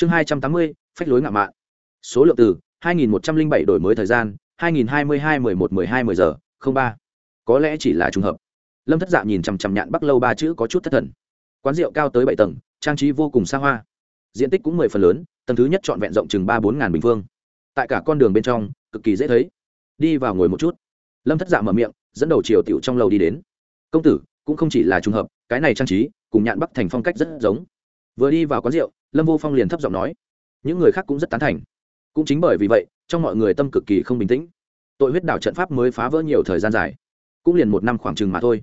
chương hai trăm tám mươi, phách lối ngạo mạn. Số lượng từ hai nghìn một trăm linh bảy đổi mới thời gian, hai nghìn hai mươi hai mười một mười hai mười giờ, không ba. Có lẽ chỉ là trùng hợp. Lâm thất dạ nhìn chằm chằm nhạn bắc lâu ba chữ có chút thất thần. Quán rượu cao tới bảy tầng, trang trí vô cùng xa hoa. Diện tích cũng mười phần lớn, tầng thứ nhất trọn vẹn rộng chừng ba bốn ngàn bình phương. Tại cả con đường bên trong, cực kỳ dễ thấy. Đi vào ngồi một chút. Lâm thất dạ mở miệng, dẫn đầu chiều tiểu trong lầu đi đến. Công tử, cũng không chỉ là trùng hợp, cái này trang trí, cùng nhạn bắc thành phong cách rất giống. Vừa đi vào quán rượu lâm vô phong liền thấp giọng nói, những người khác cũng rất tán thành. Cũng chính bởi vì vậy, trong mọi người tâm cực kỳ không bình tĩnh. Tội huyết đảo trận pháp mới phá vỡ nhiều thời gian dài, cũng liền một năm khoảng chừng mà thôi.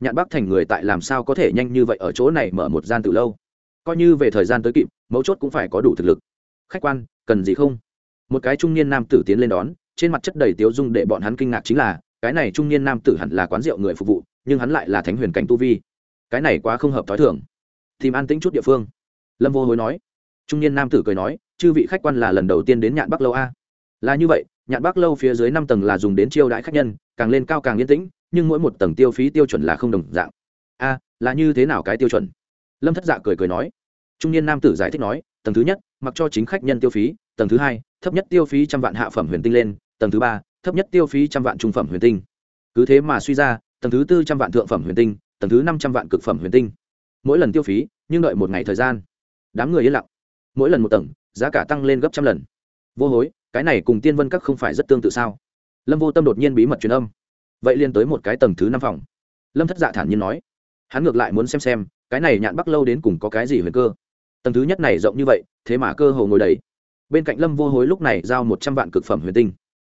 Nhạn bắc thành người tại làm sao có thể nhanh như vậy ở chỗ này mở một gian từ lâu? Coi như về thời gian tới kịp, mấu chốt cũng phải có đủ thực lực. Khách quan, cần gì không? Một cái trung niên nam tử tiến lên đón, trên mặt chất đầy tiếu dung để bọn hắn kinh ngạc chính là, cái này trung niên nam tử hẳn là quán rượu người phục vụ, nhưng hắn lại là thánh huyền cảnh tu vi. Cái này quá không hợp t h ó i thường. Tìm an tĩnh chút địa phương lâm vô hối nói. Trung niên nam tử cười nói, chư vị khách quan là lần đầu tiên đến nhạn bắc lâu a. Là như vậy, nhạn bắc lâu phía dưới năm tầng là dùng đến chiêu đãi khách nhân, càng lên cao càng yên tĩnh, nhưng mỗi một tầng tiêu phí tiêu chuẩn là không đồng dạng. A, là như thế nào cái tiêu chuẩn? Lâm thất dạ cười cười nói. Trung niên nam tử giải thích nói, tầng thứ nhất, mặc cho chính khách nhân tiêu phí, tầng thứ hai, thấp nhất tiêu phí trăm vạn hạ phẩm huyền tinh lên, tầng thứ ba, thấp nhất tiêu phí trăm vạn trung phẩm huyền tinh. Cứ thế mà suy ra, tầng thứ tư trăm vạn thượng phẩm huyền tinh, tầng thứ năm trăm vạn cực phẩm huyền tinh. Mỗi lần tiêu phí, nhưng đợi một ngày thời gian đám người yên lặng. Mỗi lần một tầng, giá cả tăng lên gấp trăm lần. Vô hối, cái này cùng tiên vân các không phải rất tương tự sao? Lâm vô tâm đột nhiên bí mật truyền âm. Vậy liên tới một cái tầng thứ năm phòng. Lâm thất dạ thản nhiên nói. Hắn ngược lại muốn xem xem, cái này nhạn bắc lâu đến cùng có cái gì huyền cơ. Tầng thứ nhất này rộng như vậy, thế mà cơ hồ ngồi đầy. Bên cạnh lâm vô hối lúc này giao một trăm vạn cực phẩm huyền tinh.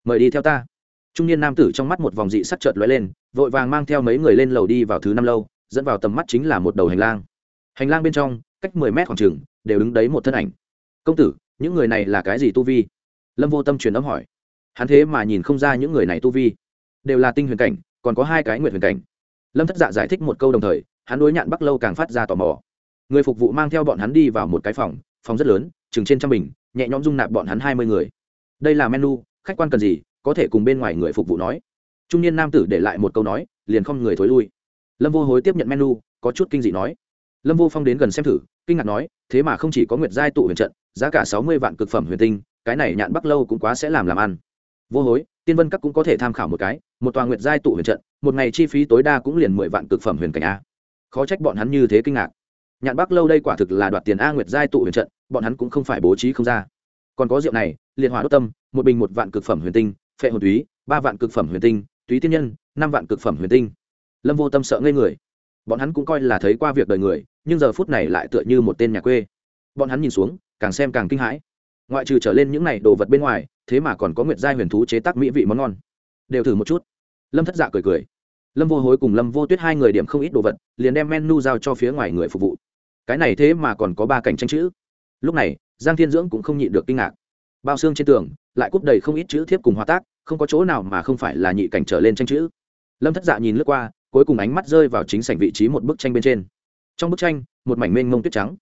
Mời đi theo ta. Trung niên nam tử trong mắt một vòng dị sắc chợt lóe lên, vội vàng mang theo mấy người lên lầu đi vào thứ năm lâu, dẫn vào tầm mắt chính là một đầu hành lang. Hành lang bên trong cách mười mét khoảng trường đều đứng đấy một thân ảnh. Công tử, những người này là cái gì tu vi? Lâm vô tâm truyền âm hỏi. Hắn thế mà nhìn không ra những người này tu vi. Đều là tinh huyền cảnh, còn có hai cái nguyện huyền cảnh. Lâm thất dạ giải thích một câu đồng thời, hắn đối nhạn bắc lâu càng phát ra tò mò. Người phục vụ mang theo bọn hắn đi vào một cái phòng phòng rất lớn, chừng trên trăm bình, nhẹ nhõm dung nạp bọn hắn hai mươi người. Đây là menu, khách quan cần gì, có thể cùng bên ngoài người phục vụ nói. Trung niên nam tử để lại một câu nói, liền không người thối lui. Lâm vô hối tiếp nhận menu, có chút kinh dị nói lâm vô phong đến gần xem thử, kinh ngạc nói, thế mà không chỉ có nguyệt giai tụ huyền trận, giá cả sáu mươi vạn cực phẩm huyền tinh, cái này nhạn bắc lâu cũng quá sẽ làm làm ăn. Vô hối, tiên vân các cũng có thể tham khảo một cái, một tòa nguyệt giai tụ huyền trận, một ngày chi phí tối đa cũng liền mười vạn cực phẩm huyền cảnh a. Khó trách bọn hắn như thế kinh ngạc. Nhạn bắc lâu đây quả thực là đoạt tiền a nguyệt giai tụ huyền trận, bọn hắn cũng không phải bố trí không ra. Còn có rượu này, liệt hỏa đốt tâm, một bình một vạn cực phẩm huyền tinh, phệ hồn túy, ba vạn cực phẩm huyền tinh, túy tiên nhân, năm vạn cực phẩm huyền tinh. Lâm vô tâm sợ ngây người. Bọn hắn cũng coi là thấy qua việc đời người nhưng giờ phút này lại tựa như một tên nhà quê. Bọn hắn nhìn xuống, càng xem càng kinh hãi. Ngoại trừ trở lên những này đồ vật bên ngoài, thế mà còn có nguyệt giai huyền thú chế tác mỹ vị món ngon. Đều thử một chút. Lâm thất dạ cười cười. Lâm vô hối cùng lâm vô tuyết hai người điểm không ít đồ vật, liền đem menu giao cho phía ngoài người phục vụ. Cái này thế mà còn có ba cảnh tranh chữ. Lúc này, giang thiên dưỡng cũng không nhịn được kinh ngạc. Bao xương trên tường, lại cúp đầy không ít chữ thiếp cùng hóa tác, không có chỗ nào mà không phải là nhị cảnh trở lên tranh chữ. Lâm thất dạ nhìn lướt qua, cuối cùng ánh mắt rơi vào chính sảnh vị trí một bức tranh bên trên trong bức tranh, một mảnh mênh mông tuyết trắng.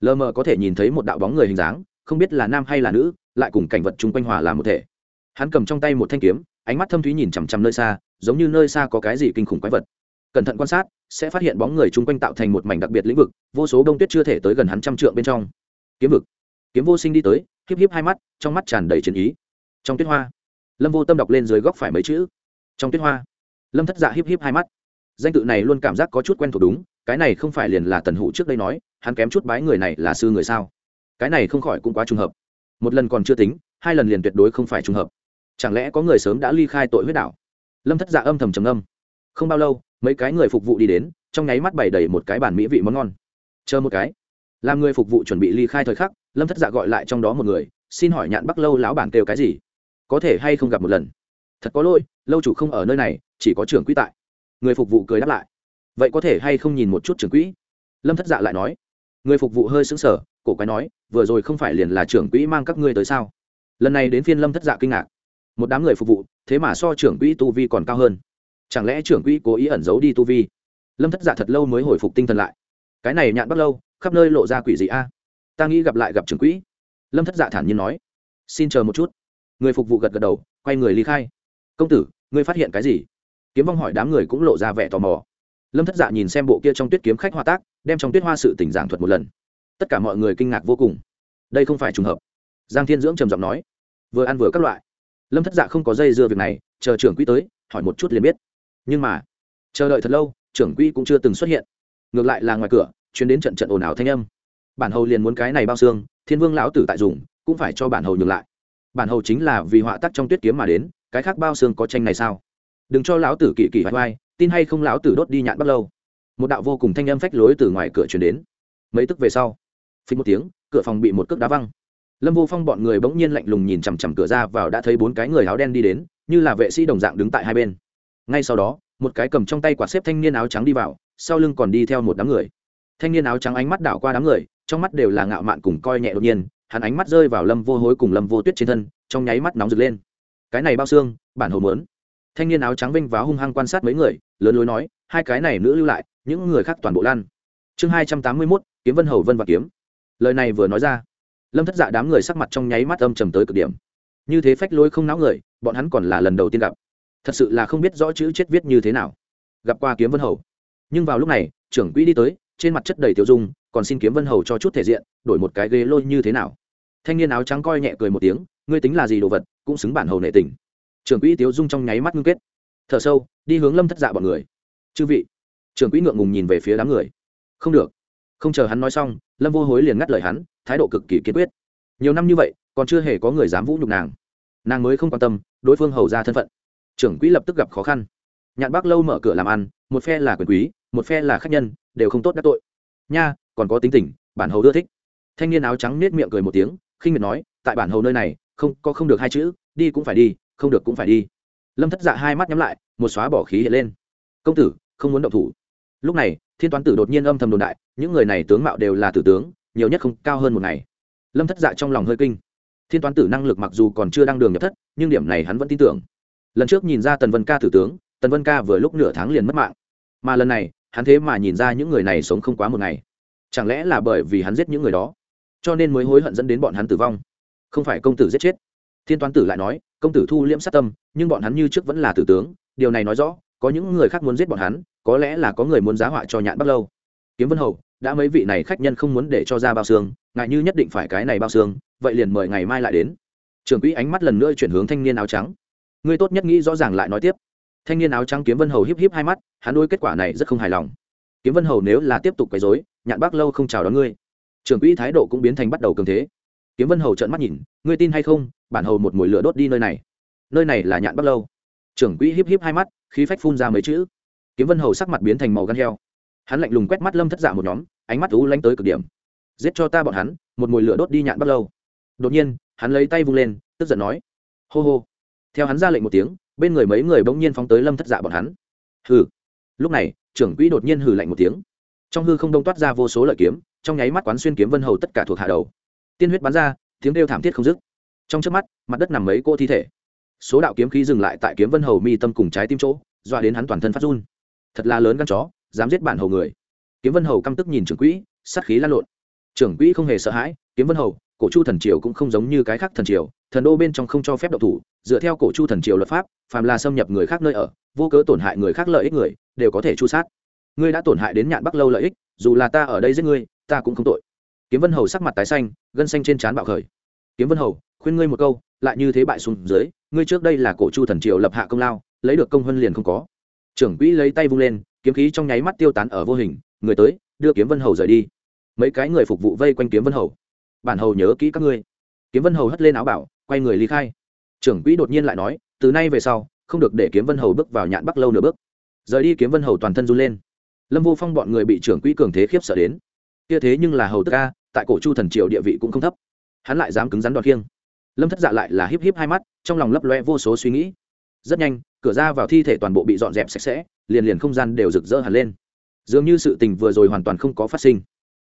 Lờ mờ có thể nhìn thấy một đạo bóng người hình dáng, không biết là nam hay là nữ, lại cùng cảnh vật chung quanh hòa làm một thể. Hắn cầm trong tay một thanh kiếm, ánh mắt thâm thúy nhìn chằm chằm nơi xa, giống như nơi xa có cái gì kinh khủng quái vật. Cẩn thận quan sát, sẽ phát hiện bóng người chung quanh tạo thành một mảnh đặc biệt lĩnh vực, vô số đông tuyết chưa thể tới gần hắn trăm trượng bên trong. Kiếm vực. Kiếm vô sinh đi tới, híp híp hai mắt, trong mắt tràn đầy chiến ý. Trong tuyết hoa. Lâm vô tâm đọc lên dưới góc phải mấy chữ. Trong tuyết hoa. Lâm thất dạ híp híp hai mắt. Danh tự này luôn cảm giác có chút quen thuộc đúng cái này không phải liền là tần hụ trước đây nói, hắn kém chút bái người này là sư người sao? Cái này không khỏi cũng quá trùng hợp. Một lần còn chưa tính, hai lần liền tuyệt đối không phải trùng hợp. Chẳng lẽ có người sớm đã ly khai tội huyết đảo? Lâm thất dạ âm thầm trầm âm không bao lâu, mấy cái người phục vụ đi đến, trong nháy mắt bày đầy một cái bản mỹ vị món ngon. Chờ một cái. Làm người phục vụ chuẩn bị ly khai thời khắc, lâm thất dạ gọi lại trong đó một người, xin hỏi nhạn bắc lâu lão bản kêu cái gì? Có thể hay không gặp một lần? Thật có lỗi, lâu chủ không ở nơi này, chỉ có trưởng quỹ tại. Người phục vụ cười đáp lại vậy có thể hay không nhìn một chút trưởng quỹ? Lâm thất dạ lại nói. Người phục vụ hơi xứng sở cổ quái nói, vừa rồi không phải liền là trưởng quỹ mang các ngươi tới sao? Lần này đến phiên lâm thất dạ kinh ngạc. Một đám người phục vụ, thế mà so trưởng quỹ tu vi còn cao hơn. Chẳng lẽ trưởng quỹ cố ý ẩn giấu đi tu vi? Lâm thất dạ thật lâu mới hồi phục tinh thần lại. Cái này nhạn bắt lâu, khắp nơi lộ ra quỷ gì a. Ta nghĩ gặp lại gặp trưởng quỹ. Lâm thất dạ thản nhiên nói. Xin chờ một chút. Người phục vụ gật gật đầu, quay người ly khai. Công tử, ngươi phát hiện cái gì? Kiếm vong hỏi đám người cũng lộ ra vẻ tò mò lâm thất dạ nhìn xem bộ kia trong tuyết kiếm khách hoa tác, đem trong tuyết hoa sự tỉnh giảng thuật một lần. Tất cả mọi người kinh ngạc vô cùng. Đây không phải trùng hợp. Giang thiên dưỡng trầm giọng nói. Vừa ăn vừa các loại. Lâm thất dạ không có dây dưa việc này, chờ trưởng quỹ tới, hỏi một chút liền biết. Nhưng mà, chờ đợi thật lâu, trưởng quỹ cũng chưa từng xuất hiện. Ngược lại là ngoài cửa chuyến đến trận trận ồn ào thanh âm. Bản hầu liền muốn cái này bao xương, thiên vương lão tử tại dùng, cũng phải cho bản hầu nhường lại. Bản hầu chính là vì họa tắc trong tuyết kiếm mà đến, cái khác bao xương có tranh này sao? Đừng cho lão tử kỳ kỳ vai vai tin hay không lão tử đốt đi nhạn bắt lâu. Một đạo vô cùng thanh âm phách lối từ ngoài cửa chuyển đến. Mấy tức về sau phí một tiếng, cửa phòng bị một cước đá văng. Lâm vô phong bọn người bỗng nhiên lạnh lùng nhìn chằm chằm cửa ra vào đã thấy bốn cái người áo đen đi đến, như là vệ sĩ đồng dạng đứng tại hai bên. Ngay sau đó, một cái cầm trong tay quả xếp thanh niên áo trắng đi vào, sau lưng còn đi theo một đám người. Thanh niên áo trắng ánh mắt đảo qua đám người, trong mắt đều là ngạo mạn cùng coi nhẹ đột nhiên, hắn ánh mắt rơi vào lâm vô hối cùng lâm vô tuyết trên thân, trong nháy mắt nóng rực lên. Cái này bao xương, bản hồ mớn thanh niên áo trắng vinh vá hung hăng quan sát mấy người lớn lối nói, hai cái này nữ lưu lại, những người khác toàn bộ lan chương hai trăm tám mươi mốt, kiếm vân hầu vân và kiếm. Lời này vừa nói ra, lâm thất dạ đám người sắc mặt trong nháy mắt âm trầm tới cực điểm. Như thế phách lối không não người, bọn hắn còn là lần đầu tiên gặp. Thật sự là không biết rõ chữ chết viết như thế nào. Gặp qua kiếm vân hầu. Nhưng vào lúc này, trưởng quỹ đi tới, trên mặt chất đầy tiêu dung, còn xin kiếm vân hầu cho chút thể diện, đổi một cái ghế lôi như thế nào. Thanh niên áo trắng coi nhẹ cười một tiếng, ngươi tính là gì đồ vật, cũng xứng bản hầu nệ tình. Trưởng quỹ tiêu dung trong nháy mắt ngưng kết thở sâu, đi hướng lâm thất dạ bọn người. Chư vị. Trưởng quỹ ngượng ngùng nhìn về phía đám người. Không được. Không chờ hắn nói xong, lâm vô hối liền ngắt lời hắn, thái độ cực kỳ kiên quyết. Nhiều năm như vậy, còn chưa hề có người dám vũ nhục nàng. Nàng mới không quan tâm, đối phương hầu ra thân phận. Trưởng quỹ lập tức gặp khó khăn. Nhạn bác lâu mở cửa làm ăn, một phe là quyền quý, một phe là khách nhân, đều không tốt đắc tội. Nha, còn có tính tình, bản hầu ưa thích. Thanh niên áo trắng nết miệng cười một tiếng, khinh miệt nói, tại bản hầu nơi này, không, có không được hai chữ, đi cũng phải đi, không được cũng phải đi lâm thất dạ hai mắt nhắm lại, một xóa bỏ khí hiện lên. Công tử, không muốn động thủ. Lúc này, thiên toán tử đột nhiên âm thầm đồn đại, những người này tướng mạo đều là tử tướng, nhiều nhất không cao hơn một ngày. Lâm thất dạ trong lòng hơi kinh. Thiên toán tử năng lực mặc dù còn chưa đăng đường nhập thất, nhưng điểm này hắn vẫn tin tưởng. Lần trước nhìn ra tần vân ca tử tướng, tần vân ca vừa lúc nửa tháng liền mất mạng. Mà lần này, hắn thế mà nhìn ra những người này sống không quá một ngày. Chẳng lẽ là bởi vì hắn giết những người đó? Cho nên mới hối hận dẫn đến bọn hắn tử vong. Không phải công tử giết chết. Thiên toán tử lại nói, công tử thu liễm sát tâm nhưng bọn hắn như trước vẫn là tử tướng, điều này nói rõ, có những người khác muốn giết bọn hắn, có lẽ là có người muốn giá họa cho nhạn bắt lâu. Kiếm vân hầu, đã mấy vị này khách nhân không muốn để cho ra bao xương, ngại như nhất định phải cái này bao xương, vậy liền mời ngày mai lại đến. Trưởng quỹ ánh mắt lần nữa chuyển hướng thanh niên áo trắng. Ngươi tốt nhất nghĩ rõ ràng lại nói tiếp. Thanh niên áo trắng kiếm vân hầu híp híp hai mắt, hắn đôi kết quả này rất không hài lòng. Kiếm vân hầu nếu là tiếp tục quấy dối nhạn bác lâu không chào đón ngươi. Trưởng quỹ thái độ cũng biến thành bắt đầu cường thế. Kiếm vân hầu trợn mắt nhìn, ngươi tin hay không? Bản hầu một mùi lửa đốt đi nơi này nơi này là nhạn bắc lâu. Trưởng quỹ híp híp hai mắt, khí phách phun ra mấy chữ. Kiếm vân hầu sắc mặt biến thành màu gan heo. Hắn lạnh lùng quét mắt lâm thất dạ một nhóm, ánh mắt ú lanh tới cực điểm. Giết cho ta bọn hắn, một mồi lửa đốt đi nhạn bắt lâu. Đột nhiên, hắn lấy tay vung lên, tức giận nói. Hô hô. Theo hắn ra lệnh một tiếng, bên người mấy người bỗng nhiên phóng tới lâm thất dạ bọn hắn. Hừ. Lúc này, trưởng quỹ đột nhiên hừ lạnh một tiếng. Trong hư không đông toát ra vô số lợi kiếm, trong nháy mắt quán xuyên kiếm vân hầu tất cả thuộc hạ đầu. Tiên huyết bắn ra, tiếng đêu thảm thiết không dứt. Trong trước mắt, mặt đất nằm mấy cô thi thể số đạo kiếm khí dừng lại tại kiếm vân hầu mi tâm cùng trái tim chỗ, dọa đến hắn toàn thân phát run. Thật là lớn gan chó, dám giết bản hầu người. Kiếm vân hầu căm tức nhìn trưởng quỹ, sát khí lan lộn. Trưởng quỹ không hề sợ hãi, kiếm vân hầu, cổ chu thần triều cũng không giống như cái khác thần triều, thần đô bên trong không cho phép độc thủ, dựa theo cổ chu thần triều luật pháp, phàm là xâm nhập người khác nơi ở, vô cớ tổn hại người khác lợi ích người, đều có thể chu sát. Ngươi đã tổn hại đến nhạn bắc lâu lợi ích, dù là ta ở đây giết ngươi, ta cũng không tội. Kiếm vân hầu sắc mặt tái xanh, gân xanh trên trán bạo khởi. Kiếm vân hầu, khuyên ngươi một câu, lại như thế bại xuống dưới ngươi trước đây là cổ chu thần triều lập hạ công lao, lấy được công huân liền không có. Trưởng quỹ lấy tay vung lên, kiếm khí trong nháy mắt tiêu tán ở vô hình, người tới, đưa kiếm vân hầu rời đi. Mấy cái người phục vụ vây quanh kiếm vân hầu. Bản hầu nhớ kỹ các ngươi. Kiếm vân hầu hất lên áo bảo, quay người ly khai. Trưởng quỹ đột nhiên lại nói, từ nay về sau, không được để kiếm vân hầu bước vào nhạn bắc lâu nửa bước. Rời đi kiếm vân hầu toàn thân run lên. Lâm vô phong bọn người bị trưởng quỹ cường thế khiếp sợ đến. Kia thế nhưng là hầu tức ca tại cổ chu thần triều địa vị cũng không thấp. Hắn lại dám cứng rắn đoạt khiêng lâm thất dạ lại là híp híp hai mắt trong lòng lấp loe vô số suy nghĩ rất nhanh cửa ra vào thi thể toàn bộ bị dọn dẹp sạch sẽ liền liền không gian đều rực rỡ hẳn lên dường như sự tình vừa rồi hoàn toàn không có phát sinh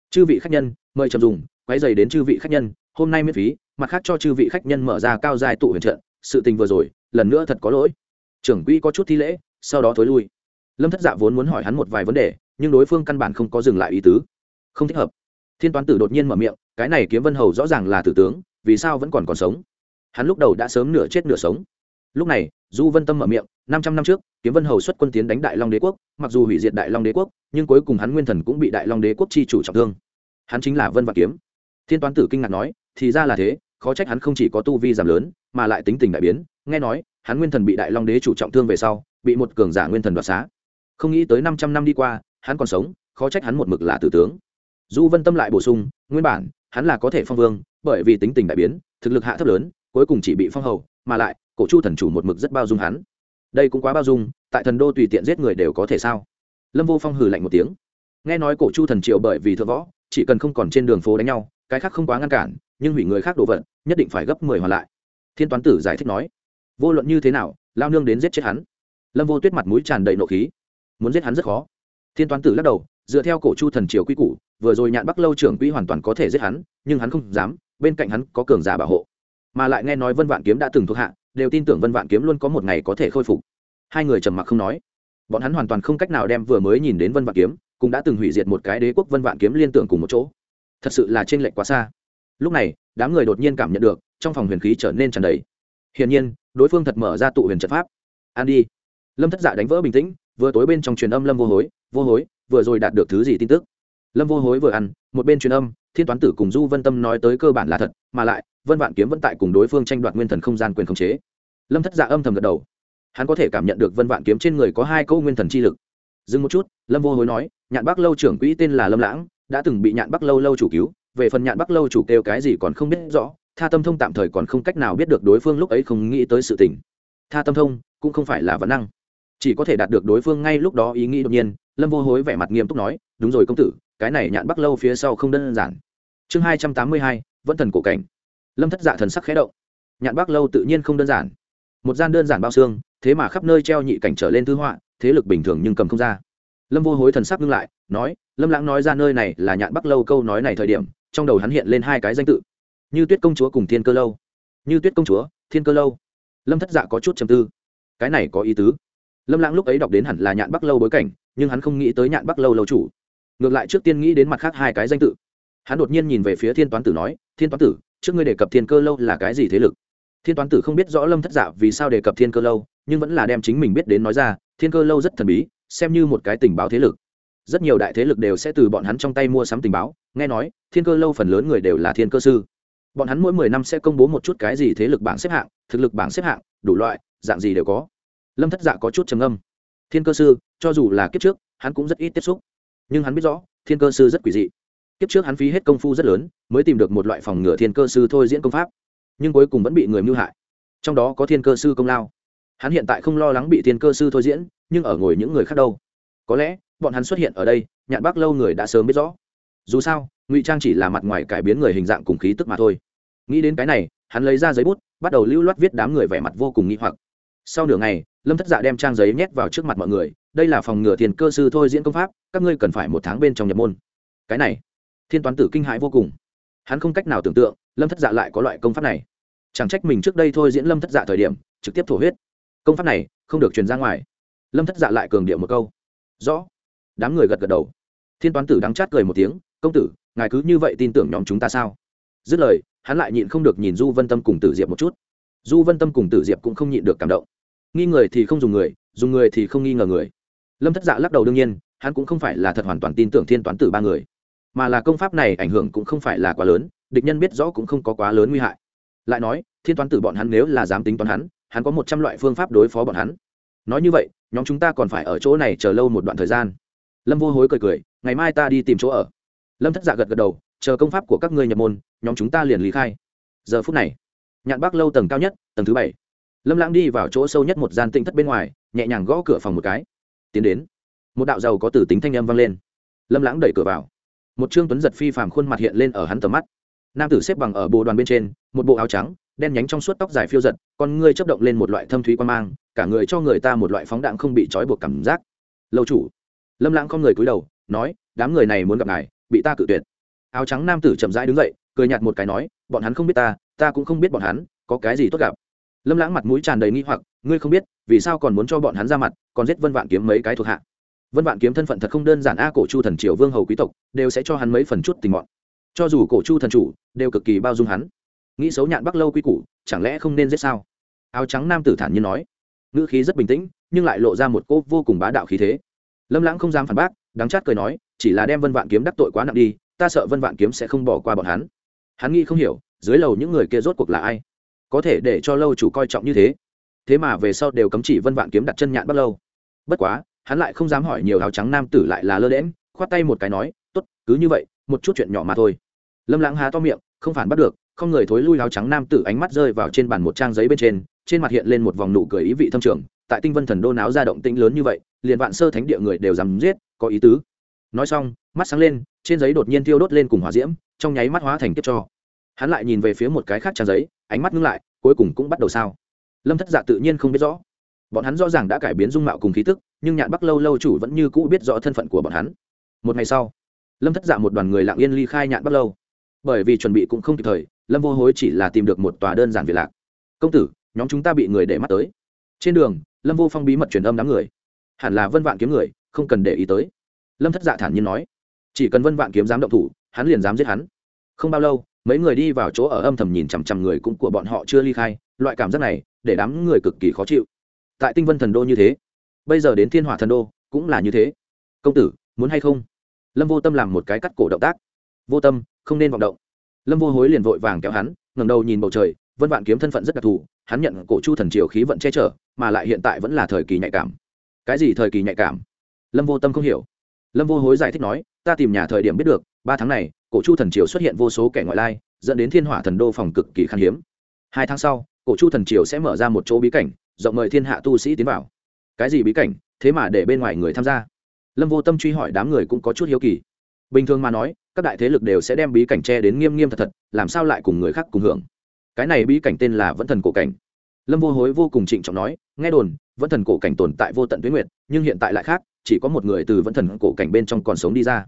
chư vị khách nhân mời trầm dùng quái dày đến chư vị khách nhân hôm nay miễn phí mặt khác cho chư vị khách nhân mở ra cao dài tụ huyền trận sự tình vừa rồi lần nữa thật có lỗi trưởng quỹ có chút thi lễ sau đó thối lui lâm thất dạ vốn muốn hỏi hắn một vài vấn đề nhưng đối phương căn bản không có dừng lại ý tứ không thích hợp thiên toán tử đột nhiên mở miệng cái này kiếm vân hầu rõ ràng là tử tướng vì sao vẫn còn còn sống? Hắn lúc đầu đã sớm nửa chết nửa sống. Lúc này, du vân tâm mở miệng, năm trăm năm trước, kiếm vân hầu xuất quân tiến đánh đại long đế quốc, mặc dù hủy diệt đại long đế quốc, nhưng cuối cùng hắn nguyên thần cũng bị đại long đế quốc chi chủ trọng thương. Hắn chính là vân và kiếm. Thiên toán tử kinh ngạc nói, thì ra là thế, khó trách hắn không chỉ có tu vi giảm lớn, mà lại tính tình đại biến. Nghe nói, hắn nguyên thần bị đại long đế chủ trọng thương về sau, bị một cường giả nguyên thần đoạt xá. Không nghĩ tới năm trăm năm đi qua, hắn còn sống, khó trách hắn một mực là tử tướng. Du vân tâm lại bổ sung, nguyên bản hắn là có thể phong vương, bởi vì tính tình đại biến, thực lực hạ thấp lớn, cuối cùng chỉ bị phong hầu, mà lại, cổ chu thần chủ một mực rất bao dung hắn. Đây cũng quá bao dung, tại thần đô tùy tiện giết người đều có thể sao? Lâm vô phong hừ lạnh một tiếng. Nghe nói cổ chu thần triệu bởi vì thượng võ, chỉ cần không còn trên đường phố đánh nhau, cái khác không quá ngăn cản, nhưng hủy người khác đồ vật nhất định phải gấp mười hoàn lại. Thiên toán tử giải thích nói, vô luận như thế nào, lao nương đến giết chết hắn. Lâm vô tuyết mặt mũi tràn đầy nộ khí. Muốn giết hắn rất khó. Thiên toán tử lắc đầu dựa theo cổ chu thần triều quy củ, vừa rồi nhạn bắc lâu trưởng quỹ hoàn toàn có thể giết hắn, nhưng hắn không dám, bên cạnh hắn có cường giả bảo hộ. Mà lại nghe nói vân vạn kiếm đã từng thuộc hạ, đều tin tưởng vân vạn kiếm luôn có một ngày có thể khôi phục. Hai người trầm mặc không nói. Bọn hắn hoàn toàn không cách nào đem vừa mới nhìn đến vân vạn kiếm, cũng đã từng hủy diệt một cái đế quốc vân vạn kiếm liên tưởng cùng một chỗ. Thật sự là t r ê n lệch quá xa. Lúc này, đám người đột nhiên cảm nhận được, trong phòng huyền khí trở nên tràn đầy. Hiển nhiên, đối phương thật mở ra tụ huyền trận pháp. An đi. Lâm thất giả đánh vỡ bình tĩnh, vừa tối bên trong truyền âm lâm vô hối vô hối vừa rồi đạt được thứ gì tin tức? Lâm vô hối vừa ăn, một bên truyền âm, thiên toán tử cùng du vân tâm nói tới cơ bản là thật, mà lại, vân vạn kiếm vẫn tại cùng đối phương tranh đoạt nguyên thần không gian quyền khống chế. Lâm thất dạ âm thầm gật đầu. Hắn có thể cảm nhận được vân vạn kiếm trên người có hai câu nguyên thần chi lực. Dừng một chút, lâm vô hối nói, nhạn bắc lâu trưởng quỹ tên là lâm lãng, đã từng bị nhạn bắc lâu lâu chủ cứu, về phần nhạn bắc lâu chủ kêu cái gì còn không biết rõ, tha tâm thông tạm thời còn không cách nào biết được đối phương lúc ấy không nghĩ tới sự tình. Tha tâm thông cũng không phải là vấn năng, chỉ có thể đạt được đối phương ngay lúc đó ý nghĩ đột nhiên lâm vô hối vẻ mặt nghiêm túc nói, đúng rồi công tử, cái này nhạn bắc lâu phía sau không đơn giản. Chương hai trăm tám mươi hai, vẫn thần cổ cảnh. Lâm thất dạ thần sắc khẽ động. Nhạn bắc lâu tự nhiên không đơn giản. Một gian đơn giản bao xương, thế mà khắp nơi treo nhị cảnh trở lên thư họa, thế lực bình thường nhưng cầm không ra. Lâm vô hối thần sắc ngưng lại, nói, lâm lãng nói ra nơi này là nhạn bắc lâu câu nói này thời điểm, trong đầu hắn hiện lên hai cái danh tự. Như tuyết công chúa cùng thiên cơ lâu. Như tuyết công chúa, thiên cơ lâu. Lâm thất dạ có chút chầm tư. Cái này có ý tứ. Lâm lãng lúc ấy đọc đến hẳn là nhạn bắc lâu bối cảnh nhưng hắn không nghĩ tới nhạn bắc lâu lâu chủ. Ngược lại trước tiên nghĩ đến mặt khác hai cái danh tự. Hắn đột nhiên nhìn về phía thiên toán tử nói, thiên toán tử, trước ngươi đề cập thiên cơ lâu là cái gì thế lực? Thiên toán tử không biết rõ lâm thất giả vì sao đề cập thiên cơ lâu, nhưng vẫn là đem chính mình biết đến nói ra, thiên cơ lâu rất thần bí, xem như một cái tình báo thế lực. Rất nhiều đại thế lực đều sẽ từ bọn hắn trong tay mua sắm tình báo, nghe nói, thiên cơ lâu phần lớn người đều là thiên cơ sư. Bọn hắn mỗi mười năm sẽ công bố một chút cái gì thế lực bảng xếp hạng, thực lực bảng xếp hạng, đủ loại, dạng gì đều có. Lâm thất dạ có chút trầm âm thiên cơ sư cho dù là kiếp trước, hắn cũng rất ít tiếp xúc. Nhưng hắn biết rõ, thiên cơ sư rất quỷ dị. Kiếp trước hắn phí hết công phu rất lớn, mới tìm được một loại phòng ngừa thiên cơ sư thôi diễn công pháp. Nhưng cuối cùng vẫn bị người mưu hại. Trong đó có thiên cơ sư công lao. Hắn hiện tại không lo lắng bị thiên cơ sư thôi diễn, nhưng ở ngồi những người khác đâu. Có lẽ, bọn hắn xuất hiện ở đây, nhạn bác lâu người đã sớm biết rõ. Dù sao, ngụy trang chỉ là mặt ngoài cải biến người hình dạng cùng khí tức mà thôi. Nghĩ đến cái này, hắn lấy ra giấy bút, bắt đầu lưu loát viết đám người vẻ mặt vô cùng nghi hoặc. Sau nửa ngày, lâm thất dạ đem trang giấy nhét vào trước mặt mọi người đây là phòng ngừa thiên cơ sư thôi diễn công pháp, các ngươi cần phải một tháng bên trong nhập môn. Cái này, thiên toán tử kinh hãi vô cùng. Hắn không cách nào tưởng tượng, lâm thất dạ lại có loại công pháp này. Chẳng trách mình trước đây thôi diễn lâm thất dạ thời điểm, trực tiếp thổ huyết. Công pháp này không được truyền ra ngoài. Lâm thất dạ lại cường điệu một câu. Rõ. Đám người gật gật đầu. Thiên toán tử đắng chát cười một tiếng, công tử, ngài cứ như vậy tin tưởng nhóm chúng ta sao? Dứt lời, hắn lại nhịn không được nhìn du vân tâm cùng tử diệp một chút. Du vân tâm cùng tử diệp cũng không nhịn được cảm động. Nghi người thì không dùng người dùng người thì không nghi ngờ người lâm thất dạ lắc đầu đương nhiên, hắn cũng không phải là thật hoàn toàn tin tưởng thiên toán tử ba người, mà là công pháp này ảnh hưởng cũng không phải là quá lớn, địch nhân biết rõ cũng không có quá lớn nguy hại. Lại nói, thiên toán tử bọn hắn nếu là dám tính toán hắn hắn có một trăm loại phương pháp đối phó bọn hắn. Nói như vậy, nhóm chúng ta còn phải ở chỗ này chờ lâu một đoạn thời gian. Lâm vô hối cười cười, ngày mai ta đi tìm chỗ ở. Lâm thất dạ gật gật đầu, chờ công pháp của các ngươi nhập môn, nhóm chúng ta liền lý khai. Giờ phút này, nhạn bác lâu tầng cao nhất, tầng thứ bảy. Lâm lãng đi vào chỗ sâu nhất một gian tinh thất bên ngoài, nhẹ nhàng gõ cửa phòng một cái tiến đến. Một đạo giàu có tử tính thanh âm vang lên. Lâm lãng đẩy cửa vào. Một trương tuấn giật phi phàm khuôn mặt hiện lên ở hắn tầm mắt. Nam tử xếp bằng ở bộ đoàn bên trên, một bộ áo trắng, đen nhánh trong suốt tóc dài phiêu giật, con ngươi chấp động lên một loại thâm thúy quan mang, cả người cho người ta một loại phóng đạn không bị trói buộc cảm giác. Lâu chủ. Lâm lãng con người cúi đầu, nói, đám người này muốn gặp ngài, bị ta cự tuyệt. Áo trắng nam tử chậm rãi đứng dậy, cười nhạt một cái nói, bọn hắn không biết ta ta cũng không biết bọn hắn, có cái gì tốt gặp lâm lãng mặt mũi tràn đầy nghi hoặc, ngươi không biết, vì sao còn muốn cho bọn hắn ra mặt, còn giết vân vạn kiếm mấy cái thuộc hạ. Vân vạn kiếm thân phận thật không đơn giản a, cổ chu thần triều vương hầu quý tộc, đều sẽ cho hắn mấy phần chút tình mọn. Cho dù cổ chu thần chủ, đều cực kỳ bao dung hắn. Nghĩ xấu nhạn bắc lâu quy củ, chẳng lẽ không nên giết sao? Áo trắng nam tử thản nhiên nói. Ngữ khí rất bình tĩnh, nhưng lại lộ ra một cô vô cùng bá đạo khí thế. Lâm lãng không dám phản bác, đắng chát cười nói, chỉ là đem vân vạn kiếm đắc tội quá nặng đi, ta sợ vân vạn kiếm sẽ không bỏ qua bọn hắn. Hắn nghĩ không hiểu, dưới lầu những người kia rốt cuộc là ai? Có thể để cho lâu chủ coi trọng như thế. Thế mà về sau đều cấm chỉ vân vạn kiếm đặt chân nhạn bắt lâu. Bất quá, hắn lại không dám hỏi nhiều áo trắng nam tử lại là lơ đễm khoát tay một cái nói, tốt, cứ như vậy, một chút chuyện nhỏ mà thôi. Lâm lãng há to miệng, không phản bắt được, không người thối lui áo trắng nam tử ánh mắt rơi vào trên bàn một trang giấy bên trên trên mặt hiện lên một vòng nụ cười ý vị thâm trường, tại tinh vân thần đô náo ra động tĩnh lớn như vậy, liền vạn sơ thánh địa người đều dám giết, có ý tứ. Nói xong, mắt sáng lên, trên giấy đột nhiên thiêu đốt lên cùng hỏa diễm, trong nháy mắt hóa thành kiếp cho. Hắn lại nhìn về phía một cái khác trang giấy ánh mắt ngưng lại, cuối cùng cũng bắt đầu sao. Lâm thất dạ tự nhiên không biết rõ. Bọn hắn rõ ràng đã cải biến dung mạo cùng khí tức, nhưng nhạn bắc lâu lâu chủ vẫn như cũ biết rõ thân phận của bọn hắn. Một ngày sau, lâm thất dạ một đoàn người lặng yên ly khai nhạn bắc lâu. Bởi vì chuẩn bị cũng không kịp thời, lâm vô hối chỉ là tìm được một tòa đơn giản việc lạc. Công tử, nhóm chúng ta bị người để mắt tới. Trên đường, lâm vô phong bí mật truyền âm đám người. Hẳn là vân vạn kiếm người, không cần để ý tới. Lâm thất dạ thản nhiên nói. Chỉ cần vân vạn kiếm dám động thủ, hắn liền dám giết hắn. Không bao lâu mấy người đi vào chỗ ở âm thầm nhìn chằm chằm người cũng của bọn họ chưa ly khai, loại cảm giác này để đám người cực kỳ khó chịu. Tại tinh vân thần đô như thế, bây giờ đến thiên hỏa thần đô cũng là như thế. Công tử, muốn hay không? Lâm vô tâm làm một cái cắt cổ động tác. Vô tâm, không nên vọng động. Lâm vô hối liền vội vàng kéo hắn ngầm đầu nhìn bầu trời, vân vạn kiếm thân phận rất đặc thù, hắn nhận cổ chu thần triều khí vận che chở, mà lại hiện tại vẫn là thời kỳ nhạy cảm. Cái gì thời kỳ nhạy cảm? Lâm vô tâm không hiểu. Lâm vô hối giải thích nói, ta tìm nhà thời điểm biết được, ba tháng này cổ chu thần triều xuất hiện vô số kẻ ngoại lai, dẫn đến thiên hỏa thần đô phòng cực kỳ khan hiếm. Hai tháng sau, cổ chu thần triều sẽ mở ra một chỗ bí cảnh, rộng mời thiên hạ tu sĩ tiến vào. Cái gì bí cảnh? Thế mà để bên ngoài người tham gia. Lâm vô tâm truy hỏi đám người cũng có chút hiếu kỳ. Bình thường mà nói, các đại thế lực đều sẽ đem bí cảnh che đến nghiêm nghiêm thật thật, làm sao lại cùng người khác cùng hưởng? Cái này bí cảnh tên là vẫn thần cổ cảnh. Lâm vô hối vô cùng trịnh trọng nói, nghe đồn, vẫn thần cổ cảnh tồn tại vô tận tuyến nguyệt, nhưng hiện tại lại khác, chỉ có một người từ vẫn thần cổ cảnh bên trong còn sống đi ra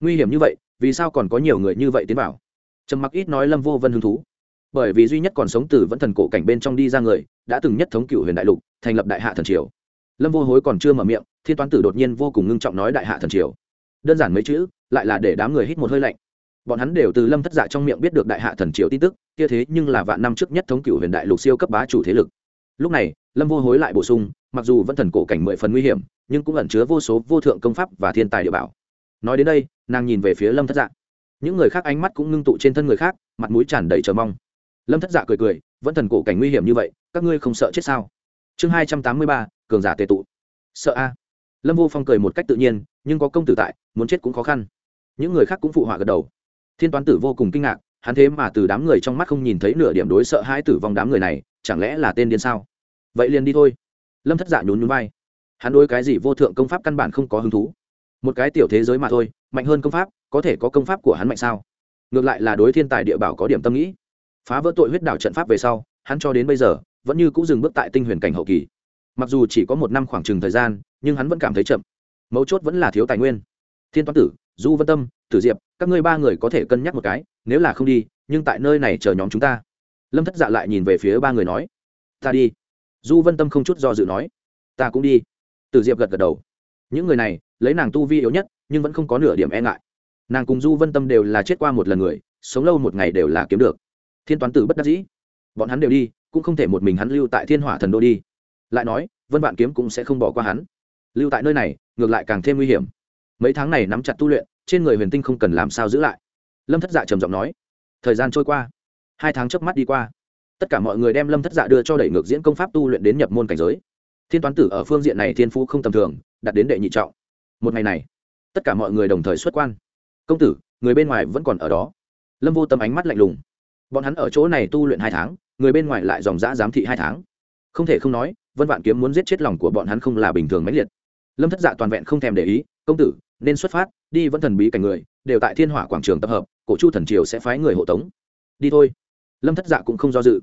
nguy hiểm như vậy, vì sao còn có nhiều người như vậy tiến vào? Trầm mặc ít nói lâm vô vân hứng thú. Bởi vì duy nhất còn sống từ vẫn thần cổ cảnh bên trong đi ra người, đã từng nhất thống cựu huyền đại lục, thành lập đại hạ thần triều. Lâm vô hối còn chưa mở miệng, thiên toán tử đột nhiên vô cùng ngưng trọng nói đại hạ thần triều. Đơn giản mấy chữ, lại là để đám người hít một hơi lạnh. Bọn hắn đều từ lâm thất dạ trong miệng biết được đại hạ thần triều tin tức, kia thế nhưng là vạn năm trước nhất thống cựu huyền đại lục siêu cấp bá chủ thế lực. Lúc này, lâm vô hối lại bổ sung, mặc dù vẫn thần cổ cảnh mười phần nguy hiểm, nhưng cũng ẩn chứa vô số vô thượng công pháp và thiên tài địa bảo nói đến đây, nàng nhìn về phía lâm thất dạ. Những người khác ánh mắt cũng ngưng tụ trên thân người khác, mặt mũi tràn đầy chờ mong. Lâm thất dạ cười cười, vẫn thần cổ cảnh nguy hiểm như vậy, các ngươi không sợ chết sao? Chương hai trăm tám mươi ba, cường giả tệ tụ. Sợ a. Lâm vô phong cười một cách tự nhiên, nhưng có công tử tại, muốn chết cũng khó khăn. Những người khác cũng phụ họa gật đầu. Thiên toán tử vô cùng kinh ngạc, hắn thế mà từ đám người trong mắt không nhìn thấy nửa điểm đối sợ hai tử vong đám người này, chẳng lẽ là tên điên sao? Vậy liền đi thôi. Lâm thất dạ nhún nhún vai. Hắn đối cái gì vô thượng công pháp căn bản không có hứng thú một cái tiểu thế giới mà thôi, mạnh hơn công pháp, có thể có công pháp của hắn mạnh sao? Ngược lại là đối thiên tài địa bảo có điểm tâm nghĩ. Phá vỡ tội huyết đảo trận pháp về sau, hắn cho đến bây giờ, vẫn như cũng dừng bước tại tinh huyền cảnh hậu kỳ. Mặc dù chỉ có một năm khoảng trừng thời gian, nhưng hắn vẫn cảm thấy chậm. Mấu chốt vẫn là thiếu tài nguyên. Thiên toán tử, du vân tâm, tử diệp, các ngươi ba người có thể cân nhắc một cái, nếu là không đi, nhưng tại nơi này chờ nhóm chúng ta. Lâm thất dạ lại nhìn về phía ba người nói, ta đi. Du vân tâm không chút do dự nói, ta cũng đi. Tử diệp gật gật đầu. Những người này lấy nàng tu vi yếu nhất, nhưng vẫn không có nửa điểm e ngại. Nàng cùng du vân tâm đều là chết qua một lần người, sống lâu một ngày đều là kiếm được. Thiên toán tử bất đắc dĩ. Bọn hắn đều đi, cũng không thể một mình hắn lưu tại thiên hỏa thần đô đi. Lại nói, vân vạn kiếm cũng sẽ không bỏ qua hắn. Lưu tại nơi này, ngược lại càng thêm nguy hiểm. Mấy tháng này nắm chặt tu luyện, trên người huyền tinh không cần làm sao giữ lại. Lâm thất dạ trầm giọng nói, thời gian trôi qua, hai tháng trước mắt đi qua. Tất cả mọi người đem lâm thất dạ đưa cho đẩy ngược diễn công pháp tu luyện đến nhập môn cảnh giới. Thiên toán tử ở phương diện này thiên phú không tầm thường đặt đến đệ nhị trọng một ngày này, tất cả mọi người đồng thời xuất quan. Công tử, người bên ngoài vẫn còn ở đó. Lâm vô tâm ánh mắt lạnh lùng. Bọn hắn ở chỗ này tu luyện hai tháng, người bên ngoài lại dòng dã giám thị hai tháng. Không thể không nói, vân vạn kiếm muốn giết chết lòng của bọn hắn không là bình thường mãnh liệt. Lâm thất dạ toàn vẹn không thèm để ý, công tử, nên xuất phát, đi vẫn thần bí cảnh người, đều tại thiên hỏa quảng trường tập hợp, cổ chu thần triều sẽ phái người hộ tống. Đi thôi. Lâm thất dạ cũng không do dự.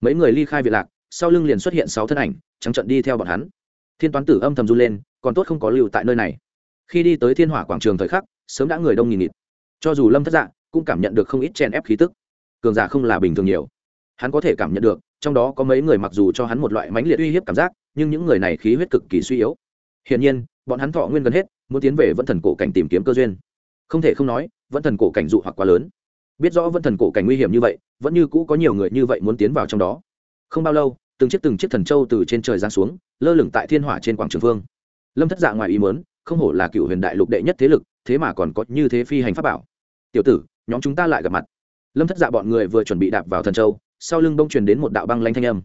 Mấy người ly khai việt lạc, sau lưng liền xuất hiện sáu thân ảnh, trắng trận đi theo bọn hắn. Thiên toán tử âm thầm run lên, còn tốt không có lưu tại nơi này khi đi tới thiên hỏa quảng trường thời khắc, sớm đã người đông nghìn nghịt. Cho dù lâm thất dạ cũng cảm nhận được không ít chen ép khí tức. Cường giả không là bình thường nhiều. Hắn có thể cảm nhận được, trong đó có mấy người mặc dù cho hắn một loại mãnh liệt uy hiếp cảm giác, nhưng những người này khí huyết cực kỳ suy yếu. Hiển nhiên, bọn hắn thọ nguyên gần hết, muốn tiến về vẫn thần cổ cảnh tìm kiếm cơ duyên. Không thể không nói vẫn thần cổ cảnh dụ hoặc quá lớn. Biết rõ vẫn thần cổ cảnh nguy hiểm như vậy, vẫn như cũ có nhiều người như vậy muốn tiến vào trong đó. Không bao lâu, từng chiếc từng chiếc thần châu từ trên trời giáng xuống, lơ lửng tại thiên hỏa trên quảng trường phương lâm thất dạ ngoài ý mớn không hổ là cựu huyền đại lục đệ nhất thế lực, thế mà còn có như thế phi hành pháp bảo. Tiểu tử, nhóm chúng ta lại gặp mặt. Lâm thất dạ bọn người vừa chuẩn bị đạp vào thần châu, sau lưng bông truyền đến một đạo băng lanh thanh âm.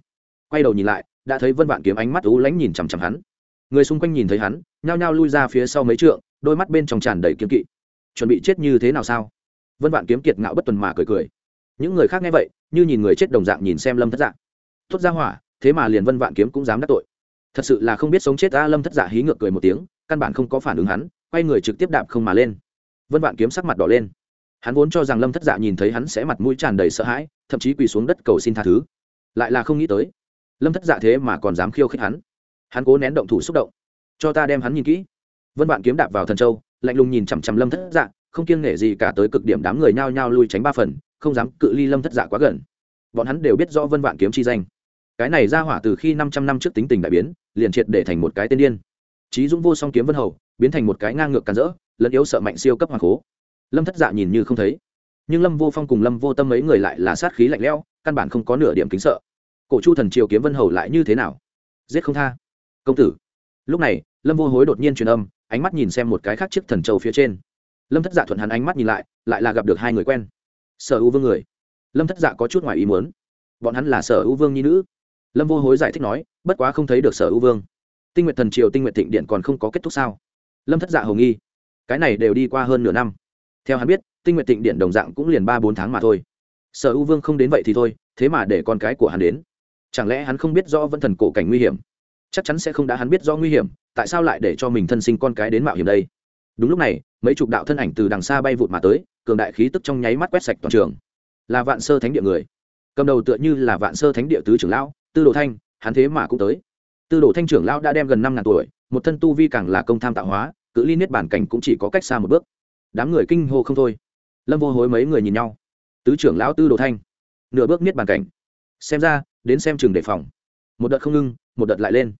Quay đầu nhìn lại, đã thấy vân vạn kiếm ánh mắt ú lánh nhìn chằm chằm hắn. Người xung quanh nhìn thấy hắn, nhao nhao lui ra phía sau mấy trượng, đôi mắt bên trong tràn đầy kiếm kỵ. Chuẩn bị chết như thế nào sao? Vân vạn kiếm kiệt ngạo bất tuần mà cười cười. Những người khác nghe vậy, như nhìn người chết đồng dạng nhìn xem lâm thất dạ. Thốt ra hỏa, thế mà liền vân vạn kiếm cũng dám đắc tội. Thật sự là không biết sống chết ta lâm thất dạ hí ngược cười một tiếng căn bản không có phản ứng hắn, quay người trực tiếp đạp không mà lên. Vân vạn kiếm sắc mặt đỏ lên. Hắn vốn cho rằng lâm thất dạ nhìn thấy hắn sẽ mặt mũi tràn đầy sợ hãi, thậm chí quỳ xuống đất cầu xin tha thứ. Lại là không nghĩ tới, lâm thất dạ thế mà còn dám khiêu khích hắn. Hắn cố nén động thủ xúc động. Cho ta đem hắn nhìn kỹ. Vân vạn kiếm đạp vào thần châu, lạnh lùng nhìn chằm chằm lâm thất dạ không kiêng nể gì cả tới cực điểm đám người nhao nhao lui tránh ba phần, không dám cự ly lâm thất dạ quá gần. Bọn hắn đều biết rõ vân vạn kiếm chi danh. Cái này ra hỏa từ khi năm trăm năm trước tính tình đại biến, liền triệt để thành một cái tên điên trí dũng vô song kiếm vân hầu, biến thành một cái ngang ngược càn rỡ, lẫn yếu sợ mạnh siêu cấp hoàng cố. Lâm thất dạ nhìn như không thấy. Nhưng lâm vô phong cùng lâm vô tâm mấy người lại là sát khí lạnh lẽo, căn bản không có nửa điểm kính sợ. Cổ chu thần triều kiếm vân hầu lại như thế nào? Giết không tha. Công tử. Lúc này, lâm vô hối đột nhiên truyền âm, ánh mắt nhìn xem một cái khác chiếc thần châu phía trên. Lâm thất dạ thuận hắn ánh mắt nhìn lại lại là gặp được hai người quen. Sở U vương người. Lâm thất dạ có chút ngoài ý muốn. Bọn hắn là sở U vương nhi nữ. Lâm vô hối giải thích nói, bất quá không thấy được sở U vương tinh nguyện thần triều tinh nguyện thịnh điện còn không có kết thúc sao? Lâm thất dạ hầu nghi. Cái này đều đi qua hơn nửa năm. Theo hắn biết, tinh nguyện thịnh điện đồng dạng cũng liền ba bốn tháng mà thôi. Sở U vương không đến vậy thì thôi, thế mà để con cái của hắn đến. Chẳng lẽ hắn không biết do vẫn thần cổ cảnh nguy hiểm? Chắc chắn sẽ không đã hắn biết do nguy hiểm, tại sao lại để cho mình thân sinh con cái đến mạo hiểm đây? Đúng lúc này, mấy chục đạo thân ảnh từ đằng xa bay vụt mà tới, cường đại khí tức trong nháy mắt quét sạch toàn trường. Là vạn sơ thánh địa người. Cầm đầu tựa như là vạn sơ thánh địa tứ trưởng lão, tư đồ thanh, hắn thế mà cũng tới tư đồ thanh trưởng lão đã đem gần năm ngàn tuổi, một thân tu vi càng là công tham tạo hóa, cự ly niết bản cảnh cũng chỉ có cách xa một bước. Đám người kinh hô không thôi. Lâm vô hối mấy người nhìn nhau. Tứ trưởng lão tư đồ thanh. Nửa bước niết bàn cảnh. Xem ra, đến xem trường đề phòng. Một đợt không ngưng, một đợt lại lên.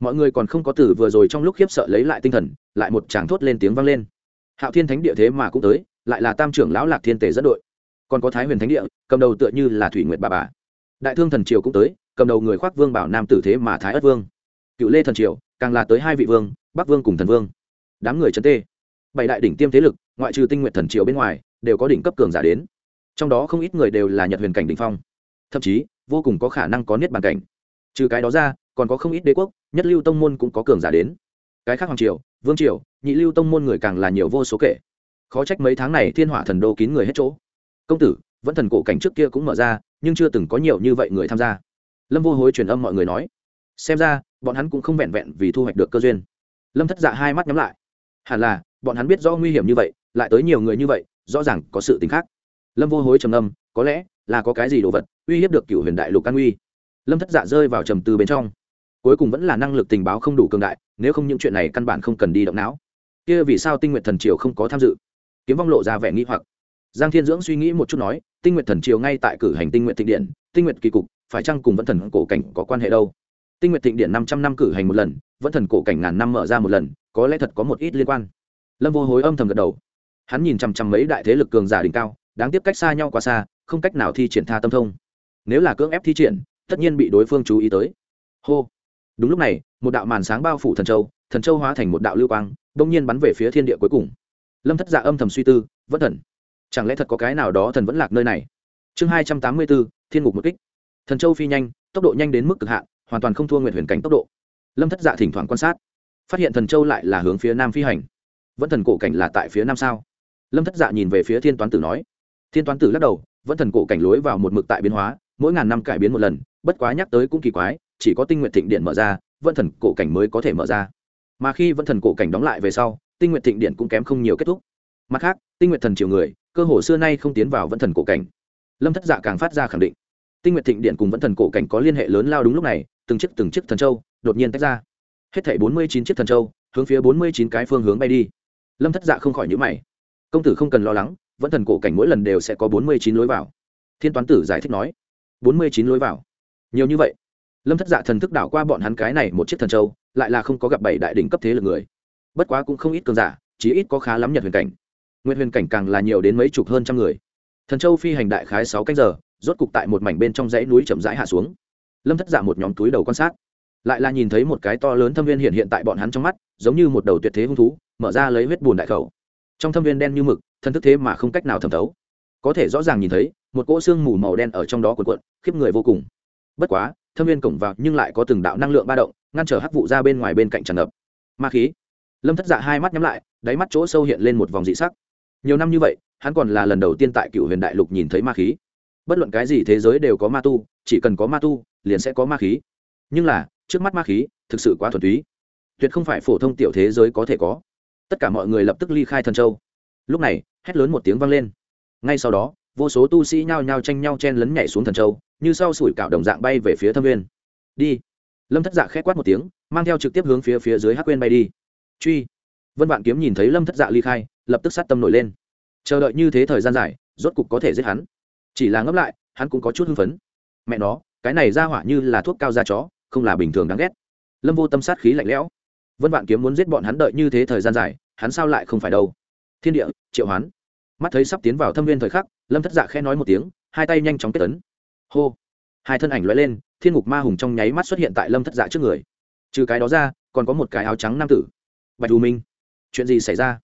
Mọi người còn không có tử vừa rồi trong lúc khiếp sợ lấy lại tinh thần, lại một chàng thốt lên tiếng vang lên. Hạo thiên thánh địa thế mà cũng tới, lại là tam trưởng lão lạc thiên tề dẫn đội. Còn có thái huyền thánh địa, cầm đầu tựa như là thủy nguyệt bà bà. Đại thương thần triều cũng tới cầm đầu người khoác vương bảo nam tử thế mà thái ất vương. Cựu lê thần triều, càng là tới hai vị vương, bắc vương cùng thần vương. Đám người trấn tê. Bảy đại đỉnh tiêm thế lực, ngoại trừ tinh nguyện thần triều bên ngoài, đều có đỉnh cấp cường giả đến. Trong đó không ít người đều là nhật huyền cảnh đ ỉ n h phong. Thậm chí, vô cùng có khả năng có niết bàn cảnh. Trừ cái đó ra, còn có không ít đế quốc, nhất lưu tông môn cũng có cường giả đến. Cái khác hoàng triều, vương triều, nhị lưu tông môn người càng là nhiều vô số kể. Khó trách mấy tháng này thiên hỏa thần đô kín người hết chỗ. Công tử, vẫn thần cổ cảnh trước kia cũng mở ra, nhưng chưa từng có nhiều như vậy người tham gia lâm vô hối truyền âm mọi người nói, xem ra, bọn hắn cũng không vẹn vẹn vì thu hoạch được cơ duyên. Lâm thất dạ hai mắt nhắm lại. Hẳn là, bọn hắn biết rõ nguy hiểm như vậy, lại tới nhiều người như vậy, rõ ràng có sự tính khác. Lâm vô hối trầm âm có lẽ là có cái gì đồ vật uy hiếp được cựu huyền đại lục an uy lâm thất dạ rơi vào trầm tư bên trong. Cuối cùng vẫn là năng lực tình báo không đủ cường đại, nếu không những chuyện này căn bản không cần đi động não. Kia vì sao tinh nguyện thần triều không có tham dự? Kiếm vong lộ ra vẻ nghi hoặc giang thiên dưỡng suy nghĩ một chút nói, tinh nguyện thần triều ngay tại cử hành tinh nguyện thịnh điện, tinh nguyện kỳ cục, phải chăng cùng vẫn thần cổ cảnh có quan hệ đâu? Tinh nguyện thịnh điện năm trăm năm cử hành một lần, vẫn thần cổ cảnh ngàn năm mở ra một lần, có lẽ thật có một ít liên quan. Lâm vô hối âm thầm gật đầu. Hắn nhìn chằm chằm mấy đại thế lực cường giả đỉnh cao, đáng tiếp cách xa nhau quá xa, không cách nào thi triển tha tâm thông. Nếu là cưỡng ép thi triển, tất nhiên bị đối phương chú ý tới. Hô. Đúng lúc này, một đạo màn sáng bao phủ thần châu thần châu hóa thành một đạo lưu quang, đông nhiên bắn về phía thiên địa cuối cùng. Lâm thất dạ âm thầm suy tư, vẫn thần chẳng lẽ thật có cái nào đó thần vẫn lạc nơi này? Chương hai trăm tám mươi bốn, thiên ngục một kích. Thần châu phi nhanh, tốc độ nhanh đến mức cực hạn, hoàn toàn không thua nguyện huyền cảnh tốc độ. Lâm thất dạ thỉnh thoảng quan sát, phát hiện thần châu lại là hướng phía nam phi hành. Vẫn thần cổ cảnh là tại phía nam sao? Lâm thất dạ nhìn về phía thiên toán tử nói. Thiên toán tử lắc đầu, vẫn thần cổ cảnh lối vào một mực tại biến hóa, mỗi ngàn năm cải biến một lần, bất quá nhắc tới cũng kỳ quái, chỉ có tinh nguyện thịnh điện mở ra, vẫn thần cổ cảnh mới có thể mở ra. Mà khi vẫn thần cổ cảnh đóng lại về sau, tinh nguyện thịnh điện cũng kém không nhiều kết thúc. Mặt khác, tinh nguyện thần triều người cơ hồ xưa nay không tiến vào vẫn thần cổ cảnh. Lâm thất dạ càng phát ra khẳng định. Tinh nguyện thịnh điện cùng vẫn thần cổ cảnh có liên hệ lớn lao đúng lúc này, từng chiếc từng chiếc thần châu đột nhiên tách ra. Hết thảy bốn mươi chín chiếc thần châu hướng phía bốn mươi chín cái phương hướng bay đi. Lâm thất dạ không khỏi nhữ mày. Công tử không cần lo lắng, vẫn thần cổ cảnh mỗi lần đều sẽ có bốn mươi chín lối vào. Thiên toán tử giải thích nói. bốn mươi chín lối vào. Nhiều như vậy. Lâm thất dạ thần thức đảo qua bọn hắn cái này một chiếc thần châu, lại là không có gặp bảy đại đ ỉ n h cấp thế lực người. Bất quá cũng không ít cường giả, chí ít có khá lắm nhật huyền cảnh nguyện huyền cảnh càng là nhiều đến mấy chục hơn trăm người. Thần châu phi hành đại khái sáu canh giờ, rốt cục tại một mảnh bên trong dãy núi chậm rãi hạ xuống. Lâm thất dạ một nhóm túi đầu quan sát, lại là nhìn thấy một cái to lớn thâm viên hiện hiện tại bọn hắn trong mắt, giống như một đầu tuyệt thế hung thú, mở ra lấy huyết bùn đại khẩu. Trong thâm viên đen như mực, thân thức thế mà không cách nào thẩm thấu. Có thể rõ ràng nhìn thấy, một cỗ xương mù màu đen ở trong đó cuộn cuộn, khiếp người vô cùng. Bất quá, thâm viên cổng vào nhưng lại có từng đạo năng lượng ba động, ngăn trở hắc vụ ra bên ngoài bên cạnh tràn ngập. Ma khí. Lâm thất dạ hai mắt nhắm lại, đáy mắt chỗ sâu hiện lên một vòng dị sắc nhiều năm như vậy, hắn còn là lần đầu tiên tại cựu huyền đại lục nhìn thấy ma khí. Bất luận cái gì thế giới đều có ma tu, chỉ cần có ma tu, liền sẽ có ma khí. Nhưng là, trước mắt ma khí thực sự quá thuần túy. Tuyệt không phải phổ thông tiểu thế giới có thể có. Tất cả mọi người lập tức ly khai thần châu. Lúc này, hét lớn một tiếng vang lên. Ngay sau đó, vô số tu sĩ nhao nhao tranh nhau chen lấn nhảy xuống thần châu, như sau sủi cạo đồng dạng bay về phía thâm viên đi. Lâm thất dạ khét quát một tiếng, mang theo trực tiếp hướng phía phía dưới hắc quên bay đi. Truy. Vân vạn kiếm nhìn thấy lâm thất dạ ly khai lập tức sát tâm nổi lên. Chờ đợi như thế thời gian dài, rốt cục có thể giết hắn. Chỉ là ngẫm lại, hắn cũng có chút hưng phấn. Mẹ nó, cái này ra hỏa như là thuốc cao da chó, không là bình thường đáng ghét. Lâm vô tâm sát khí lạnh lẽo. Vân vạn kiếm muốn giết bọn hắn đợi như thế thời gian dài, hắn sao lại không phải đâu? Thiên địa, triệu hoán. Mắt thấy sắp tiến vào thâm viên thời khắc, lâm thất dạ khẽ nói một tiếng, hai tay nhanh chóng kết tấn hô. Hai thân ảnh loại lên, thiên ngục ma hùng trong nháy mắt xuất hiện tại lâm thất dạ trước người. Trừ cái đó ra, còn có một cái áo trắng nam tử. Bạch u minh. Chuyện gì xảy ra?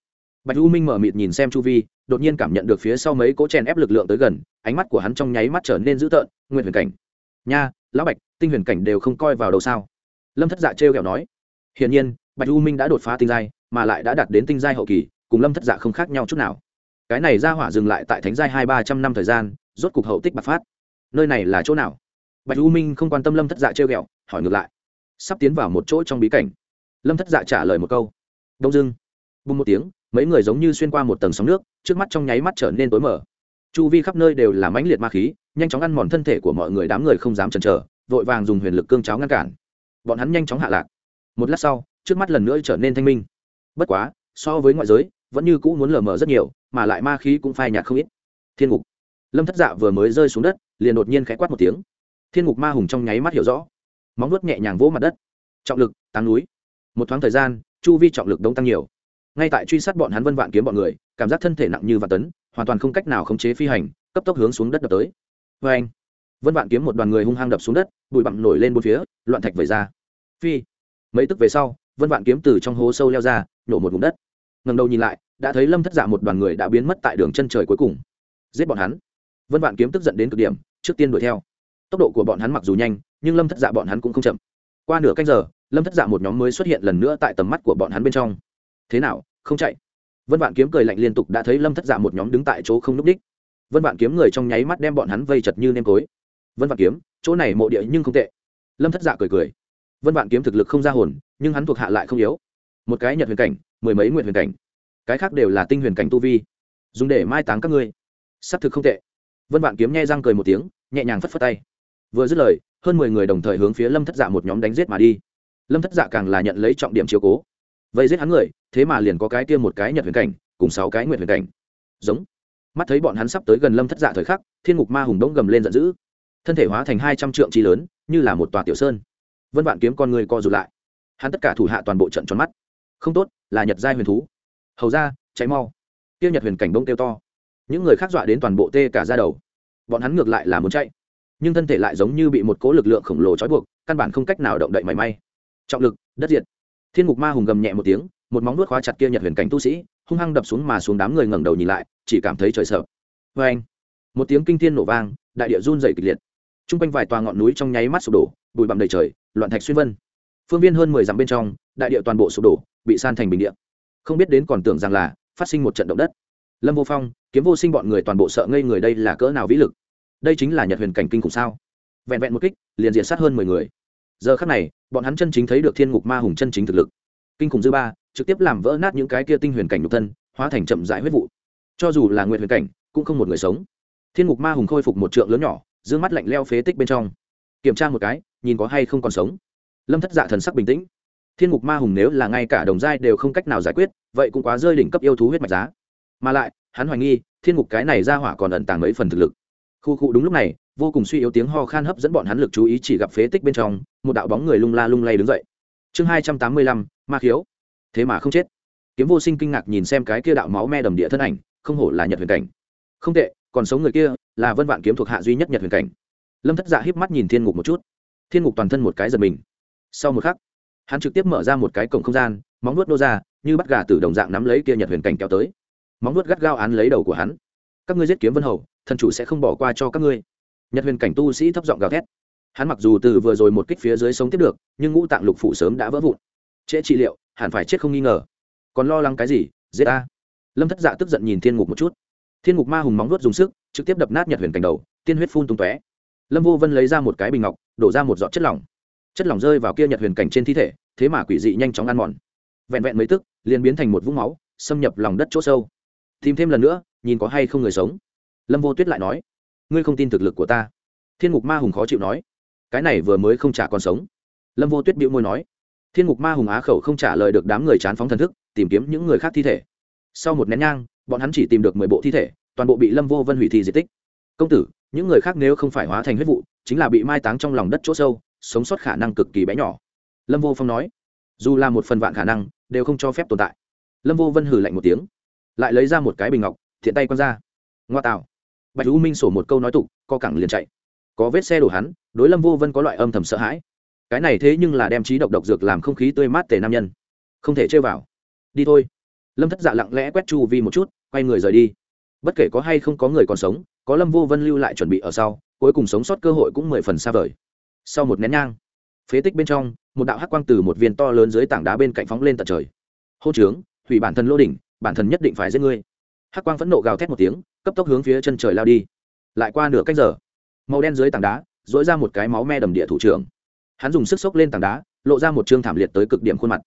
Bạch u minh mở mịt nhìn xem chu vi, đột nhiên cảm nhận được phía sau mấy cỗ chèn ép lực lượng tới gần, ánh mắt của hắn trong nháy mắt trở nên dữ tợn nguyên huyền cảnh. Nha, lão bạch, tinh huyền cảnh đều không coi vào đầu sao? Lâm thất dạ trêu kẹo nói. Hiển nhiên, bạch u minh đã đột phá tinh giai, mà lại đã đạt đến tinh giai hậu kỳ, cùng lâm thất dạ không khác nhau chút nào. Cái này ra hỏa dừng lại tại thánh giai hai ba trăm năm thời gian, rốt cục hậu tích bạc phát. Nơi này là chỗ nào? Bạch u minh không quan tâm lâm thất dạ trêu ghẹo, hỏi ngược lại. Sắp tiến vào một chỗ trong bí cảnh. Lâm thất dạ trả lời một câu. Đông dưng bùng một tiếng mấy người giống như xuyên qua một tầng sóng nước, trước mắt trong nháy mắt trở nên tối mở chu vi khắp nơi đều là mãnh liệt ma khí, nhanh chóng ăn mòn thân thể của mọi người, đám người không dám chần chờ, vội vàng dùng huyền lực cương cháo ngăn cản. Bọn hắn nhanh chóng hạ lạc. Một lát sau, trước mắt lần nữa trở nên thanh minh. Bất quá, so với ngoại giới, vẫn như cũ muốn lờ mờ rất nhiều, mà lại ma khí cũng phai nhạt không ít. Thiên ngục. Lâm thất dạ vừa mới rơi xuống đất, liền đột nhiên khẽ quát một tiếng. Thiên ngục ma hùng trong nháy mắt hiểu rõ. Móng nuốt nhẹ nhàng vỗ mặt đất. Trọng lực tán núi. Một thoáng thời gian, chu vi trọng lực đông tăng nhiều ngay tại truy sát bọn hắn vân vạn kiếm bọn người, cảm giác thân thể nặng như vạn tấn, hoàn toàn không cách nào khống chế phi hành, cấp tốc hướng xuống đất đập tới. Vê anh, vân vạn kiếm một đoàn người hung hăng đập xuống đất, bụi bặm nổi lên bốn phía, loạn thạch vẩy ra. Phi, mấy tức về sau, vân vạn kiếm từ trong hố sâu leo ra nhổ một vùng đất. Ngần đầu nhìn lại, đã thấy lâm thất giả một đoàn người đã biến mất tại đường chân trời cuối cùng. Giết bọn hắn. Vân vạn kiếm tức giận đến cực điểm, trước tiên đuổi theo. Tốc độ của bọn hắn mặc dù nhanh, nhưng lâm thất dạ bọn hắn cũng không chậm. Qua nửa canh giờ, lâm thất dạ một nhóm mới xuất hiện lần nữa tại tầm mắt của bọn hắn bên trong thế nào, không chạy? Vân vạn kiếm cười lạnh liên tục đã thấy lâm thất giả một nhóm đứng tại chỗ không núp đích. Vân vạn kiếm người trong nháy mắt đem bọn hắn vây chật như nêm cối. Vân vạn kiếm, chỗ này mộ địa nhưng không tệ. Lâm thất giả cười cười. Vân vạn kiếm thực lực không ra hồn, nhưng hắn thuộc hạ lại không yếu. Một cái nhật huyền cảnh, mười mấy nguyện huyền cảnh. Cái khác đều là tinh huyền cảnh tu vi. Dùng để mai táng các ngươi. Xác thực không tệ. Vân vạn kiếm nghe răng cười một tiếng, nhẹ nhàng phất phất tay. Vừa dứt lời, hơn mười người đồng thời hướng phía lâm thất dạ một nhóm đánh giết mà đi. Lâm thất dạ càng là nhận lấy trọng điểm chiếu cố. Vây giết hắn người thế mà liền có cái kia một cái nhật huyền cảnh, cùng sáu cái nguyệt huyền cảnh. Giống. Mắt thấy bọn hắn sắp tới gần lâm thất dạ thời khắc, thiên ngục ma hùng đống gầm lên giận dữ. Thân thể hóa thành hai trăm trượng chi lớn, như là một tòa tiểu sơn. Vân vạn kiếm con người co rụt lại. Hắn tất cả thủ hạ toàn bộ trận tròn mắt. Không tốt, là nhật giai huyền thú. Hầu ra cháy mau. Tiêu nhật huyền cảnh bông kêu to. Những người khác dọa đến toàn bộ tê cả ra đầu. Bọn hắn ngược lại là muốn chạy. Nhưng thân thể lại giống như bị một cố lực lượng khổng lồ trói buộc, căn bản không cách nào động đậy mảy may. Trọng lực, đất diệt. Thiên ngục ma hùng gầm nhẹ một tiếng một móng nuốt khóa chặt kia nhật huyền cảnh tu sĩ, hung hăng đập xuống mà xuống đám người ngẩng đầu nhìn lại, chỉ cảm thấy trời sợ. Vê anh, một tiếng kinh thiên nổ vang, đại địa run dày kịch liệt. T r u n g quanh vài tòa ngọn núi trong nháy mắt sụp đổ, bụi bặm đầy trời, loạn thạch xuyên vân. Phương viên hơn mười dặm bên trong, đại địa toàn bộ sụp đổ, bị san thành bình địa. Không biết đến còn tưởng rằng là phát sinh một trận động đất. Lâm vô phong, kiếm vô sinh bọn người toàn bộ sợ ngây người đây là cỡ nào vĩ lực? Đây chính là nhật huyền cảnh kinh khủng sao? Vẹn vẹn một kích, liền diện sát hơn mười người. Giờ khắc này, bọn hắn chân chính thấy được thiên ngục ma hùng chân chính thực lực. Kinh khủng dư ba trực tiếp làm vỡ nát những cái kia tinh huyền cảnh nhục thân, hóa thành chậm dại huyết vụ. Cho dù là nguyện huyền cảnh, cũng không một người sống. Thiên ngục ma hùng khôi phục một trượng lớn nhỏ d ư ơ n g mắt lạnh leo phế tích bên trong. Kiểm tra một cái, nhìn có hay không còn sống. Lâm thất dạ thần sắc bình tĩnh. Thiên ngục ma hùng nếu là ngay cả đồng giai đều không cách nào giải quyết, vậy cũng quá rơi đỉnh cấp yêu thú huyết mạch giá. Mà lại, hắn hoài nghi, thiên ngục cái này ra hỏa còn ẩn tàng mấy phần thực lực. Khu khu đúng lúc này, vô cùng suy yếu tiếng ho khan hấp dẫn bọn hắn lực chú ý chỉ gặp phế tích bên trong, một đạo bóng người lung la lung lay đứng dậy. Chương hai trăm tám mươi lăm, ma khiếu thế mà không chết. Kiếm vô sinh kinh ngạc nhìn xem cái kia đạo máu me đầm địa thân ảnh, không hổ là nhật huyền cảnh. Không tệ, còn sống người kia, là vân vạn kiếm thuộc hạ duy nhất nhật huyền cảnh. Lâm thất dạ híp mắt nhìn thiên ngục một chút. Thiên ngục toàn thân một cái giật mình. Sau một khắc, hắn trực tiếp mở ra một cái cổng không gian, móng nuốt nô ra, như bắt gà từ đồng dạng nắm lấy kia nhật huyền cảnh kéo tới. Móng nuốt gắt gao án lấy đầu của hắn. Các ngươi giết kiếm vân hầu, thần chủ sẽ không bỏ qua cho các ngươi. Nhật huyền cảnh tu sĩ thấp giọng gào thét. Hắn mặc dù từ vừa rồi một kích phía dưới sống tiếp được, nhưng ngũ tạng lục phủ sớm đã vỡ vụn trễ trị liệu, hẳn phải chết không nghi ngờ. Còn lo lắng cái gì? Giết ta. Lâm thất dạ tức giận nhìn thiên ngục một chút. Thiên ngục ma hùng móng vuốt dùng sức, trực tiếp đập nát nhật huyền cảnh đầu, tiên huyết phun tung tóe. Lâm vô vân lấy ra một cái bình ngọc, đổ ra một giọt chất lỏng. Chất lỏng rơi vào kia nhật huyền cảnh trên thi thể, thế mà quỷ dị nhanh chóng ăn mòn. Vẹn vẹn mấy tức, liền biến thành một vũng máu, xâm nhập lòng đất chỗ sâu. Tìm thêm lần nữa, nhìn có hay không người sống. Lâm vô tuyết lại nói, ngươi không tin thực lực của ta. Thiên ngục ma hùng khó chịu nói, cái này vừa mới không trả còn sống. Lâm vô tuyết bĩu môi nói thiên ngục ma hùng á khẩu không trả lời được đám người chán phóng thần thức, tìm kiếm những người khác thi thể. Sau một nén nhang, bọn hắn chỉ tìm được mười bộ thi thể, toàn bộ bị lâm vô vân hủy thi di tích. Công tử, những người khác nếu không phải hóa thành huyết vụ, chính là bị mai táng trong lòng đất chỗ sâu, sống sót khả năng cực kỳ bé nhỏ. Lâm vô phong nói, dù là một phần vạn khả năng, đều không cho phép tồn tại. Lâm vô vân hử lạnh một tiếng, lại lấy ra một cái bình ngọc, thiện tay quăng ra. Ngoa tạo. Bạch u minh sổ một câu nói tục, co cẳng liền chạy. Có vết xe đổ hắn, đối lâm vô vân có loại âm thầm sợ hãi cái này thế nhưng là đem trí độc độc dược làm không khí tươi mát tề nam nhân. Không thể chơi vào. Đi thôi. Lâm thất dạ lặng lẽ quét chu vi một chút, quay người rời đi. Bất kể có hay không có người còn sống, có lâm vô vân lưu lại chuẩn bị ở sau, cuối cùng sống sót cơ hội cũng mười phần xa vời. Sau một nén nhang, phế tích bên trong, một đạo hắc quang từ một viên to lớn dưới tảng đá bên cạnh phóng lên tận trời. Hô trướng hủy bản thân lô đỉnh, bản thân nhất định phải giết ngươi. Hắc quang phẫn nộ gào thét một tiếng, cấp tốc hướng phía chân trời lao đi. Lại qua nửa cách giờ, màu đen dưới tảng đá dỗi ra một cái máu me đầm địa thủ trưởng hắn dùng sức sốc lên tảng đá, lộ ra một chương thảm liệt tới cực điểm khuôn mặt.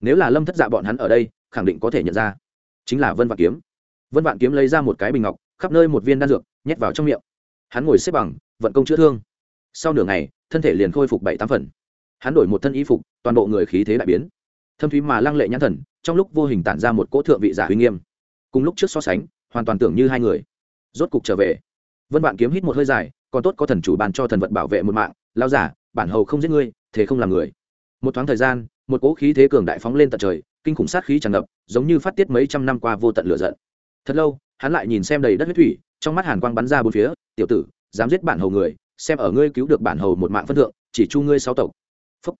Nếu là lâm thất dạ bọn hắn ở đây, khẳng định có thể nhận ra. Chính là vân vạn kiếm. Vân vạn kiếm lấy ra một cái bình ngọc, khắp nơi một viên đan dược, nhét vào trong miệng. Hắn ngồi xếp bằng, vận công chữa thương. Sau nửa ngày, thân thể liền khôi phục bảy tám phần. Hắn đổi một thân y phục, toàn bộ người khí thế đại biến. Thâm thúy mà lăng lệ nhãn thần, trong lúc vô hình tản ra một cỗ thượng vị giả uy nghiêm. Cùng lúc trước so sánh, hoàn toàn tưởng như hai người. Rốt cục trở về. Vân vạn kiếm hít một hơi dài, còn tốt có thần chủ bàn cho thần vật bảo vệ một mạng, lao giả bản hầu không giết ngươi, thế không làm người. Một thoáng thời gian, một cỗ khí thế cường đại phóng lên tận trời, kinh khủng sát khí tràn ngập, giống như phát tiết mấy trăm năm qua vô tận lửa giận. Thật lâu, hắn lại nhìn xem đầy đất huyết thủy, trong mắt hàn quang bắn ra bốn phía, tiểu tử, dám giết bản hầu người, xem ở ngươi cứu được bản hầu một mạng phân thượng, chỉ chu ngươi sáu tộc. Phúc.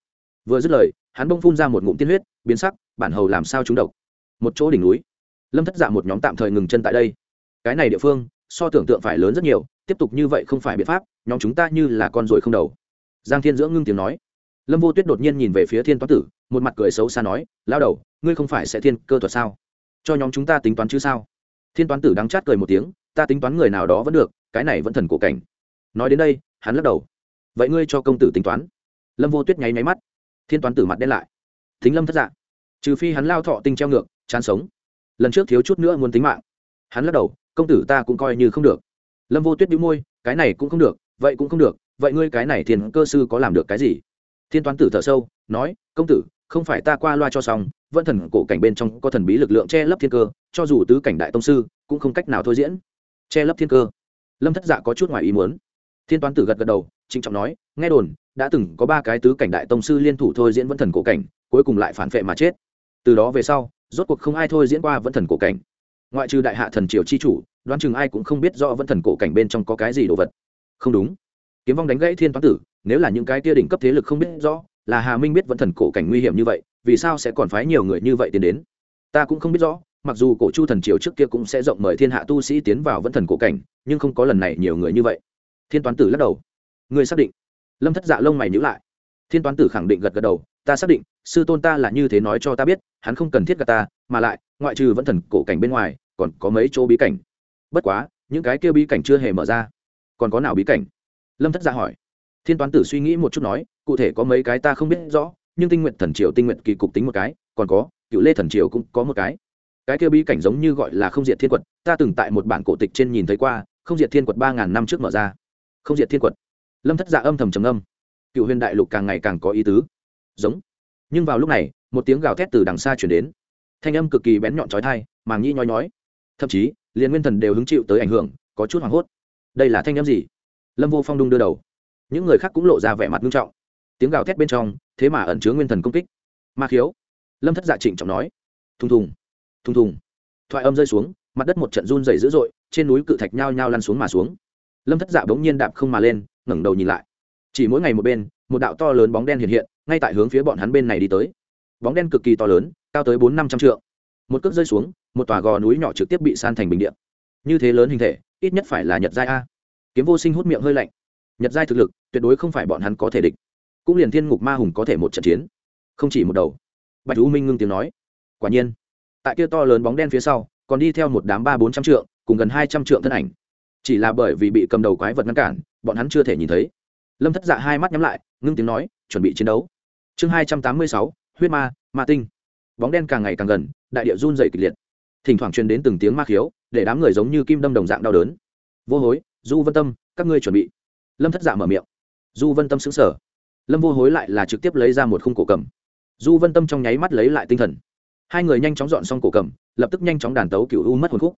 vừa dứt lời, hắn bông phun ra một ngụm tiên huyết, biến sắc, bản hầu làm sao chúng độc? Một chỗ đỉnh núi. Lâm thất dạ một nhóm tạm thời ngừng chân tại đây. Cái này địa phương, so tưởng tượng phải lớn rất nhiều, tiếp tục như vậy không phải biện pháp, nhóm chúng ta như là con ruồi không đầu giang thiên dưỡng ngưng tiếng nói. Lâm vô tuyết đột nhiên nhìn về phía thiên toán tử, một mặt cười xấu xa nói lao đầu, ngươi không phải sẽ thiên cơ thuật sao? Cho nhóm chúng ta tính toán chứ sao? Thiên toán tử đắng chát cười một tiếng, ta tính toán người nào đó vẫn được, cái này vẫn thần cổ cảnh. Nói đến đây, hắn lắc đầu. Vậy ngươi cho công tử tính toán. Lâm vô tuyết nháy máy mắt. Thiên toán tử mặt đen lại. Thính lâm thất dạng trừ phi hắn lao thọ tinh treo ngược, chán sống. Lần trước thiếu chút nữa muốn tính mạng. Hắn lắc đầu, công tử ta cũng coi như không được. Lâm vô tuyết đĩu môi, cái này cũng không được, vậy cũng không được vậy ngươi cái này thiên cơ sư có làm được cái gì? Thiên toán tử thở sâu, nói, công tử, không phải ta qua loa cho xong, vẫn thần cổ cảnh bên trong có thần bí lực lượng che lấp thiên cơ, cho dù tứ cảnh đại tông sư, cũng không cách nào thôi diễn. Che lấp thiên cơ. Lâm thất dạ có chút ngoài ý muốn. Thiên toán tử gật gật đầu, trịnh trọng nói, nghe đồn, đã từng có ba cái tứ cảnh đại tông sư liên thủ thôi diễn vẫn thần cổ cảnh, cuối cùng lại phản phệ mà chết. Từ đó về sau, rốt cuộc không ai thôi diễn qua vẫn thần cổ cảnh. Ngoại trừ đại hạ thần triều chi chủ, đoán chừng ai cũng không biết rõ vẫn thần cổ cảnh bên trong có cái gì đồ vật. Không đúng kiếm vong đánh gãy thiên toán tử, nếu là những cái tia đỉnh cấp thế lực không biết rõ, là hà minh biết vẫn thần cổ cảnh nguy hiểm như vậy, vì sao sẽ còn phái nhiều người như vậy tiến đến? Ta cũng không biết rõ, mặc dù cổ chu thần triều trước kia cũng sẽ rộng mời thiên hạ tu sĩ tiến vào vẫn thần cổ cảnh, nhưng không có lần này nhiều người như vậy. Thiên toán tử lắc đầu. Người xác định? Lâm thất dạ lông mày nhữ lại. Thiên toán tử khẳng định gật gật đầu, ta xác định, sư tôn ta là như thế nói cho ta biết, hắn không cần thiết gạt ta, mà lại, ngoại trừ vẫn thần cổ cảnh bên ngoài, còn có mấy chỗ bí cảnh. Bất quá, những cái kia bí cảnh chưa hề mở ra. Còn có nào bí cảnh? Lâm thất gia hỏi. Thiên toán tử suy nghĩ một chút nói, cụ thể có mấy cái ta không biết rõ, nhưng tinh nguyện thần triều, tinh nguyện kỳ cục tính một cái, còn có, cựu lê thần triều cũng có một cái. Cái kia bí cảnh giống như gọi là không diệt thiên quật, ta từng tại một bản cổ tịch trên nhìn thấy qua, không diệt thiên quật ba ngàn năm trước mở ra. Không diệt thiên quật. Lâm thất dạ âm thầm trầm âm cựu huyền đại lục càng ngày càng có ý tứ. Giống. Nhưng vào lúc này, một tiếng gào thét từ đằng xa chuyển đến. Thanh âm cực kỳ bén nhọn trói thai màng nhĩ nhói nhói. Thậm chí, liền nguyên thần đều hứng chịu tới ảnh hưởng, có chút hoảng hốt. Đây là thanh âm gì? Lâm vô phong đung đưa đầu. Những người khác cũng lộ ra vẻ mặt nghiêm trọng. Tiếng gào thét bên trong, thế mà ẩn chứa nguyên thần công kích. Ma khiếu. Lâm thất dạ trịnh trọng nói. Thùng thùng. Thùng thùng. Thoại âm rơi xuống, mặt đất một trận run dày dữ dội, trên núi cự thạch nhao nhao lăn xuống mà xuống. Lâm thất dạ bỗng nhiên đạp không mà lên, ngẩng đầu nhìn lại. Chỉ mỗi ngày một bên, một đạo to lớn bóng đen hiện hiện, ngay tại hướng phía bọn hắn bên này đi tới. Bóng đen cực kỳ to lớn, cao tới bốn năm trăm trượng. Một cước rơi xuống, một tòa gò núi nhỏ trực tiếp bị san thành bình điện như thế lớn hình thể, ít nhất phải là nhật giai a kiếm vô sinh hút miệng hơi lạnh. Nhật giai thực lực, tuyệt đối không phải bọn hắn có thể địch. Cũng liền thiên ngục ma hùng có thể một trận chiến. Không chỉ một đầu. Bạch u minh ngưng tiếng nói. Quả nhiên, tại kia to lớn bóng đen phía sau, còn đi theo một đám ba bốn trăm trượng, cùng gần hai trăm trượng thân ảnh. Chỉ là bởi vì bị cầm đầu quái vật ngăn cản, bọn hắn chưa thể nhìn thấy. Lâm thất dạ hai mắt nhắm lại, ngưng tiếng nói, chuẩn bị chiến đấu. Chương hai trăm tám mươi sáu, huyết ma ma tinh. Bóng đen càng ngày càng gần, đại địa run dày kịch liệt. Thỉnh thoảng truyền đến từng tiếng ma khiếu, để đám người giống như kim đâm đồng dạng đau đớn. Vô hối du vân tâm, các ngươi chuẩn bị. Lâm thất dạ mở miệng. Du vân tâm xứng sở lâm vô hối lại là trực tiếp lấy ra một khung cổ cầm. Du vân tâm trong nháy mắt lấy lại tinh thần. Hai người nhanh chóng dọn xong cổ cầm, lập tức nhanh chóng đàn tấu cựu u mất hồn khúc.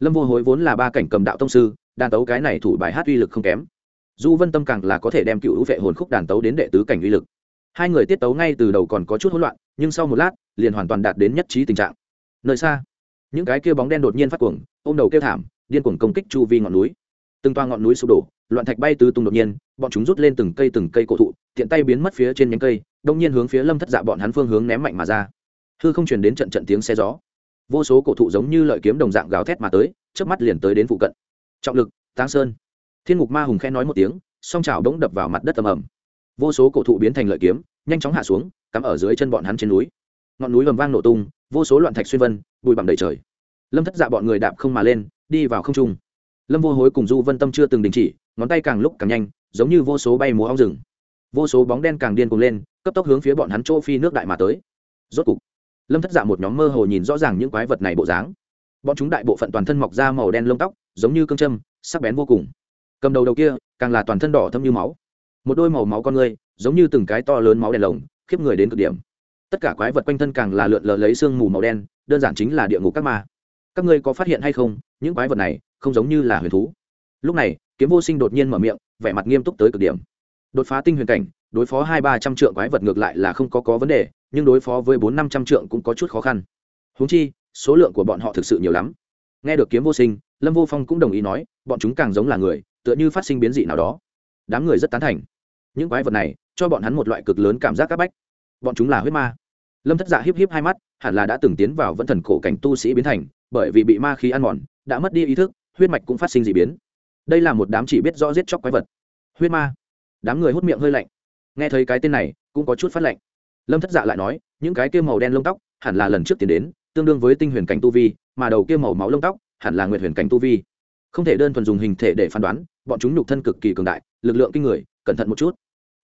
Lâm vô hối vốn là ba cảnh cầm đạo tông sư, đàn tấu cái này thủ bài hát uy lực không kém. Du vân tâm càng là có thể đem cựu u vệ hồn khúc đàn tấu đến đệ tứ cảnh uy lực. Hai người tiết tấu ngay từ đầu còn có chút hỗn loạn, nhưng sau một lát, liền hoàn toàn đạt đến nhất trí tình trạng. Nơi xa, những cái kia bóng đen đột nhiên phát cuồng, ôm đầu kêu thảm, điên cuồng công kích chu vi ngọn núi từng toa ngọn núi sụp đổ, loạn thạch bay tứ tung đột nhiên, bọn chúng rút lên từng cây từng cây cổ thụ, tiện tay biến mất phía trên nhánh cây, đông nhiên hướng phía lâm thất dạ bọn hắn phương hướng ném mạnh mà ra. Hư không chuyển đến trận trận tiếng xe gió. Vô số cổ thụ giống như lợi kiếm đồng dạng gào thét mà tới trước mắt liền tới đến phụ cận. Trọng lực, táng sơn. Thiên ngục ma hùng khen nói một tiếng, song chảo bỗng đập vào mặt đất ầm ầm. Vô số cổ thụ biến thành lợi kiếm, nhanh chóng hạ xuống, cắm ở dưới chân bọn hắn trên núi. Ngọn núi vầm vang nổ tung, vô số loạn thạch xuyên vân, bụi bặm đầy trời. Lâm thất dạ bọn người đạp không mà lên, đi vào không trung lâm vô hối cùng du vân tâm chưa từng đình chỉ, ngón tay càng lúc càng nhanh, giống như vô số bay múa ong rừng. Vô số bóng đen càng điên cuồng lên, cấp tốc hướng phía bọn hắn chỗ phi nước đại mà tới. Rốt cục, lâm thất dạ một nhóm mơ hồ nhìn rõ ràng những quái vật này bộ dáng. Bọn chúng đại bộ phận toàn thân mọc ra màu đen lông tóc, giống như cương châm, sắc bén vô cùng. Cầm đầu đầu kia, càng là toàn thân đỏ thâm như máu. Một đôi màu máu con người, giống như từng cái to lớn máu đèn lồng, khiếp người đến cực điểm. Tất cả quái vật quanh thân càng là lượn lờ lấy sương mù màu đen, đơn giản chính là địa ngục các ma. Các ngươi có phát hiện hay không, những quái vật này không giống như là huyền thú. Lúc này, kiếm vô sinh đột nhiên mở miệng, vẻ mặt nghiêm túc tới cực điểm. Đột phá tinh huyền cảnh, đối phó hai ba trăm trượng quái vật ngược lại là không có có vấn đề, nhưng đối phó với bốn năm trăm trượng cũng có chút khó khăn. Húng chi, số lượng của bọn họ thực sự nhiều lắm. Nghe được kiếm vô sinh, lâm vô phong cũng đồng ý nói, bọn chúng càng giống là người, tựa như phát sinh biến dị nào đó. Đám người rất tán thành. Những quái vật này, cho bọn hắn một loại cực lớn cảm giác c áp bách. Bọn chúng là huyết ma. Lâm thất dạ hiếp hiếp hai mắt, hẳn là đã từng tiến vào vẫn thần cổ cảnh tu sĩ biến thành, bởi vì bị ma khí ăn mòn, đã mất đi ý thức huyết mạch cũng phát sinh d ị biến. Đây là một đám chỉ biết rõ giết chóc quái vật. Huyết ma. Đám người hút miệng hơi lạnh. Nghe thấy cái tên này, cũng có chút phát lạnh. Lâm thất dạ lại nói, những cái kia màu đen lông tóc, hẳn là lần trước tiến đến, tương đương với tinh huyền cảnh tu vi, mà đầu kia màu máu lông tóc, hẳn là nguyệt huyền cảnh tu vi. Không thể đơn thuần dùng hình thể để phán đoán, bọn chúng nhục thân cực kỳ cường đại, lực lượng kinh người, cẩn thận một chút.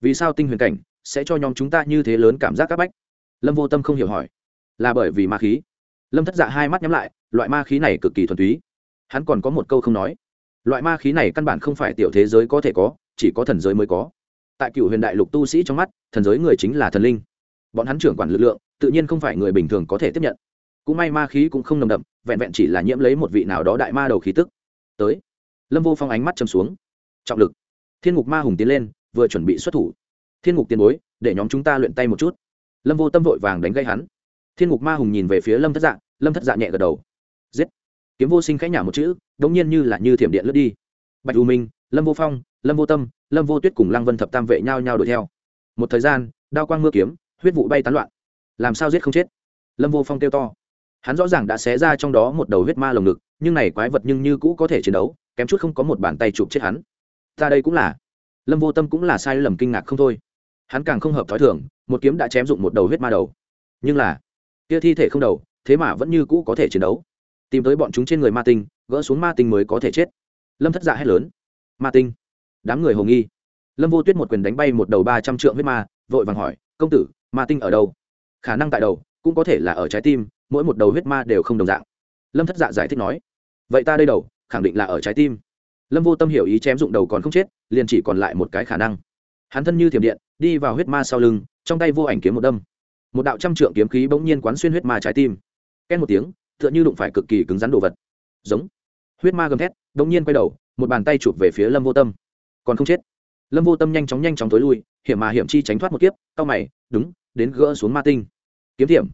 Vì sao tinh huyền cảnh sẽ cho nhóm chúng ta như thế lớn cảm giác c áp bách? Lâm vô tâm không hiểu hỏi. Là bởi vì ma khí. Lâm thất dạ hai mắt nhắm lại, loại ma khí này cực kỳ thuần túy hắn còn có một câu không nói. Loại ma khí này căn bản không phải tiểu thế giới có thể có, chỉ có thần giới mới có. Tại cựu huyền đại lục tu sĩ trong mắt, thần giới người chính là thần linh. Bọn hắn trưởng quản lực lượng, tự nhiên không phải người bình thường có thể tiếp nhận. Cũng may ma khí cũng không nồng đậm, vẹn vẹn chỉ là nhiễm lấy một vị nào đó đại ma đầu khí tức. Tới. Lâm vô phong ánh mắt châm xuống. Trọng lực. Thiên ngục ma hùng tiến lên, vừa chuẩn bị xuất thủ. Thiên ngục tiền bối, để nhóm chúng ta luyện tay một chút. Lâm vô tâm vội vàng đánh gây hắn. Thiên ngục ma hùng nhìn về phía lâm thất dạ lâm thất dạ nhẹ gật đầu kiếm vô sinh khẽ nhả một chữ, đống nhiên như là như thiểm điện lướt đi. Bạch u minh, lâm vô phong, lâm vô tâm, lâm vô tuyết cùng lăng vân thập tam vệ nhau nhau đuổi theo. Một thời gian, đao quang mưa kiếm, huyết vụ bay tán loạn. Làm sao giết không chết? Lâm vô phong kêu to. Hắn rõ ràng đã xé ra trong đó một đầu huyết ma lồng ngực, nhưng này quái vật nhưng như cũ có thể chiến đấu, kém chút không có một bàn tay chụp chết hắn. Ta đây cũng là. Lâm vô tâm cũng là sai lầm kinh ngạc không thôi. Hắn càng không hợp t h ó i thường, một kiếm đã chém dụng một đầu huyết ma đầu. Nhưng là, kia thi thể không đầu, thế mà vẫn như cũ có thể chiến đấu tìm tới bọn chúng trên người ma tinh, gỡ xuống ma tinh mới có thể chết. Lâm thất dạ hét lớn. Ma tinh? Đám người hồ nghi. Lâm vô tuyết một quyền đánh bay một đầu ba trăm trượng huyết ma, vội vàng hỏi, công tử, ma tinh ở đâu? Khả năng tại đầu, cũng có thể là ở trái tim, mỗi một đầu huyết ma đều không đồng dạng. Lâm thất dạ giải thích nói. Vậy ta đây đầu, khẳng định là ở trái tim. Lâm vô tâm hiểu ý chém dụng đầu còn không chết, liền chỉ còn lại một cái khả năng. Hắn thân như thiểm điện, đi vào huyết ma sau lưng, trong tay vô ảnh kiếm một đâm. Một đạo trăm trượng kiếm khí bỗng nhiên quán xuyên huyết ma trái tim. Ken một tiếng tựa như đụng phải cực kỳ cứng rắn đồ vật. Giống. Huyết ma gầm thét bỗng nhiên quay đầu, một bàn tay chụp về phía lâm vô tâm. Còn không chết. Lâm vô tâm nhanh chóng nhanh chóng tối lui, hiểm mà hiểm chi tránh thoát một kiếp, cau mày, đúng, đến gỡ xuống ma tinh. Kiếm thiểm.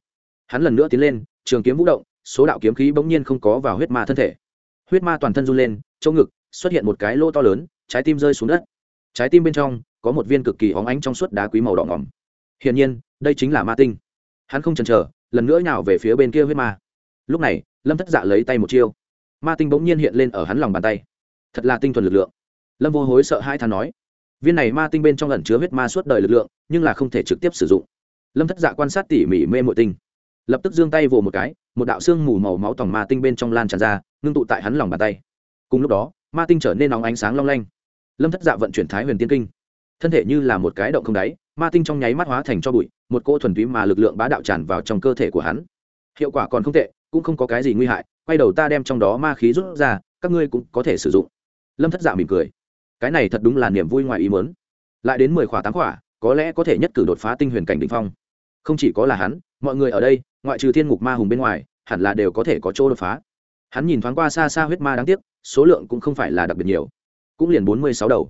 Hắn lần nữa tiến lên, trường kiếm vũ động, số đạo kiếm khí bỗng nhiên không có vào huyết ma thân thể. Huyết ma toàn thân run lên, chỗ ngực xuất hiện một cái lỗ to lớn, trái tim rơi xuống đất. Trái tim bên trong có một viên cực kỳ óng ánh trong suốt đá quý màu đỏ ngỏm hiển nhiên, đây chính là ma tinh. Hắn không chần chờ, lần nữa nhào về phía bên kia huyết ma lúc này, lâm thất dạ lấy tay một chiêu. Ma tinh bỗng nhiên hiện lên ở hắn lòng bàn tay. Thật là tinh thuần lực lượng. Lâm vô hối sợ hai thà nói, viên này ma tinh bên trong ẩn chứa huyết ma suốt đời lực lượng, nhưng là không thể trực tiếp sử dụng. Lâm thất dạ quan sát tỉ mỉ mê mội tinh. Lập tức giương tay vồ một cái, một đạo xương mù màu máu tỏng ma tinh bên trong lan tràn ra, ngưng tụ tại hắn lòng bàn tay. Cùng lúc đó, ma tinh trở nên nóng ánh sáng long lanh. Lâm thất dạ vận chuyển thái huyền tiên kinh. Thân thể như là một cái động không đáy, ma tinh trong nháy mắt hóa thành cho bụi, một cỗ thuần túy mà lực lượng bá đạo tràn vào trong cơ thể của hắn. Hiệu quả còn không tệ cũng không có cái gì nguy hại, quay đầu ta đem trong đó ma khí rút ra, các ngươi cũng có thể sử dụng. Lâm thất dạ mỉm cười. Cái này thật đúng là niềm vui ngoài ý mớn lại đến mười khỏa, tám khỏa, có lẽ có thể nhất cử đột phá tinh huyền cảnh đ ỉ n h phong. Không chỉ có là hắn, mọi người ở đây, ngoại trừ thiên ngục ma hùng bên ngoài, hẳn là đều có thể có chỗ đột phá. Hắn nhìn thoáng qua xa xa huyết ma đáng tiếc, số lượng cũng không phải là đặc biệt nhiều. Cũng liền bốn mươi sáu đầu.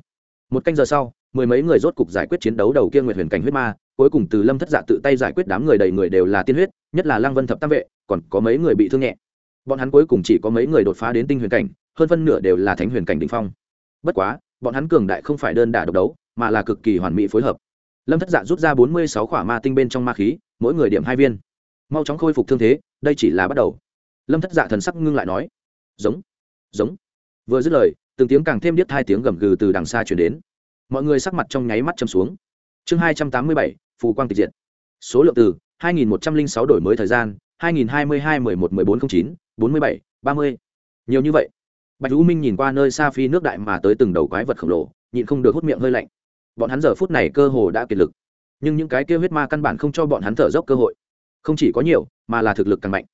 Một canh giờ sau, mười mấy người rốt cục giải quyết chiến đấu đầu kia nguyệt huyền cảnh huyết ma cuối cùng từ lâm thất dạ tự tay giải quyết đám người đầy người đều là tiên huyết, nhất là lăng vân thập tam vệ, còn có mấy người bị thương nhẹ. Bọn hắn cuối cùng chỉ có mấy người đột phá đến tinh huyền cảnh, hơn phân nửa đều là thánh huyền cảnh đ ỉ n h phong. Bất quá, bọn hắn cường đại không phải đơn đả độc đấu, mà là cực kỳ hoàn mỹ phối hợp. Lâm thất dạ rút ra bốn mươi sáu khỏa ma tinh bên trong ma khí, mỗi người điểm hai viên. Mau chóng khôi phục thương thế, đây chỉ là bắt đầu. Lâm thất dạ thần sắc ngưng lại nói, giống giống. Vừa dứt lời, từng tiếng càng thêm biết hai tiếng gầm gừ từ đằng xa chuyển đến. Mọi người sắc mặt trong nháy mắt châm xuống. Chương hai trăm tám mươi bảy phù quang tịch diệt. Số lượng từ hai nghìn một trăm linh sáu đổi mới thời gian, hai nghìn hai mươi hai mười một mười bốn không chín, bốn mươi bảy, ba mươi. Nhiều như vậy. Bạch u minh nhìn qua nơi xa phi nước đại mà tới từng đầu quái vật khổng lồ, nhịn không được hút miệng hơi lạnh. Bọn hắn giờ phút này cơ hồ đã kiệt lực. Nhưng những cái kêu huyết ma căn bản không cho bọn hắn thở dốc cơ hội. Không chỉ có nhiều, mà là thực lực càng mạnh.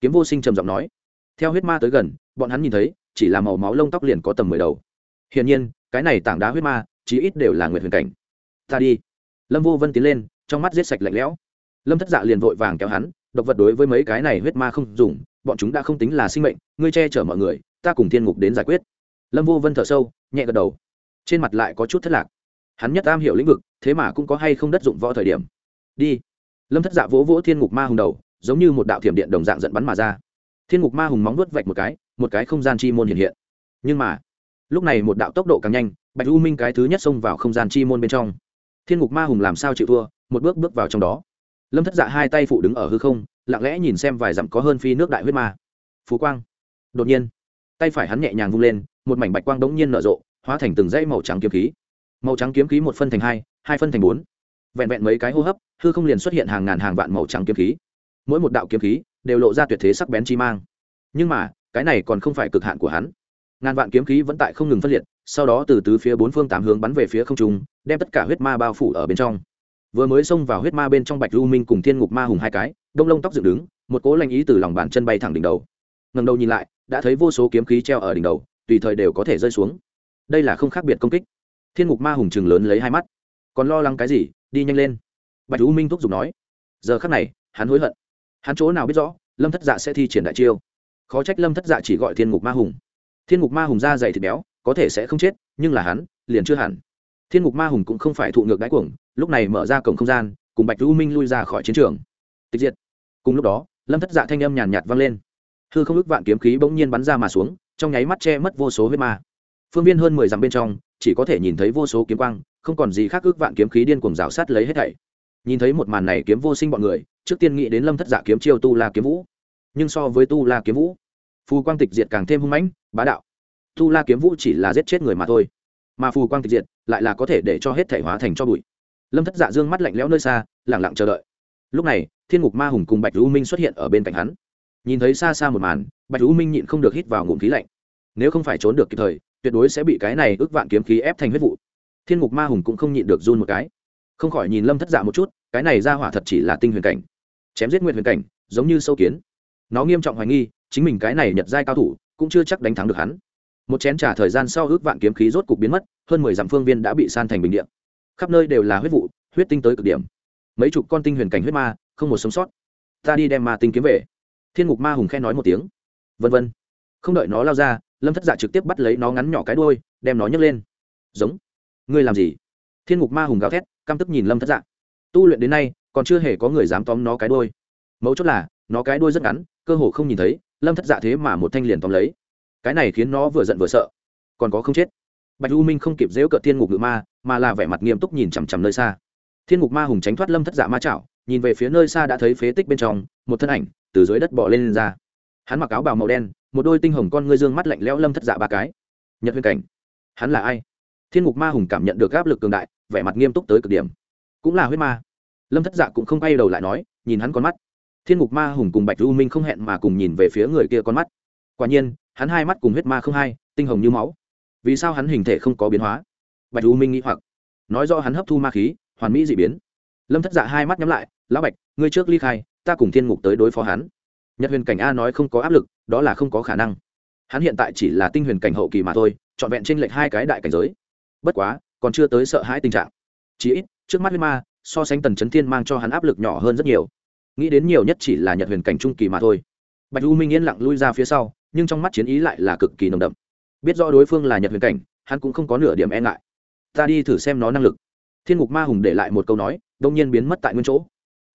Kiếm vô sinh trầm giọng nói. Theo huyết ma tới gần, bọn hắn nhìn thấy, chỉ là màu máu lông tóc liền có tầm mười đầu. Hiển nhiên, cái này tảng đá huyết ma, chí ít đều là nguyệt huyền cảnh. Ta đi lâm vô vân tiến lên, trong mắt giết sạch lạnh lẽo. Lâm thất dạ liền vội vàng kéo hắn, độc vật đối với mấy cái này huyết ma không dùng, bọn chúng đã không tính là sinh mệnh, ngươi che chở mọi người, ta cùng thiên ngục đến giải quyết. Lâm vô vân thở sâu, nhẹ gật đầu. Trên mặt lại có chút thất lạc. Hắn nhất am hiểu lĩnh vực, thế mà cũng có hay không đất dụng võ thời điểm. Đi. Lâm thất dạ vỗ vỗ thiên ngục ma hùng đầu, giống như một đạo thiểm điện đồng dạng dẫn bắn mà ra. Thiên ngục ma hùng móng nuốt vạch một cái một cái không gian chi môn hiện hiện. Nhưng mà, lúc này một đạo tốc độ càng nhanh, bạch u minh cái thứ nhất xông vào không gian chi môn bên trong thiên ngục ma hùng làm sao chịu thua, một bước bước vào trong đó. Lâm thất dạ hai tay phụ đứng ở hư không, lặng lẽ nhìn xem vài dặm có hơn phi nước đại huyết ma. Phú quang. Đột nhiên, tay phải hắn nhẹ nhàng vung lên, một mảnh bạch quang đống nhiên nở rộ, hóa thành từng dãy màu trắng kiếm khí. Màu trắng kiếm khí một phân thành hai hai phân thành bốn. Vẹn vẹn mấy cái hô hấp, hư không liền xuất hiện hàng ngàn hàng vạn màu trắng kiếm khí. Mỗi một đạo kiếm khí đều lộ ra tuyệt thế sắc bén chi mang. Nhưng mà, cái này còn không phải cực hạn của hắn. Ngàn vạn kiếm khí vẫn tại không ngừng phân liệt sau đó từ tứ phía bốn phương tám hướng bắn về phía không trung, đem tất cả huyết ma bao phủ ở bên trong. Vừa mới xông vào huyết ma bên trong bạch lưu minh cùng thiên ngục ma hùng hai cái, đông lông tóc dựng đứng, một cỗ lanh ý từ lòng bàn chân bay thẳng đỉnh đầu. Ngầm đầu nhìn lại, đã thấy vô số kiếm khí treo ở đỉnh đầu, tùy thời đều có thể rơi xuống. Đây là không khác biệt công kích. Thiên ngục ma hùng chừng lớn lấy hai mắt. Còn lo lắng cái gì, đi nhanh lên. Bạch lưu minh thúc giục nói. Giờ khắc này, hắn hối hận. Hắn chỗ nào biết rõ, lâm thất dạ sẽ thi triển đại chiêu. Khó trách lâm thất dạ chỉ gọi thiên ngục ma hùng. Thiên ngục ma hùng da dày thịt béo có thể sẽ không chết, nhưng là hắn liền chưa hẳn. Thiên mục ma hùng cũng không phải thụ ngược đáy cuồng, lúc này mở ra cổng không gian, cùng bạch lưu minh lui ra khỏi chiến trường. Tịch diệt. Cùng lúc đó, lâm thất dạ thanh âm nhàn nhạt vang lên. Hư không ước vạn kiếm khí bỗng nhiên bắn ra mà xuống, trong nháy mắt che mất vô số huyết ma. Phương viên hơn mười dặm bên trong, chỉ có thể nhìn thấy vô số kiếm quang, không còn gì khác ước vạn kiếm khí điên cuồng rào sát lấy hết thảy. Nhìn thấy một màn này kiếm vô sinh bọn người, trước tiên nghĩ đến lâm thất dạ kiếm chiêu tu la kiếm vũ. Nhưng so với tu la kiếm vũ, phù quang tịch diệt càng thêm hung mãnh, bá đạo tu la kiếm vũ chỉ là giết chết người mà thôi, mà phù quang tịch diệt lại là có thể để cho hết thể hóa thành cho bụi. Lâm thất dạ dương mắt lạnh lẽo nơi xa, lẳng lặng chờ đợi. Lúc này, thiên ngục ma hùng cùng bạch Lũ minh xuất hiện ở bên cạnh hắn. Nhìn thấy xa xa một màn, bạch Lũ minh nhịn không được hít vào ngụm khí lạnh. Nếu không phải trốn được kịp thời, tuyệt đối sẽ bị cái này ước vạn kiếm khí ép thành huyết vụ. Thiên ngục ma hùng cũng không nhịn được run một cái. Không khỏi nhìn lâm thất dạ một chút, cái này ra hỏa thật chỉ là tinh huyền cảnh. Chém giết nguyện huyền cảnh, giống như sâu kiến. Nó nghiêm trọng hoài nghi, chính mình cái này nhật giai cao thủ, cũng chưa chắc đánh thắng được hắn một chén trà thời gian sau ước vạn kiếm khí rốt cục biến mất, hơn mười dặm phương viên đã bị san thành bình điện khắp nơi đều là huyết vụ, huyết tinh tới cực điểm. Mấy chục con tinh huyền cảnh huyết ma, không một sống sót. Ta đi đem ma tinh kiếm về. Thiên ngục ma hùng khen nói một tiếng. Vân vân. Không đợi nó lao ra, lâm thất dạ trực tiếp bắt lấy nó ngắn nhỏ cái đôi đem nó nhấc lên. Giống. Ngươi làm gì? Thiên ngục ma hùng gào thét, căm tức nhìn lâm thất dạ. Tu luyện đến nay, còn chưa hề có người dám tóm nó cái đôi mấu chốt là, nó cái đôi rất ngắn, cơ hồ không nhìn thấy, lâm thất dạ thế mà một thanh liền tóm lấy cái này khiến nó vừa giận vừa sợ. Còn có không chết. Bạch u minh không kịp dễu cợt thiên ngục ngự ma mà là vẻ mặt nghiêm túc nhìn chằm chằm nơi xa. Thiên ngục ma hùng tránh thoát lâm thất giả ma chảo nhìn về phía nơi xa đã thấy phế tích bên trong một thân ảnh từ dưới đất bỏ lên, lên ra. Hắn mặc áo bào màu đen một đôi tinh hồng con ngươi dương mắt lạnh lẽo lâm thất dạ ba cái. Nhật huyền cảnh. Hắn là ai? Thiên ngục ma hùng cảm nhận được áp lực cường đại vẻ mặt nghiêm túc tới cực điểm. Cũng là huyết ma. Lâm thất dạ cũng không quay đầu lại nói nhìn hắn con mắt. Thiên ngục ma hùng cùng bạch u minh không hẹn mà cùng nhìn về phía người kia con mắt. Quả nhiên hắn hai mắt cùng huyết ma không hai, tinh hồng như máu. Vì sao hắn hình thể không có biến hóa? Bạch u minh nghĩ hoặc. Nói do hắn hấp thu ma khí, hoàn mỹ dị biến. Lâm thất dạ hai mắt nhắm lại, lão bạch, ngươi trước ly khai, ta cùng thiên ngục tới đối phó hắn. Nhật huyền cảnh a nói không có áp lực, đó là không có khả năng. Hắn hiện tại chỉ là tinh huyền cảnh hậu kỳ mà thôi, trọn vẹn t r ê n lệch hai cái đại cảnh giới. Bất quá, còn chưa tới sợ hãi tình trạng. Chí ít, trước mắt huyết ma, so sánh tần chấn thiên mang cho hắn áp lực nhỏ hơn rất nhiều. Nghĩ đến nhiều nhất chỉ là nhật huyền cảnh trung kỳ mà thôi. Bạch u minh yên lặng lui ra phía sau nhưng trong mắt chiến ý lại là cực kỳ nồng đậm. Biết rõ đối phương là nhật huyền cảnh, hắn cũng không có nửa điểm e ngại. Ta đi thử xem nó năng lực. Thiên ngục ma hùng để lại một câu nói, đông nhiên biến mất tại nguyên chỗ.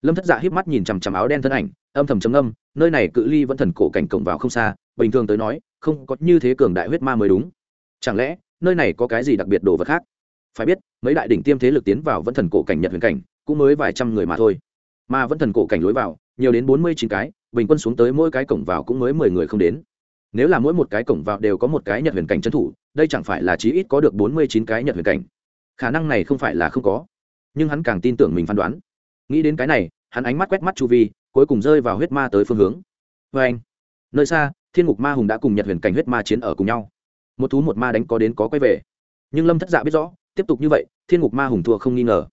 Lâm thất dạ híp mắt nhìn chằm chằm áo đen thân ảnh, âm thầm chấm âm nơi này cự ly vẫn thần cổ cảnh cổng vào không xa, bình thường tới nói, không có như thế cường đại huyết ma mới đúng. Chẳng lẽ, nơi này có cái gì đặc biệt đồ vật khác? Phải biết, mấy đại đỉnh tiêm thế lực tiến vào vẫn thần cổ cảnh nhật huyền cảnh, cũng mới vài trăm người mà thôi. Mà vẫn thần cổ cảnh lối vào, nhiều đến bốn mươi chín cái, bình quân xuống tới mỗi cái cổng vào cũng mới mười người không đến nếu là mỗi một cái cổng vào đều có một cái nhật huyền cảnh trấn thủ, đây chẳng phải là chí ít có được bốn mươi chín cái nhật huyền cảnh. Khả năng này không phải là không có. Nhưng hắn càng tin tưởng mình phán đoán. Nghĩ đến cái này, hắn ánh mắt quét mắt chu vi, cuối cùng rơi vào huyết ma tới phương hướng. Vê anh, nơi xa, thiên ngục ma hùng đã cùng nhật huyền cảnh huyết ma chiến ở cùng nhau. Một thú một ma đánh có đến có quay về. Nhưng lâm thất dạ biết rõ, tiếp tục như vậy, thiên ngục ma hùng thua không nghi ngờ.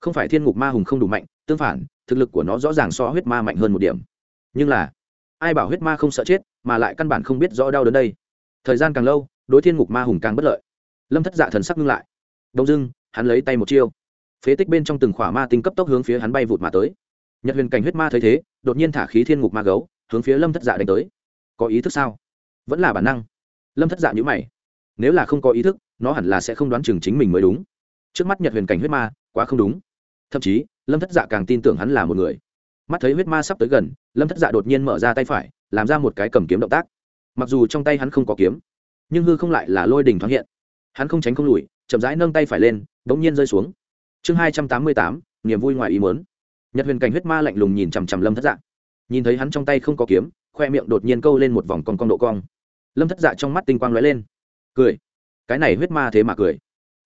Không phải thiên ngục ma hùng không đủ mạnh, tương phản, thực lực của nó rõ ràng so huyết ma mạnh hơn một điểm. Nhưng là ai bảo huyết ma không sợ chết, mà lại căn bản không biết rõ đau đớn đây. Thời gian càng lâu, đối thiên ngục ma hùng càng bất lợi. Lâm thất dạ thần sắc ngưng lại. Đông dưng hắn lấy tay một chiêu. Phế tích bên trong từng khỏa ma tinh cấp tốc hướng phía hắn bay vụt mà tới. Nhật huyền cảnh huyết ma thấy thế, đột nhiên thả khí thiên ngục ma gấu, hướng phía lâm thất dạ đánh tới. Có ý thức sao? Vẫn là bản năng. Lâm thất dạ nhữ mày. Nếu là không có ý thức, nó hẳn là sẽ không đoán chừng chính mình mới đúng. Trước mắt nhật huyền cảnh huyết ma, quá không đúng. Thậm chí, lâm thất dạ càng tin tưởng hắn là một người mắt thấy huyết ma sắp tới gần, lâm thất dạ đột nhiên mở ra tay phải, làm ra một cái cầm kiếm động tác. Mặc dù trong tay hắn không có kiếm, nhưng hư không lại là lôi đình thoáng hiện. Hắn không tránh không lùi, chậm rãi nâng tay phải lên đ ỗ n g nhiên rơi xuống. Chương hai trăm tám mươi tám, niềm vui ngoài ý muốn. Nhật huyền cảnh huyết ma lạnh lùng nhìn chằm chằm lâm thất dạ. Nhìn thấy hắn trong tay không có kiếm, khoe miệng đột nhiên câu lên một vòng con con độ cong. Lâm thất dạ trong mắt tinh quang lóe lên. Cười. Cái này huyết ma thế mà cười.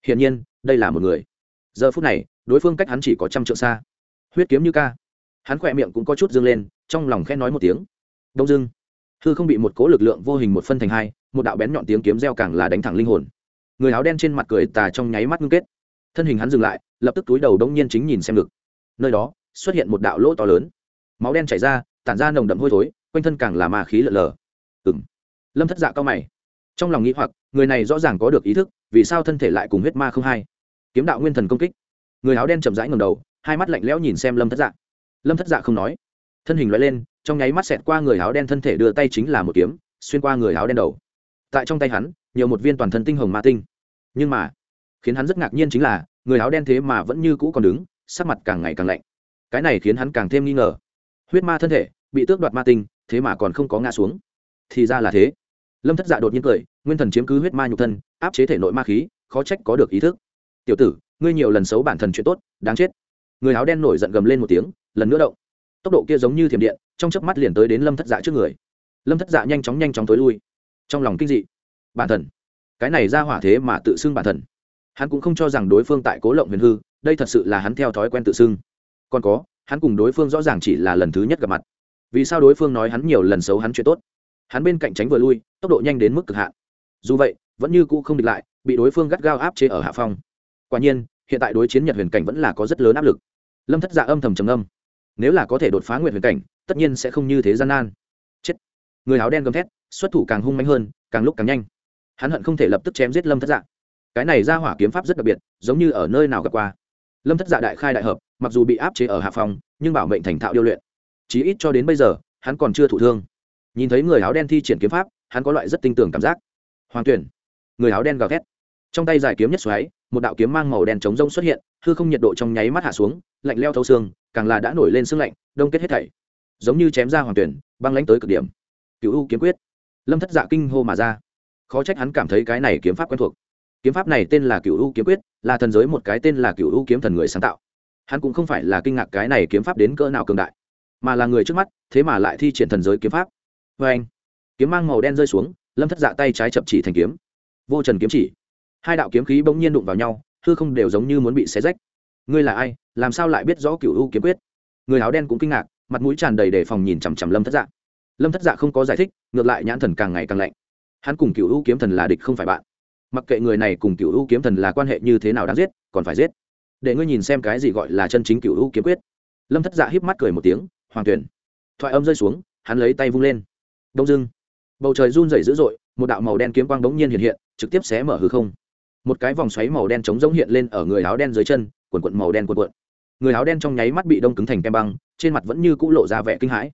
Hiển nhiên, đây là một người. Giờ phút này, đối phương cách hắn chỉ có trăm trượng xa. Huyết kiếm như ca hắn khỏe miệng cũng có chút dâng lên, trong lòng khẽ nói một tiếng. Đông dưng hư không bị một cố lực lượng vô hình một phân thành hai, một đạo bén nhọn tiếng kiếm reo càng là đánh thẳng linh hồn. Người áo đen trên mặt cười tà trong nháy mắt ngưng kết. Thân hình hắn dừng lại, lập tức túi đầu đông nhiên chính nhìn xem ngực. Nơi đó, xuất hiện một đạo lỗ to lớn. Máu đen chảy ra, tản ra nồng đậm hôi thối, quanh thân càng là ma khí lợn lờ. Ừng lâm thất dạ cao mày. Trong lòng nghĩ hoặc, người này rõ ràng có được ý thức, vì sao thân thể lại cùng huyết ma không hay kiếm đạo nguyên thần công kích. Người áo đen chậm rãi ngầm đầu, hai mắt lạnh lẽo nhìn xem lâm thất dạ lâm thất dạ không nói. Thân hình loại lên, trong nháy mắt xẹt qua người áo đen thân thể đưa tay chính là một kiếm, xuyên qua người áo đen đầu. Tại trong tay hắn, nhiều một viên toàn thân tinh hồng ma tinh. Nhưng mà, khiến hắn rất ngạc nhiên chính là, người áo đen thế mà vẫn như cũ còn đứng, sắc mặt càng ngày càng lạnh. Cái này khiến hắn càng thêm nghi ngờ. Huyết ma thân thể, bị tước đoạt ma tinh, thế mà còn không có ngã xuống. Thì ra là thế. Lâm thất dạ đột nhiên cười, nguyên thần chiếm cứ huyết ma nhục thân, áp chế thể nội ma khí, khó trách có được ý thức. Tiểu tử, ngươi nhiều lần xấu bản thân chuyện tốt, đáng chết. Người áo đen nổi giận gầm lên một tiếng lần nữa động. Tốc độ kia giống như thiểm điện, trong chớp mắt liền tới đến lâm thất dạ trước người. Lâm thất dạ nhanh chóng nhanh chóng tối lui. Trong lòng kinh dị. Bản thần cái này ra hỏa thế mà tự xưng bản thần hắn cũng không cho rằng đối phương tại cố lộng huyền hư, đây thật sự là hắn theo thói quen tự xưng. Còn có, hắn cùng đối phương rõ ràng chỉ là lần thứ nhất gặp mặt. Vì sao đối phương nói hắn nhiều lần xấu hắn chuyện tốt? Hắn bên cạnh tránh vừa lui, tốc độ nhanh đến mức cực hạn. Dù vậy, vẫn như cũ không địch lại, bị đối phương gắt gao áp chế ở hạ phong. Quả nhiên, hiện tại đối chiến nhật huyền cảnh vẫn là có rất lớn áp lực. Lâm thất dạ âm thầm trầm âm nếu là có thể đột phá nguyện huyền cảnh, tất nhiên sẽ không như thế gian nan. Chết. Người áo đen gầm thét, xuất thủ càng hung mạnh hơn, càng lúc càng nhanh. Hắn hận không thể lập tức chém giết lâm thất dạ. Cái này ra hỏa kiếm pháp rất đặc biệt, giống như ở nơi nào gặp qua. Lâm thất dạ đại khai đại hợp, mặc dù bị áp chế ở hạ phòng, nhưng bảo mệnh thành thạo điêu luyện. Chí ít cho đến bây giờ, hắn còn chưa thụ thương. Nhìn thấy người áo đen thi triển kiếm pháp, hắn có loại rất tinh tường cảm giác. Hoàng tuyển. Người áo đen gào thét. Trong tay giải kiếm nhất xoáy một đạo kiếm mang màu đen chống rông xuất hiện, hư không nhiệt độ trong nháy mắt hạ xuống, lạnh leo thấu xương, càng là đã nổi lên sương lạnh, đông kết hết thảy. Giống như chém ra hoàng tuyển, băng lãnh tới cực điểm. Cựu u kiếm quyết. Lâm thất dạ kinh hô mà ra. Khó trách hắn cảm thấy cái này kiếm pháp quen thuộc. Kiếm pháp này tên là cựu u kiếm quyết, là thần giới một cái tên là cựu u kiếm thần người sáng tạo. Hắn cũng không phải là kinh ngạc cái này kiếm pháp đến cỡ nào cường đại, mà là người trước mắt, thế mà lại thi triển thần giới kiếm pháp. Vê anh kiếm mang màu đen rơi xuống, lâm thất dạ tay trái chập chỉ thành kiếm. Vô trần kiếm chỉ hai đạo kiếm khí bỗng nhiên đụng vào nhau, hư không đều giống như muốn bị xé rách. Ngươi là ai? Làm sao lại biết rõ cựu u kiếm quyết? Người áo đen cũng kinh ngạc, mặt mũi tràn đầy đề phòng nhìn chằm chằm lâm thất dạ. Lâm thất dạ không có giải thích, ngược lại nhãn thần càng ngày càng lạnh. Hắn cùng cựu u kiếm thần là địch không phải bạn. Mặc kệ người này cùng cựu u kiếm thần là quan hệ như thế nào đáng giết, còn phải giết. Để ngươi nhìn xem cái gì gọi là chân chính cựu u kiếm quyết. Lâm thất dạ híp mắt cười một tiếng, hoàng tuyển. Thoại âm rơi xuống, hắn lấy tay vung lên. Đông dưng bầu trời run rẩy dữ dội, một đạo màu đen kiếm quang bỗng nhiên hiện hiện, trực tiếp xé mở hư không một cái vòng xoáy màu đen trống rỗng hiện lên ở người áo đen dưới chân, quần quận màu đen quần quận người áo đen trong nháy mắt bị đông cứng thành kem băng, trên mặt vẫn như cũ lộ ra vẻ kinh hãi.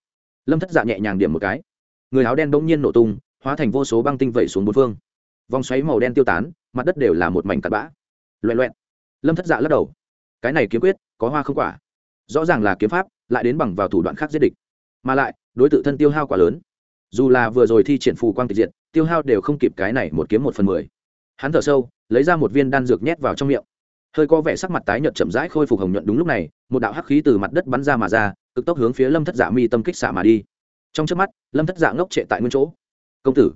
Lâm thất dạ nhẹ nhàng điểm một cái. Người áo đen bỗng nhiên nổ tung, hóa thành vô số băng tinh vẩy xuống bốn phương. Vòng xoáy màu đen tiêu tán, mặt đất đều là một mảnh cặn bã. Loẹ loẹn lâm thất dạ lắc đầu. Cái này kiếm quyết, có hoa không quả. Rõ ràng là kiếm pháp, lại đến bằng vào thủ đoạn khác giết địch. Mà lại, đối tượng thân tiêu hao quá lớn. Dù là vừa rồi thi triển phù quang tịch diệt, tiêu hao đều không kịp cái này một kiếm một phần mười hắn thở sâu, lấy ra một viên đan dược nhét vào trong miệng. Hơi có vẻ sắc mặt tái nhợt chậm rãi khôi phục hồng nhuận đúng lúc này, một đạo hắc khí từ mặt đất bắn ra mà ra, cực tốc hướng phía lâm thất dạ mi tâm kích xạ mà đi. Trong trước mắt, lâm thất dạ ngốc trệ tại nguyên chỗ. Công tử.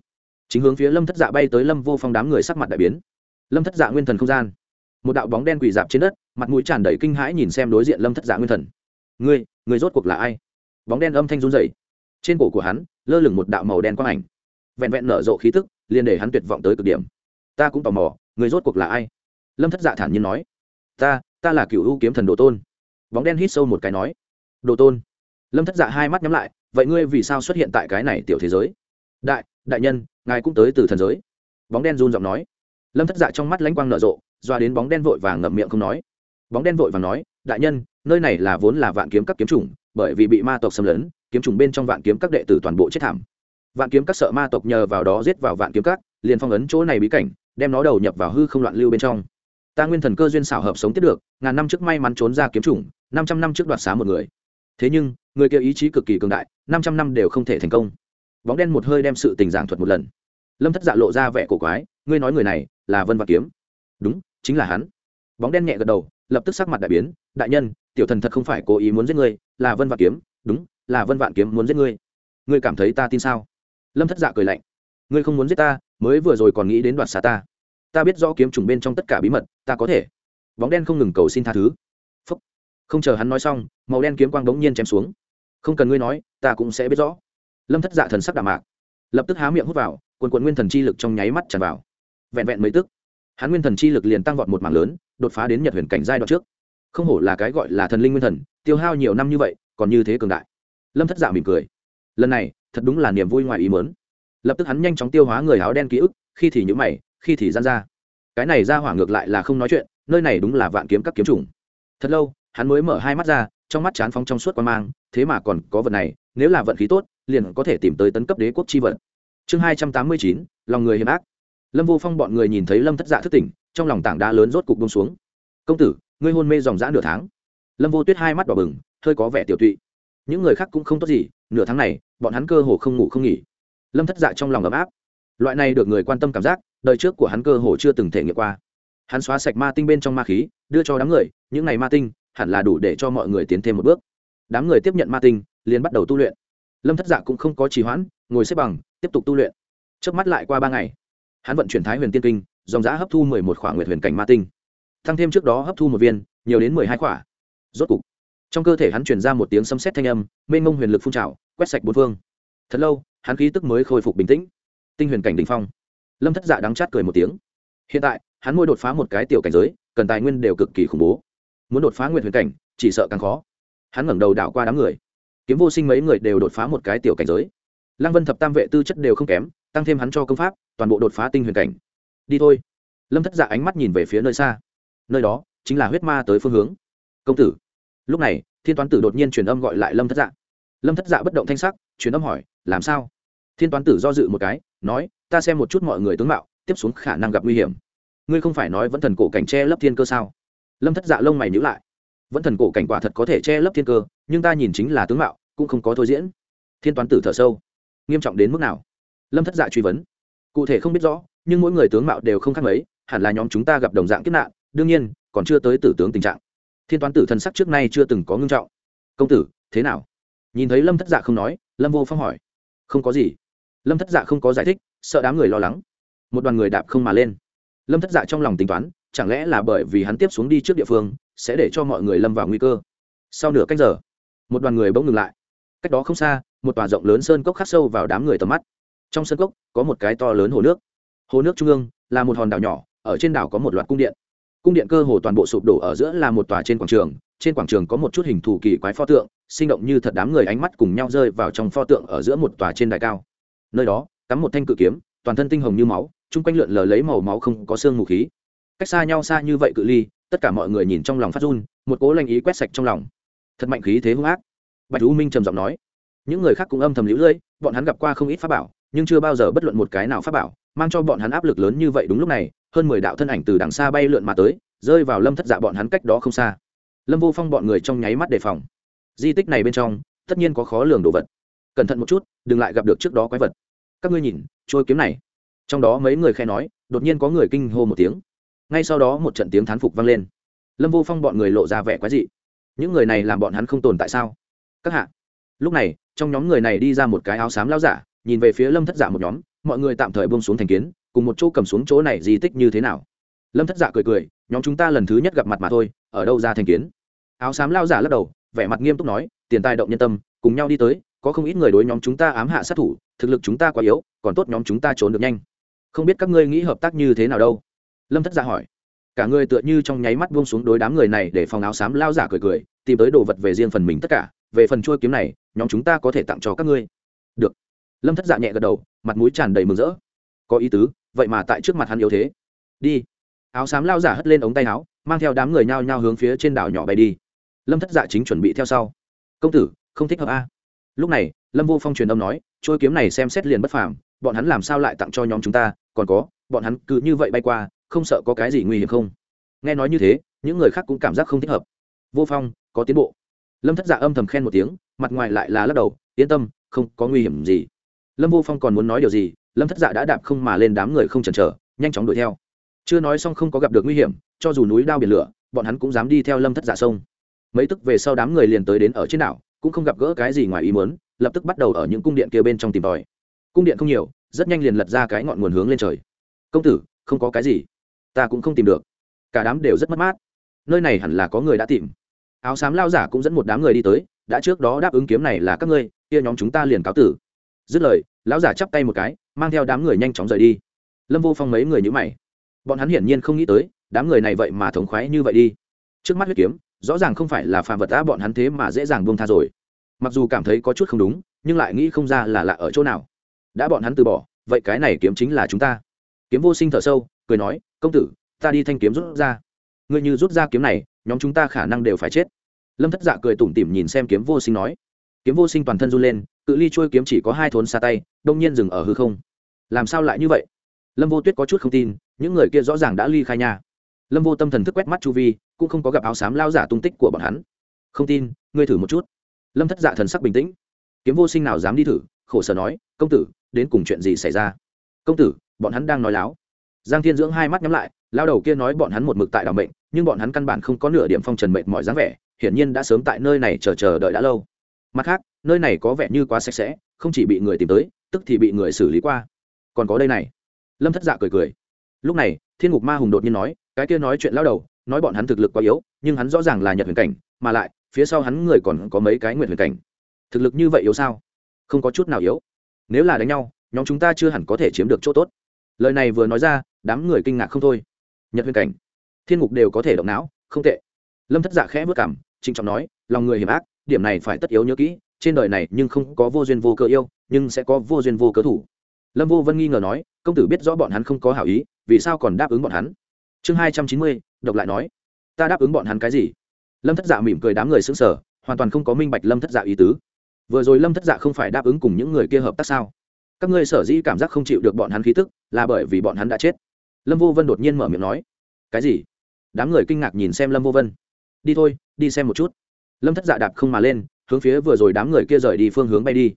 Chính hướng phía lâm thất dạ bay tới lâm vô phong đám người sắc mặt đại biến. Lâm thất dạ nguyên thần không gian. Một đạo bóng đen quỳ dạp trên đất, mặt mũi tràn đầy kinh hãi nhìn xem đối diện lâm thất dạ nguyên thần. Ngươi người rốt cuộc là ai? Bóng đen âm thanh run rẩy. Trên cổ của hắn, lơ lửng một đạo màu đen quang ảnh. Vẹn vẹn nở rộ khí tức, liền để hắn tuyệt vọng tới cực điểm ta cũng tò mò, người rốt cuộc là ai? Lâm thất dạ thản nhiên nói. Ta ta là cựu ưu kiếm thần đồ tôn. Bóng đen hít sâu một cái nói. Đồ tôn. Lâm thất dạ hai mắt nhắm lại, vậy ngươi vì sao xuất hiện tại cái này tiểu thế giới? Đại đại nhân, ngài cũng tới từ thần giới. Bóng đen run giọng nói. Lâm thất dạ trong mắt lãnh quang nở rộ, doa đến bóng đen vội vàng ngậm miệng không nói. Bóng đen vội vàng nói, đại nhân, nơi này là vốn là vạn kiếm các kiếm chủng, bởi vì bị ma tộc xâm lấn, kiếm chủng bên trong vạn kiếm các đệ tử toàn bộ chết thảm. Vạn kiếm các sợ ma tộc nhờ vào đó giết vào vạn kiếm các, liền phong ấn chỗ này bí cảnh đem nó đầu nhập vào hư không loạn lưu bên trong. Ta nguyên thần cơ duyên xảo hợp sống tiếp được, ngàn năm trước may mắn trốn ra kiếm chủng, năm trăm năm trước đoạt xá một người. Thế nhưng, người kia ý chí cực kỳ cường đại, năm trăm năm đều không thể thành công. Bóng đen một hơi đem sự tình giảng thuật một lần. Lâm thất dạ lộ ra vẻ cổ quái, ngươi nói người này là vân và kiếm. Đúng, chính là hắn. Bóng đen nhẹ gật đầu, lập tức sắc mặt đại biến, đại nhân, tiểu thần thật không phải cố ý muốn giết ngươi, là vân vạn kiếm, đúng, là vân vạn kiếm muốn giết ngươi. Ngươi cảm thấy ta tin sao? Lâm thất dạ cười lạnh. Ngươi không muốn giết ta mới vừa rồi còn nghĩ đến đoạt xá ta. Ta biết rõ kiếm trùng bên trong tất cả bí mật, ta có thể. Bóng đen không ngừng cầu xin tha thứ. Phúc. không chờ hắn nói xong, màu đen kiếm quang đống nhiên chém xuống. Không cần ngươi nói, ta cũng sẽ biết rõ. Lâm thất dạ thần sắc đà mạc. Lập tức há miệng hút vào, quần quần nguyên thần chi lực trong nháy mắt tràn vào. Vẹn vẹn mấy tức, hắn nguyên thần chi lực liền tăng vọt một mảng lớn, đột phá đến nhật huyền cảnh giai đoạn trước. Không hổ là cái gọi là thần linh nguyên thần, tiêu hao nhiều năm như vậy, còn như thế cường đại. Lâm thất dạ mỉm cười. Lần này, thật đúng là niềm vui ngoài ý mớn lập tức hắn nhanh chóng tiêu hóa người áo đen ký ức, khi thì nhữ mày, khi thì gian ra. Cái này ra hỏa ngược lại là không nói chuyện, nơi này đúng là vạn kiếm các kiếm chủng. Thật lâu, hắn mới mở hai mắt ra, trong mắt chán phóng trong suốt quan mang, thế mà còn có vật này, nếu là vận khí tốt, liền có thể tìm tới tấn cấp đế quốc chi vận chương hai trăm tám mươi chín, lòng người hiểm ác. Lâm vô phong bọn người nhìn thấy lâm thất dạ thức tỉnh, trong lòng tảng đá lớn rốt cục bông xuống. Công tử, ngươi hôn mê dòng dã nửa tháng. Lâm vô tuyết hai mắt đỏ bừng, hơi có vẻ tiểu tụy. Những người khác cũng không tốt gì, nửa tháng này, bọn hắn cơ hồ không ngủ không nghỉ lâm thất dạ trong lòng ấm áp. Loại này được người quan tâm cảm giác, đời trước của hắn cơ hồ chưa từng thể nghiệm qua. Hắn xóa sạch ma tinh bên trong ma khí, đưa cho đám người, những ngày ma tinh hẳn là đủ để cho mọi người tiến thêm một bước. Đám người tiếp nhận ma tinh, liền bắt đầu tu luyện. Lâm thất dạ cũng không có trì hoãn, ngồi xếp bằng, tiếp tục tu luyện. Trước mắt lại qua ba ngày, hắn vận chuyển thái huyền tiên kinh, dòng giã hấp thu mười một khỏa nguyệt huyền cảnh ma tinh. Thăng thêm trước đó hấp thu một viên, nhiều đến mười hai khỏa. Rốt cục, trong cơ thể hắn chuyển ra một tiếng sấm xét thanh âm, mênh mông huyền lực phun trào, quét sạch bốn phương. Thật lâu hắn khí tức mới khôi phục bình tĩnh. Tinh huyền cảnh đ ỉ n h phong. Lâm thất dạ đắng chát cười một tiếng. Hiện tại, hắn môi đột phá một cái tiểu cảnh giới, cần tài nguyên đều cực kỳ khủng bố. Muốn đột phá nguyện huyền cảnh, chỉ sợ càng khó. Hắn ngẩng đầu đảo qua đám người. Kiếm vô sinh mấy người đều đột phá một cái tiểu cảnh giới. Lăng vân thập tam vệ tư chất đều không kém, tăng thêm hắn cho công pháp, toàn bộ đột phá tinh huyền cảnh. Đi thôi. Lâm thất dạ ánh mắt nhìn về phía nơi xa. Nơi đó, chính là huyết ma tới phương hướng. Công tử. Lúc này, thiên toán tử đột nhiên truyền âm gọi lại lâm thất dạ. Lâm thất dạ bất động thanh sắc truyền âm hỏi, làm sao? Thiên toán tử do dự một cái, nói, ta xem một chút mọi người tướng mạo, tiếp xuống khả năng gặp nguy hiểm. Ngươi không phải nói vẫn thần cổ cảnh che lấp thiên cơ sao? Lâm thất dạ lông mày nhữ lại. Vẫn thần cổ cảnh quả thật có thể che lấp thiên cơ, nhưng ta nhìn chính là tướng mạo, cũng không có thôi diễn. Thiên toán tử thở sâu. Nghiêm trọng đến mức nào? Lâm thất dạ truy vấn. Cụ thể không biết rõ, nhưng mỗi người tướng mạo đều không khác mấy, hẳn là nhóm chúng ta gặp đồng dạng kiếp nạn, đương nhiên, còn chưa tới tử tướng tình trạng. Thiên toán tử thần sắc trước nay chưa từng có ngưng trọng. Công tử, thế nào? Nhìn thấy lâm thất dạ không nói, lâm vô phong hỏi, không có gì. Lâm thất dạ không có giải thích, sợ đám người lo lắng. Một đoàn người đạp không mà lên. Lâm thất dạ trong lòng tính toán, chẳng lẽ là bởi vì hắn tiếp xuống đi trước địa phương, sẽ để cho mọi người lâm vào nguy cơ. Sau nửa cách giờ, một đoàn người bỗng ngừng lại. Cách đó không xa, một tòa rộng lớn sơn cốc khắc sâu vào đám người tầm mắt. Trong sơn cốc, có một cái to lớn hồ nước. Hồ nước trung ương là một hòn đảo nhỏ, ở trên đảo có một loạt cung điện. Cung điện cơ hồ toàn bộ sụp đổ ở giữa là một tòa trên quảng trường trên quảng trường có một chút hình thù kỳ quái pho tượng, sinh động như thật đám người ánh mắt cùng nhau rơi vào trong pho tượng ở giữa một tòa trên đài cao. Nơi đó, cắm một thanh cự kiếm, toàn thân tinh hồng như máu, chung quanh lượn lờ lấy màu máu không có xương mù khí. Cách xa nhau xa như vậy cự ly, tất cả mọi người nhìn trong lòng phát run, một cố lanh ý quét sạch trong lòng. Thật mạnh khí thế hung ác. Bạch u minh trầm giọng nói. Những người khác cũng âm thầm lũ lưỡi bọn hắn gặp qua không ít pháp bảo, nhưng chưa bao giờ bất luận một cái nào pháp bảo, mang cho bọn hắn áp lực lớn như vậy đúng lúc này, hơn mười đạo thân ảnh từ đằng xa bay lượn mà tới, rơi vào lâm thất dạ bọn hắn cách đó không xa lâm vô phong bọn người trong nháy mắt đề phòng. Di tích này bên trong, tất nhiên có khó lường đồ vật. Cẩn thận một chút, đừng lại gặp được trước đó quái vật. Các ngươi nhìn trôi kiếm này. Trong đó mấy người khe nói, đột nhiên có người kinh hô một tiếng. Ngay sau đó một trận tiếng thán phục vang lên. Lâm vô phong bọn người lộ ra vẻ quái dị. Những người này làm bọn hắn không tồn tại sao? Các hạ. Lúc này, trong nhóm người này đi ra một cái áo xám lao giả, nhìn về phía lâm thất giả một nhóm, mọi người tạm thời bông xuống thành kiến, cùng một chỗ cầm xuống chỗ này di tích như thế nào. Lâm thất giả cười cười nhóm chúng ta lần thứ nhất gặp mặt mà thôi, ở đâu ra thành kiến? Áo xám lao giả lắc đầu, vẻ mặt nghiêm túc nói, tiền tài động nhân tâm, cùng nhau đi tới, có không ít người đối nhóm chúng ta ám hạ sát thủ, thực lực chúng ta quá yếu, còn tốt nhóm chúng ta trốn được nhanh. Không biết các ngươi nghĩ hợp tác như thế nào đâu? Lâm thất giả hỏi. Cả người tựa như trong nháy mắt buông xuống đối đám người này để phòng áo xám lao giả cười cười, tìm tới đồ vật về riêng phần mình tất cả, về phần trôi kiếm này, nhóm chúng ta có thể tặng cho các ngươi. Được. Lâm thất dạ nhẹ gật đầu, mặt mũi tràn đầy mừng rỡ. Có ý tứ, vậy mà tại trước mặt hắn yếu thế. Đi áo xám lao giả hất lên ống tay áo, mang theo đám người nhao nhao hướng phía trên đảo nhỏ bay đi. Lâm thất dạ chính chuẩn bị theo sau. Công tử, không thích hợp a. Lúc này, lâm vô phong truyền âm nói, trôi kiếm này xem xét liền bất phàm, bọn hắn làm sao lại tặng cho nhóm chúng ta, còn có, bọn hắn cứ như vậy bay qua, không sợ có cái gì nguy hiểm không? Nghe nói như thế, những người khác cũng cảm giác không thích hợp. Vô phong, có tiến bộ. Lâm thất dạ âm thầm khen một tiếng, mặt ngoài lại là lắc đầu, yên tâm, không có nguy hiểm gì. Lâm vô phong còn muốn nói điều gì, lâm thất dạ đã đạp không mà lên đám người không chần chờ, nhanh chóng đuổi theo chưa nói xong không có gặp được nguy hiểm cho dù núi đao biển lửa bọn hắn cũng dám đi theo lâm thất giả sông mấy tức về sau đám người liền tới đến ở trên đảo cũng không gặp gỡ cái gì ngoài ý muốn, lập tức bắt đầu ở những cung điện kia bên trong tìm tòi. Cung điện không nhiều, rất nhanh liền lật ra cái ngọn nguồn hướng lên trời. Công tử, không có cái gì, ta cũng không tìm được. Cả đám đều rất mất mát. Nơi này hẳn là có người đã tìm. Áo xám lao giả cũng dẫn một đám người đi tới, đã trước đó đáp ứng kiếm này là các ngươi, kia nhóm chúng ta liền cáo tử. Dứt lời, lão giả chắp tay một cái, mang theo đám người nhanh chóng rời đi. Lâm vô phong mấy người nhữ mày bọn hắn hiển nhiên không nghĩ tới, đám người này vậy mà thống khoái như vậy đi. Trước mắt huyết kiếm, rõ ràng không phải là phàm vật đã bọn hắn thế mà dễ dàng buông tha rồi. Mặc dù cảm thấy có chút không đúng, nhưng lại nghĩ không ra là lạ ở chỗ nào. Đã bọn hắn từ bỏ, vậy cái này kiếm chính là chúng ta. Kiếm vô sinh thở sâu, cười nói, công tử, ta đi thanh kiếm rút ra. Ngươi như rút ra kiếm này, nhóm chúng ta khả năng đều phải chết. Lâm thất dạ cười tủm tỉm nhìn xem kiếm vô sinh nói. Kiếm vô sinh toàn thân run lên, cự ly trôi kiếm chỉ có hai thốn xa tay, đông nhiên dừng ở hư không. Làm sao lại như vậy? Lâm vô tuyết có chút không tin những người kia rõ ràng đã ly khai nhà lâm vô tâm thần thức quét mắt chu vi, cũng không có gặp áo xám lao giả tung tích của bọn hắn. Không tin, ngươi thử một chút. Lâm thất dạ thần sắc bình tĩnh. Kiếm vô sinh nào dám đi thử, khổ sở nói, công tử, đến cùng chuyện gì xảy ra? Công tử, bọn hắn đang nói láo. Giang thiên dưỡng hai mắt nhắm lại, lao đầu kia nói bọn hắn một mực tại đảo mệnh, nhưng bọn hắn căn bản không có nửa điểm phong trần mệnh mọi dáng vẻ, hiển nhiên đã sớm tại nơi này chờ chờ đợi đã lâu. Mặt khác, nơi này có vẻ như quá sạch sẽ, không chỉ bị người tìm tới, tức thì bị người xử lý qua. Còn có đây này. Lâm thất dạ cười cười lúc này, thiên ngục ma hùng đột nhiên nói, cái kia nói chuyện lao đầu, nói bọn hắn thực lực quá yếu, nhưng hắn rõ ràng là nhật huyền cảnh, mà lại, phía sau hắn người còn có mấy cái nguyện huyền cảnh. Thực lực như vậy yếu sao? Không có chút nào yếu. Nếu là đánh nhau, nhóm chúng ta chưa hẳn có thể chiếm được chỗ tốt. Lời này vừa nói ra, đám người kinh ngạc không thôi. Nhật huyền cảnh. Thiên ngục đều có thể động não, không tệ. Lâm thất dạ khẽ vất cảm, trịnh trọng nói, lòng người hiểm ác, điểm này phải tất yếu nhớ kỹ, trên đời này nhưng không có vô duyên vô cớ yêu, nhưng sẽ có vô duyên vô cớ thủ lâm vô vân nghi ngờ nói, công tử biết rõ bọn hắn không có hảo ý, vì sao còn đáp ứng bọn hắn? Chương hai trăm chín mươi, độc lại nói, ta đáp ứng bọn hắn cái gì? Lâm thất dạ mỉm cười đám người xứng sở hoàn toàn không có minh bạch lâm thất dạ ý tứ. Vừa rồi lâm thất dạ không phải đáp ứng cùng những người kia hợp tác sao? Các ngươi sở dĩ cảm giác không chịu được bọn hắn khí tức, là bởi vì bọn hắn đã chết. Lâm vô vân đột nhiên mở miệng nói, cái gì? Đám người kinh ngạc nhìn xem lâm vô vân. Đi thôi, đi xem một chút. Lâm thất dạ đạp không mà lên, hướng phía vừa rồi đám người kia rời đi phương hướng bay đi.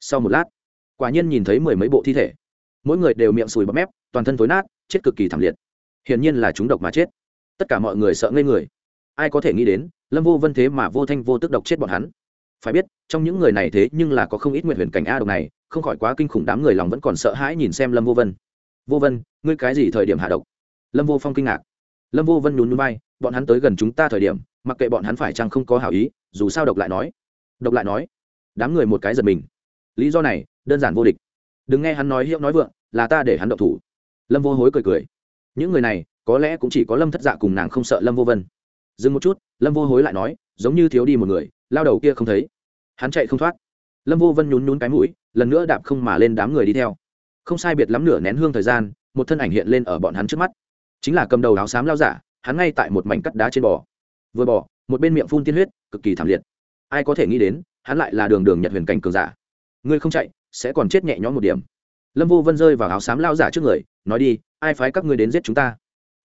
Sau một lát quả nhiên nhìn thấy mười mấy bộ thi thể. Mỗi người đều miệng sùi bọt mép, toàn thân thối nát, chết cực kỳ thảm liệt. Hiển nhiên là chúng độc mà chết. Tất cả mọi người sợ ngây người. Ai có thể nghĩ đến, lâm vô vân thế mà vô thanh vô tức độc chết bọn hắn. Phải biết, trong những người này thế nhưng là có không ít nguyện huyền cảnh a độc này, không khỏi quá kinh khủng, đám người lòng vẫn còn sợ hãi nhìn xem lâm vô vân. Vô vân, ngươi cái gì thời điểm hạ độc? Lâm vô phong kinh ngạc. Lâm vô vân nhún núi bay bọn hắn tới gần chúng ta thời điểm, mặc kệ bọn hắn phải chăng không có hảo ý, dù sao độc lại nói. Độc lại nói. Đám người một cái giật mình. Lý do này đơn giản vô địch. Đừng nghe hắn nói hiệu nói vượng, là ta để hắn động thủ. Lâm vô hối cười cười. Những người này, có lẽ cũng chỉ có lâm thất dạ cùng nàng không sợ lâm vô vân. Dừng một chút, lâm vô hối lại nói, giống như thiếu đi một người, lao đầu kia không thấy. Hắn chạy không thoát. Lâm vô vân nhún nhún cái mũi, lần nữa đạp không mà lên đám người đi theo. Không sai biệt lắm nửa nén hương thời gian, một thân ảnh hiện lên ở bọn hắn trước mắt. Chính là cầm đầu áo xám lao giả, hắn ngay tại một mảnh cắt đá trên bò. Vừa bò, một bên miệng phun tiên huyết, cực kỳ thảm liệt. Ai có thể nghĩ đến, hắn lại là đường đường nhật huyền cảnh cường giả. Ngươi không chạy sẽ còn chết nhẹ nhõm một điểm. Lâm vô vân rơi vào áo xám lao giả trước người, nói đi, ai phái các ngươi đến giết chúng ta?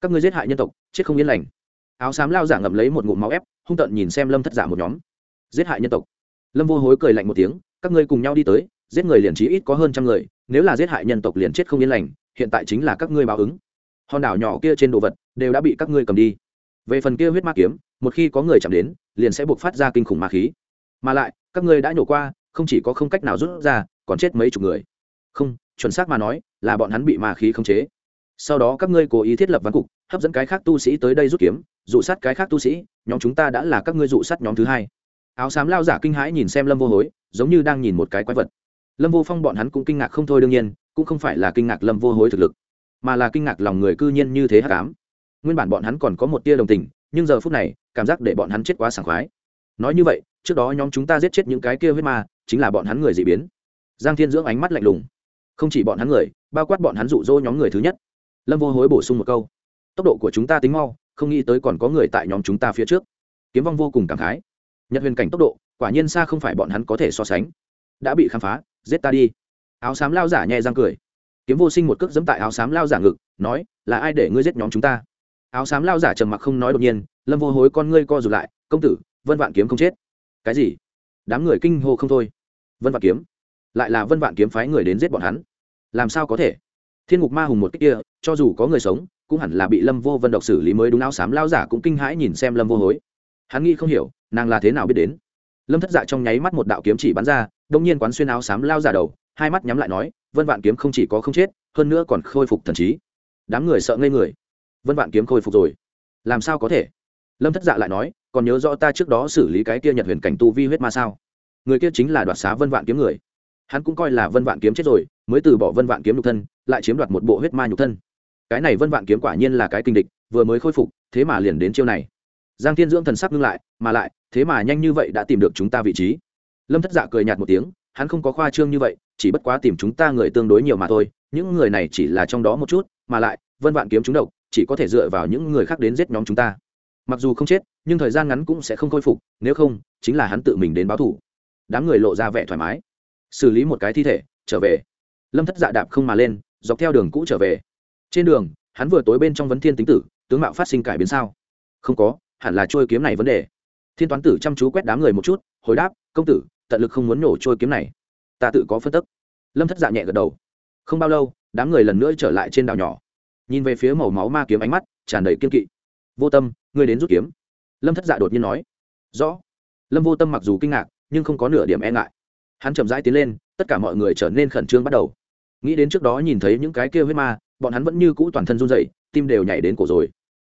Các ngươi giết hại nhân tộc, chết không yên lành. Áo xám lao giả ngậm lấy một ngụm máu ép, hung tợn nhìn xem lâm thất giả một nhóm. Giết hại nhân tộc. Lâm vô hối cười lạnh một tiếng, các ngươi cùng nhau đi tới, giết người liền trí ít có hơn trăm người, nếu là giết hại nhân tộc liền chết không yên lành, hiện tại chính là các ngươi báo ứng. Hòn đảo nhỏ kia trên đồ vật đều đã bị các ngươi cầm đi. Về phần kia huyết ma kiếm, một khi có người chạm đến, liền sẽ buộc phát ra kinh khủng ma khí. Mà lại, các ngươi đã nhổ qua, không chỉ có không cách nào rút ra còn chết mấy chục người. Không, chuẩn xác mà nói, là bọn hắn bị ma khí khống chế. Sau đó các ngươi cố ý thiết lập văn cục, hấp dẫn cái khác tu sĩ tới đây rút kiếm, dụ sát cái khác tu sĩ, nhóm chúng ta đã là các ngươi dụ sát nhóm thứ hai. Áo xám lao giả kinh hãi nhìn xem lâm vô hối, giống như đang nhìn một cái quái vật. Lâm vô phong bọn hắn cũng kinh ngạc không thôi đương nhiên, cũng không phải là kinh ngạc lâm vô hối thực lực, mà là kinh ngạc lòng người cư nhiên như thế hát cám nguyên bản bọn hắn còn có một tia đồng tình, nhưng giờ phút này, cảm giác để bọn hắn chết quá sảng khoái. Nói như vậy, trước đó nhóm chúng ta giết chết những cái kia huyết ma, chính là bọn hắn người dị biến giang thiên dưỡng ánh mắt lạnh lùng. Không chỉ bọn hắn người, bao quát bọn hắn rụ rỗ nhóm người thứ nhất. Lâm vô hối bổ sung một câu. Tốc độ của chúng ta tính mau, không nghĩ tới còn có người tại nhóm chúng ta phía trước. Kiếm vong vô cùng cảm khái. Nhận huyền cảnh tốc độ, quả nhiên xa không phải bọn hắn có thể so sánh. Đã bị khám phá, giết ta đi. Áo xám lao giả nhẹ răng cười. Kiếm vô sinh một cước dẫm tại áo xám lao giả ngực, nói, là ai để ngươi giết nhóm chúng ta? Áo xám lao giả trầm mặc không nói đột nhiên, lâm vô hối con ngươi co rụt lại, công tử, vân vạn kiếm không chết. Cái gì? Đám người kinh hô không thôi. Vân vạn kiếm lại là vân vạn kiếm phái người đến giết bọn hắn. Làm sao có thể? Thiên ngục ma hùng một cách kia, cho dù có người sống, cũng hẳn là bị lâm vô vân độc xử lý mới đúng. Áo xám lao giả cũng kinh hãi nhìn xem lâm vô hối. Hắn nghĩ không hiểu, nàng là thế nào biết đến. Lâm thất dạ trong nháy mắt một đạo kiếm chỉ bắn ra, đông nhiên quán xuyên áo xám lao giả đầu, hai mắt nhắm lại nói, vân vạn kiếm không chỉ có không chết, hơn nữa còn khôi phục thần trí. Đám người sợ ngây người. Vân vạn kiếm khôi phục rồi? Làm sao có thể? Lâm thất dạ lại nói, còn nhớ rõ ta trước đó xử lý cái kia nhật huyền cảnh tu vi huyết ma sao? Người kia chính là đoạt xá vân vạn kiếm người hắn cũng coi là vân vạn kiếm chết rồi, mới từ bỏ vân vạn kiếm nhục thân, lại chiếm đoạt một bộ huyết ma nhục thân. Cái này vân vạn kiếm quả nhiên là cái kinh địch, vừa mới khôi phục, thế mà liền đến chiêu này. Giang thiên dưỡng thần sắc ngưng lại, mà lại, thế mà nhanh như vậy đã tìm được chúng ta vị trí. Lâm thất dạ cười nhạt một tiếng, hắn không có khoa trương như vậy, chỉ bất quá tìm chúng ta người tương đối nhiều mà thôi, những người này chỉ là trong đó một chút, mà lại, vân vạn kiếm chúng độc, chỉ có thể dựa vào những người khác đến giết nhóm chúng ta. Mặc dù không chết, nhưng thời gian ngắn cũng sẽ không khôi phục, nếu không, chính là hắn tự mình đến báo thủ. Đám người lộ ra vẻ thoải mái xử lý một cái thi thể, trở về. Lâm thất dạ đạp không mà lên, dọc theo đường cũ trở về. Trên đường, hắn vừa tối bên trong vấn thiên tính tử, tướng mạo phát sinh cải biến sao? Không có, hẳn là trôi kiếm này vấn đề. Thiên toán tử chăm chú quét đám người một chút, hồi đáp, công tử, tận lực không muốn nổ trôi kiếm này. Ta tự có phân tức. Lâm thất dạ nhẹ gật đầu. Không bao lâu, đám người lần nữa trở lại trên đảo nhỏ. Nhìn về phía màu máu ma kiếm ánh mắt, tràn đầy kiên kỵ. Vô tâm, ngươi đến rút kiếm. Lâm thất dạ đột nhiên nói. Rõ. Lâm vô tâm mặc dù kinh ngạc, nhưng không có nửa điểm e ngại hắn chậm rãi tiến lên, tất cả mọi người trở nên khẩn trương bắt đầu. Nghĩ đến trước đó nhìn thấy những cái kia huyết ma, bọn hắn vẫn như cũ toàn thân run dậy tim đều nhảy đến cổ rồi.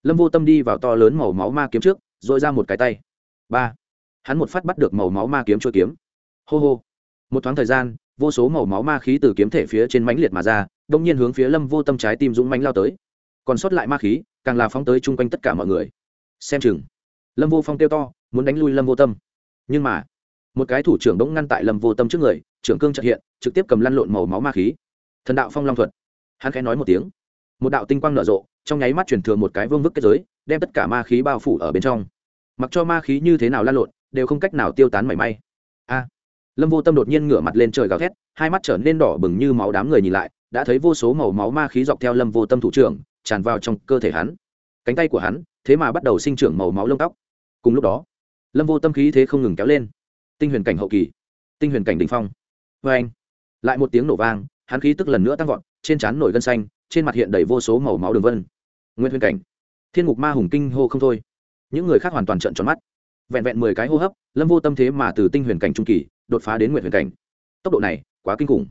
Lâm vô tâm đi vào to lớn màu máu ma kiếm trước dội ra một cái tay. Ba. Hắn một phát bắt được màu máu ma kiếm trôi kiếm. Hô hô. Một thoáng thời gian, vô số màu máu ma khí từ kiếm thể phía trên mánh liệt mà ra, đông nhiên hướng phía lâm vô tâm trái tim dũng mánh lao tới. Còn sót lại ma khí, càng là phóng tới chung quanh tất cả mọi người. Xem chừng. Lâm vô phong kêu to, muốn đánh lui lâm vô tâm. Nhưng mà một cái thủ trưởng đống ngăn tại lâm vô tâm trước người, trưởng cương trợ hiện, trực tiếp cầm lăn lộn màu máu ma khí. Thần đạo phong long thuật. Hắn khẽ nói một tiếng. Một đạo tinh quang nở rộ, trong nháy mắt chuyển thường một cái vương vức kết giới, đem tất cả ma khí bao phủ ở bên trong. Mặc cho ma khí như thế nào lan lộn, đều không cách nào tiêu tán mảy may. A! Lâm vô tâm đột nhiên ngửa mặt lên trời gào thét, hai mắt trở nên đỏ bừng như máu đám người nhìn lại, đã thấy vô số màu máu ma khí dọc theo lâm vô tâm thủ trưởng, tràn vào trong cơ thể hắn. Cánh tay của hắn, thế mà bắt đầu sinh trưởng màu máu lông tóc. Cùng lúc đó, lâm vô tâm khí thế không ngừng kéo lên tinh huyền cảnh hậu kỳ, tinh huyền cảnh đình phong. Vê anh, lại một tiếng nổ vang, hắn khí tức lần nữa tăng vọt, trên trán nổi gân xanh, trên mặt hiện đầy vô số màu máu đường vân. Nguyên huyền cảnh, thiên ngục ma hùng kinh hô không thôi. Những người khác hoàn toàn trận tròn mắt. Vẹn vẹn mười cái hô hấp, lâm vô tâm thế mà từ tinh huyền cảnh trung kỳ, đột phá đến nguyện huyền cảnh. Tốc độ này quá kinh khủng.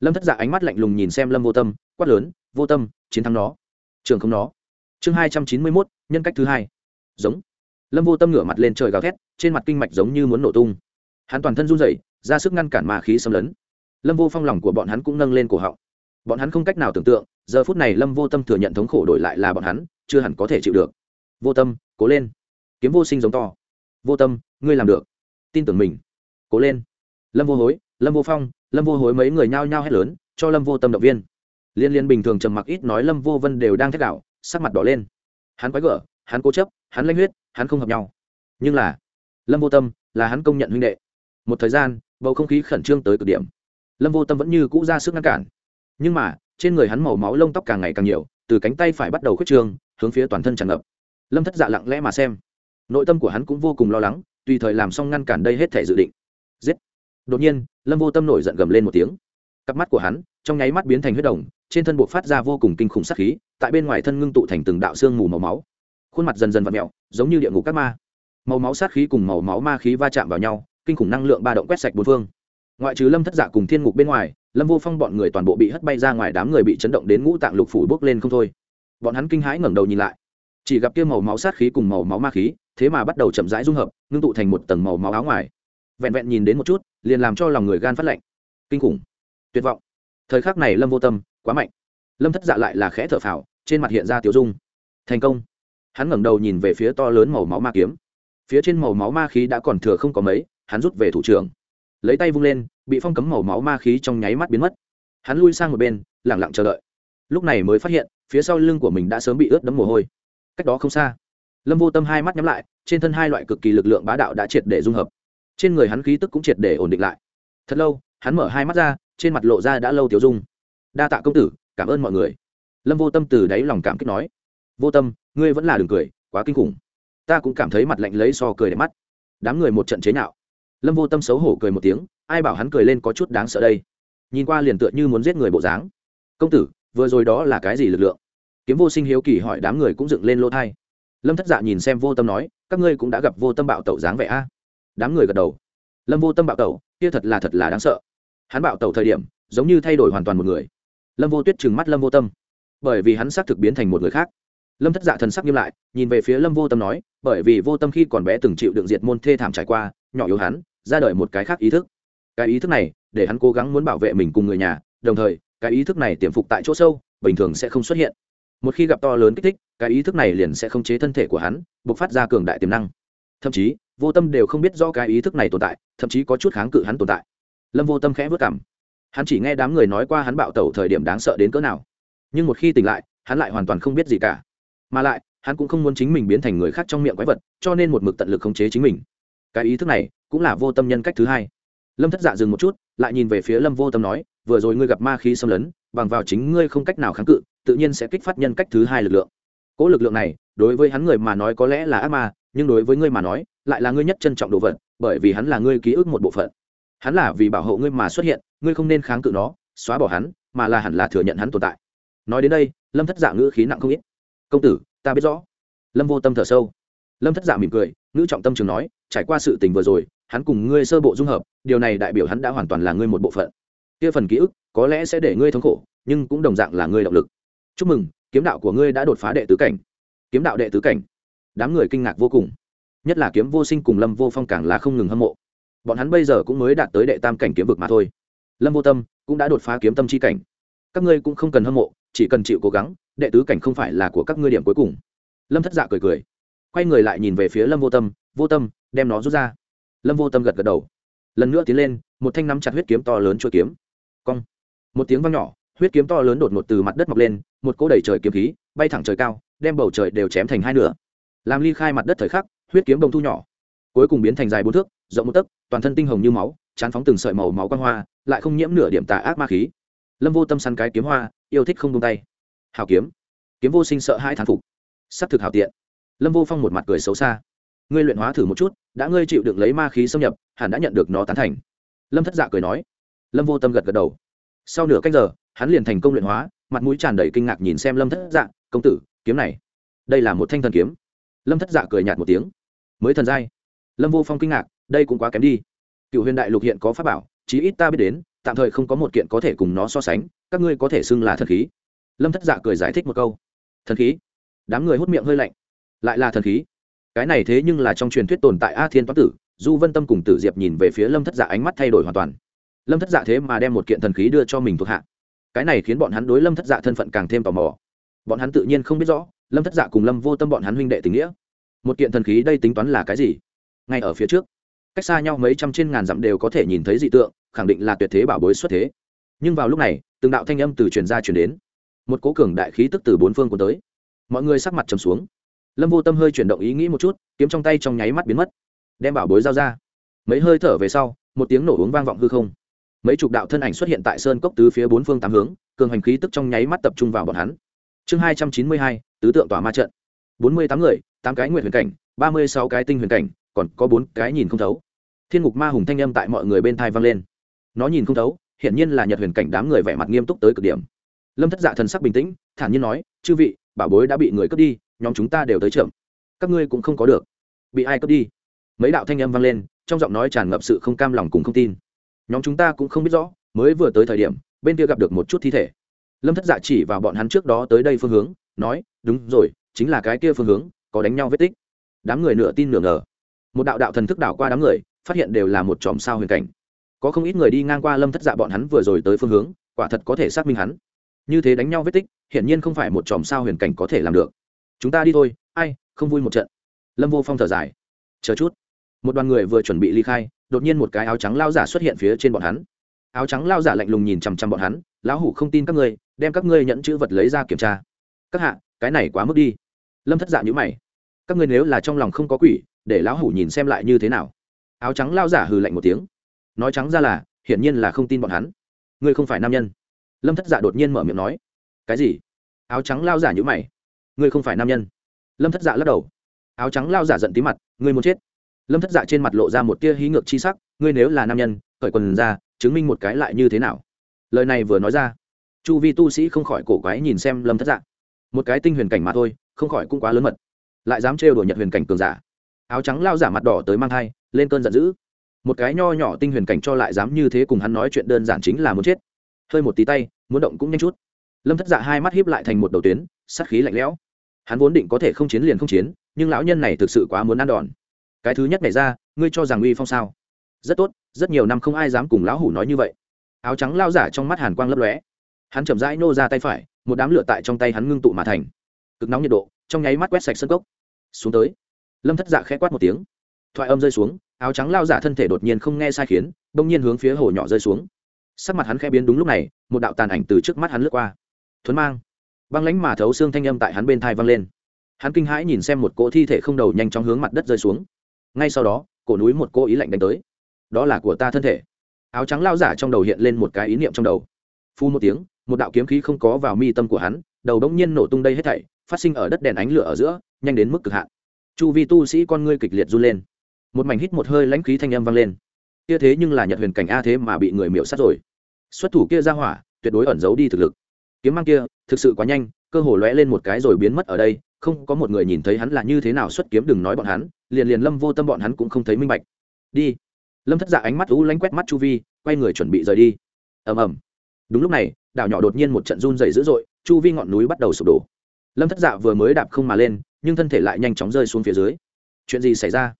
Lâm thất dạ ánh mắt lạnh lùng nhìn xem lâm vô tâm, quát lớn, vô tâm, chiến thắng nó. Trường không nó. Chương hai trăm chín mươi mốt, nhân cách thứ hai. Giống. Lâm vô tâm ngửa mặt lên trời gào thét, trên mặt kinh mạch giống như muốn nổ tung hắn toàn thân run rẩy, ra sức ngăn cản ma khí xâm lấn. Lâm vô phong lòng của bọn hắn cũng nâng lên cổ họng. Bọn hắn không cách nào tưởng tượng, giờ phút này lâm vô tâm thừa nhận thống khổ đổi lại là bọn hắn, chưa hẳn có thể chịu được. Vô tâm, cố lên. Kiếm vô sinh giống to. Vô tâm, ngươi làm được. Tin tưởng mình. Cố lên. Lâm vô hối, lâm vô phong, lâm vô hối mấy người nhao nhao hét lớn, cho lâm vô tâm động viên. Liên liên bình thường trầm mặc ít nói lâm vô vân đều đang thét đạo sắc mặt đỏ lên. Hắn quái gở, hắn cố chấp, hắn lanh huyết, hắn không hợp nhau. Nhưng là, lâm vô tâm, là hắn công nhận huynh đệ một thời gian, bầu không khí khẩn trương tới cực điểm. Lâm vô tâm vẫn như cũ ra sức ngăn cản. Nhưng mà, trên người hắn màu máu lông tóc càng ngày càng nhiều, từ cánh tay phải bắt đầu khuyết trương, hướng phía toàn thân tràn ngập. Lâm thất dạ lặng lẽ mà xem. Nội tâm của hắn cũng vô cùng lo lắng, tùy thời làm xong ngăn cản đây hết thể dự định. Giết! Đột nhiên, lâm vô tâm nổi giận gầm lên một tiếng. Cặp mắt của hắn, trong nháy mắt biến thành huyết đồng, trên thân buộc phát ra vô cùng kinh khủng sắc khí, tại bên ngoài thân ngưng tụ thành từng đạo xương mù màu máu. Khuôn mặt dần dần v ặ mẹo, giống như địa ngục các ma. Màu máu sát khí cùng màu máu ma khí va chạm vào nhau kinh khủng năng lượng ba động quét sạch bốn phương. Ngoại trừ lâm thất dạ cùng thiên ngục bên ngoài, lâm vô phong bọn người toàn bộ bị hất bay ra ngoài đám người bị chấn động đến ngũ tạng lục phủ bốc lên không thôi. Bọn hắn kinh hãi ngẩng đầu nhìn lại. Chỉ gặp kia màu máu sát khí cùng màu máu ma khí, thế mà bắt đầu chậm rãi dung hợp, ngưng tụ thành một tầng màu máu áo ngoài. Vẹn vẹn nhìn đến một chút, liền làm cho lòng người gan phát lạnh. Kinh khủng. Tuyệt vọng. Thời khắc này lâm vô tâm, quá mạnh. Lâm thất dạ lại là khẽ thở phào, trên mặt hiện ra tiểu dung. Thành công. Hắn ngẩng đầu nhìn về phía to lớn màu máu ma kiếm. Phía trên màu máu ma khí đã còn thừa không có mấy hắn rút về thủ trưởng. Lấy tay vung lên, bị phong cấm màu máu ma khí trong nháy mắt biến mất. Hắn lui sang một bên lẳng lặng chờ đợi. Lúc này mới phát hiện, phía sau lưng của mình đã sớm bị ướt đẫm mồ hôi. Cách đó không xa, lâm vô tâm hai mắt nhắm lại, trên thân hai loại cực kỳ lực lượng bá đạo đã triệt để dung hợp. Trên người hắn khí tức cũng triệt để ổn định lại. Thật lâu, hắn mở hai mắt ra, trên mặt lộ ra đã lâu tiểu dung. Đa tạ công tử, cảm ơn mọi người. Lâm vô tâm từ đáy lòng cảm kích nói. Vô tâm, ngươi vẫn là đường cười, quá kinh khủng. Ta cũng cảm thấy mặt lạnh lấy so cười đẹp mắt. Đám người một trận chế nhạo lâm vô tâm xấu hổ cười một tiếng, ai bảo hắn cười lên có chút đáng sợ đây. Nhìn qua liền tựa như muốn giết người bộ dáng. Công tử, vừa rồi đó là cái gì lực lượng? Kiếm vô sinh hiếu kỳ hỏi đám người cũng dựng lên lỗ thai. Lâm thất dạ nhìn xem vô tâm nói, các ngươi cũng đã gặp vô tâm bạo tẩu dáng vẻ a. Đám người gật đầu. Lâm vô tâm bạo tẩu, kia thật là thật là đáng sợ. Hắn bạo tẩu thời điểm, giống như thay đổi hoàn toàn một người. Lâm vô tuyết trừng mắt lâm vô tâm. Bởi vì hắn xác thực biến thành một người khác. Lâm thất dạ thần sắc nghiêm lại, nhìn về phía lâm vô tâm nói bởi vì vô tâm khi còn bé từng chịu đựng diệt môn thê thảm trải qua, nhỏ yếu hắn, ra đời một cái khác ý thức. Cái ý thức này, để hắn cố gắng muốn bảo vệ mình cùng người nhà, đồng thời, cái ý thức này tiềm phục tại chỗ sâu, bình thường sẽ không xuất hiện. Một khi gặp to lớn kích thích, cái ý thức này liền sẽ không chế thân thể của hắn buộc phát ra cường đại tiềm năng. Thậm chí, vô tâm đều không biết do cái ý thức này tồn tại, thậm chí có chút kháng cự hắn tồn tại. Lâm vô tâm khẽ vất cảm hắn chỉ nghe đám người nói qua hắn bạo tẩu thời điểm đáng sợ đến cỡ nào. Nhưng một khi tỉnh lại, hắn lại hoàn toàn không biết gì cả. Mà lại hắn cũng không muốn chính mình biến thành người khác trong miệng quái vật, cho nên một mực tận lực khống chế chính mình. Cái ý thức này cũng là vô tâm nhân cách thứ hai. Lâm thất dạ dừng một chút, lại nhìn về phía lâm vô tâm nói, vừa rồi ngươi gặp ma khí xâm lấn, bằng vào chính ngươi không cách nào kháng cự, tự nhiên sẽ kích phát nhân cách thứ hai lực lượng. Cỗ lực lượng này, đối với hắn người mà nói có lẽ là ác ma, nhưng đối với ngươi mà nói, lại là ngươi nhất trân trọng đồ vật, bởi vì hắn là ngươi ký ức một bộ phận. Hắn là vì bảo hộ ngươi mà xuất hiện, ngươi không nên kháng cự nó, xóa bỏ hắn, mà là hẳn là thừa nhận hắn tồn tại. Nói đến đây, lâm thất dạ ngữ khí nặng không ít. Công tử ta biết rõ. Lâm vô tâm thở sâu. Lâm thất giả mỉm cười, ngữ trọng tâm trường nói, trải qua sự tình vừa rồi, hắn cùng ngươi sơ bộ dung hợp, điều này đại biểu hắn đã hoàn toàn là ngươi một bộ phận. Kia phần ký ức, có lẽ sẽ để ngươi thống khổ, nhưng cũng đồng dạng là ngươi động lực. Chúc mừng, kiếm đạo của ngươi đã đột phá đệ tứ cảnh. Kiếm đạo đệ tứ cảnh. Đám người kinh ngạc vô cùng. Nhất là kiếm vô sinh cùng lâm vô phong càng là không ngừng hâm mộ. Bọn hắn bây giờ cũng mới đạt tới đệ tam cảnh kiếm vực mà thôi. Lâm vô tâm cũng đã đột phá kiếm tâm c h i cảnh. Các ngươi cũng không cần hâm mộ chỉ cần chịu cố gắng, đệ tứ cảnh không phải là của các ngươi điểm cuối cùng. Lâm thất dạ cười cười, quay người lại nhìn về phía lâm vô tâm vô tâm, đem nó rút ra. Lâm vô tâm gật gật đầu. Lần nữa tiến lên, một thanh nắm chặt huyết kiếm to lớn trôi kiếm. Cong. Một tiếng văng nhỏ, huyết kiếm to lớn đột ngột từ mặt đất mọc lên, một cỗ đẩy trời kiếm khí, bay thẳng trời cao, đem bầu trời đều chém thành hai nửa. Làm ly khai mặt đất thời khắc, huyết kiếm đồng thu nhỏ. Cuối cùng biến thành dài bốn thước, rộng một tấc, toàn thân tinh hồng như máu, chán phóng từng sợi màu máu quang hoa, lại không nhiễm nửa điểm tà ác ma khí. Lâm vô tâm săn cái kiếm hoa yêu thích không tung tay. Hào kiếm. Kiếm vô sinh sợ hai thán phục. S ắ c thực hào tiện. Lâm vô phong một mặt cười xấu xa. Ngươi luyện hóa thử một chút, đã ngươi chịu được lấy ma khí xâm nhập, hẳn đã nhận được nó tán thành. Lâm thất dạ cười nói. Lâm vô tâm gật gật đầu. Sau nửa cách giờ, hắn liền thành công luyện hóa, mặt mũi tràn đầy kinh ngạc nhìn xem lâm thất dạ công tử, kiếm này, đây là một thanh thần kiếm. Lâm thất dạ cười nhạt một tiếng. Mới thần giai. Lâm vô phong kinh ngạc, đây cũng quá kém đi. Cựu huyền đại lục hiện có pháp bảo, chí ít ta biết đến tạm thời không có một kiện có thể cùng nó so sánh, các ngươi có thể xưng là thần khí. Lâm thất dạ cười giải thích một câu. Thần khí? Đám người hút miệng hơi lạnh. Lại là thần khí? Cái này thế nhưng là trong truyền thuyết tồn tại a thiên toán tử, du vân tâm cùng tử diệp nhìn về phía lâm thất dạ ánh mắt thay đổi hoàn toàn. Lâm thất dạ thế mà đem một kiện thần khí đưa cho mình thuộc hạ. Cái này khiến bọn hắn đối lâm thất dạ thân phận càng thêm tò mò. Bọn hắn tự nhiên không biết rõ, lâm thất dạ cùng lâm vô tâm bọn hắn huynh đệ tình nghĩa. Một kiện thần khí đây tính toán là cái gì? Ngay ở phía trước, cách xa nhau mấy trăm trên ngàn dặm đều có thể nhìn thấy dị tượng khẳng định là tuyệt thế bảo bối xuất thế. Nhưng vào lúc này, từng đạo thanh âm từ truyền ra truyền đến. Một cố cường đại khí tức từ bốn phương cuốn tới. Mọi người sắc mặt trầm xuống. Lâm vô tâm hơi chuyển động ý nghĩ một chút, kiếm trong tay trong nháy mắt biến mất. Đem bảo bối giao ra. Mấy hơi thở về sau, một tiếng nổ uống vang vọng hư không. Mấy chục đạo thân ảnh xuất hiện tại sơn cốc tứ phía bốn phương tám hướng, cường hành khí tức trong nháy mắt tập trung vào bọn hắn. Chương hai trăm chín mươi hai, tứ tượng tỏa ma trận. Bốn mươi tám người, tám cái nguyện huyền cảnh, ba mươi sáu cái tinh huyền cảnh, còn có bốn cái nhìn không thấu. Thiên ngục ma hùng thanh âm tại mọi người bên thai vang lên nó nhìn không thấu, hiển nhiên là nhật huyền cảnh đám người vẻ mặt nghiêm túc tới cực điểm. Lâm thất dạ thần sắc bình tĩnh, thản nhiên nói, chư vị bảo bối đã bị người cướp đi, nhóm chúng ta đều tới trưởng các ngươi cũng không có được. Bị ai cướp đi? Mấy đạo thanh âm vang lên, trong giọng nói tràn ngập sự không cam lòng cùng không tin. Nhóm chúng ta cũng không biết rõ, mới vừa tới thời điểm, bên kia gặp được một chút thi thể. Lâm thất dạ chỉ vào bọn hắn trước đó tới đây phương hướng, nói, đúng rồi, chính là cái kia phương hướng, có đánh nhau vết tích. Đám người nửa tin nửa ngờ. Một đạo đạo thần thức đảo qua đám người, phát hiện đều là một chòm sao huyền cảnh có không ít người đi ngang qua lâm thất dạ bọn hắn vừa rồi tới phương hướng, quả thật có thể xác minh hắn. Như thế đánh nhau vết tích, hiển nhiên không phải một chòm sao huyền cảnh có thể làm được. Chúng ta đi thôi, ai, không vui một trận. Lâm vô phong thở dài. Chờ chút. Một đoàn người vừa chuẩn bị ly khai, đột nhiên một cái áo trắng lao giả xuất hiện phía trên bọn hắn. Áo trắng lao giả lạnh lùng nhìn chằm chằm bọn hắn, lão hủ không tin các ngươi, đem các ngươi nhận chữ vật lấy ra kiểm tra. Các hạ, cái này quá mức đi. Lâm thất dạ nhữ mày. Các ngươi nếu là trong lòng không có quỷ, để lão hủ nhìn xem lại như thế nào. Áo trắng lao giả hừ lạnh một tiếng nói trắng ra là, hiển nhiên là không tin bọn hắn. Ngươi không phải nam nhân. Lâm thất dạ đột nhiên mở miệng nói. Cái gì? Áo trắng lao giả nhữ mày. Ngươi không phải nam nhân. Lâm thất dạ lắc đầu. Áo trắng lao giả giận tí mặt, ngươi muốn chết. Lâm thất dạ trên mặt lộ ra một tia hí ngược chi sắc, ngươi nếu là nam nhân, cởi quần ra, chứng minh một cái lại như thế nào? Lời này vừa nói ra, chu vi tu sĩ không khỏi cổ quái nhìn xem lâm thất dạ. Một cái tinh huyền cảnh mà thôi, không khỏi cũng quá lớn mật. Lại dám trêu đùa nhật huyền cảnh cường giả. Áo trắng lao giả mặt đỏ tới mang thai, lên cơn giận dữ một cái nho nhỏ tinh huyền cảnh cho lại dám như thế cùng hắn nói chuyện đơn giản chính là muốn chết. Hơi một tí tay, muốn động cũng nhanh chút. Lâm thất dạ hai mắt hiếp lại thành một đầu tuyến, sát khí lạnh lẽo. Hắn vốn định có thể không chiến liền không chiến, nhưng lão nhân này thực sự quá muốn ăn đòn. Cái thứ nhất này ra, ngươi cho rằng uy phong sao? Rất tốt, rất nhiều năm không ai dám cùng lão hủ nói như vậy. Áo trắng lao giả trong mắt hàn quang lấp lóe. Hắn chậm rãi nô ra tay phải, một đám lửa tại trong tay hắn ngưng tụ mà thành. Cực nóng nhiệt độ, trong nháy mắt quét sạch sân cốc. Xuống tới. Lâm thất dạ khẽ quát một tiếng. Thoại âm rơi xuống áo trắng lao giả thân thể đột nhiên không nghe sai khiến, bỗng nhiên hướng phía hồ nhỏ rơi xuống. Sắc mặt hắn khẽ biến đúng lúc này, một đạo tàn ảnh từ trước mắt hắn lướt qua. Thuấn mang. Băng lánh mà thấu xương thanh âm tại hắn bên thai văng lên. Hắn kinh hãi nhìn xem một cỗ thi thể không đầu nhanh chóng hướng mặt đất rơi xuống. Ngay sau đó, cổ núi một cô ý lạnh đánh tới. Đó là của ta thân thể. Áo trắng lao giả trong đầu hiện lên một cái ý niệm trong đầu. Phu một tiếng, một đạo kiếm khí không có vào mi tâm của hắn, đầu đống nhiên nổ tung đây hết thảy, phát sinh ở đất đèn ánh lửa ở giữa, nhanh đến mức cực hạn. Chu vi tu sĩ con ngươi kịch liệt run lên một mảnh hít một hơi lãnh khí thanh âm vang lên. Kia thế nhưng là nhật huyền cảnh a thế mà bị người miễu sát rồi. Xuất thủ kia ra hỏa, tuyệt đối ẩn giấu đi thực lực. Kiếm mang kia, thực sự quá nhanh, cơ hồ lóe lên một cái rồi biến mất ở đây, không có một người nhìn thấy hắn là như thế nào xuất kiếm đừng nói bọn hắn, liền liền lâm vô tâm bọn hắn cũng không thấy minh bạch. Đi. Lâm thất dạ ánh mắt u lãnh quét mắt chu vi, quay người chuẩn bị rời đi. Ầm ầm. Đúng lúc này, đảo nhỏ đột nhiên một trận run dày dữ dội, chu vi ngọn núi bắt đầu sụp đổ. Lâm thất dạ vừa mới đạp không mà lên, nhưng thân thể lại nhanh chóng rơi xuống phía dưới. Chuyện gì xảy ra?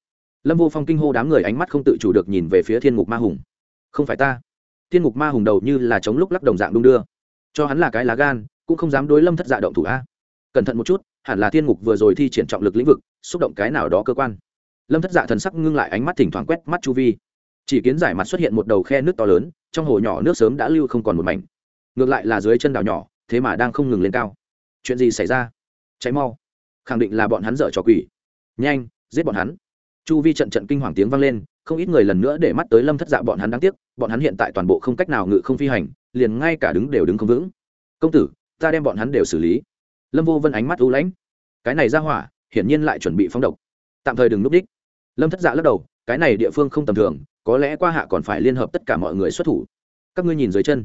Lâm vô phong kinh hô đám người ánh mắt không tự chủ được nhìn về phía thiên ngục ma hùng. Không phải ta. Thiên ngục ma hùng đầu như là chống lúc lắc đồng dạng đung đưa. Cho hắn là cái lá gan, cũng không dám đối lâm thất dạ động thủ a. Cẩn thận một chút, hẳn là thiên ngục vừa rồi thi triển trọng lực lĩnh vực, xúc động cái nào đó cơ quan. Lâm thất dạ thần sắc ngưng lại ánh mắt thỉnh thoảng quét mắt chu vi. Chỉ kiến giải mặt xuất hiện một đầu khe nước to lớn, trong hồ nhỏ nước sớm đã lưu không còn một mảnh. Ngược lại là dưới chân đảo nhỏ, thế mà đang không ngừng lên cao. Chuyện gì xảy ra? Cháy mau. Khẳng định là bọn hắn dở trò quỷ. Nhanh, giết bọn hắn chu vi trận trận kinh hoàng tiếng vang lên, không ít người lần nữa để mắt tới lâm thất dạ bọn hắn đáng tiếc, bọn hắn hiện tại toàn bộ không cách nào ngự không phi hành, liền ngay cả đứng đều đứng không vững. Công tử, ta đem bọn hắn đều xử lý. Lâm vô vân ánh mắt ưu lãnh. Cái này ra hỏa, hiển nhiên lại chuẩn bị phóng độc. Tạm thời đừng núp đích. Lâm thất dạ lắc đầu, cái này địa phương không tầm thường, có lẽ qua hạ còn phải liên hợp tất cả mọi người xuất thủ. Các ngươi nhìn dưới chân.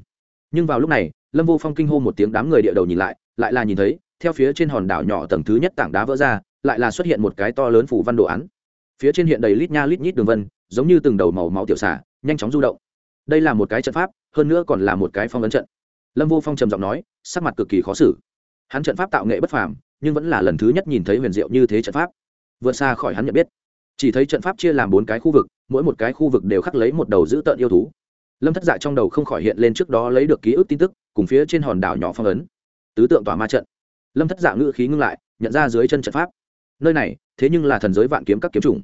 Nhưng vào lúc này, lâm vô phong kinh hô một tiếng đám người địa đầu nhìn lại lại là nhìn thấy, theo phía trên hòn đảo nhỏ tầng thứ nhất tảng đá vỡ ra, lại là xuất hiện một cái to lớn phủ văn đồ án phía trên hiện đầy lít nha lít nhít đường vân, giống như từng đầu màu máu tiểu xả nhanh chóng du động. Đây là một cái trận pháp, hơn nữa còn là một cái phong ấn trận. Lâm vô phong trầm giọng nói, sắc mặt cực kỳ khó xử. Hắn trận pháp tạo nghệ bất phàm, nhưng vẫn là lần thứ nhất nhìn thấy huyền diệu như thế trận pháp. Vượt xa khỏi hắn nhận biết. Chỉ thấy trận pháp chia làm bốn cái khu vực, mỗi một cái khu vực đều khắc lấy một đầu giữ tợn yêu thú. Lâm thất dạ trong đầu không khỏi hiện lên trước đó lấy được ký ức tin tức, cùng phía trên hòn đảo nhỏ phong ấn. Tứ tượng tỏa ma trận. Lâm thất dạ ngữ khí ngưng lại, nhận ra dưới chân trận pháp nơi này, thế nhưng là thần giới vạn kiếm các kiếm chủng.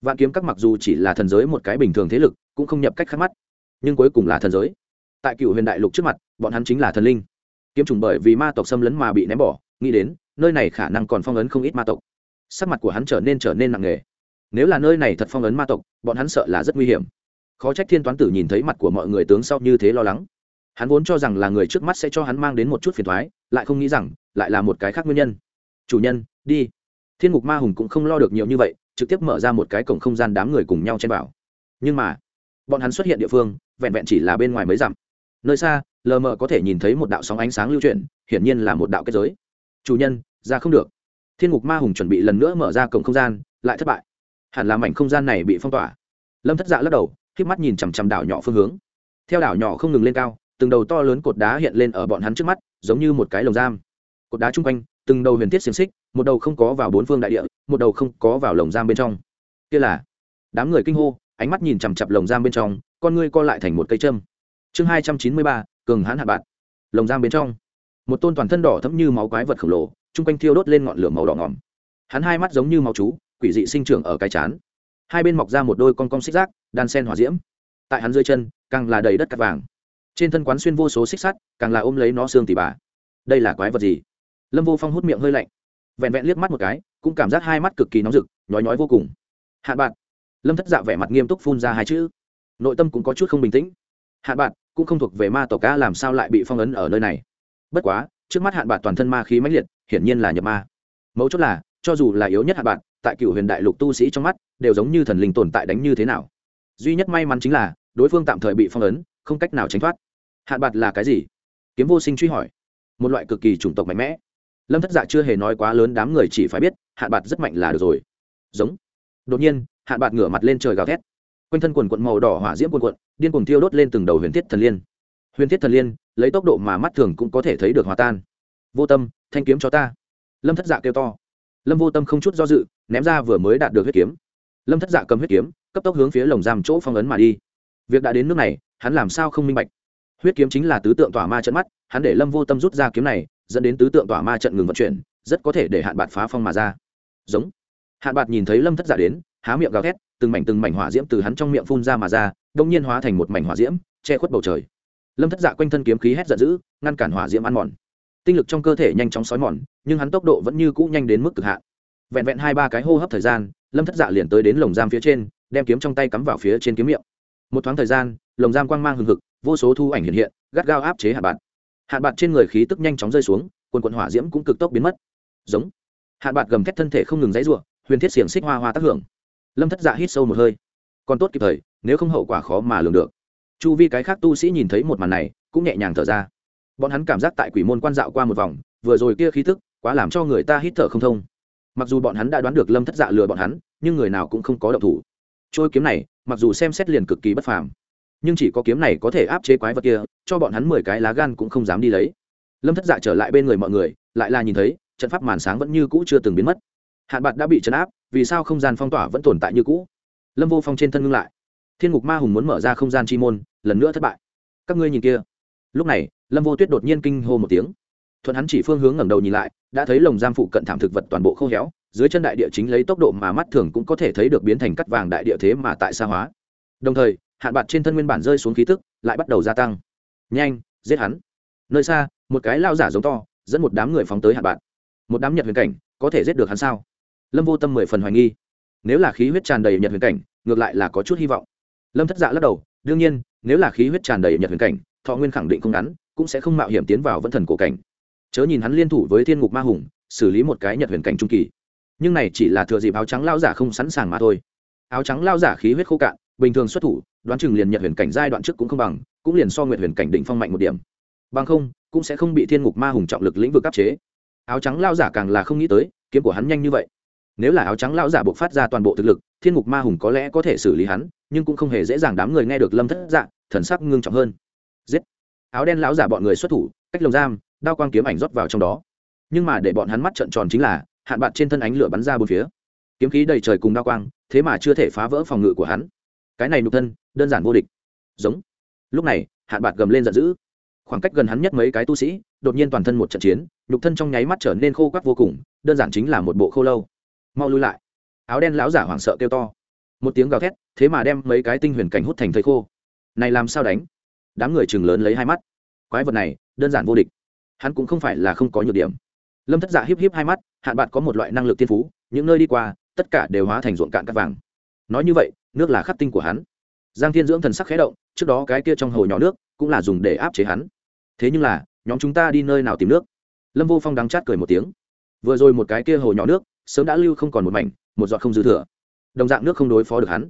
Vạn kiếm các mặc dù chỉ là thần giới một cái bình thường thế lực, cũng không nhập cách khác mắt, nhưng cuối cùng là thần giới. Tại cựu huyền đại lục trước mặt, bọn hắn chính là thần linh. Kiếm chủng bởi vì ma tộc xâm lấn mà bị ném bỏ, nghĩ đến, nơi này khả năng còn phong ấn không ít ma tộc. Sắc mặt của hắn trở nên trở nên nặng nề. Nếu là nơi này thật phong ấn ma tộc, bọn hắn sợ là rất nguy hiểm. Khó trách thiên toán tử nhìn thấy mặt của mọi người tướng sau như thế lo lắng. Hắn vốn cho rằng là người trước mắt sẽ cho hắn mang đến một chút phiền thoái lại không nghĩ rằng, lại là một cái khác nguyên nhân. Chủ nhân, đi thiên Ngục ma hùng cũng không lo được nhiều như vậy, trực tiếp mở ra một cái cổng không gian đám người cùng nhau chen vào. Nhưng mà, bọn hắn xuất hiện địa phương, vẹn vẹn chỉ là bên ngoài mấy dặm. Nơi xa, lờ mờ có thể nhìn thấy một đạo sóng ánh sáng lưu chuyển, hiển nhiên là một đạo kết giới. Chủ nhân, ra không được. Thiên Ngục ma hùng chuẩn bị lần nữa mở ra cổng không gian, lại thất bại. Hẳn là mảnh không gian này bị phong tỏa. Lâm thất dạ lắc đầu k mắt nhìn chằm chằm đảo nhỏ phương hướng. Theo đảo nhỏ không ngừng lên cao, từng đầu to lớn cột đá hiện lên ở bọn hắn trước mắt, giống như một cái lồng giam. Cột đá chung quanh từng đầu huyền thiết xiềng xích, một đầu không có vào bốn phương đại địa, một đầu không có vào lồng giam bên trong. Kia là, đám người kinh hô, ánh mắt nhìn chằm chặp lồng giam bên trong, con ngươi co lại thành một cây châm. Chương hai trăm chín mươi ba, cường hãn hạ bạn lồng giam bên trong, một tôn toàn thân đỏ thẫm như máu quái vật khổng lồ, chung quanh thiêu đốt lên ngọn lửa màu đỏ ngỏm. Hắn hai mắt giống như máu chú, quỷ dị sinh trưởng ở cái chán. Hai bên mọc ra một đôi con cong xích rác, đan sen hỏa diễm. Tại hắn dưới chân, càng là đầy đất cắt vàng. Trên thân quán xuyên vô số xích sắt, càng là ôm lấy nó xương tỉ bà. Đây là quái vật gì? Lâm vô phong hút miệng hơi lạnh. Vẹn vẹn liếc mắt một cái, cũng cảm giác hai mắt cực kỳ nóng rực, nhói nhói vô cùng. Hạn bạn lâm thất dạ vẻ mặt nghiêm túc phun ra hai chữ. Nội tâm cũng có chút không bình tĩnh. Hạn bạn cũng không thuộc về ma tộc ca làm sao lại bị phong ấn ở nơi này? Bất quá, trước mắt hạn bạn toàn thân ma khí mãnh liệt, hiển nhiên là nhập ma. Mấu chốt là, cho dù là yếu nhất hạn bạn tại cựu huyền đại lục tu sĩ trong mắt, đều giống như thần linh tồn tại đánh như thế nào. Duy nhất may mắn chính là, đối phương tạm thời bị phong ấn, không cách nào tránh thoát. Hạn bạt là cái gì? Kiếm vô sinh truy hỏi. Một loại cực kỳ chủng tộc mạnh mẽ lâm thất dạ chưa hề nói quá lớn đám người chỉ phải biết, hạn bạt rất mạnh là được rồi. Giống. Đột nhiên, hạn bạt ngửa mặt lên trời gào thét. Quanh thân quần quận màu đỏ hỏa diễm quần quận điên cuồng thiêu đốt lên từng đầu huyền thiết thần liên. Huyền thiết thần liên, lấy tốc độ mà mắt thường cũng có thể thấy được hòa tan. Vô tâm, thanh kiếm cho ta. Lâm thất dạ kêu to. Lâm vô tâm không chút do dự, ném ra vừa mới đạt được huyết kiếm. Lâm thất dạ cầm huyết kiếm, cấp tốc hướng phía lồng giam chỗ phong ấn mà đi. Việc đã đến nước này, hắn làm sao không minh bạch? Huyết kiếm chính là tứ tượng tỏa ma trận mắt, hắn để lâm vô tâm rút ra kiếm này dẫn đến tứ tượng tỏa ma trận ngừng vận chuyển, rất có thể để hạn bạt phá phong mà ra. Giống. Hạn bạt nhìn thấy lâm thất giả đến, há miệng gào thét, từng mảnh từng mảnh hỏa diễm từ hắn trong miệng phun ra mà ra, đông nhiên hóa thành một mảnh hỏa diễm, che khuất bầu trời. Lâm thất dạ quanh thân kiếm khí hét giận dữ, ngăn cản hỏa diễm ăn mòn. Tinh lực trong cơ thể nhanh chóng xói mòn, nhưng hắn tốc độ vẫn như cũ nhanh đến mức cực hạn. Vẹn vẹn hai ba cái hô hấp thời gian, lâm thất dạ liền tới đến lồng giam phía trên, đem kiếm trong tay cắm vào phía trên kiếm miệng. Một thoáng thời gian, lồng giam quang mang hừng hực, vô số thu ảnh hiện hiện, gắt gao áp chế hạn bạt hạn bạt trên người khí tức nhanh chóng rơi xuống, quần quần hỏa diễm cũng cực tốc biến mất. Giống. Hạn bạt gầm thét thân thể không ngừng dãy ruộng huyền thiết xiềng xích hoa hoa tác hưởng. Lâm thất dạ hít sâu một hơi. Còn tốt kịp thời, nếu không hậu quả khó mà lường được. Chu vi cái khác tu sĩ nhìn thấy một màn này, cũng nhẹ nhàng thở ra. Bọn hắn cảm giác tại quỷ môn quan dạo qua một vòng, vừa rồi kia khí tức, quá làm cho người ta hít thở không thông. Mặc dù bọn hắn đã đoán được lâm thất dạ lừa bọn hắn, nhưng người nào cũng không có động thủ. Trôi kiếm này, mặc dù xem xét liền cực kỳ bất phàm nhưng chỉ có kiếm này có thể áp chế quái vật kia, cho bọn hắn mười cái lá gan cũng không dám đi lấy. Lâm thất dạ trở lại bên người mọi người, lại là nhìn thấy, trận pháp màn sáng vẫn như cũ chưa từng biến mất. Hạn bạc đã bị chấn áp, vì sao không gian phong tỏa vẫn tồn tại như cũ? Lâm vô phong trên thân ngưng lại. Thiên ngục ma hùng muốn mở ra không gian chi môn, lần nữa thất bại. Các ngươi nhìn kia. Lúc này, lâm vô tuyết đột nhiên kinh hô một tiếng. Thuận hắn chỉ phương hướng ngẩng đầu nhìn lại, đã thấy lồng giam phụ cận thảm thực vật toàn bộ khô héo, dưới chân đại địa chính lấy tốc độ mà mắt thường cũng có thể thấy được biến thành cắt vàng đại địa thế mà tại xa hóa. Đồng thời hạn bạc trên thân nguyên bản rơi xuống khí tức, lại bắt đầu gia tăng. Nhanh, giết hắn. Nơi xa, một cái lao giả giống to, dẫn một đám người phóng tới hạn bạc một đám nhật huyền cảnh, có thể giết được hắn sao? Lâm vô tâm mười phần hoài nghi. Nếu là khí huyết tràn đầy nhật huyền cảnh, ngược lại là có chút hy vọng. Lâm thất dạ lắc đầu, đương nhiên, nếu là khí huyết tràn đầy nhật huyền cảnh, thọ nguyên khẳng định không ngắn, cũng sẽ không mạo hiểm tiến vào vẫn thần cổ cảnh. Chớ nhìn hắn liên thủ với thiên ngục ma hùng, xử lý một cái nhật huyền cảnh trung kỳ. Nhưng này chỉ là thừa dịp áo trắng lao giả không sẵn sàng mà thôi. Áo trắng lao giả khí huyết khô cạn, bình thường xuất thủ đoán chừng liền nhật huyền cảnh giai đoạn trước cũng không bằng, cũng liền so nguyệt huyền cảnh định phong mạnh một điểm. Bằng không, cũng sẽ không bị thiên ngục ma hùng trọng lực lĩnh vực áp chế. Áo trắng lao giả càng là không nghĩ tới, kiếm của hắn nhanh như vậy. Nếu là áo trắng lao giả buộc phát ra toàn bộ thực lực, thiên ngục ma hùng có lẽ có thể xử lý hắn, nhưng cũng không hề dễ dàng đám người nghe được lâm thất dạ thần sắc ngưng trọng hơn. Giết! Áo đen lão giả bọn người xuất thủ, cách lồng giam, đao quang kiếm ảnh rót vào trong đó. Nhưng mà để bọn hắn mắt trợn tròn chính là, hạn bạn trên thân ánh lửa bắn ra bốn phía. Kiếm khí đầy trời cùng đao quang, thế mà chưa thể phá vỡ phòng ngự của hắn cái này nhục thân, đơn giản vô địch. Giống. Lúc này hạn bạc gầm lên giận dữ. Khoảng cách gần hắn nhất mấy cái tu sĩ, đột nhiên toàn thân một trận chiến, nhục thân trong nháy mắt trở nên khô quắc vô cùng, đơn giản chính là một bộ khô lâu. Mau lui lại. Áo đen lão giả hoảng sợ kêu to. Một tiếng gào thét, thế mà đem mấy cái tinh huyền cảnh hút thành thây khô. Này làm sao đánh? Đám người chừng lớn lấy hai mắt. Quái vật này, đơn giản vô địch. Hắn cũng không phải là không có nhược điểm. Lâm thất giả híp híp hai mắt hạn bạn có một loại năng lực tiên phú, những nơi đi qua, tất cả đều hóa thành ruộng cạn cắt vàng. Nói như vậy nước là khắc tinh của hắn. Giang thiên dưỡng thần sắc khẽ động, trước đó cái kia trong hồ nhỏ nước cũng là dùng để áp chế hắn. Thế nhưng là, nhóm chúng ta đi nơi nào tìm nước? Lâm vô phong đắng chát cười một tiếng. Vừa rồi một cái kia hồ nhỏ nước, sớm đã lưu không còn một mảnh, một giọt không dư thừa. Đồng dạng nước không đối phó được hắn.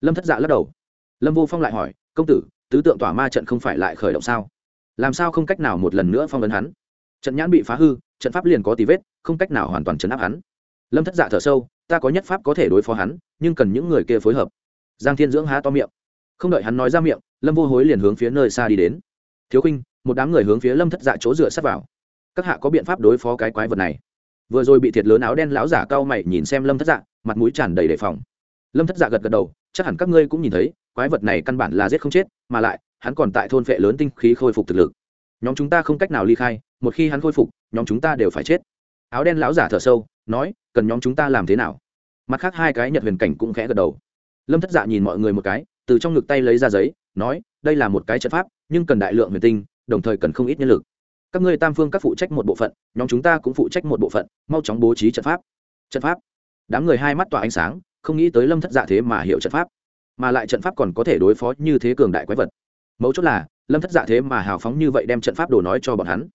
Lâm thất dạ lắc đầu. Lâm vô phong lại hỏi, công tử, tứ tượng tỏa ma trận không phải lại khởi động sao? Làm sao không cách nào một lần nữa phong vấn hắn? Trận nhãn bị phá hư, trận pháp liền có tí vết, không cách nào hoàn toàn chấn áp hắn. Lâm thất dạ thở sâu, ta có nhất pháp có thể đối phó hắn, nhưng cần những người kia phối hợp giang thiên dưỡng há to miệng. Không đợi hắn nói ra miệng, lâm vô hối liền hướng phía nơi xa đi đến. Thiếu khinh một đám người hướng phía lâm thất dạ chỗ dựa sắt vào. Các hạ có biện pháp đối phó cái quái vật này? Vừa rồi bị thiệt lớn áo đen lão giả cao mày nhìn xem lâm thất dạ mặt mũi tràn đầy đề phòng. Lâm thất dạ gật gật đầu, chắc hẳn các ngươi cũng nhìn thấy, quái vật này căn bản là giết không chết, mà lại, hắn còn tại thôn phệ lớn tinh khí khôi phục thực lực. Nhóm chúng ta không cách nào ly khai, một khi hắn khôi phục, nhóm chúng ta đều phải chết. Áo đen lão giả thở sâu, nói, cần nhóm chúng ta làm thế nào? Mặt khác hai cái nhật huyền cảnh cũng khẽ gật đầu lâm thất dạ nhìn mọi người một cái, từ trong ngực tay lấy ra giấy, nói, đây là một cái trận pháp, nhưng cần đại lượng huyền tinh, đồng thời cần không ít nhân lực. Các ngươi tam phương các phụ trách một bộ phận, nhóm chúng ta cũng phụ trách một bộ phận, mau chóng bố trí trận pháp. Trận pháp? Đám người hai mắt tỏa ánh sáng, không nghĩ tới lâm thất dạ thế mà hiểu trận pháp. Mà lại trận pháp còn có thể đối phó như thế cường đại quái vật. Mấu chốt là, lâm thất dạ thế mà hào phóng như vậy đem trận pháp đồ nói cho bọn hắn.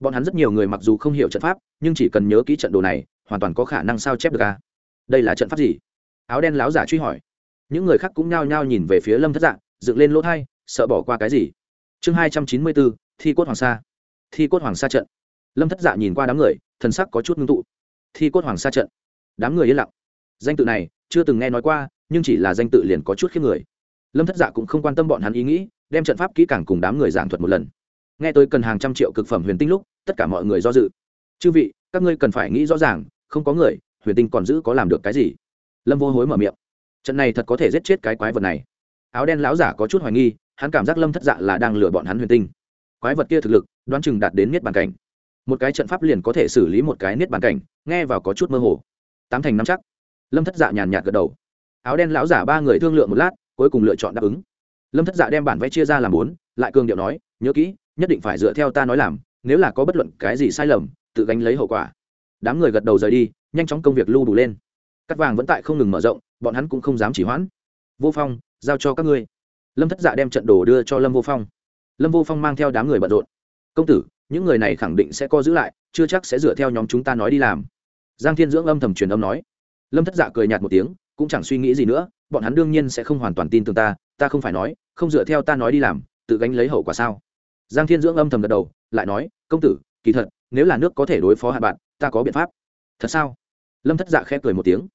Bọn hắn rất nhiều người mặc dù không hiểu trận pháp, nhưng chỉ cần nhớ kỹ trận đồ này, hoàn toàn có khả năng sao chép được ca đây là trận pháp gì? Áo đen láo giả truy hỏi những người khác cũng nhao nhao nhìn về phía lâm thất dạ dựng lên lỗ thai, sợ bỏ qua cái gì? Chương hai trăm chín mươi bốn, thi cốt hoàng sa. Thi cốt hoàng sa trận. Lâm thất dạ nhìn qua đám người, thần sắc có chút ngưng tụ. Thi cốt hoàng sa trận. Đám người yên lặng. Danh tự này, chưa từng nghe nói qua, nhưng chỉ là danh tự liền có chút khiếp người. Lâm thất dạ cũng không quan tâm bọn hắn ý nghĩ, đem trận pháp kỹ càng cùng đám người giảng thuật một lần. Nghe tôi cần hàng trăm triệu cực phẩm huyền tinh lúc, tất cả mọi người do dự. Chư vị, các ngươi cần phải nghĩ rõ ràng, không có người, huyền tinh còn giữ có làm được cái gì? Lâm vô hối mở miệng trận này thật có thể giết chết cái quái vật này. Áo đen lão giả có chút hoài nghi, hắn cảm giác lâm thất dạ là đang lừa bọn hắn huyền tinh. Quái vật kia thực lực, đoán chừng đạt đến niết bàn cảnh. Một cái trận pháp liền có thể xử lý một cái niết bàn cảnh, nghe vào có chút mơ hồ. Tám thành năm chắc. Lâm thất dạ nhàn nhạt gật đầu. Áo đen lão giả ba người thương lượng một lát, cuối cùng lựa chọn đáp ứng. Lâm thất dạ đem bản vẽ chia ra làm bốn, lại cường điệu nói, nhớ kỹ, nhất định phải dựa theo ta nói làm, nếu là có bất luận cái gì sai lầm, tự gánh lấy hậu quả. Đám người gật đầu rời đi, nhanh chóng công việc lưu đủ lên. Cắt vàng vẫn tại không ngừng mở rộng bọn hắn cũng không dám chỉ hoãn. Vô phong, giao cho các ngươi. Lâm thất dạ đem trận đồ đưa cho lâm vô phong. Lâm vô phong mang theo đám người bận rộn. Công tử, những người này khẳng định sẽ co giữ lại, chưa chắc sẽ dựa theo nhóm chúng ta nói đi làm. Giang thiên dưỡng âm thầm truyền âm nói. Lâm thất dạ cười nhạt một tiếng, cũng chẳng suy nghĩ gì nữa, bọn hắn đương nhiên sẽ không hoàn toàn tin tưởng ta ta không phải nói, không dựa theo ta nói đi làm, tự gánh lấy hậu quả sao? Giang thiên dưỡng âm thầm gật đầu, lại nói, công tử, kỳ thật, nếu là nước có thể đối phó hạ bạn, ta có biện pháp. Thật sao? Lâm thất dạ khẽ cười một tiếng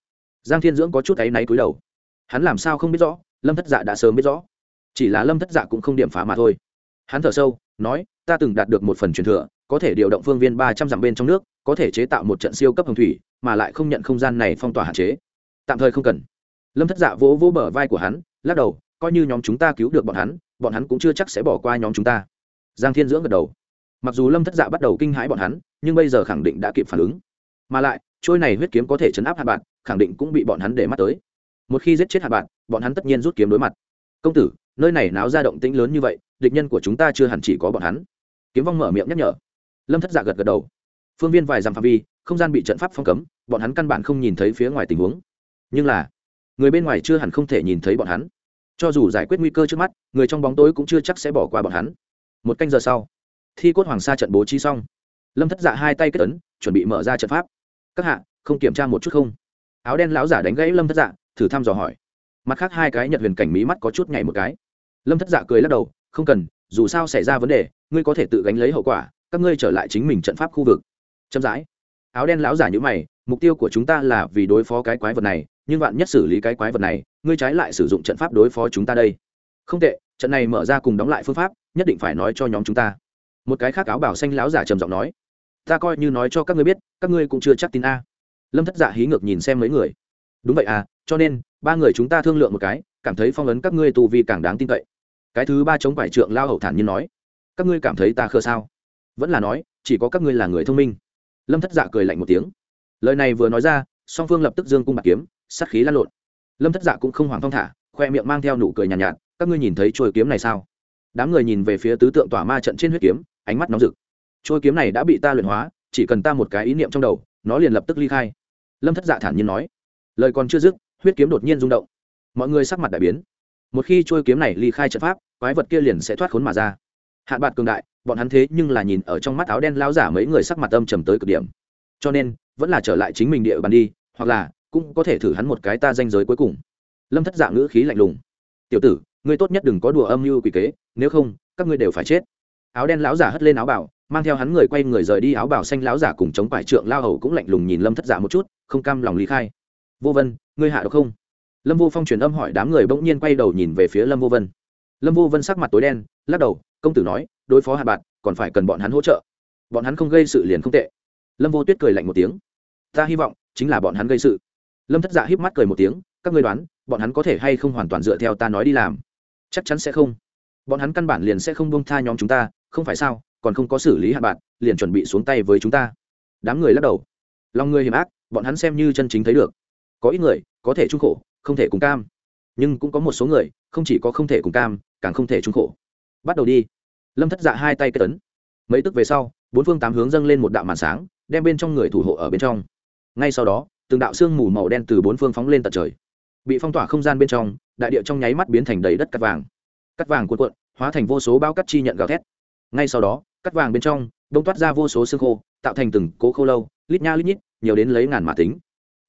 giang thiên dưỡng có chút áy náy cúi đầu. Hắn làm sao không biết rõ, lâm thất dạ đã sớm biết rõ. Chỉ là lâm thất dạ cũng không điểm phá mà thôi. Hắn thở sâu, nói, ta từng đạt được một phần truyền thừa, có thể điều động phương viên ba trăm dặm bên trong nước, có thể chế tạo một trận siêu cấp hồng thủy, mà lại không nhận không gian này phong tỏa hạn chế. Tạm thời không cần. Lâm thất dạ vỗ vỗ bờ vai của hắn, lắc đầu, coi như nhóm chúng ta cứu được bọn hắn bọn hắn cũng chưa chắc sẽ bỏ qua nhóm chúng ta. Giang thiên dưỡng gật đầu. Mặc dù lâm thất dạ bắt đầu kinh hãi bọn hắn, nhưng bây giờ khẳng định đã kịp phản ứng. Mà lại trôi này huyết kiếm có thể chấn áp hạt bạn, khẳng định cũng bị bọn hắn để mắt tới. Một khi giết chết hạt bạn, bọn hắn tất nhiên rút kiếm đối mặt. Công tử, nơi này náo ra động tĩnh lớn như vậy, địch nhân của chúng ta chưa hẳn chỉ có bọn hắn. Kiếm vong mở miệng nhắc nhở. Lâm thất giả gật gật đầu. Phương viên vài dặm phạm vi, không gian bị trận pháp phong cấm, bọn hắn căn bản không nhìn thấy phía ngoài tình huống. Nhưng là, người bên ngoài chưa hẳn không thể nhìn thấy bọn hắn. Cho dù giải quyết nguy cơ trước mắt, người trong bóng tối cũng chưa chắc sẽ bỏ qua bọn hắn. Một canh giờ sau, thi cốt hoàng sa trận bố trí xong. Lâm thất dạ hai tay kết ấn, chuẩn bị mở ra trận pháp các hạ, không kiểm tra một chút không? Áo đen lão giả đánh gãy lâm thất dạ thử thăm dò hỏi. Mặt khác hai cái nhật huyền cảnh mí mắt có chút nhảy một cái. Lâm thất dạ cười lắc đầu, không cần, dù sao xảy ra vấn đề, ngươi có thể tự gánh lấy hậu quả, các ngươi trở lại chính mình trận pháp khu vực. Chậm rãi. Áo đen lão giả như mày, mục tiêu của chúng ta là vì đối phó cái quái vật này, nhưng bạn nhất xử lý cái quái vật này, ngươi trái lại sử dụng trận pháp đối phó chúng ta đây. Không tệ, trận này mở ra cùng đóng lại phương pháp, nhất định phải nói cho nhóm chúng ta. Một cái khác áo bảo xanh lão giả trầm giọng nói ta coi như nói cho các ngươi biết các ngươi cũng chưa chắc tin a. Lâm thất dạ hí ngược nhìn xem mấy người. Đúng vậy à cho nên ba người chúng ta thương lượng một cái cảm thấy phong ấn các ngươi tù vi càng đáng tin cậy. Cái thứ ba chống phải trượng lao hậu thản nhiên nói các ngươi cảm thấy ta khờ sao? Vẫn là nói chỉ có các ngươi là người thông minh. Lâm thất dạ cười lạnh một tiếng. Lời này vừa nói ra song phương lập tức dương cung bạc kiếm sát khí lan lộn. Lâm thất dạ cũng không hoảng thong thả khoe miệng mang theo nụ cười nhàn nhạt, nhạt các ngươi nhìn thấy trôi kiếm này sao? Đám người nhìn về phía tứ tượng tỏa ma trận trên huyết kiếm ánh mắt nóng rực trôi kiếm này đã bị ta luyện hóa, chỉ cần ta một cái ý niệm trong đầu, nó liền lập tức ly khai. Lâm thất dạ thản nhiên nói. Lời còn chưa dứt, huyết kiếm đột nhiên rung động. Mọi người sắc mặt đại biến. Một khi trôi kiếm này ly khai trận pháp, quái vật kia liền sẽ thoát khốn mà ra. Hạn bạc cường đại, bọn hắn thế nhưng là nhìn ở trong mắt áo đen lao giả mấy người sắc mặt âm trầm tới cực điểm. Cho nên, vẫn là trở lại chính mình địa bàn đi, hoặc là cũng có thể thử hắn một cái ta danh giới cuối cùng. Lâm thất dạ ngữ khí lạnh lùng. Tiểu tử, ngươi tốt nhất đừng có đùa âm mưu quỷ kế, nếu không, các ngươi đều phải chết. Áo đen lão giả hất lên áo bảo mang theo hắn người quay người rời đi áo bảo xanh lão giả cùng chống quải trượng lao hầu cũng lạnh lùng nhìn lâm thất giả một chút, không cam lòng lý khai. Vô vân, ngươi hạ được không? Lâm vô phong truyền âm hỏi đám người bỗng nhiên quay đầu nhìn về phía lâm vô vân. Lâm vô vân sắc mặt tối đen, lắc đầu, công tử nói, đối phó hạ bạn, còn phải cần bọn hắn hỗ trợ. Bọn hắn không gây sự liền không tệ. Lâm vô tuyết cười lạnh một tiếng. Ta hy vọng, chính là bọn hắn gây sự. Lâm thất dạ híp mắt cười một tiếng, các ngươi đoán, bọn hắn có thể hay không hoàn toàn dựa theo ta nói đi làm? Chắc chắn sẽ không. Bọn hắn căn bản liền sẽ không bông tha nhóm chúng ta, không phải sao? Còn không có xử lý hạ bạn, liền chuẩn bị xuống tay với chúng ta. Đám người lắc đầu. Lòng người hiểm ác, bọn hắn xem như chân chính thấy được. Có ít người, có thể trung khổ, không thể cùng cam. Nhưng cũng có một số người, không chỉ có không thể cùng cam, càng không thể trung khổ. Bắt đầu đi. Lâm thất dạ hai tay kết tấn. Mấy tức về sau, bốn phương tám hướng dâng lên một đạo màn sáng, đem bên trong người thủ hộ ở bên trong. Ngay sau đó, từng đạo xương mù màu đen từ bốn phương phóng lên tận trời. Bị phong tỏa không gian bên trong, đại địa trong nháy mắt biến thành đầy đất cắt vàng. Cắt vàng cuộn cuộn, hóa thành vô số bao cắt chi nhận gào thét ngay sau đó, cắt vàng bên trong đông toát ra vô số xương khô, tạo thành từng cố khô lâu, lít nha lít nhít, nhiều đến lấy ngàn mã tính.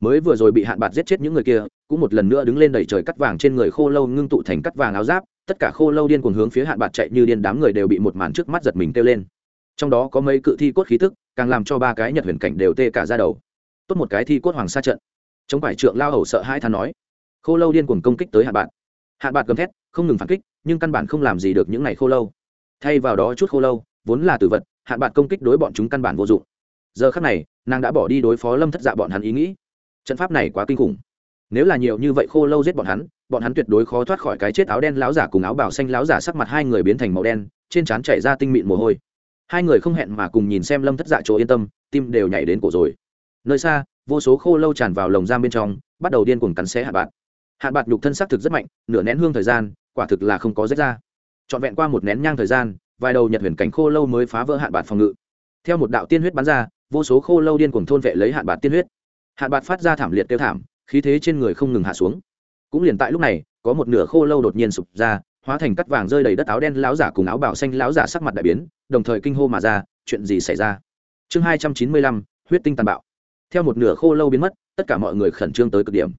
Mới vừa rồi bị hạn bạc giết chết những người kia, cũng một lần nữa đứng lên đẩy trời cắt vàng trên người khô lâu ngưng tụ thành cắt vàng áo giáp, tất cả khô lâu điên cuồng hướng phía hạn bạc chạy như điên đám người đều bị một màn trước mắt giật mình kêu lên. Trong đó có mấy cự thi cốt khí tức, càng làm cho ba cái nhật huyền cảnh đều tê cả ra đầu. Tốt một cái thi cốt hoàng sa trận. Chống phải trượng lao hầu sợ hai than nói. Khô lâu điên cuồng công kích tới hạn bạc hạn bạc gầm thét, không ngừng phản kích, nhưng căn bản không làm gì được những ngày khô lâu thay vào đó chút khô lâu, vốn là tử vật, hạn bạc công kích đối bọn chúng căn bản vô dụng. Giờ khắc này, nàng đã bỏ đi đối phó lâm thất dạ bọn hắn ý nghĩ. Trận pháp này quá kinh khủng. Nếu là nhiều như vậy khô lâu giết bọn hắn bọn hắn tuyệt đối khó thoát khỏi cái chết áo đen láo giả cùng áo bảo xanh láo giả sắc mặt hai người biến thành màu đen, trên trán chảy ra tinh mịn mồ hôi. Hai người không hẹn mà cùng nhìn xem lâm thất dạ chỗ yên tâm, tim đều nhảy đến cổ rồi. Nơi xa, vô số khô lâu tràn vào lồng giam bên trong, bắt đầu điên cuồng cắn xé hạt bạt hạt bạt nhục thân xác thực rất mạnh, nửa nén hương thời gian, quả thực là không có rách ra trọn vẹn qua một nén nhang thời gian, vài đầu nhật huyền cảnh khô lâu mới phá vỡ hạn bạt phòng ngự. Theo một đạo tiên huyết bắn ra, vô số khô lâu điên cuồng thôn vệ lấy hạn bạt tiên huyết. Hạn bạt phát ra thảm liệt tiêu thảm, khí thế trên người không ngừng hạ xuống. Cũng liền tại lúc này, có một nửa khô lâu đột nhiên sụp ra, hóa thành cắt vàng rơi đầy đất áo đen láo giả cùng áo bảo xanh láo giả sắc mặt đại biến, đồng thời kinh hô mà ra, chuyện gì xảy ra? Chương hai trăm chín mươi lăm, huyết tinh tàn bạo. Theo một nửa khô lâu biến mất, tất cả mọi người khẩn trương tới cực điểm.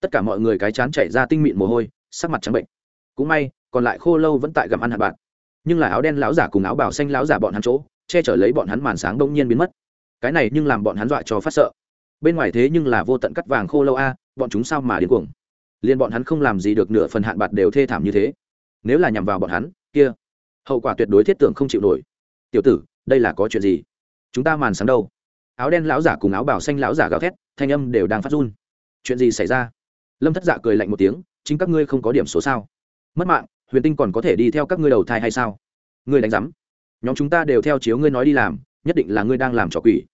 Tất cả mọi người cái chán chảy ra tinh mịn mồ hôi, sắc mặt trắng bệnh. Cũng may còn lại khô lâu vẫn tại gặm ăn hạt bạn. Nhưng là áo đen láo giả cùng áo bào xanh láo giả bọn hắn chỗ, che chở lấy bọn hắn màn sáng đông nhiên biến mất. Cái này nhưng làm bọn hắn dọa cho phát sợ. Bên ngoài thế nhưng là vô tận cắt vàng khô lâu a, bọn chúng sao mà điên cuồng? Liền bọn hắn không làm gì được nửa phần hạn bạc đều thê thảm như thế. Nếu là nhằm vào bọn hắn, kia, hậu quả tuyệt đối thiết tưởng không chịu nổi. Tiểu tử, đây là có chuyện gì? Chúng ta màn sáng đâu? Áo đen lão giả cùng áo bảo xanh lão giả gào thét, thanh âm đều đang phát run. Chuyện gì xảy ra? Lâm thất dạ cười lạnh một tiếng, chính các ngươi không có điểm số sao? Mất mạng huyền tinh còn có thể đi theo các ngươi đầu thai hay sao? Ngươi đánh giám. Nhóm chúng ta đều theo chiếu ngươi nói đi làm, nhất định là ngươi đang làm trò quỷ.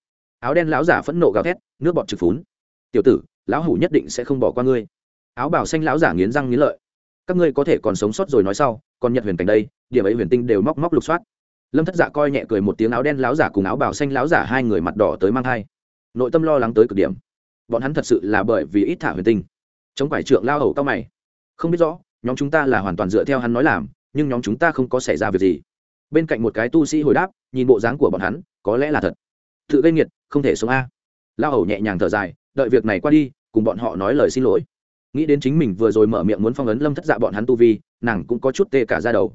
Áo đen lão giả phẫn nộ gào thét, nước bọt trực phún. Tiểu tử, lão hủ nhất định sẽ không bỏ qua ngươi. Áo bảo xanh lão giả nghiến răng nghiến lợi. Các ngươi có thể còn sống sót rồi nói sau, còn nhận huyền cảnh đây, điểm ấy huyền tinh đều móc móc lục soát. Lâm thất dạ coi nhẹ cười một tiếng áo đen lão giả cùng áo bảo xanh lão giả hai người mặt đỏ tới mang thai. Nội tâm lo lắng tới cực điểm. Bọn hắn thật sự là bởi vì ít thả huyền tinh. Chống phải trượng lao hầu cao mày. Không biết rõ nhóm chúng ta là hoàn toàn dựa theo hắn nói làm, nhưng nhóm chúng ta không có xảy ra việc gì. Bên cạnh một cái tu sĩ hồi đáp, nhìn bộ dáng của bọn hắn, có lẽ là thật. Tự gây nghiệt, không thể sống a. Lao hầu nhẹ nhàng thở dài, đợi việc này qua đi, cùng bọn họ nói lời xin lỗi. Nghĩ đến chính mình vừa rồi mở miệng muốn phong ấn lâm thất dạ bọn hắn tu vi, nàng cũng có chút tê cả ra đầu.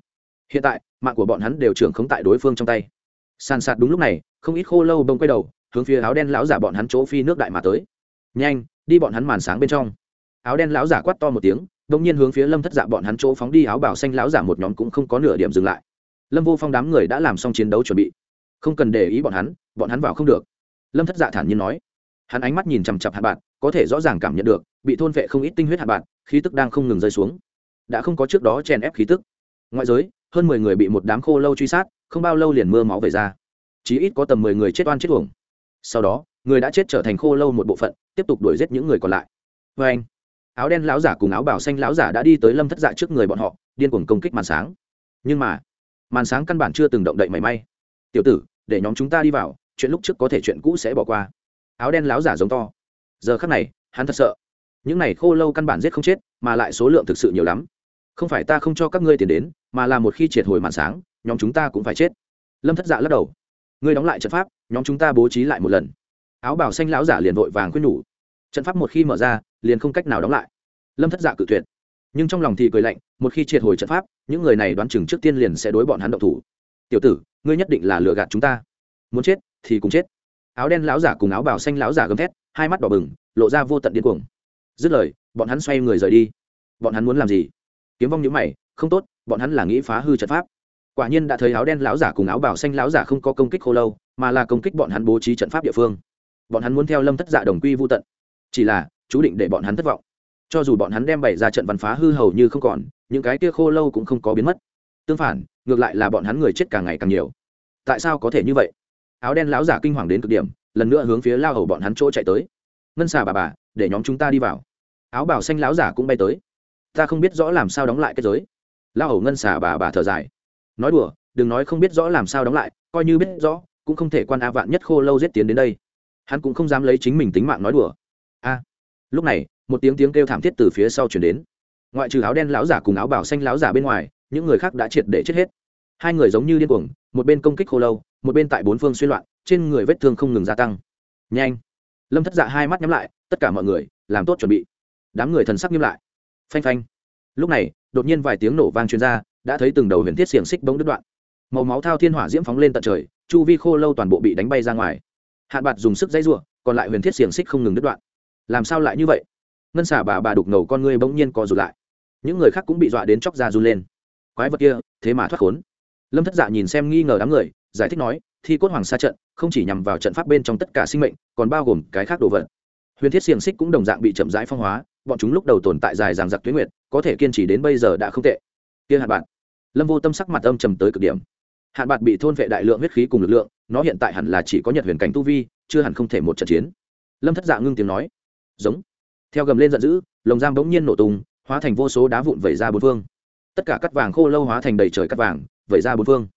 Hiện tại, mạng của bọn hắn đều trưởng khống tại đối phương trong tay. Sàn sạt đúng lúc này, không ít khô lâu bông quay đầu, hướng phía áo đen lão giả bọn hắn chỗ phi nước đại mà tới. Nhanh, đi bọn hắn màn sáng bên trong. Áo đen lão giả quát to một tiếng đông nhiên hướng phía lâm thất dạ bọn hắn chỗ phóng đi áo bảo xanh lão giả một nhóm cũng không có nửa điểm dừng lại. Lâm vô phong đám người đã làm xong chiến đấu chuẩn bị. Không cần để ý bọn hắn bọn hắn vào không được. Lâm thất dạ thản nhiên nói. Hắn ánh mắt nhìn chằm chặp hạt bạn có thể rõ ràng cảm nhận được, bị thôn vệ không ít tinh huyết hạt bạn khí tức đang không ngừng rơi xuống. Đã không có trước đó chèn ép khí tức. Ngoại giới, hơn mười người bị một đám khô lâu truy sát, không bao lâu liền mưa máu về ra. Chí ít có tầm mười người chết oan chết uổng. Sau đó, người đã chết trở thành khô lâu một bộ phận, tiếp tục đuổi giết những người còn lại. Vê anh áo đen lão giả cùng áo bảo xanh lão giả đã đi tới lâm thất dạ trước người bọn họ, điên cuồng công kích màn sáng. Nhưng mà, màn sáng căn bản chưa từng động đậy mảy may. Tiểu tử, để nhóm chúng ta đi vào, chuyện lúc trước có thể chuyện cũ sẽ bỏ qua. Áo đen lão giả giống to. Giờ khắc này, hắn thật sợ. Những này khô lâu căn bản giết không chết, mà lại số lượng thực sự nhiều lắm. Không phải ta không cho các ngươi tiền đến, mà là một khi triệt hồi màn sáng, nhóm chúng ta cũng phải chết. Lâm thất dạ lắc đầu. Ngươi đóng lại trận pháp, nhóm chúng ta bố trí lại một lần. Áo bảo xanh lão giả liền vội vàng khuyên nhủ trận pháp một khi mở ra, liền không cách nào đóng lại. Lâm thất dạ cự tuyệt. Nhưng trong lòng thì cười lạnh, một khi triệt hồi trận pháp, những người này đoán chừng trước tiên liền sẽ đối bọn hắn động thủ. Tiểu tử, ngươi nhất định là lừa gạt chúng ta. Muốn chết thì cùng chết. Áo đen lão giả cùng áo bào xanh lão giả gầm thét, hai mắt đỏ bừng, lộ ra vô tận điên cuồng. Dứt lời, bọn hắn xoay người rời đi. Bọn hắn muốn làm gì? Kiếm vong nhữ mày, không tốt, bọn hắn là nghĩ phá hư trận pháp. Quả nhiên đã thấy áo đen lão giả cùng áo bào xanh lão giả không có công kích khô lâu, mà là công kích bọn hắn bố trí trận pháp địa phương. Bọn hắn muốn theo lâm thất dạ đồng quy vô tận chỉ là, chú định để bọn hắn thất vọng. Cho dù bọn hắn đem bày ra trận văn phá hư hầu như không còn, những cái kia khô lâu cũng không có biến mất. Tương phản, ngược lại là bọn hắn người chết càng ngày càng nhiều. Tại sao có thể như vậy? Áo đen lão giả kinh hoàng đến cực điểm, lần nữa hướng phía lao hầu bọn hắn chỗ chạy tới. Ngân xà bà bà, để nhóm chúng ta đi vào. Áo bảo xanh lão giả cũng bay tới. Ta không biết rõ làm sao đóng lại cái giới. Lao hầu ngân xà bà bà thở dài. Nói đùa, đừng nói không biết rõ làm sao đóng lại, coi như biết rõ, cũng không thể quan a vạn nhất khô lâu giết tiến đến đây. Hắn cũng không dám lấy chính mình tính mạng nói đùa lúc này, một tiếng tiếng kêu thảm thiết từ phía sau chuyển đến. Ngoại trừ áo đen lão giả cùng áo bảo xanh lão giả bên ngoài, những người khác đã triệt để chết hết. Hai người giống như điên cuồng, một bên công kích khô lâu, một bên tại bốn phương xuyên loạn, trên người vết thương không ngừng gia tăng. Nhanh! Lâm thất dạ hai mắt nhắm lại, tất cả mọi người, làm tốt chuẩn bị. Đám người thần sắc nghiêm lại. Phanh phanh. Lúc này, đột nhiên vài tiếng nổ vang chuyên r a đã thấy từng đầu huyền thiết xiềng xích bỗng đứt đoạn. Màu máu thao thiên hỏa diễm phóng lên tận trời, chu vi khô lâu toàn bộ bị đánh bay ra ngoài. Hạn bạt dùng sức dây r u ộ còn lại huyền thiết xiềng xích không ngừng đứt đoạn làm sao lại như vậy? Ngân xả bà bà đục ngầu con ngươi bỗng nhiên co rụt lại. Những người khác cũng bị dọa đến chóc ra run lên. Quái vật kia, thế mà thoát khốn. Lâm thất dạ nhìn xem nghi ngờ đám người, giải thích nói, thi cốt hoàng sa trận không chỉ nhằm vào trận pháp bên trong tất cả sinh mệnh, còn bao gồm cái khác đồ vật. Huyền thiết xiềng xích cũng đồng dạng bị chậm rãi phong hóa, bọn chúng lúc đầu tồn tại dài dàng giặc tuyến nguyệt, có thể kiên trì đến bây giờ đã không tệ. Kia hạn bạn lâm vô tâm sắc mặt âm trầm tới cực điểm. Hạn bạn bị thôn vệ đại lượng huyết khí cùng lực lượng, nó hiện tại hẳn là chỉ có nhật huyền cảnh tu vi, chưa hẳn không thể một trận chiến. Lâm thất dạ ngưng tiếng nói giống. Theo gầm lên giận dữ, lồng giam bỗng nhiên nổ tung, hóa thành vô số đá vụn vẩy ra bốn phương. Tất cả cắt vàng khô lâu hóa thành đầy trời cắt vàng, vẩy ra bốn phương.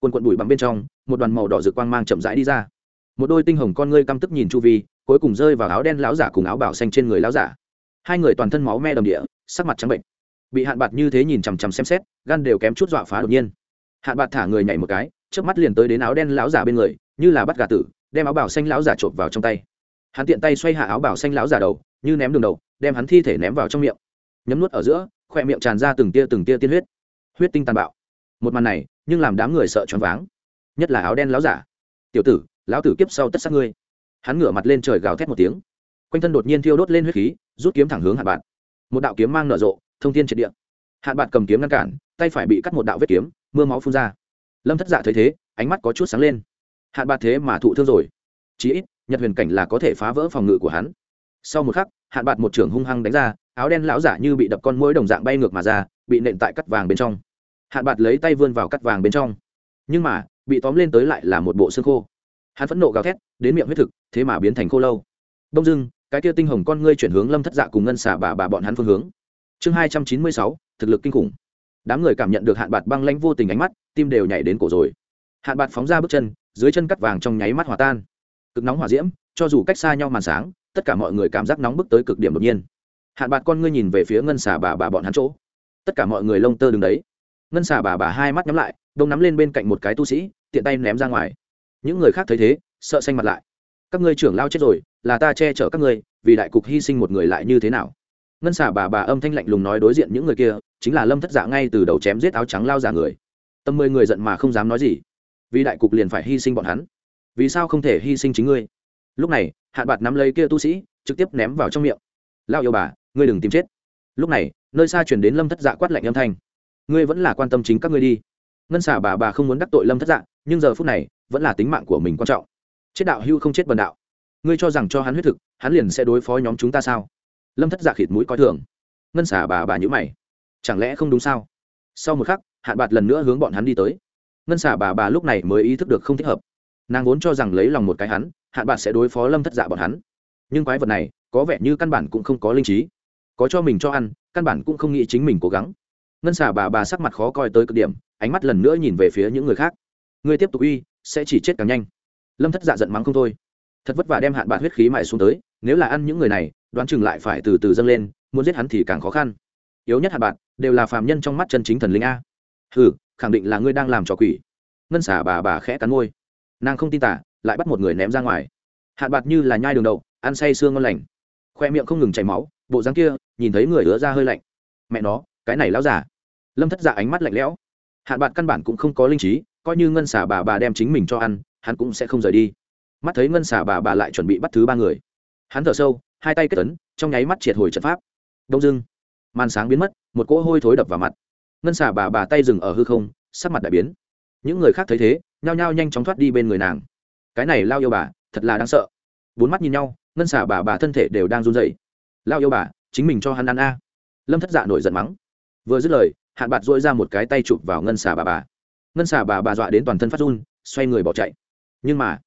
Quần quận bụi bằng bên trong, một đoàn màu đỏ rực quang mang chậm rãi đi ra. Một đôi tinh hồng con ngươi căm tức nhìn chu vi, cuối cùng rơi vào áo đen láo giả cùng áo bảo xanh trên người láo giả. Hai người toàn thân máu me đầm địa, sắc mặt trắng bệnh. Bị hạn bạc như thế nhìn chằm chằm xem xét, gan đều kém chút dọa phá đột nhiên. Hạn bạc thả người nhảy một cái trước mắt liền tới đến áo đen láo giả bên người, như là bắt gà tử, đem áo bảo xanh láo giả trộm vào trong tay hắn tiện tay xoay hạ áo bảo xanh láo giả đầu, như ném đường đầu, đem hắn thi thể ném vào trong miệng. Nhấm nuốt ở giữa khoe miệng tràn ra từng tia từng tia tiên huyết. Huyết tinh tàn bạo. Một màn này, nhưng làm đám người sợ choáng váng. Nhất là áo đen láo giả. Tiểu tử, lão tử kiếp sau tất sát ngươi. Hắn ngửa mặt lên trời gào thét một tiếng. Quanh thân đột nhiên thiêu đốt lên huyết khí, rút kiếm thẳng hướng hạn bạn một đạo kiếm mang nở rộ, thông thiên triệt địa. Hạn bạn cầm kiếm ngăn cản, tay phải bị cắt một đạo vết kiếm, mưa máu phun ra. Lâm thất dạ thấy thế, ánh mắt có chút sáng lên. Hạn bạn thế mà thụ thương rồi. Chí ít nhật huyền cảnh là có thể phá vỡ phòng ngự của hắn. Sau một khắc, hạn bạn một trưởng hung hăng đánh ra, áo đen lão giả như bị đập con mũi đồng dạng bay ngược mà ra, bị nện tại cắt vàng bên trong. Hạn bạc lấy tay vươn vào cắt vàng bên trong. Nhưng mà, bị tóm lên tới lại là một bộ xương khô. Hắn phẫn nộ gào thét, đến miệng huyết thực, thế mà biến thành khô lâu. Đông dưng cái kia tinh hồng con ngươi chuyển hướng lâm thất dạ cùng ngân xả bà bà bọn hắn phương hướng. Chương hai trăm chín mươi sáu, thực lực kinh khủng. Đám người cảm nhận được hạn bạc băng lãnh vô tình ánh mắt, tim đều nhảy đến cổ rồi. Hạn bạc phóng ra bước chân, dưới chân cắt vàng trong nháy mắt hòa tan cực nóng hỏa diễm, cho dù cách xa nhau màn sáng, tất cả mọi người cảm giác nóng bức tới cực điểm đột nhiên. Hạn bạc con ngươi nhìn về phía ngân xà bà bà bọn hắn chỗ. Tất cả mọi người lông tơ đứng đấy. Ngân xà bà bà hai mắt nhắm lại, đông nắm lên bên cạnh một cái tu sĩ, tiện tay ném ra ngoài. Những người khác thấy thế, sợ xanh mặt lại. Các ngươi trưởng lao chết rồi, là ta che chở các ngươi, vì đại cục hy sinh một người lại như thế nào? Ngân xà bà bà âm thanh lạnh lùng nói đối diện những người kia, chính là lâm thất dạ ngay từ đầu chém giết áo trắng lao giả người. Tầm mười người giận mà không dám nói gì. Vì đại cục liền phải hy sinh bọn hắn vì sao không thể hy sinh chính ngươi? Lúc này, hạn bạt nắm lấy kia tu sĩ, trực tiếp ném vào trong miệng. Lao yêu bà, ngươi đừng tìm chết. Lúc này, nơi xa chuyển đến lâm thất dạ quát lạnh âm thanh. Ngươi vẫn là quan tâm chính các ngươi đi. Ngân xà bà bà không muốn đắc tội lâm thất dạ nhưng giờ phút này, vẫn là tính mạng của mình quan trọng. Chết đạo hưu không chết bần đạo. Ngươi cho rằng cho hắn huyết thực, hắn liền sẽ đối phó nhóm chúng ta sao? Lâm thất dạ khịt mũi coi thường. Ngân xà bà bà nhữ mày. Chẳng lẽ không đúng sao? Sau một khắc, hạn bạt lần nữa hướng bọn hắn đi tới. Ngân xà bà bà lúc này mới ý thức được không thích hợp nàng vốn cho rằng lấy lòng một cái hắn, hạn bạn sẽ đối phó lâm thất dạ bọn hắn. Nhưng quái vật này, có vẻ như căn bản cũng không có linh trí. Có cho mình cho ăn, căn bản cũng không nghĩ chính mình cố gắng. Ngân xả bà bà sắc mặt khó coi tới cực điểm, ánh mắt lần nữa nhìn về phía những người khác. Người tiếp tục uy, sẽ chỉ chết càng nhanh. Lâm thất dạ giận mắng không thôi. Thật vất vả đem hạn bạn huyết khí mại xuống tới, nếu là ăn những người này, đoán chừng lại phải từ từ dâng lên, muốn giết hắn thì càng khó khăn. Yếu nhất hạn bạn đều là phàm nhân trong mắt chân chính thần linh a. Ừ khẳng định là ngươi đang làm trò quỷ. Ngân xả bà bà khẽ cắn môi nàng không tin tả, lại bắt một người ném ra ngoài. Hạn bạc như là nhai đường đậu, ăn say xương ngon lành. Khoe miệng không ngừng chảy máu, bộ dáng kia, nhìn thấy người ứa ra hơi lạnh. Mẹ nó, cái này lão giả lâm thất giả ánh mắt lạnh lẽo. Hạn bạc căn bản cũng không có linh trí, coi như ngân xả bà bà đem chính mình cho ăn, hắn cũng sẽ không rời đi. Mắt thấy ngân xả bà bà lại chuẩn bị bắt thứ ba người. Hắn thở sâu, hai tay kết tấn trong nháy mắt triệt hồi trận pháp. Đông dưng, màn sáng biến mất, một cỗ hôi thối đập vào mặt. Ngân xả bà bà tay dừng ở hư không, sắc mặt đại biến. Những người khác thấy thế nhao nhao nhanh chóng thoát đi bên người nàng. Cái này lao yêu bà, thật là đáng sợ. Bốn mắt nhìn nhau, ngân xả bà bà thân thể đều đang run dậy lao yêu bà, chính mình cho hắn ăn a. Lâm thất dạ nổi giận mắng. Vừa dứt lời, hạn bạt dội ra một cái tay chụp vào ngân xà bà bà. Ngân xà bà bà dọa đến toàn thân phát run, xoay người bỏ chạy. Nhưng mà,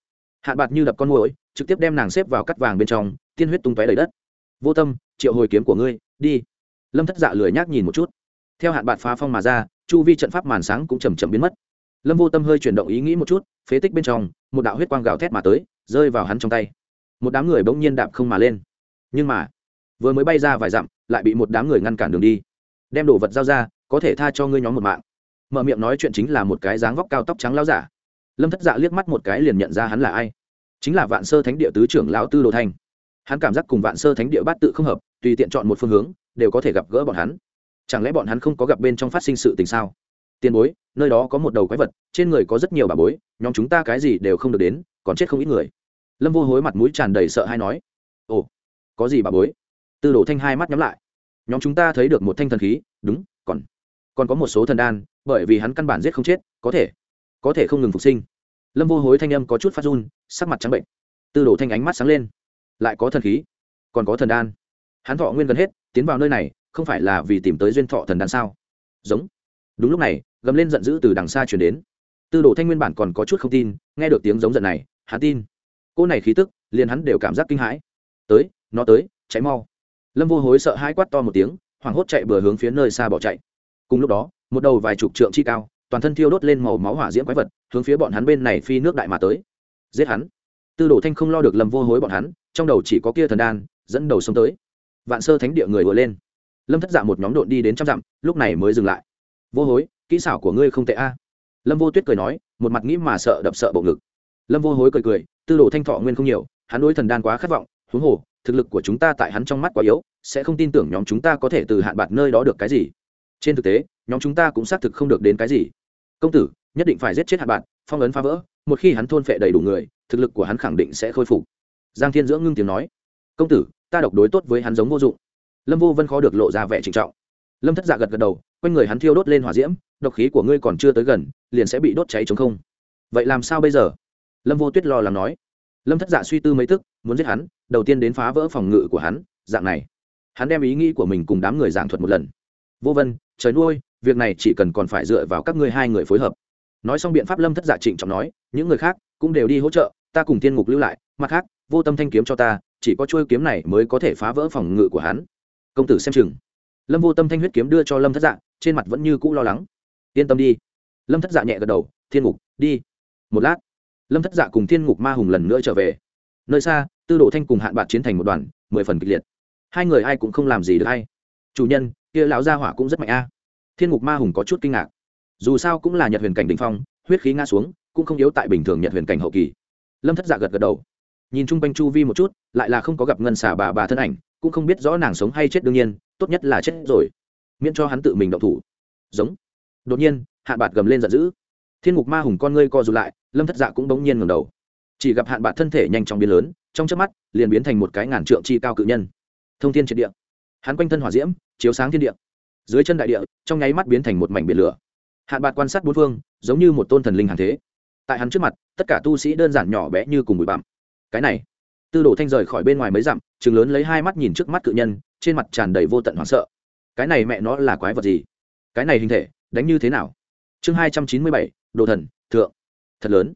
hạn bạt như đập con mồi trực tiếp đem nàng xếp vào cắt vàng bên trong, tiên huyết tung tóe đầy đất. Vô tâm, triệu hồi kiếm của ngươi, đi. Lâm thất dạ lười nhác nhìn một chút. Theo hạn bạt phá phong mà ra, chu vi trận pháp màn sáng cũng chầm chậm biến mất lâm vô tâm hơi chuyển động ý nghĩ một chút, phế tích bên trong, một đạo huyết quang gào thét mà tới, rơi vào hắn trong tay. Một đám người bỗng nhiên đạp không mà lên. Nhưng mà, vừa mới bay ra vài dặm, lại bị một đám người ngăn cản đường đi. Đem đồ vật giao ra, có thể tha cho ngươi nhóm một mạng. Mở miệng nói chuyện chính là một cái dáng vóc cao tóc trắng lao giả. Lâm thất dạ liếc mắt một cái liền nhận ra hắn là ai. Chính là vạn sơ thánh địa tứ trưởng lão tư đồ thanh hắn cảm giác cùng vạn sơ thánh địa bát tự không hợp, tùy tiện chọn một phương hướng, đều có thể gặp gỡ bọn hắn. Chẳng lẽ bọn hắn không có gặp bên trong phát sinh sự tình sao? Tiền bối, nơi đó có một đầu quái vật, trên người có rất nhiều bà bối, nhóm chúng ta cái gì đều không được đến, còn chết không ít người. Lâm vô hối mặt mũi tràn đầy sợ hay nói. Ồ, có gì bà bối? Tư đồ thanh hai mắt nhắm lại. Nhóm chúng ta thấy được một thanh thần khí, đúng, còn còn có một số thần đan, bởi vì hắn căn bản giết không chết, có thể có thể không ngừng phục sinh. Lâm vô hối thanh âm có chút phát run, sắc mặt trắng bệnh. Tư đồ thanh ánh mắt sáng lên. Lại có thần khí, còn có thần đan. Hắn thọ nguyên gần hết, tiến vào nơi này, không phải là vì tìm tới duyên thọ thần đan sao? Giống đúng lúc này, gầm lên giận dữ từ đằng xa chuyển đến. Tư đồ thanh nguyên bản còn có chút không tin, nghe được tiếng giống giận này, hắn tin. Cô này khí tức, liền hắn đều cảm giác kinh hãi. Tới, nó tới cháy mau. Lâm vô hối sợ hãi quát to một tiếng, hoảng hốt chạy bừa hướng phía nơi xa bỏ chạy. Cùng lúc đó, một đầu vài chục trượng chi cao, toàn thân thiêu đốt lên màu máu hỏa diễm quái vật, hướng phía bọn hắn bên này phi nước đại mà tới. Giết hắn. Tư đồ thanh không lo được lâm vô hối bọn hắn, trong đầu chỉ có kia thần đan, dẫn đầu sống tới. Vạn sơ thánh địa người vừa lên. Lâm thất dạ một nhóm độn đi đến trăm dặm, lúc này mới dừng lại vô hối, kỹ xảo của ngươi không tệ a. Lâm vô tuyết cười nói, một mặt nghĩ mà sợ đập sợ bộ ngực. Lâm vô hối cười cười, tư đồ thanh thọ nguyên không nhiều, hắn đối thần đan quá khát vọng, huống hồ, thực lực của chúng ta tại hắn trong mắt quá yếu, sẽ không tin tưởng nhóm chúng ta có thể từ hạn bạc nơi đó được cái gì. Trên thực tế, nhóm chúng ta cũng xác thực không được đến cái gì. Công tử, nhất định phải giết chết hạn bạc, phong ấn phá vỡ, một khi hắn thôn phệ đầy đủ người, thực lực của hắn khẳng định sẽ khôi phục. Giang thiên dưỡng ngưng tiếng nói, công tử, ta độc đối tốt với hắn giống vô dụng. Lâm vô vân khó được lộ ra vẻ trịnh trọng. Lâm thất dạ gật gật đầu quanh người hắn thiêu đốt lên hỏa diễm, độc khí của ngươi còn chưa tới gần, liền sẽ bị đốt cháy chống không. Vậy làm sao bây giờ? Lâm vô tuyết lo lắng nói. Lâm thất dạ suy tư mấy tức, muốn giết hắn, đầu tiên đến phá vỡ phòng ngự của hắn, dạng này. Hắn đem ý nghĩ của mình cùng đám người giảng thuật một lần. Vô vân, trời nuôi, việc này chỉ cần còn phải dựa vào các ngươi hai người phối hợp. Nói xong biện pháp lâm thất dạ trịnh trọng nói, những người khác cũng đều đi hỗ trợ, ta cùng tiên ngục lưu lại, mặt khác, vô tâm thanh kiếm cho ta, chỉ có chuôi kiếm này mới có thể phá vỡ phòng ngự của hắn. Công tử xem chừng. Lâm vô tâm thanh huyết kiếm đưa cho lâm thất dạ trên mặt vẫn như cũ lo lắng. Yên tâm đi. Lâm thất dạ nhẹ gật đầu, thiên ngục, đi. Một lát, lâm thất dạ cùng thiên ngục ma hùng lần nữa trở về. Nơi xa, tư đồ thanh cùng hạn bạc chiến thành một đoàn, mười phần kịch liệt. Hai người ai cũng không làm gì được hay. Chủ nhân, kia lão gia hỏa cũng rất mạnh a. Thiên ngục ma hùng có chút kinh ngạc. Dù sao cũng là nhật huyền cảnh đình phong, huyết khí ngã xuống, cũng không yếu tại bình thường nhật huyền cảnh hậu kỳ. Lâm thất dạ gật gật đầu. Nhìn chung quanh chu vi một chút, lại là không có gặp ngân xà bà bà thân ảnh, cũng không biết rõ nàng sống hay chết đương nhiên, tốt nhất là chết rồi miễn cho hắn tự mình động thủ. Giống. Đột nhiên hạn bạt gầm lên giận dữ. Thiên ngục ma hùng con ngươi co rụt lại, lâm thất dạ cũng bỗng nhiên ngầm đầu. Chỉ gặp hạn bạt thân thể nhanh chóng biến lớn, trong chớp mắt, liền biến thành một cái ngàn trượng chi cao cự nhân. Thông thiên triệt địa. Hắn quanh thân hỏa diễm, chiếu sáng thiên địa. Dưới chân đại địa, trong nháy mắt biến thành một mảnh biển lửa. Hạn bạc quan sát bốn phương, giống như một tôn thần linh hàng thế. Tại hắn trước mặt, tất cả tu sĩ đơn giản nhỏ bé như cùng bụi bặm. Cái này, tư đồ thanh rời khỏi bên ngoài mấy dặm, chừng lớn lấy hai mắt nhìn trước mắt cự nhân, trên mặt tràn đầy vô tận hoảng sợ cái này mẹ nó là quái vật gì? Cái này hình thể, đánh như thế nào? Chương hai trăm chín mươi bảy, đồ thần, thượng. Thật lớn.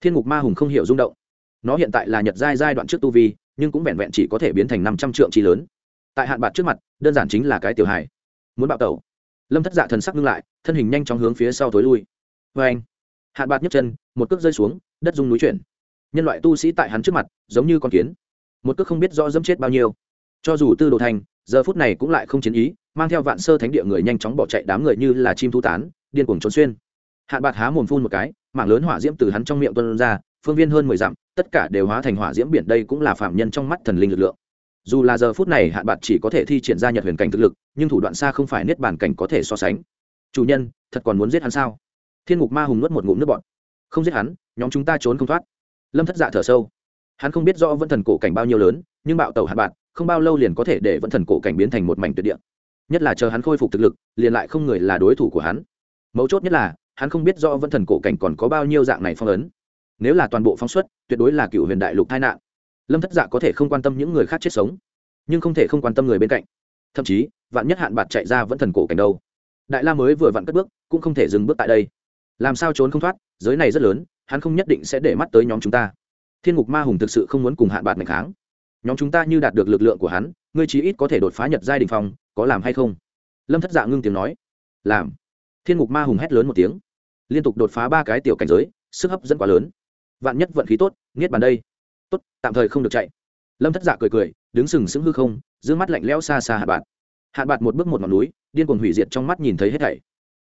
Thiên ngục ma hùng không hiểu rung động. Nó hiện tại là nhật giai giai đoạn trước tu vi, nhưng cũng vẹn vẹn chỉ có thể biến thành năm trăm trượng chi lớn. Tại hạn bạc trước mặt, đơn giản chính là cái tiểu hài. Muốn bạo tẩu. Lâm thất dạ thần sắc ngưng lại, thân hình nhanh chóng hướng phía sau tối lui. Vê anh, hạn bạc nhấc chân, một cước rơi xuống, đất dung núi chuyển. Nhân loại tu sĩ tại hắn trước mặt, giống như con kiến. Một cước không biết rõ dẫm chết bao nhiêu. Cho dù tư đồ thành giờ phút này cũng lại không chiến ý, mang theo vạn sơ thánh địa người nhanh chóng bỏ chạy đám người như là chim thu tán, điên cuồng trốn xuyên. Hạn bạc há mồm phun một cái, mảng lớn hỏa diễm từ hắn trong miệng tuân ra, phương viên hơn mười dặm, tất cả đều hóa thành hỏa diễm biển đây cũng là phạm nhân trong mắt thần linh lực lượng. Dù là giờ phút này hạn bạc chỉ có thể thi triển ra nhật huyền cảnh thực lực, nhưng thủ đoạn xa không phải niết bàn cảnh có thể so sánh. Chủ nhân, thật còn muốn giết hắn sao? Thiên ngục ma hùng nuốt một ngụm nước bọn không giết hắn, nhóm chúng ta trốn không thoát. Lâm thất dạ thở sâu. Hắn không biết do vân thần cổ cảnh bao nhiêu lớn, nhưng bạo tẩu hạn bạc không bao lâu liền có thể để vẫn thần cổ cảnh biến thành một mảnh tuyệt địa. Nhất là chờ hắn khôi phục thực lực, liền lại không người là đối thủ của hắn. Mấu chốt nhất là, hắn không biết do vẫn thần cổ cảnh còn có bao nhiêu dạng này phong ấn. Nếu là toàn bộ phóng xuất, tuyệt đối là cựu huyền đại lục tai nạn. Lâm thất dạ có thể không quan tâm những người khác chết sống, nhưng không thể không quan tâm người bên cạnh. Thậm chí, vạn nhất hạn bạt chạy ra vẫn thần cổ cảnh đâu. Đại la mới vừa vặn cất bước, cũng không thể dừng bước tại đây. Làm sao trốn không thoát, giới này rất lớn, hắn không nhất định sẽ để mắt tới nhóm chúng ta. Thiên ngục ma hùng thực sự không muốn cùng hạn bạt ngày kháng nhóm chúng ta như đạt được lực lượng của hắn, ngươi chí ít có thể đột phá nhật giai đình phong, có làm hay không? Lâm thất dạ ngưng tiếng nói. Làm. Thiên ngục ma hùng hét lớn một tiếng. Liên tục đột phá ba cái tiểu cảnh giới, sức hấp dẫn quá lớn. Vạn nhất vận khí tốt, niết bàn đây. Tốt, tạm thời không được chạy. Lâm thất dạ cười cười, đứng sừng sững hư không giữ mắt lạnh lẽo xa xa hạ bạt. Hạ bạt một bước một ngọn núi, điên cuồng hủy diệt trong mắt nhìn thấy hết thảy.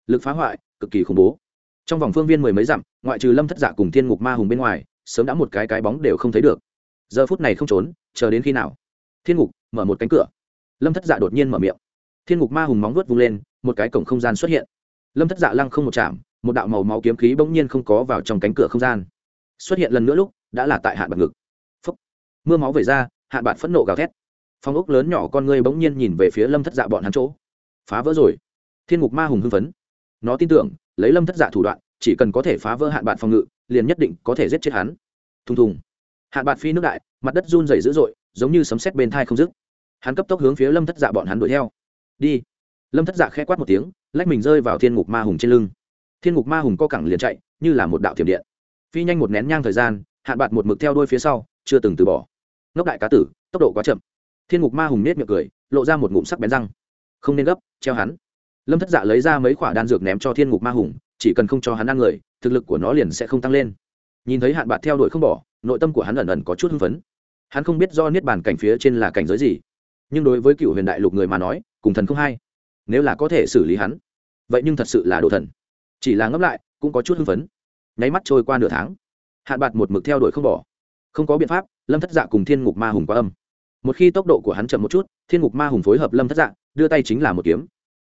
Lực phá hoại, cực kỳ khủng bố. Trong vòng phương viên mười mấy dặm, ngoại trừ lâm thất dạ cùng thiên ngục ma hùng bên ngoài, sớm đã một cái cái bóng đều không thấy được. Giờ phút này không trốn chờ đến khi nào? Thiên ngục, mở một cánh cửa. Lâm thất dạ đột nhiên mở miệng. Thiên ngục ma hùng móng vuốt vung lên, một cái cổng không gian xuất hiện. Lâm thất dạ lăng không một chạm, một đạo màu máu kiếm khí bỗng nhiên không có vào trong cánh cửa không gian. Xuất hiện lần nữa lúc, đã là tại hạn bạc ngực. Phúc. mưa máu về ra, hạn bạc phẫn nộ gào thét. Phong ốc lớn nhỏ con ngươi bỗng nhiên nhìn về phía lâm thất dạ bọn hắn chỗ. Phá vỡ rồi. Thiên ngục ma hùng hưng phấn. Nó tin tưởng, lấy lâm thất dạ thủ đoạn, chỉ cần có thể phá vỡ hạn bạc phòng ngự, liền nhất định có thể giết chết hắn. Thùng thùng. Hạn bạc phi nước đại mặt đất run rẩy dữ dội, giống như sấm sét bên thai không dứt. Hắn cấp tốc hướng phía lâm thất dạ bọn hắn đuổi theo. Đi. Lâm thất dạ khẽ quát một tiếng, lách mình rơi vào thiên ngục ma hùng trên lưng. Thiên ngục ma hùng co cẳng liền chạy, như là một đạo thiểm điện. Phi nhanh một nén nhang thời gian, hạn bạc một mực theo đuôi phía sau, chưa từng từ bỏ. Ngốc đại cá tử, tốc độ quá chậm. Thiên ngục ma hùng nết miệng cười, lộ ra một ngụm sắc bén răng. Không nên gấp, treo hắn. Lâm thất dạ lấy ra mấy khoả đan dược ném cho thiên ngục ma hùng, chỉ cần không cho hắn ăn người, thực lực của nó liền sẽ không tăng lên. Nhìn thấy hạn bạc theo đuổi không bỏ, nội tâm của hắn ẩn ẩn có chút hưng phấn hắn không biết do niết bàn cảnh phía trên là cảnh giới gì, nhưng đối với cựu huyền đại lục người mà nói, cùng thần không hay nếu là có thể xử lý hắn, vậy nhưng thật sự là đồ thần. Chỉ là ngấp lại, cũng có chút hưng phấn. Nháy mắt trôi qua nửa tháng, hạn bạc một mực theo đuổi không bỏ. Không có biện pháp, lâm thất dạ cùng thiên ngục ma hùng quá âm. Một khi tốc độ của hắn chậm một chút, thiên ngục ma hùng phối hợp lâm thất dạ đưa tay chính là một kiếm.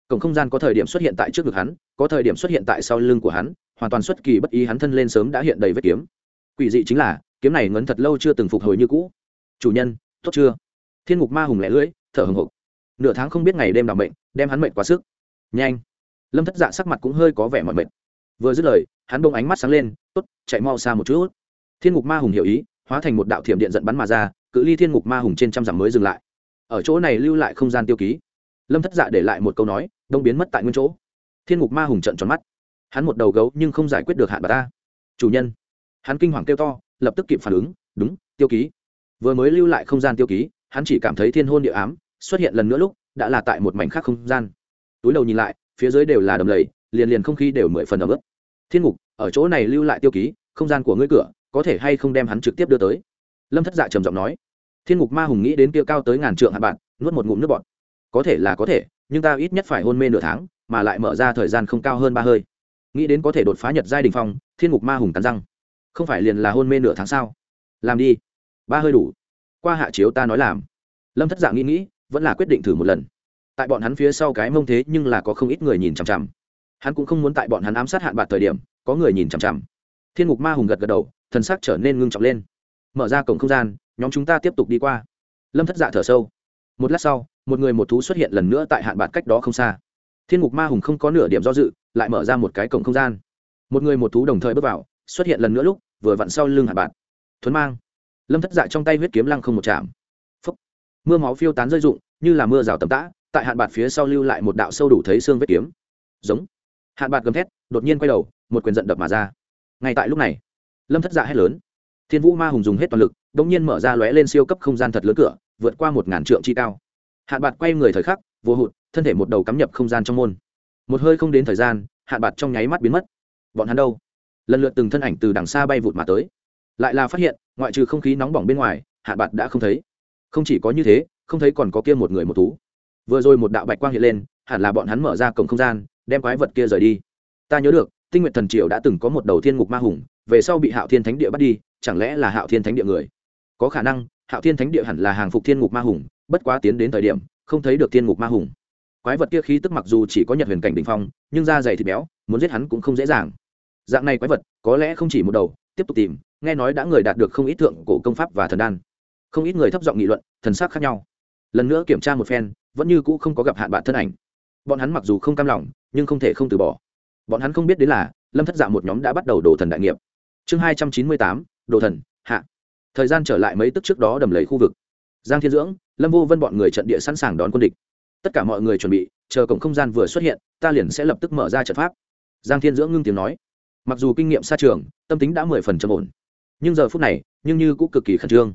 Cổng không gian có thời điểm xuất hiện tại trước ngực hắn, có thời điểm xuất hiện tại sau lưng của hắn, hoàn toàn xuất kỳ bất ý hắn thân lên sớm đã hiện đầy vết kiếm. Quỷ dị chính là, kiếm này ngấn thật lâu chưa từng phục hồi như cũ chủ nhân, tốt chưa? Thiên ngục ma hùng lẻ lưỡi, thở hồng hộc nửa tháng không biết ngày đêm đ bệnh đem hắn mệnh quá sức. Nhanh. Lâm thất dạ sắc mặt cũng hơi có vẻ mọi mệt. Vừa dứt lời, hắn bông ánh mắt sáng lên, tốt, chạy mau xa một chút. Thiên ngục ma hùng hiểu ý, hóa thành một đạo thiểm điện giận bắn mà ra, cự ly thiên ngục ma hùng trên trăm dặm mới dừng lại. Ở chỗ này lưu lại không gian tiêu ký. Lâm thất dạ để lại một câu nói, đông biến mất tại nguyên chỗ. Thiên ngục ma hùng trận tròn mắt. Hắn một đầu gấu nhưng không giải quyết được hạn bà ta. Chủ nhân. Hắn kinh hoàng kêu to, lập tức kịp phản ứng, đúng, tiêu ký vừa mới lưu lại không gian tiêu ký, hắn chỉ cảm thấy thiên hôn địa ám xuất hiện lần nữa lúc đã là tại một mảnh khác không gian. Túi đầu nhìn lại, phía dưới đều là đầm lầy, liền liền không khí đều mười phần ấm ướt thiên ngục, ở chỗ này lưu lại tiêu ký, không gian của ngươi cửa, có thể hay không đem hắn trực tiếp đưa tới? Lâm thất dạ trầm giọng nói. Thiên ngục ma hùng nghĩ đến kia cao tới ngàn trượng hạ bạn, nuốt một ngụm nước bọt. Có thể là có thể, nhưng ta ít nhất phải hôn mê nửa tháng, mà lại mở ra thời gian không cao hơn ba hơi. Nghĩ đến có thể đột phá nhật giai đình phong, thiên ngục ma hùng cắn răng. Không phải liền là hôn mê nửa tháng sao? Làm đi ba hơi đủ. Qua hạ chiếu ta nói làm. Lâm thất dạng nghĩ nghĩ, vẫn là quyết định thử một lần. Tại bọn hắn phía sau cái mông thế nhưng là có không ít người nhìn chằm chằm. Hắn cũng không muốn tại bọn hắn ám sát hạn bạc thời điểm, có người nhìn chằm chằm. Thiên ngục ma hùng gật gật đầu, thần sắc trở nên ngưng trọng lên. Mở ra cổng không gian, nhóm chúng ta tiếp tục đi qua. Lâm thất dạ thở sâu. Một lát sau, một người một thú xuất hiện lần nữa tại hạn bạc cách đó không xa. Thiên ngục ma hùng không có nửa điểm do dự, lại mở ra một cái cổng không gian. Một người một thú đồng thời bước vào, xuất hiện lần nữa lúc, vừa vặn sau lưng hạn bạc. Thuấn mang lâm thất dạ trong tay huyết kiếm lăng không một chạm. Phúc. mưa máu phiêu tán rơi rụng, như là mưa rào tầm tã, tại hạn bạt phía sau lưu lại một đạo sâu đủ thấy xương vết kiếm. Giống. Hạn bạt gầm thét, đột nhiên quay đầu, một quyền giận đập mà ra. Ngay tại lúc này, lâm thất dạ hét lớn. Thiên vũ ma hùng dùng hết toàn lực đ ỗ n g nhiên mở ra lóe lên siêu cấp không gian thật lớn cửa, vượt qua một ngàn trượng chi cao. Hạn bạt quay người thời khắc, vô hụt, thân thể một đầu cắm nhập không gian trong môn. Một hơi không đến thời gian, hạn bạt trong nháy mắt biến mất. Bọn hắn đâu? Lần lượt từng thân ảnh từ đằng xa bay vụt mà tới. Lại là phát hiện ngoại trừ không khí nóng bỏng bên ngoài hạn bạt đã không thấy. Không chỉ có như thế, không thấy còn có kia một người một thú. Vừa rồi một đạo bạch quang hiện lên, hẳn là bọn hắn mở ra cổng không gian, đem quái vật kia rời đi. Ta nhớ được, tinh nguyện thần triều đã từng có một đầu thiên ngục ma hùng, về sau bị hạo thiên thánh địa bắt đi, chẳng lẽ là hạo thiên thánh địa người? Có khả năng, hạo thiên thánh địa hẳn là hàng phục thiên ngục ma hùng, bất quá tiến đến thời điểm, không thấy được thiên ngục ma hùng. Quái vật kia khí tức mặc dù chỉ có nhật huyền cảnh đình phong, nhưng da dày thịt béo, muốn giết hắn cũng không dễ dàng. Dạng này quái vật, có lẽ không chỉ một đầu tiếp tục tìm, nghe nói đã người đạt được không ít thượng cổ công pháp và thần đan. Không ít người thấp giọng nghị luận, thần sắc khác nhau. Lần nữa kiểm tra một phen, vẫn như cũ không có gặp hạn bạn thân ảnh. Bọn hắn mặc dù không cam lòng, nhưng không thể không từ bỏ. Bọn hắn không biết đến là, lâm thất dạ một nhóm đã bắt đầu đổ thần đại nghiệp. Chương hai trăm chín mươi tám, đồ thần, hạ. Thời gian trở lại mấy tức trước đó đầm lấy khu vực. Giang thiên dưỡng, lâm vô vân bọn người trận địa sẵn sàng đón quân địch. Tất cả mọi người chuẩn bị, chờ cổng không gian vừa xuất hiện, ta liền sẽ lập tức mở ra trận pháp. Giang thiên dưỡng ngưng tiếng nói mặc dù kinh nghiệm xa trường, tâm tính đã mười phần trầm ổn, nhưng giờ phút này, nhưng như cũng cực kỳ khẩn trương.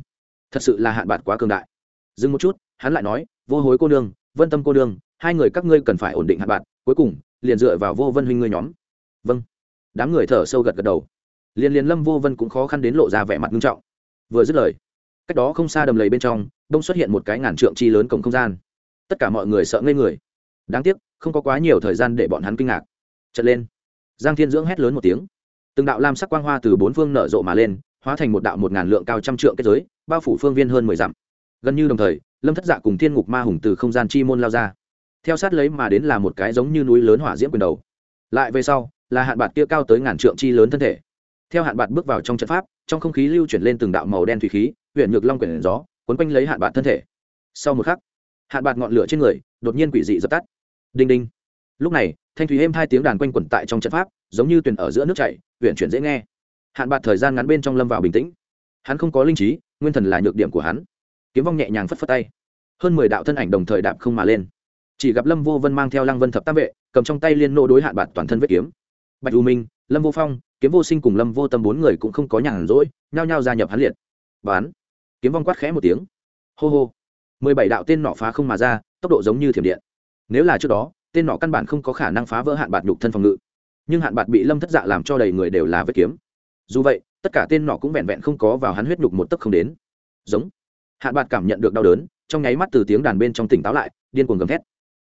Thật sự là hạn bạc quá cường đại. Dừng một chút, hắn lại nói, vô hối cô nương, vân tâm cô nương, hai người các ngươi cần phải ổn định hạn bạn cuối cùng, liền dựa vào vô vân huynh ngươi nhóm. Vâng. Đám người thở sâu gật gật đầu. Liền liền lâm, vô vân cũng khó khăn đến lộ ra vẻ mặt nghiêm trọng. Vừa dứt lời, cách đó không xa đầm lầy bên trong, đông xuất hiện một cái ngàn trượng chi lớn cổng không gian. Tất cả mọi người sợ ngây người. Đáng tiếc, không có quá nhiều thời gian để bọn hắn kinh ngạc. Trận lên giang thiên dưỡng hét lớn một tiếng. Từng đạo lam sắc quang hoa từ bốn phương nở rộ mà lên, hóa thành một đạo một ngàn lượng cao trăm trượng kết giới, bao phủ phương viên hơn mười dặm. Gần như đồng thời, lâm thất dạ cùng thiên ngục ma hùng từ không gian chi môn lao ra. Theo sát lấy mà đến là một cái giống như núi lớn hỏa diễm quyền đầu. Lại về sau, là hạn bạt kia cao tới ngàn trượng chi lớn thân thể. Theo hạn bạt bước vào trong trận pháp, trong không khí lưu chuyển lên từng đạo màu đen thủy khí huyện ngược long quyển gió quấn quanh lấy hạn bạt thân thể. Sau một khắc, hạn bạt ngọn lửa trên người, đột nhiên quỷ dị dập tắt. Đinh đinh. Lúc này thanh thủy êm hai tiếng đàn quanh quẩn tại trong trận pháp, giống như tuyển ở giữa nước chảy huyện chuyển dễ nghe. Hạn bạc thời gian ngắn bên trong lâm vào bình tĩnh. Hắn không có linh trí, nguyên thần là nhược điểm của hắn. Kiếm vong nhẹ nhàng phất phất tay. Hơn mười đạo thân ảnh đồng thời đạp không mà lên. Chỉ gặp lâm vô vân mang theo lăng vân thập tam vệ, cầm trong tay liên nô đối hạn bạc toàn thân vết kiếm. Bạch u minh, lâm vô phong, kiếm vô sinh cùng lâm vô tâm bốn người cũng không có nhàn rỗi, nhao nhao gia nhập hắn liệt. Bán. Kiếm vong quát khẽ một tiếng. Hô hô. Mười bảy đạo tên nọ phá không mà ra, tốc độ giống như thiểm điện. Nếu là trước đó tên nọ căn bản không có khả năng phá vỡ hạn bạt nhục thân phòng ngự. Nhưng hạn bạt bị lâm thất dạ làm cho đầy người đều là vết kiếm. Dù vậy, tất cả tên nọ cũng vẹn vẹn không có vào hắn huyết nhục một tấc không đến. Giống. Hạn bạt cảm nhận được đau đớn, trong nháy mắt từ tiếng đàn bên trong tỉnh táo lại, điên cuồng gầm thét.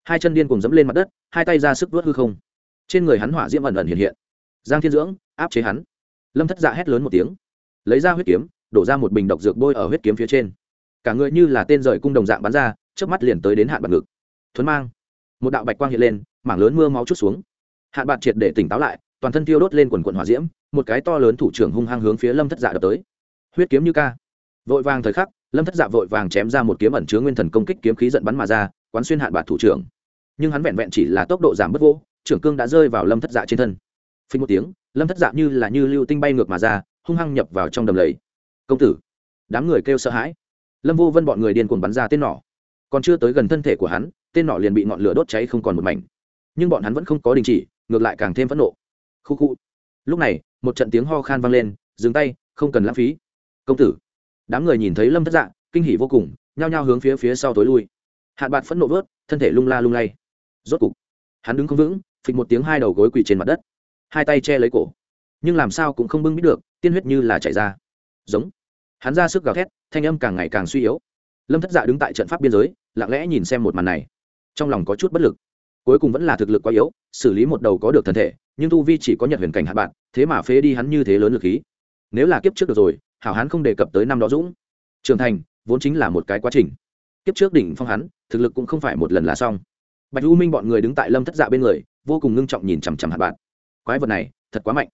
Hai chân điên cuồng dẫm lên mặt đất, hai tay ra sức vớt hư không. Trên người hắn hỏa diễm ẩn ẩn hiện hiện. Giang thiên dưỡng, áp chế hắn. Lâm thất dạ hét lớn một tiếng. Lấy ra huyết kiếm, đổ ra một bình độc dược bôi ở huyết kiếm phía trên. Cả người như là tên rời cung đồng dạng bắn ra trước mắt liền tới đến hạn bạt ngực. Thuấn mang một đạo bạch quang hiện lên, mảng lớn mưa máu chút xuống. Hạn bạc triệt để tỉnh táo lại, toàn thân tiêu đốt lên quần quần hỏa diễm, một cái to lớn thủ trưởng hung hăng hướng phía lâm thất dạ đập tới. Huyết kiếm như ca. Vội vàng thời khắc, lâm thất dạ vội vàng chém ra một kiếm ẩn chứa nguyên thần công kích kiếm khí giận bắn mà ra, quán xuyên hạn bạc thủ trưởng. Nhưng hắn vẹn vẹn chỉ là tốc độ giảm bất vô, trưởng cương đã rơi vào lâm thất dạ trên thân. Phình một tiếng, lâm thất dạ như là như lưu tinh bay ngược mà ra, hung hăng nhập vào trong đầm lầy. Công tử! Đám người kêu sợ hãi. Lâm vô vân bọn người điên cuồng bắn ra tên nỏ. Còn chưa tới gần thân thể của hắn tên nọ liền bị ngọn lửa đốt cháy không còn một mảnh. Nhưng bọn hắn vẫn không có đình chỉ, ngược lại càng thêm phẫn nộ. Khu khu. Lúc này, một trận tiếng ho khan vang lên, dừng tay, không cần lãng phí. Công tử. Đám người nhìn thấy lâm thất dạ kinh hỉ vô cùng, nhao nhao hướng phía phía sau tối lui. Hạn bạt phẫn nộ vớt, thân thể lung la lung lay. Rốt cục, hắn đứng không vững, phịch một tiếng hai đầu gối quỳ trên mặt đất. Hai tay che lấy cổ. Nhưng làm sao cũng không bưng biết được, tiên huyết như là chảy ra. Giống. Hắn ra sức gào thét, thanh âm càng ngày càng suy yếu. Lâm thất dạ đứng tại trận pháp biên giới, lặng lẽ nhìn xem một màn này trong lòng có chút bất lực. Cuối cùng vẫn là thực lực quá yếu, xử lý một đầu có được thân thể, nhưng tu vi chỉ có nhật huyền cảnh hạ bạn, thế mà phế đi hắn như thế lớn lực khí. Nếu là kiếp trước được rồi, hảo hắn không đề cập tới năm đó dũng. Trưởng thành, vốn chính là một cái quá trình. Kiếp trước đỉnh phong hắn, thực lực cũng không phải một lần là xong. Bạch u minh bọn người đứng tại lâm thất dạ bên người, vô cùng ngưng trọng nhìn chằm chằm hạt bạn. Quái vật này, thật quá mạnh.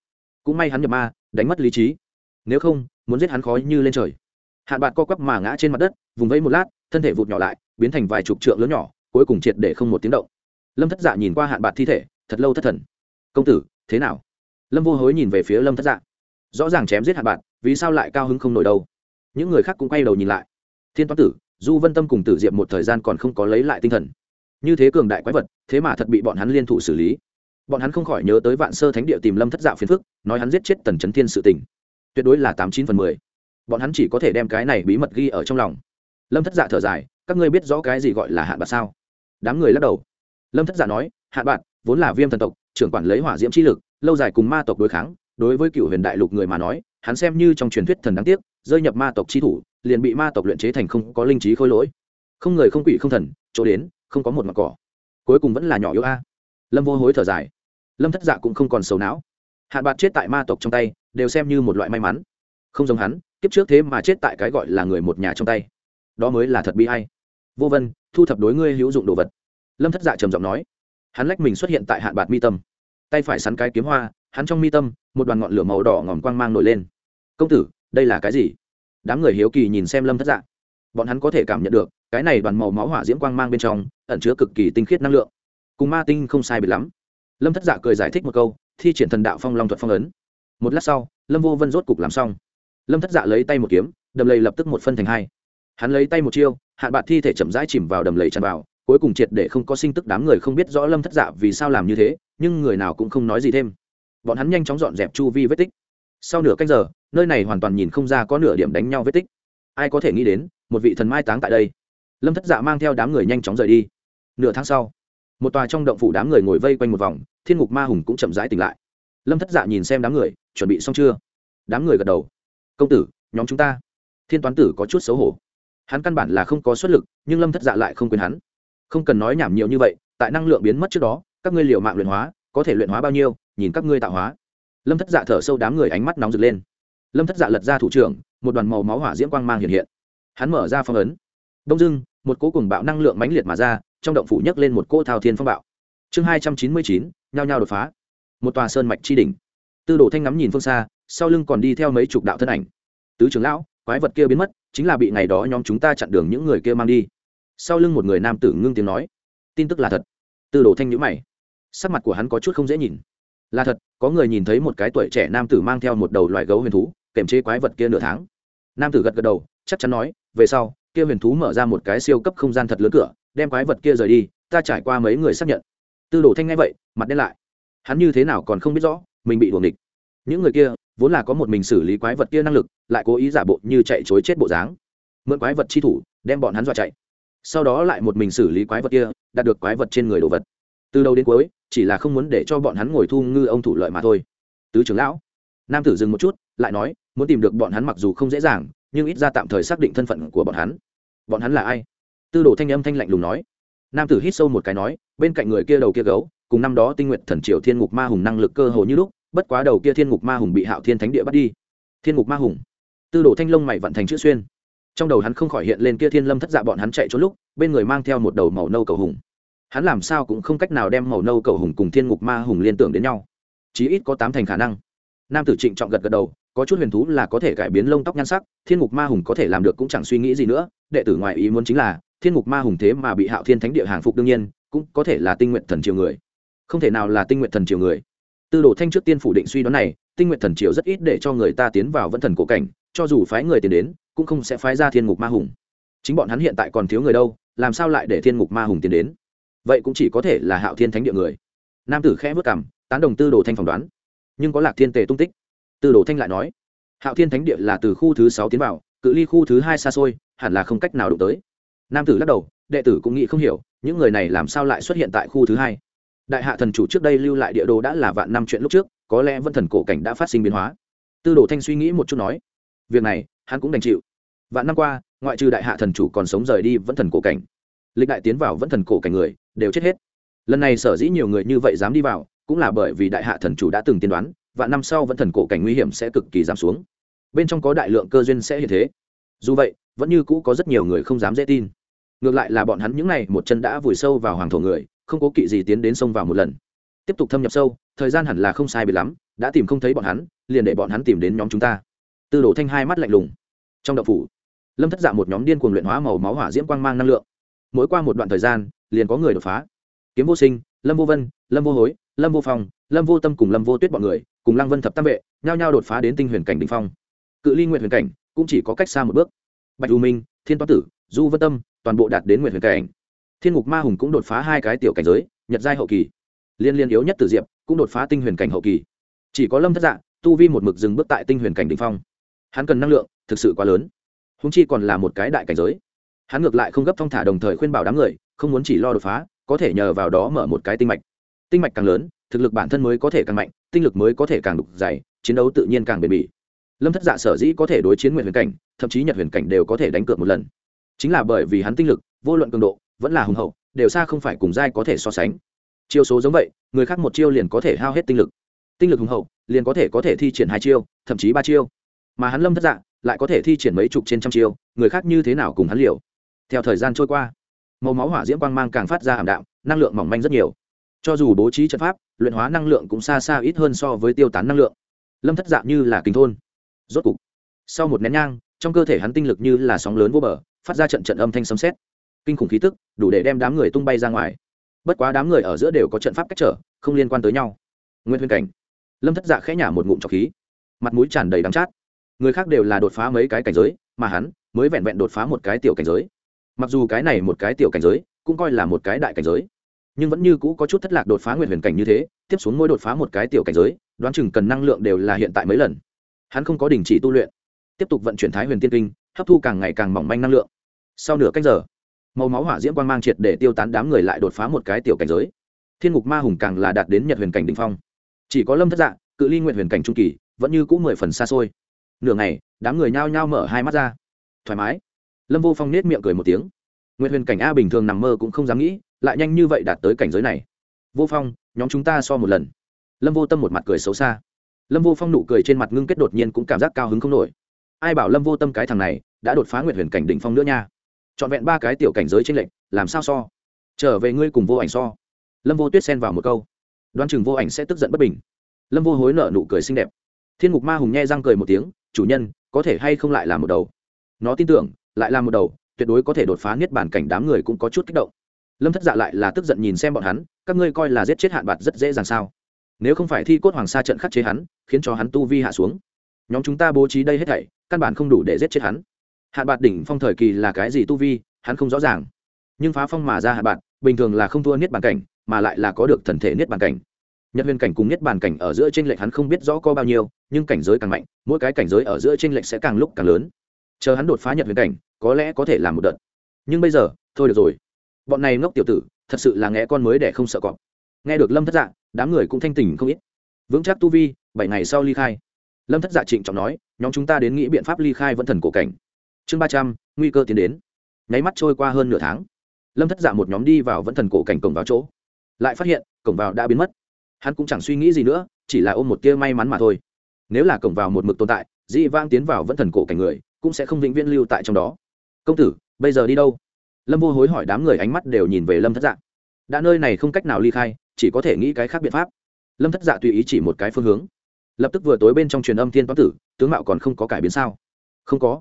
Cũng may hắn nhập ma, đánh mất lý trí. Nếu không, muốn giết hắn khói như lên trời. Hạn bạn co quắp mà ngã trên mặt đất, vùng vẫy một lát, thân thể vụt nhỏ lại, biến thành vài chục trượng lớn nhỏ cuối cùng triệt để không một tiếng động. Lâm thất dạ nhìn qua hạn bạc thi thể, thật lâu thất thần. Công tử, thế nào? Lâm vô hối nhìn về phía lâm thất dạ. Rõ ràng chém giết hạn bạc, vì sao lại cao hứng không nổi đâu? Những người khác cũng quay đầu nhìn lại. Thiên toán tử, du vân tâm cùng tử diệp một thời gian còn không có lấy lại tinh thần. Như thế cường đại quái vật, thế mà thật bị bọn hắn liên thủ xử lý. Bọn hắn không khỏi nhớ tới vạn sơ thánh địa tìm lâm thất dạ phiền phức, nói hắn giết chết tần trấn thiên sự tình. Tuyệt đối là tám chín phần mười. Bọn hắn chỉ có thể đem cái này bí mật ghi ở trong lòng. Lâm thất dạ thở dài, các ngươi biết rõ cái gì gọi là hạn bạc sao? Đám người lắc đầu. Lâm thất dạ nói hạn bạn, vốn là viêm thần tộc, trưởng quản lấy hỏa diễm chi lực, lâu dài cùng ma tộc đối kháng, đối với cựu huyền đại lục người mà nói, hắn xem như trong truyền thuyết thần đáng tiếc, rơi nhập ma tộc chi thủ, liền bị ma tộc luyện chế thành không có linh trí khôi lỗi. Không người không quỷ không thần, chỗ đến, không có một mặt cỏ. Cuối cùng vẫn là nhỏ yếu a. Lâm vô hối thở dài. Lâm thất dạ cũng không còn sầu não. Hạn bạc chết tại ma tộc trong tay, đều xem như một loại may mắn. Không giống hắn, kiếp trước thế mà chết tại cái gọi là người một nhà trong tay. Đó mới là thật bi hay vô vân, thu thập đối ngươi hữu dụng đồ vật. Lâm thất dạ trầm giọng nói. Hắn lách mình xuất hiện tại hạn bạt mi tâm. Tay phải sắn cái kiếm hoa, hắn trong mi tâm, một đoàn ngọn lửa màu đỏ ngòm quang mang nổi lên. Công tử, đây là cái gì? Đám người hiếu kỳ nhìn xem lâm thất dạ. Bọn hắn có thể cảm nhận được, cái này đoàn màu máu hỏa diễm quang mang bên trong, ẩn chứa cực kỳ tinh khiết năng lượng. Cùng ma tinh không sai biệt lắm. Lâm thất dạ cười giải thích một câu, thi triển thần đạo phong long thuật phong ấn. Một lát sau, lâm vô vân rốt cục làm xong. Lâm thất dạ lấy tay một kiếm, đầm lầy lập tức một phân thành hai. Hắn lấy tay một chiêu hạn bạc thi thể chậm rãi chìm vào đầm lầy tràn vào, cuối cùng triệt để không có sinh tức đám người không biết rõ lâm thất dạ vì sao làm như thế, nhưng người nào cũng không nói gì thêm. Bọn hắn nhanh chóng dọn dẹp chu vi vết tích. Sau nửa canh giờ, nơi này hoàn toàn nhìn không ra có nửa điểm đánh nhau vết tích. Ai có thể nghĩ đến, một vị thần mai táng tại đây. Lâm thất dạ mang theo đám người nhanh chóng rời đi. Nửa tháng sau, một tòa trong động phủ đám người ngồi vây quanh một vòng, thiên ngục ma hùng cũng chậm rãi tỉnh lại. Lâm thất dạ nhìn xem đám người, chuẩn bị xong chưa? Đám người gật đầu. Công tử, nhóm chúng ta. Thiên toán tử có chút xấu hổ hắn căn bản là không có xuất lực, nhưng lâm thất dạ lại không quên hắn. Không cần nói nhảm nhiều như vậy, tại năng lượng biến mất trước đó, các ngươi liều mạng luyện hóa, có thể luyện hóa bao nhiêu, nhìn các ngươi tạo hóa. Lâm thất dạ thở sâu đám người ánh mắt nóng rực lên. Lâm thất dạ lật ra thủ trưởng, một đoàn màu máu hỏa diễm quang mang hiện hiện. Hắn mở ra phong ấn. Đông dưng một cỗ cùng bạo năng lượng mãnh liệt mà ra, trong động phủ nhấc lên một cỗ thao thiên phong bạo. Chương hai trăm chín mươi chín, nhao nhao đột phá. Một tòa sơn mạch chi đỉnh. Tư đồ thanh ngắm nhìn phương xa, sau lưng còn đi theo mấy chục đạo thân ảnh. Tứ trưởng lão, quái vật kia biến mất chính là bị ngày đó nhóm chúng ta chặn đường những người kia mang đi. Sau lưng một người nam tử ngưng tiếng nói, tin tức là thật. Tư đồ thanh nhữ mày. Sắc mặt của hắn có chút không dễ nhìn. Là thật, có người nhìn thấy một cái tuổi trẻ nam tử mang theo một đầu loài gấu huyền thú kèm chế quái vật kia nửa tháng. Nam tử gật gật đầu, chắc chắn nói, về sau, kia huyền thú mở ra một cái siêu cấp không gian thật lớn cửa, đem quái vật kia rời đi, ta trải qua mấy người xác nhận. Tư đồ thanh ngay vậy, mặt đen lại. Hắn như thế nào còn không biết rõ, mình bị đuồng địch những người kia vốn là có một mình xử lý quái vật kia năng lực, lại cố ý giả bộ như chạy chối chết bộ dáng. Mượn quái vật chi thủ, đem bọn hắn dọa chạy. Sau đó lại một mình xử lý quái vật kia, đạt được quái vật trên người đồ vật. Từ đầu đến cuối, chỉ là không muốn để cho bọn hắn ngồi thu ngư ông thủ lợi mà thôi. Tứ trưởng lão, nam tử dừng một chút, lại nói, muốn tìm được bọn hắn mặc dù không dễ dàng, nhưng ít ra tạm thời xác định thân phận của bọn hắn. Bọn hắn là ai? Tư đồ thanh âm thanh lạnh lùng nói. Nam tử hít sâu một cái nói, bên cạnh người kia đầu kia gấu, cùng năm đó tinh nguyện thần triều thiên ngục ma hùng năng lực cơ hồ như lúc bất quá đầu kia thiên ngục ma hùng bị hạo thiên thánh địa bắt đi. Thiên ngục ma hùng. Tư đồ thanh long mày vận thành chữ xuyên. Trong đầu hắn không khỏi hiện lên kia thiên lâm thất dạ bọn hắn chạy trốn lúc, bên người mang theo một đầu màu nâu cầu hùng. Hắn làm sao cũng không cách nào đem màu nâu cầu hùng cùng thiên ngục ma hùng liên tưởng đến nhau. Chí ít có tám thành khả năng. Nam tử trịnh trọng gật gật đầu, có chút huyền thú là có thể cải biến lông tóc nhan sắc, thiên ngục ma hùng có thể làm được cũng chẳng suy nghĩ gì nữa. Đệ tử ngoại ý muốn chính là, thiên ngục ma hùng thế mà bị hạo thiên thánh địa hàng phục đương nhiên, cũng có thể là tinh nguyện thần triều người. Không thể nào là tinh nguyện thần triều người tư đồ thanh trước tiên phủ định suy đoán này, tinh nguyện thần triều rất ít để cho người ta tiến vào vẫn thần cổ cảnh, cho dù phái người tiến đến, cũng không sẽ phái ra thiên ngục ma hùng. Chính bọn hắn hiện tại còn thiếu người đâu, làm sao lại để thiên ngục ma hùng tiến đến? Vậy cũng chỉ có thể là hạo thiên thánh địa người. Nam tử khẽ vất cảm tán đồng tư đồ thanh phỏng đoán. Nhưng có lạc thiên tề tung tích. Tư đồ thanh lại nói, hạo thiên thánh địa là từ khu thứ sáu tiến vào, cự ly khu thứ hai xa xôi, hẳn là không cách nào đụng tới. Nam tử lắc đầu, đệ tử cũng nghĩ không hiểu, những người này làm sao lại xuất hiện tại khu thứ hai? Đại hạ thần chủ trước đây lưu lại địa đồ đã là vạn năm chuyện lúc trước, có lẽ vân thần cổ cảnh đã phát sinh biến hóa. Tư đồ thanh suy nghĩ một chút nói, việc này, hắn cũng đành chịu. Vạn năm qua, ngoại trừ đại hạ thần chủ còn sống rời đi vẫn thần cổ cảnh. Lịch đại tiến vào vẫn thần cổ cảnh người, đều chết hết. Lần này sở dĩ nhiều người như vậy dám đi vào, cũng là bởi vì đại hạ thần chủ đã từng tiên đoán, vạn năm sau vẫn thần cổ cảnh nguy hiểm sẽ cực kỳ giảm xuống. Bên trong có đại lượng cơ duyên sẽ hiện thế. Dù vậy, vẫn như cũ có rất nhiều người không dám dễ tin. Ngược lại là bọn hắn những n à y một chân đã vùi sâu vào hoàng thổ người không cố kỵ gì tiến đến sông vào một lần. Tiếp tục thâm nhập sâu, thời gian hẳn là không sai bị lắm, đã tìm không thấy bọn hắn, liền để bọn hắn tìm đến nhóm chúng ta. Tư đồ thanh hai mắt lạnh lùng. Trong đậu phủ, lâm thất dạ một nhóm điên cuồng luyện hóa màu máu hỏa diễm quang mang năng lượng. Mỗi qua một đoạn thời gian, liền có người đột phá. Kiếm vô sinh, lâm vô vân, lâm vô hối, lâm vô phong, lâm vô tâm cùng lâm vô tuyết b ọ n người, cùng lăng vân thập tam vệ, nhao nhao đột phá đến tinh huyền cảnh đình phong. Cự ly nguyện huyền cảnh cũng chỉ có cách xa một bước. Bạch u minh, thiên toán tử, du vân tâm, toàn bộ đạt đến nguyện huyền cảnh thiên ngục ma hùng cũng đột phá hai cái tiểu cảnh giới, nhật giai hậu kỳ. Liên liên yếu nhất tử diệp cũng đột phá tinh huyền cảnh hậu kỳ. Chỉ có lâm thất dạng tu vi một mực dừng bước tại tinh huyền cảnh đình phong. Hắn cần năng lượng thực sự quá lớn. Húng chi còn là một cái đại cảnh giới. Hắn ngược lại không gấp thong thả đồng thời khuyên bảo đám người, không muốn chỉ lo đột phá, có thể nhờ vào đó mở một cái tinh mạch. Tinh mạch càng lớn, thực lực bản thân mới có thể càng mạnh, tinh lực mới có thể càng đục dày, chiến đấu tự nhiên càng bền bỉ. Lâm thất dạ sở dĩ có thể đối chiến nguyện huyền cảnh, thậm chí nhật huyền cảnh đều có thể đánh cược một lần. Chính là bởi vì hắn tinh lực, vô luận cường độ vẫn là hùng hậu, đều xa không phải cùng giai có thể so sánh. Chiêu số giống vậy, người khác một chiêu liền có thể hao hết tinh lực. Tinh lực hùng hậu, liền có thể có thể thi triển hai chiêu, thậm chí ba chiêu. Mà hắn lâm thất dạ lại có thể thi triển mấy chục trên trăm chiêu, người khác như thế nào cùng hắn liều? Theo thời gian trôi qua, màu máu hỏa diễm quang mang càng phát ra ảm đạm, năng lượng mỏng manh rất nhiều. Cho dù bố trí trận pháp, luyện hóa năng lượng cũng xa xa ít hơn so với tiêu tán năng lượng. Lâm thất dạng như là kinh thôn. Rốt cục, sau một nén nhang, trong cơ thể hắn tinh lực như là sóng lớn vô bờ, phát ra trận trận âm thanh sấm xét kinh khủng khí tức, đủ để đem đám người tung bay ra ngoài. Bất quá đám người ở giữa đều có trận pháp cách trở, không liên quan tới nhau. Nguyên huyền cảnh. Lâm thất dạ khẽ nhả một ngụm trọc khí. Mặt mũi tràn đầy đắm chát. Người khác đều là đột phá mấy cái cảnh giới, mà hắn mới vẹn vẹn đột phá một cái tiểu cảnh giới. Mặc dù cái này một cái tiểu cảnh giới, cũng coi là một cái đại cảnh giới, nhưng vẫn như cũ có chút thất lạc đột phá nguyện huyền cảnh như thế, tiếp xuống mỗi đột phá một cái tiểu cảnh giới, đoán chừng cần năng lượng đều là hiện tại mấy lần. Hắn không có đình chỉ tu luyện, tiếp tục vận chuyển thái huyền tiên kinh, hấp thu càng ngày càng mỏng manh năng lượng. Sau nửa cách giờ màu máu hỏa diễm quang mang triệt để tiêu tán đám người lại đột phá một cái tiểu cảnh giới. Thiên ngục ma hùng càng là đạt đến nhật huyền cảnh đình phong. Chỉ có lâm thất dạ cự ly nguyện huyền cảnh trung kỳ, vẫn như cũ mười phần xa xôi. Nửa ngày, đám người nhao nhao mở hai mắt ra. Thoải mái. Lâm vô phong nết miệng cười một tiếng. Nguyện huyền cảnh a bình thường nằm mơ cũng không dám nghĩ, lại nhanh như vậy đạt tới cảnh giới này. Vô phong, nhóm chúng ta so một lần. Lâm vô tâm một mặt cười xấu xa. Lâm vô phong nụ cười trên mặt ngưng kết đột nhiên cũng cảm giác cao hứng không nổi. Ai bảo lâm vô tâm cái thằng này, đã đột phá nguyện huyền cảnh đỉnh phong nữa nha trọn vẹn ba cái tiểu cảnh giới trên lệnh làm sao so? Trở về ngươi cùng vô ảnh so. Lâm vô tuyết xen vào một câu. Đoán chừng vô ảnh sẽ tức giận bất bình. Lâm vô hối nở nụ cười xinh đẹp. Thiên ngục ma hùng nghe răng cười một tiếng, chủ nhân, có thể hay không lại làm một đầu? Nó tin tưởng, lại làm một đầu, tuyệt đối có thể đột phá niết bản cảnh đám người cũng có chút kích động. Lâm thất dạ lại là tức giận nhìn xem bọn hắn, các ngươi coi là giết chết hạn bạc rất dễ dàng sao? Nếu không phải thi cốt hoàng sa trận khắc chế hắn, khiến cho hắn tu vi hạ xuống. Nhóm chúng ta bố trí đây hết thảy, căn bản không đủ để giết chết hắn hạn bạc đỉnh phong thời kỳ là cái gì tu vi, hắn không rõ ràng. Nhưng phá phong mà ra hạn bạc bình thường là không thua niết bàn cảnh, mà lại là có được thần thể niết bàn cảnh. Nhật huyền cảnh cùng niết bàn cảnh ở giữa t r ê n lệch hắn không biết rõ có bao nhiêu, nhưng cảnh giới càng mạnh, mỗi cái cảnh giới ở giữa t r ê n lệch sẽ càng lúc càng lớn. Chờ hắn đột phá nhật huyền cảnh, có lẽ có thể làm một đợt. Nhưng bây giờ, thôi được rồi. Bọn này ngốc tiểu tử, thật sự là nghe con mới để không sợ cọp. Nghe được lâm thất dạ đám người cũng thanh tỉnh không ít. Vững chắc tu vi, bảy ngày sau ly khai. Lâm thất dạ trịnh trọng nói, nhóm chúng ta đến nghĩ biện pháp ly khai vẫn thần cổ cảnh chương ba trăm, nguy cơ tiến đến. Nháy mắt trôi qua hơn nửa tháng. Lâm thất dạ một nhóm đi vào vẫn thần cổ cảnh cổng vào chỗ. Lại phát hiện, cổng vào đã biến mất. Hắn cũng chẳng suy nghĩ gì nữa, chỉ là ôm một tia may mắn mà thôi. Nếu là cổng vào một mực tồn tại, dĩ vang tiến vào vẫn thần cổ cảnh người, cũng sẽ không vĩnh viễn lưu tại trong đó. Công tử, bây giờ đi đâu? Lâm vô hối hỏi đám người ánh mắt đều nhìn về lâm thất dạ. Đã nơi này không cách nào ly khai, chỉ có thể nghĩ cái khác biện pháp. Lâm thất dạ tùy ý chỉ một cái phương hướng. Lập tức vừa tối bên trong truyền âm thiên toán tử, tướng mạo còn không có cải biến sao? Không có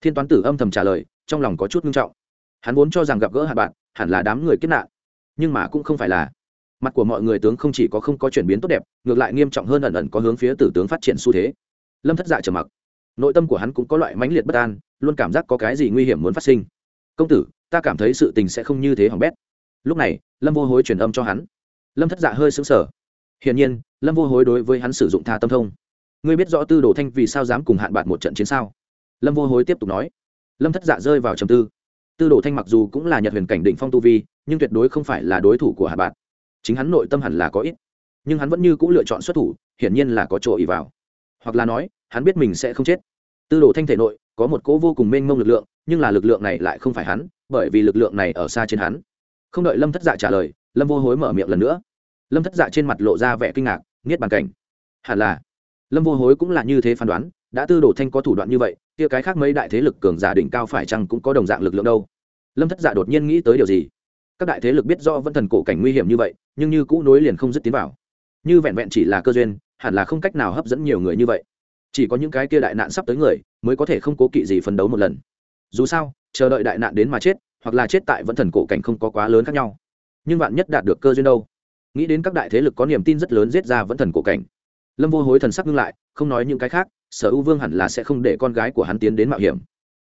thiên toán tử âm thầm trả lời, trong lòng có chút nghiêm trọng. Hắn vốn cho rằng gặp gỡ hạt bạn, hẳn là đám người kết nạn. Nhưng mà cũng không phải là. Mặt của mọi người tướng không chỉ có không có chuyển biến tốt đẹp, ngược lại nghiêm trọng hơn ẩn ẩn có hướng phía tử tướng phát triển xu thế. Lâm thất dạ trở mặc. Nội tâm của hắn cũng có loại mãnh liệt bất an, luôn cảm giác có cái gì nguy hiểm muốn phát sinh. Công tử, ta cảm thấy sự tình sẽ không như thế hỏng bét. Lúc này, lâm vô hối truyền âm cho hắn. Lâm thất dạ hơi xứng sở hiển nhiên, lâm vô hối đối với hắn sử dụng tha tâm thông. Ngươi biết rõ tư đồ thanh vì sao dám cùng hạn bạc một trận chiến sao? Lâm vô hối tiếp tục nói, lâm thất dạ rơi vào trầm tư. Tư đồ thanh mặc dù cũng là nhật huyền cảnh định phong tu vi, nhưng tuyệt đối không phải là đối thủ của hạ bạt. Chính hắn nội tâm hẳn là có ít, nhưng hắn vẫn như c ũ lựa chọn xuất thủ, hiển nhiên là có chỗ ý vào. Hoặc là nói, hắn biết mình sẽ không chết. Tư đồ thanh thể nội có một cỗ vô cùng mênh mông lực lượng, nhưng là lực lượng này lại không phải hắn, bởi vì lực lượng này ở xa trên hắn. Không đợi lâm thất dạ trả lời, lâm vô hối mở miệng lần nữa. Lâm thất dạ trên mặt lộ ra vẻ kinh ngạc, nghiết bàn cảnh. Hẳn là, lâm vô hối cũng là như thế phán đoán đã tư đồ thanh có thủ đoạn như vậy, kia cái khác mấy đại thế lực cường giả đỉnh cao phải chăng cũng có đồng dạng lực lượng đâu? Lâm thất giả đột nhiên nghĩ tới điều gì? Các đại thế lực biết do vẫn thần cổ cảnh nguy hiểm như vậy, nhưng như cũ nối liền không dứt tiến vào. Như vẹn vẹn chỉ là cơ duyên, hẳn là không cách nào hấp dẫn nhiều người như vậy. Chỉ có những cái kia đại nạn sắp tới người, mới có thể không cố kỵ gì phấn đấu một lần. Dù sao, chờ đợi đại nạn đến mà chết, hoặc là chết tại vẫn thần cổ cảnh không có quá lớn khác nhau. Nhưng vạn nhất đạt được cơ duyên đâu? Nghĩ đến các đại thế lực có niềm tin rất lớn giết ra vẫn thần cổ cảnh. Lâm vô hối thần sắc ngưng lại, không nói những cái khác sở ưu vương hẳn là sẽ không để con gái của hắn tiến đến mạo hiểm.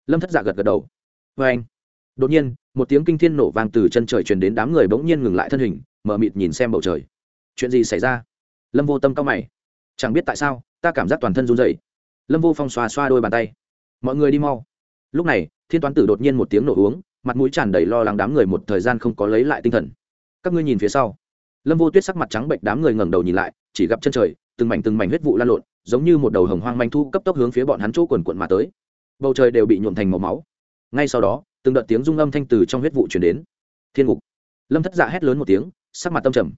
Lâm thất dạ gật gật đầu. Vê anh, đột nhiên, một tiếng kinh thiên nổ vang từ chân trời truyền đến đám người bỗng nhiên ngừng lại thân hình, mở mịt nhìn xem bầu trời. Chuyện gì xảy ra? Lâm vô tâm cao mày. Chẳng biết tại sao, ta cảm giác toàn thân run dậy lâm vô phong xoa xoa đôi bàn tay. Mọi người đi mau. Lúc này, thiên toán tử đột nhiên một tiếng nổ uống, mặt mũi tràn đầy lo lắng đám người một thời gian không có lấy lại tinh thần. Các ngươi nhìn phía sau. Lâm vô tuyết sắc mặt trắng bệnh đám người ngẩng đầu nhìn lại, chỉ gặp chân trời, từng mảnh từng mảnh huyết vụ lan lộn giống như một đầu hồng hoang manh thu cấp tốc hướng phía bọn hắn chỗ quần quận mà tới. Bầu trời đều bị nhuộm thành màu máu. Ngay sau đó, từng đợt tiếng rung âm thanh từ trong huyết vụ chuyển đến. Thiên ngục. Lâm thất dạ hét lớn một tiếng, sắc mặt tâm trầm.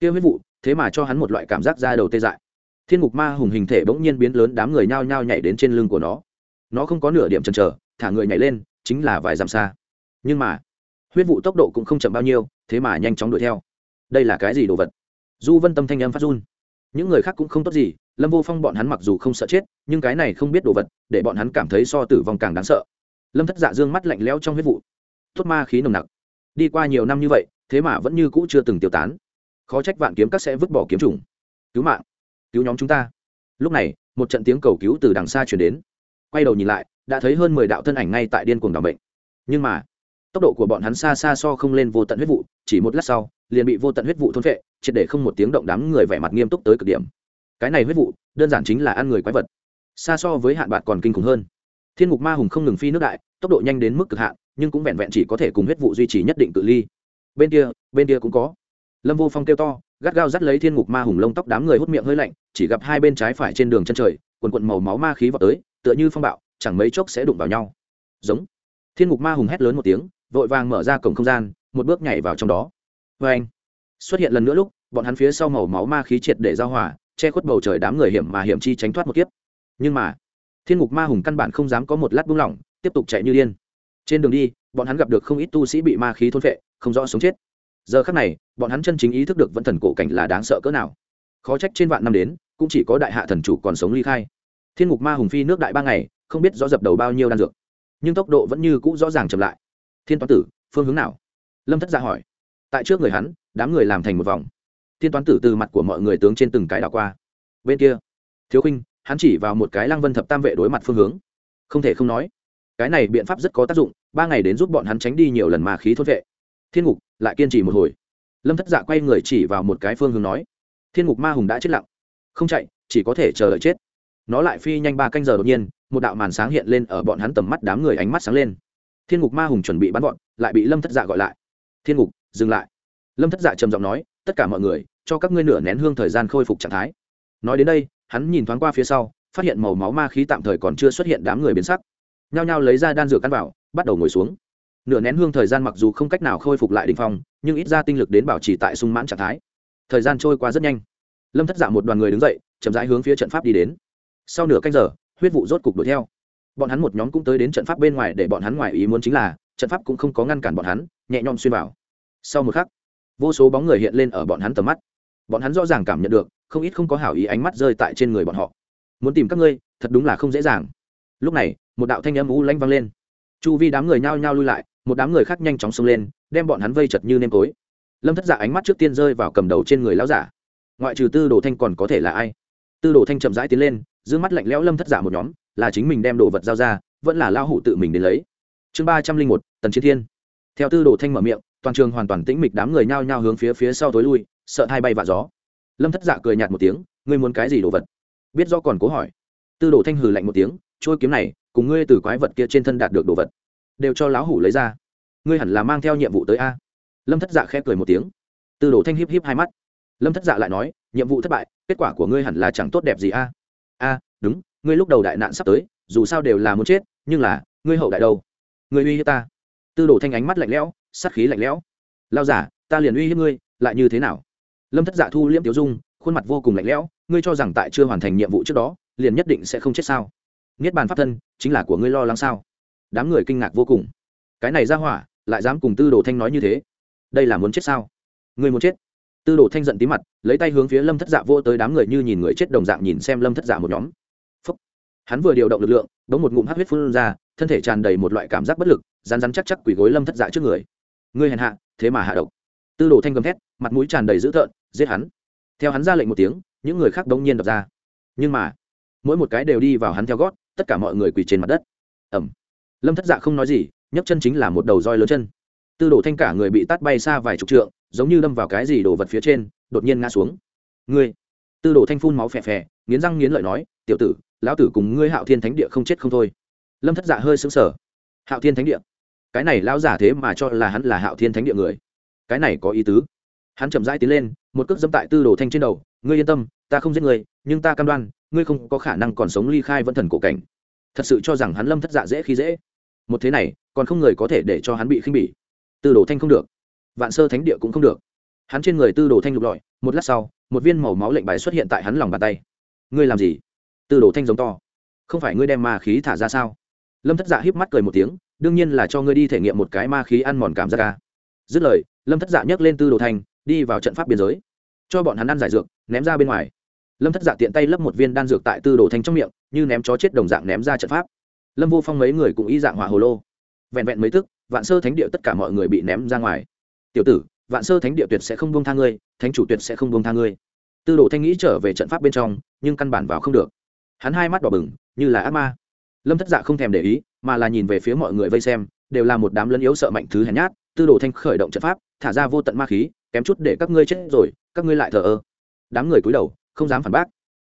Kia huyết vụ, thế mà cho hắn một loại cảm giác ra đầu tê dại. Thiên ngục ma hùng hình thể bỗng nhiên biến lớn, đám người nhao nhao nhảy đến trên lưng của nó. Nó không có nửa điểm chần chờ, thả người nhảy lên, chính là vài dặm xa. Nhưng mà, huyết vụ tốc độ cũng không chậm bao nhiêu, thế mà nhanh chóng đuổi theo. Đây là cái gì đồ vật? Du vân tâm thanh âm phát run. Những người khác cũng không tốt gì lâm vô phong bọn hắn mặc dù không sợ chết, nhưng cái này không biết đồ vật, để bọn hắn cảm thấy so tử vong càng đáng sợ. Lâm thất dạ dương mắt lạnh lẽo trong huyết vụ. Tốt ma khí nồng nặc. Đi qua nhiều năm như vậy, thế mà vẫn như cũ chưa từng tiêu tán. Khó trách vạn kiếm các sẽ vứt bỏ kiếm trùng cứu mạng. Cứu nhóm chúng ta. Lúc này, một trận tiếng cầu cứu từ đằng xa chuyển đến. Quay đầu nhìn lại, đã thấy hơn mười đạo thân ảnh ngay tại điên cuồng đ ỏ bệnh nhưng mà, tốc độ của bọn hắn xa xa so không lên vô tận huyết vụ, chỉ một lát sau, liền bị vô tận huyết vụ thôn vệ triệt để không một tiếng động đám người vẻ mặt nghiêm túc tới cực điểm cái này huyết vụ, đơn giản chính là ăn người quái vật. Xa so với hạn bạc còn kinh khủng hơn. Thiên ngục ma hùng không ngừng phi nước đại, tốc độ nhanh đến mức cực hạn, nhưng cũng vẹn vẹn chỉ có thể cùng huyết vụ duy trì nhất định cự ly. Bên kia bên kia cũng có. Lâm vô phong kêu to, gắt gao dắt lấy thiên ngục ma hùng lông tóc đám người hút miệng hơi lạnh, chỉ gặp hai bên trái phải trên đường chân trời, quần quận màu máu ma khí vào tới, tựa như phong bạo, chẳng mấy chốc sẽ đụng vào nhau. Giống. Thiên ngục ma hùng hét lớn một tiếng, vội vàng mở ra cổng không gian, một bước nhảy vào trong đó. Vê anh xuất hiện lần nữa lúc, bọn hắn phía sau màu máu ma khí triệt để giao hòa che khuất bầu trời đám người hiểm mà hiểm chi tránh thoát một kiếp. Nhưng mà, thiên ngục ma hùng căn bản không dám có một lát buông lỏng, tiếp tục chạy như điên. Trên đường đi, bọn hắn gặp được không ít tu sĩ bị ma khí thôn phệ, không rõ sống chết. Giờ khắc này, bọn hắn chân chính ý thức được vẫn thần cổ cảnh là đáng sợ cỡ nào. Khó trách trên vạn năm đến, cũng chỉ có đại hạ thần chủ còn sống ly khai. Thiên ngục ma hùng phi nước đại ba ngày, không biết rõ dập đầu bao nhiêu đan dược. Nhưng tốc độ vẫn như cũ rõ ràng chậm lại. Thiên toán tử, phương hướng nào? Lâm thất ra hỏi. Tại trước người hắn, đám người làm thành một vòng thiên toán tử từ mặt của mọi người tướng trên từng cái đảo qua. Bên kia, thiếu khinh, hắn chỉ vào một cái lăng vân thập tam vệ đối mặt phương hướng. Không thể không nói, cái này biện pháp rất có tác dụng, ba ngày đến giúp bọn hắn tránh đi nhiều lần mà khí thốt vệ. Thiên ngục, lại kiên trì một hồi. Lâm thất dạ quay người chỉ vào một cái phương hướng nói, thiên ngục ma hùng đã chết lặng. Không chạy, chỉ có thể chờ đợi chết. Nó lại phi nhanh ba canh giờ đột nhiên, một đạo màn sáng hiện lên ở bọn hắn tầm mắt đám người ánh mắt sáng lên. Thiên ngục ma hùng chuẩn bị bắn bọn lại bị lâm thất dạ gọi lại. Thiên ngục, dừng lại. Lâm thất dạ trầm giọng nói, tất cả mọi người cho các ngươi nửa nén hương thời gian khôi phục trạng thái. Nói đến đây, hắn nhìn thoáng qua phía sau, phát hiện màu máu ma khí tạm thời còn chưa xuất hiện đám người biến sắc. Nhao nhao lấy ra đan dược căn vào, bắt đầu ngồi xuống. Nửa nén hương thời gian mặc dù không cách nào khôi phục lại đ ỉ n h phong, nhưng ít ra tinh lực đến bảo trì tại sung mãn trạng thái. Thời gian trôi qua rất nhanh. Lâm thất dạ một đoàn người đứng dậy, chậm rãi hướng phía trận pháp đi đến. Sau nửa canh giờ, huyết vụ rốt cục đuổi theo. Bọn hắn một nhóm cũng tới đến trận pháp bên ngoài để bọn hắn ngoài ý muốn chính là, trận pháp cũng không có ngăn cản bọn hắn, nhẹ nhõm xuyên vào. Sau một khắc, vô số bóng người hiện lên ở bọn hắn tầm mắt bọn hắn rõ ràng cảm nhận được, không ít không có hảo ý ánh mắt rơi tại trên người bọn họ. Muốn tìm các ngươi, thật đúng là không dễ dàng. Lúc này, một đạo thanh âm u lanh vang lên. Chu vi đám người nhao nhao lui lại, một đám người khác nhanh chóng xông lên, đem bọn hắn vây chật như nêm tối. Lâm thất giả ánh mắt trước tiên rơi vào cầm đầu trên người lão giả. Ngoại trừ tư đồ thanh còn có thể là ai? Tư đồ thanh chậm rãi tiến lên giữ mắt lạnh lẽo lâm thất giả một nhóm, là chính mình đem đồ vật giao ra, vẫn là lao hủ tự mình đến lấy. Chương ba trăm linh một, tần chiến thiên. Theo tư đồ thanh mở miệng, toàn trường hoàn toàn tĩnh mịch đám người nhao nhao hướng phía phía sau tối lui sợ hai bay vạ gió. Lâm thất dạ cười nhạt một tiếng, ngươi muốn cái gì đồ vật? Biết do còn cố hỏi. Tư đồ thanh hừ lạnh một tiếng, trôi kiếm này, cùng ngươi từ quái vật kia trên thân đạt được đồ vật, đều cho lão hủ lấy ra. Ngươi hẳn là mang theo nhiệm vụ tới a. Lâm thất dạ khẽ cười một tiếng. Tư đồ thanh híp híp hai mắt. Lâm thất dạ lại nói, nhiệm vụ thất bại, kết quả của ngươi hẳn là chẳng tốt đẹp gì a. A, đúng, ngươi lúc đầu đại nạn sắp tới, dù sao đều là muốn chết, nhưng là, ngươi hậu đại đâu? Ngươi uy hiếp ta. Tư đồ thanh ánh mắt lạnh lẽo, sát khí lạnh lẽo. Lao giả ta liền uy hiếp ngươi, lại như thế nào? Lâm thất dạ thu liễm tiểu dung, khuôn mặt vô cùng lạnh lẽo, ngươi cho rằng tại chưa hoàn thành nhiệm vụ trước đó, liền nhất định sẽ không chết sao? Niết bàn pháp thân, chính là của ngươi lo lắng sao? Đám người kinh ngạc vô cùng. Cái này ra hỏa, lại dám cùng tư đồ thanh nói như thế? Đây là muốn chết sao? Ngươi muốn chết? Tư đồ thanh giận tí mặt, lấy tay hướng phía lâm thất dạ vô tới đám người như nhìn người chết đồng dạng nhìn xem lâm thất dạ một nhóm. Phúc. hắn vừa điều động lực lượng đống một ngụm hát huyết phun ra, thân thể tràn đầy một loại cảm giác bất lực rán rán chắc chắc quỳ gối lâm thất dạ trước người. Ngươi hèn hạ, thế mà hạ độc tư đồ thanh gầm thét, mặt mũi tràn đầy dữ tợn, giết hắn. Theo hắn ra lệnh một tiếng, những người khác đông nhiên đập ra. Nhưng mà, mỗi một cái đều đi vào hắn theo gót, tất cả mọi người quỳ trên mặt đất. Ẩm lâm thất dạ không nói gì, nhấc chân chính là một đầu roi lớn chân. Tư đồ thanh cả người bị tát bay xa vài chục trượng, giống như đâm vào cái gì đồ vật phía trên, đột nhiên ngã xuống. Ngươi. Tư đồ thanh phun máu phè phè, nghiến răng nghiến lợi nói, tiểu tử, lão tử cùng ngươi hạo thiên thánh địa không chết không thôi. Lâm thất dạ hơi sững sờ. Hạo thiên thánh địa? Cái này lão giả thế mà cho là hắn là hạo thiên thánh địa người cái này có ý tứ. Hắn chậm rãi tiến lên, một cước dẫm tại tư đồ thanh trên đầu, ngươi yên tâm, ta không giết người nhưng ta cam đoan, ngươi không có khả năng còn sống ly khai vẫn thần cổ cảnh. Thật sự cho rằng hắn lâm thất dạ dễ khi dễ. Một thế này, còn không người có thể để cho hắn bị khinh bỉ. Tư đồ thanh không được. Vạn sơ thánh địa cũng không được. Hắn trên người tư đồ thanh lục lọi, một lát sau, một viên màu máu lệnh bài xuất hiện tại hắn lòng bàn tay. Ngươi làm gì? Tư đồ thanh giống to. Không phải ngươi đem ma khí thả ra sao? Lâm thất dạ híp mắt cười một tiếng, đương nhiên là cho ngươi đi thể nghiệm một cái ma khí ăn mòn cảm giác ca. Dứt lời lâm thất dạ nhấc lên tư đồ thanh đi vào trận pháp biên giới. Cho bọn hắn ăn giải dược, ném ra bên ngoài. Lâm thất dạ tiện tay lấp một viên đan dược tại tư đồ thanh trong miệng, như ném chó chết đồng dạng ném ra trận pháp. Lâm vô phong mấy người cũng y dạng hỏa hồ lô. Vẹn vẹn mấy tức, vạn sơ thánh địa tất cả mọi người bị ném ra ngoài. Tiểu tử, vạn sơ thánh địa tuyệt sẽ không buông tha ngươi, thánh chủ tuyệt sẽ không buông tha ngươi. Tư đồ thanh nghĩ trở về trận pháp bên trong, nhưng căn bản vào không được. Hắn hai mắt đỏ bừng, như là ác ma. Lâm thất dạ không thèm để ý, mà là nhìn về phía mọi người vây xem, đều là một đám lân yếu sợ mạnh thứ hèn nhát tư đồ thanh khởi động trận pháp, thả ra vô tận ma khí, kém chút để các ngươi chết rồi, các ngươi lại thờ ơ. Đám người cúi đầu, không dám phản bác.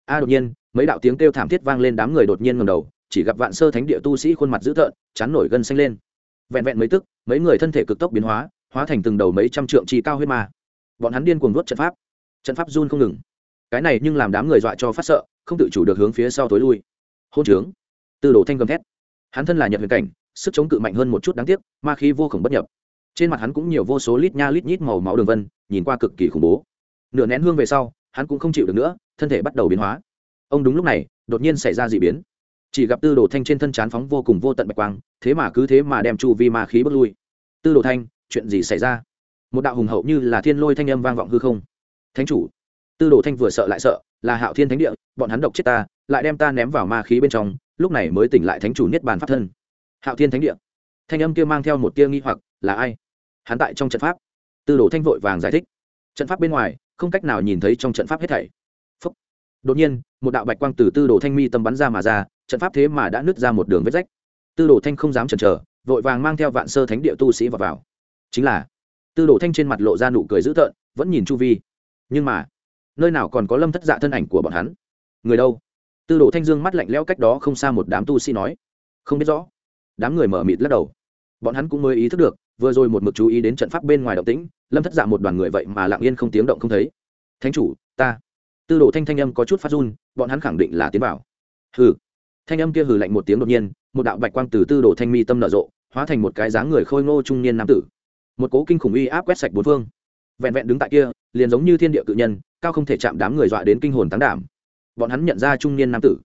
A đột nhiên, mấy đạo tiếng kêu thảm thiết vang lên đám người đột nhiên ngầm đầu, chỉ gặp vạn sơ thánh địa tu sĩ khuôn mặt dữ tợn, chán nổi gân xanh lên. Vẹn vẹn mấy tức, mấy người thân thể cực tốc biến hóa hóa thành từng đầu mấy trăm trượng chi cao huyết ma. Bọn hắn điên cuồng nuốt trận pháp. Trận pháp run không ngừng. Cái này nhưng làm đám người dọa cho phát sợ, không tự chủ được hướng phía sau tối lui. Hôn trướng. Tư đồ thanh gầm thét. Hắn thân là nhật huyền cảnh, sức chống cự mạnh hơn một chút đáng tiếc, ma khí vô khổng bất nhập trên mặt hắn cũng nhiều vô số lít nha lít nhít màu máu đường vân, nhìn qua cực kỳ khủng bố. Nửa nén hương về sau, hắn cũng không chịu được nữa, thân thể bắt đầu biến hóa. Ông đúng lúc này, đột nhiên xảy ra d ị biến. Chỉ gặp tư đồ thanh trên thân chán phóng vô cùng vô tận bạch quang, thế mà cứ thế mà đem chu vi ma khí bước lui. Tư đồ thanh, chuyện gì xảy ra? Một đạo hùng hậu như là thiên lôi thanh âm vang vọng hư không. Thánh chủ. Tư đồ thanh vừa sợ lại sợ, là hạo thiên thánh địa, bọn hắn độc chết ta, lại đem ta ném vào ma khí bên trong, lúc này mới tỉnh lại thánh chủ niết bàn pháp thân. Hạo thiên thánh địa. Thanh âm kia mang theo một tia nghi hoặc là ai? Hắn tại trong trận pháp. Tư đồ thanh vội vàng giải thích. Trận pháp bên ngoài, không cách nào nhìn thấy trong trận pháp hết thảy. Phúc. đột nhiên, một đạo bạch quang từ tư đồ thanh mi tâm bắn ra mà ra, trận pháp thế mà đã nứt ra một đường vết rách. Tư đồ thanh không dám chần chờ, vội vàng mang theo vạn sơ thánh địa tu sĩ vào vào. Chính là, tư đồ thanh trên mặt lộ ra nụ cười dữ tợn, vẫn nhìn chu vi. Nhưng mà, nơi nào còn có lâm thất dạ thân ảnh của bọn hắn? Người đâu? Tư đồ thanh dương mắt lạnh lẽo cách đó không xa một đám tu sĩ nói. Không biết rõ. Đám người mở mịt lắc đầu. Bọn hắn cũng mới ý thức được vừa rồi một mực chú ý đến trận pháp bên ngoài động tĩnh, lâm thất dạ một đoàn người vậy mà lặng yên không tiếng động không thấy. Thánh chủ, ta. Tư đồ thanh thanh âm có chút phát run, bọn hắn khẳng định là tiến vào. Hừ. Thanh âm kia hừ lạnh một tiếng đột nhiên, một đạo bạch quang từ tư đồ thanh mi tâm nở rộ, hóa thành một cái dáng người khôi ngô trung niên nam tử. Một cố kinh khủng uy áp quét sạch bốn phương. Vẹn vẹn đứng tại kia, liền giống như thiên địa cự nhân, cao không thể chạm đám người dọa đến kinh hồn tán đảm. Bọn hắn nhận ra trung niên nam tử,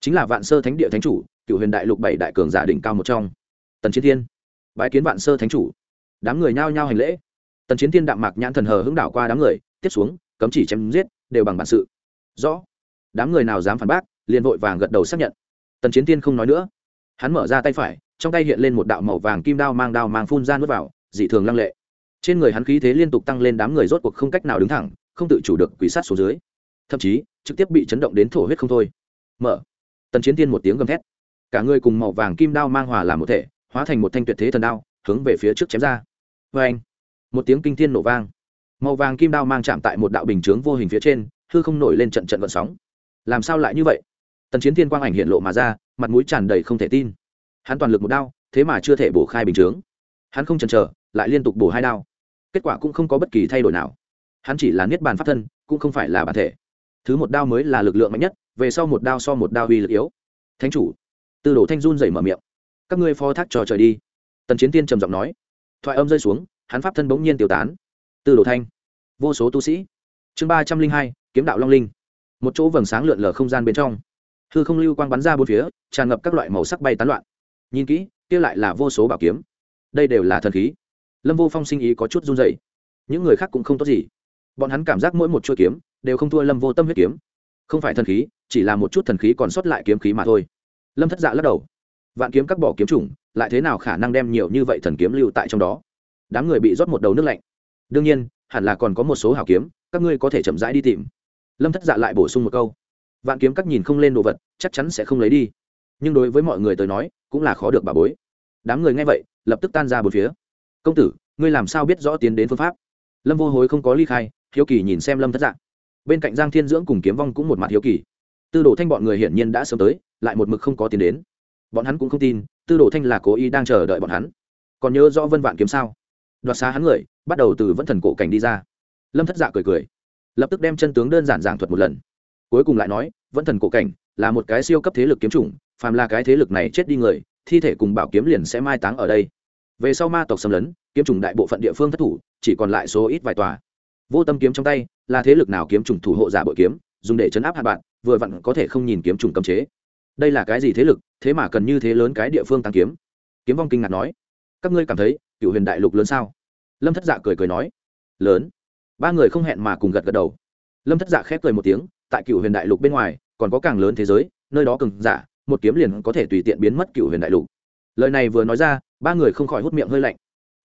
chính là vạn sơ thánh địa thánh chủ, cựu huyền đại lục bảy đại cường giả đỉnh cao một trong. Tần chiến thiên bái kiến vạn sơ thánh chủ. Đám người nhao nhao hành lễ. Tần chiến thiên đạm mạc nhãn thần hờ hững đảo qua đám người, tiếp xuống, cấm chỉ chém giết, đều bằng bản sự. Rõ. Đám người nào dám phản bác, liền vội vàng gật đầu xác nhận. Tần chiến thiên không nói nữa. Hắn mở ra tay phải, trong tay hiện lên một đạo màu vàng kim đao mang đao mang phun ra nuốt vào, dị thường lăng lệ. Trên người hắn khí thế liên tục tăng lên đám người rốt cuộc không cách nào đứng thẳng, không tự chủ được quỷ sát xuống dưới. Thậm chí, trực tiếp bị chấn động đến thổ huyết không thôi. Mở. Tần chiến tiên một tiếng gầm thét. Cả người cùng màu vàng kim đao mang hòa làm một thể hóa thành một thanh tuyệt thế thần đao, hướng về phía trước chém ra. Vê anh, một tiếng kinh thiên nổ vang. Màu vàng kim đao mang chạm tại một đạo bình chướng vô hình phía trên, hư không nổi lên trận trận vận sóng. Làm sao lại như vậy? Tần chiến thiên quang ảnh hiện lộ mà ra, mặt mũi tràn đầy không thể tin. Hắn toàn lực một đao, thế mà chưa thể bổ khai bình chướng. Hắn không chần chờ, lại liên tục bổ hai đao. Kết quả cũng không có bất kỳ thay đổi nào. Hắn chỉ là niết bàn pháp thân, cũng không phải là bản thể. Thứ một đao mới là lực lượng mạnh nhất, về sau một đao so một đao uy lực yếu. Thánh chủ, tư đồ thanh run dày mở miệng các ngươi phó thác trò trời đi. Tần chiến tiên trầm giọng nói. Thoại âm rơi xuống, hắn pháp thân bỗng nhiên tiêu tán. Tư đồ thanh, vô số tu sĩ. Chương ba trăm linh hai, kiếm đạo long linh. Một chỗ vầng sáng lượn lờ không gian bên trong. Hư không lưu quang bắn ra bốn phía, tràn ngập các loại màu sắc bay tán loạn. Nhìn kỹ, kia lại là vô số bảo kiếm. Đây đều là thần khí. Lâm vô phong sinh ý có chút run dày những người khác cũng không tốt gì. Bọn hắn cảm giác mỗi một chuỗi kiếm đều không thua lâm vô tâm huyết kiếm. Không phải thần khí, chỉ là một chút thần khí còn sót lại kiếm khí mà thôi. Lâm thất dạ lắc đầu vạn kiếm các bỏ kiếm chủng, lại thế nào khả năng đem nhiều như vậy thần kiếm lưu tại trong đó? Đám người bị rót một đầu nước lạnh. Đương nhiên, hẳn là còn có một số hảo kiếm, các ngươi có thể chậm rãi đi tìm. Lâm thất dạ lại bổ sung một câu. Vạn kiếm các nhìn không lên đồ vật, chắc chắn sẽ không lấy đi. Nhưng đối với mọi người tới nói, cũng là khó được bà bối. Đám người nghe vậy, lập tức tan ra bốn phía. Công tử, ngươi làm sao biết rõ tiến đến phương pháp? Lâm vô hối không có ly khai, hiếu kỳ nhìn xem lâm thất dạng bên cạnh giang thiên dưỡng cùng kiếm vong cũng một mặt hiếu kỳ. Tư đồ thanh bọn người hiển nhiên đã sớm tới, lại một mực không có tiến đến bọn hắn cũng không tin, tư đồ thanh là cố ý đang chờ đợi bọn hắn. Còn nhớ rõ vân vạn kiếm sao? Đoạt xá hắn người, bắt đầu từ vẫn thần cổ cảnh đi ra. Lâm thất dạ cười cười, lập tức đem chân tướng đơn giản giảng thuật một lần. Cuối cùng lại nói vẫn thần cổ cảnh là một cái siêu cấp thế lực kiếm chủng, phàm là cái thế lực này chết đi người, thi thể cùng bảo kiếm liền sẽ mai táng ở đây. Về sau ma tộc xâm lấn, kiếm chủng đại bộ phận địa phương thất thủ, chỉ còn lại số ít vài tòa. Vô tâm kiếm trong tay, là thế lực nào kiếm chủng thủ hộ giả bội kiếm, dùng để chấn áp hạt bạn, vừa vặn có thể không nhìn kiếm chủng cấm chế đây là cái gì thế lực, thế mà cần như thế lớn cái địa phương tăng kiếm? Kiếm vong kinh ngạc nói. Các ngươi cảm thấy, cựu huyền đại lục lớn sao? Lâm thất dạ cười cười nói. Lớn. Ba người không hẹn mà cùng gật gật đầu. Lâm thất dạ khép cười một tiếng, tại cựu huyền đại lục bên ngoài, còn có càng lớn thế giới, nơi đó cường giả, một kiếm liền có thể tùy tiện biến mất cựu huyền đại lục. Lời này vừa nói ra, ba người không khỏi hút miệng hơi lạnh.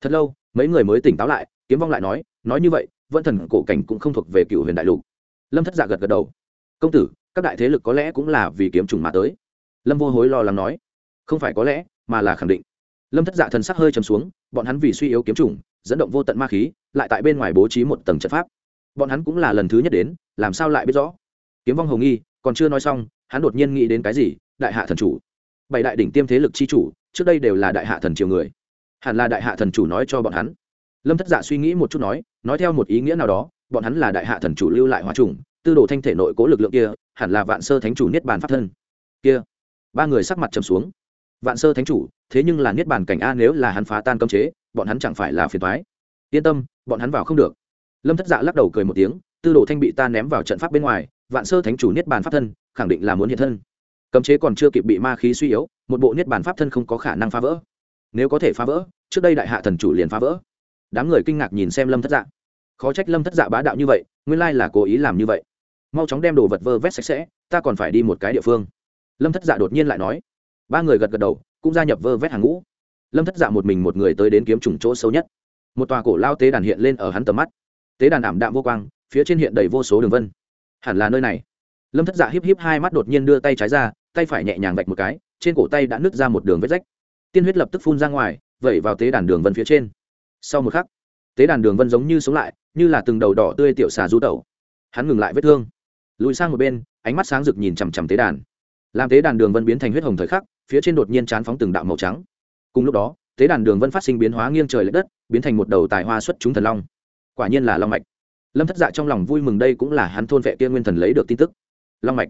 Thật lâu, mấy người mới tỉnh táo lại, kiếm vong lại nói nói như vậy vẫn thần cổ cảnh cũng không thuộc về cựu huyền đại lục. Lâm thất dạ gật gật đầu. Công tử các đại thế lực có lẽ cũng là vì kiếm trùng mà tới. Lâm vô hối lo lắng nói, không phải có lẽ, mà là khẳng định. Lâm thất dạ thần sắc hơi chấm xuống, bọn hắn vì suy yếu kiếm trùng, dẫn động vô tận ma khí, lại tại bên ngoài bố trí một tầng trận pháp. Bọn hắn cũng là lần thứ nhất đến, làm sao lại biết rõ? Kiếm vong hồng nghi, còn chưa nói xong, hắn đột nhiên nghĩ đến cái gì? Đại hạ thần chủ. Bảy đại đỉnh tiêm thế lực chi chủ, trước đây đều là đại hạ thần triều người. Hẳn là đại hạ thần chủ nói cho bọn hắn. Lâm thất dạ suy nghĩ một chút nói nói theo một ý nghĩa nào đó, bọn hắn là đại hạ thần chủ lưu lại hòa trùng, tư đồ thanh thể nội cố lực lượng kia hẳn là vạn sơ thánh chủ niết bàn pháp thân. Kia. Ba người sắc mặt trầm xuống. Vạn sơ thánh chủ, thế nhưng là niết bàn cảnh a nếu là hắn phá tan cấm chế, bọn hắn chẳng phải là phiền thoái yên tâm, bọn hắn vào không được. Lâm thất dạ lắc đầu cười một tiếng, tư đồ thanh bị ta ném vào trận pháp bên ngoài, vạn sơ thánh chủ niết bàn pháp thân, khẳng định là muốn hiện thân. Cấm chế còn chưa kịp bị ma khí suy yếu, một bộ niết bàn pháp thân không có khả năng phá vỡ. Nếu có thể phá vỡ, trước đây đại hạ thần chủ liền phá vỡ. Đám người kinh ngạc nhìn xem lâm thất dạ. Khó trách lâm thất dạ bá đạo như vậy, nguyên lai là cố ý làm như vậy mau chóng đem đồ vật vơ vét sạch sẽ, ta còn phải đi một cái địa phương. Lâm thất dạ đột nhiên lại nói. Ba người gật gật đầu, cũng gia nhập vơ vét hàng ngũ. Lâm thất dạ một mình một người tới đến kiếm trùng chỗ sâu nhất. Một tòa cổ lao tế đàn hiện lên ở hắn tầm mắt. Tế đàn ảm đạm vô quang, phía trên hiện đầy vô số đường vân. Hẳn là nơi này. Lâm thất dạ híp híp hai mắt đột nhiên đưa tay trái ra, tay phải nhẹ nhàng vạch một cái, trên cổ tay đã nứt ra một đường vết rách. Tiên huyết lập tức phun ra ngoài, vẩy vào tế đàn đường vân phía trên. Sau một khắc, tế đàn đường vân giống như sống lại, như là từng đầu đỏ tươi tiểu xà du tẩu. Hắn ngừng lại vết thương lùi sang một bên, ánh mắt sáng rực nhìn chằm chằm tế đàn. Làm tế đàn đường vân biến thành huyết hồng thời khắc, phía trên đột nhiên chán phóng từng đạo màu trắng. Cùng lúc đó, tế đàn đường vân phát sinh biến hóa nghiêng trời l ệ đất, biến thành một đầu tài hoa xuất chúng thần long. Quả nhiên là long mạch. Lâm thất dạ trong lòng vui mừng đây cũng là hắn thôn vệ kia nguyên thần lấy được tin tức. Long mạch.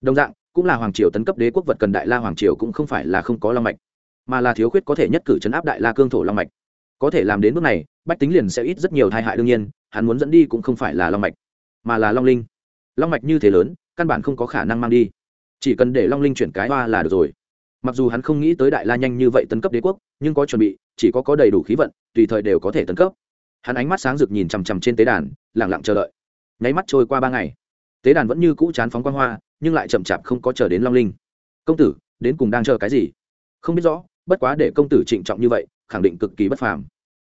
Đồng dạng, cũng là hoàng triều tấn cấp đế quốc vật cần đại la hoàng triều cũng không phải là không có long mạch, mà là thiếu khuyết có thể nhất cử chấn áp đại la cương thổ long mạch. Có thể làm đến mức này, bách tính liền sẽ ít rất nhiều tai hại đương nhiên, hắn muốn dẫn đi cũng không phải là long mạch, mà là long linh long mạch như thế lớn, căn bản không có khả năng mang đi. Chỉ cần để long linh chuyển cái hoa là được rồi. Mặc dù hắn không nghĩ tới đại la nhanh như vậy tấn cấp đế quốc, nhưng có chuẩn bị, chỉ có có đầy đủ khí vận, tùy thời đều có thể tấn cấp. Hắn ánh mắt sáng rực nhìn chằm chằm trên tế đàn lẳng lặng chờ đợi. Nháy mắt trôi qua ba ngày. Tế đàn vẫn như cũ chán phóng quang hoa, nhưng lại chậm chạp không có chờ đến long linh. Công tử, đến cùng đang chờ cái gì? Không biết rõ, bất quá để công tử trịnh trọng như vậy, khẳng định cực kỳ bất phàm.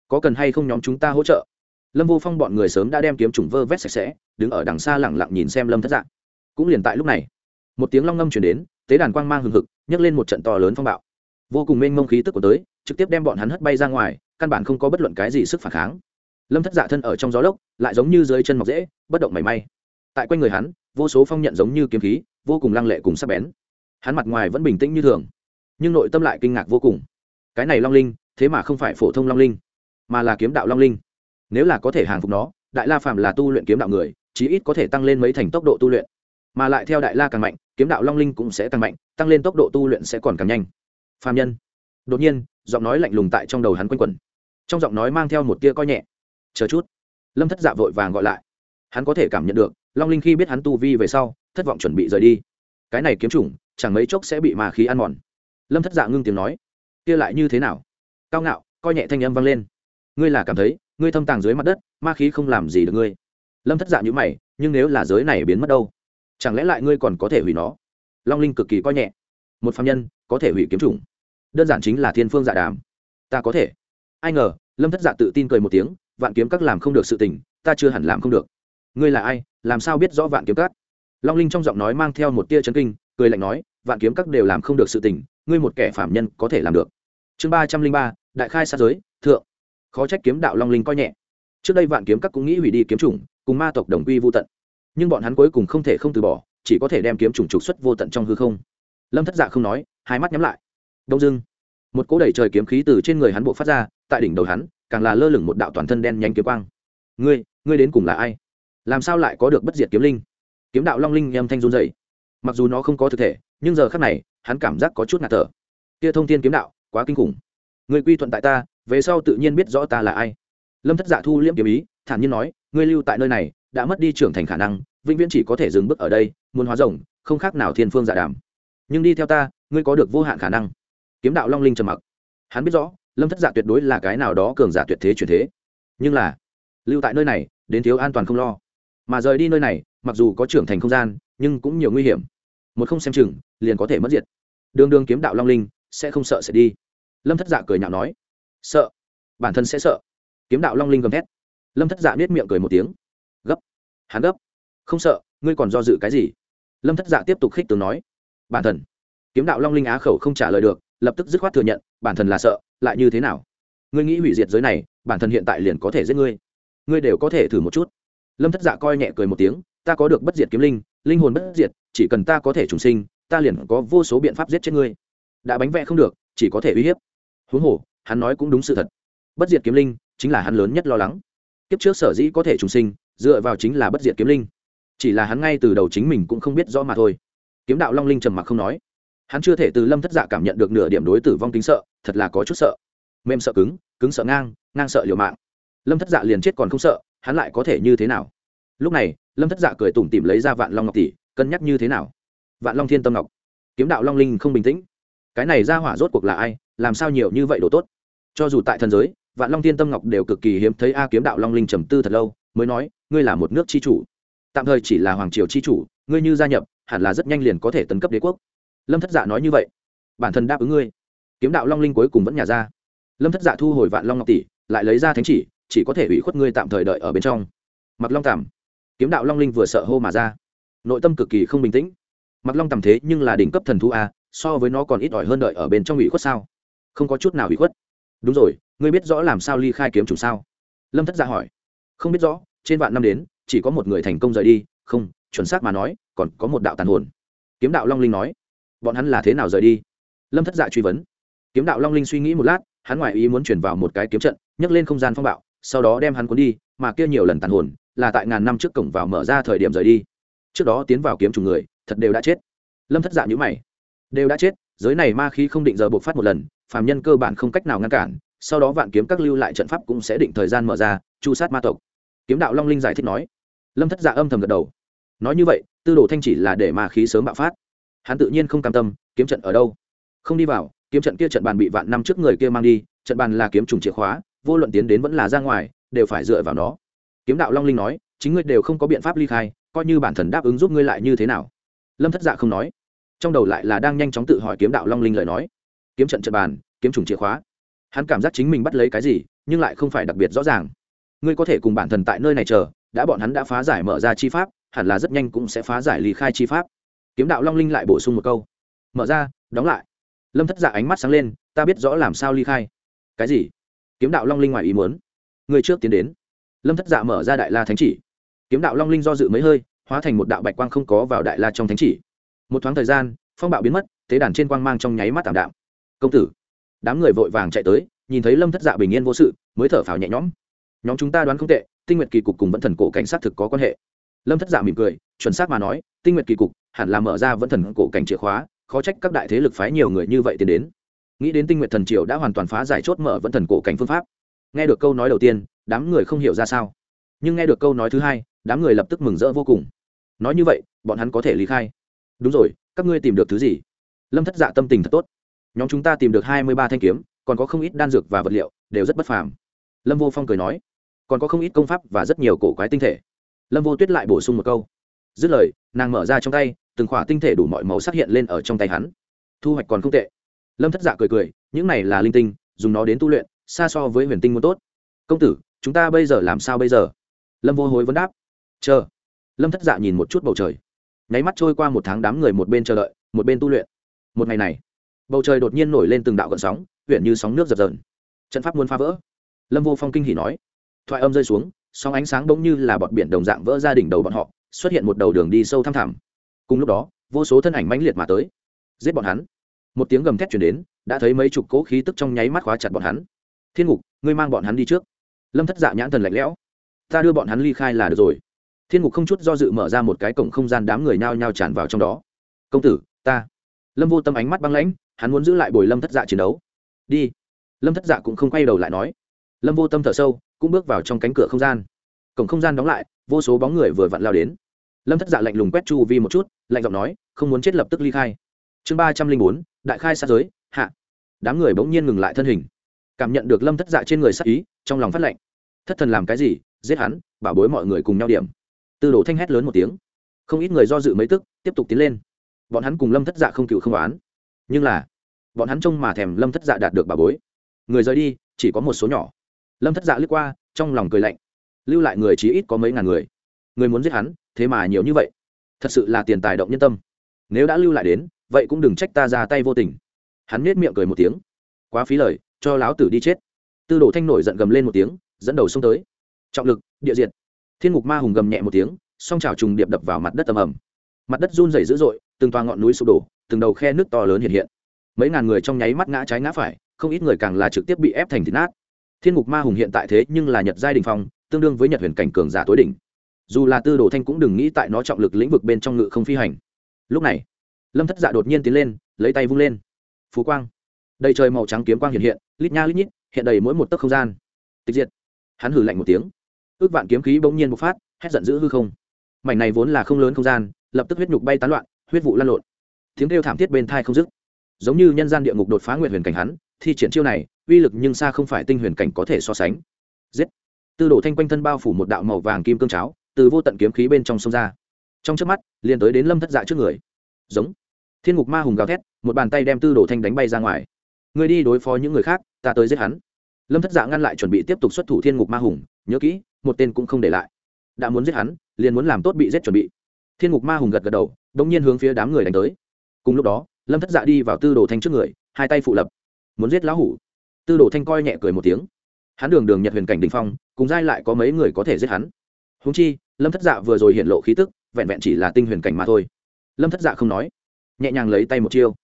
Có cần hay không nhóm chúng ta hỗ trợ? Lâm vô phong bọn người sớm đã đem kiếm trùng vơ vét sạch sẽ, đứng ở đằng xa lẳng lặng nhìn xem lâm thất dạng cũng liền tại lúc này, một tiếng long ngâm chuyển đến, tế đàn quang mang hừng hực, nhấc lên một trận to lớn phong bạo. Vô cùng mênh mông khí tức của tới, trực tiếp đem bọn hắn hất bay ra ngoài, căn bản không có bất luận cái gì sức phản kháng. Lâm thất dạ thân ở trong gió lốc, lại giống như dưới chân mọc dễ, bất động mảy may. Tại quanh người hắn, vô số phong nhận giống như kiếm khí, vô cùng lăng lệ cùng sắc bén. Hắn mặt ngoài vẫn bình tĩnh như thường, nhưng nội tâm lại kinh ngạc vô cùng. Cái này long linh, thế mà không phải phổ thông long linh, mà là kiếm đạo long linh nếu là có thể hàng phục nó, đại la phàm là tu luyện kiếm đạo người, chí ít có thể tăng lên mấy thành tốc độ tu luyện. Mà lại theo đại la càng mạnh, kiếm đạo long linh cũng sẽ tăng mạnh, tăng lên tốc độ tu luyện sẽ còn càng nhanh. Phàm nhân. Đột nhiên, giọng nói lạnh lùng tại trong đầu hắn quanh quẩn. Trong giọng nói mang theo một tia coi nhẹ. Chờ chút. Lâm thất dạ vội vàng gọi lại. Hắn có thể cảm nhận được, long linh khi biết hắn tu vi về sau, thất vọng chuẩn bị rời đi. Cái này kiếm chủng, chẳng mấy chốc sẽ bị mà khí ăn mòn. Lâm thất dạ ngưng tiếng nói. Kia lại như thế nào? Cao ngạo, coi nhẹ thanh âm vang lên. Ngươi là cảm thấy ngươi thâm tàng dưới mặt đất, ma khí không làm gì được ngươi. Lâm thất dạ nhữ mày, nhưng nếu là giới này biến mất đâu? Chẳng lẽ lại ngươi còn có thể hủy nó? Long linh cực kỳ coi nhẹ. Một phạm nhân, có thể hủy kiếm chủng. Đơn giản chính là thiên phương dạ đàm. Ta có thể. Ai ngờ, lâm thất dạ tự tin cười một tiếng, vạn kiếm các làm không được sự tình, ta chưa hẳn làm không được. Ngươi là ai, làm sao biết rõ vạn kiếm các? Long linh trong giọng nói mang theo một tia chấn kinh, cười lạnh nói, vạn kiếm các đều làm không được sự tình, ngươi một kẻ phạm nhân có thể làm được. Chương ba trăm linh ba, đại khai sát giới, thượng khó trách kiếm đạo long linh coi nhẹ. Trước đây vạn kiếm các cũng nghĩ hủy đi kiếm chủng, cùng ma tộc đồng quy vô tận. Nhưng bọn hắn cuối cùng không thể không từ bỏ, chỉ có thể đem kiếm chủng trục xuất vô tận trong hư không. Lâm thất dạ không nói, hai mắt nhắm lại. Đông dưng một cỗ đẩy trời kiếm khí từ trên người hắn bộ phát ra, tại đỉnh đầu hắn, càng là lơ lửng một đạo toàn thân đen nhanh kiếm quang. Ngươi ngươi đến cùng là ai? Làm sao lại có được bất diệt kiếm linh? Kiếm đạo long linh em thanh run dày mặc dù nó không có thực thể, nhưng giờ khác này, hắn cảm giác có chút ngạt thở. Kia thông thiên kiếm đạo, quá kinh khủng. Ngươi quy thuận tại ta về sau tự nhiên biết rõ ta là ai. Lâm thất dạ thu liễm kiếm ý, thản nhiên nói, ngươi lưu tại nơi này, đã mất đi trưởng thành khả năng, vĩnh viễn chỉ có thể dừng bước ở đây, muốn hóa rồng, không khác nào thiên phương giả dạ đàm. Nhưng đi theo ta, ngươi có được vô hạn khả năng. Kiếm đạo long linh trầm mặc. Hắn biết rõ, lâm thất dạ tuyệt đối là cái nào đó cường giả tuyệt thế chuyển thế. Nhưng là, lưu tại nơi này, đến thiếu an toàn không lo. Mà rời đi nơi này, mặc dù có trưởng thành không gian, nhưng cũng nhiều nguy hiểm. Một không xem chừng, liền có thể mất diệt. Đường đường kiếm đạo long linh, sẽ không sợ sẽ đi. Lâm thất dạ cười nhạo nói sợ. Bản thân sẽ sợ. Kiếm đạo long linh gầm thét. Lâm thất dạ nết miệng cười một tiếng. Gấp. Hắn gấp. Không sợ, ngươi còn do dự cái gì? Lâm thất dạ tiếp tục khích tướng nói. Bản thân. Kiếm đạo long linh á khẩu không trả lời được, lập tức dứt khoát thừa nhận, bản thân là sợ, lại như thế nào? Ngươi nghĩ hủy diệt giới này, bản thân hiện tại liền có thể giết ngươi. Ngươi đều có thể thử một chút. Lâm thất dạ coi nhẹ cười một tiếng, ta có được bất diệt kiếm linh linh hồn bất diệt, chỉ cần ta có thể trùng sinh, ta liền có vô số biện pháp giết chết ngươi. Đã bánh vẽ không được, chỉ có thể uy hiếp. Huống hồ hắn nói cũng đúng sự thật. Bất diệt kiếm linh chính là hắn lớn nhất lo lắng. Kiếp trước sở dĩ có thể trùng sinh, dựa vào chính là bất diệt kiếm linh. Chỉ là hắn ngay từ đầu chính mình cũng không biết rõ mà thôi. Kiếm đạo long linh trầm mặc không nói. Hắn chưa thể từ lâm thất dạ cảm nhận được nửa điểm đối tử vong kính sợ, thật là có chút sợ. Mềm sợ cứng cứng sợ ngang ngang sợ liều mạng. Lâm thất dạ liền chết còn không sợ, hắn lại có thể như thế nào? Lúc này, lâm thất dạ cười tủm tìm lấy ra vạn long ngọc tỷ, cân nhắc như thế nào? Vạn long thiên tâm ngọc. Kiếm đạo long linh không bình tĩnh. Cái này ra hỏa rốt cuộc là ai? Làm sao nhiều như vậy đồ tốt? Cho dù tại thần giới, vạn long thiên tâm ngọc đều cực kỳ hiếm thấy a kiếm đạo long linh trầm tư thật lâu, mới nói, ngươi là một nước chi chủ. Tạm thời chỉ là hoàng triều chi chủ, ngươi như gia nhập, hẳn là rất nhanh liền có thể tấn cấp đế quốc. Lâm thất dạ nói như vậy. Bản thân đáp ứng ngươi. Kiếm đạo long linh cuối cùng vẫn nhả ra. Lâm thất dạ thu hồi vạn long ngọc tỷ, lại lấy ra thánh chỉ chỉ có thể ủy khuất ngươi tạm thời đợi ở bên trong. Mặc long tằm kiếm đạo long linh vừa sợ hô mà ra. Nội tâm cực kỳ không bình tĩnh. Mặc long tầm thế nhưng là đỉnh cấp thần thú a, so với nó còn ít ỏi hơn đợi ở bên trong ủy khuất sao? Không có chút nào ủy khuất. Đúng rồi, ngươi biết rõ làm sao ly khai kiếm chủ sao? Lâm thất gia hỏi. Không biết rõ, trên vạn năm đến, chỉ có một người thành công rời đi. Không, chuẩn xác mà nói, còn có một đạo tàn hồn. Kiếm đạo long linh nói. Bọn hắn là thế nào rời đi? Lâm thất dạ truy vấn. Kiếm đạo long linh suy nghĩ một lát, hắn ngoại ý muốn chuyển vào một cái kiếm trận, nhấc lên không gian phong bạo, sau đó đem hắn cuốn đi, mà kia nhiều lần tàn hồn, là tại ngàn năm trước cổng vào mở ra thời điểm rời đi. Trước đó tiến vào kiếm chủ người, thật đều đã chết. Lâm thất dạ nhữ mày. Đều đã chết, giới này ma khí không định giờ buộc phát một lần phàm nhân cơ bản không cách nào ngăn cản, sau đó vạn kiếm các lưu lại trận pháp cũng sẽ định thời gian mở ra, chu sát ma tộc. Kiếm đạo long linh giải thích nói. Lâm thất dạ âm thầm gật đầu. Nói như vậy, tư đồ thanh chỉ là để mà khí sớm bạo phát. Hắn tự nhiên không cam tâm, kiếm trận ở đâu? Không đi vào, kiếm trận kia trận bàn bị vạn năm trước người kia mang đi, trận bàn là kiếm trùng chìa khóa, vô luận tiến đến vẫn là ra ngoài, đều phải dựa vào nó. Kiếm đạo long linh nói, chính ngươi đều không có biện pháp ly khai, coi như bản thần đáp ứng giúp ngươi lại như thế nào? Lâm thất dạ không nói. Trong đầu lại là đang nhanh chóng tự hỏi kiếm đạo long linh lời nói kiếm trận trận bàn, kiếm trùng chìa khóa. Hắn cảm giác chính mình bắt lấy cái gì, nhưng lại không phải đặc biệt rõ ràng. Ngươi có thể cùng bản thần tại nơi này chờ, đã bọn hắn đã phá giải mở ra chi pháp, hẳn là rất nhanh cũng sẽ phá giải ly khai chi pháp. Kiếm đạo long linh lại bổ sung một câu. Mở ra, đóng lại. Lâm thất dạ ánh mắt sáng lên, ta biết rõ làm sao ly khai. Cái gì? Kiếm đạo long linh ngoài ý muốn. Người trước tiến đến. Lâm thất dạ mở ra đại la thánh chỉ. Kiếm đạo long linh do dự mấy hơi, hóa thành một đạo bạch quang không có vào đại la trong thánh chỉ. Một thoáng thời gian, phong bạo biến mất thế đàn trên quang mang trong nháy mắt tảm đạm công tử. Đám người vội vàng chạy tới, nhìn thấy lâm thất dạ bình yên vô sự, mới thở phào nhẹ nhõm. Nhóm chúng ta đoán không tệ, tinh nguyệt kỳ cục cùng vẫn thần cổ cảnh sát thực có quan hệ. Lâm thất dạ mỉm cười, chuẩn xác mà nói, tinh nguyệt kỳ cục hẳn là mở ra vẫn thần cổ cảnh chìa khóa, khó trách các đại thế lực phái nhiều người như vậy tiến đến. Nghĩ đến tinh Nguyệt thần triều đã hoàn toàn phá giải chốt mở vẫn thần cổ cảnh phương pháp. Nghe được câu nói đầu tiên, đám người không hiểu ra sao. Nhưng nghe được câu nói thứ hai, đám người lập tức mừng rỡ vô cùng. Nói như vậy, bọn hắn có thể lý khai. Đúng rồi, các ngươi tìm được thứ gì? Lâm thất dạ tâm tình thật tốt nhóm chúng ta tìm được hai mươi ba thanh kiếm, còn có không ít đan dược và vật liệu, đều rất bất phàm. Lâm vô phong cười nói, còn có không ít công pháp và rất nhiều cổ quái tinh thể. Lâm vô tuyết lại bổ sung một câu. Dứt lời, nàng mở ra trong tay, từng khỏa tinh thể đủ mọi màu xuất hiện lên ở trong tay hắn. Thu hoạch còn không tệ. Lâm thất dạ cười cười, những này là linh tinh, dùng nó đến tu luyện, xa so với huyền tinh muốn tốt. Công tử, chúng ta bây giờ làm sao bây giờ? Lâm vô hối vẫn đáp. Chờ. Lâm thất dạ nhìn một chút bầu trời. Nháy mắt trôi qua một tháng đám người một bên chờ đợi, một bên tu luyện. Một ngày này bầu trời đột nhiên nổi lên từng đạo gợn sóng, huyện như sóng nước dập dờn. Trận pháp muốn phá vỡ. Lâm vô phong kinh hỉ nói. Thoại âm rơi xuống, sóng ánh sáng bỗng như là bọt biển đồng dạng vỡ ra đỉnh đầu bọn họ, xuất hiện một đầu đường đi sâu thăm thẳm. Cùng lúc đó, vô số thân ảnh mãnh liệt mà tới. Giết bọn hắn. Một tiếng gầm thét chuyển đến, đã thấy mấy chục cỗ khí tức trong nháy mắt khóa chặt bọn hắn. Thiên ngục, ngươi mang bọn hắn đi trước. Lâm thất dạ nhãn thần lạnh lẽo. Ta đưa bọn hắn ly khai là được rồi. Thiên ngục không chút do dự mở ra một cái cổng không gian đám người nhao nhao tràn vào trong đó. Công tử, ta. Lâm vô tâm ánh mắt băng lãnh hắn muốn giữ lại bồi lâm thất dạ chiến đấu. Đi. Lâm thất dạ cũng không quay đầu lại nói. Lâm vô tâm thở sâu, cũng bước vào trong cánh cửa không gian. Cổng không gian đóng lại, vô số bóng người vừa vặn lao đến. Lâm thất dạ lạnh lùng quét chu vi một chút, lạnh giọng nói, không muốn chết lập tức ly khai. Chương ba trăm linh bốn, đại khai sát giới, hạ. Đám người bỗng nhiên ngừng lại thân hình. Cảm nhận được lâm thất dạ trên người sắc ý, trong lòng phát lạnh. thất thần làm cái gì, giết hắn, bảo bối mọi người cùng nhau điểm. Tư đồ thanh hét lớn một tiếng. Không ít người do dự mấy tức, tiếp tục tiến lên. Bọn hắn cùng lâm thất dạ không cựu không oán. Nhưng là bọn hắn trông mà thèm lâm thất dạ đạt được bà bối. Người rời đi, chỉ có một số nhỏ. Lâm thất dạ lướt qua, trong lòng cười lạnh. Lưu lại người chỉ ít có mấy ngàn người. Người muốn giết hắn, thế mà nhiều như vậy. Thật sự là tiền tài động nhân tâm. Nếu đã lưu lại đến, vậy cũng đừng trách ta ra tay vô tình. Hắn nết miệng cười một tiếng. Quá phí lời, cho láo tử đi chết. Tư đồ thanh nổi giận gầm lên một tiếng, dẫn đầu xông tới. Trọng lực, địa diện thiên ngục ma hùng gầm nhẹ một tiếng, song trào trùng điệp đập vào mặt đất tầm ầm. Mặt đất run rẩy dữ dội, từng toa ngọn núi sụp đổ, từng đầu khe nước to lớn hiện hiện mấy ngàn người trong nháy mắt ngã trái ngã phải, không ít người càng là trực tiếp bị ép thành thịt nát. Thiên ngục ma hùng hiện tại thế nhưng là nhật giai đình phong, tương đương với nhật huyền cảnh cường giả tối đỉnh. Dù là tư đồ thanh cũng đừng nghĩ tại nó trọng lực lĩnh vực bên trong ngự không phi hành. Lúc này, lâm thất dạ đột nhiên tiến lên, lấy tay vung lên. Phú quang. Đầy trời màu trắng kiếm quang hiện hiện, lít nha lít nhít, hiện đầy mỗi một tấc không gian. Tịch diệt. Hắn hử lạnh một tiếng. Ước vạn kiếm khí bỗng nhiên một phát, hét giận dữ hư không. Mảnh này vốn là không lớn không gian, lập tức huyết nhục bay tán loạn, huyết vụ lan lộn. Tiếng kêu thảm thiết bên thai không dứt giống như nhân gian địa ngục đột phá nguyện huyền cảnh hắn, thi triển chiêu này, uy lực nhưng xa không phải tinh huyền cảnh có thể so sánh. Giết! Tư đồ thanh quanh thân bao phủ một đạo màu vàng kim cương cháo, từ vô tận kiếm khí bên trong sông ra. Trong trước mắt, liền tới đến lâm thất dạ trước người. Giống! Thiên ngục ma hùng gào thét, một bàn tay đem tư đồ thanh đánh bay ra ngoài. Người đi đối phó những người khác, ta tới giết hắn. Lâm thất dạ ngăn lại chuẩn bị tiếp tục xuất thủ thiên ngục ma hùng, nhớ kỹ, một tên cũng không để lại. Đã muốn giết hắn, liền muốn làm tốt bị giết chuẩn bị. Thiên ngục ma hùng gật gật đầu đ ỗ n g nhiên hướng phía đám người đánh tới. Cùng lúc đó lâm thất dạ đi vào tư đồ thanh trước người, hai tay phụ lập. Muốn giết lão hủ. Tư đồ thanh coi nhẹ cười một tiếng. Hắn đường đường nhật huyền cảnh đình phong, cùng giai lại có mấy người có thể giết hắn. Húng chi, lâm thất dạ vừa rồi hiện lộ khí tức, vẹn vẹn chỉ là tinh huyền cảnh mà thôi. Lâm thất dạ không nói. Nhẹ nhàng lấy tay một chiêu.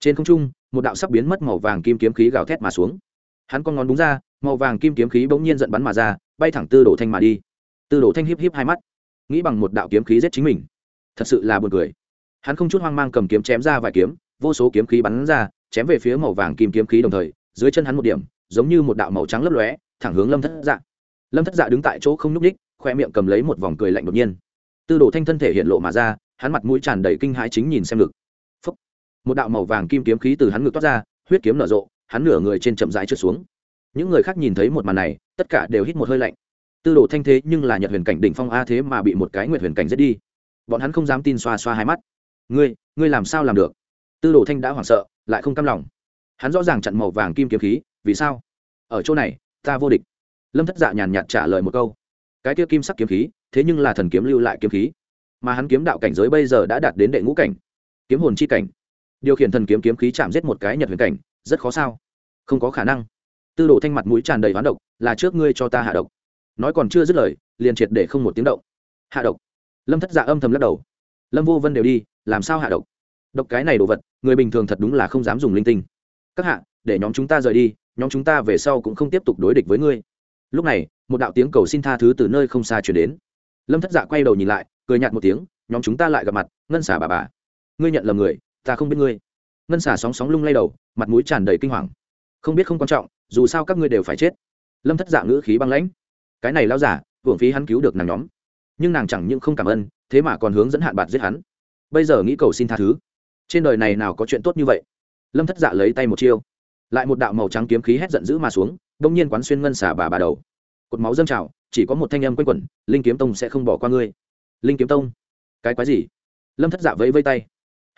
Trên không trung, một đạo sắc biến mất màu vàng kim kiếm khí gào thét mà xuống. Hắn con ngón đúng ra, màu vàng kim kiếm khí bỗng nhiên giận bắn mà ra, bay thẳng tư đồ thanh mà đi. Tư đồ thanh híp híp hai mắt, nghĩ bằng một đạo kiếm khí giết chính mình. Thật sự là buồn cười. Hắn không chút hoang mang cầm kiếm chém ra vài kiếm vô số kiếm khí bắn ra, chém về phía màu vàng kim kiếm khí đồng thời, dưới chân hắn một điểm, giống như một đạo màu trắng lấp lóe, thẳng hướng lâm thất dạ. Lâm thất dạ đứng tại chỗ không nhúc ních khoe miệng cầm lấy một vòng cười lạnh đột nhiên. Tư đồ thanh thân thể hiện lộ mà ra, hắn mặt mũi tràn đầy kinh hãi chính nhìn xem ngực. Phúc. một đạo màu vàng kim kiếm khí từ hắn ngực toát ra, huyết kiếm nở rộ, hắn nửa người trên chậm rãi trượt xuống. Những người khác nhìn thấy một màn này, tất cả đều hít một hơi lạnh. Tư đồ thanh thế nhưng là nhật huyền cảnh đỉnh phong a thế mà bị một cái nguyệt huyền cảnh giết đi. Bọn hắn không dám tin xoa xoa hai mắt. Ngươi ngươi làm sao làm được? Tư đồ thanh đã hoảng sợ, lại không cam lòng. Hắn rõ ràng chặn màu vàng kim kiếm khí, vì sao? Ở chỗ này, ta vô địch. Lâm thất dạ nhàn nhạt trả lời một câu, cái kia kim sắc kiếm khí, thế nhưng là thần kiếm lưu lại kiếm khí. Mà hắn kiếm đạo cảnh giới bây giờ đã đạt đến đệ ngũ cảnh, kiếm hồn chi cảnh. Điều khiển thần kiếm kiếm khí chạm giết một cái nhật huyền cảnh, rất khó sao? Không có khả năng. Tư đồ thanh mặt mũi tràn đầy hoán độc, là trước ngươi cho ta hạ độc. Nói còn chưa dứt lời, liền triệt để không một tiếng động. Hạ độc? Lâm thất dạ âm thầm lắc đầu. Lâm vô vân đều đi, làm sao hạ độc? Độc cái này đồ vật, người bình thường thật đúng là không dám dùng linh tinh. Các hạ, để nhóm chúng ta rời đi, nhóm chúng ta về sau cũng không tiếp tục đối địch với ngươi. Lúc này, một đạo tiếng cầu xin tha thứ từ nơi không xa chuyển đến. Lâm thất dạ quay đầu nhìn lại, cười nhạt một tiếng, nhóm chúng ta lại gặp mặt, ngân xả bà bà. Ngươi nhận lầm người, ta không biết ngươi. Ngân xả sóng sóng lung lay đầu, mặt mũi tràn đầy kinh hoàng. Không biết không quan trọng, dù sao các ngươi đều phải chết. Lâm thất dạ ngữ khí băng lãnh. Cái này lao giả, hưởng phí hắn cứu được nàng nhóm. Nhưng nàng chẳng những không cảm ơn, thế mà còn hướng dẫn hạn bạc giết hắn. Bây giờ nghĩ cầu xin tha thứ trên đời này nào có chuyện tốt như vậy? Lâm thất dạ lấy tay một chiêu, lại một đạo màu trắng kiếm khí hét giận dữ mà xuống, đông nhiên quán xuyên ngân xả bà bà đầu. Cột máu dâng trào, chỉ có một thanh âm quanh quẩn, linh kiếm tông sẽ không bỏ qua ngươi. Linh kiếm tông? Cái quái gì? Lâm thất dạ vẫy vây tay.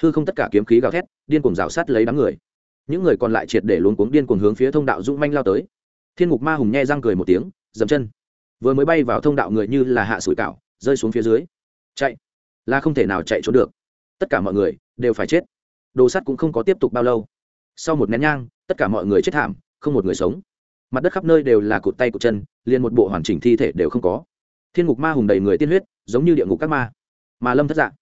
Hư không tất cả kiếm khí gào thét, điên cuồng rào sát lấy đám người. Những người còn lại triệt để luống cuống điên cuồng hướng phía thông đạo dũng manh lao tới. Thiên ngục ma hùng nhe răng cười một tiếng dầm chân. Vừa mới bay vào thông đạo người như là hạ sủi cảo, rơi xuống phía dưới. Chạy. Là không thể nào chạy trốn được tất cả mọi người đều phải chết. Đồ sắt cũng không có tiếp tục bao lâu. Sau một nén nhang, tất cả mọi người chết thảm, không một người sống. Mặt đất khắp nơi đều là cụt tay cụt chân, liền một bộ hoàn chỉnh thi thể đều không có. Thiên ngục ma hùng đầy người tiên huyết, giống như địa ngục các ma. Mà lâm thất dạng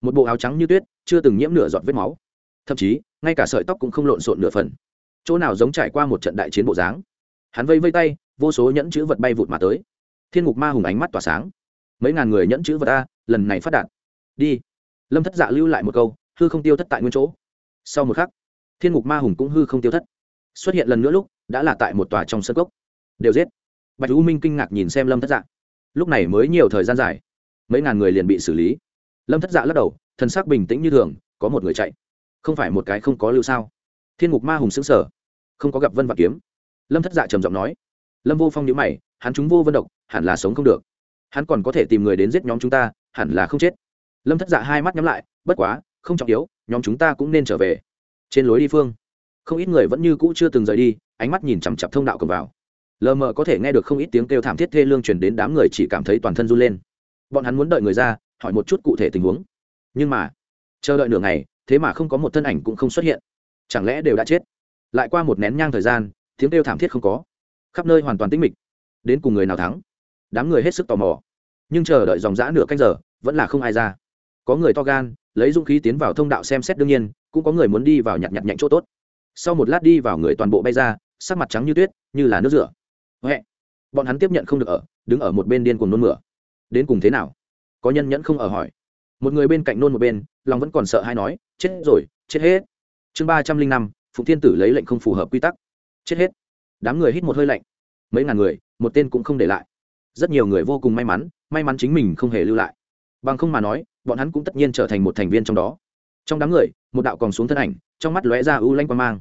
một bộ áo trắng như tuyết, chưa từng nhiễm nửa giọt vết máu. Thậm chí, ngay cả sợi tóc cũng không lộn xộn nửa phần. Chỗ nào giống trải qua một trận đại chiến bộ dáng. Hắn vây vây tay, vô số nhẫn chữ vật bay vụt mà tới. Thiên ngục ma hùng ánh mắt tỏa sáng. Mấy ngàn người nhẫn chữ vật a, lần này phát đạt. Đi lâm thất dạ lưu lại một câu, hư không tiêu thất tại nguyên chỗ. Sau một khắc, thiên ngục ma hùng cũng hư không tiêu thất. Xuất hiện lần nữa lúc, đã là tại một tòa trong sân cốc. Đều giết. Bạch u minh kinh ngạc nhìn xem lâm thất dạ. Lúc này mới nhiều thời gian dài, mấy ngàn người liền bị xử lý. Lâm thất dạ lắc đầu thân xác bình tĩnh như thường, có một người chạy. Không phải một cái không có lưu sao. Thiên ngục ma hùng xứng sở không có gặp vân vạn kiếm. Lâm thất dạ trầm giọng nói. Lâm vô phong nhữ mày, hắn chúng vô vân độc, hẳn là sống không được. Hắn còn có thể tìm người đến giết nhóm chúng ta, hẳn là không chết lâm thất dạ hai mắt nhắm lại, bất quá, không trọng yếu, nhóm chúng ta cũng nên trở về. Trên lối đi phương, không ít người vẫn như cũ chưa từng rời đi, ánh mắt nhìn chằm chặp thông đạo cầm vào. Lờ mờ có thể nghe được không ít tiếng kêu thảm thiết thê lương truyền đến đám người chỉ cảm thấy toàn thân run lên. Bọn hắn muốn đợi người ra, hỏi một chút cụ thể tình huống. Nhưng mà, chờ đợi nửa ngày, thế mà không có một thân ảnh cũng không xuất hiện. Chẳng lẽ đều đã chết? Lại qua một nén nhang thời gian, tiếng kêu thảm thiết không có. Khắp nơi hoàn toàn tĩnh mịch. Đến cùng người nào thắng? Đám người hết sức tò mò. Nhưng chờ đợi dòng dã nửa canh giờ, vẫn là không ai ra có người to gan, lấy dũng khí tiến vào thông đạo xem xét đương nhiên, cũng có người muốn đi vào nhặt nhặt nhạnh chỗ tốt. Sau một lát đi vào người toàn bộ bay ra, sắc mặt trắng như tuyết, như là nước rửa. Huệ, bọn hắn tiếp nhận không được ở, đứng ở một bên điên cùng nôn mửa. Đến cùng thế nào? Có nhân nhẫn không ở hỏi. Một người bên cạnh nôn một bên, lòng vẫn còn sợ hay nói, chết rồi, chết hết. Chương ba trăm linh năm, phụng thiên tử lấy lệnh không phù hợp quy tắc. Chết hết. Đám người hít một hơi lạnh. Mấy ngàn người, một tên cũng không để lại. Rất nhiều người vô cùng may mắn may mắn chính mình không hề lưu lại. Bằng không mà nói bọn hắn cũng tất nhiên trở thành một thành viên trong đó. Trong đám người, một đạo còn xuống thân ảnh, trong mắt lóe ra ưu lanh quan mang.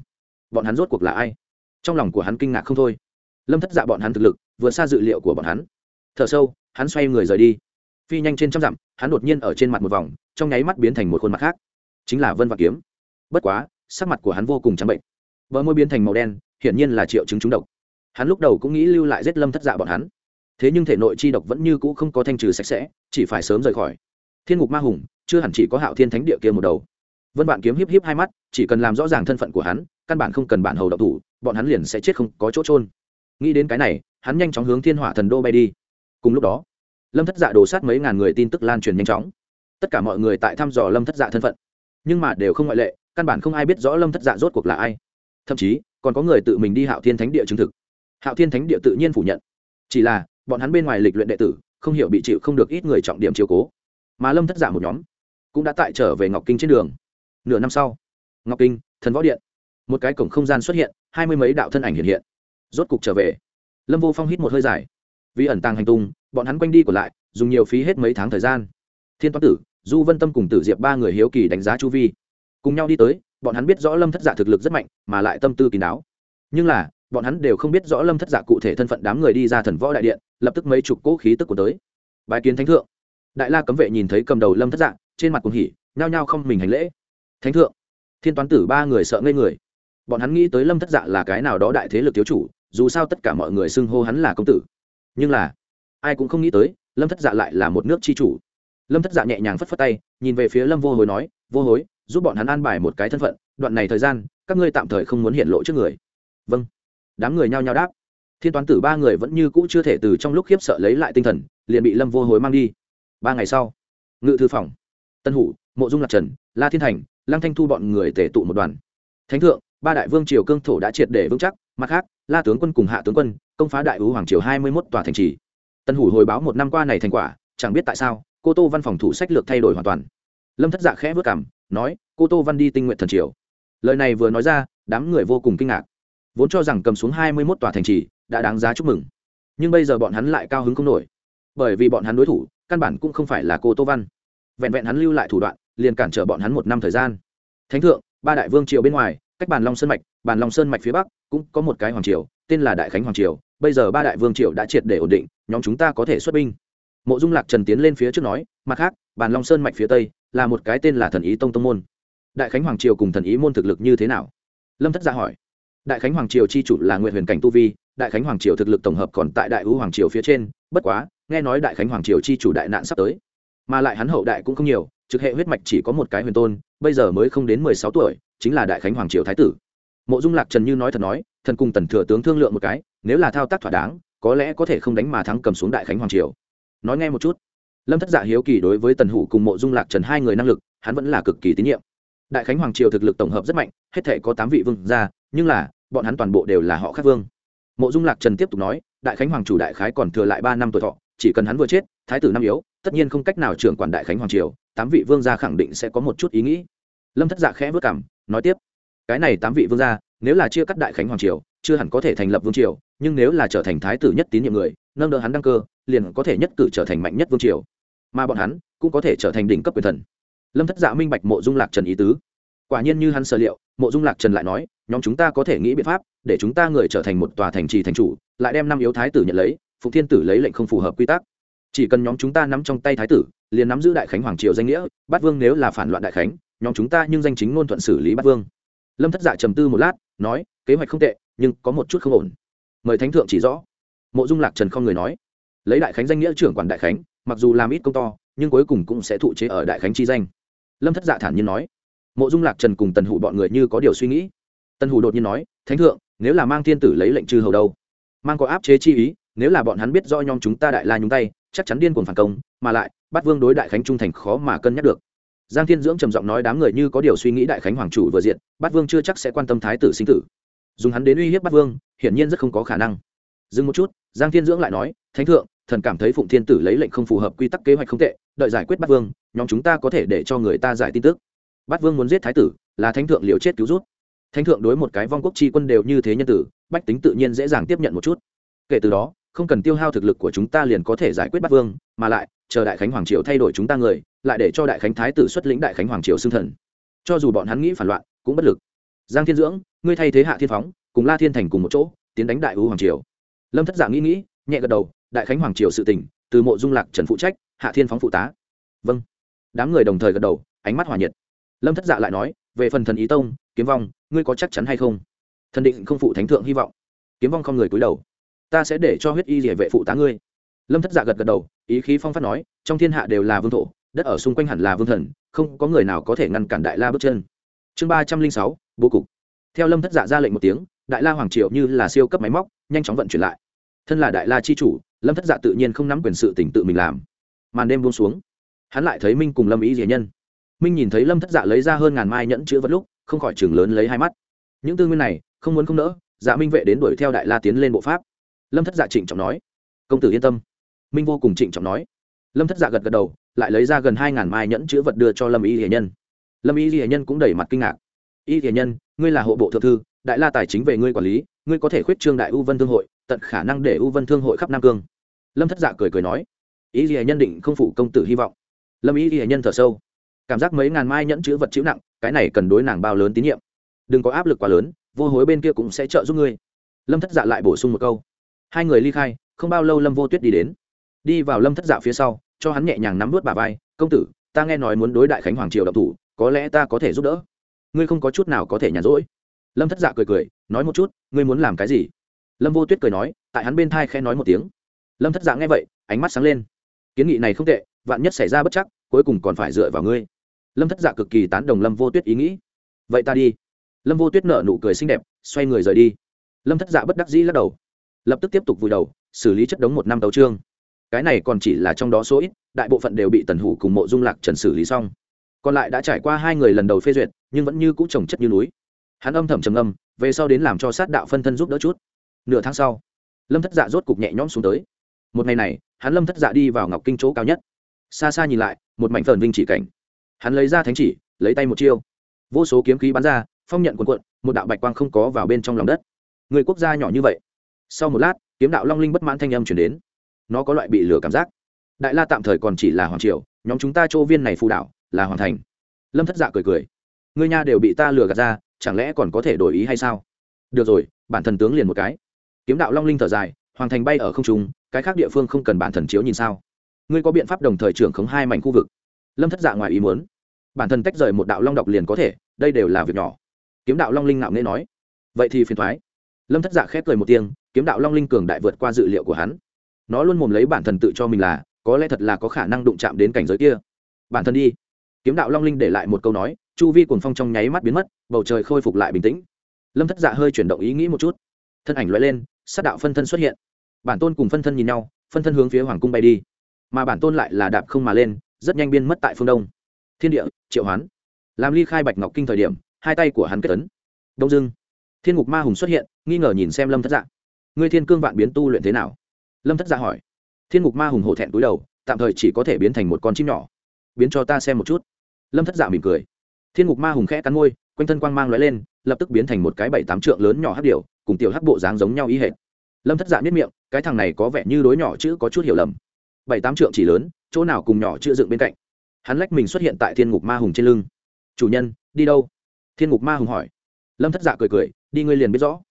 Bọn hắn rốt cuộc là ai? Trong lòng của hắn kinh ngạc không thôi. Lâm thất dạ bọn hắn thực lực vượt xa dự liệu của bọn hắn. Thở sâu, hắn xoay người rời đi. Phi nhanh trên trăm dặm, hắn đột nhiên ở trên mặt một vòng, trong nháy mắt biến thành một khuôn mặt khác. Chính là vân vạn kiếm. Bất quá, sắc mặt của hắn vô cùng trắng bệnh. Bờ môi biến thành màu đen, hiển nhiên là triệu chứng trúng độc. Hắn lúc đầu cũng nghĩ lưu lại giết lâm thất dạ bọn hắn. Thế nhưng thể nội chi độc vẫn như cũ không có thanh trừ sạch sẽ, chỉ phải sớm rời khỏi thiên ngục ma hùng, chưa hẳn chỉ có hạo thiên thánh địa kia một đầu. Vân bạn kiếm hiếp hiếp hai mắt, chỉ cần làm rõ ràng thân phận của hắn, căn bản không cần bản hầu độc thủ, bọn hắn liền sẽ chết không có chỗ trôn nghĩ đến cái này, hắn nhanh chóng hướng thiên hỏa thần đô bay đi. Cùng lúc đó, lâm thất dạ đổ sát mấy ngàn người tin tức lan truyền nhanh chóng. Tất cả mọi người tại thăm dò lâm thất dạ thân phận. Nhưng mà đều không ngoại lệ, căn bản không ai biết rõ lâm thất dạ rốt cuộc là ai. Thậm chí, còn có người tự mình đi hạo thiên thánh địa chứng thực. Hạo thiên thánh địa tự nhiên phủ nhận. Chỉ là, bọn hắn bên ngoài lịch luyện đệ tử, không hiểu bị chịu không được ít người trọng điểm chiếu cố mà lâm thất giả một nhóm cũng đã tại trở về ngọc kinh trên đường. Nửa năm sau, ngọc kinh, thần võ điện, một cái cổng không gian xuất hiện, hai mươi mấy đạo thân ảnh hiện hiện. Rốt cục trở về, lâm vô phong hít một hơi dài. Vì ẩn tàng hành tung, bọn hắn quanh đi còn lại, dùng nhiều phí hết mấy tháng thời gian. Thiên toán tử, du vân tâm cùng tử diệp ba người hiếu kỳ đánh giá chu vi. Cùng nhau đi tới, bọn hắn biết rõ lâm thất giả thực lực rất mạnh, mà lại tâm tư kín đáo. Nhưng là, bọn hắn đều không biết rõ lâm thất giả cụ thể thân phận đám người đi ra thần võ đại điện, lập tức mấy chục cỗ khí tức của tới. Bài kiến thánh thượng đại la cấm vệ nhìn thấy cầm đầu lâm thất Dạng trên mặt cuồng hỉ, nhao nhao không mình hành lễ. Thánh thượng, thiên toán tử ba người sợ ngây người. Bọn hắn nghĩ tới lâm thất dạ là cái nào đó đại thế lực thiếu chủ, dù sao tất cả mọi người xưng hô hắn là công tử. Nhưng là, ai cũng không nghĩ tới, lâm thất dạ lại là một nước chi chủ. Lâm thất dạ nhẹ nhàng phất phất tay, nhìn về phía lâm vô hối nói, vô hối, giúp bọn hắn an bài một cái thân phận, đoạn này thời gian, các ngươi tạm thời không muốn hiện lộ trước người. Vâng. Đám người nhao nhao đáp. Thiên toán tử ba người vẫn như cũ chưa thể từ trong lúc khiếp sợ lấy lại tinh thần, liền bị lâm vô hối mang đi ba ngày sau, ngự thư phòng, tân hủ, mộ dung lạc trần, la thiên thành, lăng thanh thu bọn người tể tụ một đoàn. Thánh thượng, ba đại vương triều cương thổ đã triệt để vững chắc, mặt khác, la tướng quân cùng hạ tướng quân, công phá đại ứ hoàng triều hai mươi mốt tòa thành trì. Tân hủ hồi báo một năm qua này thành quả, chẳng biết tại sao, cô tô văn phòng thủ sách lược thay đổi hoàn toàn. Lâm thất dạ khẽ vớt cảm, nói, cô tô văn đi tinh nguyện thần triều. Lời này vừa nói ra, đám người vô cùng kinh ngạc. Vốn cho rằng cầm xuống hai mươi mốt tòa thành trì, đã đáng giá chúc mừng. Nhưng bây giờ bọn hắn lại cao hứng không nổi bởi vì bọn hắn đối thủ, căn bản cũng không phải là cô tô văn. Vẹn vẹn hắn lưu lại thủ đoạn, liền cản trở bọn hắn một năm thời gian. Thánh thượng, ba đại vương triều bên ngoài, cách bàn long sơn mạch, bàn long sơn mạch phía bắc, cũng có một cái hoàng triều, tên là đại khánh hoàng triều. Bây giờ ba đại vương triều đã triệt để ổn định, nhóm chúng ta có thể xuất binh. Mộ dung lạc trần tiến lên phía trước nói, mặt khác, bàn long sơn mạch phía tây, là một cái tên là thần ý tông tông môn. Đại khánh hoàng triều cùng thần ý môn thực lực như thế nào? Lâm thất gia hỏi. Đại khánh hoàng triều chi chủ là nguyện huyền cảnh tu vi, đại khánh hoàng triều thực lực tổng hợp còn tại đại ưu hoàng triều phía trên, bất quá nghe nói đại khánh hoàng triều chi chủ đại nạn sắp tới, mà lại hắn hậu đại cũng không nhiều, trực hệ huyết mạch chỉ có một cái huyền tôn, bây giờ mới không đến mười sáu tuổi, chính là đại khánh hoàng triều thái tử. Mộ dung lạc trần như nói thật nói, thần cùng tần thừa tướng thương lượng một cái, nếu là thao tác thỏa đáng, có lẽ có thể không đánh mà thắng cầm xuống đại khánh hoàng triều. Nói nghe một chút. Lâm thất dạ hiếu kỳ đối với tần hủ cùng mộ dung lạc trần hai người năng lực, hắn vẫn là cực kỳ tín nhiệm. Đại khánh hoàng triều thực lực tổng hợp rất mạnh, hết thể có tám vị vương gia, nhưng là, bọn hắn toàn bộ đều là họ khác vương. Mộ dung lạc trần tiếp tục nói, đại khánh hoàng chủ đại khái còn thừa lại ba năm tuổi thọ chỉ cần hắn vừa chết, thái tử năm yếu, tất nhiên không cách nào trưởng quản đại khánh hoàng triều, tám vị vương gia khẳng định sẽ có một chút ý nghĩ. Lâm thất dạ khẽ vất cảm, nói tiếp, cái này tám vị vương gia, nếu là chia cắt đại khánh hoàng triều, chưa hẳn có thể thành lập vương triều, nhưng nếu là trở thành thái tử nhất tín nhiệm người, nâng đỡ hắn đăng cơ, liền có thể nhất cử trở thành mạnh nhất vương triều. Mà bọn hắn cũng có thể trở thành đỉnh cấp quyền thần. Lâm thất dạ minh bạch mộ dung lạc trần ý tứ. Quả nhiên như hắn sở liệu, mộ dung lạc trần lại nói, nhóm chúng ta có thể nghĩ biện pháp, để chúng ta người trở thành một tòa thành trì thành chủ, lại đem năm yếu thái tử nhận lấy phụ thiên tử lấy lệnh không phù hợp quy tắc. Chỉ cần nhóm chúng ta nắm trong tay thái tử, liền nắm giữ đại khánh hoàng triều danh nghĩa, bát vương nếu là phản loạn đại khánh, nhóm chúng ta nhưng danh chính ngôn thuận xử lý bát vương. Lâm thất dạ trầm tư một lát, nói, kế hoạch không tệ, nhưng có một chút không ổn. Mời thánh thượng chỉ rõ. Mộ dung lạc trần không người nói. Lấy đại khánh danh nghĩa trưởng quản đại khánh, mặc dù làm ít công to, nhưng cuối cùng cũng sẽ thụ chế ở đại khánh chi danh. Lâm thất dạ thản nhiên nói. Mộ dung lạc trần cùng tần hủ bọn người như có điều suy nghĩ. Tần hủ đột nhiên nói, thánh thượng, nếu là mang thiên tử lấy lệnh trừ hầu đâu? Mang có áp chế chi ý nếu là bọn hắn biết do nhóm chúng ta đại la nhúng tay, chắc chắn điên cuồng phản công, mà lại, bắt vương đối đại khánh trung thành khó mà cân nhắc được. Giang thiên dưỡng trầm giọng nói đám người như có điều suy nghĩ đại khánh hoàng chủ vừa diện, bắt vương chưa chắc sẽ quan tâm thái tử sinh tử. Dùng hắn đến uy hiếp bắt vương, hiển nhiên rất không có khả năng. Dừng một chút, giang thiên dưỡng lại nói, thánh thượng, thần cảm thấy phụng thiên tử lấy lệnh không phù hợp quy tắc kế hoạch không tệ, đợi giải quyết bắt vương, nhóm chúng ta có thể để cho người ta giải tin tức. Bắt vương muốn giết thái tử, là thánh thượng liều chết cứu rút. Thánh thượng đối một cái vong quốc tri quân đều như thế nhân tử, bách tính tự nhiên dễ dàng tiếp nhận một chút. Kể từ đó không cần tiêu hao thực lực của chúng ta liền có thể giải quyết bắt vương, mà lại, chờ đại khánh hoàng triều thay đổi chúng ta người, lại để cho đại khánh thái tử xuất lĩnh đại khánh hoàng triều xưng thần. Cho dù bọn hắn nghĩ phản loạn, cũng bất lực. Giang thiên dưỡng, ngươi thay thế hạ thiên phóng, cùng la thiên thành cùng một chỗ, tiến đánh đại u hoàng triều. Lâm thất dạng nghĩ nghĩ, nhẹ gật đầu, đại khánh hoàng triều sự tỉnh từ mộ dung lạc trần phụ trách, hạ thiên phóng phụ tá. Vâng. Đám người đồng thời gật đầu, ánh mắt hòa nhiệt. Lâm thất dạ lại nói, về phần thần ý tông, kiếm vong, ngươi có chắc chắn hay không? Thần định không phụ thánh thượng hy vọng. Kiếm vong không người cúi đầu ta sẽ để cho huyết y địa vệ phụ tá ngươi. Lâm thất dạ gật gật đầu, ý khí phong phát nói, trong thiên hạ đều là vương thổ, đất ở xung quanh hẳn là vương thần, không có người nào có thể ngăn cản đại la bước chân. Chương ba trăm linh sáu, bố cục. Theo lâm thất dạ ra lệnh một tiếng, đại la hoàng triều như là siêu cấp máy móc, nhanh chóng vận chuyển lại. Thân là đại la chi chủ, lâm thất dạ tự nhiên không nắm quyền sự tỉnh tự mình làm. Màn đêm buông xuống, hắn lại thấy minh cùng lâm ý dĩa nhân. Minh nhìn thấy lâm thất dạ lấy ra hơn ngàn mai nhẫn chữ vật lúc, không khỏi chừng lớn lấy hai mắt. Những tư nguyên này, không muốn không nỡ dạ minh vệ đến đuổi theo đại la tiến lên bộ pháp lâm thất dạ trịnh trọng nói công tử yên tâm minh vô cùng trịnh trọng nói lâm thất dạ gật gật đầu lại lấy ra gần hai ngàn mai nhẫn chữ vật đưa cho lâm y hiền nhân lâm y hiền nhân cũng đẩy mặt kinh ngạc y hiền nhân ngươi là hộ bộ thượng thư đại la tài chính về ngươi quản lý ngươi có thể khuyết trương đại u vân thương hội tận khả năng để u vân thương hội khắp nam cương lâm thất dạ cười cười nói y hiền nhân định không phụ công tử hy vọng lâm y hiền nhân thở sâu cảm giác mấy ngàn mai nhẫn chữ vật chữ nặng cái này cần đối nàng bao lớn tín nhiệm đừng có áp lực quá lớn vô hối bên kia cũng sẽ trợ giúp ngươi lâm thất dạ lại bổ sung một câu hai người ly khai, không bao lâu lâm vô tuyết đi đến. Đi vào lâm thất dạ phía sau, cho hắn nhẹ nhàng nắm vút bà vai, công tử, ta nghe nói muốn đối đại khánh hoàng triều độc thủ, có lẽ ta có thể giúp đỡ. Ngươi không có chút nào có thể nhàn rỗi. Lâm thất dạ cười cười, nói một chút, ngươi muốn làm cái gì? Lâm vô tuyết cười nói, tại hắn bên thai khẽ nói một tiếng. Lâm thất dạ nghe vậy, ánh mắt sáng lên. Kiến nghị này không tệ, vạn nhất xảy ra bất chắc, cuối cùng còn phải dựa vào ngươi. Lâm thất dạ cực kỳ tán đồng lâm vô tuyết ý nghĩ. Vậy ta đi. Lâm vô tuyết nở nụ cười xinh đẹp, xoay người rời đi. Lâm thất dạ bất đắc dĩ lắc đầu lập tức tiếp tục vùi đầu, xử lý chất đống một năm tấu trương cái này còn chỉ là trong đó số ít, đại bộ phận đều bị tần hủ cùng mộ dung lạc trần xử lý xong. Còn lại đã trải qua hai người lần đầu phê duyệt, nhưng vẫn như cũ trồng chất như núi. Hắn âm thầm trầm âm về sau đến làm cho sát đạo phân thân giúp đỡ chút. Nửa tháng sau, lâm thất dạ rốt cục nhẹ nhõm xuống tới. Một ngày này, hắn lâm thất dạ đi vào ngọc kinh chỗ cao nhất. Xa xa nhìn lại, một mảnh phần vinh chỉ cảnh. Hắn lấy ra thánh chỉ, lấy tay một chiêu. Vô số kiếm khí bắn ra, phong nhận quần quận một đạo bạch quang không có vào bên trong lòng đất. Người quốc gia nhỏ như vậy sau một lát, kiếm đạo long linh bất mãn thanh âm chuyển đến. Nó có loại bị lừa cảm giác. Đại la tạm thời còn chỉ là hoàng triều, nhóm chúng ta chỗ viên này phù đảo là hoàng thành. Lâm thất dạ cười cười. Người nha đều bị ta lừa gạt ra, chẳng lẽ còn có thể đổi ý hay sao? Được rồi, bản thần tướng liền một cái. Kiếm đạo long linh thở dài, hoàng thành bay ở không trung, cái khác địa phương không cần bản thần chiếu nhìn sao? Ngươi có biện pháp đồng thời trưởng khống hai mảnh khu vực? Lâm thất dạ ngoài ý muốn. Bản thân tách rời một đạo long độc liền có thể, đây đều là việc nhỏ. Kiếm đạo long linh ngạo nghễ nói. Vậy thì phiền thoái lâm thất dạ khép cười một tiếng, kiếm đạo long linh cường đại vượt qua dự liệu của hắn. Nó luôn mồm lấy bản thân tự cho mình là, có lẽ thật là có khả năng đụng chạm đến cảnh giới kia. Bản thân đi. Kiếm đạo long linh để lại một câu nói, chu vi cuồng phong trong nháy mắt biến mất, bầu trời khôi phục lại bình tĩnh. Lâm thất dạ hơi chuyển động ý nghĩ một chút. Thân ảnh loại lên, sát đạo phân thân xuất hiện. Bản tôn cùng phân thân nhìn nhau, phân thân hướng phía hoàng cung bay đi. Mà bản tôn lại là đạp không mà lên, rất nhanh biên mất tại phương đông. Thiên địa, triệu hoán. Làm ly khai bạch ngọc kinh thời điểm, hai tay của hắn kết tấn đông dưng thiên ngục ma hùng xuất hiện nghi ngờ nhìn xem lâm thất dạ. Ngươi thiên cương vạn biến tu luyện thế nào? Lâm thất dạ hỏi. Thiên ngục ma hùng hổ thẹn túi đầu tạm thời chỉ có thể biến thành một con chim nhỏ. Biến cho ta xem một chút. Lâm thất dạ mỉm cười. Thiên ngục ma hùng khẽ cắn môi quanh thân quang mang lóe lên lập tức biến thành một cái bảy tám trượng lớn nhỏ hắc điều, cùng tiểu hắc bộ dáng giống nhau ý hệ lâm thất dạ biết miệng cái thằng này có vẻ như đối nhỏ chữ có chút hiểu lầm. Bảy tám trượng chỉ lớn chỗ nào cùng nhỏ chữ dựng bên cạnh? Hắn lách mình xuất hiện tại thiên ngục ma hùng trên lưng. Chủ nhân đi đâu? Thiên ngục ma hùng hỏi. Lâm thất dạ cười cười đi ngươi liền biết rõ.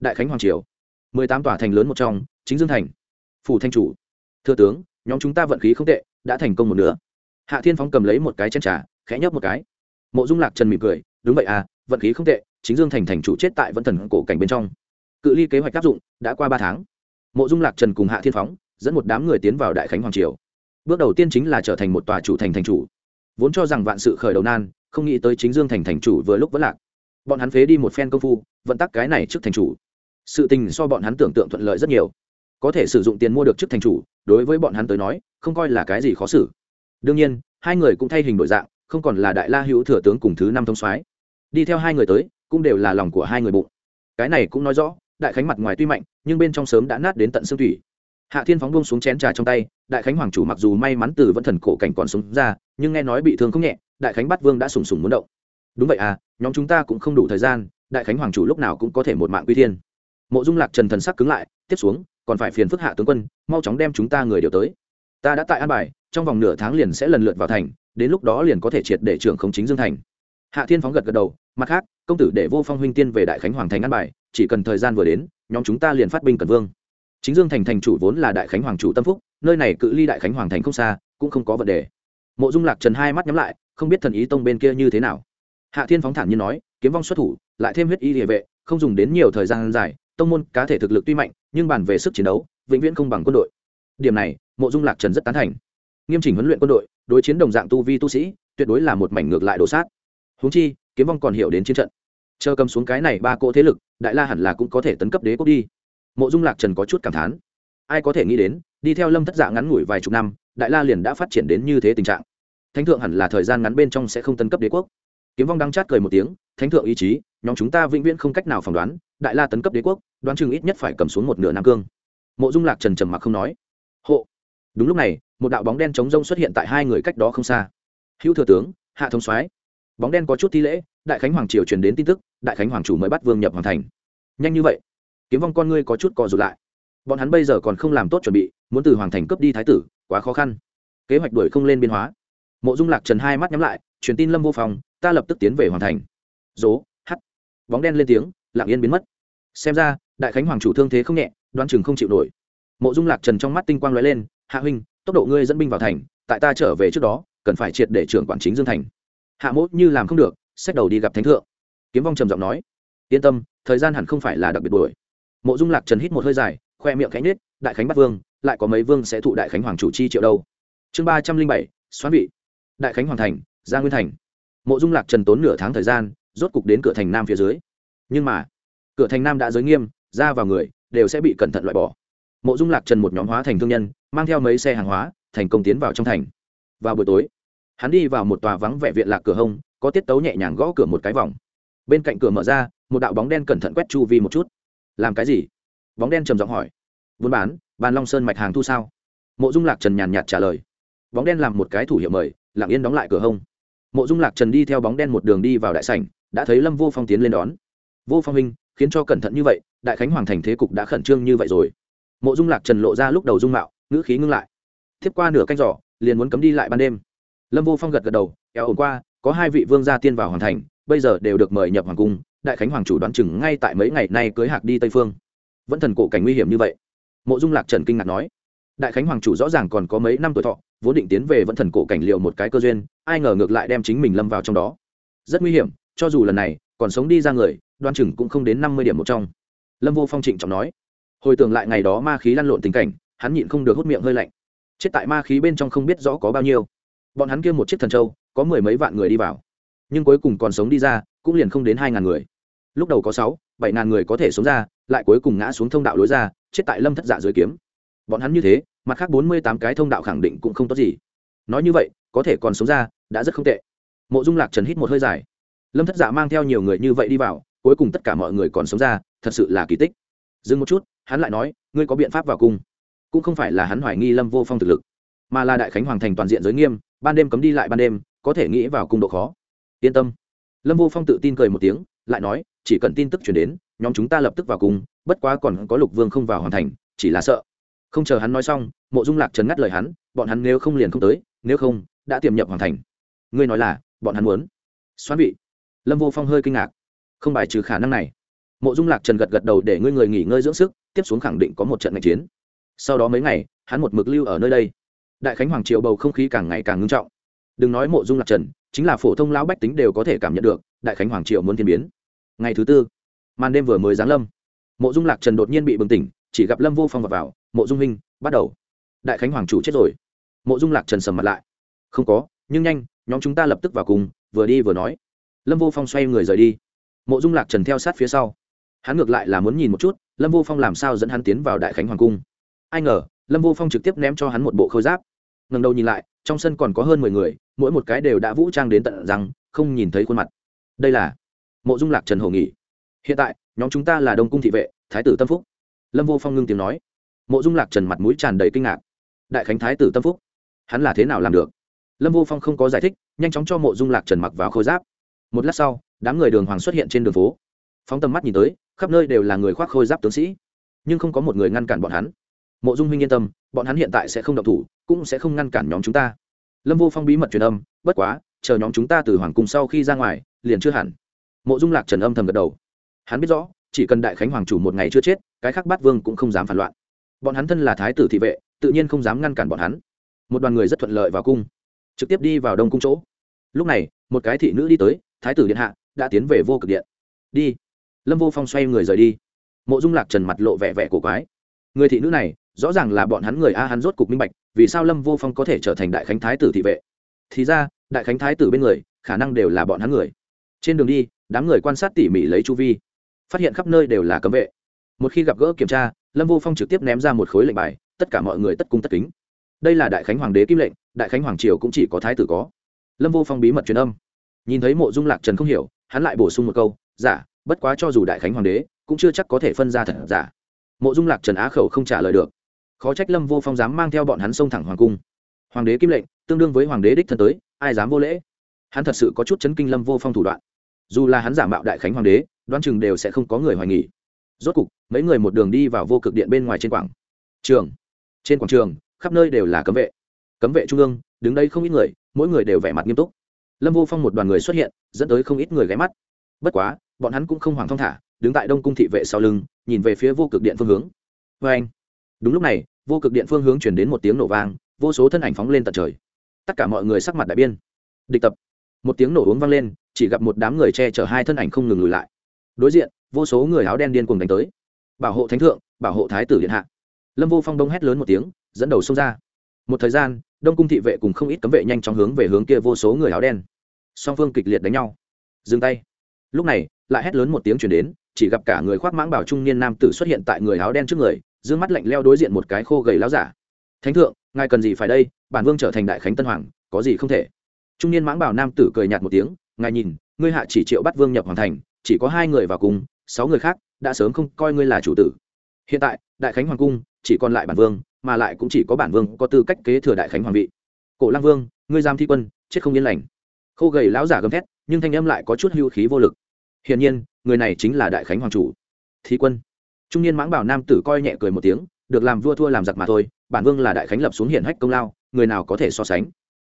Đại khánh hoàng triều, mười tám tòa thành lớn một trong, chính dương thành, phủ thanh chủ. Thưa tướng, nhóm chúng ta vận khí không tệ, đã thành công một nửa. Hạ thiên phóng cầm lấy một cái chân trà, khẽ nhấp một cái. Mộ dung lạc trần mỉm cười, đúng vậy à vận khí không tệ, chính dương thành thành chủ chết tại vẫn thần cổ cảnh bên trong. Cự ly kế hoạch áp dụng đã qua ba tháng. Mộ dung lạc trần cùng hạ thiên phóng dẫn một đám người tiến vào đại khánh hoàng triều. Bước đầu tiên chính là trở thành một tòa chủ thành thành chủ. Vốn cho rằng vạn sự khởi đầu nan, không nghĩ tới chính dương thành thành chủ vừa lúc vẫn lạc bọn hắn phế đi một phen công phu, vận tắc cái này trước thành chủ. Sự tình so bọn hắn tưởng tượng thuận lợi rất nhiều. Có thể sử dụng tiền mua được chức thành chủ, đối với bọn hắn tới nói, không coi là cái gì khó xử. Đương nhiên, hai người cũng thay hình đổi dạng, không còn là đại la hữu thừa tướng cùng thứ năm thông soái. Đi theo hai người tới, cũng đều là lòng của hai người bụng. Cái này cũng nói rõ, đại khánh mặt ngoài tuy mạnh, nhưng bên trong sớm đã nát đến tận xương thủy. Hạ thiên phóng buông xuống chén trà trong tay, đại khánh hoàng chủ mặc dù may mắn từ vẫn thần cổ cảnh còn sống ra, nhưng nghe nói bị thương không nhẹ, đại khánh bắt vương đã sùng sùng muốn động đúng vậy à nhóm chúng ta cũng không đủ thời gian, đại khánh hoàng chủ lúc nào cũng có thể một mạng quy thiên. Mộ dung lạc trần thần sắc cứng lại, tiếp xuống, còn phải phiền phức hạ tướng quân, mau chóng đem chúng ta người điều tới. Ta đã tại an bài, trong vòng nửa tháng liền sẽ lần lượt vào thành, đến lúc đó liền có thể triệt để trưởng không chính dương thành. Hạ thiên phóng gật gật đầu, mặt khác, công tử để vô phong huynh tiên về đại khánh hoàng thành an bài, chỉ cần thời gian vừa đến, nhóm chúng ta liền phát binh cần vương. Chính dương thành thành chủ vốn là đại khánh hoàng chủ tâm phúc, nơi này cự ly đại khánh hoàng thành không xa, cũng không có vấn đề. Mộ dung lạc trần hai mắt nhắm lại, không biết thần ý tông bên kia như thế nào hạ thiên phóng thản như nói, kiếm vong xuất thủ, lại thêm huyết y địa vệ, không dùng đến nhiều thời gian dài, tông môn cá thể thực lực tuy mạnh, nhưng bàn về sức chiến đấu, vĩnh viễn không bằng quân đội. Điểm này, mộ dung lạc trần rất tán thành. Nghiêm chỉnh huấn luyện quân đội, đối chiến đồng dạng tu vi tu sĩ, tuyệt đối là một mảnh ngược lại đổ sát. Húng chi, kiếm vong còn hiểu đến chiến trận. Chờ cầm xuống cái này ba cỗ thế lực, đại la hẳn là cũng có thể tấn cấp đế quốc đi. Mộ dung lạc trần có chút cảm thán. Ai có thể nghĩ đến, đi theo lâm thất dạ ngắn ngủi vài chục năm, đại la liền đã phát triển đến như thế tình trạng. Thánh thượng hẳn là thời gian ngắn bên trong sẽ không tấn cấp đế quốc kiếm vong đang chát cười một tiếng, thánh thượng ý chí, nhóm chúng ta vĩnh viễn không cách nào phỏng đoán, đại la tấn cấp đế quốc, đoán chừng ít nhất phải cầm xuống một nửa nam cương. Mộ dung lạc trần trầm mặc không nói. Hộ. Đúng lúc này, một đạo bóng đen chống rông xuất hiện tại hai người cách đó không xa. Hữu thừa tướng, hạ thông soái. Bóng đen có chút thi lễ, đại khánh hoàng triều truyền đến tin tức, đại khánh hoàng chủ mới bắt vương nhập hoàng thành. Nhanh như vậy, kiếm vong con ngươi có chút co rụt lại. Bọn hắn bây giờ còn không làm tốt chuẩn bị, muốn từ hoàng thành cướp đi thái tử, quá khó khăn. Kế hoạch đuổi không lên biên hóa. Mộ dung lạc trần hai mắt nhắm lại, truyền tin lâm vô phòng ta lập tức tiến về hoàn thành. Dố, hắt. Bóng đen lên tiếng, lặng yên biến mất. Xem ra, đại khánh hoàng chủ thương thế không nhẹ đoan chừng không chịu nổi. Mộ dung lạc trần trong mắt tinh quang lóe lên, hạ huynh, tốc độ ngươi dẫn binh vào thành, tại ta trở về trước đó, cần phải triệt để trưởng quản chính dương thành. Hạ mốt như làm không được, xách đầu đi gặp thánh thượng. Kiếm vong trầm giọng nói, yên tâm, thời gian hẳn không phải là đặc biệt đuổi. Mộ dung lạc trần hít một hơi dài, khoe miệng khánh nết đại khánh bắt vương, lại có mấy vương sẽ thụ đại khánh hoàng chủ chi triệu đâu. Chương ba trăm linh bảy, xoán vị. Đại khánh hoàng thành, gia nguyên thành mộ dung lạc trần tốn nửa tháng thời gian, rốt cục đến cửa thành nam phía dưới. Nhưng mà, cửa thành nam đã giới nghiêm, ra vào người, đều sẽ bị cẩn thận loại bỏ. Mộ dung lạc trần một nhóm hóa thành thương nhân, mang theo mấy xe hàng hóa, thành công tiến vào trong thành. Vào buổi tối, hắn đi vào một tòa vắng vẻ viện lạc cửa hông, có tiết tấu nhẹ nhàng gõ cửa một cái vòng. Bên cạnh cửa mở ra, một đạo bóng đen cẩn thận quét chu vi một chút. Làm cái gì? Bóng đen trầm giọng hỏi. Buôn bán, bàn long sơn mạch hàng thu sao? Mộ dung lạc trần nhàn nhạt trả lời. Bóng đen làm một cái thủ hiệu mời, lặng yên đóng lại cửa hông mộ dung lạc trần đi theo bóng đen một đường đi vào đại sảnh, đã thấy lâm vô phong tiến lên đón. Vô phong minh khiến cho cẩn thận như vậy, đại khánh hoàng thành thế cục đã khẩn trương như vậy rồi. Mộ dung lạc trần lộ ra lúc đầu dung mạo, ngữ khí ngưng lại. Tiếp qua nửa canh giỏ liền muốn cấm đi lại ban đêm. Lâm vô phong gật gật đầu kéo ổn qua, có hai vị vương gia tiên vào hoàng thành, bây giờ đều được mời nhập hoàng cung, đại khánh hoàng chủ đoán chừng ngay tại mấy ngày nay cưới hạc đi tây phương. Vẫn thần cổ cảnh nguy hiểm như vậy. Mộ dung lạc trần kinh ngạc nói, đại khánh hoàng chủ rõ ràng còn có mấy năm tuổi thọ vốn định tiến về vẫn thần cổ cảnh liệu một cái cơ duyên, ai ngờ ngược lại đem chính mình lâm vào trong đó. Rất nguy hiểm, cho dù lần này còn sống đi ra người, đoan chừng cũng không đến năm mươi điểm một trong. Lâm vô phong trịnh trọng nói. Hồi tưởng lại ngày đó ma khí lăn lộn tình cảnh, hắn nhịn không được hút miệng hơi lạnh. Chết tại ma khí bên trong không biết rõ có bao nhiêu. Bọn hắn kia một chiếc thần châu, có mười mấy vạn người đi vào. Nhưng cuối cùng còn sống đi ra, cũng liền không đến hai ngàn người. Lúc đầu có sáu, bảy ngàn người có thể sống ra, lại cuối cùng ngã xuống thông đạo lối ra, chết tại lâm thất dạ dưới kiếm bọn hắn như thế, mặt khác bốn mươi tám cái thông đạo khẳng định cũng không tốt gì. Nói như vậy, có thể còn sống ra, đã rất không tệ. Mộ dung lạc trần hít một hơi dài. Lâm thất dạ mang theo nhiều người như vậy đi vào, cuối cùng tất cả mọi người còn sống ra, thật sự là kỳ tích. Dừng một chút, hắn lại nói, ngươi có biện pháp vào cung. Cũng không phải là hắn hoài nghi lâm vô phong thực lực, mà là đại khánh hoàng thành toàn diện giới nghiêm, ban đêm cấm đi lại ban đêm, có thể nghĩ vào cung độ khó. Yên tâm. Lâm vô phong tự tin cười một tiếng, lại nói, chỉ cần tin tức chuyển đến, nhóm chúng ta lập tức vào cung, bất quá còn có lục vương không vào hoàn thành, chỉ là sợ không chờ hắn nói xong mộ dung lạc trần ngắt lời hắn bọn hắn nếu không liền không tới nếu không đã tiềm nhập hoàn thành. Ngươi nói là bọn hắn muốn. Xoắn vị. Lâm vô phong hơi kinh ngạc. Không bài trừ khả năng này. Mộ dung lạc trần gật gật đầu để ngươi người nghỉ ngơi dưỡng sức tiếp xuống khẳng định có một trận ngạch chiến. Sau đó mấy ngày hắn một mực lưu ở nơi đây. Đại khánh hoàng triệu bầu không khí càng ngày càng ngưng trọng. Đừng nói mộ dung lạc trần chính là phổ thông lão bách tính đều có thể cảm nhận được đại khánh hoàng triệu muốn thiên biến. Ngày thứ tư màn đêm vừa mới giáng lâm. Mộ dung lạc trần đột nhiên bị bừng tỉnh chỉ gặp lâm vô phong vào, vào mộ dung minh bắt đầu. Đại khánh hoàng chủ chết rồi. Mộ dung lạc trần sầm mặt lại. Không có, nhưng nhanh, nhóm chúng ta lập tức vào cùng, vừa đi vừa nói. Lâm vô phong xoay người rời đi. Mộ dung lạc trần theo sát phía sau. Hắn ngược lại là muốn nhìn một chút, lâm vô phong làm sao dẫn hắn tiến vào đại khánh hoàng cung. Ai ngờ, lâm vô phong trực tiếp ném cho hắn một bộ khôi giáp. Ngần đầu nhìn lại, trong sân còn có hơn mười người, mỗi một cái đều đã vũ trang đến tận rằng không nhìn thấy khuôn mặt. Đây là mộ dung lạc trần hồ nghỉ hiện tại, nhóm chúng ta là đông cung thị vệ, thái tử tâm phúc. Lâm vô phong ngưng tiếng nói mộ dung lạc trần mặt mũi tràn đầy kinh ngạc đại khánh thái tử tâm phúc hắn là thế nào làm được lâm vô phong không có giải thích nhanh chóng cho mộ dung lạc trần mặc vào khôi giáp một lát sau đám người đường hoàng xuất hiện trên đường phố phóng tầm mắt nhìn tới khắp nơi đều là người khoác khôi giáp tướng sĩ nhưng không có một người ngăn cản bọn hắn mộ dung huynh yên tâm bọn hắn hiện tại sẽ không độc thủ cũng sẽ không ngăn cản nhóm chúng ta lâm vô phong bí mật truyền âm bất quá chờ nhóm chúng ta từ hoàng cung sau khi ra ngoài liền chưa hẳn mộ dung lạc trần âm thầm gật đầu hắn biết rõ chỉ cần đại khánh hoàng chủ một ngày chưa chết cái khác bát vương cũng không dám phản loạn bọn hắn thân là thái tử thị vệ, tự nhiên không dám ngăn cản bọn hắn. Một đoàn người rất thuận lợi vào cung, trực tiếp đi vào đông cung chỗ. Lúc này, một cái thị nữ đi tới, thái tử điện hạ, đã tiến về vô cực điện. Đi. Lâm vô phong xoay người rời đi. Mộ dung lạc trần mặt lộ vẻ vẻ cổ quái. Người thị nữ này, rõ ràng là bọn hắn người a hắn rốt cục minh bạch, vì sao lâm vô phong có thể trở thành đại khánh thái tử thị vệ? Thì ra, đại khánh thái tử bên người, khả năng đều là bọn hắn người. Trên đường đi, đám người quan sát tỉ mỉ lấy chu vi, phát hiện khắp nơi đều là cấm vệ. Một khi gặp gỡ kiểm tra lâm vô phong trực tiếp ném ra một khối lệnh bài, tất cả mọi người tất cung tất kính. Đây là đại khánh hoàng đế kim lệnh, đại khánh hoàng triều cũng chỉ có thái tử có. Lâm vô phong bí mật truyền âm. Nhìn thấy mộ dung lạc trần không hiểu, hắn lại bổ sung một câu, giả, bất quá cho dù đại khánh hoàng đế, cũng chưa chắc có thể phân ra thật giả. Mộ dung lạc trần á khẩu không trả lời được. Khó trách lâm vô phong dám mang theo bọn hắn xông thẳng hoàng cung. Hoàng đế kim lệnh, tương đương với hoàng đế đích thân tới, ai dám vô lễ? Hắn thật sự có chút chấn kinh lâm vô phong thủ đoạn. Dù là hắn giả mạo đại khánh hoàng đế, đoán chừng đều sẽ không có người hoài nghỉ rốt cục, mấy người một đường đi vào vô cực điện bên ngoài trên quảng trường. Trên quảng trường, khắp nơi đều là cấm vệ. Cấm vệ trung ương, đứng đây không ít người, mỗi người đều vẻ mặt nghiêm túc. Lâm vô phong một đoàn người xuất hiện, dẫn tới không ít người ghé mắt. Bất quá, bọn hắn cũng không hoàng thong thả, đứng tại đông cung thị vệ sau lưng, nhìn về phía vô cực điện phương hướng. Vê anh, đúng lúc này, vô cực điện phương hướng chuyển đến một tiếng nổ vang, vô số thân ảnh phóng lên tận trời. Tất cả mọi người sắc mặt đại biên địch tập. Một tiếng nổ uống vang lên, chỉ gặp một đám người che chở hai thân ảnh không ngừng lùi lại. Đối diện vô số người áo đen điên cuồng đánh tới. Bảo hộ thánh thượng, bảo hộ thái tử điện hạ. Lâm vô phong đông hét lớn một tiếng, dẫn đầu xông ra. Một thời gian, đông cung thị vệ cùng không ít cấm vệ nhanh chóng hướng về hướng kia vô số người áo đen. Song phương kịch liệt đánh nhau. Dừng tay. Lúc này, lại hét lớn một tiếng chuyển đến, chỉ gặp cả người khoác mãng bảo trung niên nam tử xuất hiện tại người áo đen trước người d ư ơ n g mắt lạnh leo đối diện một cái khô gầy láo giả. Thánh thượng, ngài cần gì phải đây? Bản vương trở thành đại khánh tân hoàng, có gì không thể? Trung niên mãng bảo nam tử cười nhạt một tiếng, ngài nhìn, ngươi hạ chỉ triệu bắt vương nhập hoàng thành, chỉ có hai người vào cùng sáu người khác đã sớm không coi ngươi là chủ tử. Hiện tại, đại khánh hoàng cung chỉ còn lại bản vương, mà lại cũng chỉ có bản vương có tư cách kế thừa đại khánh hoàng vị. Cổ lang vương, ngươi giam thi quân, chết không yên lành. Khô gầy lão giả gầm thét, nhưng thanh âm lại có chút hưu khí vô lực. Hiển nhiên, người này chính là đại khánh hoàng chủ. Thi quân. Trung niên mãng bảo nam tử coi nhẹ cười một tiếng, được làm vua thua làm giặc mà thôi, bản vương là đại khánh lập xuống hiển hách công lao, người nào có thể so sánh?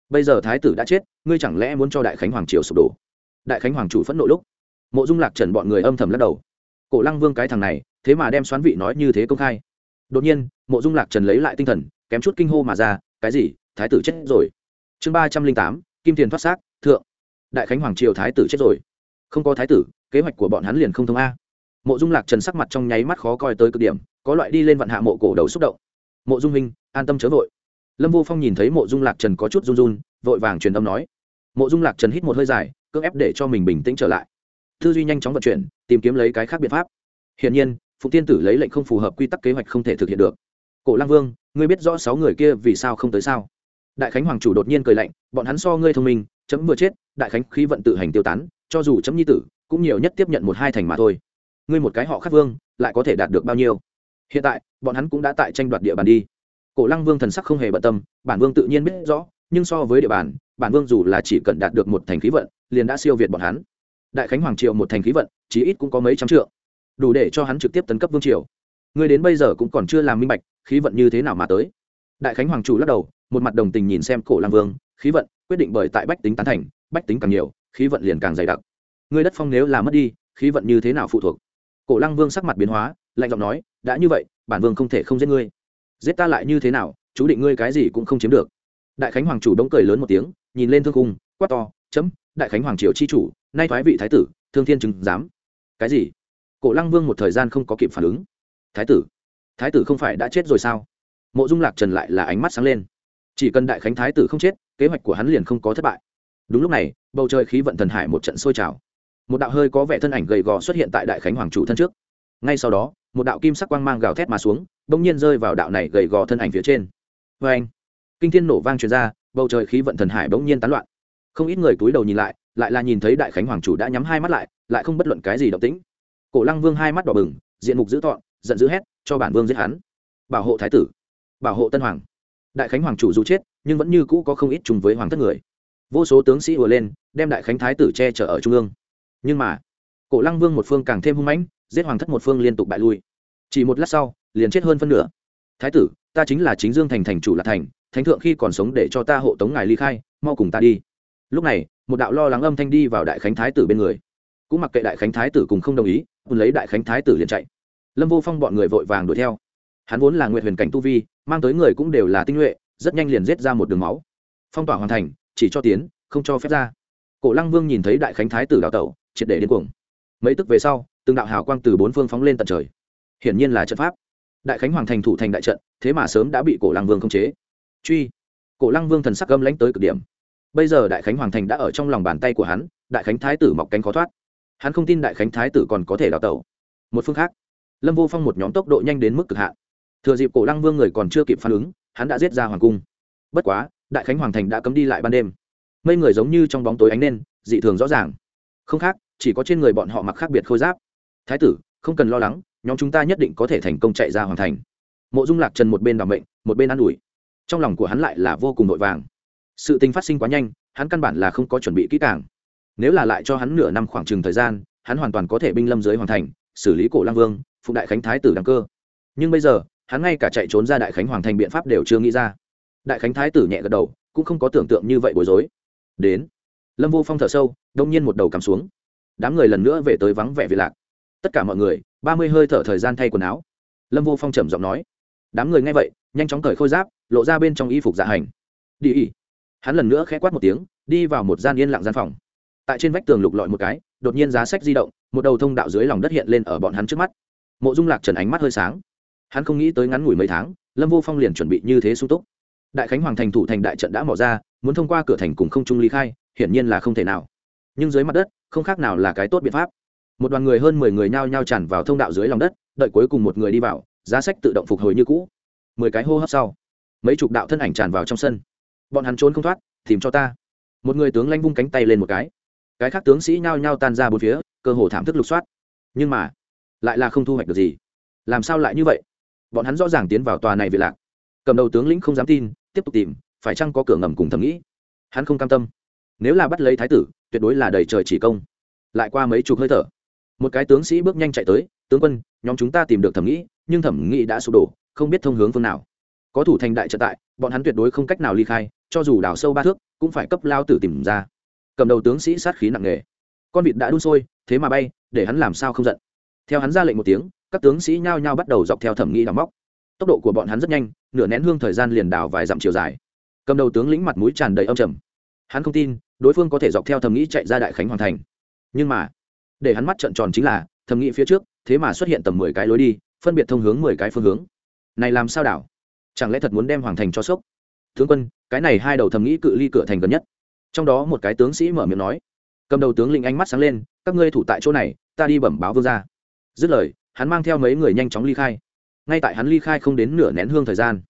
Bây giờ thái tử đã chết, ngươi chẳng lẽ muốn cho đại khánh hoàng triều sụp đổ? Đại khánh hoàng chủ phẫn nộ lúc mộ dung lạc trần bọn người âm thầm lắc đầu cổ lăng vương cái thằng này thế mà đem xoán vị nói như thế công khai đột nhiên mộ dung lạc trần lấy lại tinh thần kém chút kinh hô mà ra cái gì thái tử chết rồi chương ba trăm linh tám kim tiền thoát xác thượng đại khánh hoàng triều thái tử chết rồi không có thái tử kế hoạch của bọn hắn liền không thông a mộ dung lạc trần sắc mặt trong nháy mắt khó coi tới cực điểm có loại đi lên vạn hạ mộ cổ đầu xúc động mộ dung minh an tâm chớ vội lâm vô phong nhìn thấy mộ dung lạc trần có chút run run vội vàng truyền âm nói mộ dung lạc trần hít một hơi dài cưỡng ép để cho mình bình tĩnh trở lại tư duy nhanh chóng vận chuyển, tìm kiếm lấy cái khác biện pháp. Hiển nhiên, phụng tiên tử lấy lệnh không phù hợp quy tắc kế hoạch không thể thực hiện được. Cổ lăng vương, ngươi biết rõ sáu người kia vì sao không tới sao? Đại khánh hoàng chủ đột nhiên cười lạnh, bọn hắn so ngươi thông minh, chấm vừa chết, đại khánh khí vận tự hành tiêu tán, cho dù chấm nhi tử, cũng nhiều nhất tiếp nhận một hai thành mà thôi. Ngươi một cái họ khắc vương, lại có thể đạt được bao nhiêu? Hiện tại, bọn hắn cũng đã tại tranh đoạt địa bàn đi. Cổ lăng vương thần sắc không hề bận tâm, bản vương tự nhiên biết rõ, nhưng so với địa bàn, bản vương dù là chỉ cần đạt được một thành khí vận, liền đã siêu việt bọn hắn đại khánh hoàng triều một thành khí vận, chí ít cũng có mấy trăm triệu đủ để cho hắn trực tiếp tấn cấp vương triều. Người đến bây giờ cũng còn chưa làm minh bạch, khí vận như thế nào mà tới. Đại khánh hoàng chủ lắc đầu, một mặt đồng tình nhìn xem cổ Lang vương, khí vận, quyết định bởi tại bách tính tán thành, bách tính càng nhiều, khí vận liền càng dày đặc. Người đất phong nếu là mất đi, khí vận như thế nào phụ thuộc? Cổ lăng vương sắc mặt biến hóa, lạnh giọng nói, đã như vậy, bản vương không thể không giết ngươi. Giết ta lại như thế nào, chú định ngươi cái gì cũng không chiếm được. Đại khánh hoàng chủ đống cười lớn một tiếng, nhìn lên thương cung quát to, chấm đại khánh hoàng triều chi chủ, nay thoái vị thái tử, thương thiên chứng giám. Cái gì? Cổ lăng vương một thời gian không có kịp phản ứng. Thái tử? Thái tử không phải đã chết rồi sao? Mộ dung lạc trần lại là ánh mắt sáng lên. Chỉ cần đại khánh thái tử không chết, kế hoạch của hắn liền không có thất bại. Đúng lúc này, bầu trời khí vận thần hải một trận sôi trào. Một đạo hơi có vẻ thân ảnh gầy gò xuất hiện tại đại khánh hoàng chủ thân trước. Ngay sau đó, một đạo kim sắc quang mang gào thét mà xuống, bỗng nhiên rơi vào đạo này gầy gò thân ảnh phía trên. Vê anh kinh thiên nổ vang truyền ra, bầu trời khí vận thần hải bỗng nhiên tán loạn không ít người túi đầu nhìn lại lại là nhìn thấy đại khánh hoàng chủ đã nhắm hai mắt lại lại không bất luận cái gì động tĩnh. Cổ lăng vương hai mắt đỏ bừng, diện mục dữ tọn giận dữ hét, cho bản vương giết hắn! Bảo hộ thái tử! Bảo hộ tân hoàng! Đại khánh hoàng chủ dù chết, nhưng vẫn như cũ có không ít chung với hoàng thất người. Vô số tướng sĩ ùa lên, đem đại khánh thái tử che chở ở trung ương. Nhưng mà, cổ lăng vương một phương càng thêm hung mãnh, giết hoàng thất một phương liên tục bại lui. Chỉ một lát sau, liền chết hơn phân nửa. Thái tử, ta chính là chính dương thành thành chủ lạc thành, thánh thượng khi còn sống để cho ta hộ tống ngài ly khai, mau cùng ta đi lúc này, một đạo lo lắng âm thanh đi vào đại khánh thái tử bên người. Cũng mặc kệ đại khánh thái tử cùng không đồng ý hùn lấy đại khánh thái tử liền chạy. Lâm vô phong bọn người vội vàng đuổi theo. Hắn vốn là nguyện huyền cảnh tu vi, mang tới người cũng đều là tinh nhuệ, rất nhanh liền giết ra một đường máu. Phong tỏa hoàn thành, chỉ cho tiến, không cho phép ra. Cổ lăng vương nhìn thấy đại khánh thái tử đào tẩu, triệt để điên cuồng. Mấy tức về sau, từng đạo hào quang từ bốn phương phóng lên tận trời. Hiển nhiên là trận pháp. Đại khánh hoàng thành thủ thành đại trận, thế mà sớm đã bị cổ lăng vương khống chế. Truy. Cổ lăng vương thần sắc gâm lãnh tới cực điểm bây giờ đại khánh hoàng thành đã ở trong lòng bàn tay của hắn, đại khánh thái tử mọc cánh khó thoát. Hắn không tin đại khánh thái tử còn có thể đào tẩu. Một phương khác, lâm vô phong một nhóm tốc độ nhanh đến mức cực hạn. Thừa dịp cổ lăng vương người còn chưa kịp phản ứng, hắn đã giết ra hoàng cung. Bất quá, đại khánh hoàng thành đã cấm đi lại ban đêm. Mây người giống như trong bóng tối ánh lên, dị thường rõ ràng. Không khác, chỉ có trên người bọn họ mặc khác biệt khôi giáp. Thái tử, không cần lo lắng, nhóm chúng ta nhất định có thể thành công chạy ra hoàng thành. Mộ dung lạc trần một bên đ ỏ n mệnh một bên ă n ủi. Trong lòng của hắn lại là vô cùng vội vàng sự tình phát sinh quá nhanh, hắn căn bản là không có chuẩn bị kỹ càng. Nếu là lại cho hắn nửa năm khoảng trừng thời gian, hắn hoàn toàn có thể binh lâm dưới hoàn thành, xử lý cổ lang vương phụ đại khánh thái tử đăng cơ. Nhưng bây giờ, hắn ngay cả chạy trốn ra đại khánh hoàng thành biện pháp đều chưa nghĩ ra. Đại khánh thái tử nhẹ gật đầu, cũng không có tưởng tượng như vậy bối rối. Đến, lâm vô phong thở sâu, đông nhiên một đầu cắm xuống. Đám người lần nữa về tới vắng vẻ vị lạc. Tất cả mọi người, ba mươi hơi thở thời gian thay quần áo. Lâm vô phong trầm giọng nói. Đám người nghe vậy, nhanh chóng cởi khôi giáp, lộ ra bên trong y phục dạ hành. Đi ỉ hắn lần nữa khẽ quát một tiếng, đi vào một gian yên lặng gian phòng. Tại trên vách tường lục lọi một cái, đột nhiên giá sách di động, một đầu thông đạo dưới lòng đất hiện lên ở bọn hắn trước mắt. Mộ dung lạc trần ánh mắt hơi sáng. Hắn không nghĩ tới ngắn ngủi mấy tháng, lâm vô phong liền chuẩn bị như thế sung túc. Đại khánh hoàng thành thủ thành đại trận đã mỏ ra, muốn thông qua cửa thành cùng không trung ly khai, hiển nhiên là không thể nào. Nhưng dưới mặt đất, không khác nào là cái tốt biện pháp. Một đoàn người hơn mười người nhao nhao tràn vào thông đạo dưới lòng đất, đợi cuối cùng một người đi vào, giá sách tự động phục hồi như cũ. Mười cái hô hấp sau, mấy chục đạo thân ảnh tràn vào trong sân bọn hắn trốn không thoát, tìm cho ta. Một người tướng lanh vung cánh tay lên một cái. Cái khác tướng sĩ nhao nhao tan ra bốn phía, cơ hồ thảm thức lục soát. Nhưng mà, lại là không thu hoạch được gì. Làm sao lại như vậy? Bọn hắn rõ ràng tiến vào tòa này vì lạc. Cầm đầu tướng lĩnh không dám tin, tiếp tục tìm, phải chăng có cửa ngầm cùng thầm nghĩ? Hắn không cam tâm. Nếu là bắt lấy thái tử, tuyệt đối là đầy trời chỉ công. Lại qua mấy chục hơi thở, một cái tướng sĩ bước nhanh chạy tới, tướng quân, nhóm chúng ta tìm được thẩm nghĩ, nhưng thẩm nghĩ đã sụp đổ, không biết thông hướng phương nào. Có thủ thành đại trận tại, bọn hắn tuyệt đối không cách nào ly khai cho dù đào sâu ba thước, cũng phải cấp lao tử tìm ra. Cầm đầu tướng sĩ sát khí nặng nề. Con vịt đã đun sôi, thế mà bay, để hắn làm sao không giận. Theo hắn ra lệnh một tiếng, các tướng sĩ nhao nhao bắt đầu dọc theo thẩm nghĩ đào móc. Tốc độ của bọn hắn rất nhanh, nửa nén hương thời gian liền đào vài dặm chiều dài. Cầm đầu tướng lĩnh mặt mũi tràn đầy âm trầm. Hắn không tin, đối phương có thể dọc theo thẩm nghĩ chạy ra đại khánh hoàn thành. Nhưng mà, để hắn mắt trợn tròn chính là, thẩm nghĩ phía trước, thế mà xuất hiện tầm mười cái lối đi, phân biệt thông hướng mười cái phương hướng. Này làm sao đảo? Chẳng lẽ thật muốn đem hoàng thành cho sốc? Tướng quân, cái này hai đầu thầm nghĩ cự ly cửa thành gần nhất. Trong đó một cái tướng sĩ mở miệng nói, cầm đầu tướng lĩnh ánh mắt sáng lên, các ngươi thủ tại chỗ này, ta đi bẩm báo vương ra dứt lời, hắn mang theo mấy người nhanh chóng ly khai. Ngay tại hắn ly khai không đến nửa nén hương thời gian,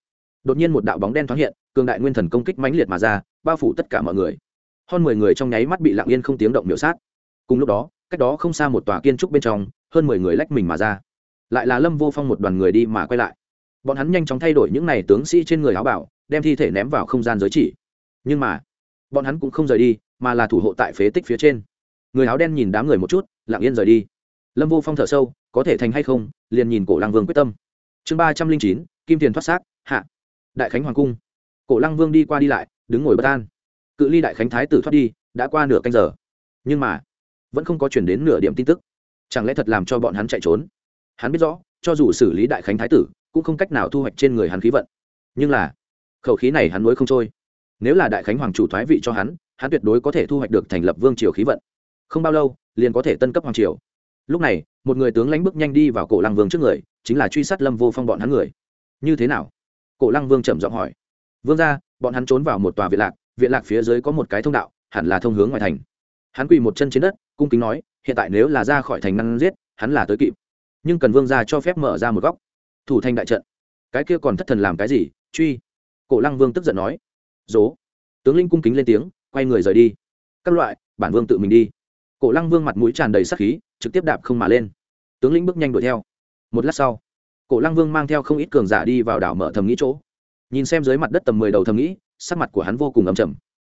đột nhiên một đạo bóng đen thoáng hiện, cường đại nguyên thần công kích mãnh liệt mà ra, bao phủ tất cả mọi người. Hơn mười người trong nháy mắt bị lặng yên không tiếng động miểu sát. Cùng lúc đó, cách đó không xa một tòa kiên trúc bên trong, hơn mười người lách mình mà ra. Lại là lâm vô phong một đoàn người đi mà quay lại. Bọn hắn nhanh chóng thay đổi những n à y tướng sĩ trên người áo bảo đem thi thể ném vào không gian giới chỉ. Nhưng mà, bọn hắn cũng không rời đi, mà là thủ hộ tại phế tích phía trên. Người áo đen nhìn đám người một chút, lặng yên rời đi. Lâm vô phong thở sâu, có thể thành hay không, liền nhìn cổ lăng vương quyết tâm. Chương ba trăm linh chín, kim tiền thoát xác, hạ. Đại khánh hoàng cung. Cổ lăng vương đi qua đi lại, đứng ngồi bất an. Cự ly đại khánh thái tử thoát đi, đã qua nửa canh giờ. Nhưng mà, vẫn không có chuyển đến nửa điểm tin tức. Chẳng lẽ thật làm cho bọn hắn chạy trốn? Hắn biết rõ, cho dù xử lý đại khánh thái tử, cũng không cách nào thu hoạch trên người hắn khí vận. Nhưng là khẩu khí này hắn nuối không trôi. Nếu là đại khánh hoàng chủ thoái vị cho hắn hắn tuyệt đối có thể thu hoạch được thành lập vương triều khí vận. Không bao lâu, liền có thể tân cấp hoàng triều. Lúc này, một người tướng lãnh bước nhanh đi vào cổ lăng vương trước người, chính là truy sát lâm vô phong bọn hắn người. Như thế nào? Cổ lăng vương trầm giọng hỏi. Vương ra bọn hắn trốn vào một tòa viện lạc viện lạc phía dưới có một cái thông đạo, hẳn là thông hướng ngoài thành. Hắn quỳ một chân trên đất, cung kính nói, hiện tại nếu là ra khỏi thành ngăn giết, hắn là tới kịp. Nhưng cần vương ra cho phép mở ra một góc. Thủ thành đại trận. Cái kia còn thất thần làm cái gì, truy? Cổ lăng vương tức giận nói, dố, tướng linh cung kính lên tiếng, quay người rời đi. Các loại, bản vương tự mình đi. Cổ lăng vương mặt mũi tràn đầy sắc khí, trực tiếp đạp không mà lên. Tướng lĩnh bước nhanh đuổi theo. Một lát sau, cổ lăng vương mang theo không ít cường giả đi vào đảo mở thầm nghĩ chỗ. Nhìn xem dưới mặt đất tầm mười đầu thầm nghĩ, sắc mặt của hắn vô cùng ầm chầm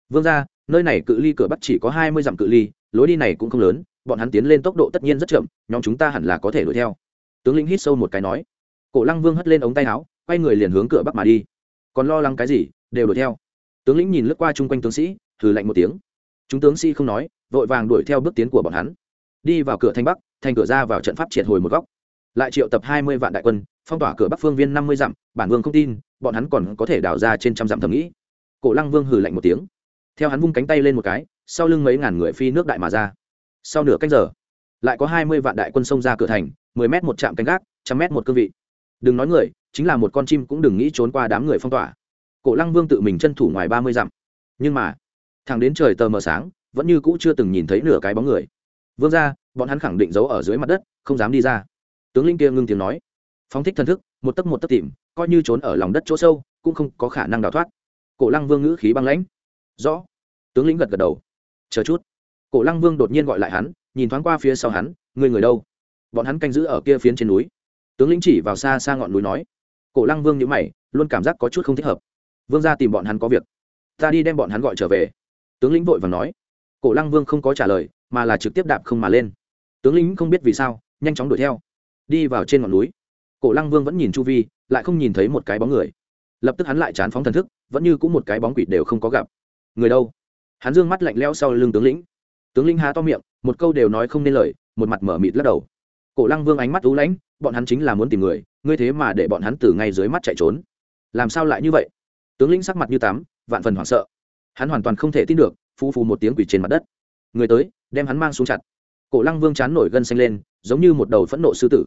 vương ra nơi này cự ly cửa bắc chỉ có hai mươi dặm cự ly, lối đi này cũng không lớn, bọn hắn tiến lên tốc độ tất nhiên rất chậm, nhóm chúng ta hẳn là có thể đuổi theo. Tướng lĩnh hít sâu một cái nói. Cổ lăng vương hất lên ống tay áo, quay người liền hướng cửa bắc mà đi còn lo lắng cái gì, đều đuổi theo. Tướng lĩnh nhìn lướt qua chung quanh tướng sĩ thử lạnh một tiếng. Chúng tướng sĩ không nói, vội vàng đuổi theo bước tiến của bọn hắn. Đi vào cửa thanh bắc, thành cửa ra vào trận pháp triệt hồi một góc. Lại triệu tập hai mươi vạn đại quân, phong tỏa cửa bắc phương viên năm mươi dặm, bản vương không tin, bọn hắn còn có thể đào ra trên trăm dặm thầm nghĩ. Cổ lăng vương hừ lạnh một tiếng. Theo hắn vung cánh tay lên một cái, sau lưng mấy ngàn người phi nước đại mà ra. Sau nửa canh giờ, lại có hai mươi vạn đại quân xông ra cửa thành, mười m một trạm canh gác, trăm m một cương vị đừng nói người, chính là một con chim cũng đừng nghĩ trốn qua đám người phong tỏa. Cổ lăng vương tự mình chân thủ ngoài ba mươi dặm. Nhưng mà thằng đến trời tờ mờ sáng, vẫn như cũ chưa từng nhìn thấy nửa cái bóng người. Vương ra bọn hắn khẳng định giấu ở dưới mặt đất, không dám đi ra. Tướng linh kia ngưng tiếng nói. Phóng thích thần thức, một tấc một tấc tìm, coi như trốn ở lòng đất chỗ sâu, cũng không có khả năng đào thoát. Cổ lăng vương ngữ khí băng lãnh. Rõ. Tướng lĩnh gật gật đầu. Chờ chút. Cổ lăng vương đột nhiên gọi lại hắn, nhìn thoáng qua phía sau hắn người người đâu? Bọn hắn canh giữ ở kia phiến trên núi tướng lĩnh chỉ vào xa xa ngọn núi nói. Cổ lăng vương nhữ mày, luôn cảm giác có chút không thích hợp. Vương ra tìm bọn hắn có việc. Ta đi đem bọn hắn gọi trở về. Tướng lĩnh vội và nói. Cổ lăng vương không có trả lời, mà là trực tiếp đạp không mà lên. Tướng lĩnh không biết vì sao, nhanh chóng đuổi theo. Đi vào trên ngọn núi. Cổ lăng vương vẫn nhìn chu vi, lại không nhìn thấy một cái bóng người. Lập tức hắn lại chán phóng thần thức, vẫn như cũng một cái bóng quỷ đều không có gặp. Người đâu? Hắn dương mắt lạnh lẽo sau lưng tướng lĩnh. Tướng lĩnh há to miệng, một câu đều nói không nên lời, một mặt mở mịt lắc đầu cổ lăng vương ánh mắt tú lãnh, bọn hắn chính là muốn tìm người, ngươi thế mà để bọn hắn từ ngay dưới mắt chạy trốn. Làm sao lại như vậy? Tướng lĩnh sắc mặt như tắm, vạn phần hoảng sợ. Hắn hoàn toàn không thể tin được phu phù một tiếng quỷ trên mặt đất. Người tới, đem hắn mang xuống chặt. Cổ lăng vương chán nổi gân xanh lên, giống như một đầu phẫn nộ sư tử.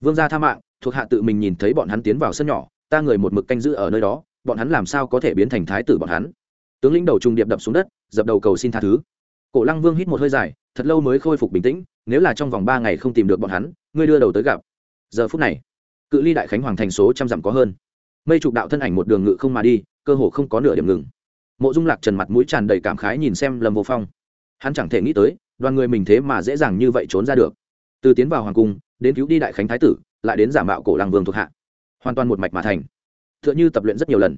Vương gia tha mạng, thuộc hạ tự mình nhìn thấy bọn hắn tiến vào sân nhỏ, ta người một mực canh giữ ở nơi đó, bọn hắn làm sao có thể biến thành thái tử bọn hắn? Tướng lĩnh đầu trung điệp đập xuống đất, dập đầu cầu xin tha thứ. Cổ lăng vương hít một hơi dài, thật lâu mới khôi phục bình tĩnh nếu là trong vòng ba ngày không tìm được bọn hắn, ngươi đưa đầu tới gặp. Giờ phút này, cự ly đại khánh hoàng thành số trăm dặm có hơn. Mây trục đạo thân ảnh một đường ngự không mà đi, cơ hồ không có nửa điểm ngừng. Mộ dung lạc trần mặt mũi tràn đầy cảm khái nhìn xem lâm vô phong. Hắn chẳng thể nghĩ tới, đoàn người mình thế mà dễ dàng như vậy trốn ra được. Từ tiến vào hoàng cung, đến cứu đi đại khánh thái tử, lại đến giả mạo cổ làng vương thuộc hạ. Hoàn toàn một mạch mà thành. T h ư ợ n h ư tập luyện rất nhiều lần.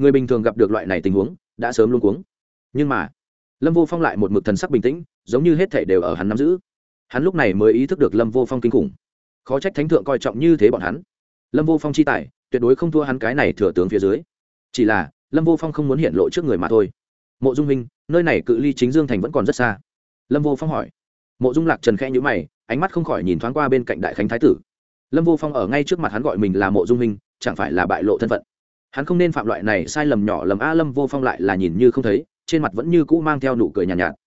Người bình thường gặp được loại này tình huống, đã sớm luôn cuống. Nhưng mà, lâm vô phong lại một mực thần sắc bình tĩnh, giống như hết thể đều ở hắn nắm giữ hắn lúc này mới ý thức được lâm vô phong kinh khủng. Khó trách thánh thượng coi trọng như thế bọn hắn. Lâm vô phong chi tài tuyệt đối không thua hắn cái này thừa tướng phía dưới. Chỉ là lâm vô phong không muốn hiện lộ trước người mà thôi. Mộ dung minh nơi này cự ly chính dương thành vẫn còn rất xa. Lâm vô phong hỏi. Mộ dung lạc trần khẽ nhữ mày ánh mắt không khỏi nhìn thoáng qua bên cạnh đại khánh thái tử. Lâm vô phong ở ngay trước mặt hắn gọi mình là mộ dung minh chẳng phải là bại lộ thân phận. Hắn không nên phạm loại này sai lầm nhỏ lầm a lâm vô phong lại là nhìn như không thấy trên mặt vẫn như cũ mang theo nụ cười nhàn nhạt, nhạt.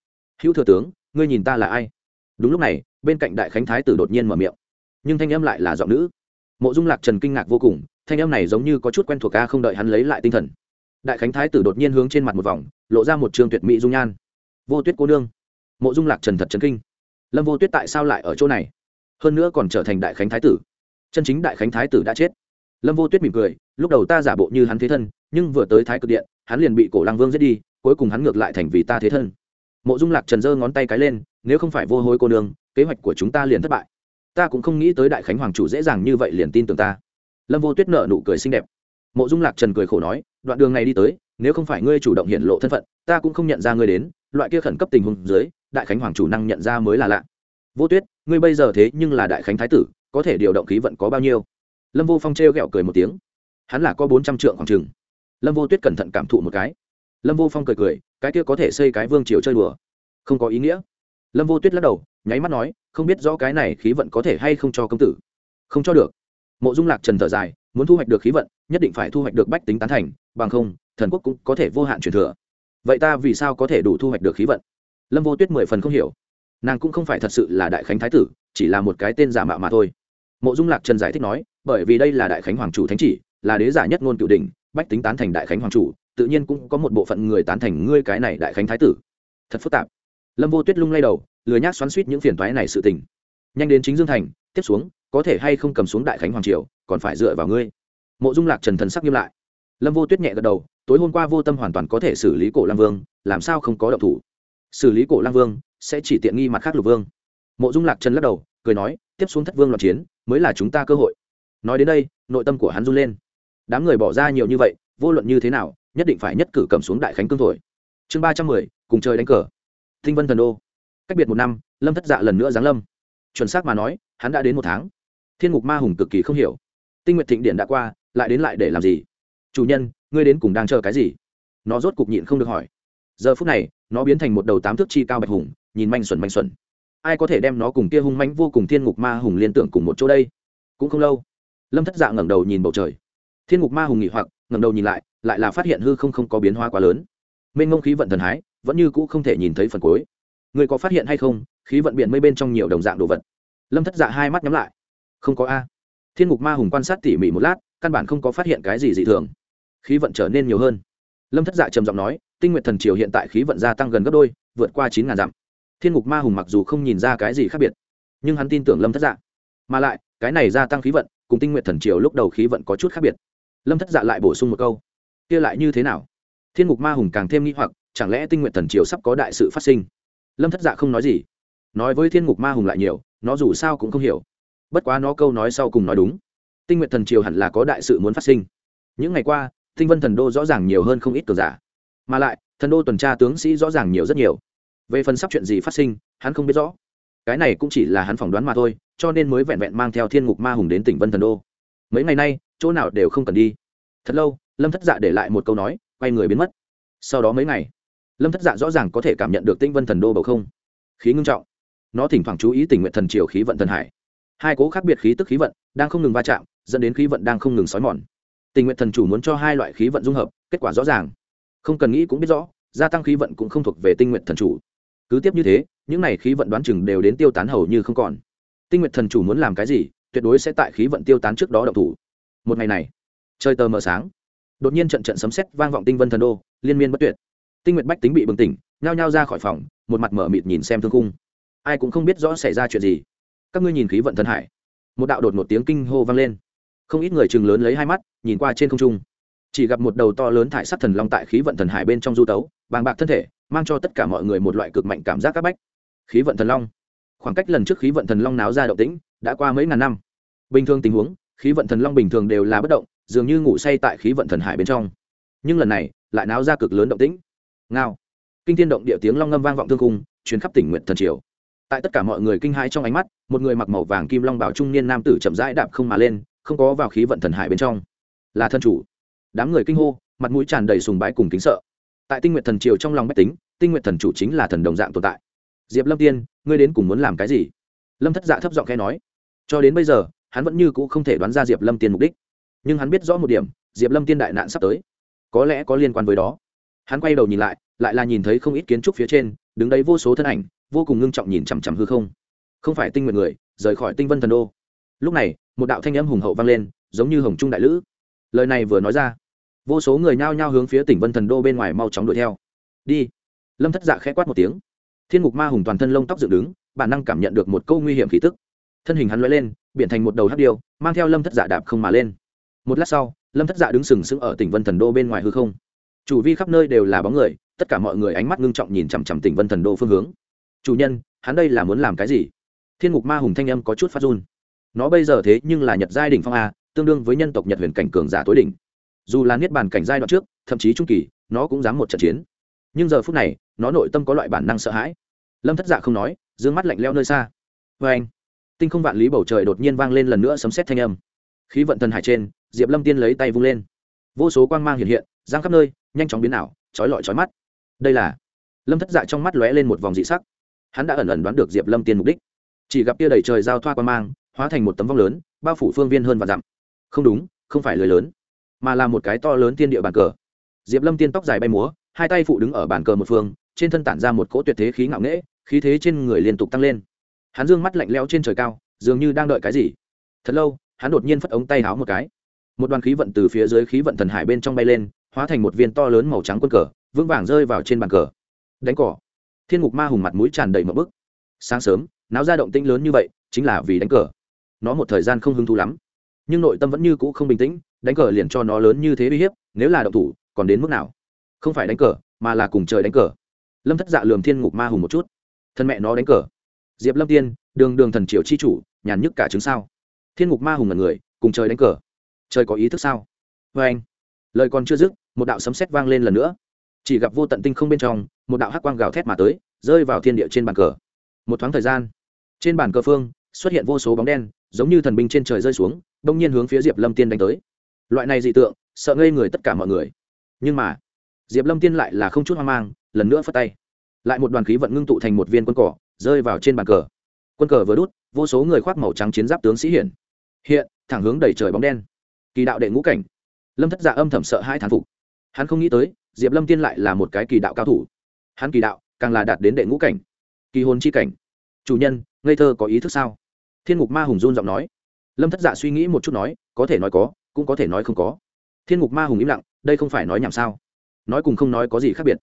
Hữu thừa tướng ngươi nhìn ta là ai? Đúng lúc này, bên cạnh đại khánh thái tử đột nhiên mở miệng. Nhưng thanh âm lại là giọng nữ. Mộ dung lạc trần kinh ngạc vô cùng, thanh âm này giống như có chút quen thuộc ca không đợi hắn lấy lại tinh thần. Đại khánh thái tử đột nhiên hướng trên mặt một vòng, lộ ra một trường tuyệt mỹ dung nhan. Vô tuyết cô nương. Mộ dung lạc trần thật trần kinh. Lâm vô tuyết tại sao lại ở chỗ này? Hơn nữa còn trở thành đại khánh thái tử. Chân chính đại khánh thái tử đã chết. Lâm vô tuyết mỉm cười, lúc đầu ta giả bộ như hắn thế thân, nhưng vừa tới thái cực điện, hắn liền bị cổ lăng vương giết đi, cuối cùng hắn ngược lại thành vì ta thế thân. Mộ dung lạc trần giơ ngón tay cái lên nếu không phải vô hối cô nương, kế hoạch của chúng ta liền thất bại. Ta cũng không nghĩ tới đại khánh hoàng chủ dễ dàng như vậy liền tin tưởng ta. Lâm vô tuyết nợ nụ cười xinh đẹp. Mộ dung lạc trần cười khổ nói, đoạn đường này đi tới, nếu không phải ngươi chủ động hiện lộ thân phận, ta cũng không nhận ra ngươi đến, loại kia khẩn cấp tình huống dưới, đại khánh hoàng chủ năng nhận ra mới là lạ. Vô tuyết, ngươi bây giờ thế nhưng là đại khánh thái tử, có thể điều động khí vận có bao nhiêu? Lâm vô phong trêu ghẹo cười một tiếng. Hắn là có bốn trăm trượng khoảng trừng lâm vô tuyết cẩn thận cảm thụ một cái. Lâm vô phong cười cười, cái kia có thể xây cái vương triều chơi đùa, không có ý nghĩa lâm vô tuyết lắc đầu, nháy mắt nói, không biết rõ cái này khí vận có thể hay không cho công tử. Không cho được. Mộ dung lạc trần thở dài, muốn thu hoạch được khí vận, nhất định phải thu hoạch được bách tính tán thành, bằng không, thần quốc cũng có thể vô hạn truyền thừa. Vậy ta vì sao có thể đủ thu hoạch được khí vận? Lâm vô tuyết mười phần không hiểu. Nàng cũng không phải thật sự là đại khánh thái tử, chỉ là một cái tên giả mạo mà thôi. Mộ dung lạc trần giải thích nói, bởi vì đây là đại khánh hoàng chủ thánh chỉ, là đế giả nhất ngôn cựu đình bách tính tán thành đại khánh hoàng chủ, tự nhiên cũng có một bộ phận người tán thành ngươi cái này đại khánh thái tử. Thật phức tạp lâm vô tuyết lung lay đầu, lười nhác xoắn suýt những phiền toái này sự tình. Nhanh đến chính dương thành, tiếp xuống, có thể hay không cầm xuống đại khánh hoàng triều, còn phải dựa vào ngươi. Mộ dung lạc trần thần sắc nghiêm lại. Lâm vô tuyết nhẹ gật đầu, tối hôm qua vô tâm hoàn toàn có thể xử lý cổ lang vương, làm sao không có động thủ? Xử lý cổ lang vương, sẽ chỉ tiện nghi mặt khác lục vương. Mộ dung lạc trần lắc đầu, cười nói, tiếp xuống thất vương loạt chiến, mới là chúng ta cơ hội. Nói đến đây, nội tâm của hắn run lên. Đám người bỏ ra nhiều như vậy, vô luận như thế nào, nhất định phải nhất cử cầm xuống đại khánh cương thổi. Chương ba trăm mười, cùng chơi đánh cờ tinh vân thần đô. Cách biệt một năm, lâm thất dạ lần nữa giáng lâm. Chuẩn xác mà nói, hắn đã đến một tháng. Thiên ngục ma hùng cực kỳ không hiểu. Tinh nguyệt thịnh điện đã qua, lại đến lại để làm gì? Chủ nhân, ngươi đến cùng đang chờ cái gì? Nó rốt cục nhịn không được hỏi. Giờ phút này, nó biến thành một đầu tám thước chi cao bạch hùng, nhìn manh xuẩn manh xuẩn. Ai có thể đem nó cùng kia hung manh vô cùng thiên ngục ma hùng liên tưởng cùng một chỗ đây? Cũng không lâu, lâm thất dạ ngẩng đầu nhìn bầu trời. Thiên ngục ma hùng nghỉ hoặc, ngẩng đầu nhìn lại lại là phát hiện hư không không có biến hóa quá lớn. Mênh ngông khí vận thần hái vẫn như cũ không thể nhìn thấy phần cuối. Người có phát hiện hay không? Khí vận biển mây bên trong nhiều đồng dạng đồ vật. Lâm thất dạ hai mắt nhắm lại. Không có a. Thiên ngục ma hùng quan sát tỉ mỉ một lát, căn bản không có phát hiện cái gì dị thường. Khí vận trở nên nhiều hơn. Lâm thất dạ trầm giọng nói, tinh nguyện thần triều hiện tại khí vận gia tăng gần gấp đôi, vượt qua chín ngàn dặm. Thiên ngục ma hùng mặc dù không nhìn ra cái gì khác biệt, nhưng hắn tin tưởng lâm thất dạ. Mà lại, cái này gia tăng khí vận cùng tinh nguyện thần triều lúc đầu khí vận có chút khác biệt. Lâm thất dạ lại bổ sung một câu, kia lại như thế nào? Thiên ngục ma hùng càng thêm nghi hoặc chẳng lẽ tinh nguyện thần triều sắp có đại sự phát sinh? Lâm thất dạ không nói gì. Nói với thiên ngục ma hùng lại nhiều, nó dù sao cũng không hiểu. Bất quá nó câu nói sau cùng nói đúng. Tinh nguyện thần triều hẳn là có đại sự muốn phát sinh. Những ngày qua, tinh vân thần đô rõ ràng nhiều hơn không ít cường giả. Mà lại, thần đô tuần tra tướng sĩ rõ ràng nhiều rất nhiều. Về phần sắp chuyện gì phát sinh, hắn không biết rõ. Cái này cũng chỉ là hắn phỏng đoán mà thôi, cho nên mới vẹn vẹn mang theo thiên ngục ma hùng đến tỉnh vân thần đô. Mấy ngày nay, chỗ nào đều không cần đi. Thật lâu, lâm thất dạ để lại một câu nói, quay người biến mất. Sau đó mấy ngày lâm thất dạ rõ ràng có thể cảm nhận được tinh vân thần đô bầu không. Khí ngưng trọng. Nó thỉnh thoảng chú ý tình nguyện thần triều khí vận thần hải. Hai cố khác biệt khí tức khí vận đang không ngừng va chạm, dẫn đến khí vận đang không ngừng xói mòn. Tình nguyện thần chủ muốn cho hai loại khí vận dung hợp, kết quả rõ ràng. Không cần nghĩ cũng biết rõ, gia tăng khí vận cũng không thuộc về tinh nguyện thần chủ. Cứ tiếp như thế, những n à y khí vận đoán chừng đều đến tiêu tán hầu như không còn. Tinh nguyện thần chủ muốn làm cái gì, tuyệt đối sẽ tại khí vận tiêu tán trước đó đậu thủ. Một ngày này, trời tờ mờ sáng. Đột nhiên trận trận sấm sét vang vọng tinh vân thần đô, liên miên bất tuyệt tinh nguyện bách tính bị bừng tỉnh, nhao nhao ra khỏi phòng, một mặt mở mịt nhìn xem thương khung. Ai cũng không biết rõ xảy ra chuyện gì. Các ngươi nhìn khí vận thần hải. Một đạo đột một tiếng kinh hô vang lên. Không ít người chừng lớn lấy hai mắt, nhìn qua trên không trung. Chỉ gặp một đầu to lớn thải sắc thần long tại khí vận thần hải bên trong du tấu, bàng bạc thân thể, mang cho tất cả mọi người một loại cực mạnh cảm giác các bách. Khí vận thần long. Khoảng cách lần trước khí vận thần long náo ra động tĩnh, đã qua mấy ngàn năm. Bình thường tình huống, khí vận thần long bình thường đều là bất động, dường như ngủ say tại khí vận thần hải bên trong. Nhưng lần này, lại náo ra cực lớn động tĩnh ngao. Kinh thiên động địa tiếng long ngâm vang vọng thương cung chuyến khắp tỉnh nguyện thần triều. Tại tất cả mọi người kinh hãi trong ánh mắt, một người mặc màu vàng kim long bảo trung niên nam tử chậm rãi đạp không mà lên, không có vào khí vận thần hải bên trong. Là thân chủ. Đám người kinh hô, mặt mũi tràn đầy sùng bái cùng kính sợ. Tại tinh nguyện thần triều trong lòng bách tính, tinh nguyện thần chủ chính là thần đồng dạng tồn tại. Diệp lâm tiên, ngươi đến cùng muốn làm cái gì? Lâm thất dạ thấp giọng khe nói. Cho đến bây giờ, hắn vẫn như c ũ không thể đoán ra diệp lâm tiên mục đích. Nhưng hắn biết rõ một điểm, diệp lâm tiên đại nạn sắp tới. Có lẽ có liên quan với đó hắn quay đầu nhìn lại lại là nhìn thấy không ít kiến trúc phía trên, đứng đấy vô số thân ảnh, vô cùng ngưng trọng nhìn chằm chằm hư không. Không phải tinh nguyện người, rời khỏi tinh vân thần đô. Lúc này, một đạo thanh âm hùng hậu vang lên, giống như hồng trung đại lữ. Lời này vừa nói ra, vô số người nhao nhao hướng phía tỉnh vân thần đô bên ngoài mau chóng đuổi theo. Đi. Lâm thất dạ khẽ quát một tiếng. Thiên ngục ma hùng toàn thân lông tóc dựng đứng, bản năng cảm nhận được một câu nguy hiểm khí tức. Thân hình hắn lóe lên biển thành một đầu hắc điêu, mang theo lâm thất dạ đạp không mà lên. Một lát sau, lâm thất dạ đứng sừng sững ở tỉnh vân thần đô bên ngoài hư không chủ vi khắp nơi đều là bóng người, tất cả mọi người ánh mắt ngưng trọng nhìn chằm chằm tỉnh vân thần đô phương hướng. Chủ nhân, hắn đây là muốn làm cái gì? Thiên ngục ma hùng thanh âm có chút phát run. Nó bây giờ thế nhưng là nhật giai đỉnh phong a, tương đương với nhân tộc nhật huyền cảnh cường giả tối đỉnh. Dù là niết bàn cảnh giai đoạn trước, thậm chí trung kỳ, nó cũng dám một trận chiến. Nhưng giờ phút này, nó nội tâm có loại bản năng sợ hãi. Lâm thất dạ không nói d ư ơ n g mắt lạnh leo nơi xa. Vê anh. Tinh không vạn lý bầu trời đột nhiên vang lên lần nữa sấm xét thanh âm. Khí vận thần hải trên, diệp lâm tiên lấy tay vung lên. Vô số quang mang hiện hiện giang khắp nơi, nhanh chóng biến ảo, trói lọi trói mắt. Đây là, lâm thất dạ trong mắt lóe lên một vòng dị sắc. Hắn đã ẩn ẩn đoán được diệp lâm tiên mục đích. Chỉ gặp tia đầy trời giao thoa quan mang, hóa thành một tấm vong lớn, bao phủ phương viên hơn và dặm. Không đúng, không phải lưới lớn, mà là một cái to lớn tiên địa bàn cờ. Diệp lâm tiên tóc dài bay múa, hai tay phụ đứng ở bàn cờ một phương, trên thân tản ra một cỗ tuyệt thế khí ngạo nghễ, khí thế trên người liên tục tăng lên. Hắn dương mắt lạnh lẽo trên trời cao, dường như đang đợi cái gì. Thật lâu, hắn đột nhiên phất ống tay háo một cái. Một đoàn khí vận từ phía dưới khí vận thần hải bên trong bay lên hóa thành một viên to lớn màu trắng quân cờ, vững vàng rơi vào trên bàn cờ. Đánh cỏ. Thiên ngục ma hùng mặt mũi tràn đầy một bức. Sáng sớm, náo ra động tĩnh lớn như vậy, chính là vì đánh cờ. Nó một thời gian không hứng thú lắm. Nhưng nội tâm vẫn như cũ không bình tĩnh, đánh cờ liền cho nó lớn như thế uy hiếp, nếu là động thủ, còn đến mức nào? Không phải đánh cờ, mà là cùng trời đánh cờ. Lâm thất dạ lườm thiên ngục ma hùng một chút. Thân mẹ nó đánh cờ. Diệp lâm tiên, đường đường thần triều chi chủ, nhàn nhức cả chứng sao. Thiên ngục ma hùng là người, cùng trời đánh cờ. Trời có ý thức sao? Vê anh lời còn chưa dứt một đạo sấm sét vang lên lần nữa. Chỉ gặp vô tận tinh không bên trong, một đạo hắc quang gào thét mà tới, rơi vào thiên địa trên bàn cờ. Một thoáng thời gian, trên bàn cờ phương xuất hiện vô số bóng đen, giống như thần binh trên trời rơi xuống, đông nhiên hướng phía diệp lâm tiên đánh tới. Loại này dị tượng, sợ ngây người tất cả mọi người. Nhưng mà, diệp lâm tiên lại là không chút hoang mang, lần nữa phất tay. Lại một đoàn khí vận ngưng tụ thành một viên quân cỏ, rơi vào trên bàn cờ. Quân cờ vừa đút, vô số người khoác màu trắng chiến giáp tướng sĩ hiển hiện, thẳng hướng đầy trời bóng đen. Kỳ đạo đệ ngũ cảnh. Lâm thất dạ âm thầm sợ hai thán phục hắn không nghĩ tới, diệp lâm tiên lại là một cái kỳ đạo cao thủ. Hắn kỳ đạo, càng là đạt đến đệ ngũ cảnh. Kỳ hồn chi cảnh. Chủ nhân, ngây thơ có ý thức sao? Thiên ngục ma hùng run giọng nói. Lâm thất dạ suy nghĩ một chút nói, có thể nói có, cũng có thể nói không có. Thiên ngục ma hùng im lặng, đây không phải nói nhảm sao? Nói cùng không nói có gì khác biệt.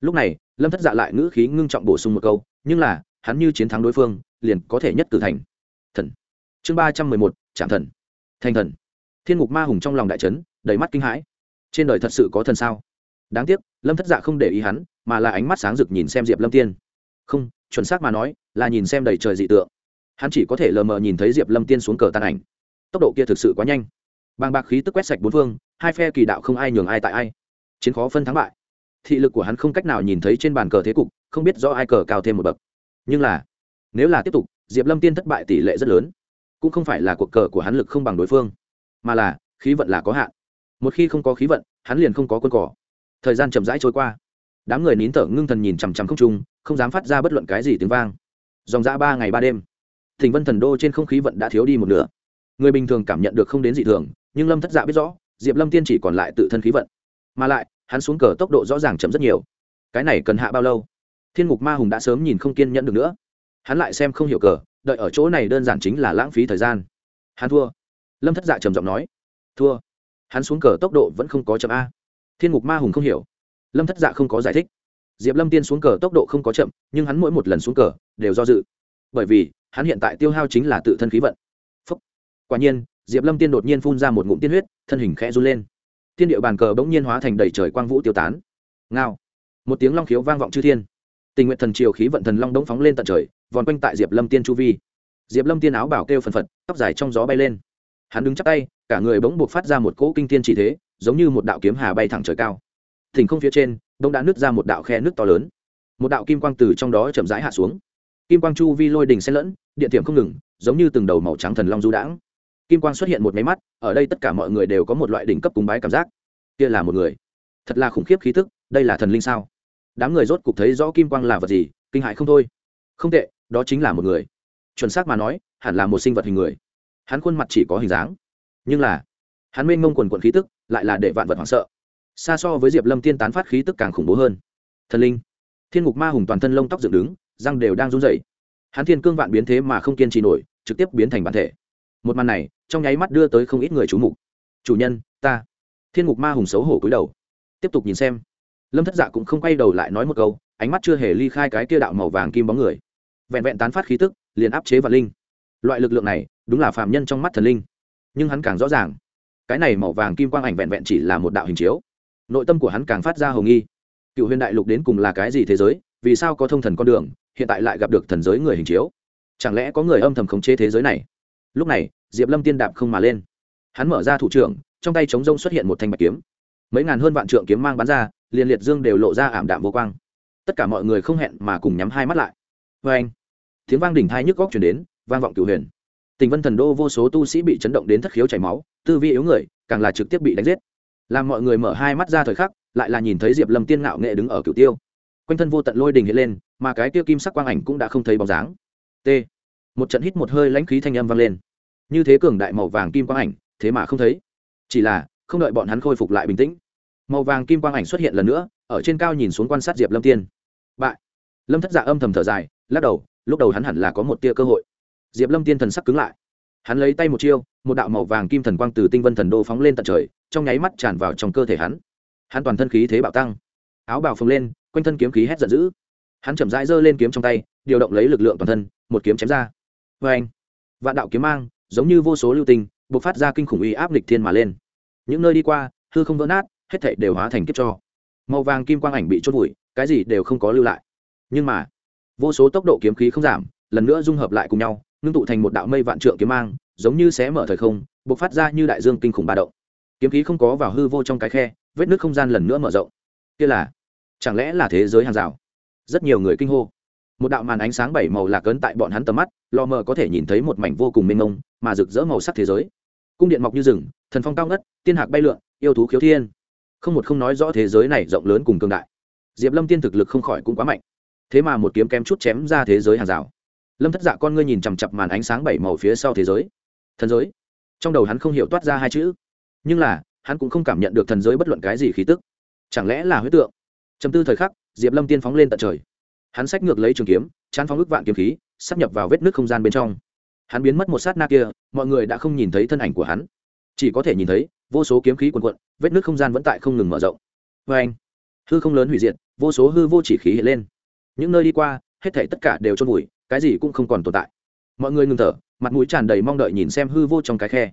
Lúc này, lâm thất dạ lại ngữ khí ngưng trọng bổ sung một câu, nhưng là, hắn như chiến thắng đối phương, liền có thể nhất cử thành. Thần. Chương ba trăm mười một trạm thần. Thành thần. Thiên ngục ma hùng trong lòng đại trấn đầy mắt kinh hãi trên đời thật sự có thần sao? Đáng tiếc, lâm thất dạ không để ý hắn, mà là ánh mắt sáng rực nhìn xem diệp lâm tiên. Không, chuẩn xác mà nói, là nhìn xem đầy trời dị tượng. Hắn chỉ có thể lờ mờ nhìn thấy diệp lâm tiên xuống cờ tàn ảnh. Tốc độ kia thực sự quá nhanh. Bàng bạc khí tức quét sạch bốn phương, hai phe kỳ đạo không ai nhường ai tại ai. Chiến khó phân thắng bại. Thị lực của hắn không cách nào nhìn thấy trên bàn cờ thế cục, không biết do ai cờ cao thêm một bậc. Nhưng là, nếu là tiếp tục, diệp lâm tiên thất bại tỷ lệ rất lớn. Cũng không phải là cuộc cờ của hắn lực không bằng đối phương, mà là khí vận là có hạn một khi không có khí vận, hắn liền không có quân cỏ. Thời gian chậm rãi trôi qua. Đám người nín thở ngưng thần nhìn chằm chằm không trung, không dám phát ra bất luận cái gì tiếng vang. Dòng ra ba ngày ba đêm thỉnh vân thần đô trên không khí vận đã thiếu đi một nửa. Người bình thường cảm nhận được không đến dị thường, nhưng lâm thất dạ biết rõ, diệp lâm tiên chỉ còn lại tự thân khí vận. Mà lại, hắn xuống cờ tốc độ rõ ràng chậm rất nhiều. Cái này cần hạ bao lâu? Thiên Ngục ma hùng đã sớm nhìn không kiên nhẫn được nữa. Hắn lại xem không hiểu cờ, đợi ở chỗ này đơn giản chính là lãng phí thời gian. Hắn thua. Lâm thất dạ trầm giọng nói. Thua hắn xuống cờ tốc độ vẫn không có chậm a. Thiên ngục ma hùng không hiểu. Lâm thất dạ không có giải thích. Diệp lâm tiên xuống cờ tốc độ không có chậm, nhưng hắn mỗi một lần xuống cờ đều do dự. Bởi vì, hắn hiện tại tiêu hao chính là tự thân khí vận. Phúc. quả nhiên, diệp lâm tiên đột nhiên phun ra một ngụm tiên huyết, thân hình khẽ run lên. Tiên địa bàn cờ bỗng nhiên hóa thành đầy trời quang vũ tiêu tán. Ngao. Một tiếng long khiếu vang vọng chư thiên. Tình nguyện thần triều khí vận thần long đống phóng lên tận trời, vòn quanh tại diệp lâm tiên chu vi. Diệp lâm tiên áo bảo kêu phần phật, tóc dài trong gió bay lên. Hắn đứng chắp tay cả người bỗng buộc phát ra một cỗ kinh thiên chỉ thế, giống như một đạo kiếm hà bay thẳng trời cao. Thỉnh không phía trên, bỗng đã nứt ra một đạo khe nước to lớn. Một đạo kim quang từ trong đó chậm rãi hạ xuống. Kim quang chu vi lôi đình xen lẫn, điện tiệm không ngừng, giống như từng đầu màu trắng thần long du đãng. Kim quang xuất hiện một máy mắt, ở đây tất cả mọi người đều có một loại đỉnh cấp cúng bái cảm giác. Kia là một người. Thật là khủng khiếp khí tức, đây là thần linh sao? Đám người rốt cục thấy rõ kim quang là vật gì, kinh hại không thôi. Không tệ, đó chính là một người. Chuẩn xác mà nói, hẳn là một sinh vật hình người. Hắn khuôn mặt chỉ có hình dáng nhưng là hắn mênh mông quần quận khí tức lại là để vạn vật hoảng sợ. Xa so với diệp lâm tiên tán phát khí tức càng khủng bố hơn. Thần linh, thiên ngục ma hùng toàn thân lông tóc dựng đứng, răng đều đang run rẩy. Hắn thiên cương vạn biến thế mà không kiên trì nổi, trực tiếp biến thành bản thể. Một màn này, trong nháy mắt đưa tới không ít người chú mục. Chủ nhân, ta. Thiên ngục ma hùng xấu hổ cúi đầu. Tiếp tục nhìn xem. Lâm thất dạ cũng không quay đầu lại nói một câu, ánh mắt chưa hề ly khai cái kia đạo màu vàng kim bóng người. Vẹn vẹn tán phát khí tức, liền áp chế và linh. Loại lực lượng này, đúng là phàm nhân trong mắt thần linh nhưng hắn càng rõ ràng. Cái này màu vàng kim quang ảnh vẹn vẹn chỉ là một đạo hình chiếu. Nội tâm của hắn càng phát ra hồng nghi. Cựu huyền đại lục đến cùng là cái gì thế giới? Vì sao có thông thần con đường, hiện tại lại gặp được thần giới người hình chiếu? Chẳng lẽ có người âm thầm khống chế thế giới này? Lúc này, diệp lâm tiên đạp không mà lên. Hắn mở ra thủ trưởng, trong tay chống rông xuất hiện một thanh bạch kiếm. Mấy ngàn hơn vạn trượng kiếm mang bắn ra, liền liệt dương đều lộ ra ảm đạm vô quang. Tất cả mọi người không hẹn mà cùng nhắm hai mắt lại. Vê anh tiếng vang đỉnh thai nhức góc chuyển đến, vang vọng cửu huyền tình vân thần đô vô số tu sĩ bị chấn động đến thất khiếu chảy máu, tư vi yếu người, càng là trực tiếp bị đánh giết. Làm mọi người mở hai mắt ra thời khắc, lại là nhìn thấy diệp lâm tiên ngạo nghệ đứng ở cửu tiêu. Quanh thân vô tận lôi đình hiện lên, mà cái tiêu kim sắc quang ảnh cũng đã không thấy bóng dáng. T. Một trận hít một hơi lãnh khí thanh âm vang lên. Như thế cường đại màu vàng kim quang ảnh, thế mà không thấy. Chỉ là, không đợi bọn hắn khôi phục lại bình tĩnh, màu vàng kim quang ảnh xuất hiện lần nữa, ở trên cao nhìn xuống quan sát diệp lâm tiên. Bại. Lâm thất dạ âm thầm thở dài, lắc đầu, lúc đầu hắn hẳn là có một tia cơ hội diệp lâm tiên thần sắc cứng lại. Hắn lấy tay một chiêu, một đạo màu vàng kim thần quang từ tinh vân thần đô phóng lên tận trời, trong nháy mắt tràn vào trong cơ thể hắn. Hắn toàn thân khí thế bạo tăng. Áo bào phồng lên, quanh thân kiếm khí hét giận dữ. Hắn chậm rãi giơ lên kiếm trong tay, điều động lấy lực lượng toàn thân, một kiếm chém ra. Vê anh vạn đạo kiếm mang, giống như vô số lưu tinh b ộ c phát ra kinh khủng uy áp lịch thiên mà lên. Những nơi đi qua, hư không vỡ nát, hết thảy đều hóa thành kiếp cho. Màu vàng kim quang ảnh bị chốt vùi, cái gì đều không có lưu lại. Nhưng mà, vô số tốc độ kiếm khí không giảm, lần nữa dung hợp lại cùng nhau ngưng tụ thành một đạo mây vạn trượng kiếm mang, giống như xé mở thời không, bộc phát ra như đại dương kinh khủng ba động. Kiếm khí không có vào hư vô trong cái khe, vết nước không gian lần nữa mở rộng. Kia là, chẳng lẽ là thế giới hàng rào? Rất nhiều người kinh hô. Một đạo màn ánh sáng bảy màu lạc ấn tại bọn hắn tầm mắt lò mờ có thể nhìn thấy một mảnh vô cùng mênh mông, mà rực rỡ màu sắc thế giới. Cung điện mọc như rừng, thần phong cao ngất, tiên hạc bay lượn, yêu thú khiếu thiên. Không một không nói rõ thế giới này rộng lớn cùng cường đại. Diệp lâm tiên thực lực không khỏi cũng quá mạnh. Thế mà một kiếm kém chút chém ra thế giới hàng rào lâm thất dạ con ngươi nhìn chằm chặp màn ánh sáng bảy màu phía sau thế giới. Thần giới. Trong đầu hắn không hiểu toát ra hai chữ. Nhưng là, hắn cũng không cảm nhận được thần giới bất luận cái gì khí tức. Chẳng lẽ là huyết tượng? Chầm tư thời khắc, diệp lâm tiên phóng lên tận trời. Hắn sách ngược lấy trường kiếm, chán phóng ức vạn kiếm khí, sắp nhập vào vết nước không gian bên trong. Hắn biến mất một sát na kia, mọi người đã không nhìn thấy thân ảnh của hắn. Chỉ có thể nhìn thấy, vô số kiếm khí quần quận vết nước không gian vẫn tại không ngừng mở rộng. Vê anh hư không lớn hủy diệt, vô số hư vô chỉ khí hiện lên. Những nơi đi qua, hết thể tất cả đều trôn vùi cái gì cũng không còn tồn tại. Mọi người ngừng thở, mặt mũi tràn đầy mong đợi nhìn xem hư vô trong cái khe.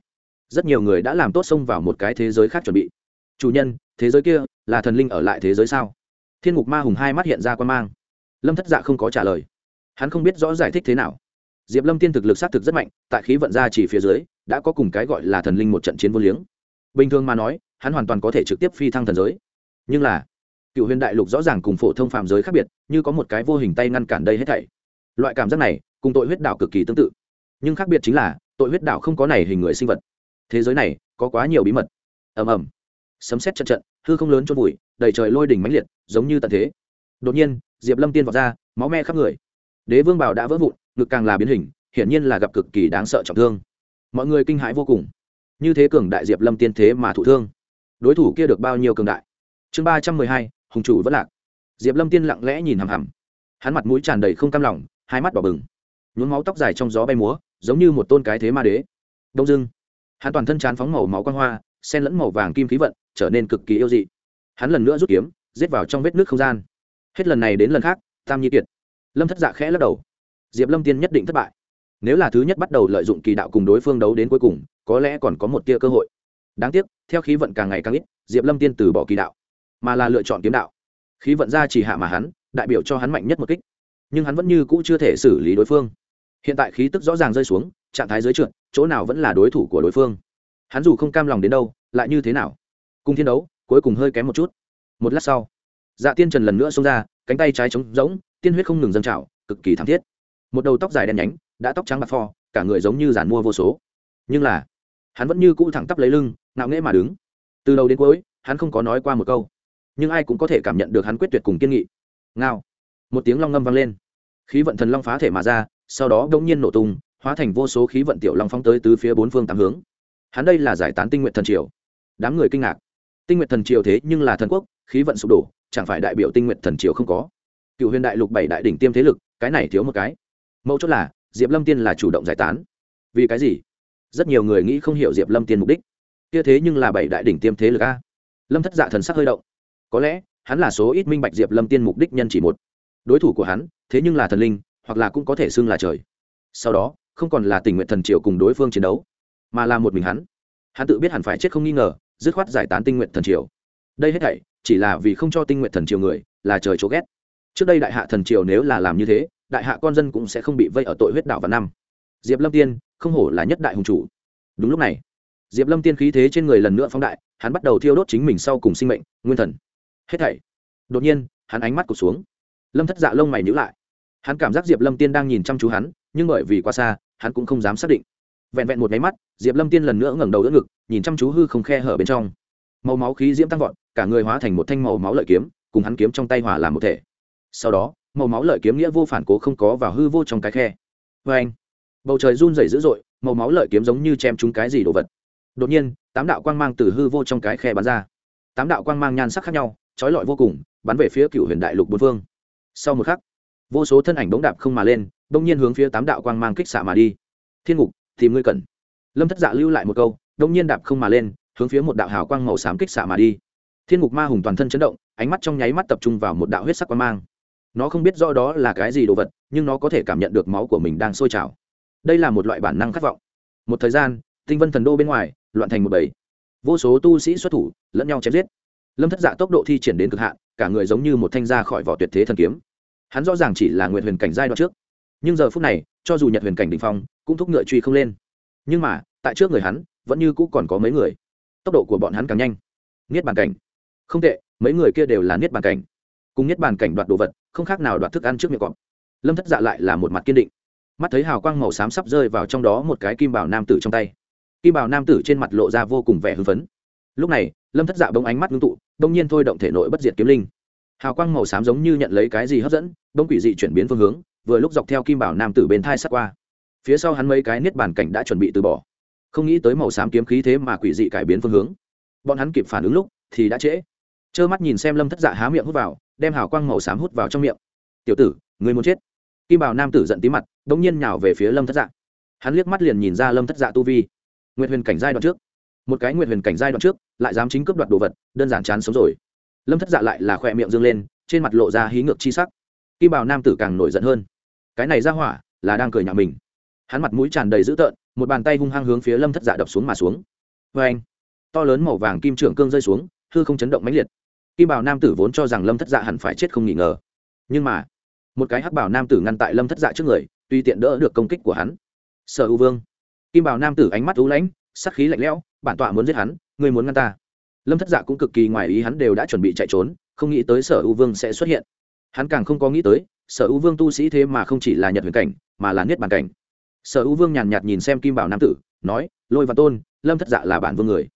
Rất nhiều người đã làm tốt xông vào một cái thế giới khác chuẩn bị. Chủ nhân, thế giới kia là thần linh ở lại thế giới sao? Thiên ngục ma hùng hai mắt hiện ra quan mang. Lâm thất dạ không có trả lời. Hắn không biết rõ giải thích thế nào. Diệp lâm tiên thực lực xác thực rất mạnh, tại khí vận ra chỉ phía dưới, đã có cùng cái gọi là thần linh một trận chiến vô liếng. Bình thường mà nói, hắn hoàn toàn có thể trực tiếp phi thăng thần giới. Nhưng là, cựu huyền đại lục rõ ràng cùng phổ thông phạm giới khác biệt, như có một cái vô hình tay ngăn cản đây hết thảy loại cảm giác này cùng tội huyết đảo cực kỳ tương tự. Nhưng khác biệt chính là, tội huyết đảo không có này hình người sinh vật. Thế giới này có quá nhiều bí mật. Ầm ầm. Sấm xét trận trận hư không lớn trôn vùi, đầy trời lôi đỉnh mãnh liệt, giống như tận thế. Đột nhiên, diệp lâm tiên vào ra, máu me khắp người. Đế vương bảo đã vỡ vụn, ngực càng là biến hình, hiển nhiên là gặp cực kỳ đáng sợ trọng thương. Mọi người kinh hãi vô cùng. Như thế cường đại diệp lâm tiên thế mà thụ thương. Đối thủ kia được bao nhiêu cường đại? Chương ba trăm mười hai, hùng chủ vẫn lạc. Diệp lâm tiên lặng lẽ nhìn hằm hằm. Hắn mặt mũi tràn đầy không cam lòng hai mắt đỏ bừng. Nhuốm máu tóc dài trong gió bay múa, giống như một tôn cái thế ma đế. Đông dưng hắn toàn thân chán phóng màu máu quan hoa, sen lẫn màu vàng kim khí vận, trở nên cực kỳ yêu dị. Hắn lần nữa rút kiếm, giết vào trong vết nước không gian. Hết lần này đến lần khác, tam nhi kiệt. Lâm thất dạ khẽ lắc đầu. Diệp lâm tiên nhất định thất bại. Nếu là thứ nhất bắt đầu lợi dụng kỳ đạo cùng đối phương đấu đến cuối cùng, có lẽ còn có một tia cơ hội. Đáng tiếc, theo khí vận càng ngày càng ít, diệp lâm tiên từ bỏ kỳ đạo, mà là lựa chọn kiếm đạo. Khí vận ra chỉ hạ mà hắn, đại biểu cho hắn mạnh nhất một kích nhưng hắn vẫn như cũ chưa thể xử lý đối phương. Hiện tại khí tức rõ ràng rơi xuống, trạng thái dưới trượt, chỗ nào vẫn là đối thủ của đối phương. Hắn dù không cam lòng đến đâu, lại như thế nào? Cùng thiên đấu, cuối cùng hơi kém một chút. Một lát sau dạ tiên trần lần nữa xông ra, cánh tay trái trống rỗng, tiên huyết không ngừng dâng trào, cực kỳ thảm thiết. Một đầu tóc dài đen nhánh, đã tóc trắng bạc phò, cả người giống như giàn mua vô số. Nhưng là, hắn vẫn như cũ thẳng tắp lấy lưng, ngạo nghễ mà đứng. Từ đầu đến cuối, hắn không có nói qua một câu. Nhưng ai cũng có thể cảm nhận được hắn quyết tuyệt cùng kiên nghị. Ngao. Một tiếng long ngâm vang lên khí vận thần long phá thể mà ra, sau đó đông nhiên nổ tung, hóa thành vô số khí vận tiểu long phóng tới từ phía bốn phương tám hướng. Hắn đây là giải tán tinh nguyện thần triều. Đám người kinh ngạc. Tinh nguyện thần triều thế nhưng là thần quốc, khí vận sụp đổ, chẳng phải đại biểu tinh nguyện thần triều không có? Cựu huyền đại lục bảy đại đỉnh tiêm thế lực, cái này thiếu một cái. Mẫu chốt là, diệp lâm tiên là chủ động giải tán. Vì cái gì? Rất nhiều người nghĩ không hiểu diệp lâm tiên mục đích. Kia thế nhưng là bảy đại đỉnh tiêm thế lực a. Lâm thất dạ thần sắc hơi động. Có lẽ, hắn là số ít minh bạch diệp lâm tiên mục đích nhân chỉ một đối thủ của hắn, thế nhưng là thần linh, hoặc là cũng có thể xưng là trời. Sau đó, không còn là tình nguyện thần triều cùng đối phương chiến đấu, mà là một mình hắn. Hắn tự biết hẳn phải chết không nghi ngờ, dứt khoát giải tán tinh nguyện thần triều. Đây hết thảy, chỉ là vì không cho tinh nguyện thần triều người, là trời chỗ ghét. Trước đây đại hạ thần triều nếu là làm như thế, đại hạ con dân cũng sẽ không bị vây ở tội huyết đạo và năm. Diệp lâm tiên, không hổ là nhất đại hùng chủ. Đúng lúc này, diệp lâm tiên khí thế trên người lần nữa phóng đại, hắn bắt đầu thiêu đốt chính mình sau cùng sinh mệnh, nguyên thần. Hết thảy. Đột nhiên, hắn ánh mắt cụt xuống lâm thất dạ lông mày nhữ lại. Hắn cảm giác diệp lâm tiên đang nhìn chăm chú hắn, nhưng bởi vì quá xa, hắn cũng không dám xác định. Vẹn vẹn một máy mắt, diệp lâm tiên lần nữa ngẩng đầu đỡ ngực, nhìn chăm chú hư không khe hở bên trong. Màu máu khí diễm tăng vọt, cả người hóa thành một thanh màu máu lợi kiếm, cùng hắn kiếm trong tay hòa làm một thể. Sau đó, màu máu lợi kiếm nghĩa vô phản cố không có vào hư vô trong cái khe. Vê anh bầu trời run rẩy dữ dội, màu máu lợi kiếm giống như chém trúng cái gì đồ vật. Đột nhiên, tám đạo quang mang từ hư vô trong cái khe bắn ra. Tám đạo quang mang nhan sắc khác nhau, trói lọi vô cùng, bắn về phía cựu huyền đại lục bốn phương sau một khắc, vô số thân ảnh bỗng đạp không mà lên, bỗng nhiên hướng phía tám đạo quang mang kích xạ mà đi. Thiên ngục, tìm ngươi cần. Lâm thất dạ lưu lại một câu đông nhiên đạp không mà lên, hướng phía một đạo hào quang màu xám kích xạ mà đi. Thiên ngục ma hùng toàn thân chấn động, ánh mắt trong nháy mắt tập trung vào một đạo huyết sắc quang mang. Nó không biết rõ đó là cái gì đồ vật, nhưng nó có thể cảm nhận được máu của mình đang sôi trào. Đây là một loại bản năng khát vọng. Một thời gian, tinh vân thần đô bên ngoài, loạn thành một bầy. Vô số tu sĩ xuất thủ, lẫn nhau chém giết. Lâm thất dạ tốc độ thi triển đến cực hạn cả người giống như một thanh ra khỏi vỏ tuyệt thế thần kiếm. Hắn rõ ràng chỉ là nguyện huyền cảnh giai đoạn trước. Nhưng giờ phút này, cho dù nhật huyền cảnh đình phong, cũng thúc ngựa truy không lên. Nhưng mà, tại trước người hắn, vẫn như cũ còn có mấy người. Tốc độ của bọn hắn càng nhanh. Niết bàn cảnh. Không tệ, mấy người kia đều là niết bàn cảnh. Cùng niết bàn cảnh đoạt đồ vật, không khác nào đoạt thức ăn trước miệng cọp. Lâm thất dạ lại là một mặt kiên định. Mắt thấy hào quang màu xám sắp rơi vào trong đó một cái kim bảo nam tử trong tay. Kim bảo nam tử trên mặt lộ ra vô cùng vẻ hưng phấn. Lúc này, lâm thất dạ bông ánh mắt ngưng tụ đông nhiên thôi động thể nội bất diệt kiếm linh. Hào quang màu xám giống như nhận lấy cái gì hấp dẫn bông quỷ dị chuyển biến phương hướng, vừa lúc dọc theo kim bảo nam tử bên thai sắt qua. Phía sau hắn mấy cái niết bàn cảnh đã chuẩn bị từ bỏ. Không nghĩ tới màu xám kiếm khí thế mà quỷ dị cải biến phương hướng. Bọn hắn kịp phản ứng lúc thì đã trễ. Trơ mắt nhìn xem lâm thất dạ há miệng hút vào, đem hào quang màu xám hút vào trong miệng. Tiểu tử người muốn chết? Kim bảo nam tử giận tí mặt đ ỗ n g nhiên nhào về phía lâm thất dạ. Hắn liếc mắt liền nhìn ra lâm thất dạ tu vi. Nguyện huyền cảnh giai đoạn trước một cái nguyện huyền cảnh giai đoạn trước, lại dám chính cướp đoạt đồ vật, đơn giản chán sống rồi. Lâm thất dạ lại là khỏe miệng dương lên, trên mặt lộ ra hí ngược chi sắc. Kim bảo nam tử càng nổi giận hơn. Cái này ra hỏa là đang cười nhạo mình. Hắn mặt mũi tràn đầy dữ tợn, một bàn tay hung hăng hướng phía lâm thất dạ đập xuống mà xuống. Vê anh to lớn màu vàng kim trưởng cương rơi xuống, hư không chấn động mãnh liệt. Kim bảo nam tử vốn cho rằng lâm thất dạ hẳn phải chết không nghỉ ngờ. Nhưng mà, một cái hắc bảo nam tử ngăn tại lâm thất dạ trước người, tuy tiện đỡ được công kích của hắn. Sở u vương! Kim bảo nam tử ánh mắt u lãnh, sắc khí lạnh lẽo bản tọa muốn giết hắn, ngươi muốn ngăn ta. Lâm thất dạ cũng cực kỳ ngoài ý hắn đều đã chuẩn bị chạy trốn, không nghĩ tới sở u vương sẽ xuất hiện. Hắn càng không có nghĩ tới, sở u vương tu sĩ thế mà không chỉ là nhật huyền cảnh, mà là niết bàn cảnh. Sở u vương nhàn nhạt nhìn xem kim bảo nam tử, nói, lôi và tôn, lâm thất dạ là bản vương người.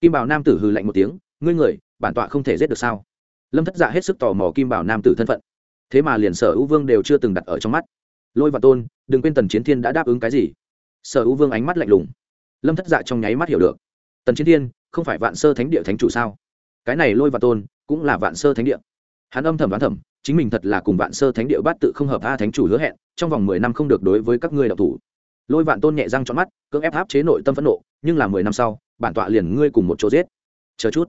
Kim bảo nam tử hừ lạnh một tiếng, ngươi người, bản tọa không thể giết được sao? Lâm thất dạ hết sức tò mò kim bảo nam tử thân phận. Thế mà liền sở u vương đều chưa từng đặt ở trong mắt. Lôi và tôn, đừng quên tần chiến thiên đã đáp ứng cái gì? Sở u vương ánh mắt lạnh lùng. Lâm thất dạ trong nháy mắt hiểu được tần chiến thiên không phải vạn sơ thánh địa thánh chủ sao? Cái này lôi và tôn cũng là vạn sơ thánh địa. Hắn âm thầm đoán thầm, chính mình thật là cùng vạn sơ thánh địa bát tự không hợp a thánh chủ hứa hẹn, trong vòng mười năm không được đối với các ngươi đạo thủ. Lôi vạn tôn nhẹ răng trọn mắt, cưỡng ép áp chế nội tâm phẫn nộ, nhưng là mười năm sau, bản tọa liền ngươi cùng một chỗ giết. Chờ chút.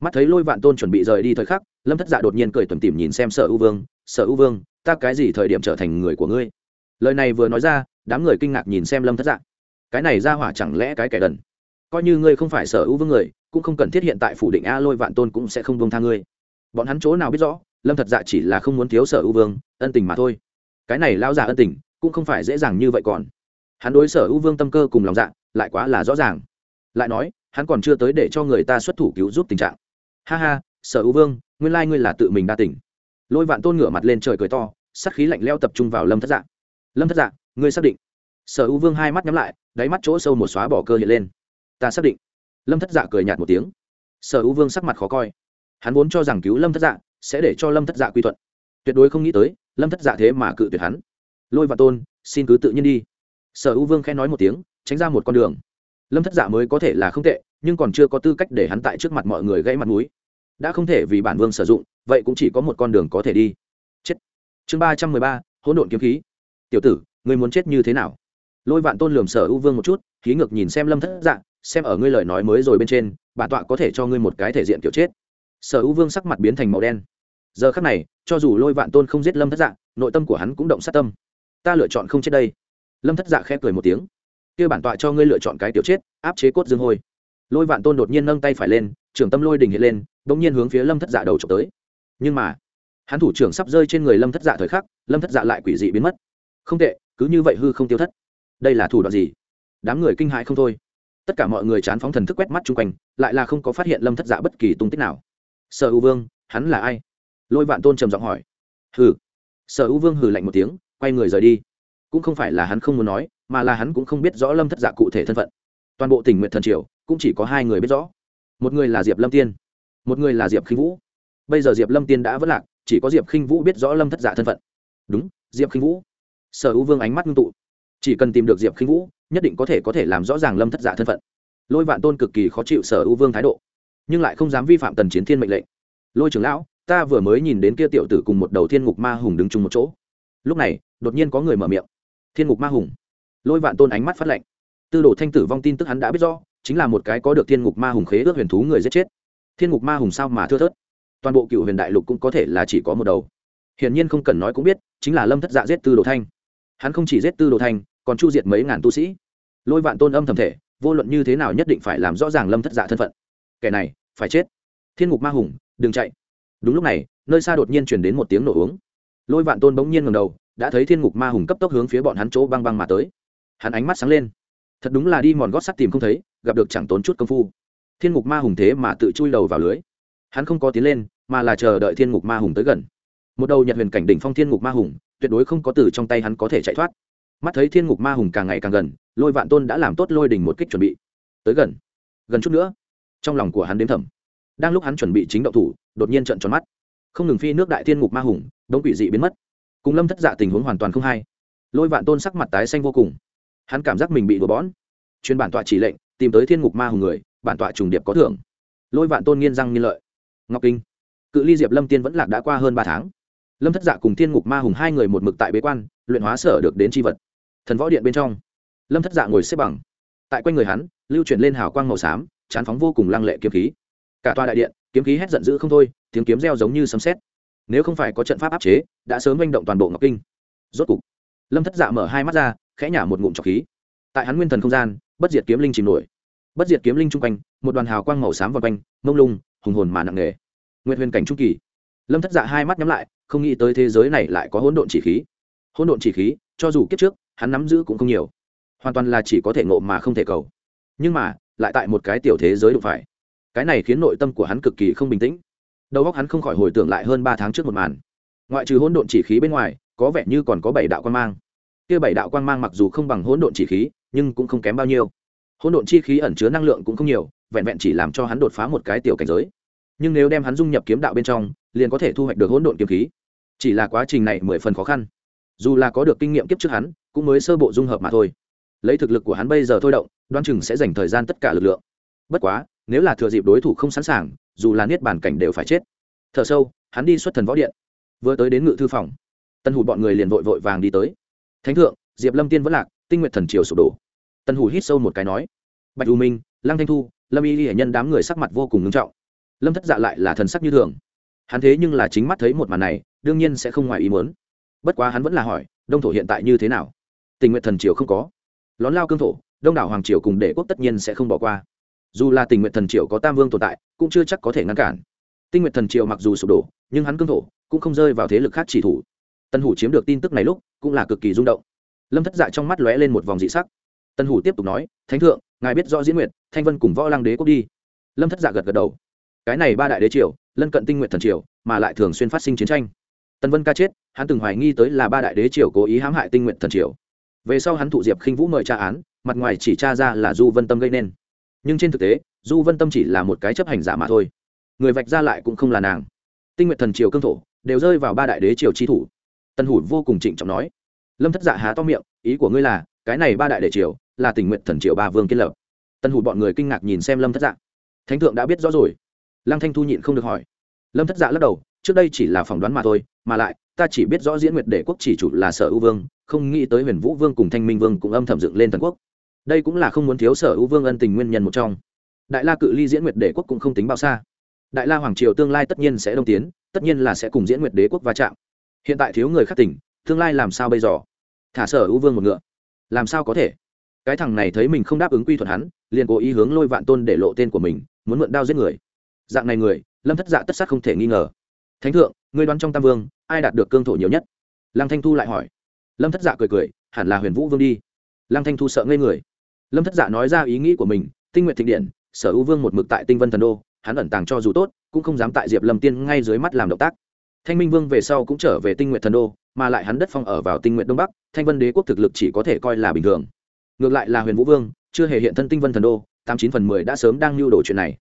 Mắt thấy lôi vạn tôn chuẩn bị rời đi thời khắc, lâm thất dạ đột nhiên cười tuần tìm nhìn xem sở ưu vương, sở ưu vương, ta cái gì thời điểm trở thành người của ngươi? Lời này vừa nói ra, đám người kinh ngạc nhìn xem lâm thất dạ. Cái này ra hỏa chẳng lẽ cái kẻ đần? Coi như ngươi không phải sở ưu vương người, cũng không cần thiết hiện tại phủ định a lôi vạn tôn cũng sẽ không buông tha ngươi. Bọn hắn chỗ nào biết rõ, lâm thật dạ chỉ là không muốn thiếu sở ưu vương, ân tình mà thôi. Cái này lao giả ân tình, cũng không phải dễ dàng như vậy còn. Hắn đối sở ưu vương tâm cơ cùng lòng dạ lại quá là rõ ràng. Lại nói, hắn còn chưa tới để cho người ta xuất thủ cứu giúp tình trạng. Ha ha, sở ưu vương, nguyên lai ngươi là tự mình đa tỉnh lôi vạn tôn ngửa mặt lên trời cười to sắc khí lạnh leo tập trung vào lâm thất dạ. Lâm thất dạ ngươi xác định. Sở ưu vương hai mắt nhắm lại, đáy mắt chỗ sâu một xóa bỏ cơ hiện lên ta xác định. Lâm thất dạ cười nhạt một tiếng. Sở hữu vương sắc mặt khó coi. Hắn vốn cho rằng cứu lâm thất dạ sẽ để cho lâm thất dạ quy thuận. Tuyệt đối không nghĩ tới, lâm thất dạ thế mà cự tuyệt hắn. Lôi và tôn, xin cứ tự nhiên đi. Sở hữu vương khen nói một tiếng, tránh ra một con đường. Lâm thất dạ mới có thể là không tệ, nhưng còn chưa có tư cách để hắn tại trước mặt mọi người gây mặt mũi. Đã không thể vì bản vương sử dụng, vậy cũng chỉ có một con đường có thể đi. Chết. Chương ba trăm mười ba, hỗn độn kiếm khí. Tiểu tử người muốn chết như thế nào? Lôi vạn tôn lườm sở ưu vương một chút khí ngược nhìn xem lâm thất dạ xem ở ngươi lời nói mới rồi bên trên, bản tọa có thể cho ngươi một cái thể diện kiểu chết. Sở hữu vương sắc mặt biến thành màu đen. Giờ khắc này, cho dù lôi vạn tôn không giết lâm thất dạ nội tâm của hắn cũng động sát tâm. Ta lựa chọn không chết đây. Lâm thất dạ khẽ cười một tiếng. Kia bản tọa cho ngươi lựa chọn cái tiểu chết, áp chế cốt dương hôi. Lôi vạn tôn đột nhiên nâng tay phải lên, trưởng tâm lôi đình hiện lên đ ỗ n g nhiên hướng phía lâm thất dạ đầu trộm tới. Nhưng mà, hắn thủ trưởng sắp rơi trên người lâm thất dạ thời khắc, lâm thất dạ lại quỷ dị biến mất. Không tệ, cứ như vậy hư không tiêu thất. Đây là thủ đoạn gì? Đám người kinh hãi không thôi tất cả mọi người chán phóng thần thức quét mắt chung quanh, lại là không có phát hiện lâm thất dạ bất kỳ tung tích nào. Sở u vương, hắn là ai? Lôi vạn tôn trầm giọng hỏi. Hừ. Sở u vương hừ lạnh một tiếng, quay người rời đi. Cũng không phải là hắn không muốn nói, mà là hắn cũng không biết rõ lâm thất dạ cụ thể thân phận. Toàn bộ tỉnh nguyện thần triều, cũng chỉ có hai người biết rõ. Một người là diệp lâm tiên, một người là diệp khinh vũ. Bây giờ diệp lâm tiên đã vất lạc, chỉ có diệp khinh vũ biết rõ lâm thất dạ thân phận. Đúng, diệp khinh vũ. Sở u vương ánh mắt ngưng tụ chỉ cần tìm được diệp khinh vũ, nhất định có thể có thể làm rõ ràng lâm thất dạ thân phận. Lôi vạn tôn cực kỳ khó chịu sở ưu vương thái độ, nhưng lại không dám vi phạm tần chiến thiên mệnh lệnh. Lôi trưởng lão, ta vừa mới nhìn đến kia tiểu tử cùng một đầu thiên ngục ma hùng đứng chung một chỗ. Lúc này, đột nhiên có người mở miệng. Thiên ngục ma hùng. Lôi vạn tôn ánh mắt phát lệnh tư đồ thanh tử vong tin tức hắn đã biết rõ, chính là một cái có được thiên ngục ma hùng khế ước huyền thú người giết chết. Thiên ngục ma hùng sao mà thưa thớt? Toàn bộ cựu huyền đại lục cũng có thể là chỉ có một đầu. Hiển nhiên không cần nói cũng biết, chính là lâm thất dạ giết tư đồ thanh. Hắn không chỉ giết tư đồ thanh còn chu diệt mấy ngàn tu sĩ. Lôi vạn tôn âm thầm thể, vô luận như thế nào nhất định phải làm rõ ràng lâm thất dạ thân phận. Kẻ này, phải chết. Thiên ngục ma hùng, đừng chạy. Đúng lúc này, nơi xa đột nhiên chuyển đến một tiếng nổ uống. Lôi vạn tôn bỗng nhiên ngầm đầu, đã thấy thiên ngục ma hùng cấp tốc hướng phía bọn hắn chỗ băng băng mà tới. Hắn ánh mắt sáng lên. Thật đúng là đi mòn gót sắt tìm không thấy, gặp được chẳng tốn chút công phu. Thiên ngục ma hùng thế mà tự chui đầu vào lưới. Hắn không có tiến lên, mà là chờ đợi thiên ngục ma hùng tới gần. Một đầu nhật huyền cảnh đỉnh phong thiên ngục ma hùng, tuyệt đối không có từ trong tay hắn có thể chạy thoát mắt thấy thiên ngục ma hùng càng ngày càng gần, lôi vạn tôn đã làm tốt lôi đỉnh một kích chuẩn bị. Tới gần gần chút nữa, trong lòng của hắn đếm thầm. Đang lúc hắn chuẩn bị chính động thủ, đột nhiên trận tròn mắt. Không ngừng phi nước đại thiên ngục ma hùng, đống quỷ dị biến mất. Cùng lâm thất dạ tình huống hoàn toàn không hay lôi vạn tôn sắc mặt tái xanh vô cùng. Hắn cảm giác mình bị đùa bón. chuyên bản tọa chỉ lệnh, tìm tới thiên ngục ma hùng người, bản tọa trùng điệp có thưởng. Lôi vạn tôn nghiên răng nghiên lợi. Ngọc kinh. Cự ly diệp lâm tiên vẫn lạc đã qua hơn ba tháng. Lâm thất dạ cùng thiên ngục ma hùng hai người một mực tại bế quan, luyện hóa sở được đến tri vật thần võ điện bên trong. Lâm thất dạ ngồi xếp bằng. Tại quanh người hắn, lưu chuyển lên hào quang màu xám, chán phóng vô cùng lăng lệ kiếm khí. Cả tòa đại điện, kiếm khí hét giận dữ không thôi, tiếng kiếm reo giống như sấm sét. Nếu không phải có trận pháp áp chế, đã sớm manh động toàn bộ ngọc kinh. Rốt cục, lâm thất dạ mở hai mắt ra, khẽ nhả một ngụm trọc khí. Tại hắn nguyên thần không gian, bất diệt kiếm linh chìm nổi. Bất diệt kiếm linh chung quanh, một đoàn hào quang màu xám vòng quanh, mông lung, hùng hồn mà nặng nề. Nguyện huyền cảnh trung kỳ. Lâm thất dạ hai mắt nhắm lại, không nghĩ tới thế giới này lại có hỗn độn chỉ khí. Hỗn độn chỉ khí, cho dù kiếp trước hắn nắm giữ cũng không nhiều. Hoàn toàn là chỉ có thể ngộ mà không thể cầu. Nhưng mà, lại tại một cái tiểu thế giới đụng phải. Cái này khiến nội tâm của hắn cực kỳ không bình tĩnh. Đầu óc hắn không khỏi hồi tưởng lại hơn ba tháng trước một màn. Ngoại trừ hỗn độn chỉ khí bên ngoài, có vẻ như còn có bảy đạo quan mang. Kia bảy đạo quan mang mặc dù không bằng hỗn độn chỉ khí, nhưng cũng không kém bao nhiêu. Hỗn độn chi khí ẩn chứa năng lượng cũng không nhiều, vẹn vẹn chỉ làm cho hắn đột phá một cái tiểu cảnh giới. Nhưng nếu đem hắn dung nhập kiếm đạo bên trong, liền có thể thu hoạch được hỗn độn kiếm khí. Chỉ là quá trình này mười phần khó khăn dù là có được kinh nghiệm kiếp trước hắn, cũng mới sơ bộ dung hợp mà thôi. Lấy thực lực của hắn bây giờ thôi động đoan chừng sẽ dành thời gian tất cả lực lượng. Bất quá, nếu là thừa dịp đối thủ không sẵn sàng, dù là niết bàn cảnh đều phải chết. Thở sâu, hắn đi xuất thần võ điện. Vừa tới đến ngự thư phòng, tân hủ bọn người liền vội vội vàng đi tới. Thánh thượng, diệp lâm tiên vẫn lạc, tinh nguyện thần triều sụp đổ. Tân hủ hít sâu một cái nói. Bạch u minh, lăng thanh thu, lâm y hệ nhân đám người sắc mặt vô cùng ngưng trọng. Lâm thất dạ lại là thần sắc như thường. Hắn thế nhưng là chính mắt thấy một màn này, đương nhiên sẽ không ngoài ý muốn bất quá hắn vẫn là hỏi, đông thổ hiện tại như thế nào? Tình nguyện thần triều không có. Lón lao cương thổ, đông đảo hoàng triều cùng đệ quốc tất nhiên sẽ không bỏ qua. Dù là tình nguyện thần triều có tam vương tồn tại, cũng chưa chắc có thể ngăn cản. Tinh nguyện thần triều mặc dù sụp đổ, nhưng hắn cương thổ cũng không rơi vào thế lực khác chỉ thủ. Tân hủ chiếm được tin tức này lúc, cũng là cực kỳ rung động. Lâm thất dạ trong mắt lóe lên một vòng dị sắc. Tân hủ tiếp tục nói, thánh thượng, ngài biết rõ diễn nguyệt, thanh vân cùng võ lăng đế quốc đi. Lâm thất dạ gật gật đầu. Cái này ba đại đế triều, lân cận tinh nguyện thần triều, mà lại thường xuyên phát sinh chiến tranh tân vân ca chết, hắn từng hoài nghi tới là ba đại đế triều cố ý hãm hại tinh nguyện thần triều. Về sau hắn thụ diệp khinh vũ mời tra án, mặt ngoài chỉ tra ra là du vân tâm gây nên. Nhưng trên thực tế, du vân tâm chỉ là một cái chấp hành giả mà thôi. Người vạch ra lại cũng không là nàng. Tinh nguyện thần triều cương thổ, đều rơi vào ba đại đế triều chi thủ. Tân hủ vô cùng trịnh trọng nói, lâm thất dạ há to miệng, ý của ngươi là, cái này ba đại đế triều, là tình nguyện thần triều ba vương kiên lập. Tân hủ bọn người kinh ngạc nhìn xem lâm thất dạ. Thánh thượng đã biết rõ rồi. Lăng thanh thu nhịn không được hỏi. Lâm thất dạ lắc đầu trước đây chỉ là phỏng đoán mà thôi, mà lại, ta chỉ biết rõ diễn nguyệt đệ quốc chỉ chủ là sở ưu vương, không nghĩ tới huyền vũ vương cùng thanh minh vương cũng âm thầm dựng lên tần quốc. Đây cũng là không muốn thiếu sở ưu vương ân tình nguyên nhân một trong. Đại la cự ly diễn nguyệt đệ quốc cũng không tính bao xa. Đại la hoàng triều tương lai tất nhiên sẽ đông tiến, tất nhiên là sẽ cùng diễn nguyệt đế quốc va chạm. Hiện tại thiếu người khắc tỉnh, tương lai làm sao bây giờ? Thả sở ưu vương một ngựa. Làm sao có thể? Cái thằng này thấy mình không đáp ứng quy thuận hắn, liền cố ý hướng lôi vạn tôn để lộ tên của mình, muốn mượn đao giết người. Dạng này người, lâm thất dạ tất sát không thể nghi ngờ thánh thượng người đoán trong tam vương, ai đạt được cương thổ nhiều nhất? Lăng thanh thu lại hỏi. Lâm thất dạ cười cười, hẳn là huyền vũ vương đi. Lăng thanh thu sợ ngây người. Lâm thất dạ nói ra ý nghĩ của mình, tinh nguyện thịnh điện, sở hữu vương một mực tại tinh vân thần đô, hắn ẩn tàng cho dù tốt, cũng không dám tại diệp lâm tiên ngay dưới mắt làm động tác. Thanh minh vương về sau cũng trở về tinh nguyện thần đô, mà lại hắn đất phong ở vào tinh nguyện đông bắc, thanh vân đế quốc thực lực chỉ có thể coi là bình thường. Ngược lại là huyền vũ vương, chưa hề hiện thân tinh vân thần đô, tám chín phần mười đã sớm đang lưu đồ chuyện này.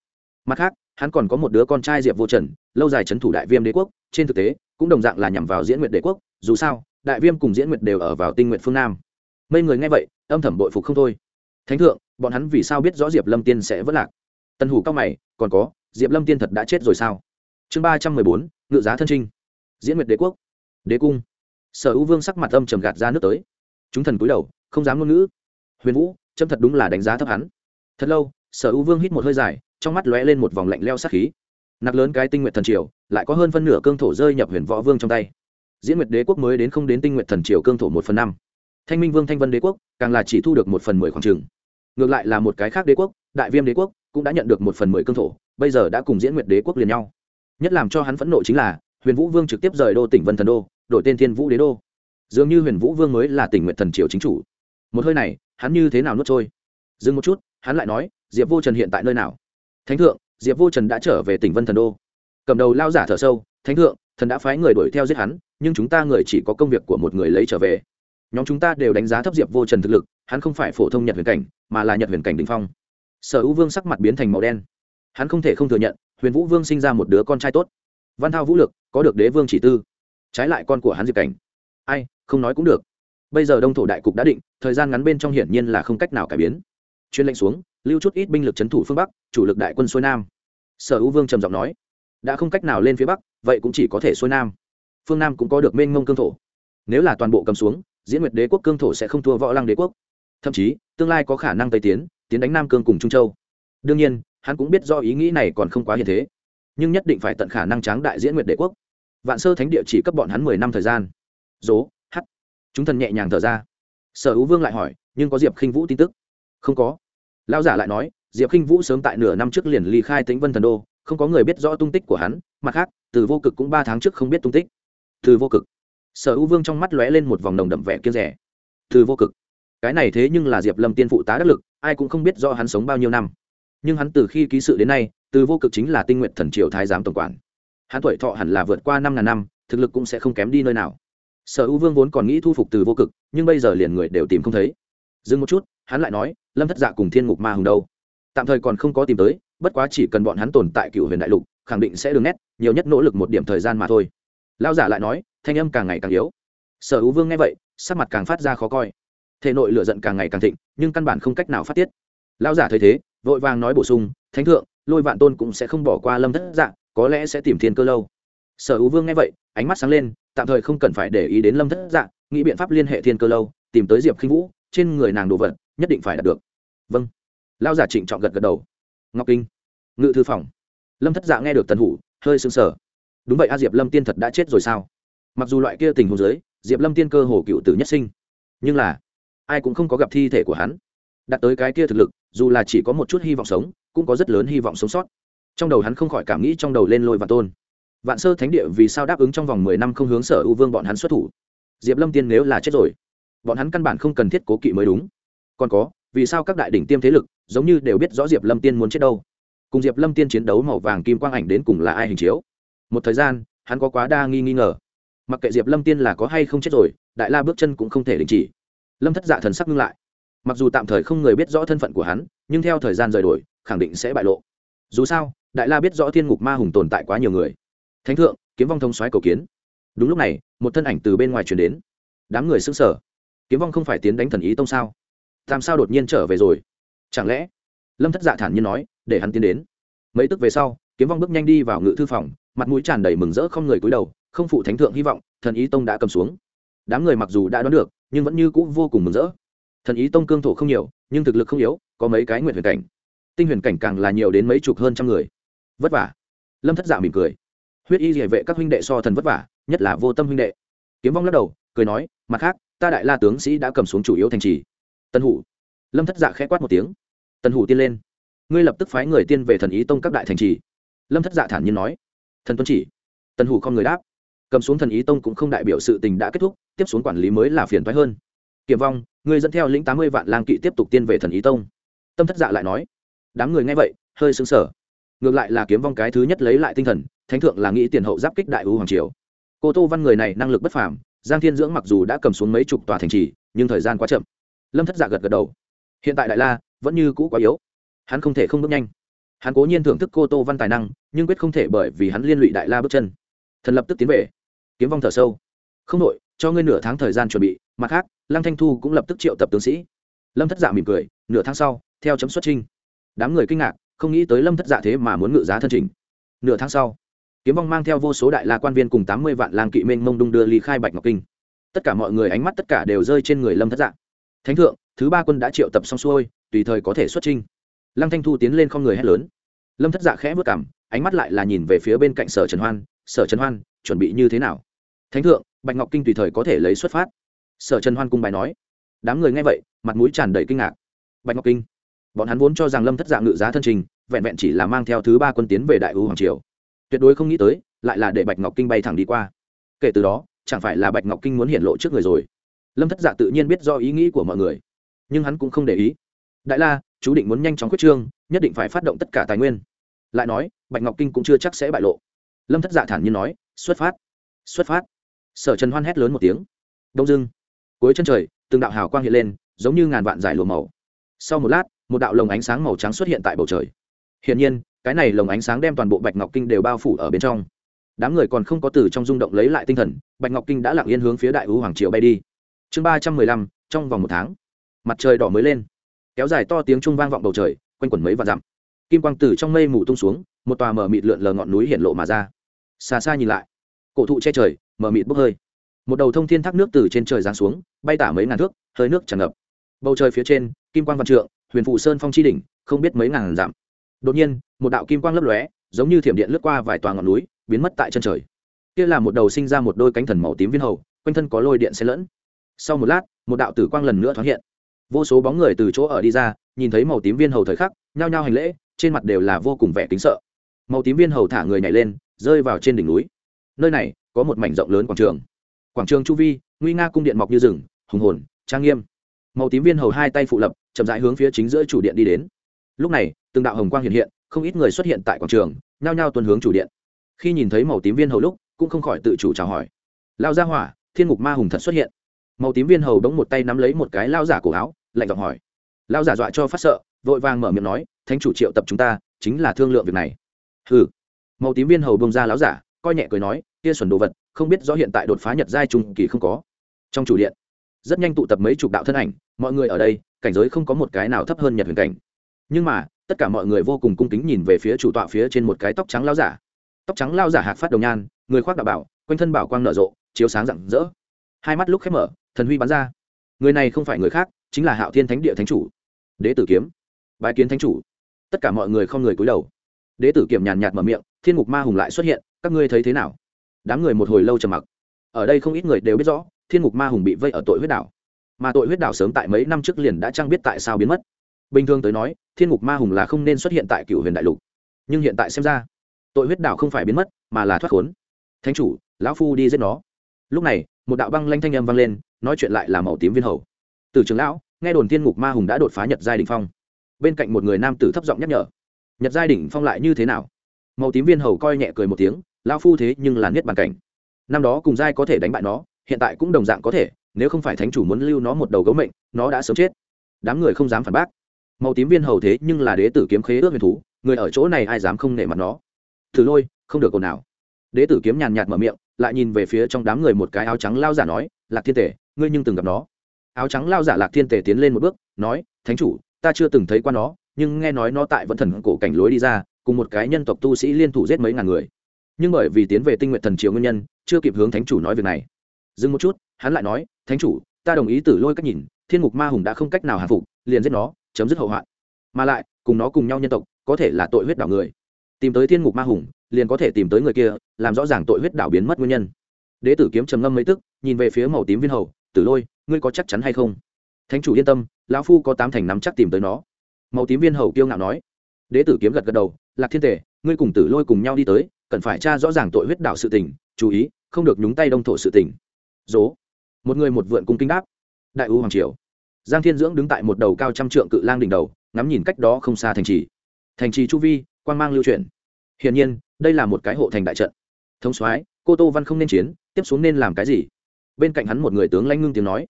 Mặt khác hắn còn có một đứa con trai diệp vô trần, lâu dài c h ấ n thủ đại viêm đế quốc, trên thực tế, cũng đồng dạng là nhằm vào diễn nguyện đế quốc, dù sao, đại viêm cùng diễn nguyện đều ở vào tinh nguyện phương nam. Mấy người nghe vậy, âm thầm bội phục không thôi. Thánh thượng, bọn hắn vì sao biết rõ diệp lâm tiên sẽ vất lạc? Tân hủ cao mày, còn có, diệp lâm tiên thật đã chết rồi sao? Chương ba trăm mười bốn, ngự giá thân trinh. Diễn nguyệt đế quốc. Đế cung. Sở hữu vương sắc mặt âm trầm gạt ra nước tới. Chúng thần cúi đầu, không dám ngôn ngữ. Huyền vũ trâm thật đúng là đánh giá thấp hắn. Thật lâu, sở hữu vương hít một hơi dài trong mắt lóe lên một vòng lạnh leo sát khí. Nặc lớn cái tinh nguyện thần triều, lại có hơn phân nửa cương thổ rơi nhập huyền võ vương trong tay. Diễn nguyệt đế quốc mới đến không đến tinh nguyện thần triều cương thổ một phần năm. Thanh minh vương thanh vân đế quốc, càng là chỉ thu được một phần mười khoảng trừng ngược lại là một cái khác đế quốc, đại viêm đế quốc, cũng đã nhận được một phần mười cương thổ, bây giờ đã cùng diễn nguyệt đế quốc liền nhau. Nhất làm cho hắn phẫn nộ chính là, huyền vũ vương trực tiếp rời đô tỉnh vân thần đô, đổi tên thiên vũ đế đô. Dường như huyền vũ vương mới là tỉnh nguyện thần triều chính chủ. Một hơi này, hắn như thế nào nuốt trôi? Dừng một chút, hắn lại nói, diệp vô trần hiện tại nơi nào? Thánh thượng, diệp vô trần đã trở về tỉnh vân thần đô. Cầm đầu lao giả thở sâu, thánh thượng, thần đã phái người đuổi theo giết hắn, nhưng chúng ta người chỉ có công việc của một người lấy trở về. Nhóm chúng ta đều đánh giá thấp diệp vô trần thực lực, hắn không phải phổ thông nhật huyền cảnh, mà là nhật huyền cảnh đình phong. Sở hữu vương sắc mặt biến thành màu đen. Hắn không thể không thừa nhận, huyền vũ vương sinh ra một đứa con trai tốt. Văn thao vũ lực, có được đế vương chỉ tư. Trái lại con của hắn diệp cảnh. Ai, không nói cũng được. Bây giờ đông thổ đại cục đã định, thời gian ngắn bên trong hiển nhiên là không cách nào cải biến chuyên lệnh xuống, lưu chút ít binh lực c h ấ n thủ phương bắc, chủ lực đại quân xuôi nam. Sở hữu vương trầm giọng nói, đã không cách nào lên phía bắc, vậy cũng chỉ có thể xuôi nam. Phương nam cũng có được mênh mông cương thổ. Nếu là toàn bộ cầm xuống, diễn nguyệt đế quốc cương thổ sẽ không thua võ lăng đế quốc. Thậm chí, tương lai có khả năng tây tiến tiến đánh nam cương cùng trung châu. Đương nhiên, hắn cũng biết do ý nghĩ này còn không quá hiện thế. Nhưng nhất định phải tận khả năng tráng đại diễn nguyệt đế quốc. Vạn sơ thánh địa chỉ cấp bọn hắn mười năm thời gian. Dố, hắt. Chúng thần nhẹ nhàng thở ra. Sở hữu vương lại hỏi, nhưng có diệp khinh vũ tin tức không có. Lão giả lại nói, diệp khinh vũ sớm tại nửa năm trước liền ly khai tính vân thần đô, không có người biết rõ tung tích của hắn, mặt khác, từ vô cực cũng ba tháng trước không biết tung tích. Từ vô cực. Sở hữu vương trong mắt lóe lên một vòng đồng đậm vẻ kiên rẻ. Từ vô cực. Cái này thế nhưng là diệp lâm tiên phụ tá đắc lực, ai cũng không biết do hắn sống bao nhiêu năm. Nhưng hắn từ khi ký sự đến nay, từ vô cực chính là tinh nguyện thần triều thái giám tổng quản. Hắn tuổi thọ hẳn là vượt qua năm ngàn năm, thực lực cũng sẽ không kém đi nơi nào. Sở hữu vương vốn còn nghĩ thu phục từ vô cực, nhưng bây giờ liền người đều tìm không thấy. Dừng một chút hắn lại nói, lâm thất dạ cùng thiên ngục ma hùng đâu? Tạm thời còn không có tìm tới, bất quá chỉ cần bọn hắn tồn tại cựu huyền đại lục, khẳng định sẽ đường nét, nhiều nhất nỗ lực một điểm thời gian mà thôi. Lao giả lại nói, thanh âm càng ngày càng yếu. Sở hữu vương nghe vậy, sắc mặt càng phát ra khó coi. Thể nội lửa giận càng ngày càng thịnh, nhưng căn bản không cách nào phát tiết. Lao giả thấy thế, vội vàng nói bổ sung, thánh thượng, lôi vạn tôn cũng sẽ không bỏ qua lâm thất dạng có lẽ sẽ tìm thiên cơ lâu. Sở hữu vương nghe vậy, ánh mắt sáng lên, tạm thời không cần phải để ý đến lâm thất dạng nghĩ biện pháp liên hệ thiên cơ lâu, tìm tới diệp khinh vũ trên người nàng đồ vật, nhất định phải đạt được. Vâng. Lao giả trịnh trọng gật gật đầu. Ngọc kinh. Ngự thư phòng. Lâm thất dạ nghe được tần hủ, hơi sưng sở đúng vậy a, diệp lâm tiên thật đã chết rồi sao? Mặc dù loại kia tình huống giới diệp lâm tiên cơ hồ cựu tử nhất sinh. Nhưng là, ai cũng không có gặp thi thể của hắn. Đặt tới cái kia thực lực, dù là chỉ có một chút hy vọng sống, cũng có rất lớn hy vọng sống sót. Trong đầu hắn không khỏi cảm nghĩ trong đầu lên lôi và tôn. Vạn sơ thánh địa vì sao đáp ứng trong vòng mười năm không hướng sở ưu vương bọn hắn xuất thủ? Diệp lâm tiên nếu là chết rồi bọn hắn căn bản không cần thiết cố kỵ mới đúng. Còn có, vì sao các đại đỉnh tiêm thế lực giống như đều biết rõ diệp lâm tiên muốn chết đâu? Cùng diệp lâm tiên chiến đấu màu vàng kim quang ảnh đến cùng là ai hình chiếu? Một thời gian, hắn có quá đa nghi nghi ngờ. Mặc kệ diệp lâm tiên là có hay không chết rồi, đại la bước chân cũng không thể đình chỉ. Lâm thất dạ thần sắc ngưng lại. Mặc dù tạm thời không người biết rõ thân phận của hắn, nhưng theo thời gian rời đổi, khẳng định sẽ bại lộ. Dù sao, đại la biết rõ thiên ngục ma hùng tồn tại quá nhiều người. Thánh thượng, kiếm vong thông xoáy cầu kiến. Đúng lúc này, một thân ảnh từ bên ngoài truyền đến. Đám người xứng sở kiếm vong không phải tiến đánh thần ý tông sao? Làm sao đột nhiên trở về rồi? Chẳng lẽ? Lâm thất dạ thản nhiên nói, để hắn tiến đến. Mấy tức về sau, kiếm vong bước nhanh đi vào ngự thư phòng, mặt mũi tràn đầy mừng rỡ không người cúi đầu, không phụ thánh thượng hy vọng, thần ý tông đã cầm xuống. Đám người mặc dù đã đoán được, nhưng vẫn như cũ vô cùng mừng rỡ. Thần ý tông cương thổ không nhiều, nhưng thực lực không yếu, có mấy cái nguyện huyền cảnh. Tinh huyền cảnh càng là nhiều đến mấy chục hơn trăm người. Vất vả. Lâm thất dạ mỉm cười. Huyết y địa vệ các huynh đệ so thần vất vả, nhất là vô tâm huynh đệ. Kiếm vong lắc đầu, cười nói, mặt khác ta đại la tướng sĩ đã cầm xuống chủ yếu thành trì. Tân hủ. Lâm thất dạ khẽ quát một tiếng. Tân hủ tiên lên. Ngươi lập tức phái người tiên về thần ý tông các đại thành trì. Lâm thất dạ thản nhiên nói. Thần tuân chỉ. Tân hủ không người đáp. Cầm xuống thần ý tông cũng không đại biểu sự tình đã kết thúc, tiếp xuống quản lý mới là phiền thoái hơn. Kiểm vong, ngươi dẫn theo lĩnh tám mươi vạn lang kỵ tiếp tục tiên về thần ý tông. Tâm thất dạ lại nói. Đám người nghe vậy, hơi xứng sờ. Ngược lại là kiếm vong cái thứ nhất lấy lại tinh thần, thánh thượng là nghĩ tiền hậu giáp kích đại ưu hoàng triều. Cô tô văn người này năng lực bất phàm giang thiên dưỡng mặc dù đã cầm xuống mấy chục tòa thành trì, nhưng thời gian quá chậm. Lâm thất giả gật gật đầu. Hiện tại đại la vẫn như cũ quá yếu. Hắn không thể không bước nhanh. Hắn cố nhiên thưởng thức cô tô văn tài năng, nhưng quyết không thể bởi vì hắn liên lụy đại la bước chân. Thần lập tức tiến về. Kiếm vong thở sâu. Không nội cho ngươi nửa tháng thời gian chuẩn bị. Mặt khác, lăng thanh thu cũng lập tức triệu tập tướng sĩ. Lâm thất dạ mỉm cười, nửa tháng sau, theo chấm xuất trinh đám người kinh ngạc, không nghĩ tới lâm thất dạ thế mà muốn ngự giá thân trình nửa tháng sau kiếm vong mang theo vô số đại la quan viên cùng tám mươi vạn lang kỵ minh mông đung đưa ly khai bạch ngọc kinh. Tất cả mọi người ánh mắt tất cả đều rơi trên người lâm thất Dạng. thánh thượng, thứ ba quân đã triệu tập xong xuôi, tùy thời có thể xuất trinh lăng thanh thu tiến lên không người hét lớn. Lâm thất dạ khẽ vất cảm ánh mắt lại là nhìn về phía bên cạnh sở trần hoan, sở trần hoan, chuẩn bị như thế nào? Thánh thượng, bạch ngọc kinh tùy thời có thể lấy xuất phát. Sở trần hoan cung bài nói. Đám người nghe vậy, mặt mũi tràn đầy kinh ngạc. Bạch ngọc kinh? Bọn hắn vốn cho rằng lâm thất dạ ngự giá thân trình, vẹn vẹn chỉ là mang theo thứ ba quân tiến về đại ưu hoàng triều tuyệt đối không nghĩ tới, lại là để bạch ngọc kinh bay thẳng đi qua. Kể từ đó, chẳng phải là bạch ngọc kinh muốn hiện lộ trước người rồi. Lâm thất dạ tự nhiên biết do ý nghĩ của mọi người, nhưng hắn cũng không để ý. Đại la, chú định muốn nhanh chóng quyết trương, nhất định phải phát động tất cả tài nguyên. Lại nói, bạch ngọc kinh cũng chưa chắc sẽ bại lộ. Lâm thất dạ thản nhiên nói, xuất phát xuất phát. Sở trần hoan hét lớn một tiếng. Đông dưng cuối chân trời, từng đạo hào quang hiện lên, giống như ngàn vạn giải lùa màu. Sau một lát, một đạo lồng ánh sáng màu trắng xuất hiện tại bầu trời. Hiển nhiên cái này lồng ánh sáng đem toàn bộ bạch ngọc kinh đều bao phủ ở bên trong. Đám người còn không có từ trong rung động lấy lại tinh thần, bạch ngọc kinh đã lặng yên hướng phía đại hữu hoàng triều bay đi. Chương ba trăm mười lăm, trong vòng một tháng, mặt trời đỏ mới lên. Kéo dài to tiếng trung vang vọng bầu trời, quanh quẩn mấy và dặm. Kim quang tử trong mây mù tung xuống, một tòa mở mịt lượn lờ ngọn núi hiện lộ mà ra. Xa xa nhìn lại, cổ thụ che trời mở mịt bốc hơi. Một đầu thông thiên thác nước từ trên trời giáng xuống, bay tả mấy ngàn thước, hơi nước tràn ngập. Bầu trời phía trên, kim quang văn trượng, huyền phụ sơn phong chi đỉnh, không biết mấy ngàn dặm đột nhiên, một đạo kim quang lấp lóe, giống như thiểm điện lướt qua vài tòa ngọn núi, biến mất tại chân trời. Kia là một đầu sinh ra một đôi cánh thần màu tím viên hầu, quanh thân có lôi điện xen lẫn. Sau một lát, một đạo tử quang lần nữa thoáng hiện. Vô số bóng người từ chỗ ở đi ra, nhìn thấy màu tím viên hầu thời khắc, nhao nhao hành lễ, trên mặt đều là vô cùng vẻ kính sợ. Màu tím viên hầu thả người nhảy lên, rơi vào trên đỉnh núi. Nơi này có một mảnh rộng lớn quảng trường. Quảng trường chu vi, nguy nga cung điện mọc như rừng, hùng hồn, trang nghiêm. Màu tím viên hầu hai tay phụ lập, chậm rãi hướng phía chính giữa chủ điện đi đến lúc này, từng đạo hồng quang hiện hiện, không ít người xuất hiện tại quảng trường, nhao nhao tuân hướng chủ điện. Khi nhìn thấy màu tím viên hầu lúc, cũng không khỏi tự chủ chào hỏi. Lao gia hỏa, thiên ngục ma hùng thật xuất hiện. Màu tím viên hầu đống một tay nắm lấy một cái lao giả cổ áo, lạnh giọng hỏi. Lao giả dọa cho phát sợ, vội vàng mở miệng nói, thánh chủ triệu tập chúng ta, chính là thương lượng việc này. Hừ. Màu tím viên hầu bông ra láo giả, coi nhẹ cười nói, kia xuẩn đồ vật, không biết rõ hiện tại đột phá nhật giai trung kỳ không có. Trong chủ điện, rất nhanh tụ tập mấy chục đạo thân ảnh, mọi người ở đây, cảnh giới không có một cái nào thấp hơn nhật huyền cảnh nhưng mà, tất cả mọi người vô cùng cung kính nhìn về phía chủ tọa phía trên một cái tóc trắng lao giả. Tóc trắng lao giả hạc phát đồng nhan, người khoác đạo bảo, quanh thân bảo quang nở rộ, chiếu sáng rạng rỡ. Hai mắt lúc khép mở, thần huy bắn ra. Người này không phải người khác, chính là hạo thiên thánh địa thánh chủ. Đế tử kiếm. Bài kiến thánh chủ. Tất cả mọi người không người cúi đầu. Đế tử kiểm nhàn nhạt mở miệng, thiên ngục ma hùng lại xuất hiện, các ngươi thấy thế nào? Đám người một hồi lâu trầm mặc. Ở đây không ít người đều biết rõ, thiên ngục ma hùng bị vây ở tội huyết đảo. Mà tội huyết đảo sớm tại mấy năm trước liền đã trang biết tại sao biến mất bình thường tới nói, thiên ngục ma hùng là không nên xuất hiện tại cựu huyền đại lục. Nhưng hiện tại xem ra, tội huyết đạo không phải biến mất, mà là thoát khốn. Thánh chủ, lão phu đi giết nó. Lúc này, một đạo băng lanh thanh âm vang lên, nói chuyện lại là màu tím viên hầu. Từ trường lão, nghe đồn thiên ngục ma hùng đã đột phá nhật giai đ ỉ n h phong. Bên cạnh một người nam tử thấp giọng nhắc nhở. Nhật giai đ ỉ n h phong lại như thế nào? Màu tím viên hầu coi nhẹ cười một tiếng, lão phu thế nhưng là niết bàn cảnh. Năm đó cùng giai có thể đánh bại nó, hiện tại cũng đồng dạng có thể, nếu không phải thánh chủ muốn lưu nó một đầu gấu mệnh, nó đã sớm chết. Đám người không dám phản bác màu tím viên hầu thế nhưng là đế tử kiếm khế ước huyền thú, người ở chỗ này ai dám không nể mặt nó? Thử lôi, không được ồn nào đế tử kiếm nhàn nhạt mở miệng, lại nhìn về phía trong đám người một cái áo trắng lao giả nói, lạc thiên tể, ngươi nhưng từng gặp nó. Áo trắng lao giả lạc thiên tề tiến lên một bước, nói, thánh chủ, ta chưa từng thấy qua nó, nhưng nghe nói nó tại vẫn thần cổ cảnh lối đi ra, cùng một cái nhân tộc tu sĩ liên thủ giết mấy ngàn người. Nhưng bởi vì tiến về tinh nguyện thần triều nguyên nhân, chưa kịp hướng thánh chủ nói việc này. Dừng một chút, hắn lại nói, thánh chủ, ta đồng ý tử lôi cách nhìn, thiên ngục ma hùng đã không cách nào hạ phục, liền giết nó chấm dứt hậu hoạn. Mà lại, cùng nó cùng nhau nhân tộc, có thể là tội huyết đảo người. Tìm tới thiên ngục ma hùng, liền có thể tìm tới người kia, làm rõ ràng tội huyết đảo biến mất nguyên nhân. Đế tử kiếm trầm ngâm mấy tức, nhìn về phía màu tím viên hầu, tử lôi, ngươi có chắc chắn hay không? Thánh chủ yên tâm, lão phu có tám thành nắm chắc tìm tới nó. Màu tím viên hầu kiêu ngạo nói. Đế tử kiếm gật gật đầu, lạc thiên tể ngươi cùng tử lôi cùng nhau đi tới, cần phải tra rõ ràng tội huyết đạo sự tình, chú ý, không được nhúng tay đông thổ sự tình. Dố. Một người một vượn cung kinh đáp. Đại u hoàng triều giang thiên dưỡng đứng tại một đầu cao trăm trượng cự lang đỉnh đầu, ngắm nhìn cách đó không xa thành trì. Thành trì chu vi quan mang lưu chuyển. Hiển nhiên, đây là một cái hộ thành đại trận. Thống soái, cô tô văn không nên chiến, tiếp xuống nên làm cái gì? Bên cạnh hắn một người tướng lanh ngưng tiếng nói.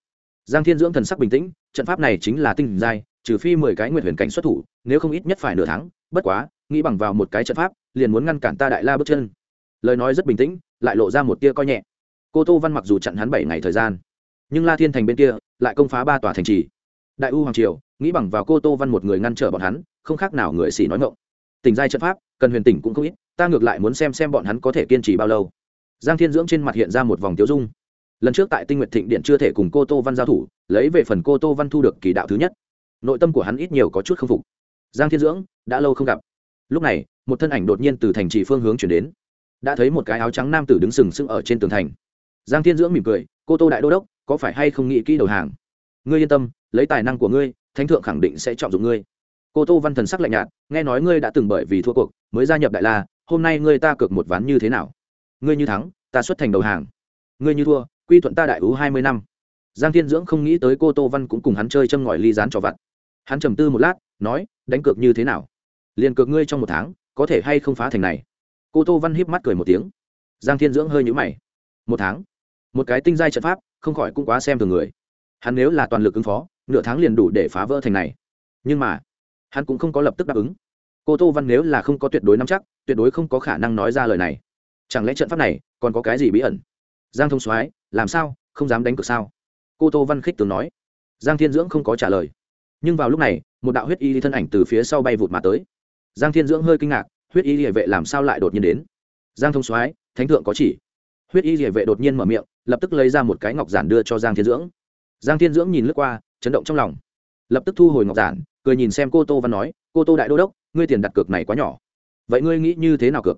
Giang thiên dưỡng thần sắc bình tĩnh, trận pháp này chính là tinh giai, trừ phi mười cái nguyện huyền cảnh xuất thủ, nếu không ít nhất phải nửa tháng. Bất quá, nghĩ bằng vào một cái trận pháp, liền muốn ngăn cản ta đại la bước chân. Lời nói rất bình tĩnh, lại lộ ra một tia coi nhẹ. Cô tô văn mặc dù chặn hắn bảy ngày thời gian, nhưng la thiên thành bên kia lại công phá ba tòa thành trì. Đại u hoàng triều, nghĩ bằng vào cô tô văn một người ngăn trở bọn hắn, không khác nào người xỉ nói ngộng tỉnh giai trận pháp, cần huyền tỉnh cũng không ít, ta ngược lại muốn xem xem bọn hắn có thể kiên trì bao lâu. Giang thiên dưỡng trên mặt hiện ra một vòng tiêu dung. Lần trước tại tinh nguyện thịnh điện chưa thể cùng cô tô văn giao thủ, lấy về phần cô tô văn thu được kỳ đạo thứ nhất. Nội tâm của hắn ít nhiều có chút k phục. Giang thiên dưỡng, đã lâu không gặp. Lúc này, một thân ảnh đột nhiên từ thành trì phương hướng chuyển đến. Đã thấy một cái áo trắng nam tử đứng sừng sững ở trên tường thành. Giang thiên dưỡng mỉm cười, cô tô đại đô đốc có phải hay không nghĩ kỹ đầu hàng? Ngươi yên tâm, lấy tài năng của ngươi, thánh thượng khẳng định sẽ trọng dụng ngươi. Cô tô văn thần sắc lạnh nhạt, nghe nói ngươi đã từng bởi vì thua cuộc, mới gia nhập đại la, hôm nay ngươi ta cược một ván như thế nào? Ngươi như thắng, ta xuất thành đầu hàng. Ngươi như thua, quy thuận ta đại ú hai mươi năm. Giang thiên dưỡng không nghĩ tới cô tô văn cũng cùng hắn chơi châm ngòi ly dán trò vặt. Hắn trầm tư một lát, nói, đánh cược như thế nào? Liền cược ngươi trong một tháng, có thể hay không phá thành này? Cô tô văn híp mắt cười một tiếng. Giang thiên dưỡng hơi nhũ mày. Một tháng? Một cái tinh giai trận pháp không khỏi cũng quá xem thường người. Hắn nếu là toàn lực ứng phó, nửa tháng liền đủ để phá vỡ thành này. Nhưng mà, hắn cũng không có lập tức đáp ứng. Cô tô văn nếu là không có tuyệt đối nắm chắc, tuyệt đối không có khả năng nói ra lời này. Chẳng lẽ trận pháp này còn có cái gì bí ẩn? Giang thông soái, làm sao? Không dám đánh cược sao? Cô tô văn khích tướng nói. Giang thiên dưỡng không có trả lời. Nhưng vào lúc này, một đạo huyết y thân ảnh từ phía sau bay vụt mà tới. Giang thiên dưỡng hơi kinh ngạc, huyết y hệ vệ làm sao lại đột nhiên đến? Giang thông soái, thánh thượng có chỉ huyết y địa vệ đột nhiên mở miệng, lập tức lấy ra một cái ngọc giản đưa cho giang thiên dưỡng. Giang thiên dưỡng nhìn lướt qua, chấn động trong lòng. Lập tức thu hồi ngọc giản, cười nhìn xem cô tô văn nói, cô tô đại đô đốc, ngươi tiền đặt cược này quá nhỏ. Vậy ngươi nghĩ như thế nào cược?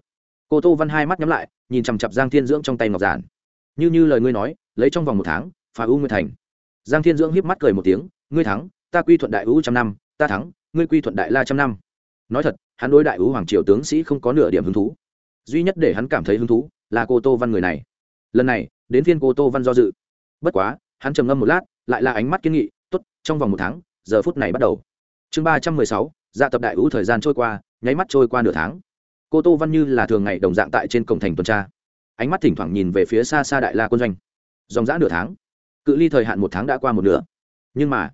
Cô tô văn hai mắt nhắm lại, nhìn chằm chặp giang thiên dưỡng trong tay ngọc giản. Như như lời ngươi nói, lấy trong vòng một tháng, phá u nguyên thành. Giang thiên dưỡng hiếp mắt cười một tiếng, ngươi thắng, ta quy thuận đại u trăm năm, ta thắng, ngươi quy thuận đại la trăm năm. Nói thật, hắn đối đại u hoàng triều tướng sĩ không có nửa điểm hứng thú. Duy nhất để hắn cảm thấy hứng thú là cô tô văn người này. Lần này, đến phiên cô tô văn do dự. Bất quá, hắn trầm ngâm một lát, lại là ánh mắt kiên nghị t ố t trong vòng một tháng, giờ phút này bắt đầu. Chương ba trăm mười sáu dạ tập đại u thời gian trôi qua, nháy mắt trôi qua nửa tháng. Cô tô văn như là thường ngày đồng dạng tại trên cổng thành tuần tra. Ánh mắt thỉnh thoảng nhìn về phía xa xa đại la quân doanh. Dòng giã nửa tháng, cự ly thời hạn một tháng đã qua một nửa. Nhưng mà,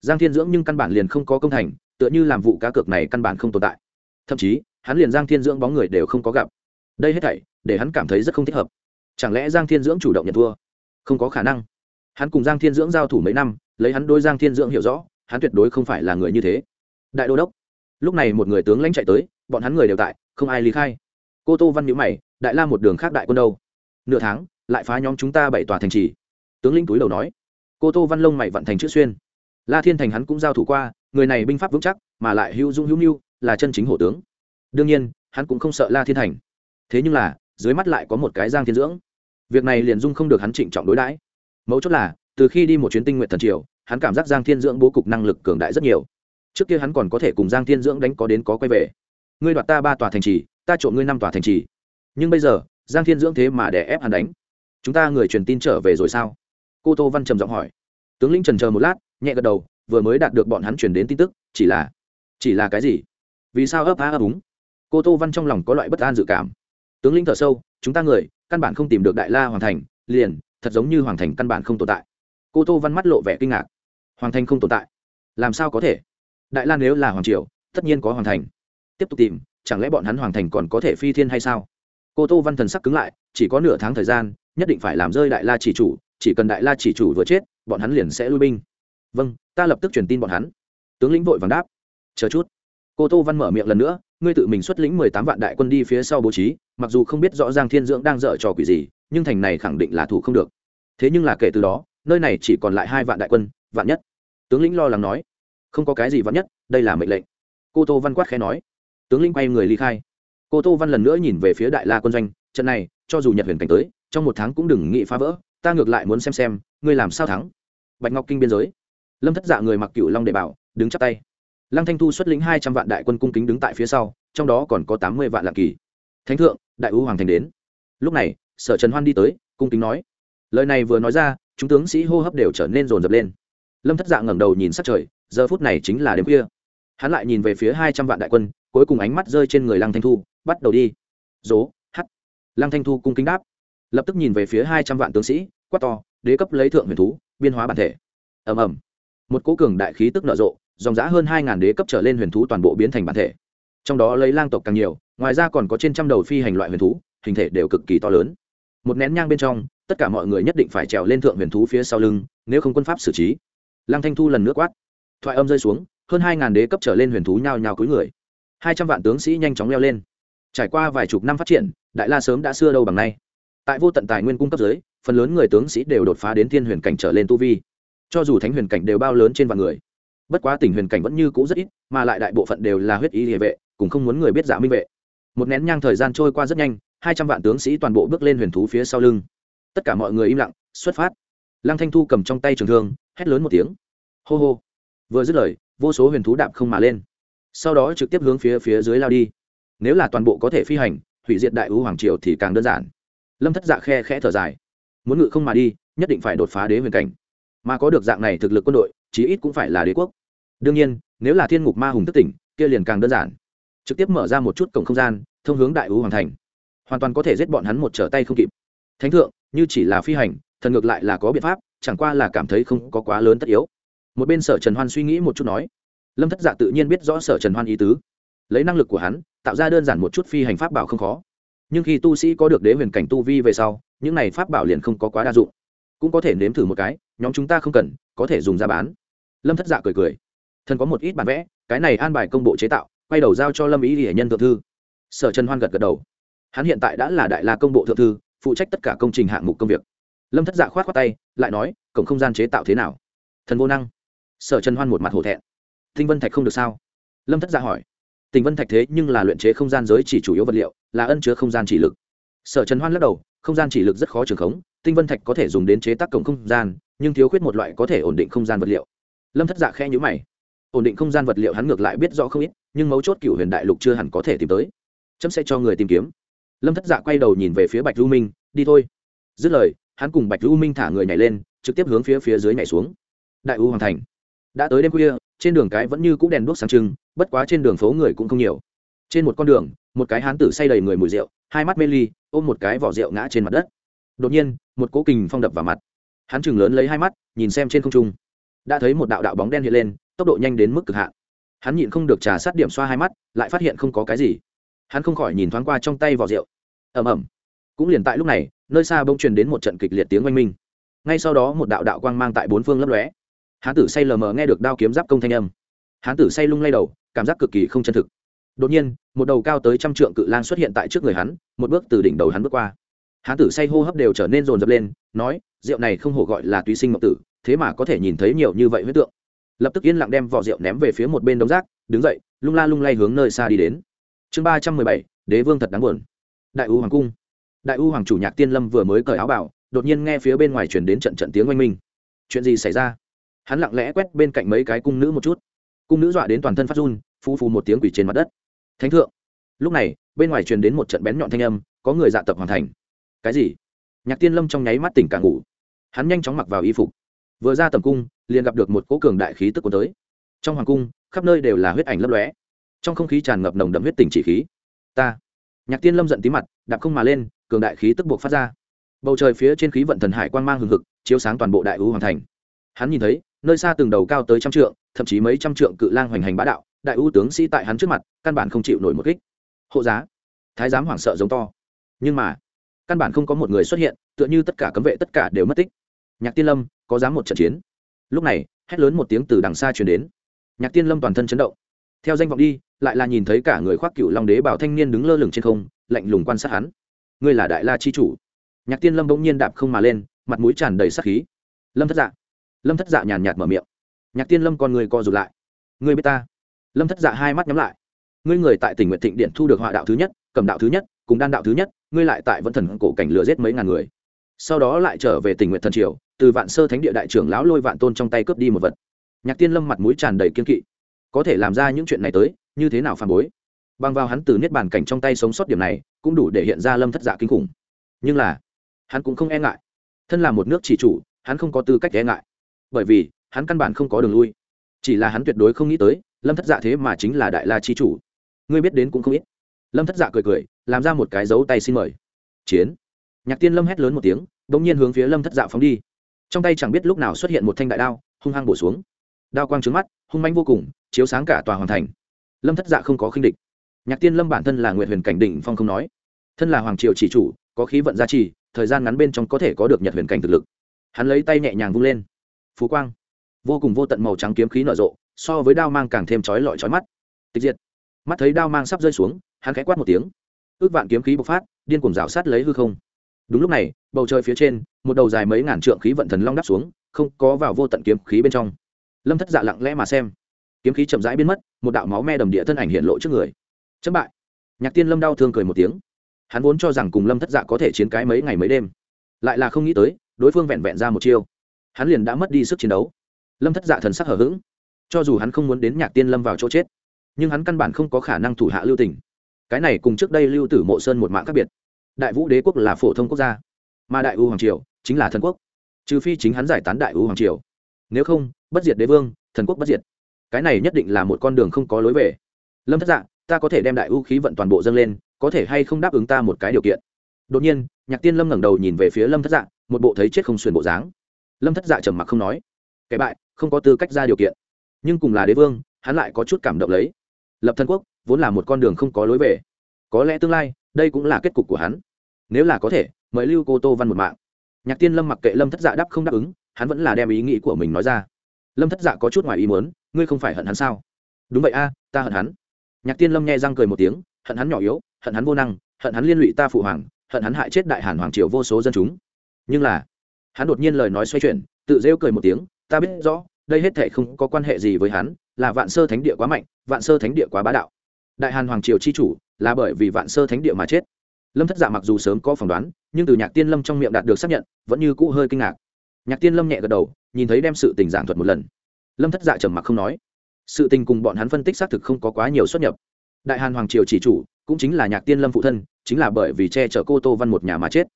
giang thiên dưỡng nhưng căn bản liền không có công thành, tựa như làm vụ cá cược này căn bản không tồn tại. Thậm chí, hắn liền giang thiên dưỡng bóng người đều không có gặp. Đây hết thảy để hắn cảm thấy rất không thích hợp. Chẳng lẽ giang thiên dưỡng chủ động nhận thua? Không có khả năng. Hắn cùng giang thiên dưỡng giao thủ mấy năm, lấy hắn đôi giang thiên dưỡng hiểu rõ, hắn tuyệt đối không phải là người như thế. Đại đô đốc. Lúc này một người tướng lãnh chạy tới, bọn hắn người đều tại, không ai lý khai. Cô tô văn nhữ mày, đại la một đường khác đại quân đâu? Nửa tháng, lại phá nhóm chúng ta bảy tòa thành trì. Tướng lĩnh túi đầu nói. Cô tô văn lông mày vận thành chữ xuyên. La thiên thành hắn cũng giao thủ qua, người này binh pháp vững chắc, mà lại hữu dung hữu mưu, là chân chính hổ tướng. Đương nhiên, hắn cũng không sợ la thiên thành. Thế nhưng là dưới mắt lại có một cái giang thiên dưỡng. Việc này liền dung không được hắn trịnh trọng đối đãi. Mấu chốt là, từ khi đi một chuyến tinh nguyện thần triều, hắn cảm giác giang thiên dưỡng bố cục năng lực cường đại rất nhiều. Trước kia hắn còn có thể cùng giang thiên dưỡng đánh có đến có quay về. Ngươi đoạt ta ba tòa thành trì, ta trộm ngươi năm tòa thành trì. Nhưng bây giờ, giang thiên dưỡng thế mà đè ép hắn đánh. Chúng ta người truyền tin trở về rồi sao? Cô tô văn trầm giọng hỏi. Tướng lĩnh trần chờ một lát, nhẹ gật đầu, vừa mới đạt được bọn hắn truyền đến tin tức, chỉ là chỉ là cái gì? Vì sao ấp á ấp úng? Cô tô văn trong lòng có loại bất an dự cảm tướng lĩnh thở sâu, chúng ta người, căn bản không tìm được đại la hoàng thành, liền, thật giống như hoàng thành căn bản không tồn tại. Cô tô văn mắt lộ vẻ kinh ngạc. Hoàng thành không tồn tại? Làm sao có thể? Đại la nếu là hoàng triều, tất nhiên có hoàng thành. Tiếp tục tìm, chẳng lẽ bọn hắn hoàng thành còn có thể phi thiên hay sao? Cô tô văn thần sắc cứng lại, chỉ có nửa tháng thời gian, nhất định phải làm rơi đại la chỉ chủ, chỉ cần đại la chỉ chủ vừa chết, bọn hắn liền sẽ lui binh. Vâng ta lập tức truyền tin bọn hắn. Tướng lĩnh vội vàng đáp. Chờ chút. Cô tô văn mở miệng lần nữa ngươi tự mình xuất lĩnh mười tám vạn đại quân đi phía sau bố trí, mặc dù không biết rõ giang thiên dưỡng đang dở trò quỷ gì, nhưng thành này khẳng định là thủ không được. Thế nhưng là kể từ đó, nơi này chỉ còn lại hai vạn đại quân, vạn nhất. Tướng lĩnh lo lắng nói. Không có cái gì vạn nhất, đây là mệnh lệnh. Cô tô văn quát khẽ nói. Tướng lĩnh quay người ly khai. Cô tô văn lần nữa nhìn về phía đại la quân doanh, trận này, cho dù nhật huyền cảnh tới, trong một tháng cũng đừng nghĩ phá vỡ, ta ngược lại muốn xem xem, ngươi làm sao thắng. Bạch ngọc kinh biên giới. Lâm thất dạ người mặc cựu long đệ bảo, đứng chắp tay lăng thanh thu xuất lĩnh hai trăm vạn đại quân cung kính đứng tại phía sau, trong đó còn có tám mươi vạn lạc kỳ. Thánh thượng, đại ưu hoàng thành đến. Lúc này, sở trần hoan đi tới, cung kính nói. Lời này vừa nói ra, chúng tướng sĩ hô hấp đều trở nên rồn rập lên. Lâm thất dạ ngẩng đầu nhìn sát trời, giờ phút này chính là đêm khuya. Hắn lại nhìn về phía hai trăm vạn đại quân, cuối cùng ánh mắt rơi trên người lăng thanh thu, bắt đầu đi. Dố, hắt. Lăng thanh thu cung kính đáp. Lập tức nhìn về phía hai trăm vạn tướng sĩ, quát to, đế cấp lấy thượng huyền thú, biên hóa bản thể. Ầm ầm. Một cố cường đại khí tức nở rộ dòng giã hơn hai ngàn đế cấp trở lên huyền thú toàn bộ biến thành bản thể. Trong đó lấy lang tộc càng nhiều, ngoài ra còn có trên trăm đầu phi hành loại huyền thú, hình thể đều cực kỳ to lớn. Một nén nhang bên trong, tất cả mọi người nhất định phải trèo lên thượng huyền thú phía sau lưng, nếu không quân pháp xử trí. Lăng thanh thu lần nước quát. Thoại âm rơi xuống, hơn hai ngàn đế cấp trở lên huyền thú nhào nhào cúi người. Hai trăm vạn tướng sĩ nhanh chóng leo lên. Trải qua vài chục năm phát triển, đại la sớm đã xưa đâu bằng nay. Tại vô tận tài nguyên cung cấp giới, phần lớn người tướng sĩ đều đột phá đến thiên huyền cảnh trở lên tu vi. Cho dù thánh huyền cảnh đều bao lớn trên vạn người bất quá tình huyền cảnh vẫn như cũ rất ít, mà lại đại bộ phận đều là huyết y địa vệ cũng không muốn người biết giả minh vệ. Một nén nhang thời gian trôi qua rất nhanh, hai trăm vạn tướng sĩ toàn bộ bước lên huyền thú phía sau lưng. Tất cả mọi người im lặng, xuất phát. Lăng thanh thu cầm trong tay trường thương, hét lớn một tiếng. Hô hô. Vừa dứt lời, vô số huyền thú đạp không mà lên. Sau đó trực tiếp hướng phía phía dưới lao đi. Nếu là toàn bộ có thể phi hành, hủy diệt đại ú hoàng triều thì càng đơn giản. Lâm thất dạ khe khẽ thở dài. Muốn ngự không mà đi, nhất định phải đột phá đế huyền cảnh. Mà có được dạng này thực lực quân đội, chí ít cũng phải là đế quốc đương nhiên, nếu là thiên ngục ma hùng tức tỉnh, kia liền càng đơn giản. Trực tiếp mở ra một chút cổng không gian, thông hướng đại ú hoàng thành. Hoàn toàn có thể giết bọn hắn một trở tay không kịp. Thánh thượng, như chỉ là phi hành, thần ngược lại là có biện pháp, chẳng qua là cảm thấy không có quá lớn tất yếu. Một bên sở trần hoan suy nghĩ một chút nói, lâm thất dạ tự nhiên biết rõ sở trần hoan ý tứ. Lấy năng lực của hắn, tạo ra đơn giản một chút phi hành pháp bảo không khó. Nhưng khi tu sĩ có được đế huyền cảnh tu vi về sau, những này pháp bảo liền không có quá đa dụng. Cũng có thể nếm thử một cái, nhóm chúng ta không cần, có thể dùng ra bán. Lâm thất dạ cười cười thần có một ít bản vẽ, cái này an bài công bộ chế tạo, quay đầu giao cho lâm ý hiển nhân thượng thư. Sở trần hoan gật gật đầu. Hắn hiện tại đã là đại la công bộ thượng thư, phụ trách tất cả công trình hạng mục công việc. Lâm thất dạ khoát khoát tay, lại nói, cổng không gian chế tạo thế nào? Thần vô năng. Sở trần hoan một mặt hổ thẹn. Tinh vân thạch không được sao? Lâm thất dạ hỏi. Tình vân thạch thế nhưng là luyện chế không gian giới chỉ chủ yếu vật liệu, là ân chứa không gian chỉ lực. Sở trần hoan lắc đầu, không gian chỉ lực rất khó trường khống, tinh vân thạch có thể dùng đến chế tác cổng không gian, nhưng thiếu khuyết một loại có thể ổn định không gian vật liệu. Lâm thất dạ khẽ nhữ mày ổn định không gian vật liệu hắn ngược lại biết rõ không ít, nhưng mấu chốt cựu huyền đại lục chưa hẳn có thể tìm tới. Chấm sẽ cho người tìm kiếm. Lâm thất dạ quay đầu nhìn về phía bạch lưu minh, đi thôi. Dứt lời, hắn cùng bạch lưu minh thả người nhảy lên, trực tiếp hướng phía phía dưới nhảy xuống. Đại u hoàng thành. Đã tới đêm khuya, trên đường cái vẫn như c ũ đèn đuốc sáng trưng, bất quá trên đường phố người cũng không nhiều. Trên một con đường, một cái hán tử say đầy người mùi rượu, hai mắt mê ly, ôm một cái vỏ rượu ngã trên mặt đất. Đột nhiên, một cố kình phong đập vào mặt. Hắn chừng lớn lấy hai mắt, nhìn xem trên không trung. Đã thấy một đạo đạo bóng đen hiện lên tốc độ nhanh đến mức cực hạn. Hắn nhịn không được trà sát điểm xoa hai mắt, lại phát hiện không có cái gì. Hắn không khỏi nhìn thoáng qua trong tay vỏ rượu. Ẩm ẩm cũng liền tại lúc này, nơi xa bông truyền đến một trận kịch liệt tiếng oanh minh. Ngay sau đó một đạo đạo quang mang tại bốn phương lấp lóe. Hán tử say lờ mờ nghe được đao kiếm giáp công thanh âm. Hán tử say lung lay đầu, cảm giác cực kỳ không chân thực. Đột nhiên, một đầu cao tới trăm trượng cự lang xuất hiện tại trước người hắn, một bước từ đỉnh đầu hắn bước qua. Hán tử say hô hấp đều trở nên rồn rập lên, nói, rượu này không hổ gọi là túy sinh mộng tử, thế mà có thể nhìn thấy nhiều như vậy huyết tượng lập tức yên lặng đem vỏ rượu ném về phía một bên đống rác, đứng dậy, lung la lung lay hướng nơi xa đi đến. Chương ba trăm mười bảy, đế vương thật đáng buồn. Đại u hoàng cung. Đại u hoàng chủ nhạc tiên lâm vừa mới cởi áo bảo, đột nhiên nghe phía bên ngoài chuyển đến trận trận tiếng oanh minh. Chuyện gì xảy ra? Hắn lặng lẽ quét bên cạnh mấy cái cung nữ một chút. Cung nữ dọa đến toàn thân phát run phu phu một tiếng quỷ trên mặt đất. Thánh thượng. Lúc này, bên ngoài truyền đến một trận bén nhọn thanh âm, có người dạ tập hoàn thành. Cái gì? Nhạc tiên lâm trong nháy mắt tỉnh cả ngủ. Hắn nhanh chóng mặc vào y phục vừa ra tầm cung, liền gặp được một cỗ cường đại khí tức cuốn tới. Trong hoàng cung, khắp nơi đều là huyết ảnh lấp lóe. Trong không khí tràn ngập nồng đậm huyết tình chỉ khí. Ta. Nhạc tiên lâm giận tí mặt, đạp không mà lên, cường đại khí tức buộc phát ra. Bầu trời phía trên khí vận thần hải quang mang hừng hực, chiếu sáng toàn bộ đại ưu hoàng thành. Hắn nhìn thấy, nơi xa từng đầu cao tới trăm trượng, thậm chí mấy trăm trượng cự lang hoành hành bá đạo, đại ưu tướng sĩ tại hắn trước mặt, căn bản không chịu nổi một kích. Hộ giá. Thái giám hoảng sợ giống to. Nhưng mà, căn bản không có một người xuất hiện, tựa như tất cả cấm vệ tất cả đều mất tích. Nhạc tiên lâm có dám một trận chiến. Lúc này, hét lớn một tiếng từ đằng xa truyền đến. Nhạc tiên lâm toàn thân chấn động. Theo danh vọng đi, lại là nhìn thấy cả người khoác cựu long đế bảo thanh niên đứng lơ lửng trên không, lạnh lùng quan sát hắn. Ngươi là đại la chi chủ. Nhạc tiên lâm bỗng nhiên đạp không mà lên, mặt mũi tràn đầy sắc khí. Lâm thất dạ. Lâm thất dạ nhàn nhạt mở miệng. Nhạc tiên lâm con người co rụt lại. Ngươi biết ta? Lâm thất dạ hai mắt nhắm lại. Ngươi người tại tỉnh nguyện thịnh điện thu được họa đạo thứ nhất cầm đạo thứ nhất, cùng đan đạo thứ nhất, ngươi lại tại vẫn thần cổ cảnh lừa giết mấy ngàn người. Sau đó lại trở về tỉnh nguyện thần triều từ vạn sơ thánh địa đại trưởng lão lôi vạn tôn trong tay cướp đi một vật. Nhạc tiên lâm mặt mũi tràn đầy kiên kỵ. Có thể làm ra những chuyện này tới, như thế nào phản bối? Bằng vào hắn từ niết bàn cảnh trong tay sống sót điểm này, cũng đủ để hiện ra lâm thất dạ kinh khủng. Nhưng là, hắn cũng không e ngại. Thân là một nước chỉ chủ, hắn không có tư cách e ngại. Bởi vì, hắn căn bản không có đường lui. Chỉ là hắn tuyệt đối không nghĩ tới, lâm thất dạ thế mà chính là đại la chi chủ. Ngươi biết đến cũng không ít. Lâm thất dạ cười cười, làm ra một cái dấu tay xin mời. Chiến. Nhạc tiên lâm hét lớn một tiếng đ ỗ n g nhiên hướng phía lâm thất dạ phóng đi trong tay chẳng biết lúc nào xuất hiện một thanh đại đao, hung hăng bổ xuống. Đao quang trứng mắt, hung manh vô cùng, chiếu sáng cả tòa hoàn thành. Lâm thất dạ không có khinh địch. Nhạc tiên lâm bản thân là nguyện huyền cảnh đỉnh phong không nói. Thân là hoàng triều chỉ chủ, có khí vận gia trì, thời gian ngắn bên trong có thể có được nhật huyền cảnh thực lực. Hắn lấy tay nhẹ nhàng vung lên. Phú quang. Vô cùng vô tận màu trắng kiếm khí nở rộ, so với đao mang càng thêm chói lọi chói mắt. Tịch diệt. Mắt thấy đao mang sắp rơi xuống, hắn khẽ quát một tiếng. Ước vạn kiếm khí bộc phát, điên cuồng rào sát lấy hư không đúng lúc này, bầu trời phía trên, một đầu dài mấy ngàn trượng khí vận thần long đắp xuống, không có vào vô tận kiếm khí bên trong. Lâm thất dạ lặng lẽ mà xem. Kiếm khí chậm rãi biến mất, một đạo máu me đầm địa thân ảnh hiện lộ trước người. Chấm bại. Nhạc tiên lâm đau thương cười một tiếng. Hắn vốn cho rằng cùng lâm thất dạ có thể chiến cái mấy ngày mấy đêm. Lại là không nghĩ tới, đối phương vẹn vẹn ra một chiêu. Hắn liền đã mất đi sức chiến đấu. Lâm thất dạ thần sắc hở h ữ g cho dù hắn không muốn đến nhạc tiên lâm vào chỗ chết, nhưng hắn căn bản không có khả năng thủ hạ lưu tỉnh cái này cùng trước đây lưu tử mộ sơn một mạng khác biệt đại vũ đế quốc là phổ thông quốc gia, mà đại u hoàng triều chính là thần quốc, trừ phi chính hắn giải tán đại u hoàng triều. Nếu không, bất diệt đế vương, thần quốc bất diệt. Cái này nhất định là một con đường không có lối về. Lâm thất dạ ta có thể đem đại u khí vận toàn bộ dâng lên, có thể hay không đáp ứng ta một cái điều kiện? Đột nhiên, nhạc tiên lâm ngẩng đầu nhìn về phía lâm thất dạ một bộ thấy chết không xuyên bộ dáng. Lâm thất dạ trầm mặc không nói. Kẻ bại, không có tư cách ra điều kiện. Nhưng cùng là đế vương, hắn lại có chút cảm động lấy. Lập thần quốc, vốn là một con đường không có lối về. Có lẽ tương lai đây cũng là kết cục của hắn. Nếu là có thể, mời lưu cô tô văn một mạng. Nhạc tiên lâm mặc kệ lâm thất dạ đáp không đáp ứng, hắn vẫn là đem ý nghĩ của mình nói ra. Lâm thất dạ có chút ngoài ý muốn, ngươi không phải hận hắn sao? Đúng vậy a, ta hận hắn. Nhạc tiên lâm nghe răng cười một tiếng, hận hắn nhỏ yếu, hận hắn vô năng, hận hắn liên lụy ta phụ hoàng, hận hắn hại chết đại hàn hoàng triều vô số dân chúng. Nhưng là, hắn đột nhiên lời nói xoay chuyển, tự rêu cười một tiếng, ta biết rõ, đây hết thể không có quan hệ gì với hắn, là vạn sơ thánh địa quá mạnh, vạn sơ thánh địa quá bá đạo. Đại hàn hoàng triều chi chủ là bởi vì vạn sơ thánh địa mà chết. Lâm thất dạ mặc dù sớm có phỏng đoán, nhưng từ nhạc tiên lâm trong miệng đạt được xác nhận, vẫn như cũ hơi kinh ngạc. Nhạc tiên lâm nhẹ gật đầu, nhìn thấy đem sự tình giảng thuật một lần. Lâm thất dạ trầm mặc không nói. Sự tình cùng bọn hắn phân tích xác thực không có quá nhiều xuất nhập. Đại hàn hoàng triều chỉ chủ, cũng chính là nhạc tiên lâm phụ thân, chính là bởi vì che chở cô tô văn một nhà mà chết.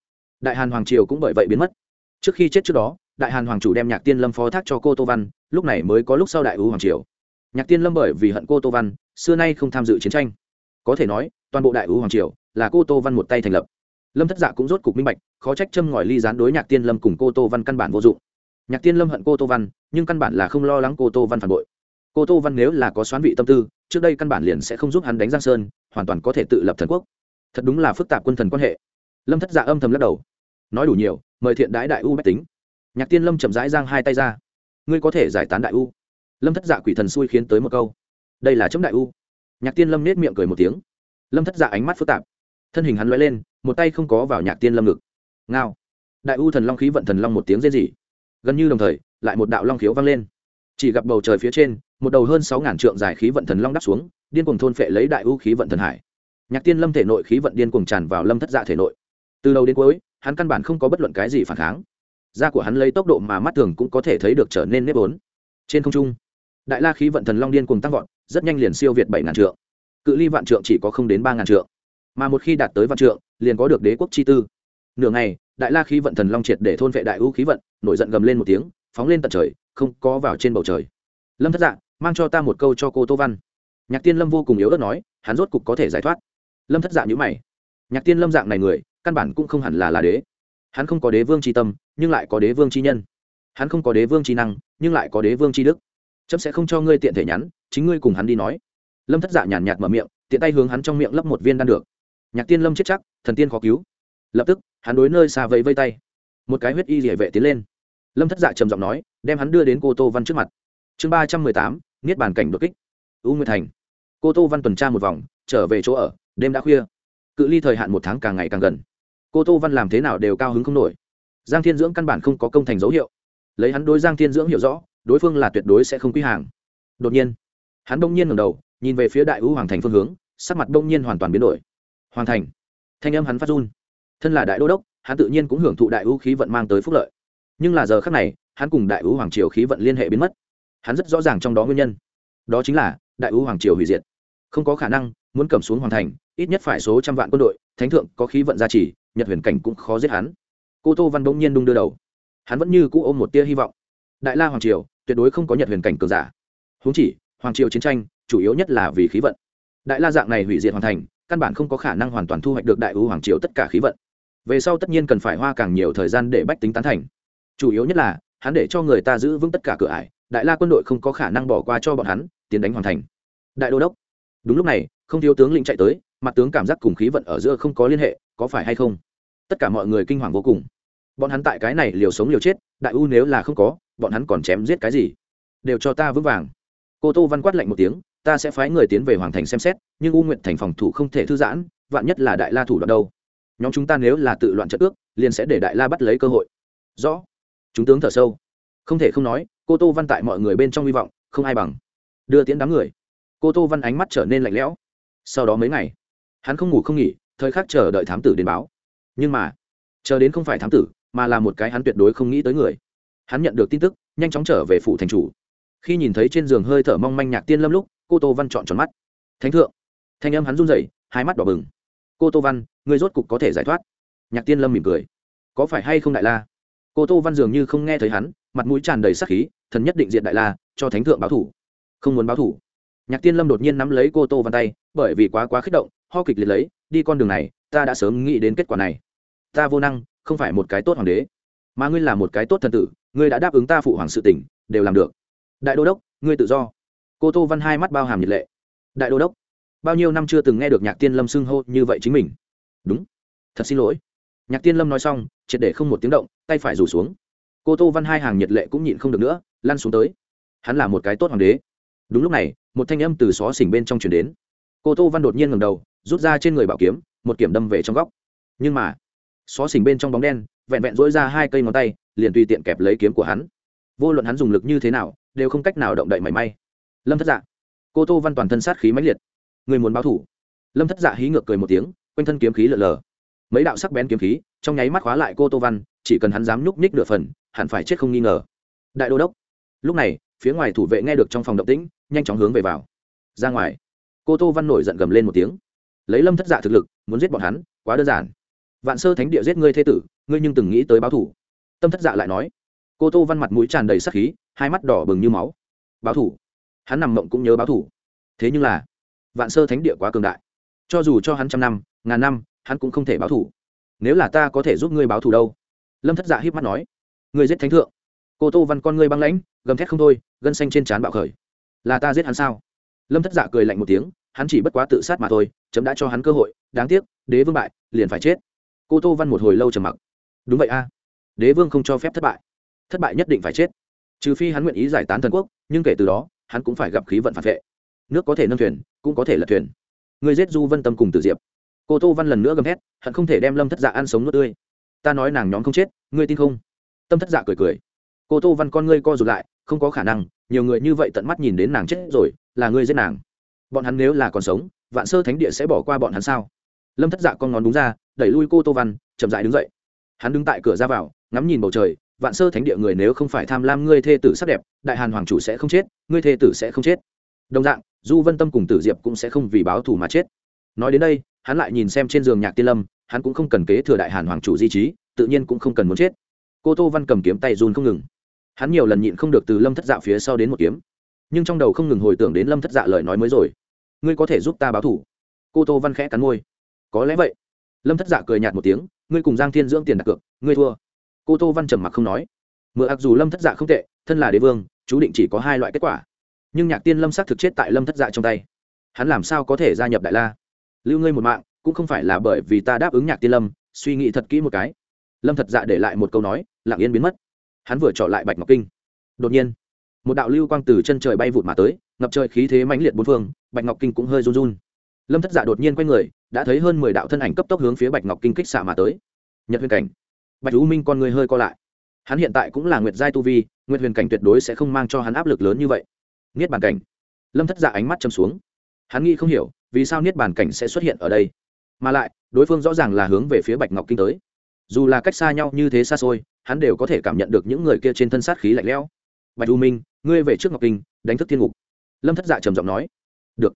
Đại hàn hoàng triều cũng bởi vậy biến mất. Trước khi chết trước đó, đại hàn hoàng chủ đem nhạc tiên lâm phó thác cho cô tô văn, lúc này mới có lúc sau đại ưu hoàng triều. Nhạc tiên lâm bởi vì hận cô tô văn, xưa nay không tham dự chiến tranh có thể nói, toàn bộ đại ưu hoàng triều là cô tô văn một tay thành lập. Lâm thất dạ cũng rốt cục minh bạch, khó trách châm ngòi ly gián đối nhạc tiên lâm cùng cô tô văn căn bản vô dụng. Nhạc tiên lâm hận cô tô văn, nhưng căn bản là không lo lắng cô tô văn phản bội. Cô tô văn nếu là có xoán vị tâm tư, trước đây căn bản liền sẽ không giúp hắn đánh giang sơn, hoàn toàn có thể tự lập thần quốc. Thật đúng là phức tạp quân thần quan hệ. Lâm thất dạ âm thầm lắc đầu. Nói đủ nhiều, mời thiện đái đại u bách tính. Nhạc tiên lâm chậm rãi giang hai tay ra. Ngươi có thể giải tán đại u lâm thất dạ quỷ thần xui khiến tới một câu. Đây là chấm đại u nhạc tiên lâm nết miệng cười một tiếng. Lâm thất dạ ánh mắt phức tạp. Thân hình hắn loay lên, một tay không có vào nhạc tiên lâm ngực. Ngao. Đại u thần long khí vận thần long một tiếng rên rỉ. Gần như đồng thời, lại một đạo long khiếu vang lên. Chỉ gặp bầu trời phía trên, một đầu hơn sáu ngàn trượng dài khí vận thần long đắp xuống, điên cuồng thôn phệ lấy đại u khí vận thần hải. Nhạc tiên lâm thể nội khí vận điên cuồng tràn vào lâm thất dạ thể nội. Từ đầu đến cuối, hắn căn bản không có bất luận cái gì phản kháng. Da của hắn lấy tốc độ mà mắt thường cũng có thể thấy được trở nên nếp ốn trên không trung, đại la khí vận thần long điên cùng tăng vọt rất nhanh liền siêu việt bảy ngàn trượng. Cự ly vạn trượng chỉ có không đến ba ngàn trượng. Mà một khi đạt tới vạn trượng, liền có được đế quốc chi tư. Nửa ngày, đại la khí vận thần long triệt để thôn vệ đại ưu khí vận, nổi giận gầm lên một tiếng, phóng lên tận trời, không có vào trên bầu trời. Lâm thất dạng mang cho ta một câu cho cô tô văn. Nhạc tiên lâm vô cùng yếu ớt nói, hắn rốt cục có thể giải thoát. Lâm thất dạng nhữ mày. Nhạc tiên lâm dạng này người, căn bản cũng không hẳn là là đế. Hắn không có đế vương chi tâm, nhưng lại có đế vương chi nhân. Hắn không có đế vương chi năng, nhưng lại có đế vương chi đức. Chấm sẽ không cho ngươi tiện thể nhắn chính ngươi cùng hắn đi nói. Lâm thất dạ nhàn nhạt mở miệng, tiện tay hướng hắn trong miệng lấp một viên đan được. Nhạc tiên lâm chết chắc, thần tiên khó cứu. Lập tức, hắn đối nơi xa vẫy vây tay. Một cái huyết y rỉa vệ tiến lên. Lâm thất dạ trầm giọng nói, đem hắn đưa đến cô tô văn trước mặt. Chương ba trăm mười tám, niết bàn cảnh đột kích. U nguyệt thành. Cô tô văn tuần tra một vòng, trở về chỗ ở, đêm đã khuya. Cự ly thời hạn một tháng càng ngày càng gần. Cô tô văn làm thế nào đều cao hứng không nổi. Giang thiên dưỡng căn bản không có công thành dấu hiệu. Lấy hắn đối giang thiên dưỡng hiểu rõ, đối phương là tuyệt đối sẽ không quy hàng. Đột nhiên hắn đông nhiên ngầm đầu, nhìn về phía đại ưu hoàng thành phương hướng, sắc mặt đông nhiên hoàn toàn biến đổi. Hoàng thành. Thanh âm hắn phát run. Thân là đại đô đốc, hắn tự nhiên cũng hưởng thụ đại ưu khí vận mang tới phúc lợi. Nhưng là giờ khác này, hắn cùng đại ưu hoàng triều khí vận liên hệ biến mất. Hắn rất rõ ràng trong đó nguyên nhân. Đó chính là, đại ưu hoàng triều hủy diệt. Không có khả năng, muốn cầm xuống hoàng thành, ít nhất phải số trăm vạn quân đội, thánh thượng có khí vận gia trì, nhật huyền cảnh cũng khó giết hắn. Cô tô văn bỗng nhiên đung đưa đầu. Hắn vẫn như cũ ôm một tia hy vọng. Đại la hoàng triều tuyệt đối không có nhật huyền cảnh cường giả. Húng chỉ hoàng triều chiến tranh, chủ yếu nhất là vì khí vận. Đại la dạng này hủy diệt hoàn thành, căn bản không có khả năng hoàn toàn thu hoạch được đại ưu hoàng triều tất cả khí vận. Về sau tất nhiên cần phải hoa càng nhiều thời gian để bách tính tán thành. Chủ yếu nhất là, hắn để cho người ta giữ vững tất cả cửa ải, đại la quân đội không có khả năng bỏ qua cho bọn hắn, tiến đánh hoàn thành. Đại đô đốc. Đúng lúc này, không thiếu tướng lĩnh chạy tới, mặt tướng cảm giác cùng khí vận ở giữa không có liên hệ, có phải hay không? Tất cả mọi người kinh hoàng vô cùng. Bọn hắn tại cái này liều sống liều chết, đại u nếu là không có, bọn hắn còn chém giết cái gì? Đều cho ta vững vàng cô tô văn quát lạnh một tiếng, ta sẽ phái người tiến về hoàng thành xem xét, nhưng u nguyện thành phòng thủ không thể thư giãn, vạn nhất là đại la thủ đoạn đâu. Nhóm chúng ta nếu là tự loạn chất ước, liền sẽ để đại la bắt lấy cơ hội. Rõ. Chúng tướng thở sâu. Không thể không nói, cô tô văn tại mọi người bên trong hy vọng, không ai bằng. Đưa tiễn đám người. Cô tô văn ánh mắt trở nên lạnh lẽo. Sau đó mấy ngày, hắn không ngủ không nghỉ, thời khắc chờ đợi thám tử đến báo. Nhưng mà, chờ đến không phải thám tử, mà là một cái hắn tuyệt đối không nghĩ tới người. Hắn nhận được tin tức, nhanh chóng trở về phủ thành chủ khi nhìn thấy trên giường hơi thở mong manh nhạc tiên lâm lúc, cô tô văn chọn tròn mắt. Thánh thượng. Thanh âm hắn run rẩy, hai mắt đỏ bừng. Cô tô văn người rốt cục có thể giải thoát? Nhạc tiên lâm mỉm cười. Có phải hay không đại la? Cô tô văn dường như không nghe thấy hắn, mặt mũi tràn đầy sắc khí, thần nhất định diện đại la, cho thánh thượng báo thủ. Không muốn báo thủ. Nhạc tiên lâm đột nhiên nắm lấy cô tô văn tay, bởi vì quá quá kích động, ho kịch liệt lấy, đi con đường này, ta đã sớm nghĩ đến kết quả này. Ta vô năng, không phải một cái tốt hoàng đế, mà ngươi là một cái tốt thần tử, ngươi đã đáp ứng ta phụ hoàng sự tỉnh đều làm được đại đô đốc, ngươi tự do. Cô tô văn hai mắt bao hàm nhiệt lệ. Đại đô đốc, bao nhiêu năm chưa từng nghe được nhạc tiên lâm xưng hô như vậy chính mình. Đúng. Thật xin lỗi. Nhạc tiên lâm nói xong, triệt để không một tiếng động, tay phải rủ xuống. Cô tô văn hai hàng nhiệt lệ cũng nhịn không được nữa, lăn xuống tới. Hắn là một cái tốt hoàng đế. Đúng lúc này, một thanh âm từ xó xỉnh bên trong chuyển đến. Cô tô văn đột nhiên ngầm đầu, rút ra trên người bảo kiếm, một kiểm đâm về trong góc. Nhưng mà, xó xỉnh bên trong bóng đen, vẹn vẹn dỗi ra hai cây ngón tay, liền tùy tiện kẹp lấy kiếm của hắn. Vô luận hắn dùng lực như thế nào đều không cách nào động đậy mảy may. Lâm thất dạ. Cô tô văn toàn thân sát khí mãnh liệt. Người muốn báo thủ. Lâm thất dạ hí ngược cười một tiếng, quanh thân kiếm khí lở lờ. Mấy đạo sắc bén kiếm khí, trong nháy mắt khóa lại cô tô văn, chỉ cần hắn dám nhúc nhích nửa phần, hẳn phải chết không nghi ngờ. Đại đô đốc. Lúc này, phía ngoài thủ vệ nghe được trong phòng động tĩnh, nhanh chóng hướng về vào. Ra ngoài. Cô tô văn nổi giận gầm lên một tiếng. Lấy lâm thất dạ thực lực, muốn giết bọn hắn, quá đơn giản. Vạn sơ thánh địa giết ngươi thê tử, ngươi nhưng từng nghĩ tới báo thủ. Tâm thất dạ lại nói. Cô tô văn mặt mũi tràn đầy sắc khí hai mắt đỏ bừng như máu. Báo thủ. Hắn nằm mộng cũng nhớ báo thủ. Thế nhưng là, vạn sơ thánh địa quá cường đại. Cho dù cho hắn trăm năm, ngàn năm, hắn cũng không thể báo thủ. Nếu là ta có thể giúp ngươi báo thủ đâu? Lâm thất dạ hiếp mắt nói. Ngươi giết thánh thượng. Cô tô văn con ngươi băng lãnh, gầm thét không thôi, gân xanh trên trán bạo khởi. Là ta giết hắn sao? Lâm thất dạ cười lạnh một tiếng, hắn chỉ bất quá tự sát mà thôi, chấm đã cho hắn cơ hội, đáng tiếc, đế vương bại, liền phải chết. Cô tô văn một hồi lâu trầm mặc. Đúng vậy a, đế vương không cho phép thất bại. Thất bại nhất định phải chết trừ phi hắn nguyện ý giải tán thần quốc, nhưng kể từ đó, hắn cũng phải gặp khí vận phản vệ. Nước có thể nâng thuyền, cũng có thể lật thuyền. Người giết du vân tâm cùng tử diệp. Cô tô văn lần nữa gầm hét hận không thể đem lâm thất dạ ăn sống nước tươi. Ta nói nàng nhóm không chết, ngươi tin không? Tâm thất dạ cười cười. Cô tô văn con ngươi co rụt lại, không có khả năng, nhiều người như vậy tận mắt nhìn đến nàng chết rồi, là ngươi giết nàng. Bọn hắn nếu là còn sống, vạn sơ thánh địa sẽ bỏ qua bọn hắn sao? Lâm thất dạ con ngón đúng ra, đẩy lui cô tô văn, chậm dại đứng dậy. Hắn đứng tại cửa ra vào, ngắm nhìn bầu trời vạn sơ thánh địa người nếu không phải tham lam ngươi thê tử sắc đẹp, đại hàn hoàng chủ sẽ không chết, ngươi thê tử sẽ không chết. Đồng dạng, du vân tâm cùng tử diệp cũng sẽ không vì báo thù mà chết. Nói đến đây, hắn lại nhìn xem trên giường nhạc tiên lâm, hắn cũng không cần kế thừa đại hàn hoàng chủ di trí, tự nhiên cũng không cần muốn chết. Cô tô văn cầm kiếm tay run không ngừng. Hắn nhiều lần nhịn không được từ lâm thất dạ phía sau đến một kiếm. Nhưng trong đầu không ngừng hồi tưởng đến lâm thất dạ lời nói mới rồi. Ngươi có thể giúp ta báo thủ cô tô văn khẽ cắn môi. Có lẽ vậy. Lâm thất dạ cười nhạt một tiếng. Ngươi cùng giang thiên dưỡng tiền đặt cược, ngươi thua cô tô văn trầm mặc không nói. Mượn ặc dù lâm thất dạ không tệ, thân là đế vương, chú định chỉ có hai loại kết quả. Nhưng nhạc tiên lâm xác thực chết tại lâm thất dạ trong tay. Hắn làm sao có thể gia nhập đại la? Lưu ngươi một mạng, cũng không phải là bởi vì ta đáp ứng nhạc tiên lâm, suy nghĩ thật kỹ một cái. Lâm thật dạ để lại một câu nói, lặng yên biến mất. Hắn vừa trọ lại bạch ngọc kinh. Đột nhiên, một đạo lưu quang từ chân trời bay vụt mà tới, ngập trời khí thế mãnh liệt bốn phương, bạch ngọc kinh cũng hơi run run. Lâm thất dạ đột nhiên quay người, đã thấy hơn mười đạo thân ảnh cấp tốc hướng phía bạch ngọc kinh kích xạ mà tới. Nhật huyền cảnh bạch u minh con người hơi co lại. Hắn hiện tại cũng là nguyệt giai tu vi, nguyệt huyền cảnh tuyệt đối sẽ không mang cho hắn áp lực lớn như vậy. Niết bàn cảnh. Lâm thất dạ ánh mắt châm xuống. Hắn nghĩ không hiểu, vì sao niết bàn cảnh sẽ xuất hiện ở đây? Mà lại, đối phương rõ ràng là hướng về phía bạch ngọc kinh tới. Dù là cách xa nhau như thế xa xôi, hắn đều có thể cảm nhận được những người kia trên thân sát khí lạnh lẽo. Bạch u minh, ngươi về trước ngọc kinh, đánh thức thiên ngục. Lâm thất dạ trầm giọng nói. Được.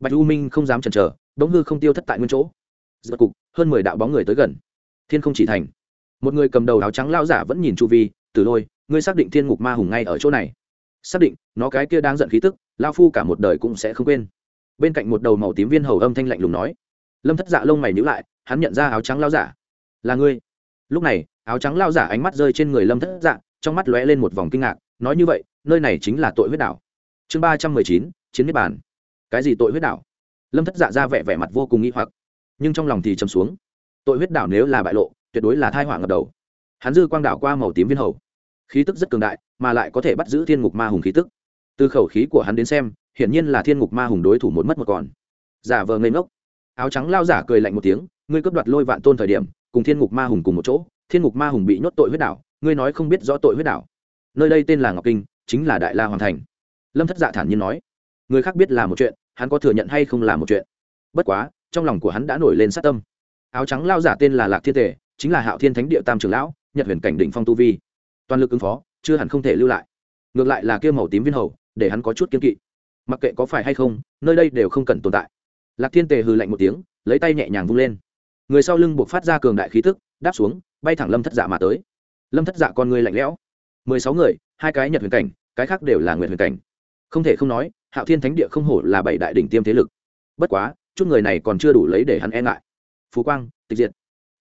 Bạch u minh không dám chần chờ đống hư không tiêu thất tại nguyên chỗ. Giật cục, hơn mười đạo bóng người tới gần. Thiên không chỉ thành một người cầm đầu áo trắng lao giả vẫn nhìn chu vi, từ lôi, ngươi xác định thiên ngục ma hùng ngay ở chỗ này? Xác định, nó cái kia đang giận khí tức lao phu cả một đời cũng sẽ không quên. Bên cạnh một đầu màu tím viên hầu âm thanh lạnh lùng nói. Lâm thất dạ lông mày nhữ lại, hắn nhận ra áo trắng lao giả. Là ngươi. Lúc này, áo trắng lao giả ánh mắt rơi trên người lâm thất dạ trong mắt lóe lên một vòng kinh ngạc, nói như vậy, nơi này chính là tội huyết đảo. Chương ba trăm mười chín, chiến niết bàn. Cái gì tội huyết đảo? Lâm thất dạ ra vẻ vẻ mặt vô cùng nghĩ hoặc, nhưng trong lòng thì chầm xuống. Tội huyết đảo nếu là bại lộ tuyệt đối là thai họa ngập đầu. Hắn dư quang đảo qua màu tím viên hầu. Khí tức rất cường đại, mà lại có thể bắt giữ thiên ngục ma hùng khí tức. Từ khẩu khí của hắn đến xem, hiển nhiên là thiên ngục ma hùng đối thủ một mất một còn. Giả vờ ngây ngốc. Áo trắng lao giả cười lạnh một tiếng, ngươi cướp đoạt lôi vạn tôn thời điểm, cùng thiên ngục ma hùng cùng một chỗ, thiên ngục ma hùng bị nhốt tội huyết đảo, ngươi nói không biết rõ tội huyết đảo. Nơi đây tên là ngọc kinh, chính là đại la hoàng thành. Lâm thất dạ thản nhiên nói. Người khác biết là một chuyện, hắn có thừa nhận hay không là một chuyện. Bất quá, trong lòng của hắn đã nổi lên sát tâm. Áo trắng lao giả tên là lạc thiên tề chính là hạo thiên thánh địa tam trường lão, nhật huyền cảnh đỉnh phong tu vi. Toàn lực ứng phó, chưa hẳn không thể lưu lại. Ngược lại là kia màu tím viên hầu, để hắn có chút kiên kỵ. Mặc kệ có phải hay không, nơi đây đều không cần tồn tại. Lạc thiên tề hừ lạnh một tiếng, lấy tay nhẹ nhàng vung lên. Người sau lưng buộc phát ra cường đại khí tức, đáp xuống, bay thẳng lâm thất dạ mà tới. Lâm thất dạ con người lạnh lẽo. Mười sáu người, hai cái nhật huyền cảnh, cái khác đều là nguyện huyền cảnh. Không thể không nói, hạo thiên thánh địa không hổ là bảy đại đỉnh tiêm thế lực. Bất quá, chút người này còn chưa đủ lấy để hắn e ngại. Phú quang, tịch diệt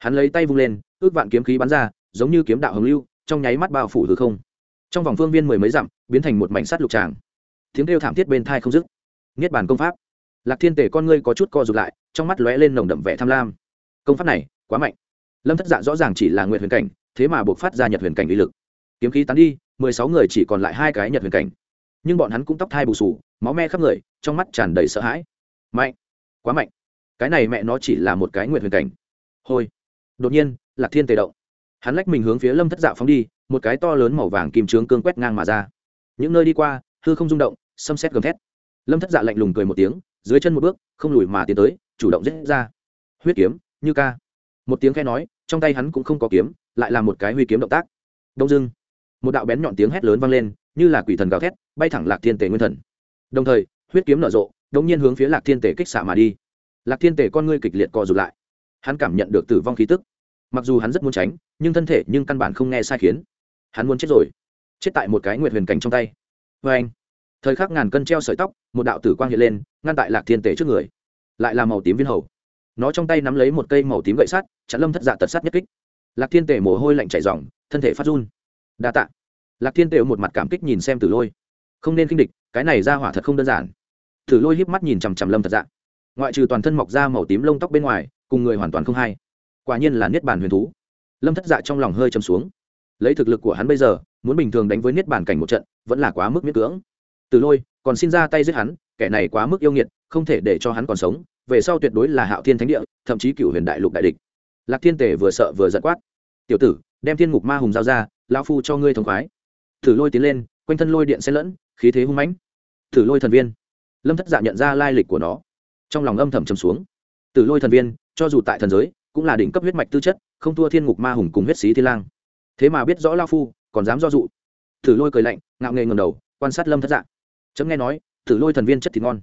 hắn lấy tay vung lên, ước vạn kiếm khí bắn ra, giống như kiếm đạo hồng lưu, trong nháy mắt bao phủ hư không. Trong vòng phương viên mười mấy dặm, biến thành một mảnh sắt lục tràng. Tiếng kêu thảm thiết bên thai không dứt. Niết bàn công pháp. Lạc thiên tể con ngươi có chút co rụt lại, trong mắt lóe lên nồng đậm vẻ tham lam. Công pháp này, quá mạnh. Lâm thất dạ rõ ràng chỉ là nguyện huyền cảnh, thế mà buộc phát ra nhật huyền cảnh uy lực. Kiếm khí tán đi, mười sáu người chỉ còn lại hai cái nhật huyền cảnh. Nhưng bọn hắn cũng tóc thai bù sù, máu me khắp người, trong mắt tràn đầy sợ hãi. Mạnh. Quá mạnh. Cái này mẹ nó chỉ là một cái nguyện huyền cảnh. Hôi đột nhiên, lạc thiên tề động. Hắn lách mình hướng phía lâm thất dạ phóng đi, một cái to lớn màu vàng kim trướng cương quét ngang mà ra. Những nơi đi qua, hư không rung động xâm xét gầm thét. Lâm thất dạ lạnh lùng cười một tiếng, dưới chân một bước, không lùi mà tiến tới, chủ động giết ra. Huyết kiếm, như ca. Một tiếng khe nói, trong tay hắn cũng không có kiếm, lại là một cái huy kiếm động tác. Đông dưng một đạo bén nhọn tiếng hét lớn vang lên, như là quỷ thần gào thét, bay thẳng lạc thiên tề nguyên thần. Đồng thời, huyết kiếm nở rộ đống nhiên hướng phía lạc thiên tề kích xạ mà đi. Lạc thiên tề con ngươi kịch liệt co rụt lại hắn cảm nhận được tử vong khí tức. Mặc dù hắn rất muốn tránh, nhưng thân thể nhưng căn bản không nghe sai khiến. Hắn muốn chết rồi. Chết tại một cái nguyệt huyền cảnh trong tay. Vê anh, thời khắc ngàn cân treo sợi tóc, một đạo tử quang hiện lên, ngăn tại lạc thiên tể trước người. Lại là màu tím viên hầu. Nó trong tay nắm lấy một cây màu tím gậy sắt, chặn lâm thất dạ tật sắt nhất kích. Lạc thiên tể mồ hôi lạnh chảy dòng thân thể phát run. Đa tạ. Lạc thiên tể một mặt cảm kích nhìn xem tử lôi. Không nên kinh địch, cái này ra hỏa thật không đơn giản. Tử lôi híp mắt nhìn chằm chằm lâm thật dạ. Ngoại trừ toàn thân mọc ra màu tím lông tóc bên ngoài cùng người hoàn toàn không hay. Quả nhiên là niết bàn huyền thú. Lâm thất dạ trong lòng hơi châm xuống. Lấy thực lực của hắn bây giờ, muốn bình thường đánh với niết bàn cảnh một trận, vẫn là quá mức miễn cưỡng. Từ lôi, còn xin ra tay giết hắn, kẻ này quá mức yêu nghiệt, không thể để cho hắn còn sống, về sau tuyệt đối là hạo thiên thánh địa, thậm chí cựu huyền đại lục đại địch. Lạc thiên tề vừa sợ vừa giận quát. Tiểu tử, đem thiên ngục ma hùng giao ra, lão phu cho ngươi thống khoái. Thử lôi tiến lên, quanh thân lôi điện xen lẫn, khí thế hung mãnh. Thử lôi thần viên. Lâm thất dạ nhận ra lai lịch của nó. Trong lòng âm thầm trầm xuống. Tử lôi thần viên cho dù tại thần giới, cũng là đỉnh cấp huyết mạch tư chất, không thua thiên ngục ma hùng cùng huyết xí thiên lang. Thế mà biết rõ lao phu, còn dám do dụ. Tử lôi cười lạnh, ngạo nghề ngầm đầu, quan sát lâm thất dạ. Chấm nghe nói tử lôi thần viên chất thịt ngon.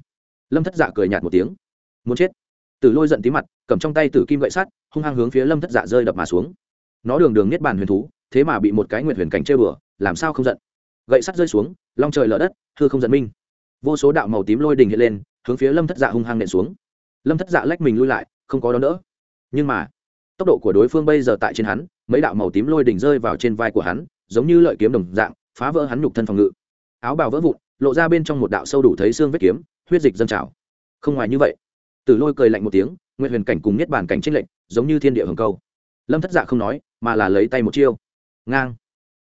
Lâm thất dạ cười nhạt một tiếng. Muốn chết. Tử lôi giận tí mặt, cầm trong tay tử kim gậy sắt, hung hăng hướng phía lâm thất dạ rơi đập mà xuống. Nó đường đường niết bàn huyền thú, thế mà bị một cái nguyệt huyền cảnh chơi bừa làm sao không giận? Gậy sắt rơi xuống, long trời lở đất, hư không giận minh. Vô số đạo màu tím lôi đình hiện lên, hướng phía lâm thất dạ hung hăng nện xuống. Lâm thất dạ lách mình lui lại không có đón đỡ. Nhưng mà, tốc độ của đối phương bây giờ tại trên hắn, mấy đạo màu tím lôi đỉnh rơi vào trên vai của hắn, giống như lợi kiếm đồng dạng, phá vỡ hắn nhục thân phòng ngự. Áo bào vỡ vụn, lộ ra bên trong một đạo sâu đủ thấy xương vết kiếm, huyết dịch dâng trào. Không ngoài như vậy, tử lôi cười lạnh một tiếng nguyện huyền cảnh cùng niết bàn cảnh trích lệnh giống như thiên địa hồng câu. Lâm thất dạ không nói, mà là lấy tay một chiêu. Ngang.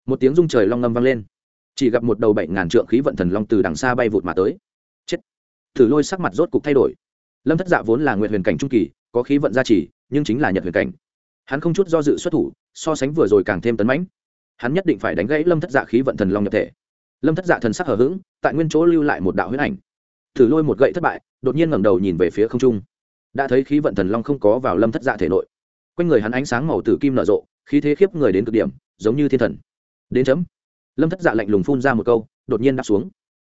Một tiếng rung trời long ngâm vang lên. Chỉ gặp một đầu bảy ngàn trượng khí vận thần long từ đằng xa bay vụt mà tới. Chết. Thử lôi sắc mặt rốt cục thay đổi. Lâm thất dạ vốn là nguyện huyền cảnh trung kỳ có khí vận gia trì, nhưng chính là nhật huyền cảnh. Hắn không chút do dự xuất thủ, so sánh vừa rồi càng thêm tấn mãnh. Hắn nhất định phải đánh gãy lâm thất dạ khí vận thần long nhập thể. Lâm thất dạ thần sắc hờ hững, tại nguyên chỗ lưu lại một đạo huyết ảnh. Thử lôi một gậy thất bại, đột nhiên ngẩng đầu nhìn về phía không trung. Đã thấy khí vận thần long không có vào lâm thất dạ thể nội. Quanh người hắn ánh sáng màu tử kim nở rộ, khí thế khiếp người đến cực điểm, giống như thiên thần. Đến chấm. Lâm thất dạ lạnh lùng phun ra một câu, đột nhiên đáp xuống.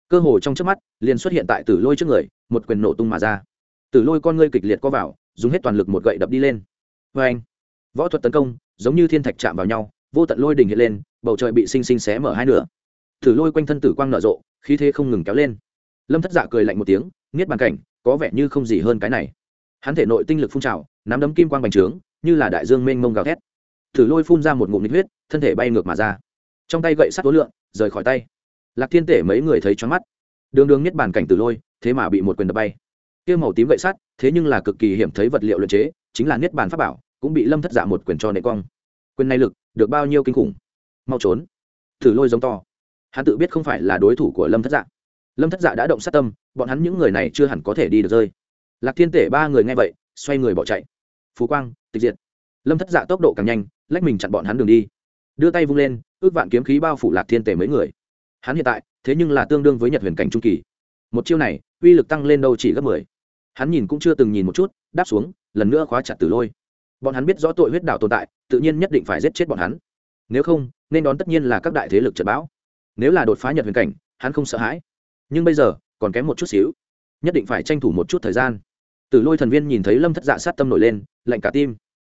Cơ hồ trong trước mắt, liền xuất hiện tại tử lôi trước người, một quyền nổ tung mà ra. Tử lôi con ngươi kịch liệt co vào dùng hết toàn lực một gậy đập đi lên. Vê anh, võ thuật tấn công, giống như thiên thạch chạm vào nhau, vô tận lôi đình hiện lên, bầu trời bị xinh xinh xé mở hai nửa. Thử lôi quanh thân tử quang nở rộ, khí thế không ngừng kéo lên. Lâm thất dạ cười lạnh một tiếng nghiết bàn cảnh, có vẻ như không gì hơn cái này. Hắn thể nội tinh lực phun trào, nắm đấm kim quang bành trướng, như là đại dương mênh mông gào thét. Thử lôi phun ra một ngụm nhiệt huyết, thân thể bay ngược mà ra. Trong tay gậy sắt tối lượng, rời khỏi tay. Lạc thiên tể mấy người thấy choáng mắt. Đường đường nhất bản cảnh tử lôi, thế mà bị một quyền đập bay. Kia màu tím gậy sắt thế nhưng là cực kỳ hiểm thấy vật liệu luyện chế, chính là niết bàn pháp bảo, cũng bị lâm thất dạ một quyền cho nệ cong. Quyền này lực, được bao nhiêu kinh khủng? Mau trốn. Thử lôi giống to. Hắn tự biết không phải là đối thủ của lâm thất dạ. Lâm thất dạ đã động sát tâm, bọn hắn những người này chưa hẳn có thể đi được rơi. Lạc thiên tể ba người nghe vậy, xoay người bỏ chạy. Phú quang, tịch diệt. Lâm thất dạ tốc độ càng nhanh, lách mình chặn bọn hắn đường đi. Đưa tay vung lên, ước vạn kiếm khí bao phủ lạc thiên tể mấy người. Hắn hiện tại, thế nhưng là tương đương với nhật huyền cảnh trung kỳ. Một chiêu này, uy lực tăng lên đâu chỉ gấp mười hắn nhìn cũng chưa từng nhìn một chút, đáp xuống, lần nữa khóa chặt tử lôi. Bọn hắn biết rõ tội huyết đảo tồn tại, tự nhiên nhất định phải giết chết bọn hắn. Nếu không, nên đón tất nhiên là các đại thế lực trận bão. Nếu là đột phá nhật huyền cảnh, hắn không sợ hãi. Nhưng bây giờ, còn kém một chút xíu. Nhất định phải tranh thủ một chút thời gian. Tử lôi thần viên nhìn thấy lâm thất dạ sát tâm nổi lên, lạnh cả tim.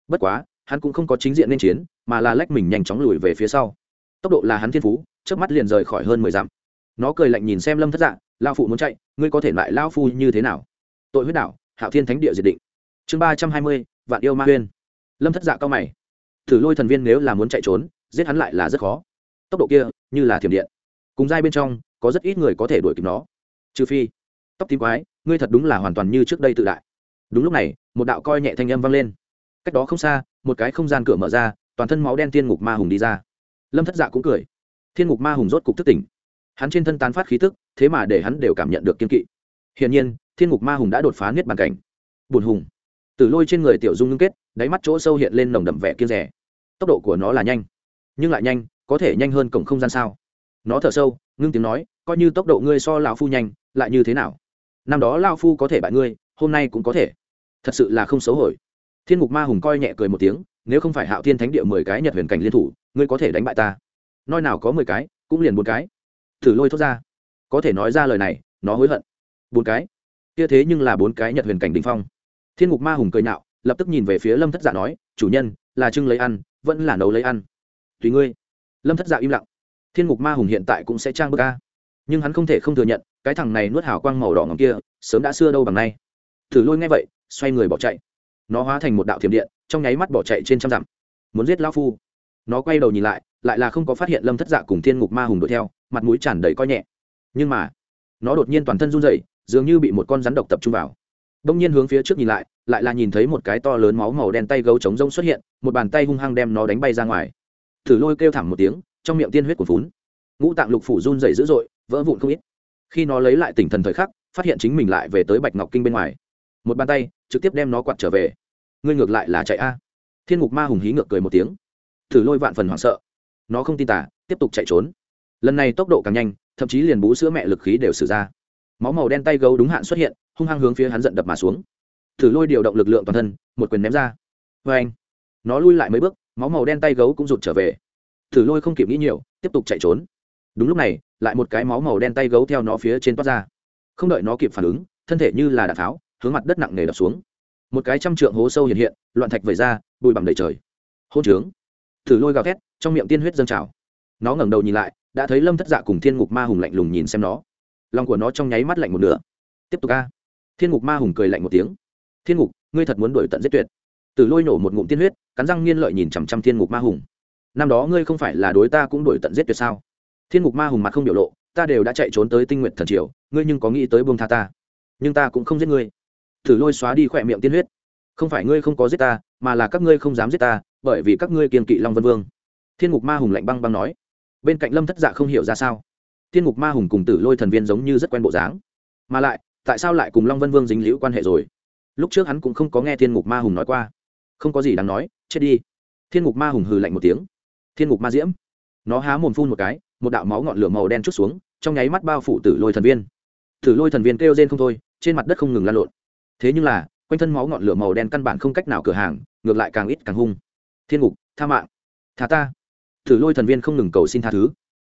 Bất quá, hắn cũng không có chính diện nên chiến, mà là lách mình nhanh chóng lùi về phía sau. Tốc độ là hắn thiên phú trước mắt liền rời khỏi hơn mười dặm. Nó cười lạnh nhìn xem lâm thất dạ lao phụ muốn chạy, ngươi có thể lại lao phu như thế nào? Tội huyết đảo hạo thiên thánh địa diệt định. Chương ba trăm hai mươi, vạn yêu ma huyên. Lâm thất dạ cao mày. Thử lôi thần viên nếu là muốn chạy trốn, giết hắn lại là rất khó. Tốc độ kia, như là thiểm điện. Cùng giai bên trong, có rất ít người có thể đuổi kịp nó. Trừ phi, tóc tím quái, ngươi thật đúng là hoàn toàn như trước đây tự đại. Đúng lúc này, một đạo coi nhẹ thanh âm vang lên. Cách đó không xa, một cái không gian cửa mở ra, toàn thân máu đen tiên ngục ma hùng đi ra. Lâm thất dạ cũng cười. Thiên ngục ma hùng rốt cục thức tỉnh. Hắn trên thân tán phát khí tức, thế mà để hắn đều cảm nhận được kiên kỵ. Hiển nhiên thiên ngục ma hùng đã đột phá niết bàn cảnh. Bùn hùng. Tử lôi trên người tiểu dung ngưng kết, đáy mắt chỗ sâu hiện lên nồng đậm vẻ kiên rẻ. Tốc độ của nó là nhanh. Nhưng lại nhanh, có thể nhanh hơn cổng không gian sao? Nó thở sâu, ngưng tiếng nói, coi như tốc độ ngươi so lão phu nhanh, lại như thế nào? Năm đó lao phu có thể bại ngươi, hôm nay cũng có thể. Thật sự là không xấu hổi thiên ngục ma hùng coi nhẹ cười một tiếng, nếu không phải hạo thiên thánh địa mười cái nhật huyền cảnh liên thủ, ngươi có thể đánh bại ta. Nói nào có mười cái, cũng liền bốn cái. Thử lôi thốt ra. Có thể nói ra lời này, nó hối hận. Bốn cái kia thế nhưng là bốn cái nhật huyền cảnh đình phong. Thiên ngục ma hùng cười nhạo, lập tức nhìn về phía lâm thất dạ nói, chủ nhân, là trưng lấy ăn, vẫn là nấu lấy ăn? Tùy ngươi. Lâm thất dạ im lặng. Thiên ngục ma hùng hiện tại cũng sẽ trang bức ca nhưng hắn không thể không thừa nhận, cái thằng này nuốt hào quang màu đỏ ngầm kia, sớm đã xưa đâu bằng nay. Thử lôi ngay vậy, xoay người bỏ chạy. Nó hóa thành một đạo thiểm điện, trong nháy mắt bỏ chạy trên trăm dặm. Muốn giết lão phu. Nó quay đầu nhìn lại lại là không có phát hiện lâm thất dạ cùng thiên ngục ma hùng đuổi theo, mặt mũi tràn đầy coi nhẹ. Nhưng mà, nó đột nhiên toàn thân run rẩy dường như bị một con rắn độc tập trung vào. Đông nhiên hướng phía trước nhìn lại lại là nhìn thấy một cái to lớn máu màu đen tay gấu trống rông xuất hiện, một bàn tay hung hăng đem nó đánh bay ra ngoài. Thử lôi kêu thảm một tiếng, trong miệng tiên huyết của vốn ngũ tạng lục phủ run rẩy dữ dội, vỡ vụn không ít. Khi nó lấy lại tỉnh thần thời khắc, phát hiện chính mình lại về tới bạch ngọc kinh bên ngoài. Một bàn tay, trực tiếp đem nó quặt trở về. Ngươi ngược lại là chạy a. Thiên ngục ma hùng hí ngược cười một tiếng. Thử lôi vạn phần hoảng sợ. Nó không tin tả tiếp tục chạy trốn. Lần này tốc độ càng nhanh, thậm chí liền bú sữa mẹ lực khí đều xử ra máu màu đen tay gấu đúng hạn xuất hiện, hung hăng hướng phía hắn giận đập mà xuống. Thử lôi điều động lực lượng toàn thân, một quyền ném ra. Vê anh, nó lui lại mấy bước, máu màu đen tay gấu cũng rụt trở về. Thử lôi không kịp nghĩ nhiều, tiếp tục chạy trốn. Đúng lúc này, lại một cái máu màu đen tay gấu theo nó phía trên toát ra. Không đợi nó kịp phản ứng, thân thể như là đạn tháo, hướng mặt đất nặng nề đập xuống. Một cái trăm trượng hố sâu hiện hiện, loạn thạch vẩy ra, bụi bằm đầy trời. Hôn trướng. Thử lôi gào thét, trong miệng tiên huyết dâng trào. Nó ngẩng đầu nhìn lại, đã thấy lâm thất dạ cùng thiên ngục ma hùng lạnh lùng nhìn xem nó lòng của nó trong nháy mắt lạnh một nửa. Tiếp tục a. Thiên ngục ma hùng cười lạnh một tiếng. Thiên ngục, ngươi thật muốn đổi tận giết tuyệt. Từ lôi nổ một ngụm tiên huyết, cắn răng nghiên lợi nhìn chằm chằm thiên ngục ma hùng. Năm đó ngươi không phải là đối ta cũng đổi tận giết tuyệt sao? Thiên ngục ma hùng mặt không biểu lộ, ta đều đã chạy trốn tới tinh nguyện thần triều, ngươi nhưng có nghĩ tới buông tha ta? Nhưng ta cũng không giết ngươi. Thử lôi xóa đi khỏe miệng tiên huyết. Không phải ngươi không có giết ta, mà là các ngươi không dám giết ta, bởi vì các ngươi kiên kỵ long vân vương. Thiên ngục ma hùng lạnh băng băng nói. Bên cạnh lâm thất dạ không hiểu ra sao thiên ngục ma hùng cùng tử lôi thần viên giống như rất quen bộ dáng. Mà lại, tại sao lại cùng long vân vương dính liễu quan hệ rồi? Lúc trước hắn cũng không có nghe thiên ngục ma hùng nói qua. Không có gì đáng nói, chết đi. Thiên ngục ma hùng hừ lạnh một tiếng. Thiên ngục ma diễm. Nó há mồm phun một cái, một đạo máu ngọn lửa màu đen chút xuống, trong nháy mắt bao phủ tử lôi thần viên. Tử lôi thần viên kêu rên không thôi, trên mặt đất không ngừng lan lộn. Thế nhưng là, quanh thân máu ngọn lửa màu đen căn bản không cách nào cửa hàng, ngược lại càng ít càng hung. Thiên ngục, tha mạng. Tha ta. Tử lôi thần viên không ngừng cầu xin tha thứ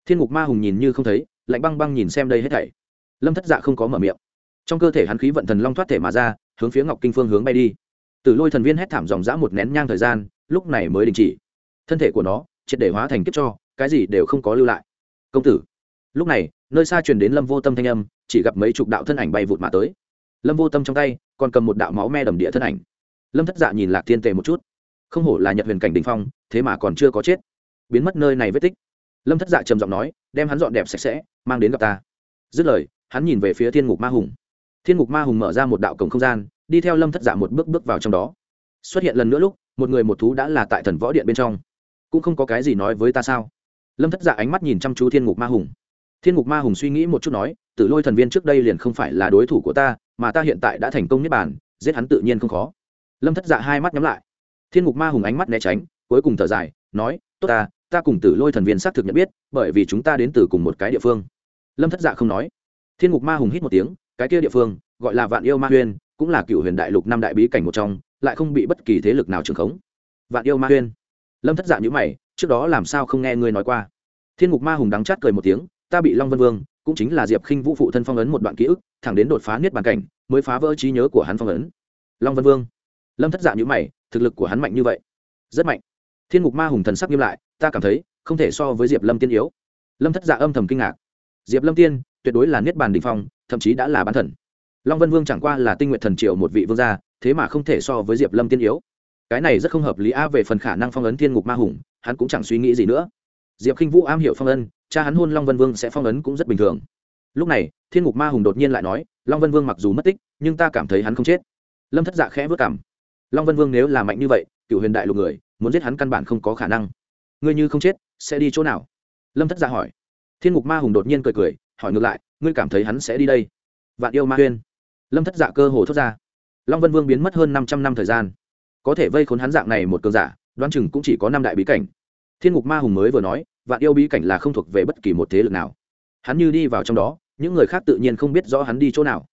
thiên ngục ma hùng nhìn như không thấy, lạnh băng băng nhìn xem đây hết thảy. Lâm thất dạ không có mở miệng. Trong cơ thể hắn khí vận thần long thoát thể mà ra, hướng phía ngọc kinh phương hướng bay đi. Tử lôi thần viên hét thảm dòng dã một nén nhang thời gian, lúc này mới đình chỉ. Thân thể của nó, triệt để hóa thành kiếp cho, cái gì đều không có lưu lại. Công tử. Lúc này, nơi xa truyền đến lâm vô tâm thanh âm, chỉ gặp mấy chục đạo thân ảnh bay vụt mà tới. Lâm vô tâm trong tay, còn cầm một đạo máu me đầm địa thân ảnh. Lâm thất dạ nhìn lạc thiên tề một chút. Không hổ là nhật huyền cảnh đình phong, thế mà còn chưa có chết. Biến mất nơi này vết tích lâm thất dạ trầm giọng nói, đem hắn dọn đẹp sạch sẽ, mang đến gặp ta. Dứt lời, hắn nhìn về phía thiên ngục ma hùng. Thiên ngục ma hùng mở ra một đạo cổng không gian, đi theo lâm thất dạ một bước bước vào trong đó. Xuất hiện lần nữa lúc, một người một thú đã là tại thần võ điện bên trong. Cũng không có cái gì nói với ta sao? Lâm thất dạ ánh mắt nhìn chăm chú thiên ngục ma hùng. Thiên ngục ma hùng suy nghĩ một chút nói, tử lôi thần viên trước đây liền không phải là đối thủ của ta, mà ta hiện tại đã thành công nhất bản giết hắn tự nhiên không khó. Lâm thất dạ hai mắt nhắm lại. Thiên ngục ma hùng ánh mắt né tránh, cuối cùng thở dài, nói, tốt ta ta cùng tử lôi thần viên xác thực nhận biết, bởi vì chúng ta đến từ cùng một cái địa phương. Lâm thất dạ không nói. Thiên ngục ma hùng hít một tiếng, cái kia địa phương, gọi là vạn yêu ma huyên, cũng là cựu huyền đại lục năm đại bí cảnh một trong, lại không bị bất kỳ thế lực nào trừng khống. Vạn yêu ma huyên. Lâm thất dạ nhữ mày, trước đó làm sao không nghe ngươi nói qua. Thiên ngục ma hùng đắng chát cười một tiếng, ta bị long vân vương, cũng chính là diệp khinh vũ phụ thân phong ấn một đoạn ký ức, thẳng đến đột phá niết bàn cảnh, mới phá vỡ trí nhớ của hắn phong ấn. Long vân vương. Lâm thất dạ nhữ mày, thực lực của hắn mạnh như vậy. Rất mạnh thiên ngục ma hùng thần sắc nghiêm lại ta cảm thấy không thể so với diệp lâm tiên yếu. Lâm thất dạ âm thầm kinh ngạc. Diệp lâm tiên tuyệt đối là niết bàn đình phong thậm chí đã là bán thần. Long vân vương chẳng qua là tinh nguyện thần triệu một vị vương gia thế mà không thể so với diệp lâm tiên yếu. Cái này rất không hợp lý a về phần khả năng phong ấn thiên ngục ma hùng hắn cũng chẳng suy nghĩ gì nữa. Diệp khinh vũ am hiểu phong ấn, cha hắn hôn long vân vương sẽ phong ấn cũng rất bình thường. Lúc này thiên ngục ma hùng đột nhiên lại nói long vân vương mặc dù mất tích nhưng ta cảm thấy hắn không chết. Lâm thất dạ khẽ vất cảm long vân vương nếu là mạnh như vậy cựu huyền đại lục người, muốn giết hắn căn bản không có khả năng. Ngươi như không chết, sẽ đi chỗ nào? Lâm thất dạ hỏi. Thiên ngục ma hùng đột nhiên cười cười, hỏi ngược lại, ngươi cảm thấy hắn sẽ đi đây? Vạn yêu ma huyên. Lâm thất dạ cơ hồ thốt ra. Long vân vương biến mất hơn năm trăm năm thời gian. Có thể vây khốn hắn dạng này một cường giả, đoán chừng cũng chỉ có năm đại bí cảnh. Thiên ngục ma hùng mới vừa nói, vạn yêu bí cảnh là không thuộc về bất kỳ một thế lực nào. Hắn như đi vào trong đó, những người khác tự nhiên không biết rõ hắn đi chỗ nào.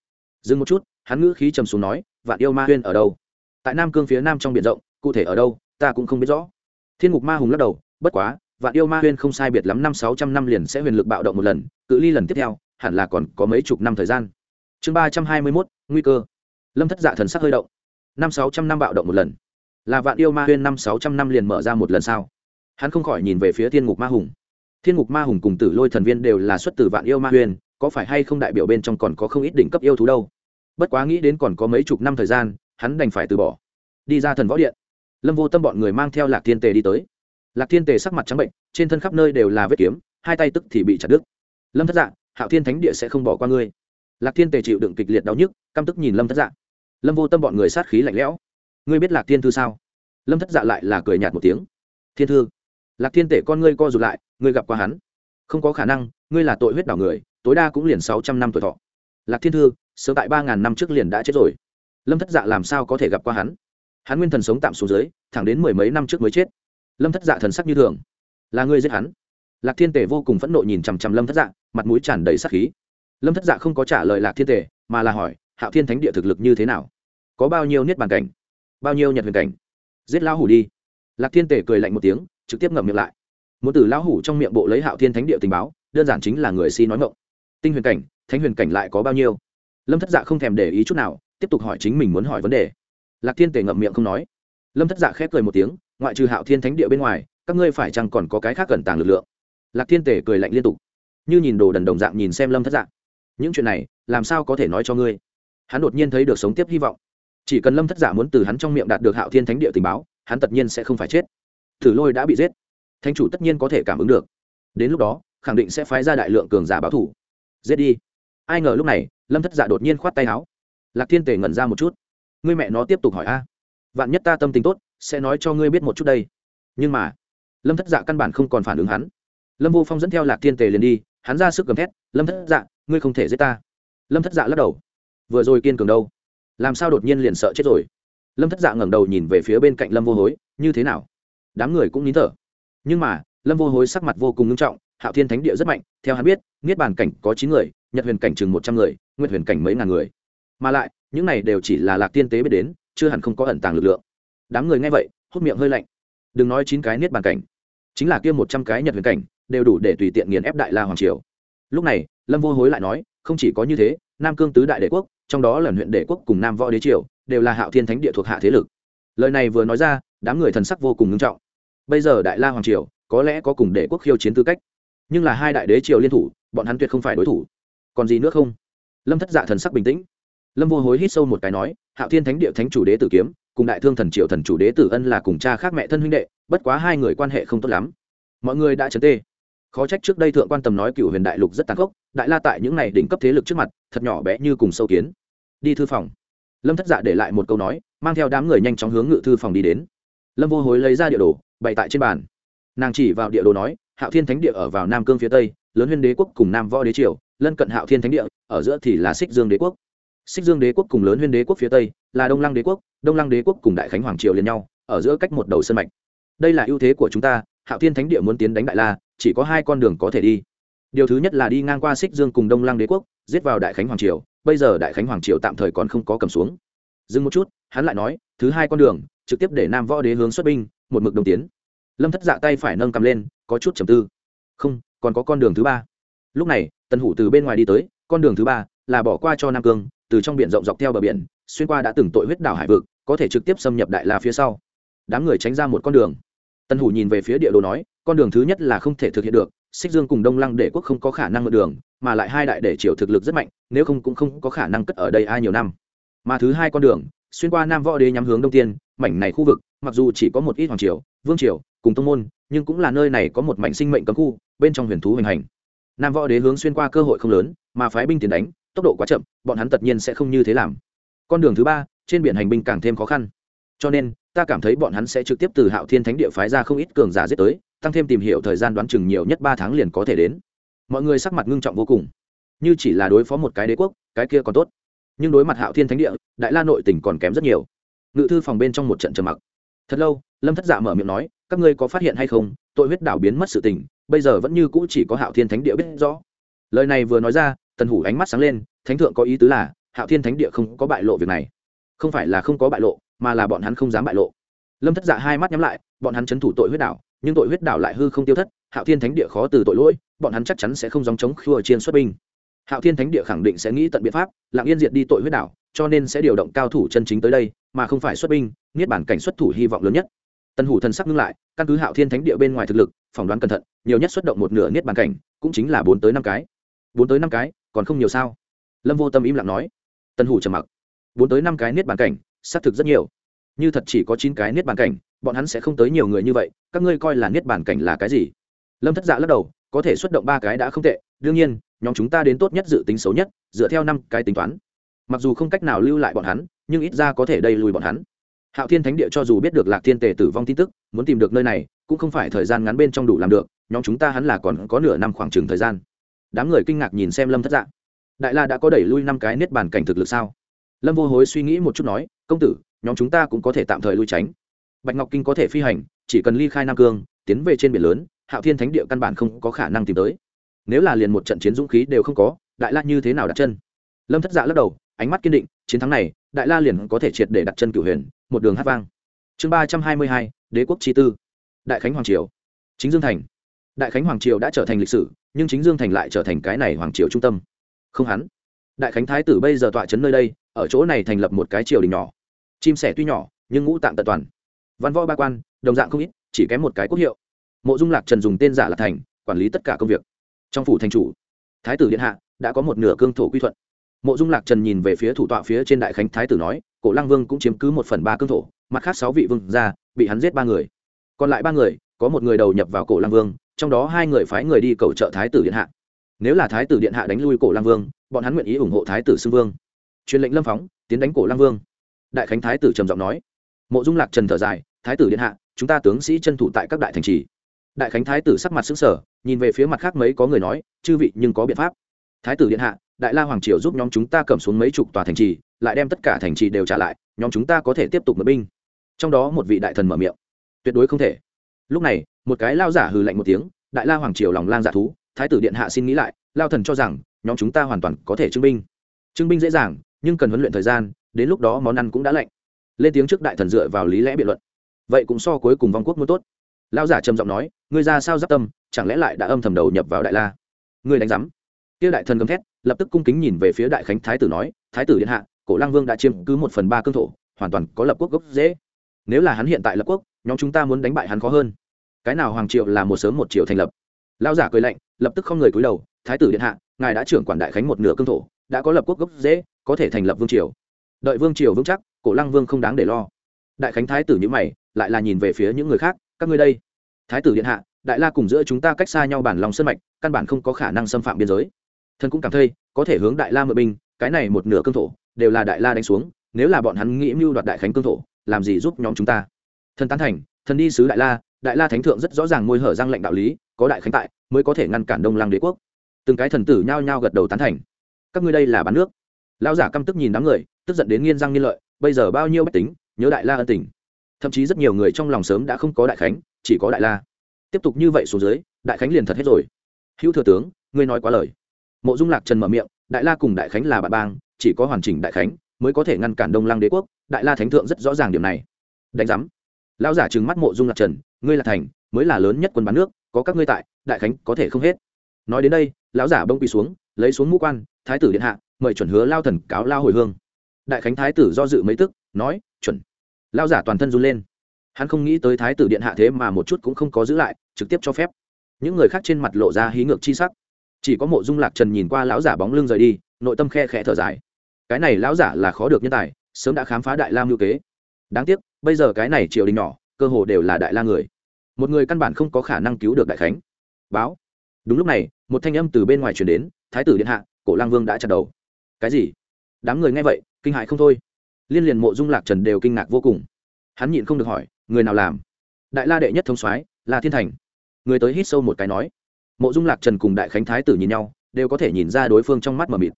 Dừng một chút, hắn ngữ khí trầm xuống nói, vạn yêu ma huyên ở đâu? Tại nam cương phía nam trong biển rộng cụ thể ở đâu, ta cũng không biết rõ. Thiên ngục ma hùng lắc đầu, bất quá, vạn yêu ma huyên không sai biệt lắm năm sáu trăm năm liền sẽ huyền lực bạo động một lần, cự ly lần tiếp theo, hẳn là còn có mấy chục năm thời gian. Chương ba trăm hai mươi mốt, nguy cơ. Lâm thất dạ thần sắc hơi động. Năm sáu trăm năm bạo động một lần. Là vạn yêu ma huyên năm sáu trăm năm liền mở ra một lần sao? Hắn không khỏi nhìn về phía thiên ngục ma hùng. Thiên ngục ma hùng cùng tử lôi thần viên đều là xuất từ vạn yêu ma huyên, có phải hay không đại biểu bên trong còn có không ít đỉnh cấp yêu thú đâu? Bất quá nghĩ đến còn có mấy chục năm thời gian, hắn đành phải từ bỏ. Đi ra thần võ điện lâm vô tâm bọn người mang theo lạc thiên tề đi tới. Lạc thiên tề sắc mặt trắng bệnh, trên thân khắp nơi đều là vết kiếm, hai tay tức thì bị chặt đứt. Lâm thất dạng hạo thiên thánh địa sẽ không bỏ qua ngươi. Lạc thiên tề chịu đựng kịch liệt đau nhức, căm tức nhìn lâm thất dạng lâm vô tâm bọn người sát khí lạnh lẽo. Ngươi biết lạc thiên thư sao? Lâm thất dạ lại là cười nhạt một tiếng. Thiên thư? Lạc thiên tể con ngươi co rụt lại, ngươi gặp qua hắn? Không có khả năng, ngươi là tội huyết đảo người, tối đa cũng liền sáu trăm năm tuổi thọ. Lạc thiên thư, sớm tại ba ngàn năm trước liền đã chết rồi. Lâm thất dạ làm sao có thể gặp qua hắn? Hắn nguyên thần sống tạm xuống dưới, thẳng đến mười mấy năm trước mới chết. Lâm thất dạ thần sắc như thường. Là ngươi giết hắn. Lạc thiên tể vô cùng phẫn nộ nhìn chằm chằm lâm thất dạ mặt mũi tràn đầy sắc khí. Lâm thất dạ không có trả lời lạc thiên tể mà là hỏi, hạo thiên thánh địa thực lực như thế nào? Có bao nhiêu niết bàn cảnh? Bao nhiêu nhật huyền cảnh? Giết lão hủ đi. Lạc thiên tể cười lạnh một tiếng, trực tiếp ngậm miệng lại. Muốn từ lão hủ trong miệng bộ lấy hạo thiên thánh địa tình báo, đơn giản chính là người si nói ngộng tinh huyền cảnh, thánh huyền cảnh lại có bao nhiêu? Lâm thất dạ không thèm để ý chút nào, tiếp tục hỏi chính mình muốn hỏi vấn đề lạc thiên tể ngậm miệng không nói. Lâm thất dạ khép cười một tiếng, ngoại trừ hạo thiên thánh địa bên ngoài, các ngươi phải chăng còn có cái khác cần tàng lực lượng? Lạc thiên tể cười lạnh liên tục. Như nhìn đồ đần đồng dạng nhìn xem lâm thất dạ. Những chuyện này, làm sao có thể nói cho ngươi? Hắn đột nhiên thấy được sống tiếp hy vọng. Chỉ cần lâm thất dạ muốn từ hắn trong miệng đạt được hạo thiên thánh địa tình báo, hắn tất nhiên sẽ không phải chết. Thử lôi đã bị giết. Thánh chủ tất nhiên có thể cảm ứng được. Đến lúc đó, khẳng định sẽ phái ra đại lượng cường giả báo thủ. Giết đi. Ai ngờ lúc này, lâm thất dạ đột nhiên khoát tay áo. Lạc thiên tề ngẩn ra một chút ngươi mẹ nó tiếp tục hỏi a. Vạn nhất ta tâm tình tốt, sẽ nói cho ngươi biết một chút đây. Nhưng mà, lâm thất dạ căn bản không còn phản ứng hắn. Lâm vô phong dẫn theo lạc thiên tề liền đi, hắn ra sức gầm thét, lâm thất dạ ngươi không thể giết ta. Lâm thất dạ lắc đầu. Vừa rồi kiên cường đâu? Làm sao đột nhiên liền sợ chết rồi? Lâm thất dạ ngẩng đầu nhìn về phía bên cạnh lâm vô hối, như thế nào? Đám người cũng nín thở. Nhưng mà, lâm vô hối sắc mặt vô cùng nghiêm trọng, hạo thiên thánh địa rất mạnh, theo hắn biết, niết bàn cảnh có chín người, nhật huyền cảnh chừng một trăm người nguyện huyền cảnh mấy ngàn người mà lại, những này đều chỉ là lạc tiên tế biết đến, chưa hẳn không có ẩn tàng lực lượng. Đám người nghe vậy hút miệng hơi lạnh. Đừng nói chín cái niết bàn cảnh, chính là kia một trăm cái nhật huyền cảnh, đều đủ để tùy tiện nghiền ép đại la hoàng triều. Lúc này, lâm vô hối lại nói, không chỉ có như thế, nam cương tứ đại đế quốc, trong đó lần huyện đế quốc cùng nam võ đế triều, đều là hạo thiên thánh địa thuộc hạ thế lực. Lời này vừa nói ra, đám người thần sắc vô cùng nghiêm trọng. Bây giờ đại la hoàng triều, có lẽ có cùng đế quốc khiêu chiến tư cách, nhưng là hai đại đế triều liên thủ, bọn hắn tuyệt không phải đối thủ. Còn gì nữa không? Lâm thất dạ thần sắc bình tĩnh lâm vô hối hít sâu một cái nói, hạo thiên thánh địa thánh chủ đế tử kiếm, cùng đại thương thần Triệu thần chủ đế tử ân là cùng cha khác mẹ thân huynh đệ, bất quá hai người quan hệ không tốt lắm. Mọi người đã chấn tê. Khó trách trước đây thượng quan tầm nói cựu huyền đại lục rất tàn khốc, đại la tại những này đỉnh cấp thế lực trước mặt, thật nhỏ bé như cùng sâu kiến. Đi thư phòng. Lâm thất dạ để lại một câu nói, mang theo đám người nhanh chóng hướng ngự thư phòng đi đến. Lâm vô hối lấy ra địa đồ, bày tại trên bàn. Nàng chỉ vào địa đồ nói, hạo thiên thánh địa ở vào nam cương phía tây, lớn huyên đế quốc cùng nam võ đế triều, lân cận hạo thiên thánh địa, ở giữa thì là xích dương đế quốc xích dương đế quốc cùng lớn huyên đế quốc phía tây, là đông lăng đế quốc, đông lăng đế quốc cùng đại khánh hoàng triều liền nhau, ở giữa cách một đầu sân mạch. Đây là ưu thế của chúng ta, hạo thiên thánh địa muốn tiến đánh đại la, chỉ có hai con đường có thể đi. Điều thứ nhất là đi ngang qua xích dương cùng đông lăng đế quốc, giết vào đại khánh hoàng triều, bây giờ đại khánh hoàng triều tạm thời còn không có cầm xuống. Dừng một chút, hắn lại nói, thứ hai con đường, trực tiếp để nam võ đế hướng xuất binh, một mực đồng tiến. Lâm thất dạ tay phải nâng cầm lên, có chút trầm tư. Không, còn có con đường thứ ba. Lúc này, tần hủ từ bên ngoài đi tới, con đường thứ ba là bỏ qua cho nam cương từ trong biển rộng dọc theo bờ biển, xuyên qua đã từng tội huyết đảo hải vực, có thể trực tiếp xâm nhập đại la phía sau. Đám người tránh ra một con đường. Tân hủ nhìn về phía địa đồ nói, con đường thứ nhất là không thể thực hiện được, xích dương cùng đông lăng để quốc không có khả năng mượn đường, mà lại hai đại để triều thực lực rất mạnh, nếu không cũng không có khả năng cất ở đây ai nhiều năm. Mà thứ hai con đường, xuyên qua nam võ đế nhắm hướng đông tiên, mảnh này khu vực, mặc dù chỉ có một ít hoàng triều, vương triều, cùng tông môn, nhưng cũng là nơi này có một mảnh sinh mệnh cấm khu, bên trong huyền thú hoành hành. Nam võ đế hướng xuyên qua cơ hội không lớn, mà phái binh tiền đánh tốc độ quá chậm, bọn hắn tất nhiên sẽ không như thế làm. Con đường thứ ba, trên biển hành binh càng thêm khó khăn. Cho nên, ta cảm thấy bọn hắn sẽ trực tiếp từ hạo thiên thánh địa phái ra không ít cường giả giết tới, tăng thêm tìm hiểu thời gian đoán chừng nhiều nhất ba tháng liền có thể đến. Mọi người sắc mặt ngưng trọng vô cùng. Như chỉ là đối phó một cái đế quốc, cái kia còn tốt. Nhưng đối mặt hạo thiên thánh địa, đại la nội tỉnh còn kém rất nhiều. Ngự thư phòng bên trong một trận trầm mặc. Thật lâu, lâm thất dạ mở miệng nói, các ngươi có phát hiện hay không? Tội huyết đảo biến mất sự tình, bây giờ vẫn như cũ chỉ có hạo thiên thánh địa biết rõ. Lời này vừa nói ra tần hủ ánh mắt sáng lên, thánh thượng có ý tứ là, hạo thiên thánh địa không có bại lộ việc này. Không phải là không có bại lộ, mà là bọn hắn không dám bại lộ. Lâm thất dạ hai mắt nhắm lại, bọn hắn c h ấ n thủ tội huyết đảo, nhưng tội huyết đảo lại hư không tiêu thất, hạo thiên thánh địa khó từ tội lỗi, bọn hắn chắc chắn sẽ không dòng chống khua chiên xuất binh. Hạo thiên thánh địa khẳng định sẽ nghĩ tận biện pháp lạng yên diệt đi tội huyết đảo, cho nên sẽ điều động cao thủ chân chính tới đây, mà không phải xuất binh, niết bản cảnh xuất thủ hy vọng lớn nhất. Tân hủ thần sắc ngưng lại, căn cứ hạo thiên thánh địa bên ngoài thực lực, phỏng đoán cẩn thận, nhiều nhất xuất động một nửa niết bản cảnh, cũng chính là bốn tới năm cái. Bốn tới năm cái còn không nhiều sao? Lâm vô tâm im lặng nói. Tân hủ trầm mặc. Bốn tới năm cái niết bàn cảnh, xác thực rất nhiều. Như thật chỉ có chín cái niết bàn cảnh, bọn hắn sẽ không tới nhiều người như vậy, các ngươi coi là niết bàn cảnh là cái gì? Lâm thất dạ lắc đầu, có thể xuất động ba cái đã không tệ, đương nhiên, nhóm chúng ta đến tốt nhất dự tính xấu nhất, dựa theo năm cái tính toán. Mặc dù không cách nào lưu lại bọn hắn, nhưng ít ra có thể đầy lùi bọn hắn. Hạo thiên thánh địa cho dù biết được lạc thiên tề tử vong tin tức, muốn tìm được nơi này, cũng không phải thời gian ngắn bên trong đủ làm được, nhóm chúng ta hắn là còn có nửa năm khoảng trừng thời gian đám người kinh ngạc nhìn xem lâm thất dạ đại la đã có đẩy lui năm cái niết bàn cảnh thực lực sao lâm vô hối suy nghĩ một chút nói công tử nhóm chúng ta cũng có thể tạm thời lui tránh bạch ngọc kinh có thể phi hành chỉ cần ly khai nam cương tiến về trên biển lớn hạo thiên thánh địa căn bản không có khả năng tìm tới nếu là liền một trận chiến dũng khí đều không có đại la như thế nào đặt chân lâm thất dạ lắc đầu ánh mắt kiên định chiến thắng này đại la liền có thể triệt để đặt chân cửu huyền một đường hát vang chương ba trăm hai mươi hai đế quốc chi tư đại khánh hoàng triều chính dương thành đại khánh hoàng triều đã trở thành lịch sử nhưng chính dương thành lại trở thành cái này hoàng triều trung tâm. Không hắn. Đại khánh thái tử bây giờ tọa trấn nơi đây, ở chỗ này thành lập một cái triều đình nhỏ. Chim sẻ tuy nhỏ, nhưng ngũ tạng tận toàn. Văn võ ba quan, đồng dạng không ít, chỉ kém một cái quốc hiệu. Mộ dung lạc trần dùng tên giả là thành, quản lý tất cả công việc. Trong phủ thành chủ, thái tử điện hạ, đã có một nửa cương thổ quy thuận. Mộ dung lạc trần nhìn về phía thủ tọa phía trên đại khánh thái tử nói, cổ lăng vương cũng chiếm cứ một phần ba cương thổ, mặt khác sáu vị vương ra bị hắn giết ba người. Còn lại ba người, có một người đầu nhập vào cổ lăng vương trong đó hai người phái người đi cầu trợ thái tử điện hạ. Nếu là thái tử điện hạ đánh lui cổ lang vương, bọn hắn nguyện ý ủng hộ thái tử xưng vương. Truyền lệnh lâm phóng, tiến đánh cổ lang vương. Đại khánh thái tử trầm giọng nói. Mộ dung lạc trần thở dài, thái tử điện hạ, chúng ta tướng sĩ chân thủ tại các đại thành trì. Đại khánh thái tử sắc mặt xứng sở nhìn về phía mặt khác mấy có người nói, chư vị nhưng có biện pháp. Thái tử điện hạ, đại la hoàng triều giúp nhóm chúng ta cầm xuống mấy chục tòa thành trì, lại đem tất cả thành trì đều trả lại, nhóm chúng ta có thể tiếp tục mượn binh. Trong đó một vị đại thần mở miệng. Tuyệt đối không thể lúc này, một cái lao giả hừ lạnh một tiếng, đại la hoàng triều lòng lang giả thú, thái tử điện hạ xin nghĩ lại, lao thần cho rằng, nhóm chúng ta hoàn toàn có thể trưng binh trưng binh dễ dàng, nhưng cần huấn luyện thời gian, đến lúc đó món ăn cũng đã lạnh. Lên tiếng trước đại thần dựa vào lý lẽ biện luận. Vậy cũng so cuối cùng vong quốc muốn tốt. Lao giả trầm giọng nói, ngươi ra sao giáp tâm, chẳng lẽ lại đã âm thầm đầu nhập vào đại la? Ngươi đánh giám. Kia đại thần gầm thét, lập tức cung kính nhìn về phía đại khánh thái tử nói, thái tử điện hạ, cổ lang vương đã chiếm cứ một phần ba cương thổ, hoàn toàn có lập quốc gốc dễ. Nếu là hắn hiện tại lập quốc nhóm chúng ta muốn đánh bại hắn khó hơn. Cái nào hoàng triệu là một sớm một triệu thành lập? Lao giả cười lạnh, lập tức không người cúi đầu, thái tử điện hạ, ngài đã trưởng quản đại khánh một nửa cương thổ, đã có lập quốc gốc dễ, có thể thành lập vương triều. Đợi vương triều vững chắc, cổ lăng vương không đáng để lo. Đại khánh thái tử nhữ mày, lại là nhìn về phía những người khác, các ngươi đây, thái tử điện hạ, đại la cùng giữa chúng ta cách xa nhau bản lòng sân mạch, căn bản không có khả năng xâm phạm biên giới. Thân cũng cảm thấy, có thể hướng đại la mượn binh, cái này một nửa cương thổ, đều là đại la đánh xuống, nếu là bọn hắn nghĩ mưu đoạt đại khánh cương thổ, làm gì giúp nhóm chúng ta? Thần tán thành, thần đi sứ đại la đại la thánh thượng rất rõ ràng môi hở răng lệnh đạo lý, có đại khánh tại, mới có thể ngăn cản đông lăng đế quốc. Từng cái thần tử nhao nhao gật đầu tán thành. Các ngươi đây là bán nước. Lão giả căm tức nhìn đám người, tức giận đến nghiên răng nghiên lợi, bây giờ bao nhiêu bách tính, nhớ đại la ân tình. Thậm chí rất nhiều người trong lòng sớm đã không có đại khánh, chỉ có đại la. Tiếp tục như vậy xuống dưới, đại khánh liền thật hết rồi. Hữu thừa tướng, ngươi nói quá lời. Mộ dung lạc trần mở miệng, đại la cùng đại khánh là bạn bang, chỉ có hoàn chỉnh đại khánh mới có thể ngăn cản đông lăng đế quốc. Đại la thánh thượng rất rõ ràng điểm này. Đánh giám lão giả trừng mắt mộ dung lạc trần, ngươi là thành, mới là lớn nhất quân bán nước, có các ngươi tại, đại khánh có thể không hết. Nói đến đây, lão giả bông quỳ xuống, lấy xuống mũ quan, thái tử điện hạ, mời chuẩn hứa lao thần cáo lao hồi hương. Đại khánh thái tử do dự mấy tức, nói, chuẩn. Lao giả toàn thân run lên. Hắn không nghĩ tới thái tử điện hạ thế mà một chút cũng không có giữ lại, trực tiếp cho phép. Những người khác trên mặt lộ ra hí ngược chi sắc. Chỉ có mộ dung lạc trần nhìn qua lão giả bóng lưng rời đi, nội tâm khe khẽ thở dài. Cái này lão giả là khó được nhân tài, sớm đã khám phá đại lam ngữ kế. Đáng tiếc bây giờ cái này triều đình nhỏ, cơ hồ đều là đại la người. Một người căn bản không có khả năng cứu được đại khánh. Báo. Đúng lúc này, một thanh âm từ bên ngoài truyền đến, thái tử điện hạ, cổ lang vương đã chặt đầu. Cái gì? Đám người nghe vậy, kinh hại không thôi. Liên liền mộ dung lạc trần đều kinh ngạc vô cùng. Hắn nhịn không được hỏi, người nào làm? Đại la đệ nhất thống soái là thiên thành. Người tới hít sâu một cái nói. Mộ dung lạc trần cùng đại khánh thái tử nhìn nhau, đều có thể nhìn ra đối phương trong mắt mờ mịt.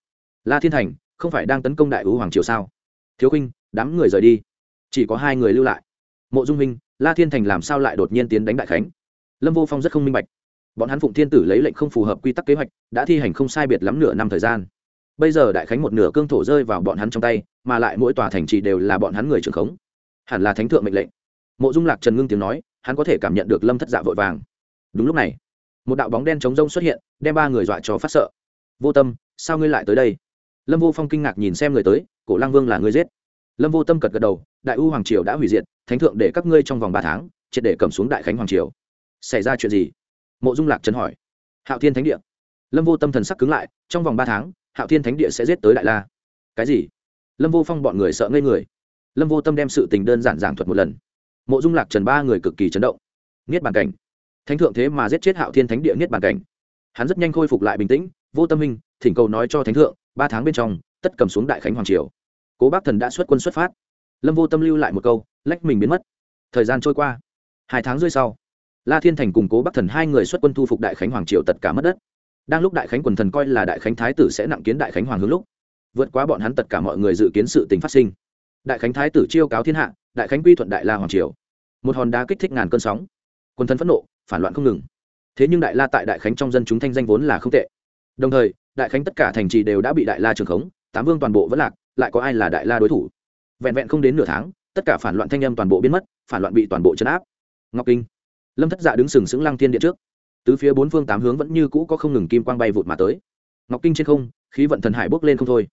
La thiên thành, không phải đang tấn công đại ưu hoàng triều sao? Thiếu khinh đám người rời đi chỉ có hai người lưu lại. Mộ dung minh, la thiên thành làm sao lại đột nhiên tiến đánh đại khánh? Lâm vô phong rất không minh bạch. Bọn hắn phụng thiên tử lấy lệnh không phù hợp quy tắc kế hoạch, đã thi hành không sai biệt lắm nửa năm thời gian. Bây giờ đại khánh một nửa cương thổ rơi vào bọn hắn trong tay, mà lại mỗi tòa thành trì đều là bọn hắn người trưởng khống. Hẳn là thánh thượng mệnh lệnh. Mộ dung lạc trần ngưng tiếng nói, hắn có thể cảm nhận được lâm thất dạ vội vàng. Đúng lúc này, một đạo bóng đen chống rông xuất hiện, đem ba người dọa cho phát sợ. Vô tâm, sao ngươi lại tới đây? Lâm vô phong kinh ngạc nhìn xem người tới, cổ lang vương là người giết lâm vô tâm cật gật đầu, đại u hoàng triều đã hủy diệt, thánh thượng để các ngươi trong vòng ba tháng, triệt để cầm xuống đại khánh hoàng triều. Xảy ra chuyện gì? Mộ dung lạc trần hỏi. Hạo thiên thánh địa. Lâm vô tâm thần sắc cứng lại, trong vòng ba tháng, hạo thiên thánh địa sẽ giết tới đại la. Cái gì? Lâm vô phong bọn người sợ ngây người. Lâm vô tâm đem sự tình đơn giản giảng thuật một lần. Mộ dung lạc trần ba người cực kỳ chấn động. Niết bàn cảnh. Thánh thượng thế mà giết chết hạo thiên thánh địa niết bàn cảnh. Hắn rất nhanh khôi phục lại bình tĩnh, vô tâm minh thỉnh cầu nói cho thánh thượng, ba tháng bên trong, tất cầm xuống đại khánh hoàng triều cố bác thần đã xuất quân xuất phát. Lâm vô tâm lưu lại một câu, lách mình biến mất. Thời gian trôi qua. Hai tháng rưỡi sau, la thiên thành cùng cố bắc thần hai người xuất quân thu phục đại khánh hoàng triều tất cả mất đất. Đang lúc đại khánh quần thần coi là đại khánh thái tử sẽ nặng kiến đại khánh hoàng hướng lúc, vượt qua bọn hắn tất cả mọi người dự kiến sự tình phát sinh. Đại khánh thái tử chiêu cáo thiên hạ, đại khánh quy thuận đại la hoàng triều. Một hòn đá kích thích ngàn cơn sóng. Quần thần phẫn nộ, phản loạn không ngừng. Thế nhưng đại la tại đại khánh trong dân chúng thanh danh vốn là không tệ. Đồng thời, đại khánh tất cả thành trì đều đã bị đại la trường khống, tám vương toàn bộ vẫn lạc lại có ai là đại la đối thủ? Vẹn vẹn không đến nửa tháng, tất cả phản loạn thanh âm toàn bộ biến mất, phản loạn bị toàn bộ chấn áp. Ngọc kinh. Lâm thất dạ đứng sừng sững lăng thiên điện trước. Tứ phía bốn phương tám hướng vẫn như cũ có không ngừng kim quang bay vụt mà tới. Ngọc kinh trên không, khí vận thần hải bốc lên không thôi.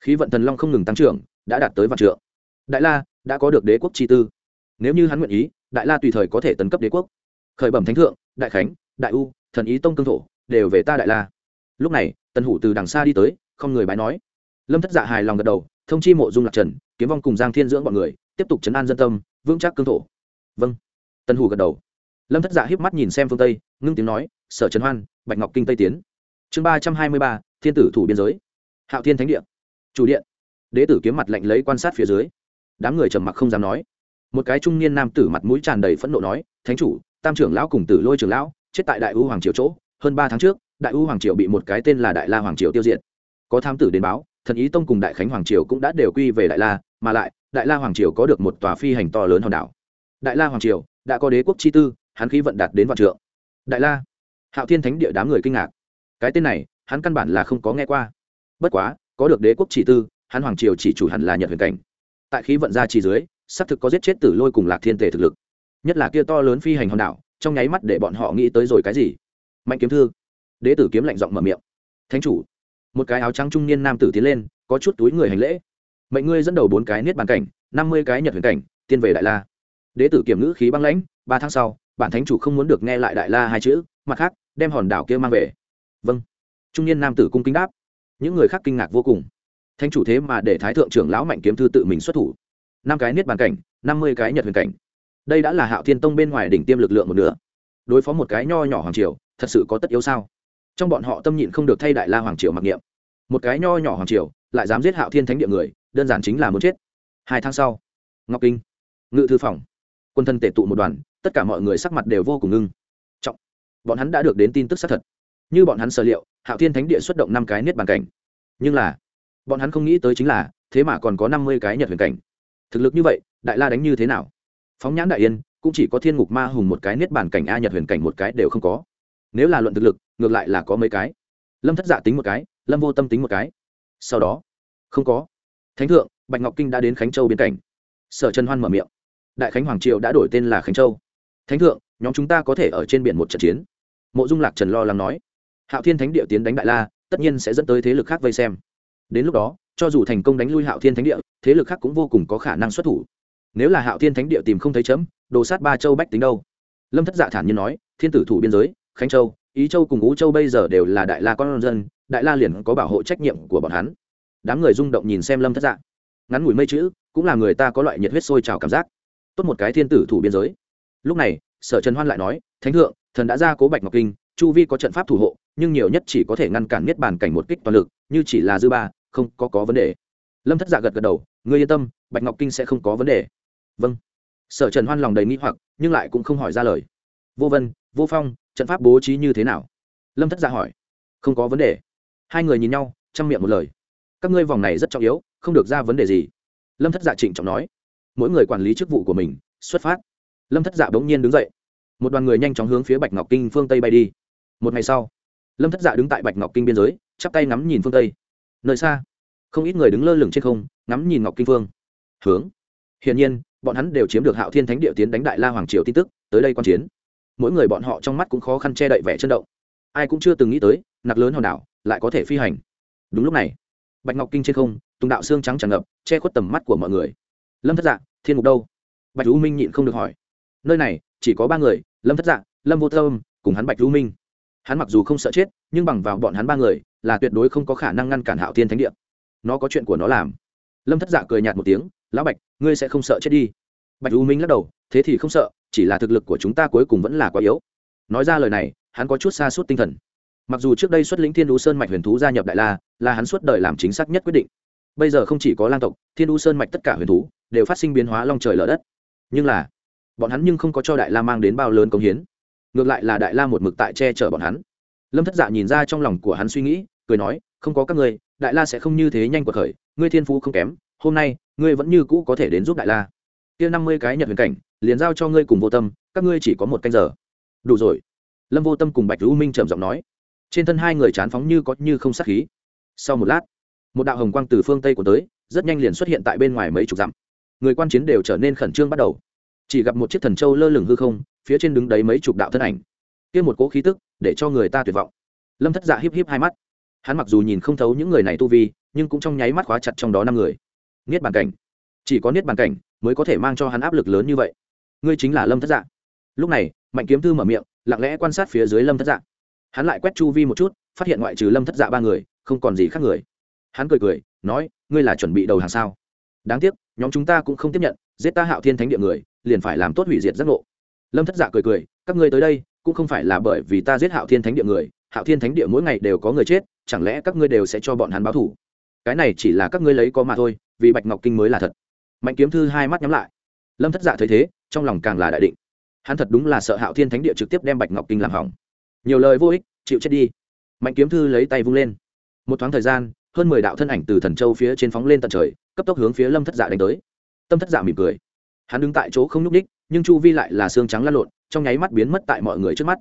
Khí vận thần long không ngừng tăng trưởng, đã đạt tới vạn trượng. Đại la, đã có được đế quốc chi tư. Nếu như hắn nguyện ý, đại la tùy thời có thể tấn cấp đế quốc. Khởi bẩm thánh thượng, đại khánh, đại u, thần ý tông cương thổ, đều về ta đại la. Lúc này, tần hủ từ đằng xa đi tới, không người bái nói. Lâm thất dạ hài lòng gật đầu thông chi mộ dung lạc trần, kiếm vong cùng giang thiên dưỡng bọn người, tiếp tục chấn an dân tâm, vững chắc cương thổ. Vâng. Tần hủ gật đầu. Lâm thất dạ hiếp mắt nhìn xem phương tây, ngưng tiếng nói, sở trấn hoan, bạch ngọc kinh tây tiến. Chương ba trăm hai mươi ba, thiên tử thủ biên giới. Hạo thiên thánh điện chủ điện. Đế tử kiếm mặt lạnh lấy quan sát phía dưới. Đám người trầm mặc không dám nói. Một cái trung niên nam tử mặt mũi tràn đầy phẫn nộ nói, thánh chủ, tam trưởng lão cùng tử lôi trưởng lão, chết tại đại u hoàng triều chỗ. Hơn ba tháng trước, đại u hoàng triều bị một cái tên là đại la hoàng triều tiêu diệt. Có tham tử đến báo thần ý tông cùng đại khánh hoàng triều cũng đã đều quy về đại la, mà lại, đại la hoàng triều có được một tòa phi hành to lớn hòn đảo. Đại la hoàng triều, đã có đế quốc chi tư, hắn khí vận đạt đến vạn trượng. Đại la, hạo thiên thánh địa đám người kinh ngạc. Cái tên này, hắn căn bản là không có nghe qua. Bất quá, có được đế quốc chỉ tư, hắn hoàng triều chỉ chủ hẳn là nhật huyền cảnh. Tại khí vận gia chỉ dưới, xác thực có giết chết tử lôi cùng lạc thiên tề thực lực. Nhất là kia to lớn phi hành hòn đảo, trong nháy mắt để bọn họ nghĩ tới rồi cái gì? Mạnh kiếm thư. Đế tử kiếm lạnh giọng mở miệng. Thánh chủ một cái áo trắng trung niên nam tử tiến lên, có chút túi người hành lễ. Mệnh ngươi dẫn đầu bốn cái niết bàn cảnh, năm mươi cái nhật huyền cảnh, tiên về đại la. Đế tử kiểm ngữ khí băng lãnh, ba tháng sau, bản thánh chủ không muốn được nghe lại đại la hai chữ, mặt khác, đem hòn đảo kia mang về. Vâng. Trung niên nam tử cung kính đáp. Những người khác kinh ngạc vô cùng. Thánh chủ thế mà để thái thượng trưởng lão mạnh kiếm thư tự mình xuất thủ. Năm cái niết bàn cảnh, năm mươi cái nhật huyền cảnh. Đây đã là hạo thiên tông bên ngoài đỉnh tiêm lực lượng một nửa. Đối phó một cái nho nhỏ hoàng triều, thật sự có tất yếu sao? Trong bọn họ tâm nhịn không được thay đại la hoàng triều mặc niệm. Một cái nho nhỏ hoàng triều, lại dám giết hạo thiên thánh địa người, đơn giản chính là muốn chết. Hai tháng sau, ngọc kinh, ngự thư phòng, quân thân tể tụ một đoàn, tất cả mọi người sắc mặt đều vô cùng ngưng. Trọng, bọn hắn đã được đến tin tức xác thật. Như bọn hắn sở liệu, hạo thiên thánh địa xuất động năm cái niết bàn cảnh. Nhưng là, bọn hắn không nghĩ tới chính là, thế mà còn có năm mươi cái nhật huyền cảnh. Thực lực như vậy, đại la đánh như thế nào? Phóng nhãn đại yên, cũng chỉ có thiên ngục ma hùng một cái niết bàn cảnh a nhật huyền cảnh một cái đều không có nếu là luận thực lực, ngược lại là có mấy cái. Lâm thất giả tính một cái, lâm vô tâm tính một cái. Sau đó, không có. Thánh thượng, bạch ngọc kinh đã đến khánh châu biên cảnh. Sở trần hoan mở miệng. Đại khánh hoàng triều đã đổi tên là khánh châu. Thánh thượng, nhóm chúng ta có thể ở trên biển một trận chiến. Mộ dung lạc trần lo lắng nói. Hạo thiên thánh địa tiến đánh đại la, tất nhiên sẽ dẫn tới thế lực khác vây xem. Đến lúc đó, cho dù thành công đánh lui hạo thiên thánh địa, thế lực khác cũng vô cùng có khả năng xuất thủ. Nếu là hạo thiên thánh địa tìm không thấy chấm, đồ sát ba châu bách tính đâu? Lâm thất dạ thản nhiên nói, thiên tử thủ biên giới khánh châu, ý châu cùng ú châu bây giờ đều là đại la con dân, đại la liền có bảo hộ trách nhiệm của bọn hắn. Đám người rung động nhìn xem lâm thất dạ. Ngắn ngủi mây chữ, cũng là người ta có loại nhiệt huyết sôi trào cảm giác. Tốt một cái thiên tử thủ biên giới. Lúc này, sở trần hoan lại nói, thánh thượng, thần đã ra cố bạch ngọc kinh, chu vi có trận pháp thủ hộ, nhưng nhiều nhất chỉ có thể ngăn cản niết bàn cảnh một kích toàn lực, như chỉ là dư ba, không có có vấn đề. Lâm thất dạ gật gật đầu, ngươi yên tâm, bạch ngọc kinh sẽ không có vấn đề. Vâng. Sở trần hoan lòng đầy nghĩ hoặc, nhưng lại cũng không hỏi ra lời. Vô vân, vô phong trận pháp bố trí như thế nào? Lâm thất gia hỏi. Không có vấn đề. Hai người nhìn nhau, chăm miệng một lời. Các ngươi vòng này rất trọng yếu, không được ra vấn đề gì. Lâm thất dạ trịnh trọng nói. Mỗi người quản lý chức vụ của mình, xuất phát. Lâm thất dạ bỗng nhiên đứng dậy. Một đoàn người nhanh chóng hướng phía bạch ngọc kinh phương tây bay đi. Một ngày sau, lâm thất dạ đứng tại bạch ngọc kinh biên giới, chắp tay ngắm nhìn phương tây. Nơi xa, không ít người đứng lơ lửng trên không, ngắm nhìn ngọc kinh phương. Hướng. Hiển nhiên, bọn hắn đều chiếm được hạo thiên thánh địa tiến đánh đại la hoàng triều tin tức, tới đây quan chiến mỗi người bọn họ trong mắt cũng khó khăn che đậy vẻ chân động. Ai cũng chưa từng nghĩ tới, nặc lớn hòn đảo lại có thể phi hành. Đúng lúc này, bạch ngọc kinh trên không, tùng đạo xương trắng tràn ngập, che khuất tầm mắt của mọi người. Lâm thất dạ thiên mục đâu? Bạch u minh nhịn không được hỏi. Nơi này, chỉ có ba người, lâm thất dạ lâm vô tâm, cùng hắn bạch u minh. Hắn mặc dù không sợ chết, nhưng bằng vào bọn hắn ba người, là tuyệt đối không có khả năng ngăn cản hạo thiên thánh địa. Nó có chuyện của nó làm. Lâm thất dạ cười nhạt một tiếng, lão bạch, ngươi sẽ không sợ chết đi. Bạch u minh lắc đầu, thế thì không sợ chỉ là thực lực của chúng ta cuối cùng vẫn là quá yếu. Nói ra lời này, hắn có chút xa suốt tinh thần. Mặc dù trước đây xuất lĩnh thiên đu sơn mạch huyền thú gia nhập đại la, là hắn suốt đời làm chính xác nhất quyết định. Bây giờ không chỉ có lang tộc, thiên đu sơn mạch tất cả huyền thú đều phát sinh biến hóa long trời lở đất. Nhưng là, bọn hắn nhưng không có cho đại la mang đến bao lớn công hiến. Ngược lại là đại la một mực tại che chở bọn hắn. Lâm thất dạ nhìn ra trong lòng của hắn suy nghĩ, cười nói, không có các ngươi, đại la sẽ không như thế nhanh cuộc khởi, ngươi thiên phú không kém, hôm nay, ngươi vẫn như cũ có thể đến giúp đại la kia năm mươi cái nhật huyền cảnh, liền giao cho ngươi cùng vô tâm, các ngươi chỉ có một canh giờ. Đủ rồi. Lâm vô tâm cùng bạch lưu minh trầm giọng nói. Trên thân hai người chán phóng như có như không sát khí. Sau một lát, một đạo hồng quang từ phương tây của tới, rất nhanh liền xuất hiện tại bên ngoài mấy chục dặm. Người quan chiến đều trở nên khẩn trương bắt đầu. Chỉ gặp một chiếc thần châu lơ lửng hư không, phía trên đứng đấy mấy chục đạo thân ảnh. Kia một cỗ khí tức, để cho người ta tuyệt vọng. Lâm thất dạ híp híp hai mắt. Hắn mặc dù nhìn không thấu những người này tu vi, nhưng cũng trong nháy mắt khóa chặt trong đó năm người. Niết bàn cảnh. Chỉ có niết bàn cảnh mới có thể mang cho hắn áp lực lớn như vậy. Ngươi chính là lâm thất dạ lúc này, mạnh kiếm thư mở miệng, lặng lẽ quan sát phía dưới lâm thất dạ hắn lại quét chu vi một chút, phát hiện ngoại trừ lâm thất dạ ba người, không còn gì khác người. Hắn cười cười, nói, ngươi là chuẩn bị đầu hàng sao? Đáng tiếc, nhóm chúng ta cũng không tiếp nhận, giết ta hạo thiên thánh địa người, liền phải làm tốt hủy diệt giác ngộ. Lâm thất dạ cười cười, các ngươi tới đây, cũng không phải là bởi vì ta giết hạo thiên thánh địa người, hạo thiên thánh địa mỗi ngày đều có người chết, chẳng lẽ các ngươi đều sẽ cho bọn hắn báo thủ cái này chỉ là các ngươi lấy có mà thôi, vì bạch ngọc kinh mới là thật mạnh kiếm thư hai mắt nhắm lại. Lâm thất dạ thấy thế, trong lòng càng là đại định. Hắn thật đúng là sợ hạo thiên thánh địa trực tiếp đem bạch ngọc kinh làm hỏng. Nhiều lời vô ích, chịu chết đi. Mạnh kiếm thư lấy tay vung lên. Một thoáng thời gian, hơn mười đạo thân ảnh từ thần châu phía trên phóng lên tận trời, cấp tốc hướng phía lâm thất dạ đánh tới. Tâm thất dạ mỉm cười. Hắn đứng tại chỗ không nhúc ních nhưng chu vi lại là xương trắng lăn lộn, trong nháy mắt biến mất tại mọi người trước mắt.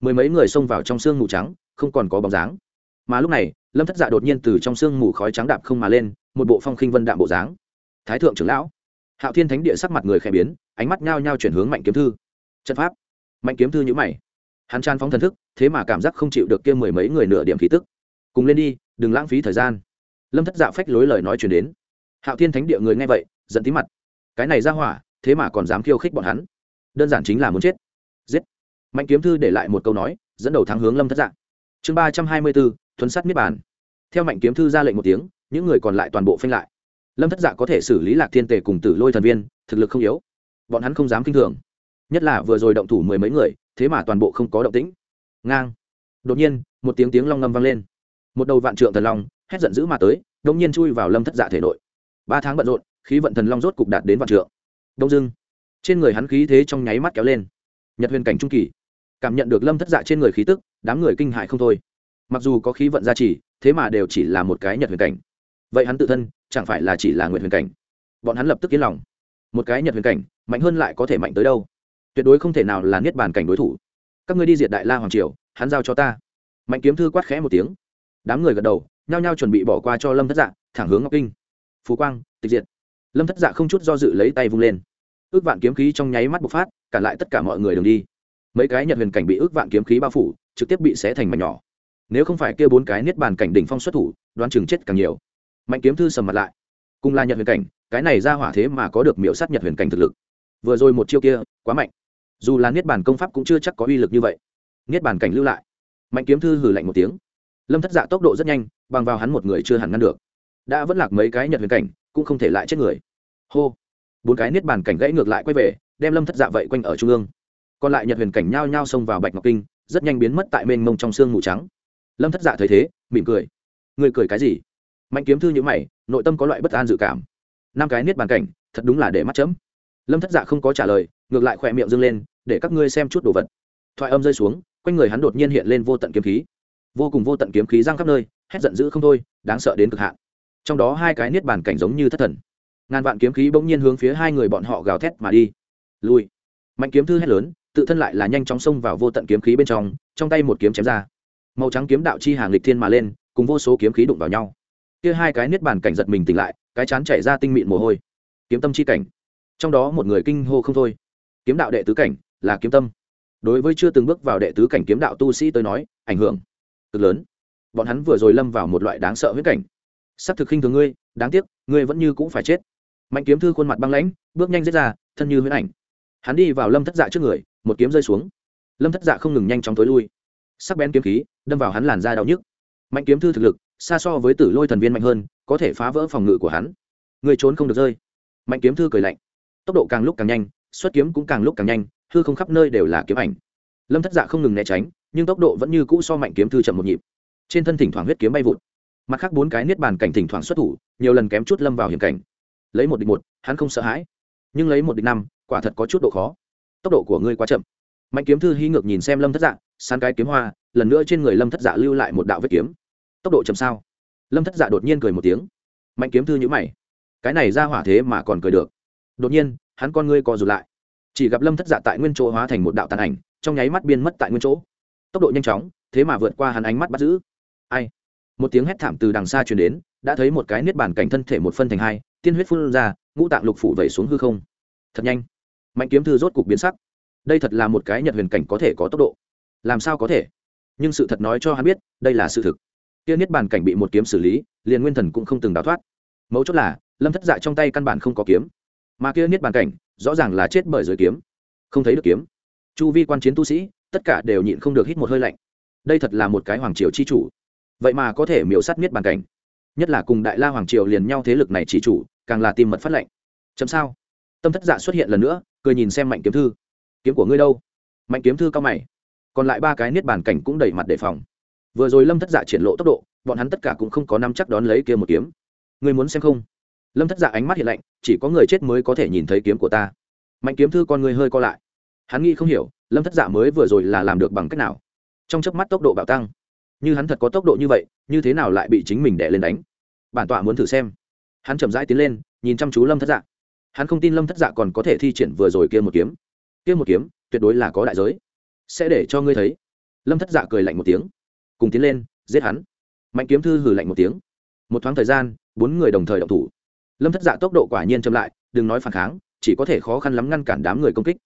Mười mấy người xông vào trong xương mù trắng, không còn có bóng dáng. Mà lúc này, lâm thất dạ đột nhiên từ trong xương mù khói trắng đạp không mà lên, một bộ phong khinh vân đạm bộ dáng thái thượng trưởng lão. Hạo thiên thánh địa sắc mặt người khẽ biến, ánh mắt nhao nhao chuyển hướng mạnh kiếm thư. Trận pháp. Mạnh kiếm thư nhữ mày. Hắn tràn phóng thần thức, thế mà cảm giác không chịu được kia mười mấy người nửa điểm khí tức. Cùng lên đi, đừng lãng phí thời gian. Lâm thất dạ phách lối lời nói chuyển đến. Hạo thiên thánh địa người nghe vậy, giận tí mặt. Cái này ra hỏa, thế mà còn dám khiêu khích bọn hắn. Đơn giản chính là muốn chết. Giết. Mạnh kiếm thư để lại một câu nói, dẫn đầu thắng hướng lâm thất dạ. Chương ba trăm hai mươi bốn, thuấn sắt miết bàn. Theo mạnh kiếm thư ra lệnh một tiếng, những người còn lại toàn bộ phanh lại lâm thất dạ có thể xử lý lạc thiên tề cùng tử lôi thần viên, thực lực không yếu. Bọn hắn không dám k i n h thường. Nhất là vừa rồi động thủ mười mấy người, thế mà toàn bộ không có động tĩnh. Ngang. Đột nhiên, một tiếng tiếng long ngâm vang lên. Một đầu vạn trượng thần long, hét giận dữ mà tới đông nhiên chui vào lâm thất dạ thể nội. Ba tháng bận rộn, khí vận thần long rốt cục đạt đến vạn trượng. Đông dưng trên người hắn khí thế trong nháy mắt kéo lên. Nhật huyền cảnh trung kỳ. Cảm nhận được lâm thất dạ trên người khí tức, đám người kinh hại không thôi. Mặc dù có khí vận gia trì, thế mà đều chỉ là một cái nhật huyền cảnh. Vậy hắn tự thân chẳng phải là chỉ là nguyện huyền cảnh. Bọn hắn lập tức yên lòng. Một cái nhật huyền cảnh, mạnh hơn lại có thể mạnh tới đâu? Tuyệt đối không thể nào là niết bàn cảnh đối thủ. Các ngươi đi diệt đại la hoàng triều, hắn giao cho ta. Mạnh kiếm thư quát khẽ một tiếng. Đám người gật đầu, nhao nhao chuẩn bị bỏ qua cho lâm thất dạ thẳng hướng ngọc kinh. Phú quang, tịch diệt. Lâm thất dạ không chút do dự lấy tay vung lên. Ước vạn kiếm khí trong nháy mắt bộc phát cản lại tất cả mọi người đường đi. Mấy cái nhật huyền cảnh bị ước vạn kiếm khí bao phủ, trực tiếp bị xé thành mảnh nhỏ. Nếu không phải kia bốn cái niết bàn cảnh đỉnh phong xuất thủ, đoán chừng chết càng nhiều mạnh kiếm thư sầm mặt lại. Cùng là nhật huyền cảnh, cái này ra hỏa thế mà có được miễu sát nhật huyền cảnh thực lực. Vừa rồi một chiêu kia, quá mạnh. Dù là niết bàn công pháp cũng chưa chắc có uy lực như vậy. Niết bàn cảnh lưu lại. Mạnh kiếm thư hử lạnh một tiếng. Lâm thất dạ tốc độ rất nhanh, bằng vào hắn một người chưa hẳn ngăn được. Đã vẫn lạc mấy cái nhật huyền cảnh, cũng không thể lại chết người. Hô. Bốn cái niết bàn cảnh gãy ngược lại quay về, đem lâm thất dạ vậy quanh ở trung ương. Còn lại nhật huyền cảnh nhao nhao xông vào bạch ngọc kinh, rất nhanh biến mất tại mênh mông trong xương mù trắng. Lâm thất dạ thấy thế, mỉm cười. Người cười cái gì? Mạnh kiếm thư nhữ mày, nội tâm có loại bất an dự cảm. Năm cái niết bàn cảnh, thật đúng là để mắt chấm. Lâm thất dạ không có trả lời, ngược lại khỏe miệng dâng lên, để các ngươi xem chút đồ vật. Thoại âm rơi xuống, quanh người hắn đột nhiên hiện lên vô tận kiếm khí. Vô cùng vô tận kiếm khí giang khắp nơi, hét giận dữ không thôi, đáng sợ đến cực hạn. Trong đó hai cái niết bàn cảnh giống như thất thần. Ngàn vạn kiếm khí bỗng nhiên hướng phía hai người bọn họ gào thét mà đi. Lui. Mạnh kiếm thư hét lớn, tự thân lại là nhanh chóng xông vào vô tận kiếm khí bên trong trong tay một kiếm chém ra. Màu trắng kiếm đạo chi hàng lịch thiên mà lên, cùng vô số kiếm khí đụng vào nhau kia hai cái niết bàn cảnh giật mình tỉnh lại, cái chán chảy ra tinh mịn mồ hôi. Kiếm tâm chi cảnh. Trong đó một người kinh hô không thôi. Kiếm đạo đệ tứ cảnh là kiếm tâm. Đối với chưa từng bước vào đệ tứ cảnh kiếm đạo tu sĩ tới nói, ảnh hưởng cực lớn. Bọn hắn vừa rồi lâm vào một loại đáng sợ huyết cảnh. S ắ c thực khinh thường ngươi, đáng tiếc, ngươi vẫn như cũng phải chết. Mạnh kiếm thư khuôn mặt băng lãnh, bước nhanh giết ra, thân như huyết ảnh. Hắn đi vào lâm thất dạ trước người, một kiếm rơi xuống. Lâm thất dạ không ngừng nhanh chóng tối lui. Sắc bén kiếm khí, đâm vào hắn làn da đau nhức. Mạnh kiếm thư thực lực xa so với tử lôi thần viên mạnh hơn, có thể phá vỡ phòng ngự của hắn. Người trốn không được rơi. Mạnh kiếm thư cười lạnh. Tốc độ càng lúc càng nhanh, xuất kiếm cũng càng lúc càng nhanh, hư không khắp nơi đều là kiếm ảnh. Lâm thất dạ không ngừng né tránh, nhưng tốc độ vẫn như cũ so mạnh kiếm thư chậm một nhịp. Trên thân thỉnh thoảng huyết kiếm bay vụt. Mặt khác bốn cái niết bàn cảnh thỉnh thoảng xuất thủ, nhiều lần kém chút lâm vào hiểm cảnh. Lấy một địch một, hắn không sợ hãi. Nhưng lấy một địch năm, quả thật có chút độ khó. Tốc độ của ngươi quá chậm. Mạnh kiếm thư hí ngược nhìn xem lâm thất dạ sán cái kiếm hoa, lần nữa trên người lâm thất dạ lưu lại một đạo vết kiếm tốc độ chậm sao? Lâm thất dạ đột nhiên cười một tiếng. Mạnh kiếm thư nhữ mày. Cái này ra hỏa thế mà còn cười được. Đột nhiên, hắn con ngươi co rụt lại. Chỉ gặp lâm thất dạ tại nguyên chỗ hóa thành một đạo tàn ảnh, trong nháy mắt biên mất tại nguyên chỗ. Tốc độ nhanh chóng, thế mà vượt qua hắn ánh mắt bắt giữ. Ai? Một tiếng hét thảm từ đằng xa truyền đến, đã thấy một cái niết bản cảnh thân thể một phân thành hai, tiên huyết phun ra, ngũ tạng lục phủ vẩy xuống hư không. Thật nhanh. Mạnh kiếm thư rốt cục biến sắc. Đây thật là một cái nhật huyền cảnh có thể có tốc độ. Làm sao có thể? Nhưng sự thật nói cho hắn biết, đây là sự thực tiên niết bàn cảnh bị một kiếm xử lý, liền nguyên thần cũng không từng đào thoát. Mấu chốt là, lâm thất dạ trong tay căn bản không có kiếm. Mà kia niết bàn cảnh, rõ ràng là chết bởi dưới kiếm. Không thấy được kiếm. Chu vi quan chiến tu sĩ, tất cả đều nhịn không được hít một hơi lạnh. Đây thật là một cái hoàng triều chi chủ. Vậy mà có thể miểu sát niết bàn cảnh. Nhất là cùng đại la hoàng triều liền nhau thế lực này chỉ chủ, càng là tim mật phát lệnh chấm sao? Tâm thất dạ xuất hiện lần nữa, cười nhìn xem mạnh kiếm thư. Kiếm của ngươi đâu? Mạnh kiếm thư cao mày. Còn lại ba cái niết bàn cảnh cũng đẩy mặt đề phòng vừa rồi lâm thất dạ triển lộ tốc độ, bọn hắn tất cả cũng không có năm chắc đón lấy kia một kiếm. Người muốn xem không? Lâm thất dạ ánh mắt hiện lạnh, chỉ có người chết mới có thể nhìn thấy kiếm của ta. Mạnh kiếm thư con người hơi co lại. Hắn nghĩ không hiểu, lâm thất dạ mới vừa rồi là làm được bằng cách nào? Trong chớp mắt tốc độ bạo tăng. Như hắn thật có tốc độ như vậy, như thế nào lại bị chính mình đè lên đánh? Bản tọa muốn thử xem. Hắn chậm rãi tiến lên, nhìn chăm chú lâm thất dạ. Hắn không tin lâm thất dạ còn có thể thi triển vừa rồi kia một kiếm. Kia một kiếm, tuyệt đối là có đại giới. Sẽ để cho ngươi thấy. Lâm thất dạ cười lạnh một tiếng cùng tiến lên, giết hắn. Mạnh kiếm thư hử lạnh một tiếng. Một thoáng thời gian, bốn người đồng thời động thủ. Lâm thất dạ tốc độ quả nhiên chậm lại, đừng nói phản kháng, chỉ có thể khó khăn lắm ngăn cản đám người công kích.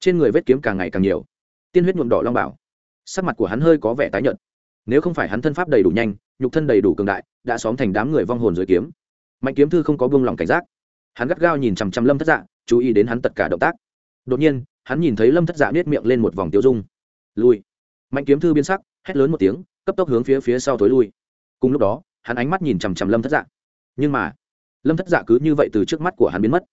Trên người vết kiếm càng ngày càng nhiều. Tiên huyết nhuộm đỏ long bảo. Sắc mặt của hắn hơi có vẻ tái nhợt. Nếu không phải hắn thân pháp đầy đủ nhanh, nhục thân đầy đủ cường đại, đã xóm thành đám người vong hồn dưới kiếm. Mạnh kiếm thư không có buông lỏng cảnh giác. Hắn gắt gao nhìn chằm chằm lâm thất dạ chú ý đến hắn tất cả động tác. Đột nhiên, hắn nhìn thấy lâm thất dạ nết miệng lên một vòng tiêu dung. Lùi. mạnh kiếm thư biến sắc, hét lớn một tiếng cấp tốc hướng phía phía sau tối lui. Cùng lúc đó, hắn ánh mắt nhìn chằm chằm lâm thất dạ. Nhưng mà, lâm thất dạ cứ như vậy từ trước mắt của hắn biến mất.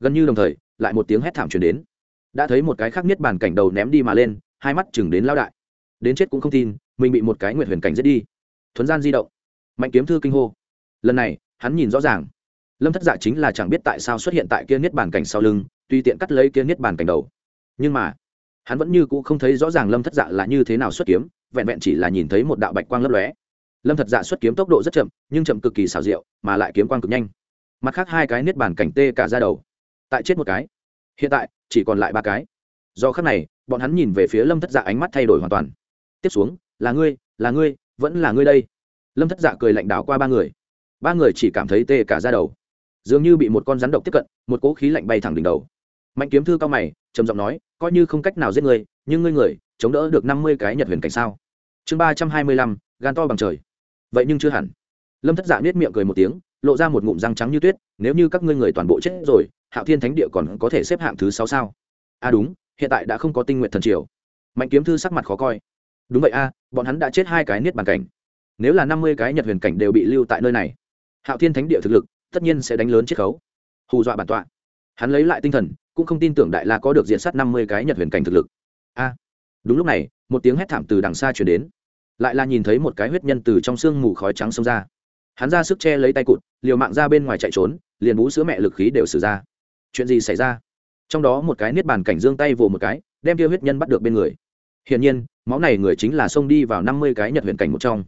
Gần như đồng thời, lại một tiếng hét thảm truyền đến. Đã thấy một cái khác niết bàn cảnh đầu ném đi mà lên, hai mắt chừng đến lao đại. Đến chết cũng không tin, mình bị một cái nguyệt huyền cảnh giết đi. Thuấn gian di động. Mạnh kiếm thư kinh hô. Lần này, hắn nhìn rõ ràng. Lâm thất dạ chính là chẳng biết tại sao xuất hiện tại kia niết bàn cảnh sau lưng, Tuy tiện cắt lấy kia niết bàn cảnh đầu. Nhưng mà, hắn vẫn như cũ không thấy rõ ràng lâm thất dạ là như thế nào xuất kiếm vẹn vẹn chỉ là nhìn thấy một đạo bạch quang lấp lóe. Lâm thật dạ xuất kiếm tốc độ rất chậm, nhưng chậm cực kỳ xảo diệu, mà lại kiếm quang cực nhanh. Mặt khác hai cái niết bàn cảnh tê cả ra đầu. Tại chết một cái. Hiện tại, chỉ còn lại ba cái. Do khắc này, bọn hắn nhìn về phía lâm thất dạ ánh mắt thay đổi hoàn toàn. Tiếp xuống, là ngươi là ngươi, vẫn là ngươi đây. Lâm thất dạ cười lạnh đảo qua ba người. Ba người chỉ cảm thấy tê cả ra đầu. Dường như bị một con rắn độc tiếp cận, một cỗ khí lạnh bay thẳng đỉnh đầu. Mạnh kiếm thư cao mày, trầm giọng nói, coi như không cách nào giết ngươi nhưng ngươi người, chống đỡ được năm mươi cái nhật huyền cảnh sao? Chương ba trăm hai mươi lăm, gan to bằng trời. Vậy nhưng chưa hẳn. Lâm thất dạ nết miệng cười một tiếng, lộ ra một ngụm răng trắng như tuyết, nếu như các ngươi người toàn bộ chết rồi, hạo thiên thánh địa còn có thể xếp hạng thứ sáu sao? A à đúng, hiện tại đã không có tinh nguyện thần triều. Mạnh kiếm thư sắc mặt khó coi. Đúng vậy a, bọn hắn đã chết hai cái niết bàn cảnh. Nếu là năm mươi cái nhật huyền cảnh đều bị lưu tại nơi này, hạo thiên thánh địa thực lực tất nhiên sẽ đánh lớn chiết khấu. Hù dọa bản tọa. Hắn lấy lại tinh thần, cũng không tin tưởng đại la có được diện sát năm mươi cái nhật huyền cảnh thực lực a. Đúng lúc này, một tiếng hét thảm từ đằng xa chuyển đến. Lại là nhìn thấy một cái huyết nhân từ trong sương mù khói trắng xông ra. Hắn ra sức che lấy tay cụt, liều mạng ra bên ngoài chạy trốn, liền bú sữa mẹ lực khí đều xử ra. Chuyện gì xảy ra? Trong đó một cái niết bàn cảnh dương tay vồ một cái, đem tiêu huyết nhân bắt được bên người. Hiển nhiên, máu này người chính là xông đi vào năm mươi cái nhật huyền cảnh một trong.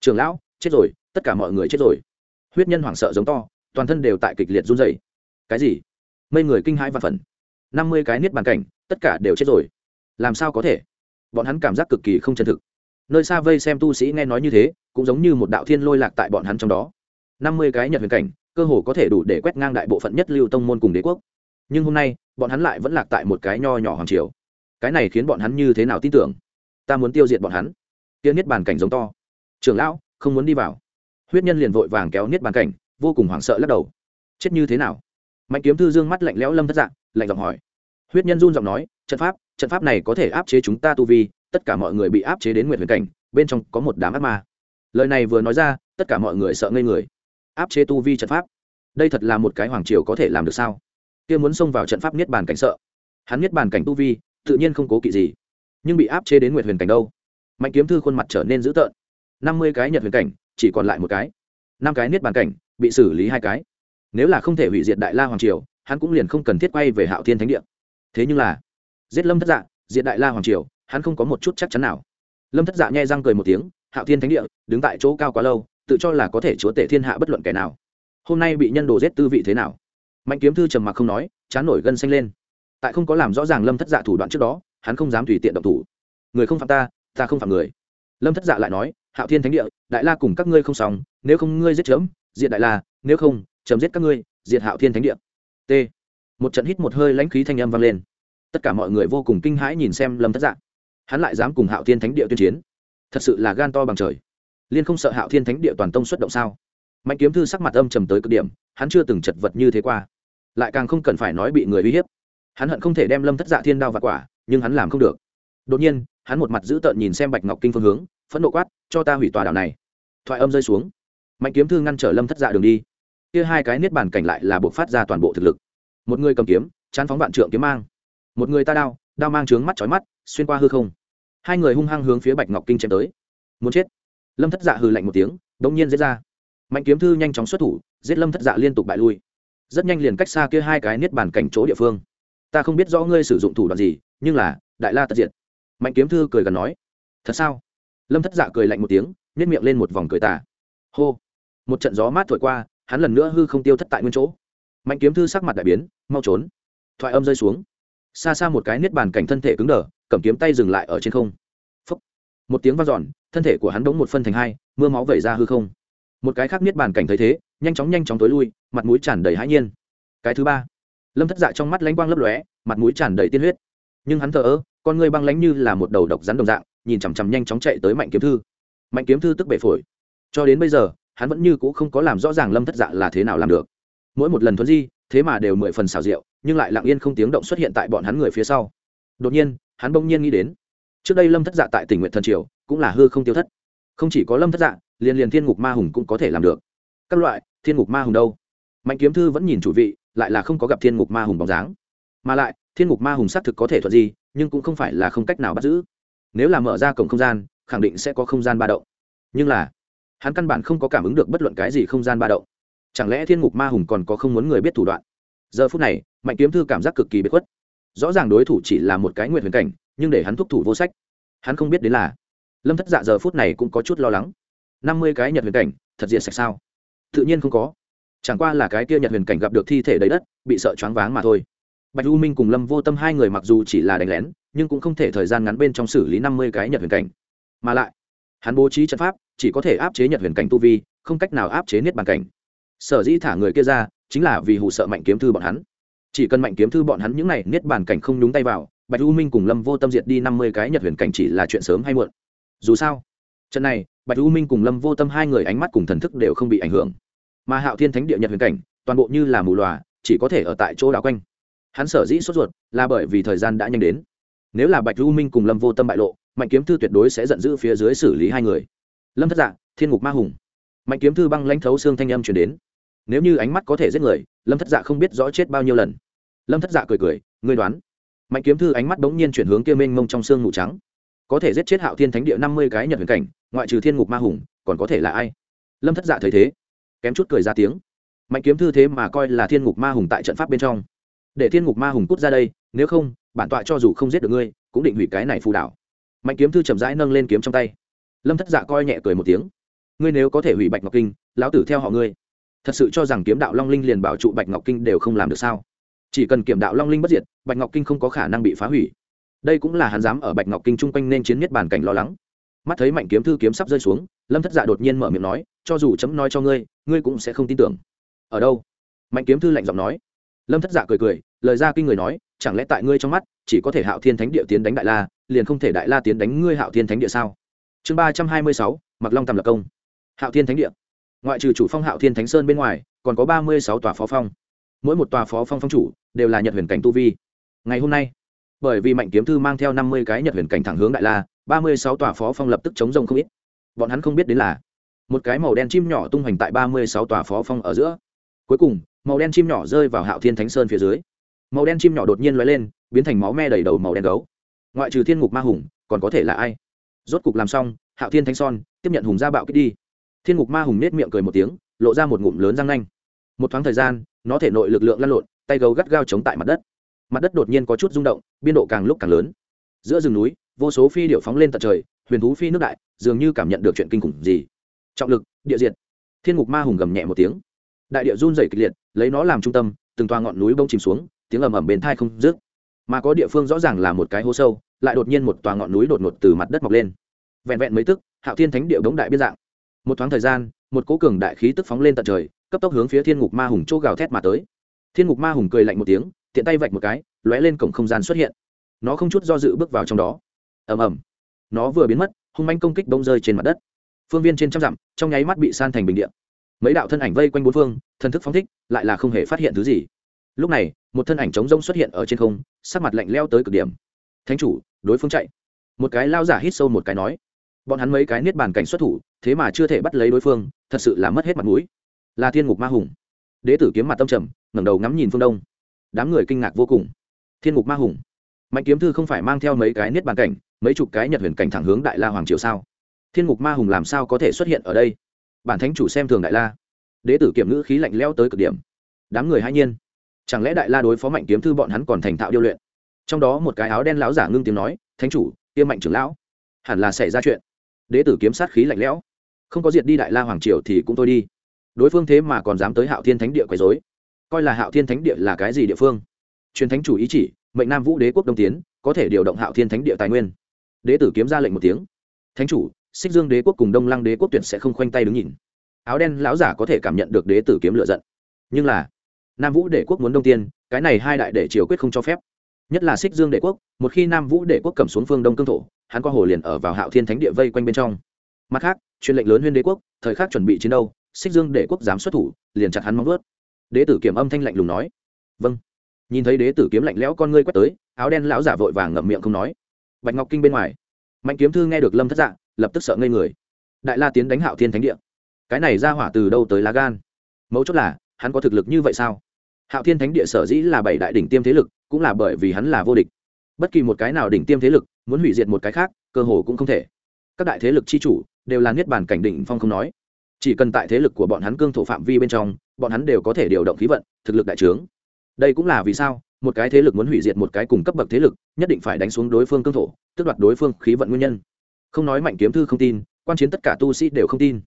Trường lão, chết rồi, tất cả mọi người chết rồi. Huyết nhân hoảng sợ giống to, toàn thân đều tại kịch liệt run dày cái gì? Mây người kinh hãi và phần năm mươi cái niết bàn cảnh, tất cả đều chết rồi làm sao có thể? Bọn hắn cảm giác cực kỳ không chân thực. Nơi xa vây xem tu sĩ nghe nói như thế, cũng giống như một đạo thiên lôi lạc tại bọn hắn trong đó. Năm mươi cái nhật huyền cảnh, cơ hồ có thể đủ để quét ngang đại bộ phận nhất lưu tông môn cùng đế quốc. Nhưng hôm nay, bọn hắn lại vẫn lạc tại một cái nho nhỏ hoàng triều. Cái này khiến bọn hắn như thế nào tin tưởng? Ta muốn tiêu diệt bọn hắn. Tiên niết bàn cảnh giống to. Trưởng lão, không muốn đi vào. Huyết nhân liền vội vàng kéo niết bàn cảnh, vô cùng hoảng sợ lắc đầu. Chết như thế nào? Mạnh kiếm thư dương mắt lạnh lẽo lâm thất dạng, lạnh giọng hỏi. Huyết nhân run giọng nói trận pháp trận pháp này có thể áp chế chúng ta tu vi, tất cả mọi người bị áp chế đến nguyện huyền cảnh, bên trong có một đám ác ma. Lời này vừa nói ra, tất cả mọi người sợ ngây người. Áp chế tu vi trận pháp, đây thật là một cái hoàng triều có thể làm được sao? Kia muốn xông vào trận pháp niết bàn cảnh sợ. Hắn niết bàn cảnh tu vi, tự nhiên không cố kỵ gì. Nhưng bị áp chế đến nguyện huyền cảnh đâu? Mạnh kiếm thư khuôn mặt trở nên dữ tợn. Năm mươi cái nhật huyền cảnh, chỉ còn lại một cái. Năm cái niết bàn cảnh, bị xử lý hai cái. Nếu là không thể hủy diệt đại la hoàng triều, hắn cũng liền không cần thiết quay về hạo thiên thánh địa. Thế nhưng là giết lâm thất dạ diệt đại la hoàng triều, hắn không có một chút chắc chắn nào. Lâm thất dạ nhẹ răng cười một tiếng, hạo thiên thánh địa, đứng tại chỗ cao quá lâu, tự cho là có thể chúa tể thiên hạ bất luận kẻ nào. Hôm nay bị nhân đồ giết tư vị thế nào? Mạnh kiếm thư trầm mặc không nói, chán nổi gân xanh lên. Tại không có làm rõ ràng lâm thất dạ thủ đoạn trước đó, hắn không dám tùy tiện động thủ. Người không phạm ta ta không phạm người. Lâm thất dạ lại nói, hạo thiên thánh địa, đại la cùng các ngươi không xong, nếu không ngươi giết chớm diệt đại la, nếu không, chấm giết các ngươi, diệt hạo thiên thánh địa. T. Một trận hít một hơi lãnh khí thanh âm vang lên tất cả mọi người vô cùng kinh hãi nhìn xem lâm thất dạ hắn lại dám cùng hạo thiên thánh địa tuyên chiến thật sự là gan to bằng trời liên không sợ hạo thiên thánh địa toàn tông xuất động sao mạnh kiếm thư sắc mặt âm trầm tới cực điểm hắn chưa từng chật vật như thế qua lại càng không cần phải nói bị người uy hiếp hắn hận không thể đem lâm thất dạ thiên đao và quả nhưng hắn làm không được đột nhiên hắn một mặt dữ tợn nhìn xem bạch ngọc kinh phương hướng phẫn nộ quát cho ta hủy tòa đảo này thoại âm rơi xuống mạnh kiếm thư ngăn trở lâm thất dạ đường đi kia hai cái niết bàn cảnh lại là buộc phát ra toàn bộ thực lực một người cầm kiếm chán phóng vạn trượng kiếm mang một người ta đao đao mang trướng mắt chói mắt, xuyên qua hư không. Hai người hung hăng hướng phía bạch ngọc kinh chém tới. Muốn chết. Lâm thất dạ hừ lạnh một tiếng, đống nhiên dễ ra. Mạnh kiếm thư nhanh chóng xuất thủ, giết lâm thất dạ liên tục bại lui. Rất nhanh liền cách xa kia hai cái niết bàn cảnh chỗ địa phương. Ta không biết rõ ngươi sử dụng thủ đoạn gì, nhưng là, đại la tật diệt. Mạnh kiếm thư cười gần nói, thật sao? Lâm thất dạ cười lạnh một tiếng nhét miệng lên một vòng cười tà. Hô. Một trận gió mát thổi qua, hắn lần nữa hư không tiêu thất tại nguyên chỗ. Mạnh kiếm thư sắc mặt đại biến, mau trốn. Thoại âm rơi xuống xa xa một cái niết bàn cảnh thân thể cứng đờ, cầm kiếm tay dừng lại ở trên không. Phúc. một tiếng vang dọn, thân thể của hắn đống một phân thành hai, mưa máu vẩy ra hư không. Một cái khác niết bàn cảnh thấy thế, nhanh chóng nhanh chóng tối lui, mặt mũi tràn đầy hãi nhiên. Cái thứ ba. Lâm thất dạ trong mắt lãnh quang lấp lóe, mặt mũi tràn đầy tiên huyết. Nhưng hắn thờ ơ, con người băng lánh như là một đầu độc rắn đồng dạng, nhìn chằm chằm nhanh chóng chạy tới mạnh kiếm thư. Mạnh kiếm thư tức bể phổi. Cho đến bây giờ, hắn vẫn như c ũ không có làm rõ ràng lâm thất dạ là thế nào làm được. Mỗi một lần thuấn di thế mà đều mười phần xào rượu, nhưng lại lặng yên không tiếng động xuất hiện tại bọn hắn người phía sau. Đột nhiên, hắn bỗng nhiên nghĩ đến, trước đây lâm thất dạ tại tỉnh nguyện thần triều cũng là hư không tiêu thất. Không chỉ có lâm thất dạ liền liền thiên ngục ma hùng cũng có thể làm được. Các loại, thiên ngục ma hùng đâu? Mạnh kiếm thư vẫn nhìn chủ vị, lại là không có gặp thiên ngục ma hùng bóng dáng. Mà lại, thiên ngục ma hùng xác thực có thể thuận gì, nhưng cũng không phải là không cách nào bắt giữ. Nếu là mở ra cổng không gian, khẳng định sẽ có không gian ba động. Nhưng là, hắn căn bản không có cảm ứng được bất luận cái gì không gian ba động chẳng lẽ thiên ngục ma hùng còn có không muốn người biết thủ đoạn? Giờ phút này, mạnh kiếm thư cảm giác cực kỳ bất khuất. Rõ ràng đối thủ chỉ là một cái nguyện huyền cảnh, nhưng để hắn thúc thủ vô sách, hắn không biết đến là lâm thất dạ giờ phút này cũng có chút lo lắng. Năm mươi cái nhật huyền cảnh, thật diện sạch sao? Tự nhiên không có. Chẳng qua là cái kia nhật huyền cảnh gặp được thi thể đầy đất, bị sợ choáng váng mà thôi. Bạch u minh cùng lâm vô tâm hai người mặc dù chỉ là đánh lén, nhưng cũng không thể thời gian ngắn bên trong xử lý năm mươi cái nhật huyền cảnh. Mà lại, hắn bố trí trận pháp, chỉ có thể áp chế nhật huyền cảnh tu vi, không cách nào áp chế niết bàn cảnh sở dĩ thả người kia ra, chính là vì hù sợ mạnh kiếm thư bọn hắn. Chỉ cần mạnh kiếm thư bọn hắn những n à y niết bàn cảnh không nhúng tay vào, bạch u minh cùng lâm vô tâm diệt đi năm mươi cái nhật huyền cảnh chỉ là chuyện sớm hay muộn. Dù sao, trận này, bạch u minh cùng lâm vô tâm hai người ánh mắt cùng thần thức đều không bị ảnh hưởng. Mà hạo thiên thánh địa nhật huyền cảnh, toàn bộ như là mù loà, chỉ có thể ở tại chỗ đảo quanh. Hắn sở dĩ sốt ruột là bởi vì thời gian đã nhanh đến. Nếu là bạch u minh cùng lâm vô tâm bại lộ, mạnh kiếm thư tuyệt đối sẽ giận dữ phía dưới xử lý hai người. Lâm thất dạ thiên ngục ma hùng mạnh kiếm thư băng lãnh thấu xương thanh âm chuyển đến. Nếu như ánh mắt có thể giết người, lâm thất dạ không biết rõ chết bao nhiêu lần. Lâm thất dạ cười cười, ngươi đoán? Mạnh kiếm thư ánh mắt bỗng nhiên chuyển hướng kia mênh mông trong xương mù trắng. Có thể giết chết hạo thiên thánh địa năm mươi cái nhật huyền cảnh, ngoại trừ thiên ngục ma hùng, còn có thể là ai? Lâm thất dạ thấy thế, kém chút cười ra tiếng. Mạnh kiếm thư thế mà coi là thiên ngục ma hùng tại trận pháp bên trong. Để thiên ngục ma hùng cút ra đây, nếu không, bản tọa cho dù không giết được ngươi, cũng định hủy cái này phù đảo. Mạnh kiếm thư chậm rãi nâng lên kiếm trong tay. Lâm thất dạ coi nhẹ cười một tiếng ngươi nếu có thể hủy bạch ngọc kinh, lão tử theo họ ngươi. Thật sự cho rằng kiếm đạo long linh liền bảo trụ bạch ngọc kinh đều không làm được sao? Chỉ cần kiểm đạo long linh bất diệt, bạch ngọc kinh không có khả năng bị phá hủy. Đây cũng là hắn dám ở bạch ngọc kinh chung quanh nên chiến nhất bản cảnh lo lắng. Mắt thấy mạnh kiếm thư kiếm sắp rơi xuống, lâm thất dạ đột nhiên mở miệng nói, cho dù chấm nói cho ngươi ngươi cũng sẽ không tin tưởng. Ở đâu? Mạnh kiếm thư lạnh giọng nói. Lâm thất dạ cười cười, lời ra kinh người nói, chẳng lẽ tại ngươi trong mắt, chỉ có thể hạo thiên thánh địa tiến đánh đại la, liền không thể đại la tiến đánh ngươi hạo thiên thánh địa sao? Chương ba trăm hai mươi sáu mặc long tầm lập công hạo thiên thánh địa. Ngoại trừ chủ phong hạo thiên thánh sơn bên ngoài, còn có ba mươi sáu tòa phó phong. Mỗi một tòa phó phong phong chủ đều là nhật huyền cảnh tu vi. Ngày hôm nay, bởi vì mạnh kiếm thư mang theo năm mươi cái nhật huyền cảnh thẳng hướng đại la, ba mươi sáu tòa phó phong lập tức chống rông không ít. Bọn hắn không biết đến là, một cái màu đen chim nhỏ tung hoành tại ba mươi sáu tòa phó phong ở giữa. Cuối cùng, màu đen chim nhỏ rơi vào hạo thiên thánh sơn phía dưới. Màu đen chim nhỏ đột nhiên lóe lên, biến thành máu me đầy đầu màu đen gấu. Ngoại trừ thiên ngục ma hùng, còn có thể là ai? Rốt cục làm xong, hạo thiên thánh son tiếp nhận hùng gia bạo kích đi thiên ngục ma hùng nết miệng cười một tiếng, lộ ra một ngụm lớn răng nanh. Một thoáng thời gian, nó thể nội lực lượng lăn lộn, tay gấu gắt gao chống tại mặt đất. Mặt đất đột nhiên có chút rung động, biên độ càng lúc càng lớn. Giữa rừng núi, vô số phi điệu phóng lên tận trời, huyền thú phi nước đại, dường như cảm nhận được chuyện kinh khủng gì. Trọng lực, địa diện. thiên ngục ma hùng gầm nhẹ một tiếng. Đại địa run dày kịch liệt, lấy nó làm trung tâm, từng toa ngọn núi bông chìm xuống, tiếng ầm ầm bên thai không dứt. Mà có địa phương rõ ràng là một cái hố sâu, lại đột nhiên một toa ngọn núi đột ngột từ mặt đất mọc lên. Vẹn vẹn mấy tức, hạo thiên thánh địa đống đại biên dạng một thoáng thời gian, một cố cường đại khí tức phóng lên tận trời, cấp tốc hướng phía thiên ngục ma hùng chỗ gào thét mà tới. Thiên ngục ma hùng cười lạnh một tiếng, tiện tay vạch một cái, lóe lên cổng không gian xuất hiện. Nó không chút do dự bước vào trong đó. Ầm ầm. Nó vừa biến mất, hung manh công kích bông rơi trên mặt đất. Phương viên trên trăm dặm, trong nháy mắt bị san thành bình điện mấy đạo thân ảnh vây quanh bốn phương thân thức phóng thích, lại là không hề phát hiện thứ gì. Lúc này, một thân ảnh trống rông xuất hiện ở trên không, sắc mặt lạnh leo tới cực điểm. Thánh chủ, đối phương chạy. Một cái lao giả hít sâu một cái nói bọn hắn mấy cái niết bàn cảnh xuất thủ, thế mà chưa thể bắt lấy đối phương, thật sự là mất hết mặt mũi. Là thiên ngục ma hùng. Đế tử kiếm mặt tâm trầm, ngẩng đầu ngắm nhìn phương đông. Đám người kinh ngạc vô cùng. Thiên ngục ma hùng. Mạnh kiếm thư không phải mang theo mấy cái niết bàn cảnh, mấy chục cái nhật huyền cảnh thẳng hướng đại la hoàng triều sao? Thiên ngục ma hùng làm sao có thể xuất hiện ở đây? Bản thánh chủ xem thường đại la. Đế tử kiểm ngữ khí lạnh leo tới cực điểm. Đám người hai nhiên. Chẳng lẽ đại la đối phó mạnh kiếm thư bọn hắn còn thành thạo điêu luyện? Trong đó một cái áo đen láo giả ngưng tiếng nói, thánh chủ tiêm mạnh trưởng lão, hẳn là xảy ra chuyện đế tử kiếm sát khí lạnh lẽo. Không có diệt đi đại la hoàng triều thì cũng thôi đi. Đối phương thế mà còn dám tới hạo thiên thánh địa quấy dối coi là hạo thiên thánh địa là cái gì địa phương? Truyền thánh chủ ý chỉ, mệnh nam vũ đế quốc đông tiến, có thể điều động hạo thiên thánh địa tài nguyên. Đế tử kiếm ra lệnh một tiếng. Thánh chủ, xích dương đế quốc cùng đông lăng đế quốc tuyển sẽ không khoanh tay đứng nhìn. Áo đen lão giả có thể cảm nhận được đế tử kiếm lựa giận. Nhưng là, nam vũ đế quốc muốn đông tiên, cái này hai đại đệ triều quyết không cho phép nhất là xích dương đế quốc, một khi nam vũ đế quốc cầm xuống phương đông cương thổ, hắn qua hồ liền ở vào hạo thiên thánh địa vây quanh bên trong. Mặt khác, truyền lệnh lớn huyên đế quốc, thời khắc chuẩn bị chiến đấu, xích dương đế quốc dám xuất thủ, liền chặt hắn móng vớt đế tử kiểm âm thanh lạnh lùng nói. Vâng. Nhìn thấy đế tử kiếm lạnh lẽo con ngươi quét tới, áo đen lão giả vội vàng ngậm miệng không nói. Bạch ngọc kinh bên ngoài. Mạnh kiếm thư nghe được lâm thất dạng lập tức sợ ngây người. Đại la tiến đánh hạo thiên thánh địa. Cái này ra hỏa từ đâu tới lá gan? Mấu chốt là, hắn có thực lực như vậy sao? Hạo thiên thánh địa sở dĩ là bảy đại đỉnh tiêm thế lực cũng là bởi vì hắn là vô địch. Bất kỳ một cái nào đỉnh tiêm thế lực, muốn hủy diệt một cái khác, cơ hồ cũng không thể. Các đại thế lực chi chủ, đều là niết bàn cảnh đỉnh phong không nói. Chỉ cần tại thế lực của bọn hắn cương thổ phạm vi bên trong, bọn hắn đều có thể điều động khí vận, thực lực đại trướng. Đây cũng là vì sao, một cái thế lực muốn hủy diệt một cái cùng cấp bậc thế lực, nhất định phải đánh xuống đối phương cương thổ, tước đoạt đối phương khí vận nguyên nhân. Không nói mạnh kiếm thư không tin, quan chiến tất cả tu sĩ đều không tin.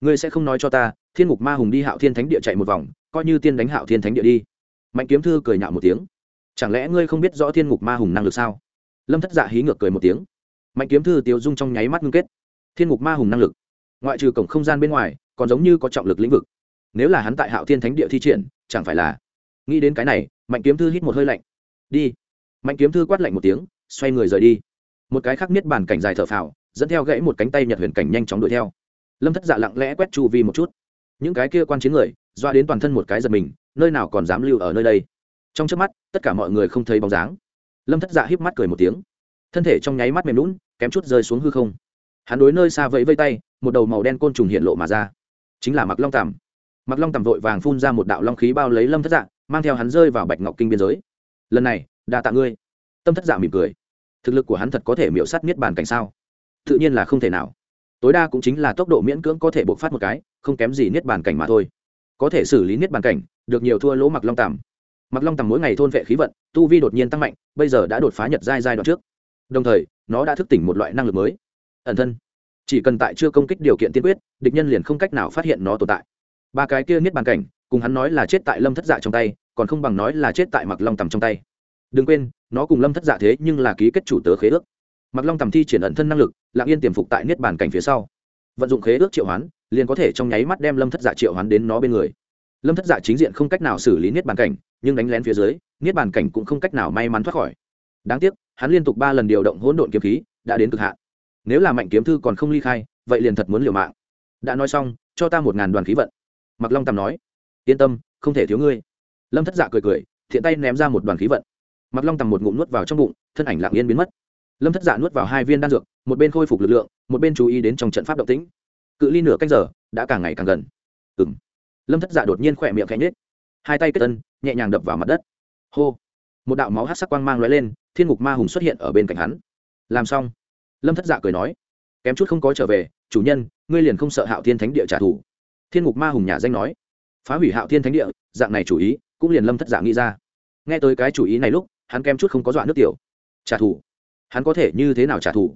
Ngươi sẽ không nói cho ta, thiên ngục ma hùng đi hạo thiên thánh địa chạy một vòng, coi như tiên đánh hạo thiên thánh địa đi. Mạnh kiếm thư cười nhạo một tiếng chẳng lẽ ngươi không biết rõ thiên ngục ma hùng năng lực sao? Lâm thất dạ hí ngược cười một tiếng. Mạnh kiếm thư tiêu dung trong nháy mắt ngưng kết. Thiên ngục ma hùng năng lực. Ngoại trừ cổng không gian bên ngoài, còn giống như có trọng lực lĩnh vực. Nếu là hắn tại hạo thiên thánh địa thi triển, chẳng phải là nghĩ đến cái này, mạnh kiếm thư hít một hơi lạnh. Đi. Mạnh kiếm thư quát lạnh một tiếng, xoay người rời đi. Một cái khác niết bàn cảnh dài thở phào, dẫn theo gãy một cánh tay nhật huyền cảnh nhanh chóng đuổi theo. Lâm thất dạ lặng lẽ quét chu vi một chút. Những cái kia quan chiến người, doa đến toàn thân một cái giật mình, nơi nào còn dám lưu ở nơi đây? Trong trước mắt, tất cả mọi người không thấy bóng dáng. Lâm thất dạ híp mắt cười một tiếng. Thân thể trong nháy mắt mềm lún kém chút rơi xuống hư không. Hắn đối nơi xa vẫy vây tay, một đầu màu đen côn trùng hiện lộ mà ra. Chính là mặc long tằm. Mặc long tằm vội vàng phun ra một đạo long khí bao lấy lâm thất dạ mang theo hắn rơi vào bạch ngọc kinh biên giới. Lần này, đa tạ ngươi. Tâm thất dạ mỉm cười. Thực lực của hắn thật có thể miễu sát miết bàn cảnh sao? Tự nhiên là không thể nào. Tối đa cũng chính là tốc độ miễn cưỡng có thể bộc phát một cái, không kém gì niết bàn cảnh mà thôi. Có thể xử lý niết bàn cảnh, được nhiều thua lỗ mặc long tằm mặc long Tầm mỗi ngày thôn vệ khí vận, tu vi đột nhiên tăng mạnh, bây giờ đã đột phá nhật giai giai đoạn trước. Đồng thời, nó đã thức tỉnh một loại năng lực mới. Ẩn thân. Chỉ cần tại chưa công kích điều kiện tiên quyết, địch nhân liền không cách nào phát hiện nó tồn tại. Ba cái kia niết bàn cảnh, cùng hắn nói là chết tại lâm thất dạ trong tay, còn không bằng nói là chết tại mặc long tầm trong tay. Đừng quên, nó cùng lâm thất dạ thế nhưng là ký kết chủ tớ khế ước. Mặc long tầm thi triển ẩn thân năng lực lạng yên tiềm phục tại niết bàn cảnh phía sau. Vận dụng khế ước triệu hoán, liền có thể trong nháy mắt đem lâm thất dạ triệu hoán đến nó bên người. Lâm thất dạ chính diện không cách nào xử lý niết bàn cảnh nhưng đánh lén phía dưới, niết bàn cảnh cũng không cách nào may mắn thoát khỏi. Đáng tiếc, hắn liên tục ba lần điều động hỗn độn kiếm khí, đã đến cực hạn. Nếu là mạnh kiếm thư còn không ly khai, vậy liền thật muốn liều mạng. Đã nói xong, cho ta một ngàn đoàn khí vận. Mặc long tầm nói, yên tâm, không thể thiếu ngươi. Lâm thất dạ cười cười, thiện tay ném ra một đoàn khí vận. Mặc long tầm một ngụm nuốt vào trong bụng, thân ảnh lặng yên biến mất. Lâm thất dạ nuốt vào hai viên đan dược, một bên khôi phục lực lượng, một bên chú ý đến trong trận pháp động tĩnh. Cự ly nửa canh giờ, đã càng ngày càng gần. Ừ m lâm thất dạ đột nhiên khỏe miệng khẽ nhết hai tay kết tân nhẹ nhàng đập vào mặt đất. Hô! Một đạo máu hát sắc quang mang lóe lên, thiên ngục ma hùng xuất hiện ở bên cạnh hắn. Làm xong, lâm thất dạ cười nói, kém chút không có trở về, chủ nhân, ngươi liền không sợ hạo thiên thánh địa trả thù. Thiên ngục ma hùng nhà danh nói, phá hủy hạo thiên thánh địa, dạng này chủ ý, cũng liền lâm thất dạ nghĩ ra. Nghe tới cái chủ ý này lúc, hắn kém chút không có dọa nước tiểu. Trả thù? Hắn có thể như thế nào trả thù?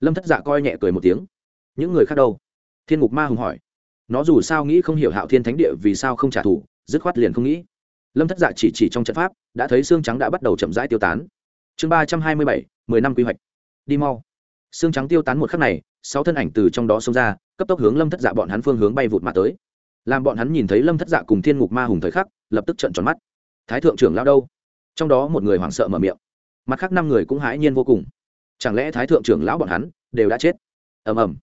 Lâm thất dạ coi nhẹ cười một tiếng. Những người khác đâu? Thiên ngục ma hùng hỏi. Nó dù sao nghĩ không hiểu hạo thiên thánh địa vì sao không trả thù, dứt khoát liền không nghĩ lâm thất dạ chỉ chỉ trong trận pháp, đã thấy xương trắng đã bắt đầu chậm rãi tiêu tán. Chương ba trăm hai mươi bảy, mười năm quy hoạch. Đi mau. Xương trắng tiêu tán một khắc này, sáu thân ảnh từ trong đó xông ra, cấp tốc hướng lâm thất dạ bọn hắn phương hướng bay vụt mà tới. Làm bọn hắn nhìn thấy lâm thất dạ cùng thiên ngục ma hùng thời khắc, lập tức trận tròn mắt. Thái thượng trưởng lao đâu? Trong đó một người hoảng sợ mở miệng. Mặt khác năm người cũng hãi nhiên vô cùng. Chẳng lẽ thái thượng trưởng lão bọn hắn đều đã chết? Ầm ầm.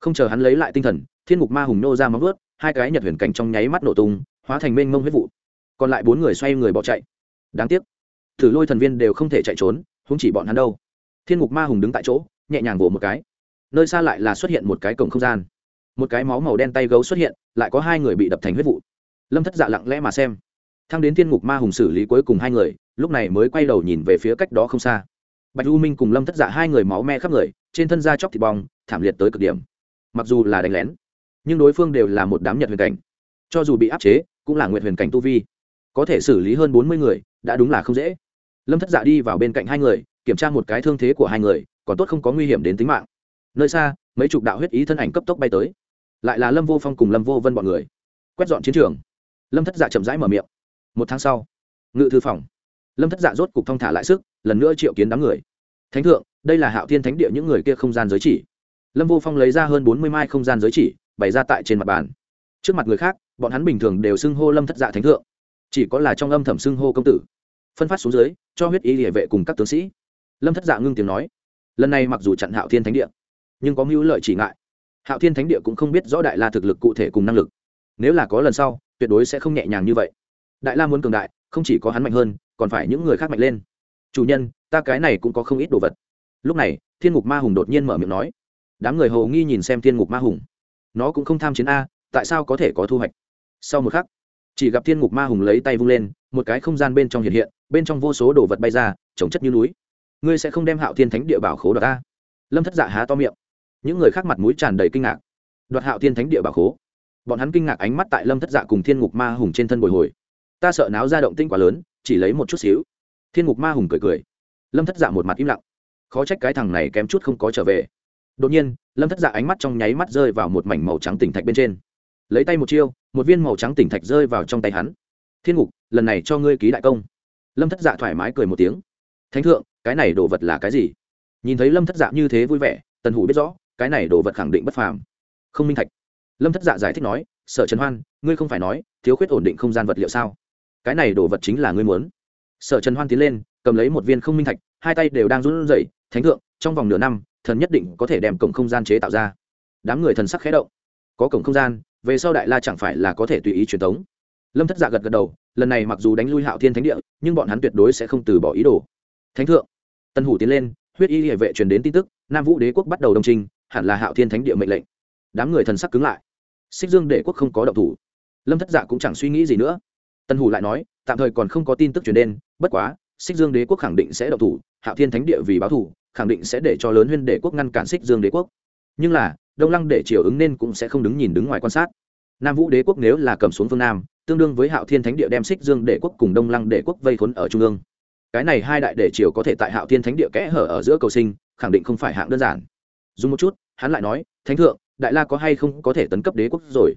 Không chờ hắn lấy lại tinh thần, thiên ngục ma hùng nô ra móng vớt hai cái nhật huyền cảnh trong nháy mắt nổ tung, hóa thành mênh mông huyết vụ còn lại bốn người xoay người bỏ chạy. Đáng tiếc, thử lôi thần viên đều không thể chạy trốn không chỉ bọn hắn đâu. Thiên ngục ma hùng đứng tại chỗ, nhẹ nhàng vỗ một cái. Nơi xa lại là xuất hiện một cái cổng không gian. Một cái máu màu đen tay gấu xuất hiện, lại có hai người bị đập thành huyết vụ. Lâm thất dạ lặng lẽ mà xem. Thang đến thiên ngục ma hùng xử lý cuối cùng hai người, lúc này mới quay đầu nhìn về phía cách đó không xa. Bạch u minh cùng lâm thất dạ hai người máu me khắp người, trên thân da chóc thịt bong, thảm liệt tới cực điểm. Mặc dù là đánh lén, nhưng đối phương đều là một đám nhật huyền cảnh. Cho dù bị áp chế, cũng là nguyện huyền cảnh tu vi có thể xử lý hơn bốn mươi người, đã đúng là không dễ. Lâm thất dạ đi vào bên cạnh hai người, kiểm tra một cái thương thế của hai người, còn tốt không có nguy hiểm đến tính mạng. Nơi xa, mấy chục đạo huyết ý thân ảnh cấp tốc bay tới. Lại là lâm vô phong cùng lâm vô vân bọn người. Quét dọn chiến trường. Lâm thất dạ chậm rãi mở miệng. Một tháng sau, ngự thư phòng. Lâm thất dạ rốt cục thong thả lại sức, lần nữa triệu kiến đám người. Thánh thượng, đây là hạo thiên thánh địa những người kia không gian giới chỉ. Lâm vô phong lấy ra hơn bốn mươi mai không gian giới chỉ, bày ra tại trên mặt bàn. Trước mặt người khác, bọn hắn bình thường đều xưng hô lâm thất dạ thánh thượng chỉ có là trong âm thầm xưng hô công tử. Phân phát xuống dưới, cho huyết y địa vệ cùng các tướng sĩ. Lâm thất dạ ngưng tiếng nói, lần này mặc dù chặn hạo thiên thánh địa, nhưng có mưu lợi chỉ ngại. Hạo thiên thánh địa cũng không biết rõ đại la thực lực cụ thể cùng năng lực. Nếu là có lần sau, tuyệt đối sẽ không nhẹ nhàng như vậy. Đại la muốn cường đại, không chỉ có hắn mạnh hơn, còn phải những người khác mạnh lên. Chủ nhân, ta cái này cũng có không ít đồ vật. Lúc này, thiên ngục ma hùng đột nhiên mở miệng nói, đám người hầu nghi nhìn xem thiên ngục ma hùng. Nó cũng không tham chiến a, tại sao có thể có thu hoạch? Sau một khắc chỉ gặp thiên ngục ma hùng lấy tay vung lên, một cái không gian bên trong hiện hiện, bên trong vô số đồ vật bay ra, trồng chất như núi. Ngươi sẽ không đem hạo thiên thánh địa bảo khố đoạt ta? Lâm thất dạ há to miệng. Những người khác mặt mũi tràn đầy kinh ngạc. Đoạt hạo thiên thánh địa bảo khố. Bọn hắn kinh ngạc ánh mắt tại lâm thất dạ cùng thiên ngục ma hùng trên thân bồi hồi. Ta sợ náo ra động tinh quá lớn, chỉ lấy một chút xíu. Thiên ngục ma hùng cười cười. Lâm thất dạ một mặt im lặng. Khó trách cái thằng này kém chút không có trở về. Đột nhiên, lâm thất dạ ánh mắt trong nháy mắt rơi vào một mảnh màu trắng tỉnh thạch bên trên lấy tay một chiêu, một viên màu trắng tỉnh thạch rơi vào trong tay hắn. Thiên ngục, lần này cho ngươi ký đại công. Lâm thất dạ thoải mái cười một tiếng. Thánh thượng, cái này đồ vật là cái gì? Nhìn thấy lâm thất dạ như thế vui vẻ, tần hủ biết rõ, cái này đồ vật khẳng định bất phàm. Không minh thạch. Lâm thất dạ giải thích nói, sở trần hoan, ngươi không phải nói, thiếu khuyết ổn định không gian vật liệu sao? Cái này đồ vật chính là ngươi muốn. Sở trần hoan tiến lên, cầm lấy một viên không minh thạch, hai tay đều đang run rẩy, thánh thượng, trong vòng nửa năm, thần nhất định có thể đem cổng không gian chế tạo ra. Đám người thần sắc khẽ động. Có cổng không gian về sau đại la chẳng phải là có thể tùy ý truyền thống lâm thất dạ gật gật đầu, lần này mặc dù đánh lui hạo thiên thánh địa, nhưng bọn hắn tuyệt đối sẽ không từ bỏ ý đồ. Thánh thượng, tân hủ tiến lên, huyết y địa vệ truyền đến tin tức, nam vũ đế quốc bắt đầu đồng trình hẳn là hạo thiên thánh địa mệnh lệnh. Đám người thần sắc cứng lại. Xích dương đế quốc không có động thủ. Lâm thất dạ cũng chẳng suy nghĩ gì nữa. Tân hủ lại nói, tạm thời còn không có tin tức truyền đến, bất quá, xích dương đế quốc khẳng định sẽ động thủ, hạo thiên thánh địa vì báo thủ khẳng định sẽ để cho lớn huyên đế quốc ngăn cản xích dương đế quốc. Nhưng là đông lăng để triều ứng nên cũng sẽ không đứng nhìn đứng ngoài quan sát. Nam vũ đế quốc nếu là cầm xuống phương nam, tương đương với hạo thiên thánh địa đem xích dương đế quốc cùng đông lăng đế quốc vây khốn ở trung ương. Cái này hai đại đệ triều có thể tại hạo thiên thánh địa kẽ hở ở giữa cầu sinh, khẳng định không phải hạng đơn giản. Dùng một chút, hắn lại nói, thánh thượng, đại la có hay không có thể tấn cấp đế quốc rồi?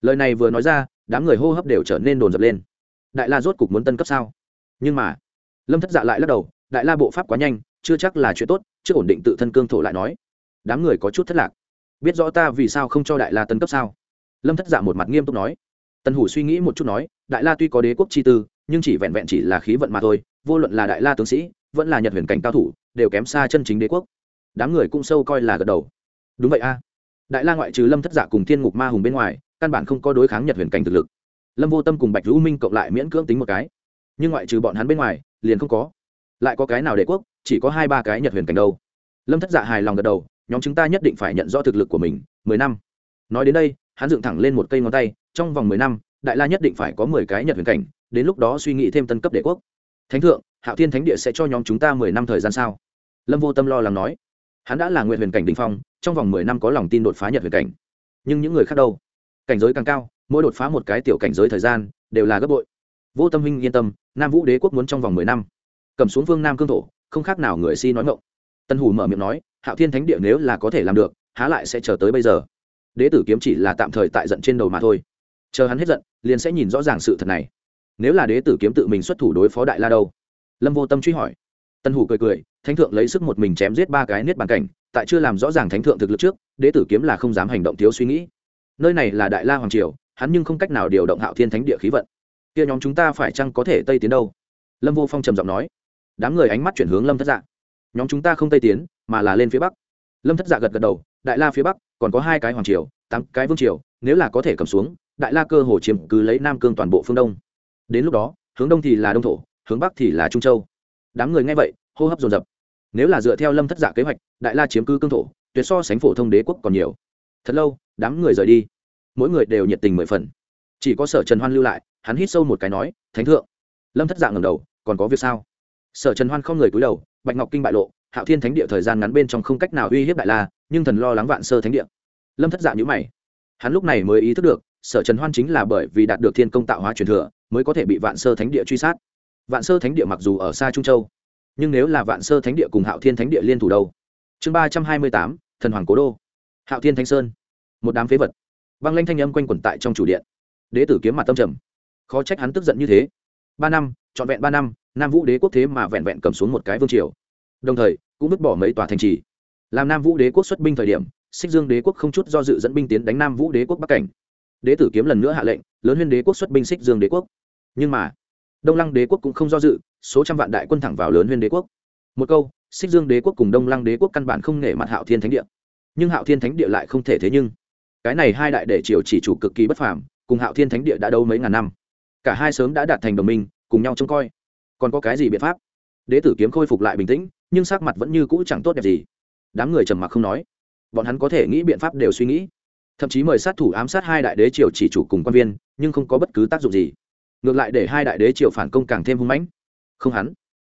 Lời này vừa nói ra, đám người hô hấp đều trở nên đồn dập lên. Đại la rốt cục muốn tân cấp sao? Nhưng mà, lâm thất dạ lại lắc đầu, đại la bộ pháp quá nhanh, chưa chắc là chuyện tốt chưa ổn định tự thân cương thổ lại nói. Đám người có chút thất lạc biết rõ ta vì sao không cho đại la tấn cấp sao? Lâm thất dạ một mặt nghiêm túc nói. Tần hủ suy nghĩ một chút nói, đại la tuy có đế quốc chi tư, nhưng chỉ vẹn vẹn chỉ là khí vận mà thôi, vô luận là đại la tướng sĩ, vẫn là nhật huyền cảnh cao thủ, đều kém xa chân chính đế quốc. Đám người cũng sâu coi là gật đầu. Đúng vậy a. Đại la ngoại trừ lâm thất giả cùng thiên ngục ma hùng bên ngoài, căn bản không có đối kháng nhật huyền cảnh thực lực. Lâm vô tâm cùng bạch hữu minh cộng lại miễn cưỡng tính một cái. Nhưng ngoại trừ bọn hắn bên ngoài, liền không có. Lại có cái nào đế quốc, chỉ có hai ba cái nhật huyền cảnh đâu lâm thất dạ hài lòng gật đầu, nhóm chúng ta nhất định phải nhận rõ thực lực của mình, mười năm. Nói đến đây, hắn dựng thẳng lên một cây ngón tay, trong vòng mười năm, đại la nhất định phải có mười cái nhật huyền cảnh, đến lúc đó suy nghĩ thêm tân cấp đế quốc. Thánh thượng, hạo thiên thánh địa sẽ cho nhóm chúng ta mười năm thời gian sao? Lâm vô tâm lo lắng nói. Hắn đã là nguyện huyền cảnh đình phong, trong vòng mười năm có lòng tin đột phá nhật huyền cảnh. Nhưng những người khác đâu? Cảnh giới càng cao, mỗi đột phá một cái tiểu cảnh giới thời gian, đều là gấp bội. Vô tâm huynh yên tâm, nam vũ đế quốc muốn trong vòng mười năm. Cầm xuống phương nam cương thổ, không khác nào người si nói ngộng tân hủ mở miệng nói, hạo thiên thánh địa nếu là có thể làm được, há lại sẽ chờ tới bây giờ. Đế tử kiếm chỉ là tạm thời tại giận trên đầu mà thôi. Chờ hắn hết giận, liền sẽ nhìn rõ ràng sự thật này. Nếu là đế tử kiếm tự mình xuất thủ đối phó đại la đâu? Lâm vô tâm truy hỏi. Tân hủ cười cười, thánh thượng lấy sức một mình chém giết ba cái niết bàn cảnh, tại chưa làm rõ ràng thánh thượng thực lực trước, đế tử kiếm là không dám hành động thiếu suy nghĩ. Nơi này là đại la hoàng triều, hắn nhưng không cách nào điều động hạo thiên thánh địa khí vận. Kia nhóm chúng ta phải chăng có thể tây tiến đâu? Lâm vô phong trầm giọng nói. Đám người ánh mắt chuyển hướng lâm thất dạ nhóm chúng ta không tây tiến, mà là lên phía bắc. Lâm thất dạ gật gật đầu, đại la phía bắc, còn có hai cái hoàng triều, tám cái vương triều, nếu là có thể cầm xuống, đại la cơ hồ chiếm cứ lấy nam cương toàn bộ phương đông. Đến lúc đó, hướng đông thì là đông thổ, hướng bắc thì là trung châu. Đám người nghe vậy, hô hấp dồn dập. Nếu là dựa theo lâm thất dạ kế hoạch, đại la chiếm cứ cương thổ, tuyệt so sánh phổ thông đế quốc còn nhiều. Thật lâu, đám người rời đi. Mỗi người đều nhiệt tình mười phần. Chỉ có sở trần hoan lưu lại, hắn hít sâu một cái nói, thánh thượng. Lâm thất dạ ngầm đầu, còn có việc sao? Sở trần hoan không người cúi đầu bạch ngọc kinh bại lộ, hạo thiên thánh địa thời gian ngắn bên trong không cách nào uy hiếp đại la nhưng thần lo lắng vạn sơ thánh địa. Lâm thất dạ nhữ mày. Hắn lúc này mới ý thức được, sở trần hoan chính là bởi vì đạt được thiên công tạo hóa truyền thừa, mới có thể bị vạn sơ thánh địa truy sát. Vạn sơ thánh địa mặc dù ở xa trung châu, nhưng nếu là vạn sơ thánh địa cùng hạo thiên thánh địa liên thủ đâu? Chương ba trăm hai mươi tám, thần hoàng cố đô. Hạo thiên thánh sơn. Một đám phế vật. Băng lanh thanh âm quanh quẩn tại trong chủ điện. Đế tử kiếm mặt tâm trầm. Khó trách hắn tức giận như thế. Ba năm, trọn vẹn ba năm nam vũ đế quốc thế mà vẹn vẹn cầm xuống một cái vương triều. Đồng thời, cũng vứt bỏ mấy tòa thành trì. Làm nam vũ đế quốc xuất binh thời điểm, xích dương đế quốc không chút do dự dẫn binh tiến đánh nam vũ đế quốc bắc cảnh. Đế tử kiếm lần nữa hạ lệnh, lớn huyên đế quốc xuất binh xích dương đế quốc. Nhưng mà, đông lăng đế quốc cũng không do dự, số trăm vạn đại quân thẳng vào lớn huyên đế quốc. Một câu, xích dương đế quốc cùng đông lăng đế quốc căn bản không nể mặt hạo thiên thánh địa. Nhưng hạo thiên thánh địa lại không thể thế nhưng, cái này hai đại đệ triều chỉ chủ cực kỳ bất phàm, cùng hạo thiên thánh địa đã đấu mấy ngàn năm. Cả hai sớm đã đạt thành đồng minh, cùng nhau trông coi còn có cái gì biện pháp? Đế tử kiếm khôi phục lại bình tĩnh, nhưng sắc mặt vẫn như cũ chẳng tốt đẹp gì. Đám người trầm mặc không nói. Bọn hắn có thể nghĩ biện pháp đều suy nghĩ. Thậm chí mời sát thủ ám sát hai đại đế triều chỉ chủ cùng quan viên, nhưng không có bất cứ tác dụng gì. Ngược lại để hai đại đế triều phản công càng thêm hung mãnh. Không hắn.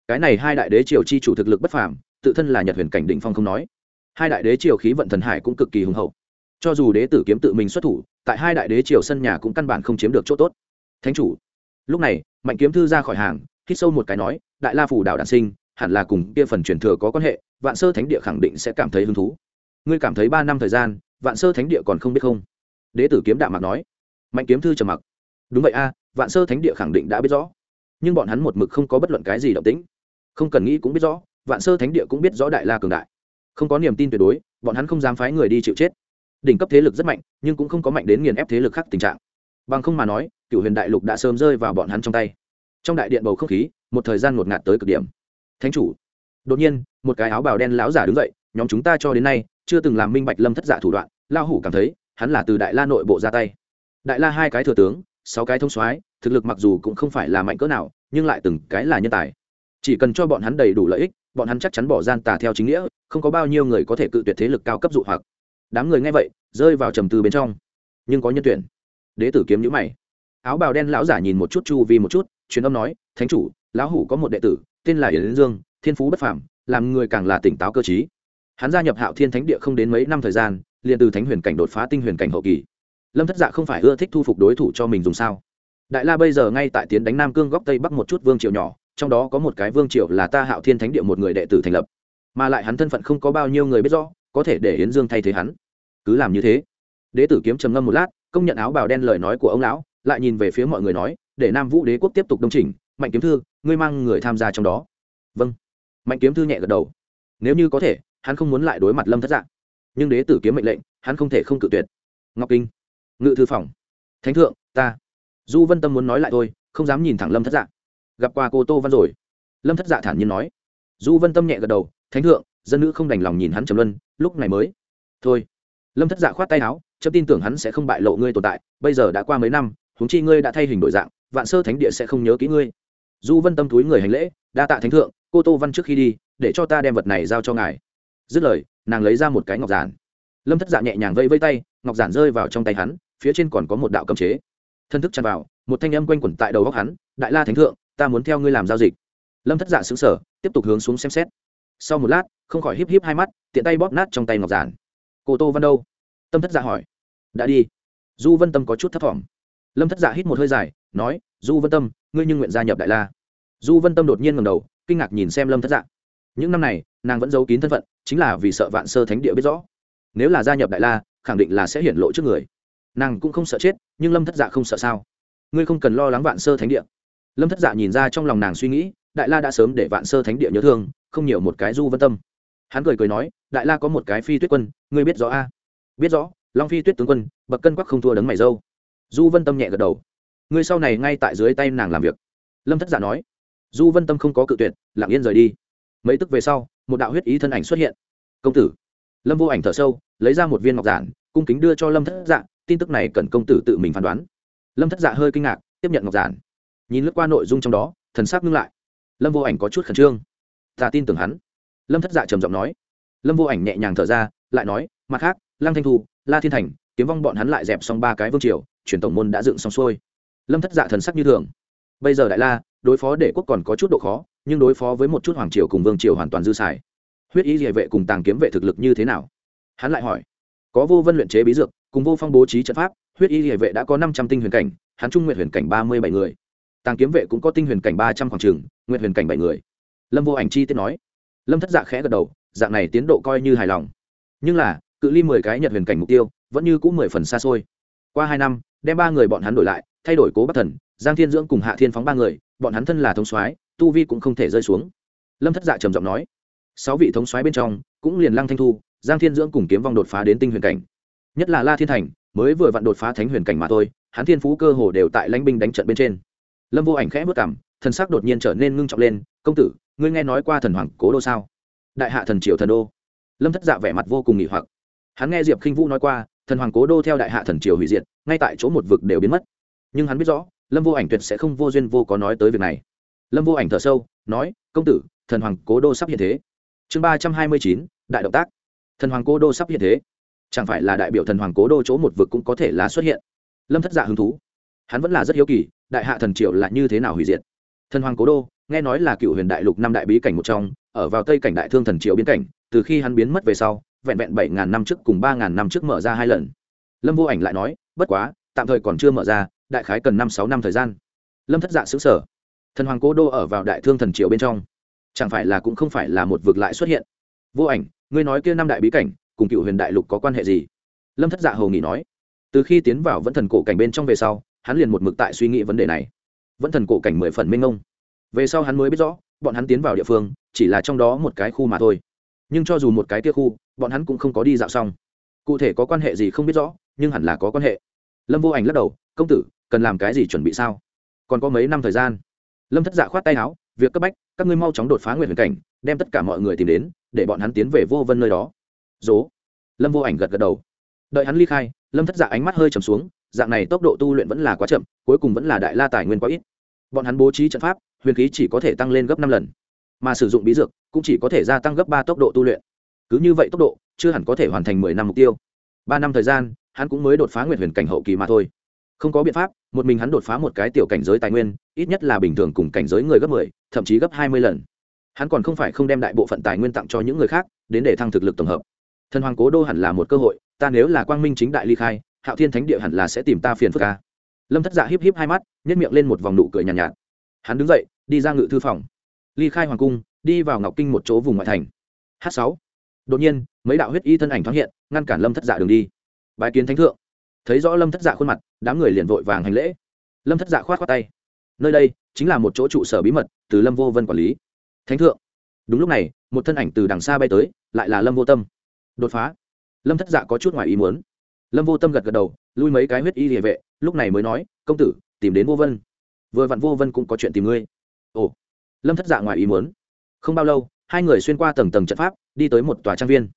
Cái này hai đại đế triều chi chủ thực lực bất phàm, tự thân là nhật huyền cảnh định phong không nói. Hai đại đế triều khí vận thần hải cũng cực kỳ hùng hậu. Cho dù đế tử kiếm tự mình xuất thủ, tại hai đại đế triều sân nhà cũng căn bản không chiếm được chỗ tốt. Thánh chủ. Lúc này, mạnh kiếm thư ra khỏi hàng hít sâu một cái nói, đại la phủ đảo đản sinh, hẳn là cùng kia phần truyền thừa có quan hệ, vạn sơ thánh địa khẳng định sẽ cảm thấy hứng thú. Ngươi cảm thấy ba năm thời gian, vạn sơ thánh địa còn không biết không? Đế tử kiếm đạm mặc nói. Mạnh kiếm thư trầm mặc. Đúng vậy a, vạn sơ thánh địa khẳng định đã biết rõ. Nhưng bọn hắn một mực không có bất luận cái gì động tĩnh. Không cần nghĩ cũng biết rõ, vạn sơ thánh địa cũng biết rõ đại la cường đại. Không có niềm tin tuyệt đối, bọn hắn không dám phái người đi chịu chết. Đỉnh cấp thế lực rất mạnh, nhưng cũng không có mạnh đến nghiền ép thế lực khác tình trạng. Bằng không mà nói cựu huyền đại lục đã sớm rơi vào bọn hắn trong tay trong đại điện bầu không khí, một thời gian ngột ngạt tới cực điểm. Thánh chủ, đột nhiên, một cái áo bào đen láo giả đứng dậy, nhóm chúng ta cho đến nay, chưa từng làm minh bạch lâm thất giả thủ đoạn. Lao hủ cảm thấy, hắn là từ đại la nội bộ ra tay. Đại la hai cái thừa tướng, sáu cái thông soái, thực lực mặc dù cũng không phải là mạnh cỡ nào, nhưng lại từng cái là nhân tài. Chỉ cần cho bọn hắn đầy đủ lợi ích, bọn hắn chắc chắn bỏ gian tà theo chính nghĩa, không có bao nhiêu người có thể cự tuyệt thế lực cao cấp dụ hoặc. Đám người nghe vậy, rơi vào trầm tư bên trong. Nhưng có nhân tuyển. Đế tử kiếm nhữ mày áo bào đen lão giả nhìn một chút chu vi một chút, truyền âm nói, thánh chủ, lão hủ có một đệ tử, tên là yến dương, thiên phú bất phàm, làm người càng là tỉnh táo cơ trí. hắn gia nhập hạo thiên thánh địa không đến mấy năm thời gian, liền từ thánh huyền cảnh đột phá tinh huyền cảnh hậu kỳ. Lâm thất dạ không phải ưa thích thu phục đối thủ cho mình dùng sao? Đại la bây giờ ngay tại tiến đánh nam cương góc tây bắc một chút vương triều nhỏ, trong đó có một cái vương triều là ta hạo thiên thánh địa một người đệ tử thành lập. Mà lại hắn thân phận không có bao nhiêu người biết rõ, có thể để yến dương thay thế hắn. Cứ làm như thế. Đế tử kiếm trầm ngâm một lát, công nhận áo bào đen lời nói của ông lão lại nhìn về phía mọi người nói, để nam vũ đế quốc tiếp tục đông chỉnh, mạnh kiếm thư, ngươi mang người tham gia trong đó. Vâng. Mạnh kiếm thư nhẹ gật đầu. Nếu như có thể, hắn không muốn lại đối mặt lâm thất dạng. Nhưng đế tử kiếm mệnh lệnh, hắn không thể không cự tuyệt. Ngọc kinh. Ngự thư phòng. Thánh thượng, ta. Du vân tâm muốn nói lại thôi, không dám nhìn thẳng lâm thất dạ gặp qua cô tô văn rồi. Lâm thất dạ thản nhiên nói. Du vân tâm nhẹ gật đầu, thánh thượng, dân nữ không đành lòng nhìn hắn trầm luân, lúc này mới. Thôi. Lâm thất dạ khoát tay áo, chấm tin tưởng hắn sẽ không bại lộ ngươi tồn tại, bây giờ đã qua mấy năm huống chi ngươi đã thay hình đổi dạng, vạn sơ thánh địa sẽ không nhớ kỹ ngươi. Du vân tâm túi người hành lễ, đa tạ thánh thượng, cô tô văn trước khi đi, để cho ta đem vật này giao cho ngài. Dứt lời, nàng lấy ra một cái ngọc giản. Lâm thất dạ nhẹ nhàng vây vây tay, ngọc giản rơi vào trong tay hắn, phía trên còn có một đạo cấm chế. Thân thức chăn vào, một thanh âm quanh quẩn tại đầu góc hắn, đại la thánh thượng, ta muốn theo ngươi làm giao dịch. Lâm thất dạ xứng sở tiếp tục hướng xuống xem xét. Sau một lát, không khỏi híp híp hai mắt, tiện tay bóp nát trong tay ngọc giản. Cô tô văn đâu? Tâm thất dạ hỏi. Đã đi. Du vân tâm có chút thấp t lâm thất dạ hít một hơi dài, nói, du vân tâm, ngươi nhưng nguyện gia nhập đại la. Du vân tâm đột nhiên ngầm đầu, kinh ngạc nhìn xem lâm thất dạ. Những năm này, nàng vẫn giấu kín thân phận, chính là vì sợ vạn sơ thánh địa biết rõ. Nếu là gia nhập đại la, khẳng định là sẽ hiển lộ trước người. Nàng cũng không sợ chết, nhưng lâm thất dạ không sợ sao? Ngươi không cần lo lắng vạn sơ thánh địa. Lâm thất dạ nhìn ra trong lòng nàng suy nghĩ, đại la đã sớm để vạn sơ thánh địa nhớ thương, không nhiều một cái du vân tâm. Hắn cười cười nói, đại la có một cái phi tuyết quân, ngươi biết rõ a? Biết rõ, long phi tuyết tướng quân, bậc cân quắc không thua đấng mày dâu du vân tâm nhẹ gật đầu ngươi sau này ngay tại dưới tay nàng làm việc lâm thất giả nói du vân tâm không có cự tuyệt lặng yên rời đi mấy tức về sau một đạo huyết ý thân ảnh xuất hiện công tử lâm vô ảnh thở sâu lấy ra một viên ngọc giản cung kính đưa cho lâm thất dạ tin tức này cần công tử tự mình phán đoán lâm thất dạ hơi kinh ngạc tiếp nhận ngọc giản nhìn lướt qua nội dung trong đó thần sắc ngưng lại lâm vô ảnh có chút khẩn trương ta tin tưởng hắn lâm thất dạ trầm giọng nói lâm vô ảnh nhẹ nhàng thở ra lại nói mặt khác lăng thanh thu la thiên thành kiếm vong bọn hắn lại dẹp xong ba cái vương triều, truyền tổng môn đã dựng xong xuôi. Lâm thất dạ thần sắc như thường. Bây giờ đại la, đối phó để quốc còn có chút độ khó, nhưng đối phó với một chút hoàng triều cùng vương triều hoàn toàn dư xài. Huyết ý địa vệ cùng tàng kiếm vệ thực lực như thế nào? Hắn lại hỏi. Có vô vân luyện chế bí dược, cùng vô phong bố trí trận pháp, huyết y địa vệ đã có năm trăm tinh huyền cảnh, hắn trung nguyện huyền cảnh ba mươi bảy người. Tàng kiếm vệ cũng có tinh huyền cảnh ba trăm khoảng trường nguyện huyền cảnh bảy người. Lâm vô ảnh chi tiết nói. Lâm thất dạ khẽ gật đầu, dạng này tiến độ coi như hài lòng. Nhưng là, cự ly mười cái nhật huyền cảnh mục tiêu vẫn như cũng mười phần xa xôi. Qua hai năm, đem ba người bọn hắn đổi lại, thay đổi cố bắc thần, giang thiên dưỡng cùng hạ thiên phóng ba người, bọn hắn thân là thống soái, tu vi cũng không thể rơi xuống. Lâm thất dạ trầm giọng nói, sáu vị thống soái bên trong, cũng liền lăng thanh thu, giang thiên dưỡng cùng kiếm vong đột phá đến tinh huyền cảnh. Nhất là la thiên thành, mới vừa vặn đột phá thánh huyền cảnh mà thôi, hắn thiên phú cơ hồ đều tại lãnh binh đánh trận bên trên. Lâm vô ảnh khẽ vất cảm thần sắc đột nhiên trở nên ngưng trọng lên, công tử, ngươi nghe nói qua thần hoàng cố đô sao? Đại hạ thần triều thần đô. Lâm thất dạ vẻ mặt vô cùng nghỉ hoặc. Hắn nghe diệp khinh vũ nói qua thần hoàng cố đô theo đại hạ thần triều hủy diệt, ngay tại chỗ một vực đều biến mất. Nhưng hắn biết rõ, lâm vô ảnh tuyệt sẽ không vô duyên vô có nói tới việc này. Lâm vô ảnh thở sâu, nói, công tử, thần hoàng cố đô sắp hiện thế. Chương ba trăm hai mươi chín, đại động tác. Thần hoàng cố đô sắp hiện thế. Chẳng phải là đại biểu thần hoàng cố đô chỗ một vực cũng có thể là xuất hiện? Lâm thất dạ hứng thú. Hắn vẫn là rất hiếu kỳ, đại hạ thần triều là như thế nào hủy diệt? Thần hoàng cố đô, nghe nói là cựu huyền đại lục năm đại bí cảnh một trong, ở vào tây cảnh đại thương thần triều biến cảnh, từ khi hắn biến mất về sau vẹn vẹn bảy ngàn năm trước cùng ba ngàn năm trước mở ra hai lần. Lâm vô ảnh lại nói, bất quá, tạm thời còn chưa mở ra, đại khái cần năm sáu năm thời gian. Lâm thất dạ xứ sở thần hoàng cố đô ở vào đại thương thần triều bên trong. Chẳng phải là cũng không phải là một vực lại xuất hiện. Vô ảnh, ngươi nói kia năm đại bí cảnh, cùng cựu huyền đại lục có quan hệ gì? Lâm thất dạ hầu nghỉ nói. Từ khi tiến vào vẫn thần cổ cảnh bên trong về sau, hắn liền một mực tại suy nghĩ vấn đề này. Vẫn thần cổ cảnh mười phần minh ông về sau hắn mới biết rõ, bọn hắn tiến vào địa phương, chỉ là trong đó một cái khu mà thôi. Nhưng cho dù một cái kia khu bọn hắn cũng không có đi dạo xong. Cụ thể có quan hệ gì không biết rõ, nhưng hẳn là có quan hệ. Lâm vô ảnh lắc đầu, công tử, cần làm cái gì chuẩn bị sao? Còn có mấy năm thời gian. Lâm thất dạ khoát tay áo, việc cấp bách, các ngươi mau chóng đột phá nguyện huyền cảnh, đem tất cả mọi người tìm đến, để bọn hắn tiến về vô vân nơi đó. Dố lâm vô ảnh gật gật đầu. Đợi hắn ly khai, lâm thất dạ ánh mắt hơi trầm xuống, dạng này tốc độ tu luyện vẫn là quá chậm, cuối cùng vẫn là đại la tài nguyên quá ít. Bọn hắn bố trí trận pháp, huyền khí chỉ có thể tăng lên gấp năm lần, mà sử dụng bí dược cũng chỉ có thể gia tăng gấp ba tốc độ tu luyện cứ như vậy tốc độ chưa hẳn có thể hoàn thành mười năm mục tiêu. Ba năm thời gian hắn cũng mới đột phá nguyện huyền cảnh hậu kỳ mà thôi. Không có biện pháp một mình hắn đột phá một cái tiểu cảnh giới tài nguyên ít nhất là bình thường cùng cảnh giới người gấp mười thậm chí gấp hai mươi lần. Hắn còn không phải không đem đại bộ phận tài nguyên tặng cho những người khác đến để thăng thực lực tổng hợp. Thần hoàng cố đô hẳn là một cơ hội ta nếu là quang minh chính đại ly khai hạo thiên thánh địa hẳn là sẽ tìm ta phiền phức ca lâm thất dạ híp híp hai mắt nhét miệng lên một vòng nụ cười nhàn nhạt, nhạt. Hắn đứng dậy đi ra ngự thư phòng. Ly khai hoàng cung đi vào ngọc kinh một chỗ vùng ngoại thành. H sáu đột nhiên, mấy đạo huyết y thân ảnh thoáng hiện, ngăn cản lâm thất dạ đường đi. Bài kiến thánh thượng. Thấy rõ lâm thất dạ khuôn mặt, đám người liền vội vàng hành lễ. Lâm thất dạ khoát khoát tay. Nơi đây, chính là một chỗ trụ sở bí mật, từ lâm vô vân quản lý. Thánh thượng. Đúng lúc này, một thân ảnh từ đằng xa bay tới, lại là lâm vô tâm. Đột phá. Lâm thất dạ có chút ngoài ý muốn. Lâm vô tâm gật gật đầu, lui mấy cái huyết y địa vệ, lúc này mới nói, công tử, tìm đến vô vân. Vừa vặn vô vân cũng có chuyện tìm ngươi. Ồ. Lâm thất dạ ngoài ý muốn. Không bao lâu, hai người xuyên qua tầng tầng trận pháp đi tới một tòa trang viên.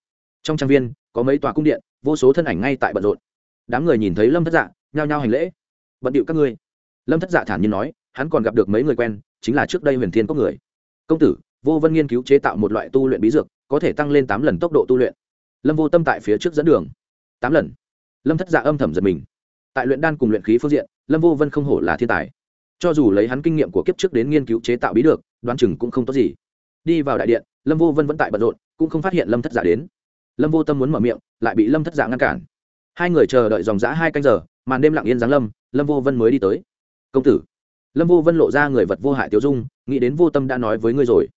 Trong trang viên, có mấy tòa cung điện, vô số thân ảnh ngay tại bận rộn. Đám người nhìn thấy lâm thất dạ nhao nhao hành lễ. Bận điệu các ngươi. Lâm thất dạ thản nhiên nói, hắn còn gặp được mấy người quen, chính là trước đây huyền thiên có người. Công tử, vô vân nghiên cứu chế tạo một loại tu luyện bí dược, có thể tăng lên tám lần tốc độ tu luyện. Lâm vô tâm tại phía trước dẫn đường. Tám lần? Lâm thất dạ âm thầm giật mình. Tại luyện đan cùng luyện khí phương diện, lâm vô vân không hổ là thiên tài. Cho dù lấy hắn kinh nghiệm của kiếp trước đến nghiên cứu chế tạo bí được đoán chừng cũng không tốt gì. Đi vào đại điện, lâm vô vân vẫn tại bận rộn cũng không phát hiện lâm thất giả đến. Lâm vô tâm muốn mở miệng, lại bị lâm thất giả ngăn cản. Hai người chờ đợi dòng g hai canh giờ, màn đêm lặng yên giáng lâm lâm vô vân mới đi tới. Công tử. Lâm vô vân lộ ra người vật vô hại tiêu dung, nghĩ đến vô tâm đã nói với ngươi rồi.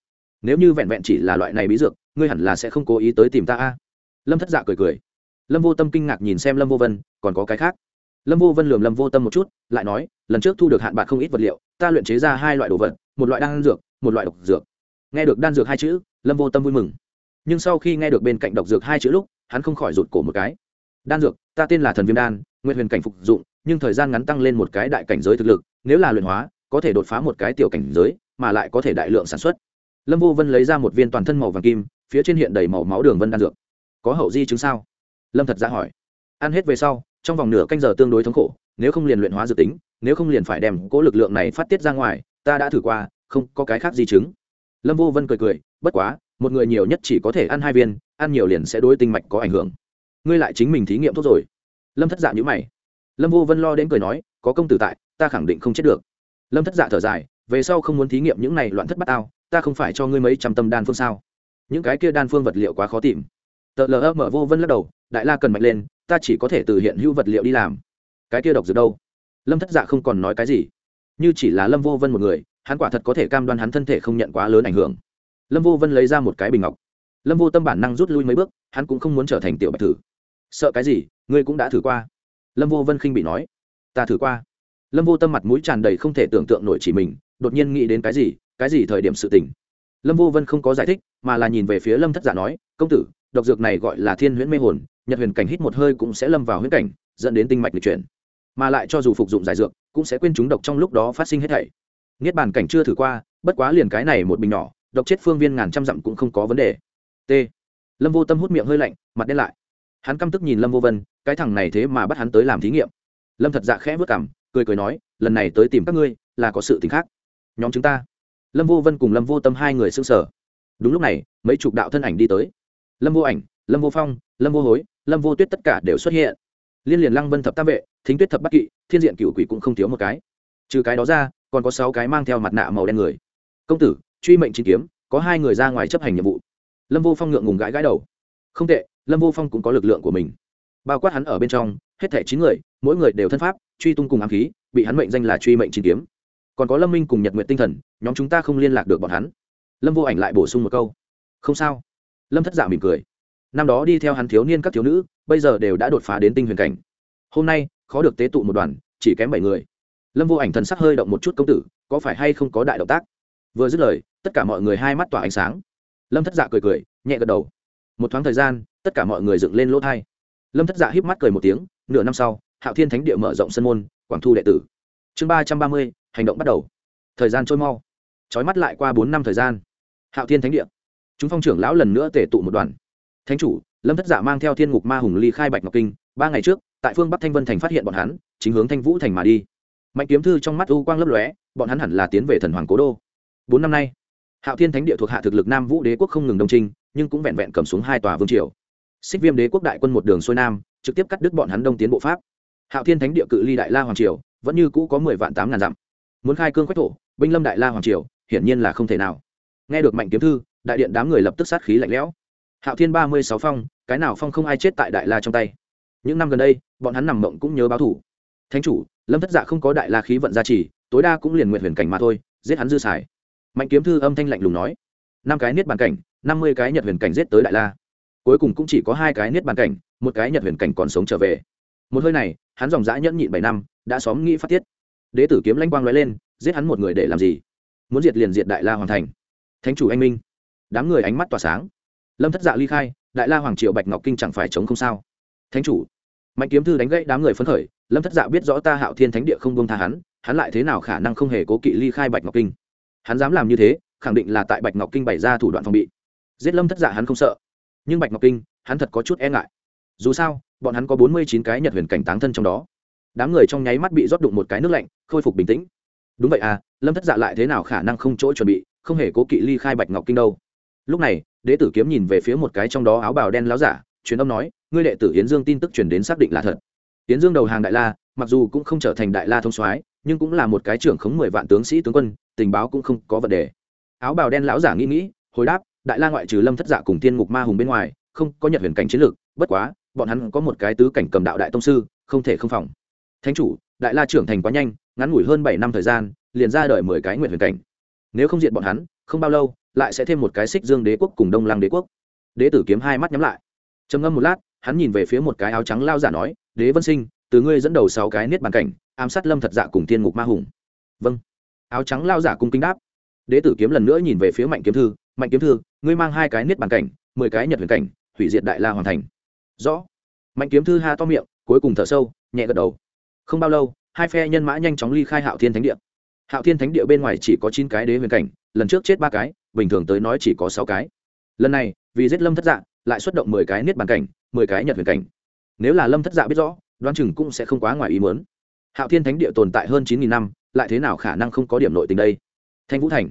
Nếu như vẹn vẹn chỉ là loại này bí dược, ngươi hẳn là sẽ không cố ý tới tìm ta a. Lâm thất dạ cười cười. Lâm vô tâm kinh ngạc nhìn xem lâm vô vân, còn có cái khác? Lâm vô vân lườm lâm vô tâm một chút, lại nói, lần trước thu được hạn bạc không ít vật liệu, ta luyện chế ra hai loại đồ vật, một loại đan dược, một loại độc dược. Nghe được đan dược hai chữ, lâm vô tâm vui mừng nhưng sau khi nghe được bên cạnh độc dược hai chữ lúc, hắn không khỏi rụt cổ một cái. Đan dược, ta tên là thần viêm đan nguyện huyền cảnh phục dụng, nhưng thời gian ngắn tăng lên một cái đại cảnh giới thực lực, nếu là luyện hóa, có thể đột phá một cái tiểu cảnh giới, mà lại có thể đại lượng sản xuất. Lâm vô vân lấy ra một viên toàn thân màu vàng kim, phía trên hiện đầy màu máu đường vân đan dược. Có hậu di chứng sao? Lâm thật ra hỏi. Ăn hết về sau, trong vòng nửa canh giờ tương đối thống khổ, nếu không liền luyện hóa dự tính, nếu không liền phải đem cố lực lượng này phát tiết ra ngoài, ta đã thử qua, không có cái khác di chứng. Lâm vô vân cười cười, bất quá một người nhiều nhất chỉ có thể ăn hai viên, ăn nhiều liền sẽ đối tinh mạch có ảnh hưởng. Ngươi lại chính mình thí nghiệm thuốc rồi. Lâm thất dạ nhữ mày. Lâm vô vân lo đến cười nói, có công tử tại, ta khẳng định không chết được. Lâm thất dạ thở dài, về sau không muốn thí nghiệm những này loạn thất bát ao, ta không phải cho ngươi mấy trăm tâm đan phương sao? Những cái kia đan phương vật liệu quá khó tìm. Tờ lờ mở vô vân lắc đầu, đại la cần mạnh lên, ta chỉ có thể từ hiện hữu vật liệu đi làm. Cái kia độc dược đâu? Lâm thất dạ không còn nói cái gì. Như chỉ là lâm vô vân một người, hắn quả thật có thể cam đoan hắn thân thể không nhận quá lớn ảnh hưởng lâm vô vân lấy ra một cái bình ngọc. Lâm vô tâm bản năng rút lui mấy bước, hắn cũng không muốn trở thành tiểu bạch thử. Sợ cái gì, ngươi cũng đã thử qua. Lâm vô vân khinh bị nói. Ta thử qua. Lâm vô tâm mặt mũi tràn đầy không thể tưởng tượng nổi chỉ mình, đột nhiên nghĩ đến cái gì cái gì thời điểm sự tình. Lâm vô vân không có giải thích, mà là nhìn về phía lâm thất giả nói, công tử, độc dược này gọi là thiên huyễn mê hồn, nhật huyền cảnh hít một hơi cũng sẽ lâm vào huyễn cảnh, dẫn đến tinh mạch lịch chuyển. Mà lại cho dù phục dụng giải dược, cũng sẽ quên chúng độc trong lúc đó phát sinh hết thảy. Niết bàn cảnh chưa thử qua, bất quá liền cái này một bình nhỏ độc chết phương viên ngàn trăm dặm cũng không có vấn đề. T. Lâm vô tâm hút miệng hơi lạnh, mặt đen lại. Hắn căm tức nhìn lâm vô vân, cái thằng này thế mà bắt hắn tới làm thí nghiệm. Lâm thật dạ khẽ vất cảm cười cười nói, lần này tới tìm các ngươi, là có sự t khác. Nhóm chúng ta. Lâm vô vân cùng lâm vô tâm hai người s ư n g sở đúng lúc này, mấy chục đạo thân ảnh đi tới. Lâm vô ảnh, lâm vô phong, lâm vô hối, lâm vô tuyết tất cả đều xuất hiện. Liên liền lăng vân thập tam vệ, thính tuyết thập bắc kỵ, thiên diện cựu quỷ cũng không thiếu một cái. Trừ cái đó ra, còn có sáu cái mang theo mặt nạ màu đen người. Công tử truy mệnh chín kiếm, có hai người ra ngoài chấp hành nhiệm vụ. Lâm vô phong ngượng ngùng gãi gãi đầu. Không tệ, lâm vô phong cũng có lực lượng của mình. Bao quát hắn ở bên trong, hết thẻ chín người, mỗi người đều thân pháp, truy tung cùng ám khí, bị hắn mệnh danh là truy mệnh chín kiếm. Còn có lâm minh cùng nhật nguyện tinh thần, nhóm chúng ta không liên lạc được bọn hắn. Lâm vô ảnh lại bổ sung một câu. Không sao. Lâm thất giả mỉm cười. Năm đó đi theo hắn thiếu niên các thiếu nữ, bây giờ đều đã đột phá đến tinh huyền cảnh. Hôm nay, khó được tế tụ một đoàn, chỉ kém bảy người. Lâm vô ảnh thần sắc hơi động một chút công tử, có phải hay không có đại động tác? Vừa dứt lời tất cả mọi người hai mắt tỏa ánh sáng. Lâm thất dạ cười cười, nhẹ gật đầu. Một thoáng thời gian, tất cả mọi người dựng lên lỗ thai. Lâm thất dạ híp mắt cười một tiếng, nửa năm sau, hạo thiên thánh địa mở rộng sân môn, quảng thu đệ tử. Chương ba trăm ba mươi, hành động bắt đầu. Thời gian trôi mau. Trói mắt lại qua bốn năm thời gian. Hạo thiên thánh địa. Chúng phong trưởng lão lần nữa tể tụ một đoàn. Thánh chủ, lâm thất dạ mang theo thiên ngục ma hùng ly khai bạch ngọc kinh, ba ngày trước, tại phương bắc thanh vân thành phát hiện bọn hắn, chính hướng thanh vũ thành mà đi. Mạnh kiếm thư trong mắt u quang lấp lóe, bọn hắn hẳn là tiến về thần hoàng cố đô. Bốn năm nay hạo thiên thánh địa thuộc hạ thực lực nam vũ đế quốc không ngừng đông trinh nhưng cũng vẹn vẹn cầm xuống hai tòa vương triều. Xích viêm đế quốc đại quân một đường xuôi nam, trực tiếp cắt đứt bọn hắn đông tiến bộ pháp. Hạo thiên thánh địa cự ly đại la hoàng triều, vẫn như cũ có mười vạn tám ngàn dặm. Muốn khai cương quách thổ, binh lâm đại la hoàng triều, hiển nhiên là không thể nào. Nghe được mạnh kiếm thư, đại điện đám người lập tức sát khí lạnh lẽo. Hạo thiên ba mươi sáu phong, cái nào phong không ai chết tại đại la trong tay. Những năm gần đây, bọn hắn nằm mộng cũng nhớ báo thủ. Thánh chủ, lâm thất dạ không có đại la khí vận gia trì, tối đa cũng liền nguyện huyền cảnh mà thôi, giết hắn dư xài mạnh kiếm thư âm thanh lạnh lùng nói, năm cái niết bàn cảnh, năm mươi cái nhật huyền cảnh giết tới đại la. Cuối cùng cũng chỉ có hai cái niết bàn cảnh, một cái nhật huyền cảnh còn sống trở về. Một hơi này, hắn dòng dã nhẫn nhịn bảy năm, đã xóm nghĩ phát tiết. Đế tử kiếm lanh quang nói lên, giết hắn một người để làm gì? Muốn diệt liền diệt đại la hoàng thành. Thánh chủ anh minh. Đám người ánh mắt tỏa sáng. Lâm thất dạ ly khai, đại la hoàng triệu bạch ngọc kinh chẳng phải chống không sao? Thánh chủ. Mạnh kiếm thư đánh gãy đám người phấn khởi, lâm thất dạ biết rõ ta hạo thiên thánh địa không bông tha hắn hắn lại thế nào khả năng không hề cố kỵ ly khai bạch ngọc kinh? Hắn dám làm như thế, khẳng định là tại bạch ngọc kinh bày ra thủ đoạn phòng bị. Giết lâm thất dạ hắn không sợ. Nhưng bạch ngọc kinh, hắn thật có chút e ngại. Dù sao, bọn hắn có bốn mươi chín cái nhật huyền cảnh táng thân trong đó. Đám người trong nháy mắt bị rót đụng một cái nước lạnh, khôi phục bình tĩnh. Đúng vậy à lâm thất dạ lại thế nào khả năng không chỗ chuẩn bị, không hề cố kỵ ly khai bạch ngọc kinh đâu. Lúc này, đế tử kiếm nhìn về phía một cái trong đó áo bào đen láo giả, truyền âm nói, ngươi đệ tử yến dương tin tức truyền đến xác định là thật. Yến dương đầu hàng đại la, mặc dù cũng không trở thành đại la thông soái nhưng cũng là một cái trưởng khống mười vạn tướng sĩ tướng quân, tình báo cũng không có vấn đề. Áo bào đen lão giả nghĩ nghĩ, hồi đáp, đại la ngoại trừ lâm thất giả cùng tiên ngục ma hùng bên ngoài, không có nhật huyền cảnh chiến lược, bất quá, bọn hắn có một cái tứ cảnh cầm đạo đại tông sư, không thể không phòng. Thánh chủ, đại la trưởng thành quá nhanh, ngắn ngủi hơn bảy năm thời gian, liền ra đời mười cái nguyện huyền cảnh. Nếu không diện bọn hắn, không bao lâu, lại sẽ thêm một cái xích dương đế quốc cùng đông lăng đế quốc. Đế tử kiếm hai mắt nhắm lại. Trầm ngâm một lát, hắn nhìn về phía một cái áo trắng lao giả nói, đế vân sinh, từ ngươi dẫn đầu sáu cái niết bàn cảnh ám sát lâm thật dạ cùng thiên ngục ma hùng. Vâng. Áo trắng lao giả cung kính đáp. Đế tử kiếm lần nữa nhìn về phía mạnh kiếm thư. Mạnh kiếm thư, ngươi mang hai cái niết bàn cảnh, mười cái nhật huyền cảnh, hủy diệt đại la hoàn thành. Rõ. Mạnh kiếm thư ha to miệng, cuối cùng thở sâu, nhẹ gật đầu. Không bao lâu, hai phe nhân mã nhanh chóng ly khai hạo thiên thánh địa. Hạo thiên thánh địa bên ngoài chỉ có chín cái đế huyền cảnh, lần trước chết ba cái, bình thường tới nói chỉ có sáu cái. Lần này, vì giết lâm thất dạ lại xuất động mười cái niết bàn cảnh, mười cái nhật huyền cảnh. Nếu là lâm thất dạ biết rõ, đoán chừng cũng sẽ không quá ngoài ý muốn hạo thiên thánh địa tồn tại hơn chín nghìn năm, lại thế nào khả năng không có điểm nội tình đây? Thanh vũ thành.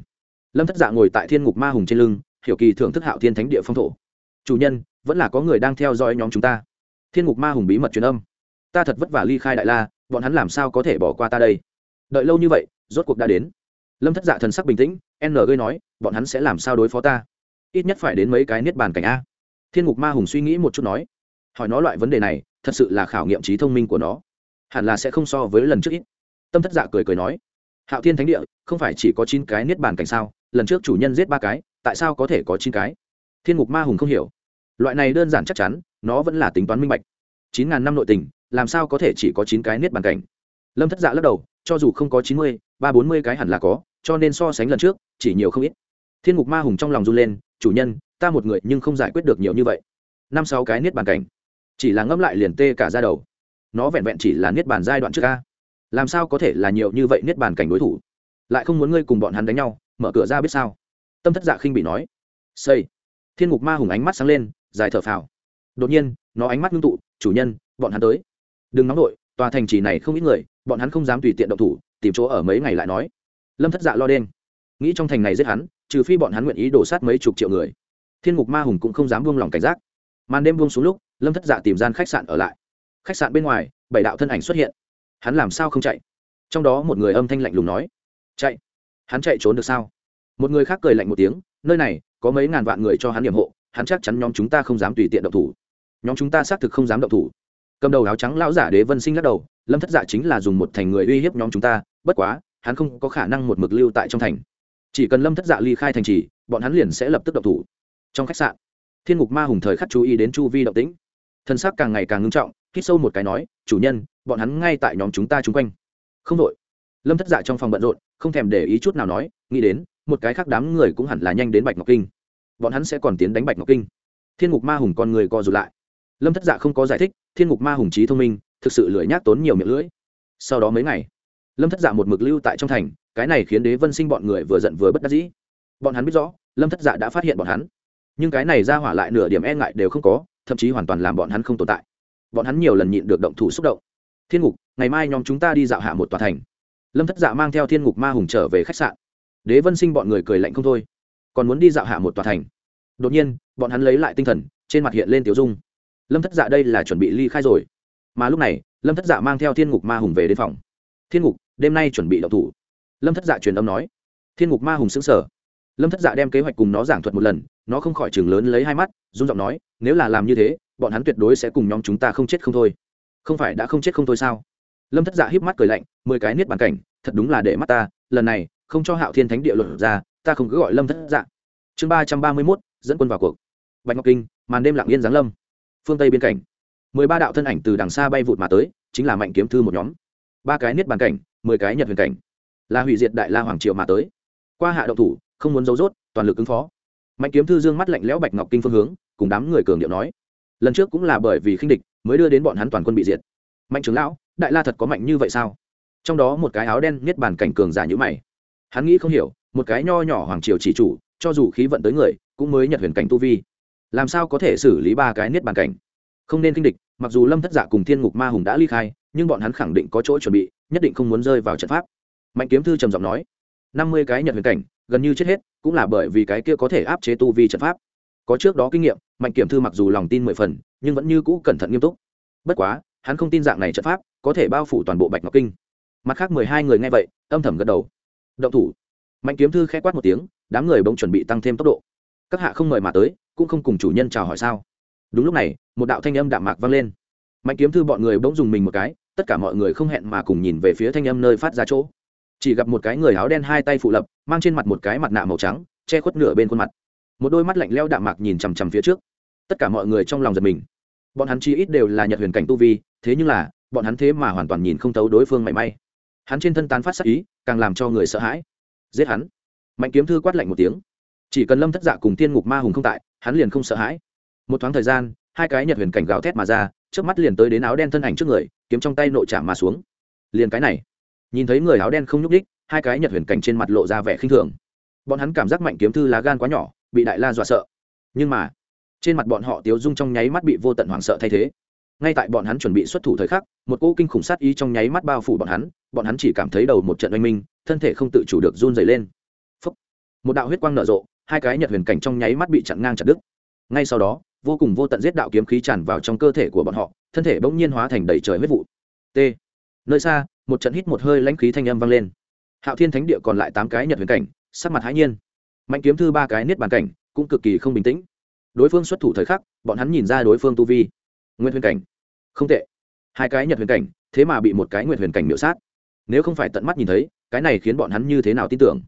Lâm thất dạ ngồi tại thiên ngục ma hùng trên lưng, hiểu kỳ thưởng thức hạo thiên thánh địa phong thổ. Chủ nhân, vẫn là có người đang theo dõi nhóm chúng ta. Thiên ngục ma hùng bí mật truyền âm. Ta thật vất vả ly khai đại la, bọn hắn làm sao có thể bỏ qua ta đây? Đợi lâu như vậy, rốt cuộc đã đến. Lâm thất dạ thần sắc bình tĩnh, n gây nói, bọn hắn sẽ làm sao đối phó ta? Ít nhất phải đến mấy cái niết bàn cảnh a. Thiên ngục ma hùng suy nghĩ một chút nói, hỏi nó loại vấn đề này, thật sự là khảo nghiệm trí thông minh của nó hẳn là sẽ không so với lần trước ít. Tâm thất dạ cười cười nói, hạo thiên thánh địa, không phải chỉ có chín cái niết bàn cảnh sao? Lần trước chủ nhân giết ba cái, tại sao có thể có chín cái? Thiên ngục ma hùng không hiểu. Loại này đơn giản chắc chắn, nó vẫn là tính toán minh bạch. Chín ngàn năm nội tình, làm sao có thể chỉ có chín cái niết bàn cảnh? Lâm thất dạ lắc đầu, cho dù không có chín mươi, ba bốn mươi cái hẳn là có, cho nên so sánh lần trước, chỉ nhiều không ít. Thiên ngục ma hùng trong lòng run lên, chủ nhân, ta một người nhưng không giải quyết được nhiều như vậy. Năm sáu cái niết bàn cảnh, chỉ là ngẫm lại liền tê cả ra đầu nó vẹn vẹn chỉ là niết bàn giai đoạn trước ca làm sao có thể là nhiều như vậy niết bàn cảnh đối thủ? Lại không muốn ngươi cùng bọn hắn đánh nhau, mở cửa ra biết sao? Tâm thất dạ khinh bị nói. Xây. Thiên ngục ma hùng ánh mắt sáng lên, dài thở phào. Đột nhiên, nó ánh mắt ngưng tụ, chủ nhân, bọn hắn tới. Đừng nóng đội tòa thành trì này không ít người, bọn hắn không dám tùy tiện động thủ, tìm chỗ ở mấy ngày lại nói. Lâm thất dạ lo đen. Nghĩ trong thành này giết hắn, trừ phi bọn hắn nguyện ý đổ sát mấy chục triệu người. Thiên ngục ma hùng cũng không dám buông lòng cảnh giác. Màn đêm buông xuống lúc, lâm thất dạ tìm gian khách sạn ở lại khách sạn bên ngoài, bảy đạo thân ảnh xuất hiện. Hắn làm sao không chạy? Trong đó một người âm thanh lạnh lùng nói. Chạy. Hắn chạy trốn được sao? Một người khác cười lạnh một tiếng, nơi này, có mấy ngàn vạn người cho hắn nhiệm hộ, hắn chắc chắn nhóm chúng ta không dám tùy tiện động thủ. Nhóm chúng ta xác thực không dám động thủ. Cầm đầu áo trắng lão giả đế vân sinh lắc đầu, lâm thất giả chính là dùng một thành người uy hiếp nhóm chúng ta, bất quá, hắn không có khả năng một mực lưu tại trong thành. Chỉ cần lâm thất dạ ly khai thành trì, bọn hắn liền sẽ lập tức động thủ. Trong khách sạn, thiên ngục ma hùng thời khắc chú ý đến chu vi động tĩnh. Thân xác càng ngày càng ngưng trọng hít sâu một cái nói, chủ nhân, bọn hắn ngay tại nhóm chúng ta chung quanh. Không đội. Lâm thất dạ trong phòng bận rộn, không thèm để ý chút nào nói, nghĩ đến, một cái khác đám người cũng hẳn là nhanh đến bạch ngọc kinh. Bọn hắn sẽ còn tiến đánh bạch ngọc kinh. Thiên ngục ma hùng con người co rụt lại. Lâm thất dạ không có giải thích, thiên ngục ma hùng trí thông minh, thực sự lười nhác tốn nhiều miệng lưỡi. Sau đó mấy ngày, lâm thất dạ một mực lưu tại trong thành, cái này khiến đế vân sinh bọn người vừa giận vừa bất đắc dĩ. Bọn hắn biết rõ, lâm thất dạ đã phát hiện bọn hắn. Nhưng cái này ra hỏa lại nửa điểm e ngại đều không có, thậm chí hoàn toàn làm bọn hắn không tồn tại bọn hắn nhiều lần nhịn được động thủ xúc động. Thiên ngục, ngày mai nhóm chúng ta đi dạo hạ một tòa thành. Lâm thất dạ mang theo thiên ngục ma hùng trở về khách sạn. Đế vân sinh bọn người cười lạnh không thôi. Còn muốn đi dạo hạ một tòa thành. Đột nhiên, bọn hắn lấy lại tinh thần, trên mặt hiện lên tiểu dung. Lâm thất dạ đây là chuẩn bị ly khai rồi. Mà lúc này, lâm thất dạ mang theo thiên ngục ma hùng về đến phòng. Thiên ngục, đêm nay chuẩn bị đậu thủ. Lâm thất dạ truyền âm nói. Thiên ngục ma hùng xứng sở lâm thất dạ đem kế hoạch cùng nó giảng thuật một lần, nó không khỏi chừng lớn lấy hai mắt, run giọng nói, nếu là làm như thế bọn hắn tuyệt đối sẽ cùng nhóm chúng ta không chết không thôi. Không phải đã không chết không thôi sao? Lâm thất dạ híp mắt cười lạnh, mười cái niết bàn cảnh, thật đúng là để mắt ta, lần này, không cho hạo thiên thánh địa luật ra, ta không cứ gọi lâm thất dạ. Chương ba trăm ba mươi mốt, dẫn quân vào cuộc. Bạch ngọc kinh, màn đêm lặng yên giáng lâm. Phương tây biên cảnh. Mười ba đạo thân ảnh từ đằng xa bay vụt mà tới, chính là mạnh kiếm thư một nhóm. Ba cái niết bàn cảnh, mười cái nhật huyền cảnh. Là hủy diệt đại la hoàng triệu mà tới. Qua hạ động thủ, không muốn giấu rốt, toàn lực ứng phó. Mạnh kiếm thư dương mắt lạnh lẽo bạch ngọc kinh phương hướng, cùng đám người cường điệu nói lần trước cũng là bởi vì khinh địch mới đưa đến bọn hắn toàn quân bị diệt. Mạnh trưởng lão, đại la thật có mạnh như vậy sao? Trong đó một cái áo đen niết bàn cảnh cường giả như mày. Hắn nghĩ không hiểu, một cái nho nhỏ hoàng triều chỉ chủ, cho dù khí vận tới người, cũng mới nhận huyền cảnh tu vi. Làm sao có thể xử lý ba cái niết bàn cảnh? Không nên kinh địch, mặc dù lâm thất giả cùng thiên ngục ma hùng đã ly khai, nhưng bọn hắn khẳng định có chỗ chuẩn bị, nhất định không muốn rơi vào trận pháp. Mạnh kiếm thư trầm giọng nói, năm mươi cái nhận huyền cảnh, gần như chết hết, cũng là bởi vì cái kia có thể áp chế tu vi trận pháp. Có trước đó kinh nghiệm mạnh kiểm thư mặc dù lòng tin mười phần, nhưng vẫn như cũ cẩn thận nghiêm túc. Bất quá, hắn không tin dạng này trận pháp có thể bao phủ toàn bộ bạch ngọc kinh. Mặt khác mười hai người nghe vậy, âm thầm gật đầu. Động thủ. Mạnh kiếm thư k h ẽ quát một tiếng, đám người bỗng chuẩn bị tăng thêm tốc độ. Các hạ không mời mà tới, cũng không cùng chủ nhân chào hỏi sao? Đúng lúc này, một đạo thanh âm đạm mạc vang lên. Mạnh kiếm thư bọn người bỗng dùng mình một cái, tất cả mọi người không hẹn mà cùng nhìn về phía thanh âm nơi phát ra chỗ. Chỉ gặp một cái người áo đen hai tay phụ lập, mang trên mặt một cái mặt nạ màu trắng, che khuất nửa bên khuôn mặt một đôi mắt lạnh leo đạm mạc nhìn chằm chằm phía trước. Tất cả mọi người trong lòng giật mình. Bọn hắn chi ít đều là nhật huyền cảnh tu vi, thế nhưng là, bọn hắn thế mà hoàn toàn nhìn không thấu đối phương mảy may. Hắn trên thân tán phát sắc ý, càng làm cho người sợ hãi. Giết hắn. Mạnh kiếm thư quát lạnh một tiếng. Chỉ cần lâm thất dạ cùng tiên ngục ma hùng không tại, hắn liền không sợ hãi. Một thoáng thời gian, hai cái nhật huyền cảnh gào thét mà ra trước mắt liền tới đến áo đen thân ảnh trước người, kiếm trong tay nội chạm mà xuống. Liền cái này. Nhìn thấy người áo đen không nhúc đích hai cái nhật huyền cảnh trên mặt lộ ra vẻ khinh thường. Bọn hắn cảm giác mạnh kiếm thư lá gan quá nhỏ bị đại la dọa sợ. Nhưng mà, trên mặt bọn họ tiếu dung trong nháy mắt bị vô tận hoảng sợ thay thế. Ngay tại bọn hắn chuẩn bị xuất thủ thời khắc, một cỗ kinh khủng sát ý trong nháy mắt bao phủ bọn hắn bọn hắn chỉ cảm thấy đầu một trận oanh minh, thân thể không tự chủ được run dày lên. Phúc. một đạo huyết quang nở rộ, hai cái nhật huyền cảnh trong nháy mắt bị chặn ngang chặt đứt. Ngay sau đó, vô cùng vô tận giết đạo kiếm khí tràn vào trong cơ thể của bọn họ, thân thể bỗng nhiên hóa thành đầy trời huyết vụ. T! Nơi xa, một trận hít một hơi lãnh khí thanh âm vang lên. Hạo thiên thánh địa còn lại tám cái nhật huyền cảnh, sắc mặt hãi nhiên mạnh kiếm thư ba cái niết bàn cảnh, cũng cực kỳ không bình tĩnh. Đối phương xuất thủ thời khắc, bọn hắn nhìn ra đối phương tu vi. Nguyên huyền cảnh. Không tệ. Hai cái nhật huyền cảnh, thế mà bị một cái nguyên huyền cảnh miễu sát. Nếu không phải tận mắt nhìn thấy, cái này khiến bọn hắn như thế nào tin tưởng?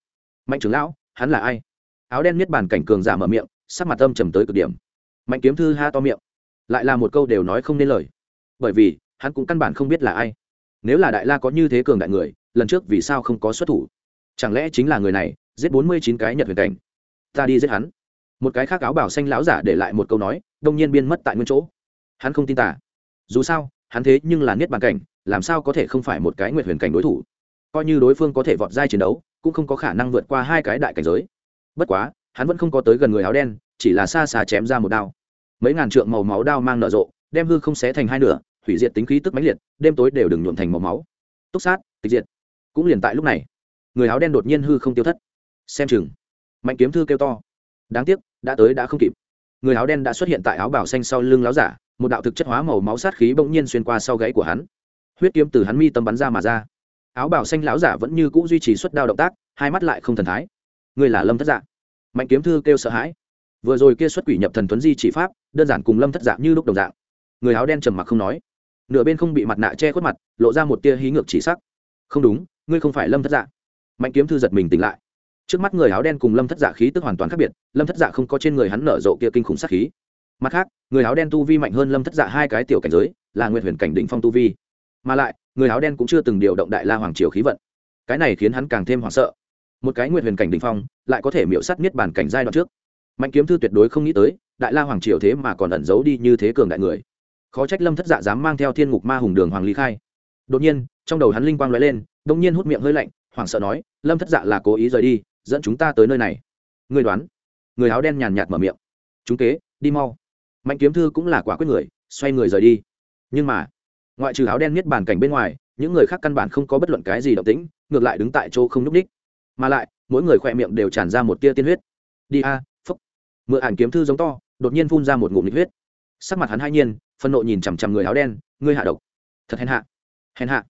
Mạnh trưởng lão, hắn là ai? Áo đen niết bàn cảnh cường giả mở miệng, sắc mặt âm trầm tới cực điểm. Mạnh kiếm thư ha to miệng. Lại là một câu đều nói không nên lời. Bởi vì, hắn cũng căn bản không biết là ai. Nếu là đại la có như thế cường đại người, lần trước vì sao không có xuất thủ? Chẳng lẽ chính là người này giết bốn mươi chín cái nhật huyền cảnh. Ta đi giết hắn. Một cái khác áo bảo xanh lão giả để lại một câu nói, đông nhiên biên mất tại nguyên chỗ. Hắn không tin tả dù sao, hắn thế nhưng là niết bàn cảnh, làm sao có thể không phải một cái nguyệt huyền cảnh đối thủ? Coi như đối phương có thể vọt dai chiến đấu, cũng không có khả năng vượt qua hai cái đại cảnh giới. Bất quá, hắn vẫn không có tới gần người áo đen, chỉ là xa xa chém ra một đao. Mấy ngàn trượng màu máu đao mang nở rộ, đem hư không xé thành hai nửa, hủy diệt tính khí tức mãnh liệt, đêm tối đều đừng nhuộm thành màu máu. Túc sát, tịch diệt. Cũng liền tại lúc này, người áo đen đột nhiên hư không tiêu thất xem chừng. Mạnh kiếm thư kêu to. Đáng tiếc, đã tới đã không kịp. Người áo đen đã xuất hiện tại áo bảo xanh sau lưng láo giả, một đạo thực chất hóa màu máu sát khí bỗng nhiên xuyên qua sau gáy của hắn. Huyết kiếm từ hắn mi tâm bắn ra mà ra. Áo bảo xanh lão giả vẫn như c ũ duy trì suất đao động tác, hai mắt lại không thần thái. Người là lâm thất dạ. Mạnh kiếm thư kêu sợ hãi. Vừa rồi kia xuất quỷ nhập thần tuấn di chỉ pháp, đơn giản cùng lâm thất dạ như lúc đồng dạng. Người áo đen trầm mặc không nói. Nửa bên không bị mặt nạ che khuất mặt, lộ ra một tia hí ngược chỉ sắc. Không đúng, ngươi không phải lâm thất dạ. Mạnh kiếm thư giật mình tỉnh lại trước mắt người áo đen cùng lâm thất dạ khí tức hoàn toàn khác biệt, lâm thất dạ không có trên người hắn nở rộ kia kinh khủng sát khí. Mặt khác, người áo đen tu vi mạnh hơn lâm thất dạ hai cái tiểu cảnh giới, là nguyện huyền cảnh đỉnh phong tu vi. Mà lại, người áo đen cũng chưa từng điều động đại la hoàng triều khí vận. Cái này khiến hắn càng thêm hoảng sợ. Một cái nguyện huyền cảnh đỉnh phong, lại có thể miễu sát miết bản cảnh giai đoạn trước. Mạnh kiếm thư tuyệt đối không nghĩ tới, đại la hoàng triều thế mà còn ẩn giấu đi như thế cường đại người. Khó trách lâm thất dạ dám mang theo thiên ngục ma hùng đường hoàng lý khai. Đột nhiên, trong đầu hắn linh quang lóe lên đ ỗ n g nhiên hút miệng hơi lạnh, hoảng sợ nói, lâm thất dạ là cố ý rời đi dẫn chúng ta tới nơi này. Người đoán. Người áo đen nhàn nhạt mở miệng. Chúng kế, đi mau. Mạnh kiếm thư cũng là quả quyết người, xoay người rời đi. Nhưng mà, ngoại trừ áo đen niết bàn cảnh bên ngoài, những người khác căn bản không có bất luận cái gì động tĩnh, ngược lại đứng tại chỗ không n ních mà lại, mỗi người khỏe miệng đều tràn ra một tia tiên huyết. Đi a, phúc. Mượn ảnh kiếm thư giống to, đột nhiên phun ra một ngụm nhiệt huyết. Sắc mặt hắn hai nhiên phân nộ nhìn chằm chằm người áo đen, ngươi hạ độc. Thật hèn hạ. Hèn hạ.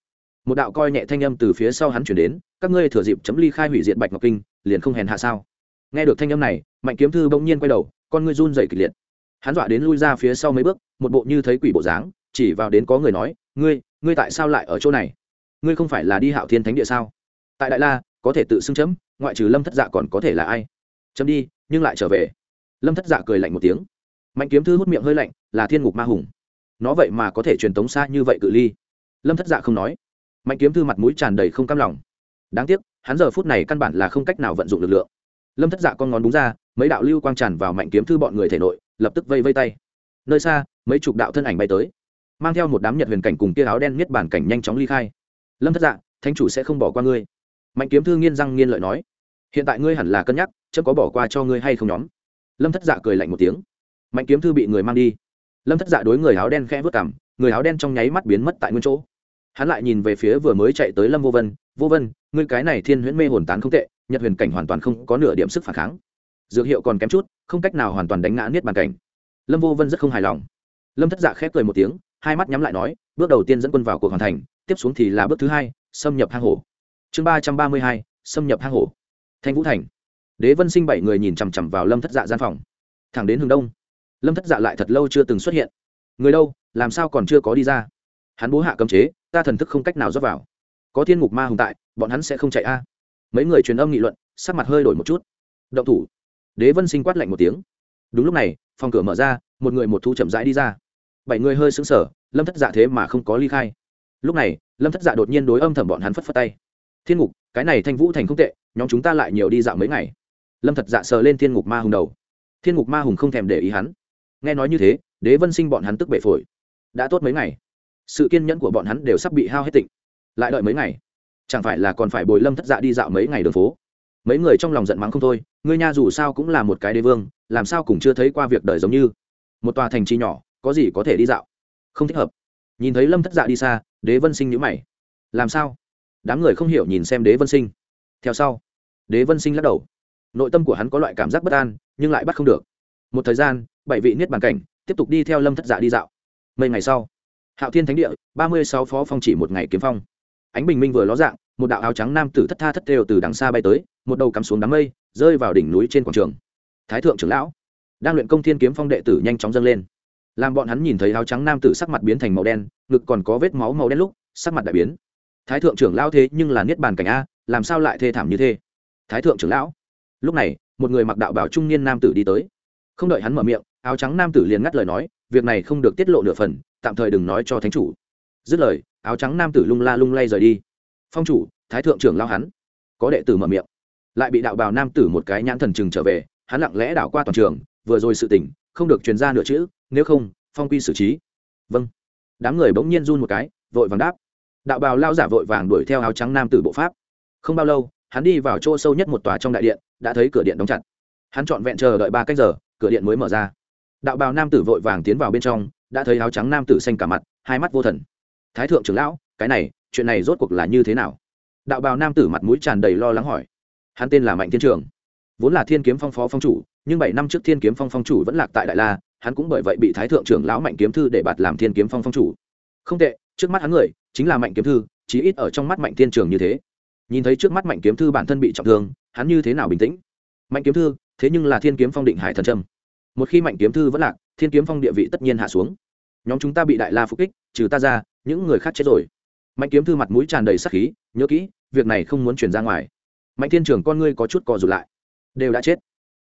Một đạo coi nhẹ thanh âm từ phía sau hắn chuyển đến, các ngươi thừa dịp chấm ly khai hủy diện bạch ngọc kinh liền không hèn hạ sao? Nghe được thanh âm này, mạnh kiếm thư bỗng nhiên quay đầu, con ngươi run dậy kịch liệt. Hắn dọa đến lui ra phía sau mấy bước, một bộ như thấy quỷ bộ dáng, chỉ vào đến có người nói, ngươi ngươi tại sao lại ở chỗ này? Ngươi không phải là đi hạo thiên thánh địa sao? Tại đại la, có thể tự xưng chấm, ngoại trừ lâm thất dạ còn có thể là ai? Chấm đi, nhưng lại trở về. Lâm thất dạ cười lạnh một tiếng. Mạnh kiếm thư hút miệng hơi lạnh, là thiên ngục ma hùng. Nó vậy mà có thể truyền tống xa như vậy cự ly. Lâm thất dạ không nói. Mạnh kiếm thư mặt mũi tràn đầy không cam lòng. Đáng tiếc hắn giờ phút này căn bản là không cách nào vận dụng lực lượng. Lâm thất dạ con ngón đúng ra, mấy đạo lưu quang tràn vào mạnh kiếm thư bọn người thể nội, lập tức vây vây tay. Nơi xa, mấy chục đạo thân ảnh bay tới, mang theo một đám nhật huyền cảnh cùng kia áo đen miết bản cảnh nhanh chóng ly khai. Lâm thất dạ thánh chủ sẽ không bỏ qua ngươi. Mạnh kiếm thư nghiên răng nghiên lợi nói, hiện tại ngươi hẳn là cân nhắc, chớ có bỏ qua cho ngươi hay không nhóm. Lâm thất dạ cười lạnh một tiếng. Mạnh kiếm thư bị người mang đi. Lâm thất dạ đối người áo đen khẽ vớt cảm người áo đen trong nháy mắt biến mất tại nguyên chỗ. Hắn lại nhìn về phía vừa mới chạy tới lâm vô vân vô vân, ngươi cái này thiên huyễn mê hồn tán không tệ, nhật huyền cảnh hoàn toàn không có nửa điểm sức phản kháng. Dược hiệu còn kém chút, không cách nào hoàn toàn đánh ngã niết bàn cảnh. Lâm vô vân rất không hài lòng. Lâm thất dạ khép cười một tiếng, hai mắt nhắm lại nói, bước đầu tiên dẫn quân vào cuộc hoàn thành, tiếp xuống thì là bước thứ hai, xâm nhập hang hổ. Chương ba trăm ba mươi hai, xâm nhập hang hổ. Thanh vũ thành. Đế vân sinh bảy người nhìn chằm chằm vào lâm thất dạ gian phòng. Thẳng đến hướng đông, lâm thất dạ lại thật lâu chưa từng xuất hiện. Người đâu, làm sao còn chưa có đi ra? Hắn bố hạ cấm chế, ta thần thức không cách nào rót vào có thiên ngục ma hùng tại, bọn hắn sẽ không chạy a. Mấy người truyền âm nghị luận, sắc mặt hơi đổi một chút. Động thủ. Đế vân sinh quát lạnh một tiếng. Đúng lúc này, phòng cửa mở ra, một người một thu chậm rãi đi ra. Bảy người hơi sững sờ, lâm thất dạ thế mà không có ly khai. Lúc này, lâm thất dạ đột nhiên đối âm thầm bọn hắn phất phất tay. Thiên ngục, cái này thanh vũ thành không tệ, nhóm chúng ta lại nhiều đi dạo mấy ngày. Lâm thật dạ sờ lên thiên ngục ma hùng đầu. Thiên ngục ma hùng không thèm để ý hắn. Nghe nói như thế, đế vân sinh bọn hắn tức bể phổi. Đã tốt mấy ngày. Sự kiên nhẫn của bọn hắn đều sắp bị hao hết tịnh lại đợi mấy ngày. Chẳng phải là còn phải bồi lâm thất dạ đi dạo mấy ngày đường phố? Mấy người trong lòng giận mắng không thôi, ngươi nha dù sao cũng là một cái đế vương, làm sao cũng chưa thấy qua việc đời giống như? Một tòa thành trì nhỏ, có gì có thể đi dạo? Không thích hợp. Nhìn thấy lâm thất dạ đi xa, đế vân sinh nhữ mày. Làm sao? Đám người không hiểu nhìn xem đế vân sinh. Theo sau, đế vân sinh lắc đầu. Nội tâm của hắn có loại cảm giác bất an, nhưng lại bắt không được. Một thời gian, bảy vị niết bàn cảnh, tiếp tục đi theo lâm thất dạ đi dạo. Mấy ngày sau, hạo thiên thánh địa, ba mươi sáu phó phong chỉ một ngày kiếm phong ánh bình minh vừa ló dạng, một đạo áo trắng nam tử thất tha thất đều từ đằng xa bay tới, một đầu cắm xuống đám mây, rơi vào đỉnh núi trên quảng trường. Thái thượng trưởng lão, đang luyện công thiên kiếm phong đệ tử nhanh chóng dâng lên. Làm bọn hắn nhìn thấy áo trắng nam tử sắc mặt biến thành màu đen, ngực còn có vết máu màu đen lúc, sắc mặt đại biến. Thái thượng trưởng lão thế nhưng là niết bàn cảnh a, làm sao lại thê thảm như thế? Thái thượng trưởng lão, lúc này, một người mặc đạo bảo trung niên nam tử đi tới. Không đợi hắn mở miệng, áo trắng nam tử liền ngắt lời nói, việc này không được tiết lộ nửa phần, tạm thời đừng nói cho thánh chủ dứt lời, áo trắng nam tử lung la lung lay rời đi. Phong chủ, thái thượng trưởng lao hắn. Có đệ tử mở miệng. Lại bị đạo bào nam tử một cái nhãn thần chừng trở về, hắn lặng lẽ đảo qua toàn trường, vừa rồi sự tỉnh không được truyền ra nửa chữ, nếu không, phong quy xử trí. Vâng. Đám người bỗng nhiên run một cái, vội vàng đáp. Đạo bào lao giả vội vàng đuổi theo áo trắng nam tử bộ pháp. Không bao lâu, hắn đi vào chỗ sâu nhất một tòa trong đại điện, đã thấy cửa điện đóng chặt. Hắn trọn vẹn chờ đợi ba cách giờ, cửa điện mới mở ra. Đạo bào nam tử vội vàng tiến vào bên trong, đã thấy áo trắng nam tử xanh cả mặt, hai mắt vô thần thái thượng trưởng lão, cái này, chuyện này rốt cuộc là như thế nào? Đạo bào nam tử mặt mũi tràn đầy lo lắng hỏi. Hắn tên là mạnh thiên trường. Vốn là thiên kiếm phong phó phong chủ, nhưng bảy năm trước thiên kiếm phong phong chủ vẫn lạc tại đại la, hắn cũng bởi vậy bị thái thượng trưởng lão mạnh kiếm thư để bạt làm thiên kiếm phong phong chủ. Không tệ, trước mắt hắn người, chính là mạnh kiếm thư, chí ít ở trong mắt mạnh thiên trường như thế. Nhìn thấy trước mắt mạnh kiếm thư bản thân bị trọng thương, hắn như thế nào bình tĩnh? Mạnh kiếm thư, thế nhưng là thiên kiếm phong định hải thần trâm. Một khi mạnh kiếm thư vẫn lạc, thiên kiếm phong địa vị tất nhiên hạ xuống. Nhóm chúng ta bị đại la phục kích, trừ ta ra những người khác chết rồi. Mạnh kiếm thư mặt mũi tràn đầy sắc khí, nhớ kỹ, việc này không muốn chuyển ra ngoài. Mạnh thiên trường con ngươi có chút cò rụt lại. Đều đã chết.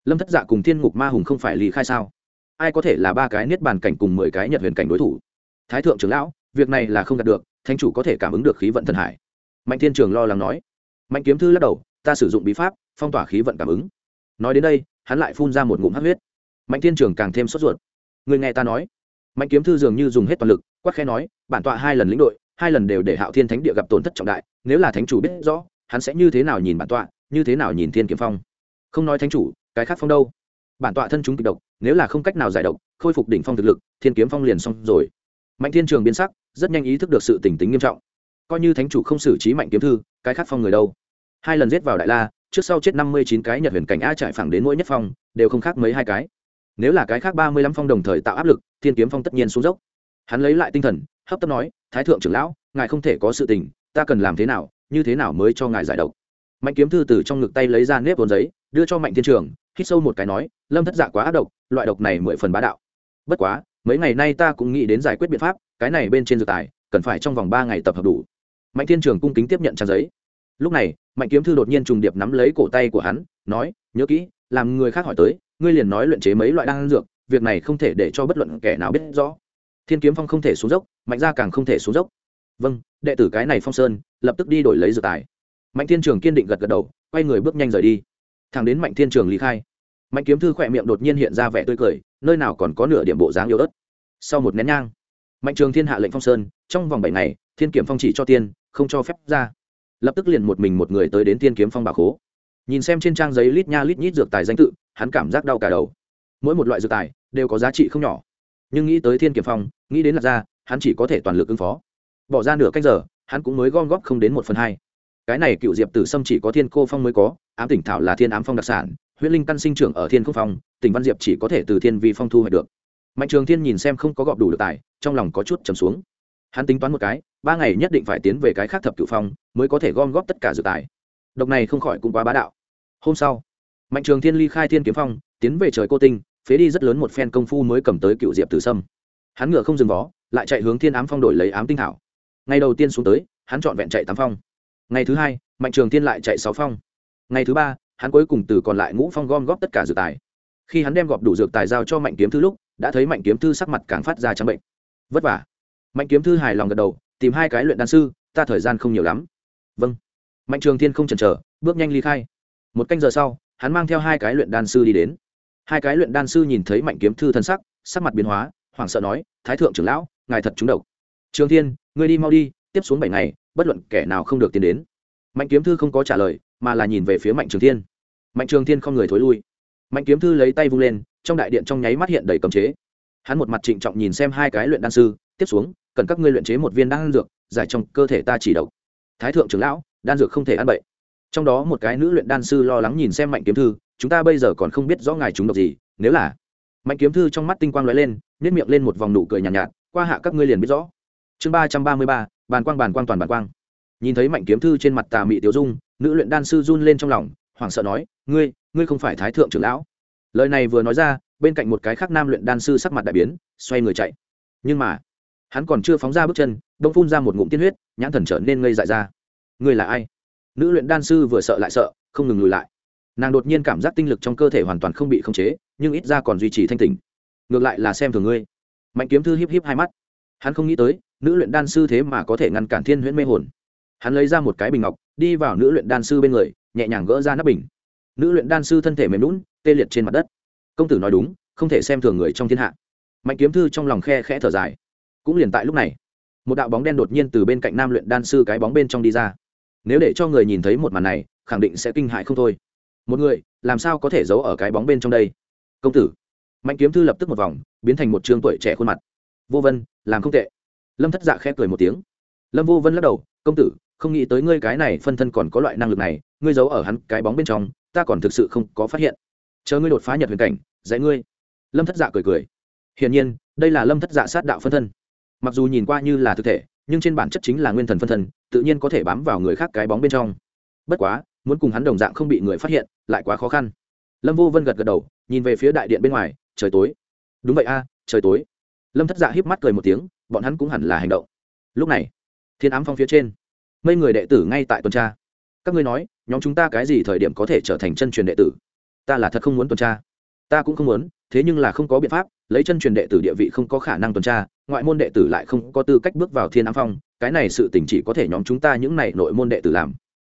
Lâm thất dạ cùng thiên ngục ma hùng không phải lý khai sao? Ai có thể là ba cái niết bàn cảnh cùng mười cái nhật huyền cảnh đối thủ? Thái thượng trưởng lão, việc này là không đạt được thanh chủ có thể cảm ứng được khí vận thần hải. Mạnh thiên trường lo lắng nói. Mạnh kiếm thư lắc đầu, ta sử dụng bí pháp, phong tỏa khí vận cảm ứng. Nói đến đây, hắn lại phun ra một ngụm hát huyết. Mạnh thiên trường càng thêm sốt ruột. Người nghe ta nói. Mạnh kiếm thư dường như dùng hết toàn lực quắc khẽ nói, bản tọa hai lần lĩnh đội, hai lần đều để hạo thiên thánh địa gặp tổn thất trọng đại, nếu là thánh chủ biết rõ, hắn sẽ như thế nào nhìn bản tọa, như thế nào nhìn thiên kiếm phong? Không nói thánh chủ, cái khác phong đâu? Bản tọa thân chúng kịch độc, nếu là không cách nào giải độc, khôi phục đỉnh phong thực lực, thiên kiếm phong liền xong rồi. Mạnh thiên trường biến sắc, rất nhanh ý thức được sự tỉnh tính nghiêm trọng. Coi như thánh chủ không xử trí mạnh kiếm thư, cái khác phong người đâu? Hai lần giết vào đại la, trước sau chết năm mươi chín cái nhật huyền cảnh a trải phẳng đến mỗi nhất phong, đều không khác mấy hai cái. Nếu là cái khác ba mươi lăm phong đồng thời tạo áp lực, thiên kiếm phong tất nhiên xuống dốc hắn lấy lại tinh thần, hấp tấp nói, thái thượng trưởng lão, ngài không thể có sự tình, ta cần làm thế nào, như thế nào mới cho ngài giải độc? Mạnh kiếm thư từ trong ngực tay lấy ra nếp vốn giấy, đưa cho mạnh thiên trường, hít sâu một cái nói, lâm thất dạ quá ác độc, loại độc này mười phần bá đạo. Bất quá, mấy ngày nay ta cũng nghĩ đến giải quyết biện pháp, cái này bên trên dược tài, cần phải trong vòng ba ngày tập hợp đủ. Mạnh thiên trường cung kính tiếp nhận trang giấy. Lúc này, mạnh kiếm thư đột nhiên trùng điệp nắm lấy cổ tay của hắn, nói, nhớ kỹ, làm người khác hỏi tới, ngươi liền nói luyện chế mấy loại đan dược, việc này không thể để cho bất luận kẻ nào biết rõ thiên kiếm phong không thể xuống dốc, mạnh gia càng không thể xuống dốc. Vâng đệ tử cái này phong sơn, lập tức đi đổi lấy dược tài. Mạnh thiên trường kiên định gật gật đầu, quay người bước nhanh rời đi. Thẳng đến mạnh thiên trường lý khai, mạnh kiếm thư khỏe miệng đột nhiên hiện ra vẻ tươi cười, nơi nào còn có nửa điểm bộ dáng yếu ớt. Sau một nén nhang, mạnh trường thiên hạ lệnh phong sơn, trong vòng bảy ngày, thiên kiểm phong chỉ cho tiên, không cho phép ra. Lập tức liền một mình một người tới đến thiên kiếm phong bà khố. Nhìn xem trên trang giấy lít nha lít nhít dược tài danh tự, hắn cảm giác đau cả đầu. Mỗi một loại dược tài đều có giá trị không nhỏ nhưng nghĩ tới thiên kiểm phong, nghĩ đến lạc gia hắn chỉ có thể toàn lực ứng phó. Bỏ ra nửa cách giờ, hắn cũng mới gom góp không đến một phần hai. Cái này cựu diệp tử sâm chỉ có thiên cô phong mới có, ám tỉnh thảo là thiên ám phong đặc sản huyết linh căn sinh trưởng ở thiên không phong, tỉnh văn diệp chỉ có thể từ thiên vi phong thu hoạch được. Mạnh trường thiên nhìn xem không có gọp đủ được tài, trong lòng có chút trầm xuống. Hắn tính toán một cái, ba ngày nhất định phải tiến về cái khác thập cựu phong, mới có thể gom góp tất cả dự tài. Độc này không khỏi cũng quá bá đạo. Hôm sau, mạnh trường thiên ly khai thiên kiếm phong, tiến về trời cô tinh phế đi rất lớn một phen công phu mới cầm tới cựu diệp tử sâm. Hắn ngựa không dừng vó, lại chạy hướng thiên ám phong đổi lấy ám tinh thảo. Ngày đầu tiên xuống tới, hắn chọn vẹn chạy tám phong. Ngày thứ hai, mạnh trường thiên lại chạy sáu phong. Ngày thứ ba, hắn cuối cùng từ còn lại ngũ phong gom góp tất cả dược tài. Khi hắn đem gọp đủ dược tài giao cho mạnh kiếm thư lúc, đã thấy mạnh kiếm thư sắc mặt càng phát ra trắng bệnh. Vất vả. Mạnh kiếm thư hài lòng gật đầu, tìm hai cái luyện đan sư, ta thời gian không nhiều lắm. Vâng. Mạnh trường thiên không chần chờ, bước nhanh ly khai. Một canh giờ sau, hắn mang theo hai cái luyện đan sư đi đến hai cái luyện đan sư nhìn thấy mạnh kiếm thư thân sắc sắc mặt biến hóa, hoảng sợ nói, thái thượng trưởng lão, ngài thật trúng độc. Trường thiên, ngươi đi mau đi, tiếp xuống bảy ngày, bất luận kẻ nào không được tiến đến. Mạnh kiếm thư không có trả lời, mà là nhìn về phía mạnh trường thiên. Mạnh trường thiên không người thối lui. Mạnh kiếm thư lấy tay vung lên, trong đại điện trong nháy mắt hiện đầy cấm chế. Hắn một mặt trịnh trọng nhìn xem hai cái luyện đan sư, tiếp xuống, cần các ngươi luyện chế một viên đan dược, giải trong cơ thể ta chỉ độc. Thái thượng trưởng lão, đan dược không thể ăn bậy. Trong đó một cái nữ luyện đan sư lo lắng nhìn xem mạnh kiếm thư chúng ta bây giờ còn không biết rõ ngài chúng độc gì nếu là mạnh kiếm thư trong mắt tinh quang lóe lên nếp miệng lên một vòng nụ cười nhàn nhạt, nhạt qua hạ các ngươi liền biết rõ. Chương ba trăm ba mươi ba bàn quang bàn quang toàn bàn quang. Nhìn thấy mạnh kiếm thư trên mặt tà mị tiểu dung nữ luyện đan sư run lên trong lòng hoảng sợ nói ngươi ngươi không phải thái thượng trưởng lão. Lời này vừa nói ra bên cạnh một cái khác nam luyện đan sư sắc mặt đại biến xoay người chạy. Nhưng mà hắn còn chưa phóng ra bước chân đông phun ra một ngụm tiên huyết nhãn thần trở nên ngây dại ra. Ngươi là ai? Nữ luyện đan sư vừa sợ lại sợ không ngừng lùi lại nàng đột nhiên cảm giác tinh lực trong cơ thể hoàn toàn không bị khống chế, nhưng ít ra còn duy trì thanh tỉnh. Ngược lại là xem thường ngươi. Mạnh kiếm thư híp híp hai mắt. Hắn không nghĩ tới, nữ luyện đan sư thế mà có thể ngăn cản thiên huyễn mê hồn. Hắn lấy ra một cái bình ngọc, đi vào nữ luyện đan sư bên người, nhẹ nhàng gỡ ra nắp bình. Nữ luyện đan sư thân thể mềm lún tê liệt trên mặt đất. Công tử nói đúng, không thể xem thường người trong thiên hạ. Mạnh kiếm thư trong lòng khe khẽ thở dài. Cũng liền tại lúc này, một đạo bóng đen đột nhiên từ bên cạnh nam luyện đan sư cái bóng bên trong đi ra. Nếu để cho người nhìn thấy một màn này, khẳng định sẽ kinh hại không thôi một người, làm sao có thể giấu ở cái bóng bên trong đây? Công tử. Mạnh kiếm thư lập tức một vòng, biến thành một t tuổi trẻ khuôn mặt. Vô vân, làm không tệ. Lâm thất dạ khẽ cười một tiếng. Lâm vô vân lắc đầu, công tử, không nghĩ tới ngươi cái này phân thân còn có loại năng lực này, ngươi giấu ở hắn cái bóng bên trong, ta còn thực sự không có phát hiện. Chờ ngươi đột phá nhật huyền cảnh, dạy ngươi. Lâm thất dạ cười cười. Hiển nhiên, đây là lâm thất dạ sát đạo phân thân. Mặc dù nhìn qua như là thực thể, nhưng trên bản chất chính là nguyên thần phân thân, tự nhiên có thể bám vào người khác cái bóng bên trong. Bất quá muốn cùng hắn đồng dạng không bị người phát hiện, lại quá khó khăn. Lâm vô vân gật gật đầu, nhìn về phía đại điện bên ngoài, trời tối. Đúng vậy a, trời tối. Lâm thất dạ híp mắt cười một tiếng, bọn hắn cũng hẳn là hành động. Lúc này, thiên ám phong phía trên, mấy người đệ tử ngay tại tuần tra. Các ngươi nói, nhóm chúng ta cái gì thời điểm có thể trở thành chân truyền đệ tử? Ta là thật không muốn tuần tra. Ta cũng không muốn, thế nhưng là không có biện pháp, lấy chân truyền đệ tử địa vị không có khả năng tuần tra, ngoại môn đệ tử lại không có tư cách bước vào thiên ám phong, cái này sự tình chỉ có thể nhóm chúng ta những này nội môn đệ tử làm.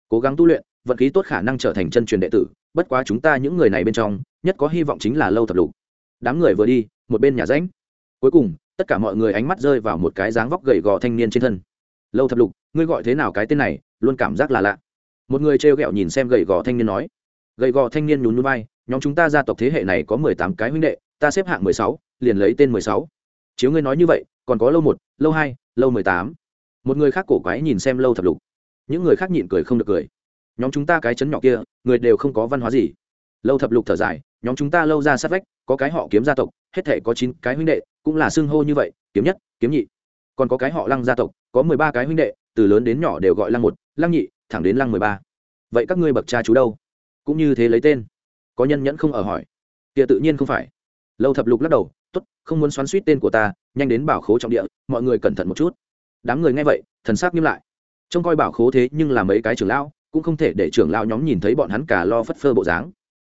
Cố gắng tu luyện vận khí tốt khả năng trở thành chân truyền đệ tử, bất quá chúng ta những người này bên trong, nhất có hy vọng chính là lâu thập lục. Đám người vừa đi, một bên nhà ránh cuối cùng, tất cả mọi người ánh mắt rơi vào một cái dáng vóc gầy gò thanh niên trên thân. Lâu thập lục, ngươi gọi thế nào cái tên này, luôn cảm giác là lạ. Một người trêu ghẹo nhìn xem gầy gò thanh niên nói. Gầy gò thanh niên nhún núi bay nhóm chúng ta gia tộc thế hệ này có mười tám cái huynh đệ, ta xếp hạng mười sáu, liền lấy tên mười sáu. Chiếu ngươi nói như vậy, còn có lâu một, lâu hai, lâu mười tám. Một người khác cổ quái nhìn xem lâu thập lục. Những người khác nhịn cười không được cười nhóm chúng ta cái chấn nhỏ kia, người đều không có văn hóa gì. Lâu thập lục thở dài, nhóm chúng ta lâu ra sát vách, có cái họ kiếm gia tộc, hết thể có chín cái huynh đệ, cũng là xưng hô như vậy, kiếm nhất, kiếm nhị. Còn có cái họ lăng gia tộc, có mười ba cái huynh đệ, từ lớn đến nhỏ đều gọi lăng một, lăng nhị, thẳng đến lăng mười ba. Vậy các ngươi bậc cha chú đâu? Cũng như thế lấy tên. Có nhân nhẫn không ở hỏi. Kia tự nhiên không phải. Lâu thập lục lắc đầu t ố t không muốn xoắn suýt tên của ta, nhanh đến bảo khố trọng địa, mọi người cẩn thận một chút. Đám người nghe vậy, thần sắc nghiêm lại. Trông coi bảo khố thế nhưng là mấy cái trưởng lão cũng không thể để trưởng lão nhóm nhìn thấy bọn hắn cả lo phất phơ bộ dáng.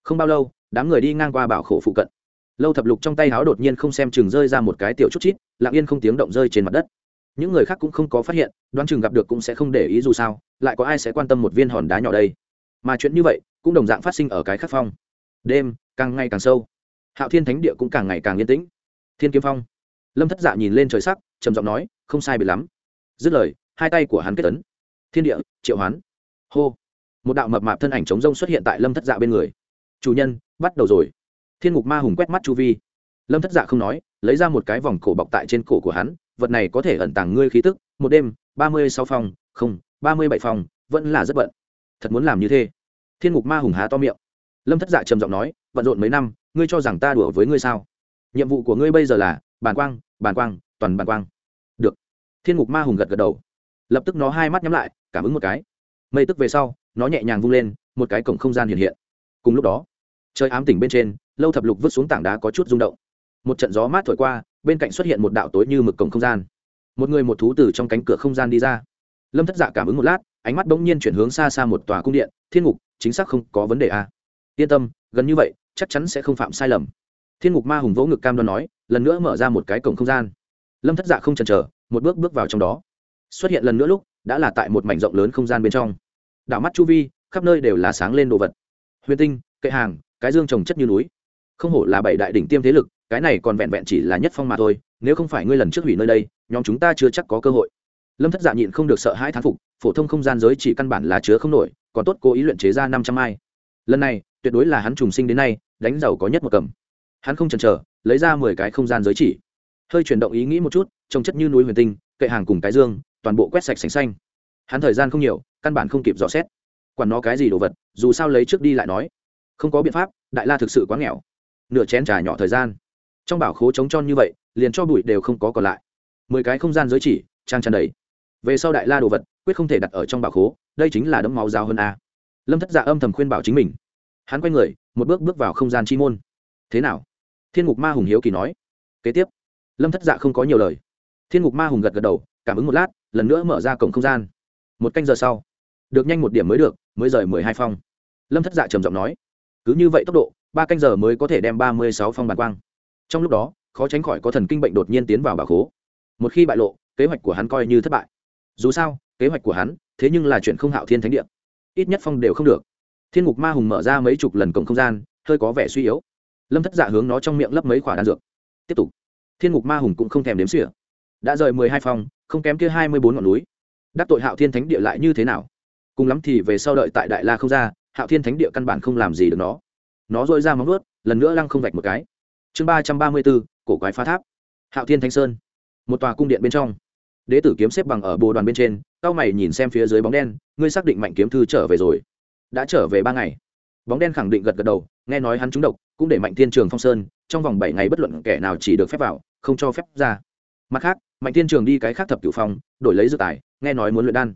Không bao lâu, đám người đi ngang qua bảo khổ phụ cận. Lâu thập lục trong tay háo đột nhiên không xem chừng rơi ra một cái tiểu chút chít, lặng yên không tiếng động rơi trên mặt đất. Những người khác cũng không có phát hiện, đoán chừng gặp được cũng sẽ không để ý dù sao, lại có ai sẽ quan tâm một viên hòn đá nhỏ đây? Mà chuyện như vậy, cũng đồng dạng phát sinh ở cái khắc phong. Đêm, càng ngày càng sâu. Hạo thiên thánh địa cũng càng ngày càng yên tĩnh. Thiên kiếm phong. Lâm thất dạ nhìn lên trời sắc, trầm giọng nói, không sai bị lắm. Dứt lời, hai tay của hắn kết tấn thiên địa, triệu hoán hô. Một đạo mập mạp thân ảnh chống rông xuất hiện tại lâm thất dạ bên người. Chủ nhân, bắt đầu rồi. Thiên ngục ma hùng quét mắt chu vi. Lâm thất dạ không nói, lấy ra một cái vòng cổ bọc tại trên cổ của hắn, vật này có thể ẩn tàng ngươi khí tức, một đêm, ba mươi sáu phòng, không, ba mươi bảy phòng, vẫn là rất bận. Thật muốn làm như thế? Thiên ngục ma hùng há to miệng. Lâm thất dạ trầm giọng nói, bận rộn mấy năm, ngươi cho rằng ta đùa với ngươi sao? Nhiệm vụ của ngươi bây giờ là, bàn quang bàn quang, toàn bàn quang. Được. Thiên ngục ma hùng gật gật đầu. Lập tức nó hai mắt nhắm lại, cảm ứng một cái mây tức về sau, nó nhẹ nhàng vung lên, một cái cổng không gian hiện hiện. Cùng lúc đó, trời ám tỉnh bên trên, lâu thập lục vứt xuống tảng đá có chút rung động. Một trận gió mát thổi qua, bên cạnh xuất hiện một đạo tối như mực cổng không gian. Một người một thú từ trong cánh cửa không gian đi ra. Lâm thất dạ cảm ứng một lát, ánh mắt bỗng nhiên chuyển hướng xa xa một tòa cung điện, thiên ngục, chính xác không có vấn đề a à. yên tâm, gần như vậy, chắc chắn sẽ không phạm sai lầm. Thiên ngục ma hùng vỗ ngực cam đoan nói, lần nữa mở ra một cái cổng không gian. Lâm thất dạ không chần chờ, một bước bước vào trong đó. Xuất hiện lần nữa lúc đã là tại một mảnh rộng lớn không gian bên trong. Đảo mắt chu vi, khắp nơi đều là sáng lên đồ vật. Huyền tinh, kệ hàng, cái dương trồng chất như núi. Không hổ là bảy đại đỉnh tiêm thế lực, cái này còn vẹn vẹn chỉ là nhất phong mà thôi, nếu không phải ngươi lần trước hủy nơi đây, nhóm chúng ta chưa chắc có cơ hội. Lâm thất dạ nhịn không được sợ hãi thán phục, phổ thông không gian giới chỉ căn bản là chứa không nổi, còn tốt cố ý luyện chế ra năm trăm mai lần này, tuyệt đối là hắn trùng sinh đến nay, đánh giàu có nhất một cầm. Hắn không chần chờ, lấy ra mười cái không gian giới chỉ. Hơi chuyển động ý nghĩ một chút, trồng chất như núi huyền tinh, kệ hàng cùng cái dương toàn bộ quét sạch sành xanh. Hắn thời gian không nhiều, căn bản không kịp dò xét. Quản nó cái gì đồ vật, dù sao lấy trước đi lại nói. Không có biện pháp, đại la thực sự quá nghèo. Nửa chén trà nhỏ thời gian. Trong bảo khố trống tròn như vậy, liền cho bụi đều không có còn lại. Mười cái không gian giới chỉ, trang tràn đầy. Về sau đại la đồ vật, quyết không thể đặt ở trong bảo khố, đây chính là đấm máu dao hơn a. Lâm thất dạ âm thầm khuyên bảo chính mình. Hắn quay người, một bước bước vào không gian chi môn. Thế nào? Thiên ngục ma hùng hiếu kỳ nói. Kế tiếp. Lâm thất dạ không có nhiều lời. Thiên ngục ma hùng gật gật đầu, cảm ứng một lát lần nữa mở ra cổng không gian. Một canh giờ sau, được nhanh một điểm mới được, mới rời mười hai phong. Lâm thất dạ trầm giọng nói, cứ như vậy tốc độ, ba canh giờ mới có thể đem ba mươi sáu phong bàn quang. Trong lúc đó, khó tránh khỏi có thần kinh bệnh đột nhiên tiến vào bà khố. Một khi bại lộ, kế hoạch của hắn coi như thất bại. Dù sao, kế hoạch của hắn, thế nhưng là chuyện không hạo thiên thánh địa. Ít nhất phong đều không được. Thiên ngục ma hùng mở ra mấy chục lần cổng không gian, hơi có vẻ suy yếu. Lâm thất dạ hướng nó trong miệng lấp mấy khoả đan dược. Tiếp tục. Thiên ngục ma hùng cũng không thèm đếm xỉa đã rời mười hai phong không kém kia hai mươi bốn ngọn núi. Đắc tội hạo thiên thánh địa lại như thế nào? Cùng lắm thì về sau đợi tại đại la không ra, hạo thiên thánh địa căn bản không làm gì được nó. Nó dội ra móng vuốt, lần nữa lăng không vạch một cái. Chương ba trăm ba mươi bốn, cổ quái phá tháp. Hạo thiên thánh sơn. Một tòa cung điện bên trong. Đế tử kiếm xếp bằng ở bồ đoàn bên trên, cao mày nhìn xem phía dưới bóng đen, ngươi xác định mạnh kiếm thư trở về rồi. Đã trở về ba ngày. Bóng đen khẳng định gật gật đầu, nghe nói hắn trúng độc, cũng để mạnh thiên trường phong sơn, trong vòng bảy ngày bất luận kẻ nào chỉ được phép vào, không cho phép ra. Mặt khác mạnh thiên trường đi cái khác thập cửu phong, đổi lấy dự tài, nghe nói muốn luyện đan.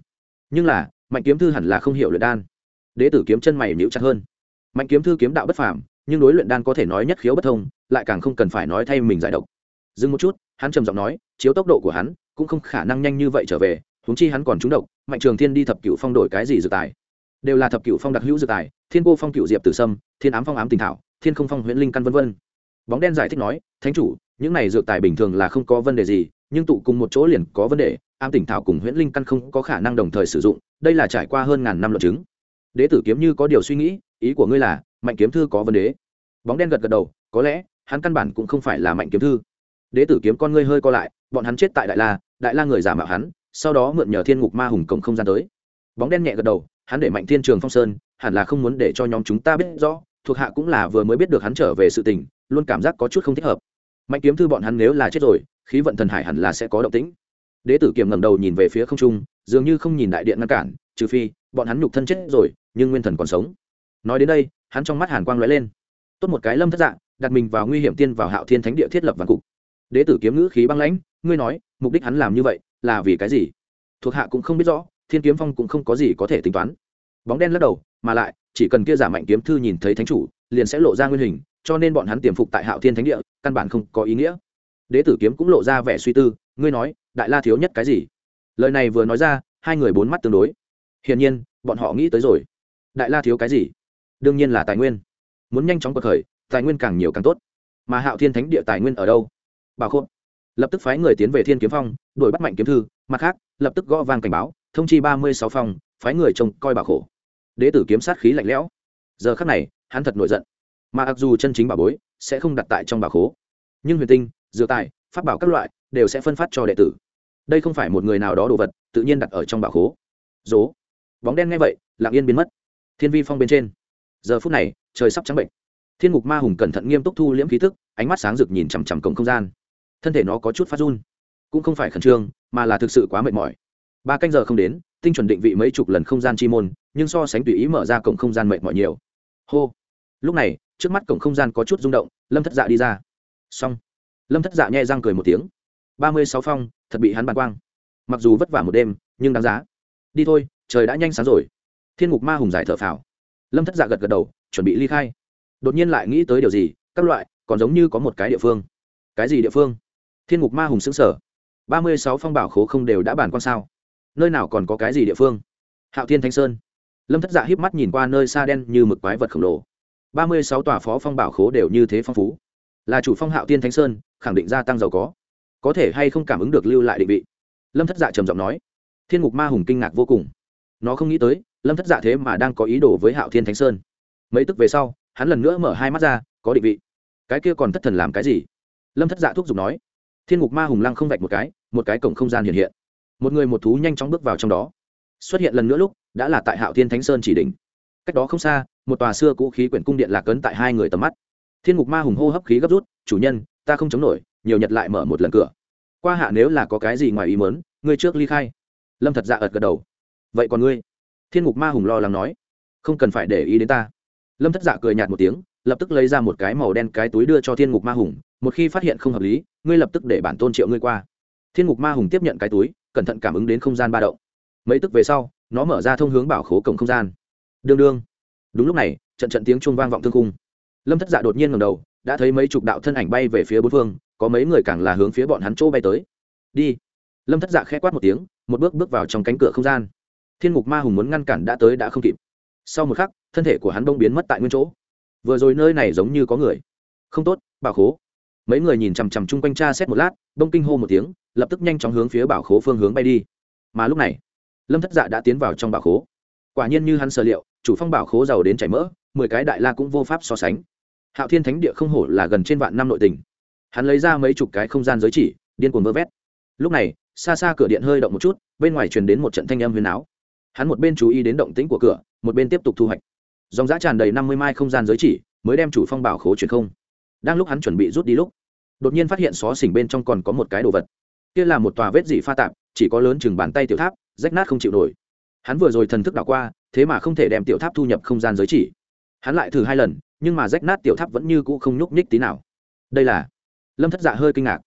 Nhưng là, mạnh kiếm thư hẳn là không hiểu luyện đan. Đế tử kiếm chân mày nhíu chặt hơn. Mạnh kiếm thư kiếm đạo bất phàm, nhưng đối luyện đan có thể nói nhất khiếu bất thông, lại càng không cần phải nói thay mình giải độc. Dừng một chút, hắn trầm giọng nói, chiếu tốc độ của hắn, cũng không khả năng nhanh như vậy trở về, huống chi hắn còn trúng độc, mạnh trường thiên đi thập cửu phong đổi cái gì dự tài? Đều là thập cửu phong đặc hữu dự tài, thiên cô phong cửu diệp tử sâm, thiên ám phong ám tình thảo, thiên không phong huyễn linh căn vân vân. Bóng đen giải thích nói, thánh chủ, những này dược tài bình thường là không có vấn đề gì nhưng tụ cùng một chỗ liền có vấn đề am tỉnh thảo cùng huyễn linh căn không có khả năng đồng thời sử dụng, đây là trải qua hơn ngàn năm luận chứng. Đế tử kiếm như có điều suy nghĩ, ý của ngươi là, mạnh kiếm thư có vấn đề. Bóng đen gật gật đầu, có lẽ, hắn căn bản cũng không phải là mạnh kiếm thư. Đế tử kiếm con ngươi hơi co lại, bọn hắn chết tại đại la đại la người giả mạo hắn, sau đó mượn nhờ thiên ngục ma hùng cộng không gian tới. Bóng đen nhẹ gật đầu, hắn để mạnh thiên trường phong sơn, hẳn là không muốn để cho nhóm chúng ta biết rõ, thuộc hạ cũng là vừa mới biết được hắn trở về sự tình, luôn cảm giác có chút không thích hợp. Mạnh kiếm thư bọn hắn nếu là chết rồi khí vận thần hải hẳn là sẽ có động tĩnh. Đế tử kiềm ngầm đầu nhìn về phía không trung, dường như không nhìn đại điện ngăn cản, trừ phi, bọn hắn nhục thân chết rồi, nhưng nguyên thần còn sống. Nói đến đây, hắn trong mắt hàn quang lóe lên. Tốt một cái lâm thất dạng, đặt mình vào nguy hiểm tiên vào hạo thiên thánh địa thiết lập vạn cục. Đế tử kiếm ngữ khí băng lãnh, ngươi nói, mục đích hắn làm như vậy, là vì cái gì? Thuộc hạ cũng không biết rõ, thiên kiếm phong cũng không có gì có thể tính toán. Bóng đen lắc đầu, mà lại, chỉ cần kia giả mạnh kiếm thư nhìn thấy thánh chủ, liền sẽ lộ ra nguyên hình, cho nên bọn hắn tiềm phục tại hạo thiên thánh địa, căn bản không có ý nghĩa đế tử kiếm cũng lộ ra vẻ suy tư, ngươi nói, đại la thiếu nhất cái gì? Lời này vừa nói ra, hai người bốn mắt tương đối. Hiển nhiên, bọn họ nghĩ tới rồi. Đại la thiếu cái gì? Đương nhiên là tài nguyên. Muốn nhanh chóng cuộc khởi, tài nguyên càng nhiều càng tốt. Mà hạo thiên thánh địa tài nguyên ở đâu? Bảo khôn. Lập tức phái người tiến về thiên kiếm phong đuổi bắt mạnh kiếm thư, mặt khác, lập tức gõ vang cảnh báo, thông chi ba mươi sáu phong, phái người trông coi bảo khổ. Đế tử kiếm sát khí lạnh lẽo. Giờ khắc này, hắn thật nổi giận. Mà mặc dù chân chính bảo bối, sẽ không đặt tại trong bảo khố. Nhưng huyền tinh dược tài phát bảo các loại, đều sẽ phân phát cho đệ tử. Đây không phải một người nào đó đồ vật, tự nhiên đặt ở trong bảo khố. Dố bóng đen nghe vậy, lặng yên biến mất. Thiên vi phong bên trên. Giờ phút này, trời sắp trắng bệnh. Thiên mục ma hùng cẩn thận nghiêm túc thu liễm khí thức, ánh mắt sáng rực nhìn chằm chằm cổng không gian. Thân thể nó có chút phát run. Cũng không phải khẩn trương, mà là thực sự quá mệt mỏi. Ba canh giờ không đến, tinh chuẩn định vị mấy chục lần không gian chi môn, nhưng so sánh tùy ý mở ra cổng không gian mệt mỏi nhiều. Hô. Lúc này, trước mắt cổng không gian có chút rung động, lâm thất dạ đi ra. Xong lâm thất dạ nhẹ răng cười một tiếng ba mươi sáu phong thật bị hắn bàn quang mặc dù vất vả một đêm nhưng đáng giá đi thôi trời đã nhanh sáng rồi thiên Ngục ma hùng giải thở phào lâm thất dạ gật gật đầu chuẩn bị ly khai đột nhiên lại nghĩ tới điều gì các loại còn giống như có một cái địa phương cái gì địa phương thiên Ngục ma hùng xứng sở ba mươi sáu phong bảo khố không đều đã bàn quan sao nơi nào còn có cái gì địa phương hạo thiên thanh sơn lâm thất dạ híp mắt nhìn qua nơi xa đen như mực quái vật khổng lồ ba mươi sáu tòa phó phong bảo khố đều như thế phong phú là chủ phong hạo tiên thánh sơn, khẳng định gia tăng giàu có. Có thể hay không cảm ứng được lưu lại định vị? Lâm thất dạ trầm giọng nói. Thiên ngục ma hùng kinh ngạc vô cùng. Nó không nghĩ tới, lâm thất dạ thế mà đang có ý đồ với hạo thiên thánh sơn. Mấy tức về sau, hắn lần nữa mở hai mắt ra, có định vị. Cái kia còn thất thần làm cái gì? Lâm thất dạ thúc giục nói. Thiên ngục ma hùng lăng không vạch một cái một cái cổng không gian hiện hiện. Một người một thú nhanh chóng bước vào trong đó. Xuất hiện lần nữa lúc, đã là tại hạo thiên thánh sơn chỉ đỉnh. Cách đó không xa, một tòa xưa cũ khí quyển cung điện lạc ấn tại hai người tầm mắt thiên mục ma hùng hô hấp khí gấp rút, chủ nhân, ta không chống nổi, nhiều nhật lại mở một lần cửa. Qua hạ nếu là có cái gì ngoài ý mớn ngươi trước ly khai. Lâm thật dạ ợt gật đầu. Vậy còn ngươi? Thiên mục ma hùng lo lắng nói. Không cần phải để ý đến ta. Lâm thất dạ cười nhạt một tiếng, lập tức lấy ra một cái màu đen cái túi đưa cho thiên mục ma hùng. Một khi phát hiện không hợp lý, ngươi lập tức để bản tôn triệu ngươi qua. Thiên mục ma hùng tiếp nhận cái túi, cẩn thận cảm ứng đến không gian ba động. Mấy tức về sau, nó mở ra thông hướng bảo khố cổng không gian. Đương đương. Đúng lúc này, trận trận tiếng chuông vang vọng thương cung lâm thất dạ đột nhiên ngầm đầu, đã thấy mấy chục đạo thân ảnh bay về phía bốn phương, có mấy người càng là hướng phía bọn hắn chỗ bay tới. Đi. Lâm thất dạ k h ẽ quát một tiếng, một bước bước vào trong cánh cửa không gian. Thiên ngục ma hùng muốn ngăn cản đã tới đã không kịp. Sau một khắc, thân thể của hắn bông biến mất tại nguyên chỗ. Vừa rồi nơi này giống như có người. Không tốt, bảo khố. Mấy người nhìn chằm chằm chung quanh cha xét một lát đông kinh hô một tiếng, lập tức nhanh chóng hướng phía bảo khố phương hướng bay đi. Mà lúc này, lâm thất dạ đã tiến vào trong bảo khố. Quả nhiên như hắn sở liệu, chủ phong bảo khố giàu đến chảy mỡ, mười cái đại la cũng vô pháp so sánh hạo thiên thánh địa không hổ là gần trên vạn năm nội tình. Hắn lấy ra mấy chục cái không gian giới chỉ, điên cuồng vơ vét. Lúc này, xa xa cửa điện hơi động một chút, bên ngoài truyền đến một trận thanh âm huyền áo hắn một bên chú ý đến động tĩnh của cửa, một bên tiếp tục thu hoạch. Dòng giã tràn đầy năm mươi mai không gian giới chỉ, mới đem chủ phong bảo khố truyền không. Đang lúc hắn chuẩn bị rút đi lúc, đột nhiên phát hiện xó xỉnh bên trong còn có một cái đồ vật. Kia là một tòa vết dị pha tạp, chỉ có lớn chừng bàn tay tiểu tháp, rách nát không chịu nổi. Hắn vừa rồi thần thức đảo qua, thế mà không thể đem tiểu tháp thu nhập không gian giới chỉ hắn lại thử hai lần, nhưng mà rách nát tiểu tháp vẫn như cũ không nhúc nhích tí nào. Đây là, lâm thất dạ hơi kinh ngạc.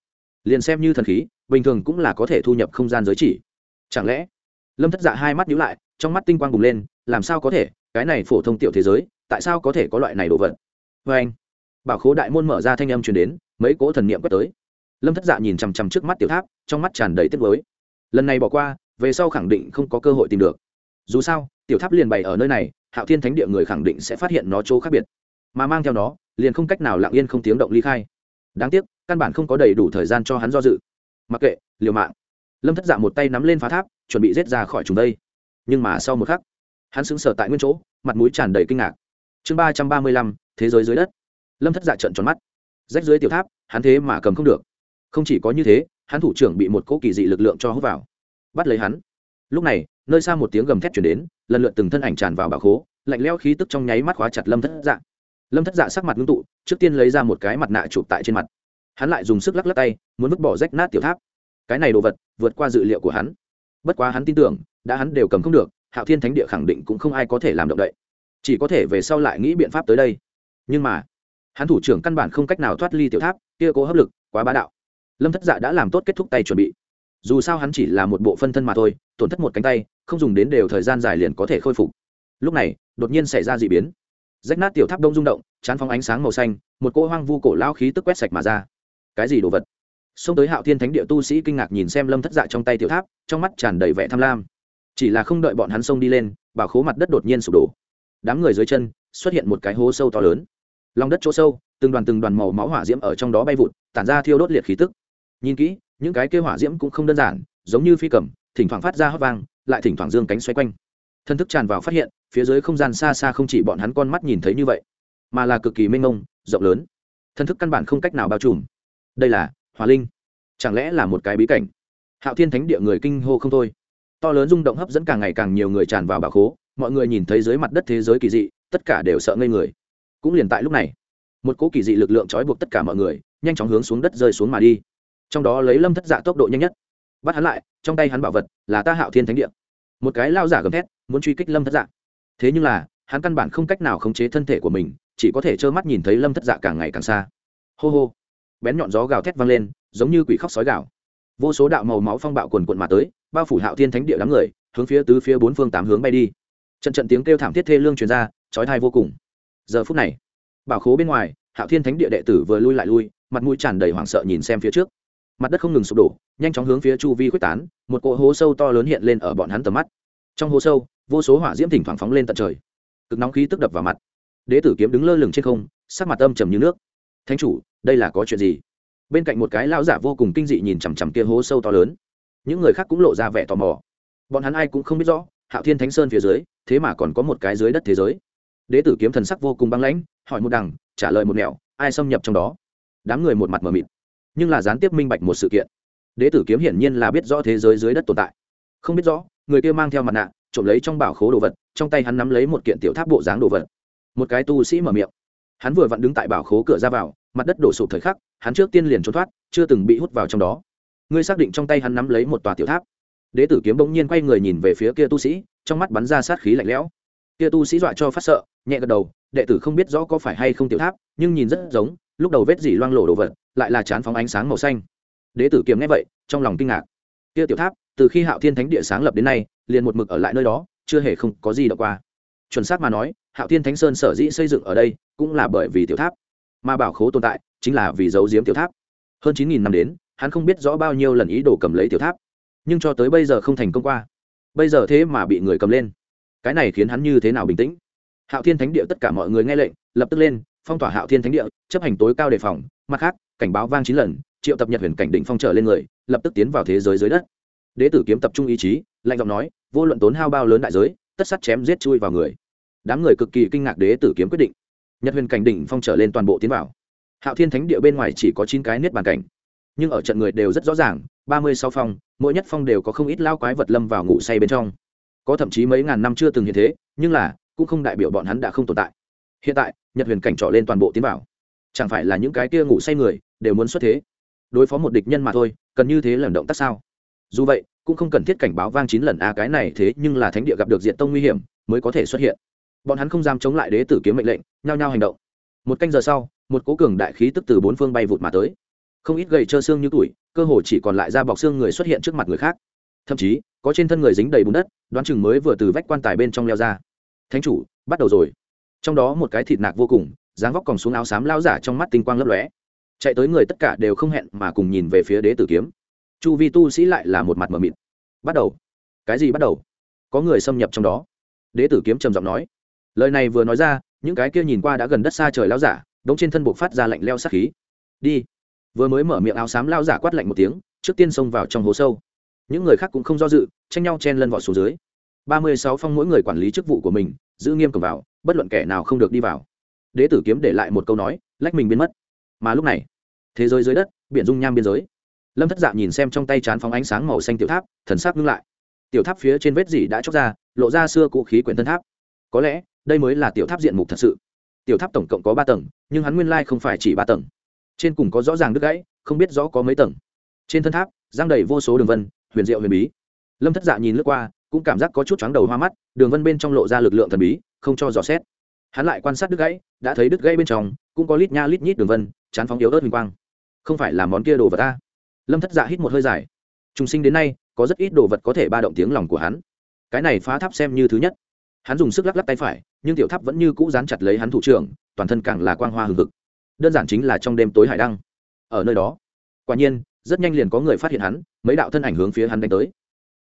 Liền xem như thần khí, bình thường cũng là có thể thu nhập không gian giới chỉ. Chẳng lẽ, lâm thất dạ hai mắt nhíu lại, trong mắt tinh quang bùng lên, làm sao có thể, cái này phổ thông tiểu thế giới, tại sao có thể có loại này đồ vật? Vê anh, bảo khố đại môn mở ra thanh âm truyền đến, mấy cỗ thần niệm quét tới. Lâm thất dạ nhìn chằm chằm trước mắt tiểu tháp, trong mắt tràn đầy tiếc mới lần này bỏ qua, về sau khẳng định không có cơ hội tìm được. Dù sao, tiểu tháp liền bày ở nơi này hạo thiên thánh địa người khẳng định sẽ phát hiện nó chỗ khác biệt. Mà mang theo nó, liền không cách nào lặng yên không tiếng động ly khai. Đáng tiếc, căn bản không có đầy đủ thời gian cho hắn do dự. Mặc kệ, liều mạng. Lâm thất dạ một tay nắm lên phá tháp, chuẩn bị rết ra khỏi chúng đây. Nhưng mà sau một khắc, hắn sững sờ tại nguyên chỗ, mặt mũi tràn đầy kinh ngạc. Chương ba trăm ba mươi lăm, thế giới dưới đất. Lâm thất dạ trợn tròn mắt. Rách dưới tiểu tháp, hắn thế mà cầm không được. Không chỉ có như thế, hắn thủ trưởng bị một cỗ kỳ dị lực lượng cho hút vào. Bắt lấy hắn. Lúc này, nơi xa một tiếng gầm thét chuyển đến lần lượt từng thân ảnh tràn vào bà khố, lạnh leo khí tức trong nháy mắt khóa chặt lâm thất dạ. Lâm thất dạ sắc mặt ngưng tụ, trước tiên lấy ra một cái mặt nạ chụp tại trên mặt. Hắn lại dùng sức lắc lắc tay, muốn vứt bỏ rách nát tiểu tháp. Cái này đồ vật, vượt qua dự liệu của hắn. Bất quá hắn tin tưởng, đã hắn đều cầm không được, hạo thiên thánh địa khẳng định cũng không ai có thể làm động đậy. Chỉ có thể về sau lại nghĩ biện pháp tới đây. Nhưng mà, hắn thủ trưởng căn bản không cách nào thoát ly tiểu tháp, kia cố hấp lực, quá bá đạo. Lâm thất dạ đã làm tốt kết thúc tay chuẩn bị dù sao hắn chỉ là một bộ phân thân mà thôi, tổn thất một cánh tay, không dùng đến đều thời gian dài liền có thể khôi phục. Lúc này, đột nhiên xảy ra d ị biến. Rách nát tiểu tháp đông rung động, chán phóng ánh sáng màu xanh, một cỗ hoang vu cổ lao khí tức quét sạch mà ra. Cái gì đồ vật? Xông tới hạo thiên thánh địa tu sĩ kinh ngạc nhìn xem lâm thất dạ trong tay tiểu tháp, trong mắt tràn đầy vẻ tham lam. Chỉ là không đợi bọn hắn xông đi lên, bảo khố mặt đất đột nhiên sụp đổ. Đám người dưới chân, xuất hiện một cái hố sâu to lớn. Lòng đất chỗ sâu, từng đoàn từng đoàn màu máu hỏa diễm ở trong đó bay vụt, tản ra thiêu đốt liệt khí tức. Nhìn kỹ những cái kêu hỏa diễm cũng không đơn giản, giống như phi cầm, thỉnh thoảng phát ra hấp vang, lại thỉnh thoảng dương cánh xoay quanh. Thân thức tràn vào phát hiện, phía dưới không gian xa xa không chỉ bọn hắn con mắt nhìn thấy như vậy, mà là cực kỳ mênh mông, rộng lớn. Thân thức căn bản không cách nào bao trùm. Đây là hòa linh. Chẳng lẽ là một cái bí cảnh? Hạo thiên thánh địa người kinh hô không thôi. To lớn rung động hấp dẫn càng ngày càng nhiều người tràn vào bà khố, mọi người nhìn thấy dưới mặt đất thế giới kỳ dị, tất cả đều sợ ngây người. Cũng liền tại lúc này, một cỗ kỳ dị lực lượng trói buộc tất cả mọi người, nhanh chóng hướng xuống đất rơi xuống mà đi trong đó lấy lâm thất dạ tốc độ nhanh nhất bắt hắn lại trong tay hắn bảo vật là ta hạo thiên thánh địa một cái lao giả gầm thét muốn truy kích lâm thất dạ thế nhưng là hắn căn bản không cách nào khống chế thân thể của mình chỉ có thể trơ mắt nhìn thấy lâm thất dạ càng ngày càng xa hô hô bén nhọn gió gào thét vang lên giống như quỷ khóc sói gào vô số đạo màu máu phong bạo quần quận mà tới bao phủ hạo thiên thánh địa đám người hướng phía tứ phía bốn phương tám hướng bay đi trận trận tiếng kêu thảm thiết thê lương truyền ra trói thai vô cùng giờ phút này bảo khố bên ngoài hạo thiên thánh địa đệ tử vừa lui lại lui mặt mũi tràn đầy hoảng sợ nhìn xem phía trước mặt đất không ngừng sụp đổ, nhanh chóng hướng phía chu vi quyết tán, một cỗ hố sâu to lớn hiện lên ở bọn hắn tầm mắt. Trong hố sâu, vô số hỏa diễm thỉnh thoảng phóng lên tận trời. Cực nóng khí tức đập vào mặt. Đế tử kiếm đứng lơ lửng trên không, sắc mặt âm trầm như nước. Thánh chủ, đây là có chuyện gì? Bên cạnh một cái lão giả vô cùng kinh dị nhìn chằm chằm kia hố sâu to lớn. Những người khác cũng lộ ra vẻ tò mò. Bọn hắn ai cũng không biết rõ, hạo thiên thánh sơn phía dưới, thế mà còn có một cái dưới đất thế giới. Đế tử kiếm thần sắc vô cùng băng lãnh, hỏi một đằng, trả lời một nẻo, ai xâm nhập trong đó? Đám người một mặt mờ mịt nhưng là gián tiếp minh bạch một sự kiện. Đế tử kiếm hiển nhiên là biết rõ thế giới dưới đất tồn tại. Không biết rõ, người kia mang theo mặt nạ, trộm lấy trong bảo khố đồ vật, trong tay hắn nắm lấy một kiện tiểu tháp bộ dáng đồ vật. Một cái tu sĩ mở miệng. Hắn vừa vặn đứng tại bảo khố cửa ra vào, mặt đất đổ sụp thời khắc, hắn trước tiên liền trốn thoát, chưa từng bị hút vào trong đó. Ngươi xác định trong tay hắn nắm lấy một tòa tiểu tháp. Đế tử kiếm bỗng nhiên quay người nhìn về phía kia tu sĩ, trong mắt bắn ra sát khí lạnh lẽo. Kia tu sĩ dọa cho phát sợ, nhẹ gật đầu, đệ tử không biết rõ có phải hay không tiểu tháp, nhưng nhìn rất giống, lúc đầu vết dỉ loang lổ đồ vật lại là chán phóng ánh sáng màu xanh. Đế tử kiếm nghe vậy, trong lòng kinh ngạc. Kia tiểu tháp, từ khi hạo thiên thánh địa sáng lập đến nay, liền một mực ở lại nơi đó, chưa hề không có gì đọc qua. Chuẩn xác mà nói, hạo thiên thánh sơn sở dĩ xây dựng ở đây, cũng là bởi vì tiểu tháp. Mà bảo khố tồn tại, chính là vì giấu giếm tiểu tháp. Hơn chín nghìn năm đến, hắn không biết rõ bao nhiêu lần ý đồ cầm lấy tiểu tháp. Nhưng cho tới bây giờ không thành công qua. Bây giờ thế mà bị người cầm lên. Cái này khiến hắn như thế nào bình tĩnh? Hạo thiên thánh địa tất cả mọi người nghe lệnh, lập tức lên phong tỏa hạo thiên thánh địa, chấp hành tối cao đề phòng. Mặt khác, cảnh báo vang chín lần, triệu tập nhật huyền cảnh định phong trở lên người, lập tức tiến vào thế giới dưới đất. Đế tử kiếm tập trung ý chí, lạnh giọng nói, vô luận tốn hao bao lớn đại giới, tất sắt chém giết chui vào người. Đám người cực kỳ kinh ngạc đế tử kiếm quyết định. Nhật huyền cảnh đỉnh phong trở lên toàn bộ tiến vào. Hạo thiên thánh địa bên ngoài chỉ có chín cái niết bàn cảnh. Nhưng ở trận người đều rất rõ ràng, ba mươi sáu phong, mỗi nhất phong đều có không ít lao quái vật lâm vào ngủ say bên trong. Có thậm chí mấy ngàn năm chưa từng hiện thế, nhưng là, cũng không đại biểu bọn hắn đã không tồn tại hiện tại, nhật huyền cảnh trọ lên toàn bộ tiến vào. Chẳng phải là những cái kia ngủ say người đều muốn xuất thế? Đối phó một địch nhân mà thôi, cần như thế lần động tác sao? Dù vậy, cũng không cần thiết cảnh báo vang chín lần a cái này thế nhưng là thánh địa gặp được diện tông nguy hiểm, mới có thể xuất hiện. Bọn hắn không dám chống lại đế tử kiếm mệnh lệnh, nhao nhao hành động. Một canh giờ sau, một cố cường đại khí tức từ bốn phương bay vụt mà tới. Không ít gầy trơ xương như tuổi, cơ hồ chỉ còn lại da bọc xương người xuất hiện trước mặt người khác. Thậm chí, có trên thân người dính đầy bùn đất, đoán chừng mới vừa từ vách quan tài bên trong leo ra. Thánh chủ, bắt đầu rồi trong đó một cái thịt nạc vô cùng, dáng vóc còn xuống áo xám lao giả trong mắt tinh quang lấp lóe. Chạy tới người tất cả đều không hẹn mà cùng nhìn về phía đế tử kiếm. Chu vi tu sĩ lại là một mặt mờ mịt. Bắt đầu. Cái gì bắt đầu? Có người xâm nhập trong đó. Đế tử kiếm trầm giọng nói. Lời này vừa nói ra, những cái kia nhìn qua đã gần đất xa trời lao giả, đống trên thân buộc phát ra lạnh leo sát khí. Đi. Vừa mới mở miệng áo xám lao giả quát lạnh một tiếng, trước tiên xông vào trong hố sâu. Những người khác cũng không do dự, tranh nhau chen lân vọt xuống dưới. Ba mươi sáu phong mỗi người quản lý chức vụ của mình, giữ nghiêm cầm vào bất luận kẻ nào không được đi vào. Đế tử kiếm để lại một câu nói, lách mình biến mất. Mà lúc này, thế giới dưới đất, biển dung nham biên giới. Lâm thất dạ nhìn xem trong tay chán phóng ánh sáng màu xanh tiểu tháp, thần sắc ngưng lại. Tiểu tháp phía trên vết dỉ đã chóc ra, lộ ra xưa cũ khí quyển thân tháp. Có lẽ, đây mới là tiểu tháp diện mục thật sự. Tiểu tháp tổng cộng có ba tầng, nhưng hắn nguyên lai không phải chỉ ba tầng. Trên cùng có rõ ràng đứt gãy, không biết rõ có mấy tầng. Trên thân tháp, giang đầy vô số đường vân, huyền diệu huyền bí. Lâm thất dạ nhìn lướt qua, cũng cảm giác có chút chóng đầu hoa mắt, đường vân bên trong lộ ra lực lượng thần bí không cho dò xét. Hắn lại quan sát đứt gãy, đã thấy đứt gãy bên trong, cũng có lít nha lít nhít đường vân, chán phóng yếu ớt huỳnh quang. Không phải là món kia đồ vật ta. Lâm thất dạ hít một hơi dài. Trùng sinh đến nay, có rất ít đồ vật có thể ba động tiếng lòng của hắn. Cái này phá tháp xem như thứ nhất. Hắn dùng sức lắc lắc tay phải, nhưng tiểu tháp vẫn như cũ dán chặt lấy hắn thủ trưởng, toàn thân càng là quang hoa hừng hực. Đơn giản chính là trong đêm tối hải đăng. Ở nơi đó, quả nhiên, rất nhanh liền có người phát hiện hắn, mấy đạo thân ảnh hướng phía hắn đánh tới.